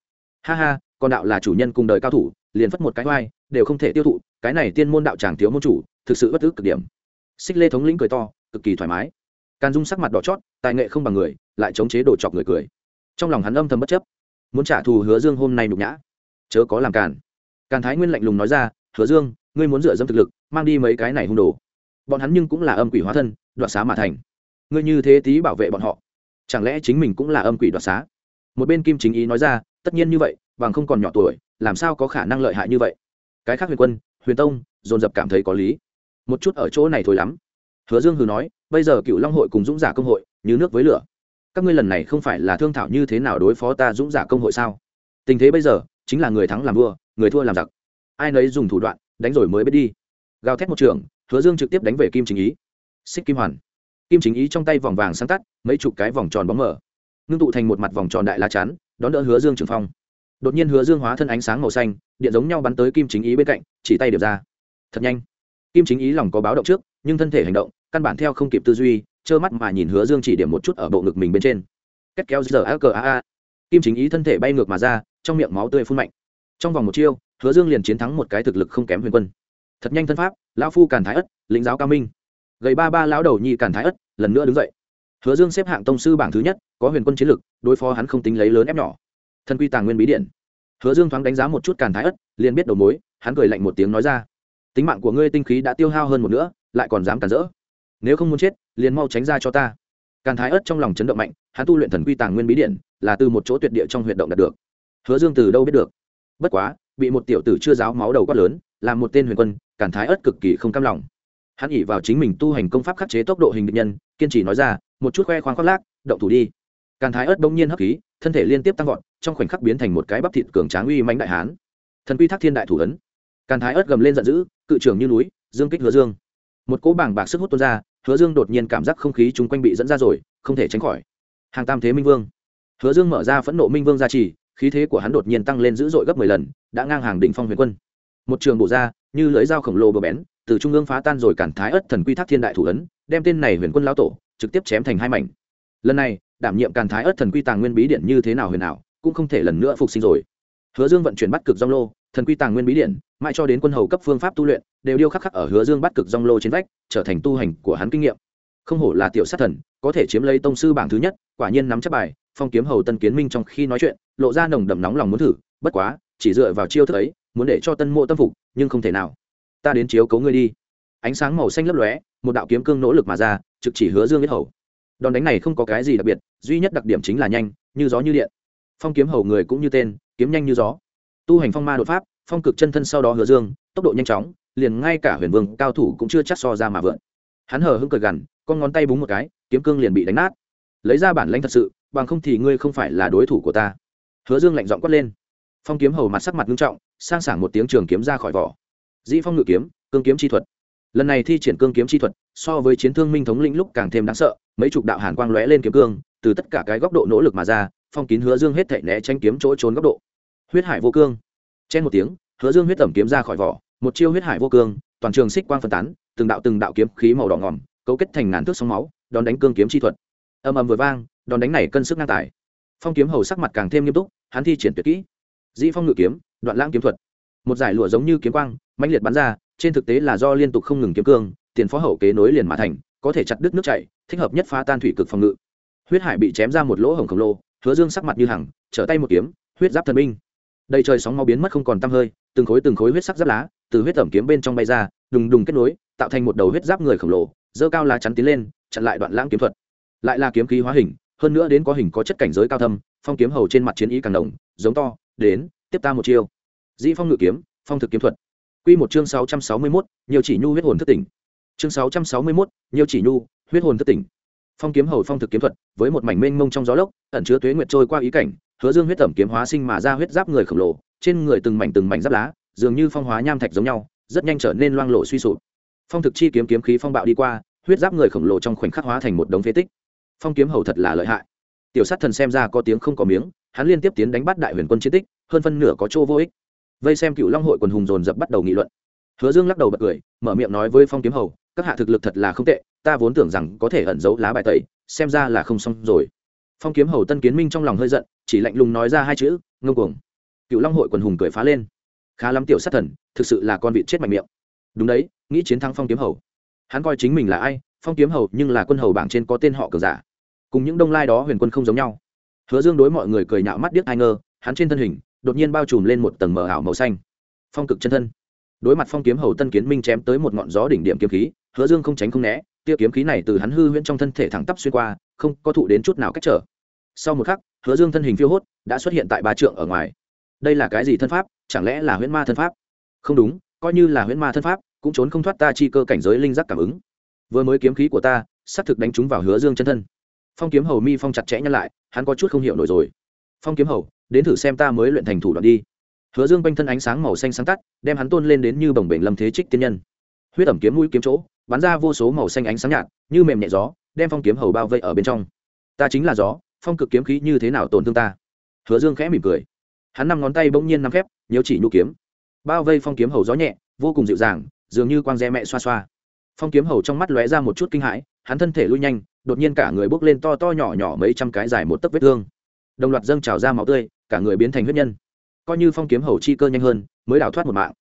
Ha ha, con đạo là chủ nhân cùng đời cao thủ, liền phất một cái vai, đều không thể tiêu thụ, cái này tiên môn đạo tràng thiếu môn chủ, thực sự bất tức cực điểm. Xích lê thống lĩnh cười to, cực kỳ thoải mái. Càn dung sắc mặt đỏ chót, tài nghệ không bằng người, lại chống chế đồ chọc người cười. Trong lòng hắn âm thầm bất chấp, muốn trả thù hứa dương hôm nay nhục nhã. Chớ có làm càn. Càn thái nguyên lạnh lùng nói ra hứa dương, ngươi muốn dựa dẫm thực lực, mang đi mấy cái này hung đồ. Bọn hắn nhưng cũng là âm quỷ hóa thân, đoạt xá mà thành. Ngươi như thế tí bảo vệ bọn họ, chẳng lẽ chính mình cũng là âm quỷ đoạt xá? Một bên kim chính ý nói ra, tất nhiên như vậy, bằng không còn nhỏ tuổi, làm sao có khả năng lợi hại như vậy? Cái khác huyền quân, huyền tông, dồn dập cảm thấy có lý. Một chút ở chỗ này thôi lắm. Hứa dương hừ nói, bây giờ cựu long hội cùng dũng giả công hội, như nước với lửa. Các ngươi lần này không phải là thương thảo như thế nào đối phó ta dũng giả công hội sao? Tình thế bây giờ, chính là người thắng làm vua, người thua làm giặc ai nấy dùng thủ đoạn, đánh rồi mới biết đi. Gào thét một trường, hứa dương trực tiếp đánh về kim chính ý. Xích kim hoàn. Kim chính ý trong tay vòng vàng sáng tắt, mấy chục cái vòng tròn bóng mở ngưng tụ thành một mặt vòng tròn đại lá chắn, đón đỡ hứa dương trường phong đột nhiên hứa dương hóa thân ánh sáng màu xanh, điện giống nhau bắn tới kim chính ý bên cạnh, chỉ tay điệp ra. Thật nhanh. Kim chính ý lòng có báo động trước, nhưng thân thể hành động, căn bản theo không kịp tư duy, trơ mắt mà nhìn hứa dương chỉ điểm một chút ở bộ ngực mình bên trên. Cách kéo giờ a cờ a a. Kim chính ý thân thể bay ngược mà ra, trong miệng máu tươi phun mạnh trong vòng một chiêu, hứa dương liền chiến thắng một cái thực lực không kém huyền quân. Thật nhanh thân pháp, lão phu càn thái ất, lĩnh giáo cao minh. Gầy ba ba lão đầu nhi càn thái ất, lần nữa đứng dậy. Hứa dương xếp hạng tông sư bảng thứ nhất, có huyền quân chiến lực, đối phó hắn không tính lấy lớn ép nhỏ. Thân quy tàng nguyên bí điện. Hứa dương thoáng đánh giá một chút càn thái ất, liền biết đầu mối, hắn cười lạnh một tiếng nói ra. Tính mạng của ngươi tinh khí đã tiêu hao hơn một nữa lại còn dám cản rỡ. Nếu không muốn chết, liền mau tránh ra cho ta. Càn thái ất trong lòng chấn động mạnh, hắn tu luyện thần quy tàng nguyên bí điện, là từ một chỗ tuyệt địa trong huyện động đạt được. Hứa dương từ đâu biết được? Bất quá, bị một tiểu tử chưa giáo máu đầu quát lớn làm một tên huyền quân càn thái ớt cực kỳ không cam lòng. Hắn ỉ vào chính mình tu hành công pháp khắc chế tốc độ hình định nhân, kiên trì nói ra, một chút khoe khoang khoác lác, động thủ đi. Càn thái ớt bỗng nhiên hấp khí, thân thể liên tiếp tăng vọt, trong khoảnh khắc biến thành một cái bắp thịt cường tráng uy mánh đại hán. Thần quy thác thiên đại thủ ấn. Càn thái ớt gầm lên giận dữ, cự trưởng như núi, dương kích hứa dương. Một cỗ bảng bạc sức hút tuôn ra, hứa dương đột nhiên cảm giác không khí chung quanh bị dẫn ra rồi, không thể tránh khỏi. Hàng tam thế minh vương. Hứa dương mở ra phẫn nộ minh vương ra trì khí thế của hắn đột nhiên tăng lên dữ dội gấp mười lần, đã ngang hàng đỉnh phong huyền quân. Một trường bổ ra, như lưỡi dao khổng lồ bờ bén, từ trung ương phá tan rồi cản thái ất thần quy thác thiên đại thủ ấn, đem tên này huyền quân lão tổ trực tiếp chém thành hai mảnh. Lần này, đảm nhiệm càn thái ất thần quy tàng nguyên bí điện như thế nào huyền ảo cũng không thể lần nữa phục sinh rồi. Hứa dương vận chuyển bắt cực dong lô, thần quy tàng nguyên bí điện, mãi cho đến quân hầu cấp phương pháp tu luyện, đều điêu khắc khắc ở hứa dương bắt cực dong lô trên vách, trở thành tu hành của hắn kinh nghiệm không hổ là tiểu sát thần, có thể chiếm lấy tông sư bảng thứ nhất, quả nhiên nắm chắc bài, phong kiếm hầu tân kiến minh trong khi nói chuyện, lộ ra nồng đậm nóng lòng muốn thử, bất quá, chỉ dựa vào chiêu thức ấy, muốn để cho tân mộ tâm phục, nhưng không thể nào. Ta đến chiếu cấu ngươi đi. Ánh sáng màu xanh lấp lóe, một đạo kiếm cương nỗ lực mà ra, trực chỉ hứa dương biết hầu. Đòn đánh này không có cái gì đặc biệt, duy nhất đặc điểm chính là nhanh, như gió như điện. Phong kiếm hầu người cũng như tên, kiếm nhanh như gió. Tu hành phong ma đột pháp, phong cực chân thân sau đó hứa dương, tốc độ nhanh chóng, liền ngay cả huyền vương, cao thủ cũng chưa chắc so ra mà vượn. Hắn hờ hưng cười gằn con ngón tay búng một cái, kiếm cương liền bị đánh nát. Lấy ra bản lãnh thật sự, bằng không thì ngươi không phải là đối thủ của ta. Hứa dương lạnh giọng quát lên. Phong kiếm hầu mặt sắc mặt nghiêm trọng, sang sảng một tiếng trường kiếm ra khỏi vỏ. Dĩ phong ngự kiếm, cương kiếm chi thuật. Lần này thi triển cương kiếm chi thuật, so với chiến thương minh thống lĩnh lúc càng thêm đáng sợ, mấy chục đạo hàn quang lóe lên kiếm cương, từ tất cả cái góc độ nỗ lực mà ra, phong kín hứa dương hết thảy né tranh kiếm chỗ trốn góc độ. Huyết hải vô cương. Chen một tiếng, hứa dương huyết tẩm kiếm ra khỏi vỏ, một chiêu huyết hải vô cương, toàn trường xích quang phân tán, từng đạo từng đạo kiếm khí màu đỏ ngòm cấu kết thành ngàn thước sóng máu, đón đánh cương kiếm chi thuật. Âm ầm vừa vang, đòn đánh này cân sức ngang tài. Phong kiếm hầu sắc mặt càng thêm nghiêm túc, hắn thi triển tuyệt kỹ. Dĩ phong ngự kiếm, đoạn lãng kiếm thuật. Một giải lụa giống như kiếm quang, mãnh liệt bắn ra, trên thực tế là do liên tục không ngừng kiếm cương, tiền phó hậu kế nối liền mà thành, có thể chặt đứt nước chảy, thích hợp nhất phá tan thủy cực phòng ngự. Huyết hải bị chém ra một lỗ hổng khổng lồ, hứa dương sắc mặt như hằng, trở tay một kiếm, huyết giáp thần binh. Đầy trời sóng máu biến mất không còn tăm hơi, từng khối từng khối huyết sắc giáp lá, từ huyết tẩm kiếm bên trong bay ra, đùng đùng kết nối, tạo thành một đầu huyết giáp người khổng lồ dơ cao lá chắn tiến lên, chặn lại đoạn lãng kiếm thuật. Lại là kiếm khí hóa hình, hơn nữa đến có hình có chất cảnh giới cao thâm, phong kiếm hầu trên mặt chiến ý càng đồng giống to, đến, tiếp ta một chiêu. Dĩ phong ngự kiếm, phong thực kiếm thuật. Q một chương sáu trăm sáu mươi mốt, nhiều chỉ nhu huyết hồn thất tỉnh. Chương sáu trăm sáu mươi mốt, nhiều chỉ nhu huyết hồn thất tỉnh. Phong kiếm hầu phong thực kiếm thuật, với một mảnh mênh mông trong gió lốc, ẩn chứa tuế nguyệt trôi qua ý cảnh, hứa dương huyết tẩm kiếm hóa sinh mà ra huyết giáp người khổng lồ, trên người từng mảnh từng mảnh giáp lá, dường như phong hóa nham thạch giống nhau, rất nhanh trở nên loang lộ suy sụp phong thực chi kiếm kiếm khí phong bạo đi qua, huyết giáp người khổng lồ trong khoảnh khắc hóa thành một đống phế tích. Phong kiếm hầu thật là lợi hại. Tiểu sát thần xem ra có tiếng không có miếng, hắn liên tiếp tiến đánh bắt đại huyền quân chiến tích, hơn phân nửa có chỗ vô ích. Vây xem cựu long hội quần hùng dồn dập bắt đầu nghị luận. Hứa dương lắc đầu bật cười, mở miệng nói với phong kiếm hầu, các hạ thực lực thật là không tệ, ta vốn tưởng rằng có thể ẩn giấu lá bài tẩy, xem ra là không xong rồi. Phong kiếm hầu tân kiến minh trong lòng hơi giận, chỉ lạnh lùng nói ra hai chữ, ngông cuồng. Cựu long hội quần hùng cười phá lên. Khá lắm tiểu sát thần, thực sự là con vịt chết mạnh miệng đúng đấy, nghĩ chiến thắng phong kiếm hầu. Hắn coi chính mình là ai, phong kiếm hầu nhưng là quân hầu bảng trên có tên họ cờ giả. Cùng những đông lai đó huyền quân không giống nhau. Hứa dương đối mọi người cười nhạo mắt điếc ai ngơ hắn trên thân hình đột nhiên bao trùm lên một tầng mờ ảo màu xanh. Phong cực chân thân. Đối mặt phong kiếm hầu tân kiến minh chém tới một ngọn gió đỉnh điểm kiếm khí, hứa dương không tránh không né, tia kiếm khí này từ hắn hư huyễn trong thân thể thẳng tắp xuyên qua, không có thụ đến chút nào cách trở. Sau một khắc, hứa dương thân hình phiêu hốt, đã xuất hiện tại ba trượng ở ngoài. Đây là cái gì thân pháp? Chẳng lẽ là huyễn ma thân pháp? Không đúng coi như là huyễn ma thân pháp, cũng trốn không thoát ta chi cơ cảnh giới linh giác cảm ứng. Vừa mới kiếm khí của ta, xác thực đánh trúng vào hứa dương chân thân. Phong kiếm hầu mi phong chặt chẽ nhăn lại, hắn có chút không hiểu nổi rồi. Phong kiếm hầu, đến thử xem ta mới luyện thành thủ đoạn đi. Hứa dương quanh thân ánh sáng màu xanh sáng tắt, đem hắn tôn lên đến như bồng bềnh lâm thế trích tiên nhân. Huyết ẩm kiếm mũi kiếm chỗ, bắn ra vô số màu xanh ánh sáng nhạt, như mềm nhẹ gió, đem phong kiếm hầu bao vây ở bên trong. Ta chính là gió, phong cực kiếm khí như thế nào tổn thương ta? Hứa dương khẽ mỉm cười. Hắn năm ngón tay bỗng nhiên nắm khép nhớ chỉ nhu kiếm bao vây phong kiếm hầu gió nhẹ, vô cùng dịu dàng, dường như quang re mẹ xoa xoa. Phong kiếm hầu trong mắt lóe ra một chút kinh hãi, hắn thân thể lui nhanh, đột nhiên cả người bốc lên to to nhỏ nhỏ mấy trăm cái dài một tấc vết thương. Đồng loạt dâng trào ra máu tươi, cả người biến thành huyết nhân. Coi như phong kiếm hầu chi cơ nhanh hơn, mới đào thoát một mạng.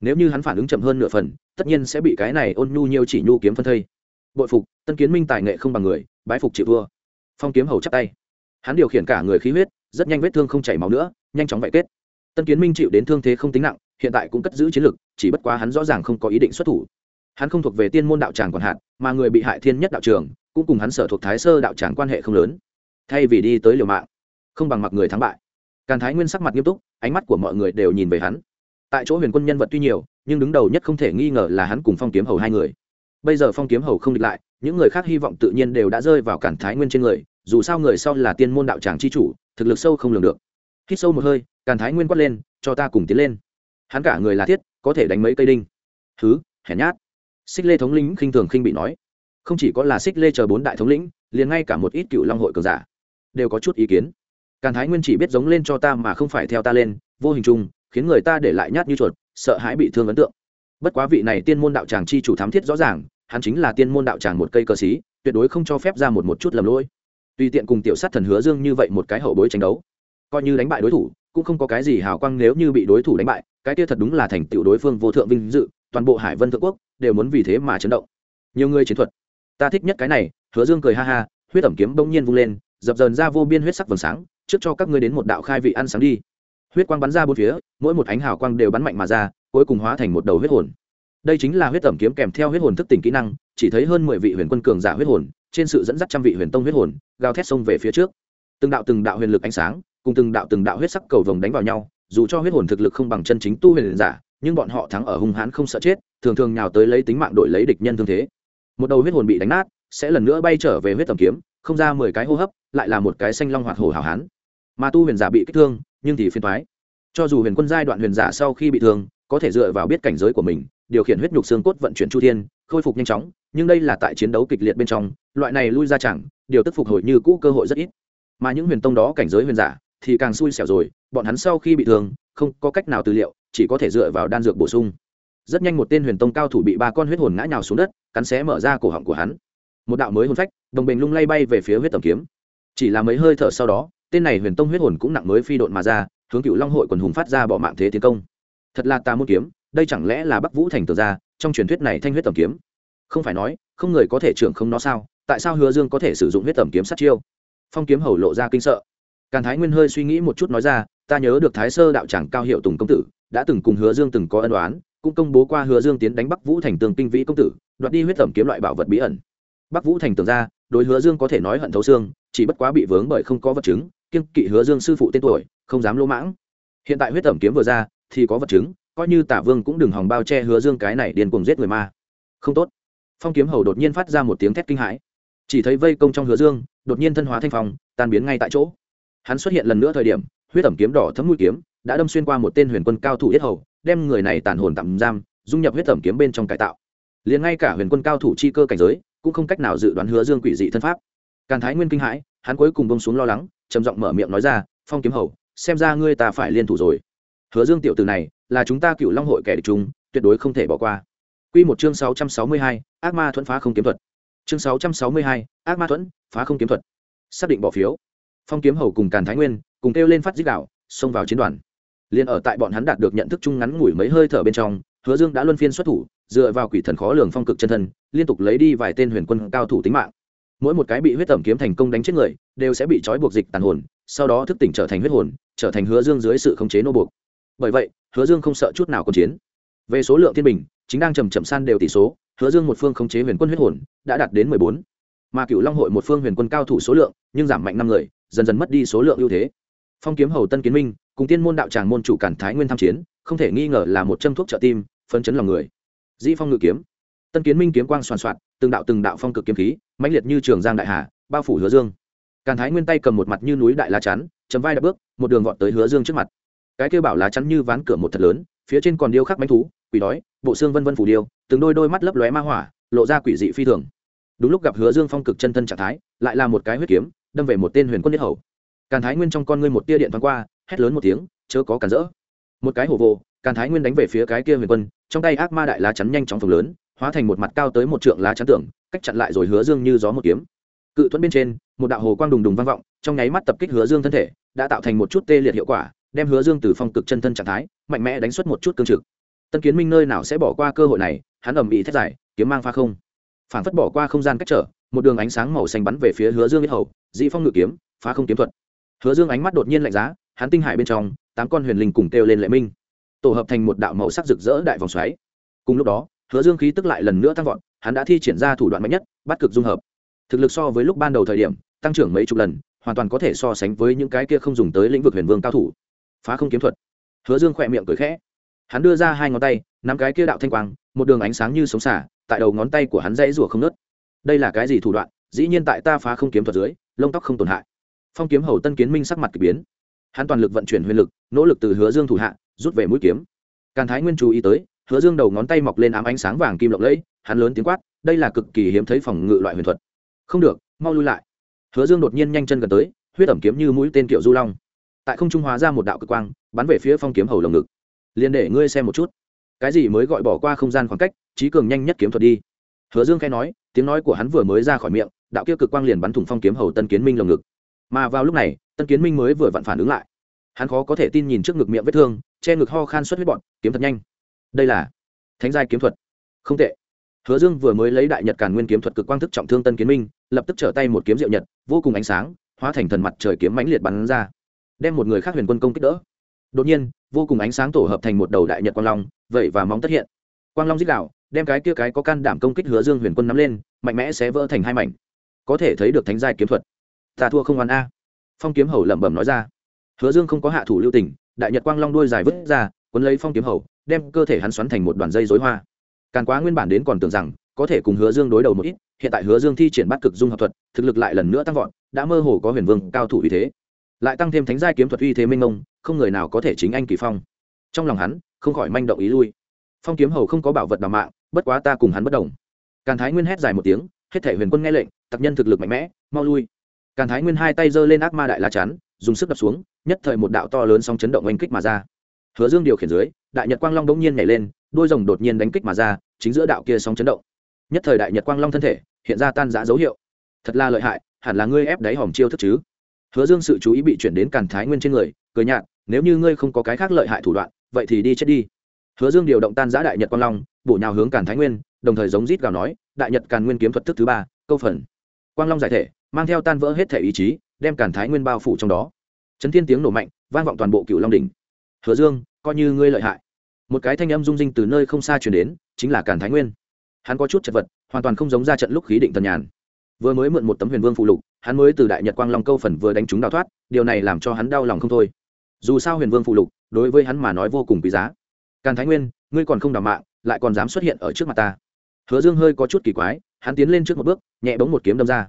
Nếu như hắn phản ứng chậm hơn nửa phần, tất nhiên sẽ bị cái này ôn nhu nhiều chỉ nhu kiếm phân thây. Bội phục, tân kiến minh tài nghệ không bằng người, bái phục chịu vua phong kiếm hầu chắp tay. Hắn điều khiển cả người khí huyết, rất nhanh vết thương không chảy máu nữa, nhanh chóng vạy kết tân kiến minh chịu đến thương thế không tính nặng, hiện tại cũng cất giữ chiến lực, chỉ bất quá hắn rõ ràng không có ý định xuất thủ. Hắn không thuộc về tiên môn đạo tràng còn hạn mà người bị hại thiên nhất đạo trường, cũng cùng hắn sở thuộc thái sơ đạo tràng quan hệ không lớn. Thay vì đi tới liều mạng, không bằng mặc người thắng bại. Càn thái nguyên sắc mặt nghiêm túc, ánh mắt của mọi người đều nhìn về hắn. Tại chỗ huyền quân nhân vật tuy nhiều, nhưng đứng đầu nhất không thể nghi ngờ là hắn cùng phong kiếm hầu hai người. Bây giờ phong kiếm hầu không địch lại, những người khác hy vọng tự nhiên đều đã rơi vào cản thái nguyên trên người, dù sao người sau là tiên môn đạo tràng c h i chủ, thực lực sâu không lường được. Hít sâu một hơi càn thái nguyên quát lên, cho ta cùng tiến lên. Hắn cả người là thiết, có thể đánh mấy cây đinh. Thứ hèn nhát. Xích lê thống lĩnh khinh thường khinh bị nói. Không chỉ có là xích lê chờ bốn đại thống lĩnh, liền ngay cả một ít cựu long hội cường giả đều có chút ý kiến. Càn thái nguyên chỉ biết giống lên cho ta mà không phải theo ta lên, vô hình chung, khiến người ta để lại nhát như chuột, sợ hãi bị thương ấn tượng. Bất quá vị này tiên môn đạo tràng chi chủ thám thiết rõ ràng, hắn chính là tiên môn đạo tràng một cây cờ xí tuyệt đối không cho phép ra một một chút lầm lỗi. Tùy tiện cùng tiểu sát thần hứa dương như vậy một cái hậu bối tranh đấu, coi như đánh bại đối thủ cũng không có cái gì hào quang nếu như bị đối thủ đánh bại, cái kia thật đúng là thành tựu đối phương vô thượng vinh dự, toàn bộ hải vân thượng quốc đều muốn vì thế mà chấn động. Nhiều người chiến thuật. Ta thích nhất cái này, hứa dương cười ha ha, huyết ẩm kiếm bỗng nhiên vung lên, dập dờn ra vô biên huyết sắc vầng sáng, trước cho các ngươi đến một đạo khai vị ăn sáng đi. Huyết quang bắn ra bốn phía, mỗi một ánh hào quang đều bắn mạnh mà ra, cuối cùng hóa thành một đầu huyết hồn. Đây chính là huyết ẩm kiếm kèm theo huyết hồn thức tỉnh kỹ năng, chỉ thấy hơn mười vị huyền quân cường giả huyết hồn, trên sự dẫn dắt trăm vị huyền tông huyết hồn, gào thét xông về phía trước. Từng đạo từng đạo huyền lực ánh sáng cùng từng đạo từng đạo huyết sắc cầu vồng đánh vào nhau, dù cho huyết hồn thực lực không bằng chân chính tu huyền giả, nhưng bọn họ thắng ở hung hãn không sợ chết, thường thường nhào tới lấy tính mạng đổi lấy địch nhân thương thế. Một đầu huyết hồn bị đánh nát, sẽ lần nữa bay trở về huyết tầm kiếm, không ra mười cái hô hấp, lại là một cái xanh long hoạt hổ hảo hán. Mà tu huyền giả bị kích thương, nhưng thì phiền thoái cho dù huyền quân giai đoạn huyền giả sau khi bị thương, có thể dựa vào biết cảnh giới của mình, điều khiển huyết nhục xương cốt vận chuyển chu thiên, khôi phục nhanh chóng, nhưng đây là tại chiến đấu kịch liệt bên trong, loại này lui ra chẳng, điều tức phục hồi như cũ cơ hội rất ít. Mà những huyền tông đó cảnh giới huyền giả thì càng xui xẻo rồi, bọn hắn sau khi bị thương, không có cách nào tư liệu, chỉ có thể dựa vào đan dược bổ sung. Rất nhanh một tên huyền tông cao thủ bị ba con huyết hồn ngã nhào xuống đất, cắn xé mở ra cổ họng của hắn. Một đạo mới hồn phách, đồng bình lung lay bay về phía huyết tầm kiếm. Chỉ là mấy hơi thở sau đó, tên này huyền tông huyết hồn cũng nặng mới phi độn mà ra, hướng cựu long hội quần hùng phát ra bỏ mạng thế tiến công. Thật là ta muốn kiếm, đây chẳng lẽ là bắc vũ thành tường ra, trong truyền thuyết này thanh huyết tầm kiếm? Không phải nói, không người có thể trưởng không nó sao? Tại sao hứa dương có thể sử dụng huyết tầm kiếm sát chiêu? Phong kiếm hầu lộ ra kinh sợ càn thái nguyên hơi suy nghĩ một chút nói ra, ta nhớ được thái sơ đạo tràng cao hiệu tùng công tử, đã từng cùng hứa dương từng có ân đoán cũng công bố qua hứa dương tiến đánh bắc vũ thành tường kinh vĩ công tử, đoạt đi huyết tẩm kiếm loại bảo vật bí ẩn. Bắc vũ thành tường ra, đối hứa dương có thể nói hận thấu xương, chỉ bất quá bị vướng bởi không có vật chứng kiên kỵ hứa dương sư phụ tên tuổi, không dám lỗ mãng. Hiện tại huyết tẩm kiếm vừa ra, thì có vật chứng, coi như tả vương cũng đừng hòng bao che hứa dương cái này điên cuồng giết người ma. Không tốt. Phong kiếm hầu đột nhiên phát ra một tiếng thét kinh hãi. Chỉ thấy vây công trong hứa dương, đột nhiên thân hóa thanh phong, tan biến ngay tại chỗ hắn xuất hiện lần nữa thời điểm huyết ẩm kiếm đỏ thấm mũi kiếm đã đâm xuyên qua một tên huyền quân cao thủ yết hầu đem người này tàn hồn tạm giam dung nhập huyết ẩm kiếm bên trong cải tạo liền ngay cả huyền quân cao thủ chi cơ cảnh giới cũng không cách nào dự đoán hứa dương quỷ dị thân pháp càn thái nguyên kinh hãi hắn cuối cùng bông xuống lo lắng trầm giọng mở miệng nói ra phong kiếm hầu xem ra ngươi ta phải liên thủ rồi hứa dương tiểu từ này là chúng ta cựu long hội kẻ địch chúng tuyệt đối không thể bỏ qua Quy một chương 662, ác ma thuẫn phá không kiếm thuật. Chương 662, ác ma thuẫn, phá không kiếm thuật. Xác định bỏ phiếu. Phong kiếm hầu cùng Càn Thái Nguyên, cùng kêu lên phát dích đạo, xông vào chiến đoàn. Liên ở tại bọn hắn đạt được nhận thức chung ngắn ngủi mấy hơi thở bên trong, Hứa Dương đã luân phiên xuất thủ, dựa vào quỷ thần khó lường phong cực chân thân, liên tục lấy đi vài tên huyền quân cao thủ tính mạng. Mỗi một cái bị huyết tẩm kiếm thành công đánh chết người, đều sẽ bị trói buộc dịch tàn hồn, sau đó thức tỉnh trở thành huyết hồn, trở thành Hứa Dương dưới sự khống chế nô buộc. Bởi vậy, Hứa Dương không sợ chút nào cuộc chiến. Về số lượng thiên bình, chính đang chầm chậm san đều tỷ số, Hứa Dương một phương khống chế huyền quân huyết hồn, đã đạt đến mười bốn, Mà Cựu Long hội một phương huyền quân cao thủ số lượng, nhưng giảm mạnh năm người, dần dần mất đi số lượng ưu thế. Phong kiếm hầu Tân Kiến Minh, cùng tiên môn đạo tràng môn chủ Cản Thái Nguyên tham chiến, không thể nghi ngờ là một châm thuốc trợ tim, phấn chấn lòng người. Dĩ Phong ngự kiếm, Tân Kiến Minh kiếm quang xoàn xoạt, từng đạo từng đạo phong cực kiếm khí, mãnh liệt như trường giang đại hà, bao phủ Hứa Dương. Càn Thái Nguyên tay cầm một mặt như núi đại lá chắn, chấm vai đạp bước, một đường vọt tới Hứa Dương trước mặt. Cái kia bảo lá chắn như ván cửa một thật lớn, phía trên còn điêu khắc mãnh thú, quỷ đói, bộ xương vân vân phủ điêu, từng đôi đôi mắt lấp lóe ma hỏa, lộ ra quỷ dị phi thường. Đúng lúc gặp Hứa Dương phong cực chân thân trạng thái, lại là một cái huyết kiếm, đâm về một tên huyền quân nhất hầu. Càn Thái Nguyên trong con ngươi một tia điện thoáng qua, hét lớn một tiếng, chớ có cản rỡ. Một cái hổ vô, Càn Thái Nguyên đánh về phía cái kia huyền quân, trong tay ác ma đại lá chắn nhanh chóng phồng lớn, hóa thành một mặt cao tới một trượng lá chắn tưởng, cách chặn lại rồi Hứa Dương như gió một kiếm. Cự thuẫn bên trên, một đạo hồ quang đùng đùng vang vọng, trong nháy mắt tập kích Hứa Dương thân thể, đã tạo thành một chút tê liệt hiệu quả, đem Hứa Dương từ phong cực chân thân trạng thái, mạnh mẽ đánh xuất một chút cương trực. Tân Kiến Minh nơi nào sẽ bỏ qua cơ hội này, hắn ầm ĩ thét giải, kiếm mang pha không. Phản phất bỏ qua không gian cách trở, một đường ánh sáng màu xanh bắn về phía Hứa Dương huyết hầu, dị phong ngự kiếm, phá không kiếm thuật. Hứa Dương ánh mắt đột nhiên lạnh giá, hắn tinh hải bên trong, tám con huyền linh cùng kêu lên lệ minh, tổ hợp thành một đạo màu sắc rực rỡ đại vòng xoáy. Cùng lúc đó, Hứa Dương khí tức lại lần nữa tăng vọt, hắn đã thi triển ra thủ đoạn mạnh nhất, bắt cực dung hợp. Thực lực so với lúc ban đầu thời điểm, tăng trưởng mấy chục lần, hoàn toàn có thể so sánh với những cái kia không dùng tới lĩnh vực huyền vương cao thủ. Phá không kiếm thuật. Hứa Dương khẽ miệng cười khẽ. Hắn đưa ra hai ngón tay, nắm cái kia đạo thanh quang, một đường ánh sáng như sống xả, tại đầu ngón tay của hắn dãy rủa không ngớt. Đây là cái gì thủ đoạn? Dĩ nhiên tại ta phá không kiếm thuật dưới, lông tóc không tổn hại. Phong kiếm hầu Tân Kiến Minh sắc mặt kỳ biến. Hắn toàn lực vận chuyển huyền lực, nỗ lực từ Hứa Dương thủ hạ, rút về mũi kiếm. Càn Thái Nguyên chú ý tới, Hứa Dương đầu ngón tay mọc lên ám ánh sáng vàng kim lộng lẫy, hắn lớn tiếng quát, đây là cực kỳ hiếm thấy phòng ngự loại huyền thuật. Không được, mau lui lại. Hứa Dương đột nhiên nhanh chân gần tới, huyết ẩm kiếm như mũi tên kiểu du long. Tại không trung hóa ra một đạo cực quang, bắn về phía phong kiếm hầu lồng ngực. Liên để ngươi xem một chút, cái gì mới gọi bỏ qua không gian khoảng cách, trí cường nhanh nhất kiếm thuật đi. Hứa Dương khai nói, tiếng nói của hắn vừa mới ra khỏi miệng, đạo kia cực quang liền bắn thủng phong kiếm hầu Tân Kiến Minh lồng ngực. Mà vào lúc này, Tân Kiến Minh mới vừa vặn phản ứng lại. Hắn khó có thể tin nhìn trước ngực miệng vết thương, che ngực ho khan xuất huyết bọn, kiếm thật nhanh. Đây là Thánh giai kiếm thuật. Không tệ. Hứa Dương vừa mới lấy đại nhật càn nguyên kiếm thuật cực quang thức trọng thương Tân Kiến Minh, lập tức trở tay một kiếm diệu nhật, vô cùng ánh sáng, hóa thành thần mặt trời kiếm mãnh liệt bắn ra, đem một người khác huyền quân công kích đỡ. Đột nhiên, vô cùng ánh sáng tổ hợp thành một đầu đại nhật quang long, vậy và móng tất hiện. Quang long dích đạo đem cái kia cái có can đảm công kích Hứa Dương huyền quân nắm lên, mạnh mẽ sẽ vỡ thành hai mảnh. Có thể thấy được thánh giai kiếm thuật. Ta thua không oan a. Phong kiếm hầu lẩm bẩm nói ra. Hứa Dương không có hạ thủ lưu tình, đại nhật quang long đuôi dài vứt ra, cuốn lấy phong kiếm hầu, đem cơ thể hắn xoắn thành một đoàn dây rối hoa. Càn Quá nguyên bản đến còn tưởng rằng có thể cùng Hứa Dương đối đầu một ít, hiện tại Hứa Dương thi triển bát cực dung hợp thuật, thực lực lại lần nữa tăng vọt, đã mơ hồ có huyền vương cao thủ uy thế. Lại tăng thêm thánh giai kiếm thuật uy thế minh mông, không người nào có thể chính anh kỳ phong. Trong lòng hắn, không khỏi manh động ý lui. Phong kiếm hầu không có bảo vật đảm mạng, bất quá ta cùng hắn bất đồng. Càn Thái Nguyên hét dài một tiếng, hết thể huyền quân nghe lệnh, tặc nhân thực lực mạnh mẽ, mau lui. Càn Thái Nguyên hai tay giơ lên ác ma đại la chắn, dùng sức đập xuống, nhất thời một đạo to lớn sóng chấn động oanh kích mà ra. Hứa Dương điều khiển dưới, đại nhật quang long đống nhiên nhảy lên, đôi rồng đột nhiên đánh kích mà ra, chính giữa đạo kia sóng chấn động. Nhất thời đại nhật quang long thân thể hiện ra tan rã dấu hiệu. Thật là lợi hại, hẳn là ngươi ép đáy hòm chiêu thức chứ? Hứa Dương sự chú ý bị chuyển đến Càn Thái Nguyên trên người, cười nhạt, nếu như ngươi không có cái khác lợi hại thủ đoạn, vậy thì đi chết đi. Hứa Dương điều động tan rã đại nhật quang long, bổ nhào hướng Càn Thái Nguyên, đồng thời giống rít gào nói, đại nhật Càn Nguyên kiếm thuật thức thứ ba, câu phần. Quang long giải thể, mang theo tan vỡ hết thể ý chí, đem Càn Thái Nguyên bao phủ trong đó. Chấn thiên tiếng nổ mạnh, vang vọng toàn bộ Cửu Long đỉnh. Hứa Dương, coi như ngươi lợi hại một cái thanh âm rung rinh từ nơi không xa chuyển đến chính là càn thái nguyên hắn có chút chật vật hoàn toàn không giống ra trận lúc khí định tần nhàn vừa mới mượn một tấm huyền vương phụ lục hắn mới từ đại nhật quang long câu phần vừa đánh chúng đào thoát điều này làm cho hắn đau lòng không thôi dù sao huyền vương phụ lục đối với hắn mà nói vô cùng quý giá càn thái nguyên, ngươi còn không đảm mạng, lại còn dám xuất hiện ở trước mặt ta. Hứa dương hơi có chút kỳ quái, hắn tiến lên trước một bước, nhẹ bóng một kiếm đâm ra.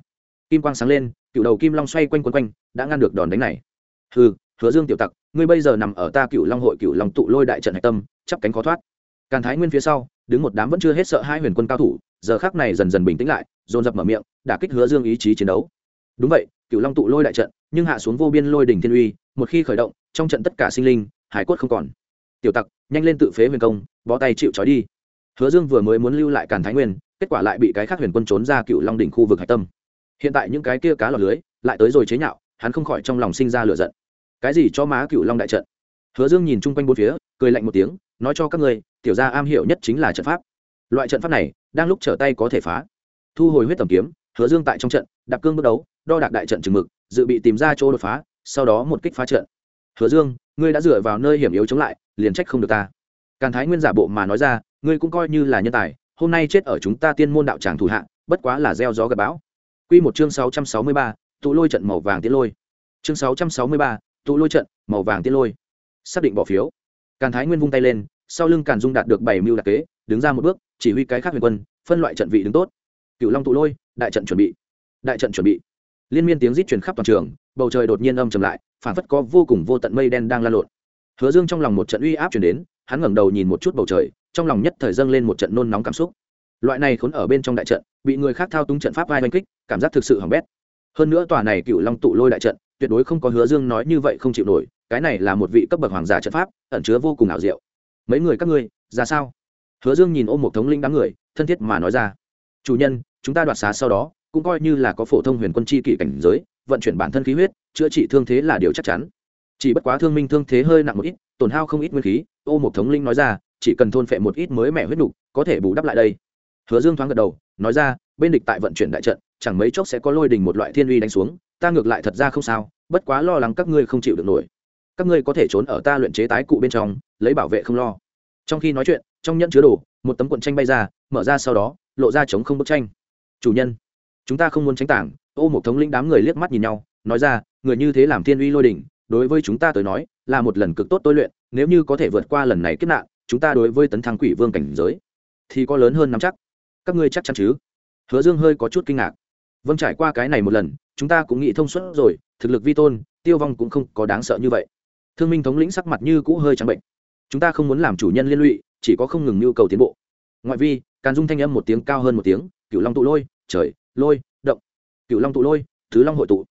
Kim quang sáng lên, cựu đầu kim long xoay quanh quấn quanh, đã ngăn được đòn đánh này. Hừ, hứa dương tiểu tặc, ngươi bây giờ nằm ở ta cựu long hội cựu long tụ lôi đại trận hạch tâm, chắp cánh khó thoát. Càn thái nguyên phía sau, đứng một đám vẫn chưa hết sợ hai huyền quân cao thủ, giờ khác này dần dần bình tĩnh lại, dồn dập mở miệng, đả kích hứa dương ý chí chiến đấu. Đúng vậy, cựu long tụ lôi đại trận, nhưng hạ xuống vô biên lôi đỉnh thiên uy, một khi khởi động, trong trận tất cả sinh linh, hải quất không còn. Tiểu tặc nhanh lên tự phế huyền công, bó tay chịu trói đi. Hứa dương vừa mới muốn lưu lại càn thái nguyên, kết quả lại bị cái khác huyền quân trốn ra cựu long đỉnh khu vực hạch tâm. Hiện tại những cái kia cá lọt lưới lại tới rồi chế nhạo, hắn không khỏi trong lòng sinh ra lửa giận. Cái gì cho má cựu long đại trận? Hứa dương nhìn chung quanh bốn phía, cười lạnh một tiếng, nói cho các ngươi, tiểu gia am hiểu nhất chính là trận pháp. Loại trận pháp này, đang lúc trở tay có thể phá. Thu hồi huyết tầm kiếm, hứa dương tại trong trận, đạp cương bước đấu, đo đạc đại trận chừng mực, dự bị tìm ra chỗ đột phá, sau đó một kích phá trận. Hứa dương, ngươi đã dựa vào nơi hiểm yếu chống lại liền trách không được ta càn thái nguyên giả bộ mà nói ra ngươi cũng coi như là nhân tài hôm nay chết ở chúng ta tiên môn đạo tràng thủ hạ bất quá là gieo gió gặp bão Quy một chương sáu trăm sáu mươi ba, tụ lôi trận màu vàng tiến lôi. Chương sáu trăm sáu mươi ba, tụ lôi trận màu vàng tiến lôi. Xác định bỏ phiếu. Càn Thái Nguyên vung tay lên, sau lưng Càn Dung đạt được bảy mưu đặc kế, đứng ra một bước, chỉ huy cái khác huyền quân, phân loại trận vị đứng tốt. Cựu Long tụ lôi, đại trận chuẩn bị. Đại trận chuẩn bị. Liên miên tiếng rít truyền khắp toàn trường, bầu trời đột nhiên âm trầm lại, phản phất có vô cùng vô tận mây đen đang lan lộn. Hứa Dương trong lòng một trận uy áp truyền đến, hắn ngẩng đầu nhìn một chút bầu trời, trong lòng nhất thời dâng lên một trận nôn nóng cảm xúc. Loại này khốn ở bên trong đại trận bị người khác thao túng trận pháp vai oanh kích cảm giác thực sự hỏng bét. Hơn nữa tòa này cựu long tụ lôi đại trận tuyệt đối không có hứa dương nói như vậy không chịu nổi cái này là một vị cấp bậc hoàng giả trận pháp ẩn chứa vô cùng ảo diệu. Mấy người các ngươi ra sao? Hứa dương nhìn ôm một thống linh đám người thân thiết mà nói ra. Chủ nhân chúng ta đoạt xá sau đó cũng coi như là có phổ thông huyền quân chi kỷ cảnh giới vận chuyển bản thân khí huyết chữa trị thương thế là điều chắc chắn chỉ bất quá thương minh thương thế hơi nặng một ít, tổn hao không ít nguyên khí, ô một thống linh nói ra, chỉ cần thôn phệ một ít mới mẻ huyết nục, có thể bù đắp lại đây. Hứa dương thoáng gật đầu, nói ra, bên địch tại vận chuyển đại trận, chẳng mấy chốc sẽ có lôi đình một loại thiên uy đánh xuống, ta ngược lại thật ra không sao, bất quá lo lắng các ngươi không chịu được nổi. Các ngươi có thể trốn ở ta luyện chế tái cụ bên trong, lấy bảo vệ không lo. Trong khi nói chuyện, trong nhẫn chứa đồ, một tấm cuộn tranh bay ra, mở ra sau đó, lộ ra chống không bức tranh. Chủ nhân, chúng ta không muốn tránh tảng. Ô một thống lĩnh đám người liếc mắt nhìn nhau, nói ra, người như thế làm thiên uy lôi đỉnh đối với chúng ta tới nói, là một lần cực tốt tôi luyện, nếu như có thể vượt qua lần này kết nạn, chúng ta đối với tấn thăng quỷ vương cảnh giới, thì có lớn hơn nắm chắc. Các ngươi chắc chắn chứ? Hứa dương hơi có chút kinh ngạc. Vâng trải qua cái này một lần, chúng ta cũng nghĩ thông suốt rồi, thực lực vi tôn, tiêu vong cũng không có đáng sợ như vậy. Thương minh thống lĩnh sắc mặt như cũ hơi trắng bệnh. Chúng ta không muốn làm chủ nhân liên lụy, chỉ có không ngừng nhu cầu tiến bộ. Ngoại vi, càn dung thanh âm một tiếng cao hơn một tiếng cựu long tụ lôi, trời, lôi, động. Cựu long tụ lôi, thứ long hội tụ,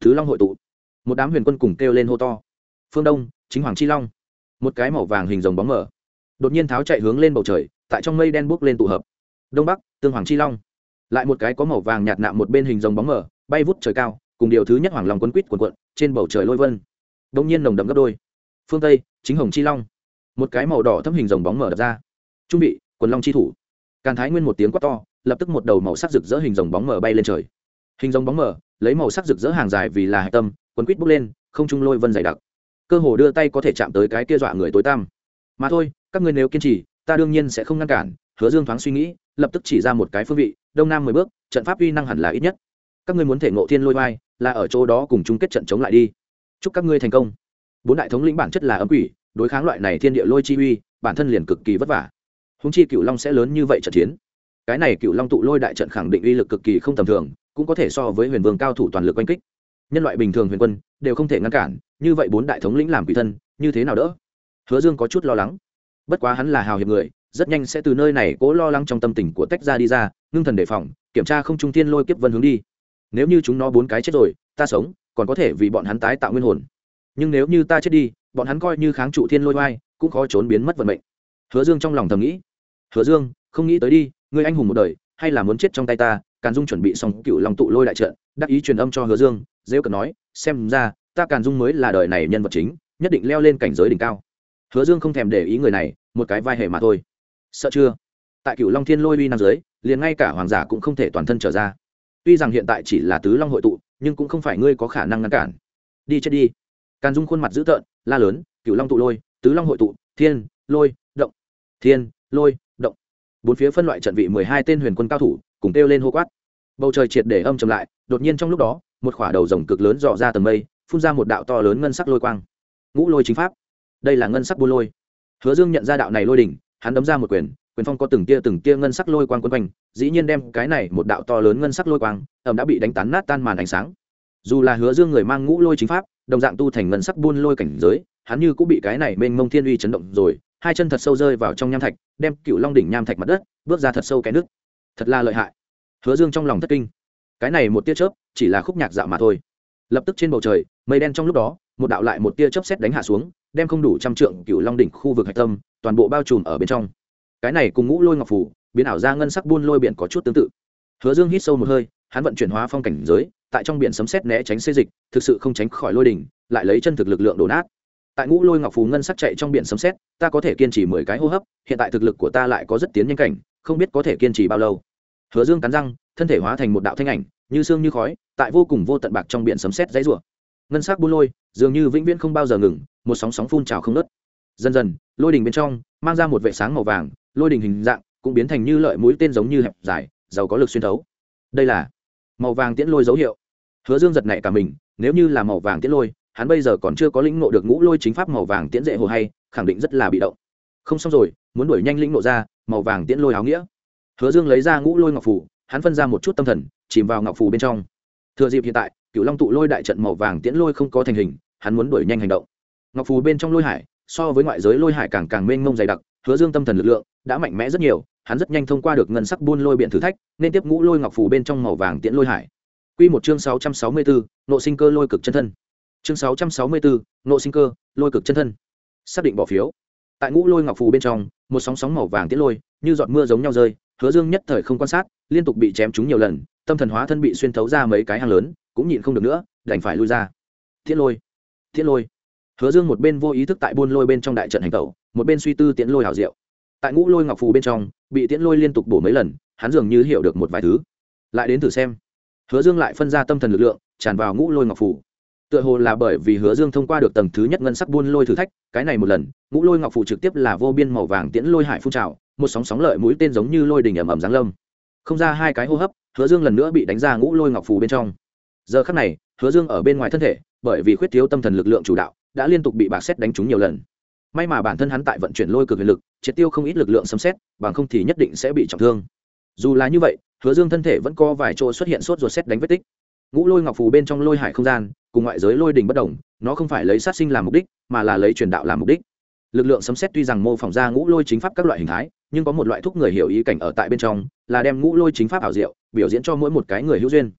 thứ long hội tụ một đám huyền quân cùng kêu lên hô to. Phương đông, chính hoàng chi long. Một cái màu vàng hình rồng bóng mở đột nhiên tháo chạy hướng lên bầu trời, tại trong mây đen bốc lên tụ hợp. Đông bắc, tương hoàng chi long. Lại một cái có màu vàng nhạt nạm một bên hình rồng bóng mở bay vút trời cao, cùng điều thứ nhất hoàng long quấn quýt quần quận trên bầu trời lôi vân. Đông nhiên nồng đậm gấp đôi. Phương tây, chính hồng chi long. Một cái màu đỏ thấm hình rồng bóng mở đập ra. Trung bị quần long chi thủ. Càn thái nguyên một tiếng quát to, lập tức một đầu màu sắc rực rỡ hình rồng bóng mở bay lên trời. Hình rồng bóng mở lấy màu sắc rực rỡ hàng dài vì là hạch tâm quấn quýt bốc lên, không trung lôi vân dày đặc. Cơ hồ đưa tay có thể chạm tới cái kia dọa người tối tăm. Mà thôi, các ngươi nếu kiên trì, ta đương nhiên sẽ không ngăn cản, hứa dương thoáng suy nghĩ, lập tức chỉ ra một cái phương vị, đông nam mười bước, trận pháp uy năng hẳn là ít nhất. Các ngươi muốn thể ngộ thiên lôi vai, là ở chỗ đó cùng chung kết trận chống lại đi. Chúc các ngươi thành công. Bốn đại thống lĩnh bản chất là ấm quỷ, đối kháng loại này thiên địa lôi chi uy, bản thân liền cực kỳ vất vả. Húng chi cựu long sẽ lớn như vậy trận chiến. Cái này cựu long tụ lôi đại trận khẳng định uy lực cực kỳ không tầm thường, cũng có thể so với huyền vương cao thủ toàn lực oanh kích nhân loại bình thường huyền quân đều không thể ngăn cản, như vậy bốn đại thống lĩnh làm quỷ thân, như thế nào đỡ? Hứa dương có chút lo lắng. Bất quá hắn là hào hiệp người, rất nhanh sẽ từ nơi này cố lo lắng trong tâm tình của tách ra đi ra, ngưng thần đề phòng, kiểm tra không trung thiên lôi kiếp vân hướng đi. Nếu như chúng nó bốn cái chết rồi, ta sống, còn có thể vì bọn hắn tái tạo nguyên hồn. Nhưng nếu như ta chết đi, bọn hắn coi như kháng trụ thiên lôi oai, cũng khó trốn biến mất vận mệnh. Hứa dương trong lòng thầm nghĩ. Hứa dương, không nghĩ tới đi người anh hùng một đời, hay là muốn chết trong tay ta? Càn dung chuẩn bị xong cựu lòng tụ lôi đại trận, đắc ý truyền âm cho hứa dương dễ cận nói, xem ra, ta càn dung mới là đời này nhân vật chính, nhất định leo lên cảnh giới đỉnh cao. Hứa dương không thèm để ý người này, một cái vai hệ mà thôi. Sợ chưa? Tại cựu long thiên lôi uy nam giới liền ngay cả hoàng giả cũng không thể toàn thân trở ra. Tuy rằng hiện tại chỉ là tứ long hội tụ, nhưng cũng không phải ngươi có khả năng ngăn cản. Đi chết đi. Càn dung khuôn mặt dữ tợn, la lớn cựu long tụ lôi, tứ long hội tụ, thiên, lôi, động, thiên, lôi, động. Bốn phía phân loại trận vị mười hai tên huyền quân cao thủ, cùng kêu lên hô quát. Bầu trời triệt để âm chầm lại, đột nhiên trong lúc đó một khỏa đầu rồng cực lớn dò ra tầng mây, phun ra một đạo to lớn ngân sắc lôi quang. Ngũ lôi chính pháp. Đây là ngân sắc buôn lôi. Hứa dương nhận ra đạo này lôi đỉnh, hắn đấm ra một quyền quyền phong có từng tia từng tia ngân sắc lôi quang quân quanh, dĩ nhiên đem cái này một đạo to lớn ngân sắc lôi quang ẩm đã bị đánh tán nát tan màn ánh sáng. Dù là hứa dương người mang ngũ lôi chính pháp, đồng dạng tu thành ngân sắc buôn lôi cảnh giới, hắn như cũng bị cái này mênh mông thiên uy chấn động rồi, hai chân thật sâu rơi vào trong nham thạch, đem cựu long đỉnh nham thạch mặt đất, bước ra thật sâu cái nước. Thật là lợi hại. Hứa dương trong lòng thất kinh. Cái này một tia chớp chỉ là khúc nhạc dạo mà thôi. Lập tức trên bầu trời, mây đen trong lúc đó, một đạo lại một tia chớp xét đánh hạ xuống, đem không đủ trăm trượng cựu long đỉnh khu vực hạch tâm, toàn bộ bao trùm ở bên trong. Cái này cùng ngũ lôi ngọc phủ, biến ảo ra ngân sắc buôn lôi biển có chút tương tự. Hứa dương hít sâu một hơi, hắn vận chuyển hóa phong cảnh giới, tại trong biển sấm xét né tránh xê dịch, thực sự không tránh khỏi lôi đỉnh, lại lấy chân thực lực lượng đổ nát. Tại ngũ lôi ngọc phù ngân sắc chạy trong biển sấm xét ta có thể kiên trì mười cái hô hấp, hiện tại thực lực của ta lại có rất tiến nhanh cảnh, không biết có thể kiên trì bao lâu. Hứa dương cắn răng, thân thể hóa thành một đạo thanh ảnh như xương như khói, tại vô cùng vô tận bạc trong biển sấm sét dãy rủa. Ngân sắc buôn lôi, dường như vĩnh viễn không bao giờ ngừng, một sóng sóng phun trào không nớt dần dần, lôi đình bên trong, mang ra một vệ sáng màu vàng, lôi đình hình dạng cũng biến thành như lợi mũi tên giống như hẹp dài, giàu có lực xuyên thấu. Đây là màu vàng tiễn lôi dấu hiệu. Hứa dương giật nảy cả mình, nếu như là màu vàng tiễn lôi, hắn bây giờ còn chưa có lĩnh ngộ được ngũ lôi chính pháp màu vàng tiễn dệ hồ hay, khẳng định rất là bị động. Không xong rồi, muốn đuổi nhanh lĩnh ngộ ra, màu vàng tiễn lôi áo nghĩa. Hứa dương lấy ra ngũ lôi ngọc phủ, hắn phân ra một chút tâm thần chìm vào ngọc phù bên trong thừa dịp hiện tại cựu long tụ lôi đại trận màu vàng tiễn lôi không có thành hình hắn muốn đuổi nhanh hành động ngọc phù bên trong lôi hải so với ngoại giới lôi hải càng càng mênh mông dày đặc hứa dương tâm thần lực lượng đã mạnh mẽ rất nhiều hắn rất nhanh thông qua được ngân sắc buôn lôi biện thử thách nên tiếp ngũ lôi ngọc phù bên trong màu vàng tiễn lôi hải Quy một chương 664, nộ sinh cơ lôi cực chân thân. Chương 664, nộ sinh cơ, lôi cực chân thân. Xác định bỏ phiếu. Tại ngũ lôi ngọc phù bên trong, một sóng sóng màu vàng tiễn lôi, như giọt mưa giống nhau rơi, Hứa Dương nhất thời không quan sát, liên tục bị chém trúng nhiều lần, tâm thần hóa thân bị xuyên thấu ra mấy cái hang lớn, cũng nhịn không được nữa, đành phải lui ra. Tiễn lôi, tiễn lôi. Hứa Dương một bên vô ý thức tại buôn lôi bên trong đại trận hành tẩu, một bên suy tư tiễn lôi hảo diệu. Tại ngũ lôi ngọc phù bên trong, bị tiễn lôi liên tục bổ mấy lần, hắn dường như hiểu được một vài thứ. Lại đến thử xem hứa dương lại phân ra tâm thần lực lượng tràn vào ngũ lôi ngọc phù. tựa hồ là bởi vì hứa dương thông qua được tầng thứ nhất ngân sắc buôn lôi thử thách cái này một lần ngũ lôi ngọc phù trực tiếp là vô biên màu vàng tiễn lôi hải phun trào một sóng sóng lợi mũi tên giống như lôi đình ẩm ẩm giáng lâm không ra hai cái hô hấp, hứa dương lần nữa bị đánh ra ngũ lôi ngọc phù bên trong. Giờ khắc này, hứa dương ở bên ngoài thân thể, bởi vì khuyết thiếu tâm thần lực lượng chủ đạo, đã liên tục bị bạc xét đánh trúng nhiều lần. May mà bản thân hắn tại vận chuyển lôi cực huyền lực, triệt tiêu không ít lực lượng xâm xét, bằng không thì nhất định sẽ bị trọng thương. Dù là như vậy, hứa dương thân thể vẫn có vài chỗ xuất hiện sốt ruột xét đánh vết tích. Ngũ lôi ngọc phù bên trong lôi hải không gian, cùng ngoại giới lôi đình bất đồng, nó không phải lấy sát sinh làm mục đích, mà là lấy truyền đạo làm mục đích. Lực lượng sấm xét tuy rằng mô phỏng ra ngũ lôi chính pháp các loại hình thái nhưng có một loại thúc người hiểu ý cảnh ở tại bên trong, là đem ngũ lôi chính pháp ảo diệu biểu diễn cho mỗi một cái người hữu duyên.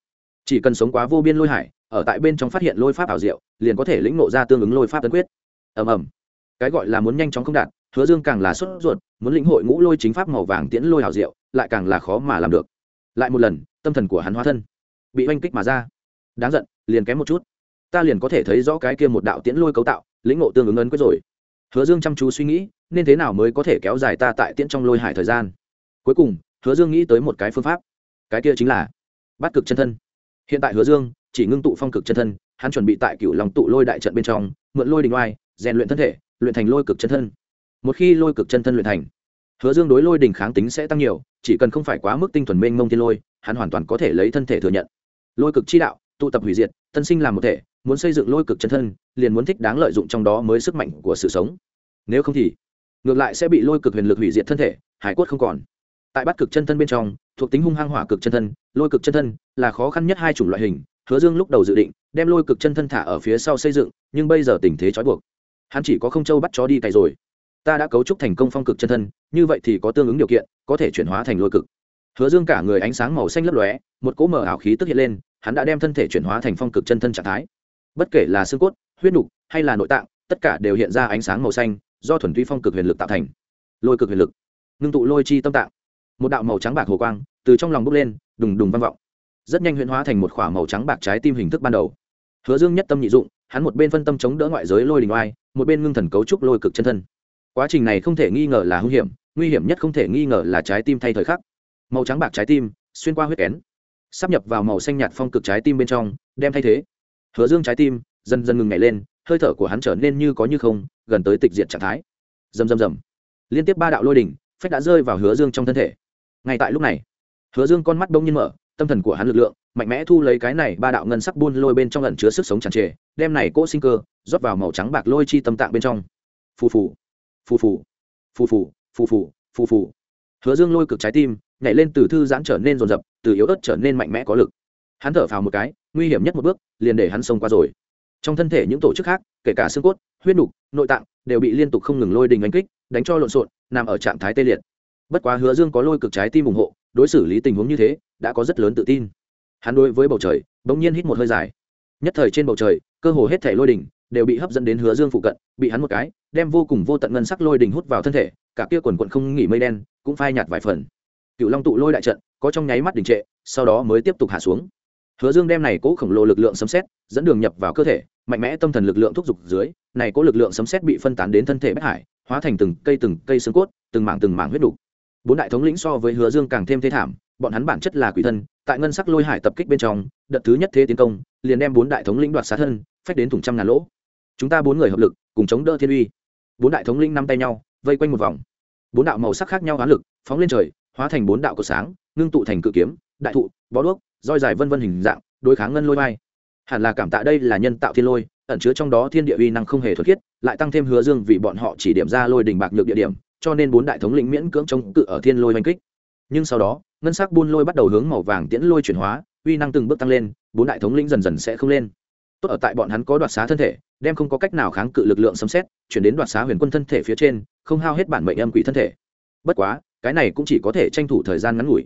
Chỉ cần sống quá vô biên lôi hải, ở tại bên trong phát hiện lôi pháp ảo diệu, liền có thể lĩnh nộ ra tương ứng lôi pháp tấn quyết. Ầm ầm. Cái gọi là muốn nhanh chóng không đạt, hứa dương càng là sốt ruột, muốn lĩnh hội ngũ lôi chính pháp màu vàng tiễn lôi ảo diệu, lại càng là khó mà làm được. Lại một lần, tâm thần của hắn hóa thân, bị oanh kích mà ra. Đáng giận, liền kém một chút. Ta liền có thể thấy rõ cái kia một đạo tiễn lôi cấu tạo, lĩnh ngộ tương ứng ấn quyết rồi. Hứa dương chăm chú suy nghĩ nên thế nào mới có thể kéo dài ta tại tiễn trong lôi hải thời gian? Cuối cùng, hứa dương nghĩ tới một cái phương pháp. Cái kia chính là bắt cực chân thân. Hiện tại hứa dương chỉ ngưng tụ phong cực chân thân, hắn chuẩn bị tại cựu lòng tụ lôi đại trận bên trong, mượn lôi đình oai, rèn luyện thân thể, luyện thành lôi cực chân thân. Một khi lôi cực chân thân luyện thành, hứa dương đối lôi đình kháng tính sẽ tăng nhiều, chỉ cần không phải quá mức tinh thuần mênh mông thiên lôi, hắn hoàn toàn có thể lấy thân thể thừa nhận. Lôi cực chi đạo, tụ tập hủy diệt, tân sinh làm một thể, muốn xây dựng lôi cực chân thân, liền muốn thích đáng lợi dụng trong đó mới sức mạnh của sự sống. Nếu không thì ngược lại sẽ bị lôi cực huyền lực hủy diệt thân thể, hải quất không còn. Tại bắt cực chân thân bên trong, thuộc tính hung hăng hỏa cực chân thân, lôi cực chân thân là khó khăn nhất hai chủng loại hình, hứa dương lúc đầu dự định đem lôi cực chân thân thả ở phía sau xây dựng, nhưng bây giờ tình thế trói buộc. Hắn chỉ có không châu bắt chó đi cày rồi. Ta đã cấu trúc thành công phong cực chân thân, như vậy thì có tương ứng điều kiện, có thể chuyển hóa thành lôi cực. Hứa dương cả người ánh sáng màu xanh lấp lóe, một cỗ mở ảo khí tức hiện lên, hắn đã đem thân thể chuyển hóa thành phong cực chân thân trạng thái. Bất kể là xương cốt, huyết nục hay là nội tạng, tất cả đều hiện ra ánh sáng màu xanh do thuần túy phong cực huyền lực tạo thành. Lôi cực huyền lực, ngưng tụ lôi chi tâm tạng. Một đạo màu trắng bạc hồ quang từ trong lòng bốc lên, đùng đùng vang vọng. Rất nhanh huyễn hóa thành một k h ỏ a màu trắng bạc trái tim hình thức ban đầu. Hứa dương nhất tâm nhị dụng, hắn một bên phân tâm chống đỡ ngoại giới lôi đình oai, một bên ngưng thần cấu trúc lôi cực chân thân. Quá trình này không thể nghi ngờ là hung hiểm, nguy hiểm nhất không thể nghi ngờ là trái tim thay thời khắc. Màu trắng bạc trái tim, xuyên qua huyết kén, sắp nhập vào màu xanh nhạt phong cực trái tim bên trong, đem thay thế. Hứa dương trái tim dần dần ngừng nhảy lên hơi thở của hắn trở nên như có như không, gần tới tịch diệt trạng thái. Rầm rầm rầm. Liên tiếp ba đạo lôi đỉnh, phách đã rơi vào hứa dương trong thân thể. Ngay tại lúc này, hứa dương con mắt đông nhiên mở, tâm thần của hắn lực lượng mạnh mẽ thu lấy cái này ba đạo ngân sắc buôn lôi bên trong lần chứa sức sống tràn trề, đem này cỗ sinh cơ rót vào màu trắng bạc lôi chi tâm tạng bên trong. Phù phù phù phù phù phù phù phù phù phù. Hứa dương lôi cực trái tim, nhảy lên từ thư giãn trở nên rồn rập từ yếu ớt trở nên mạnh mẽ có lực. Hắn thở phào một cái, nguy hiểm nhất một bước, liền để hắn xông qua rồi trong thân thể những tổ chức khác, kể cả xương cốt, huyết nục, nội tạng, đều bị liên tục không ngừng lôi đình đánh kích, đánh cho lộn xộn, nằm ở trạng thái tê liệt. Bất quá hứa dương có lôi cực trái tim ủng hộ, đối xử lý tình huống như thế, đã có rất lớn tự tin. Hắn đối với bầu trời, bỗng nhiên hít một hơi dài. Nhất thời trên bầu trời, cơ hồ hết thể lôi đỉnh đều bị hấp dẫn đến hứa dương phụ cận, bị hắn một cái, đem vô cùng vô tận ngân sắc lôi đình hút vào thân thể, cả kia quần quận không nghỉ mây đen cũng phai nhạt vài phần. Cựu long tụ lôi đại trận, có trong nháy mắt đình trệ, sau đó mới tiếp tục hạ xuống. Hứa dương đem này cố khổng lồ lực lượng sấm xét dẫn đường nhập vào cơ thể mạnh mẽ tâm thần lực lượng thúc giục dưới, này cố lực lượng sấm xét bị phân tán đến thân thể bách hải, hóa thành từng cây từng cây xương cốt, từng mảng từng mảng huyết đủ. bốn đại thống lĩnh so với hứa dương càng thêm thế thảm, bọn hắn bản chất là quỷ thân, tại ngân sắc lôi hải tập kích bên trong, đợt thứ nhất thế tiến công, liền đem bốn đại thống lĩnh đoạt sát thân, phách đến thủng trăm ngàn lỗ. Chúng ta bốn người hợp lực, cùng chống đỡ thiên uy. Bốn đại thống lĩnh nắm tay nhau, vây quanh một vòng. Bốn đạo màu sắc khác nhau á lực, phóng lên trời, hóa thành bốn đạo cột sáng, ngưng tụ thành cự kiếm, đại thụ, bó đuốc, roi dài vân vân hình dạng, đối kháng ngân lôi vai hẳn là cảm tạ đây là nhân tạo thiên lôi, ẩn chứa trong đó thiên địa uy năng không hề thuật khiết, lại tăng thêm hứa dương vì bọn họ chỉ điểm ra lôi đình bạc nhược địa điểm, cho nên bốn đại thống lĩnh miễn cưỡng chống cự ở thiên lôi oanh kích. Nhưng sau đó, ngân sắc buôn lôi bắt đầu hướng màu vàng tiễn lôi chuyển hóa, uy năng từng bước tăng lên, bốn đại thống lĩnh dần dần sẽ không lên. Tốt ở tại bọn hắn có đoạt xá thân thể, đem không có cách nào kháng cự lực lượng sấm xét chuyển đến đoạt xá huyền quân thân thể phía trên, không hao hết bản mệnh âm quỷ thân thể. Bất quá, cái này cũng chỉ có thể tranh thủ thời gian ngắn ngủi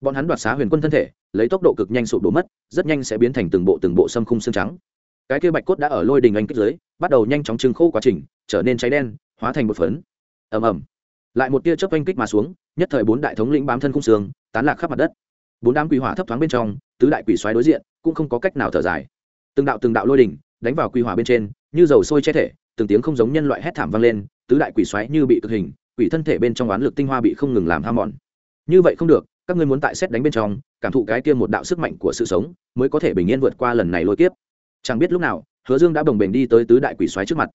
bọn hắn đoạt xá huyền quân thân thể, lấy tốc độ cực nhanh sụp đổ mất, rất nhanh sẽ biến thành từng bộ từng bộ xâm khung xương trắng. Cái kia bạch cốt đã ở lôi đình anh kích dưới, bắt đầu nhanh chóng trưng khô quá trình, trở nên cháy đen, hóa thành một phấn. Ầm ầm. Lại một tia chớp anh kích mà xuống, nhất thời bốn đại thống lĩnh bám thân khung xương, tán lạc khắp mặt đất. Bốn đám quỷ hỏa thấp thoáng bên trong, tứ đại quỷ xoáy đối diện, cũng không có cách nào thở dài. Từng đạo từng đạo lôi đỉnh đánh vào quỷ hỏa bên trên, như dầu sôi che thể, từng tiếng không giống nhân loại hét thảm vang lên, tứ đại quỷ xoáy như bị cực hình, quỷ thân thể bên trong oán lực tinh hoa bị không ngừng làm ham mòn. Như vậy không được các ngươi muốn tại xét đánh bên trong, cảm thụ cái kia một đạo sức mạnh của sự sống, mới có thể bình yên vượt qua lần này lôi kiếp. Chẳng biết lúc nào, hứa dương đã bồng bềnh đi tới tứ đại quỷ xoáy trước mặt.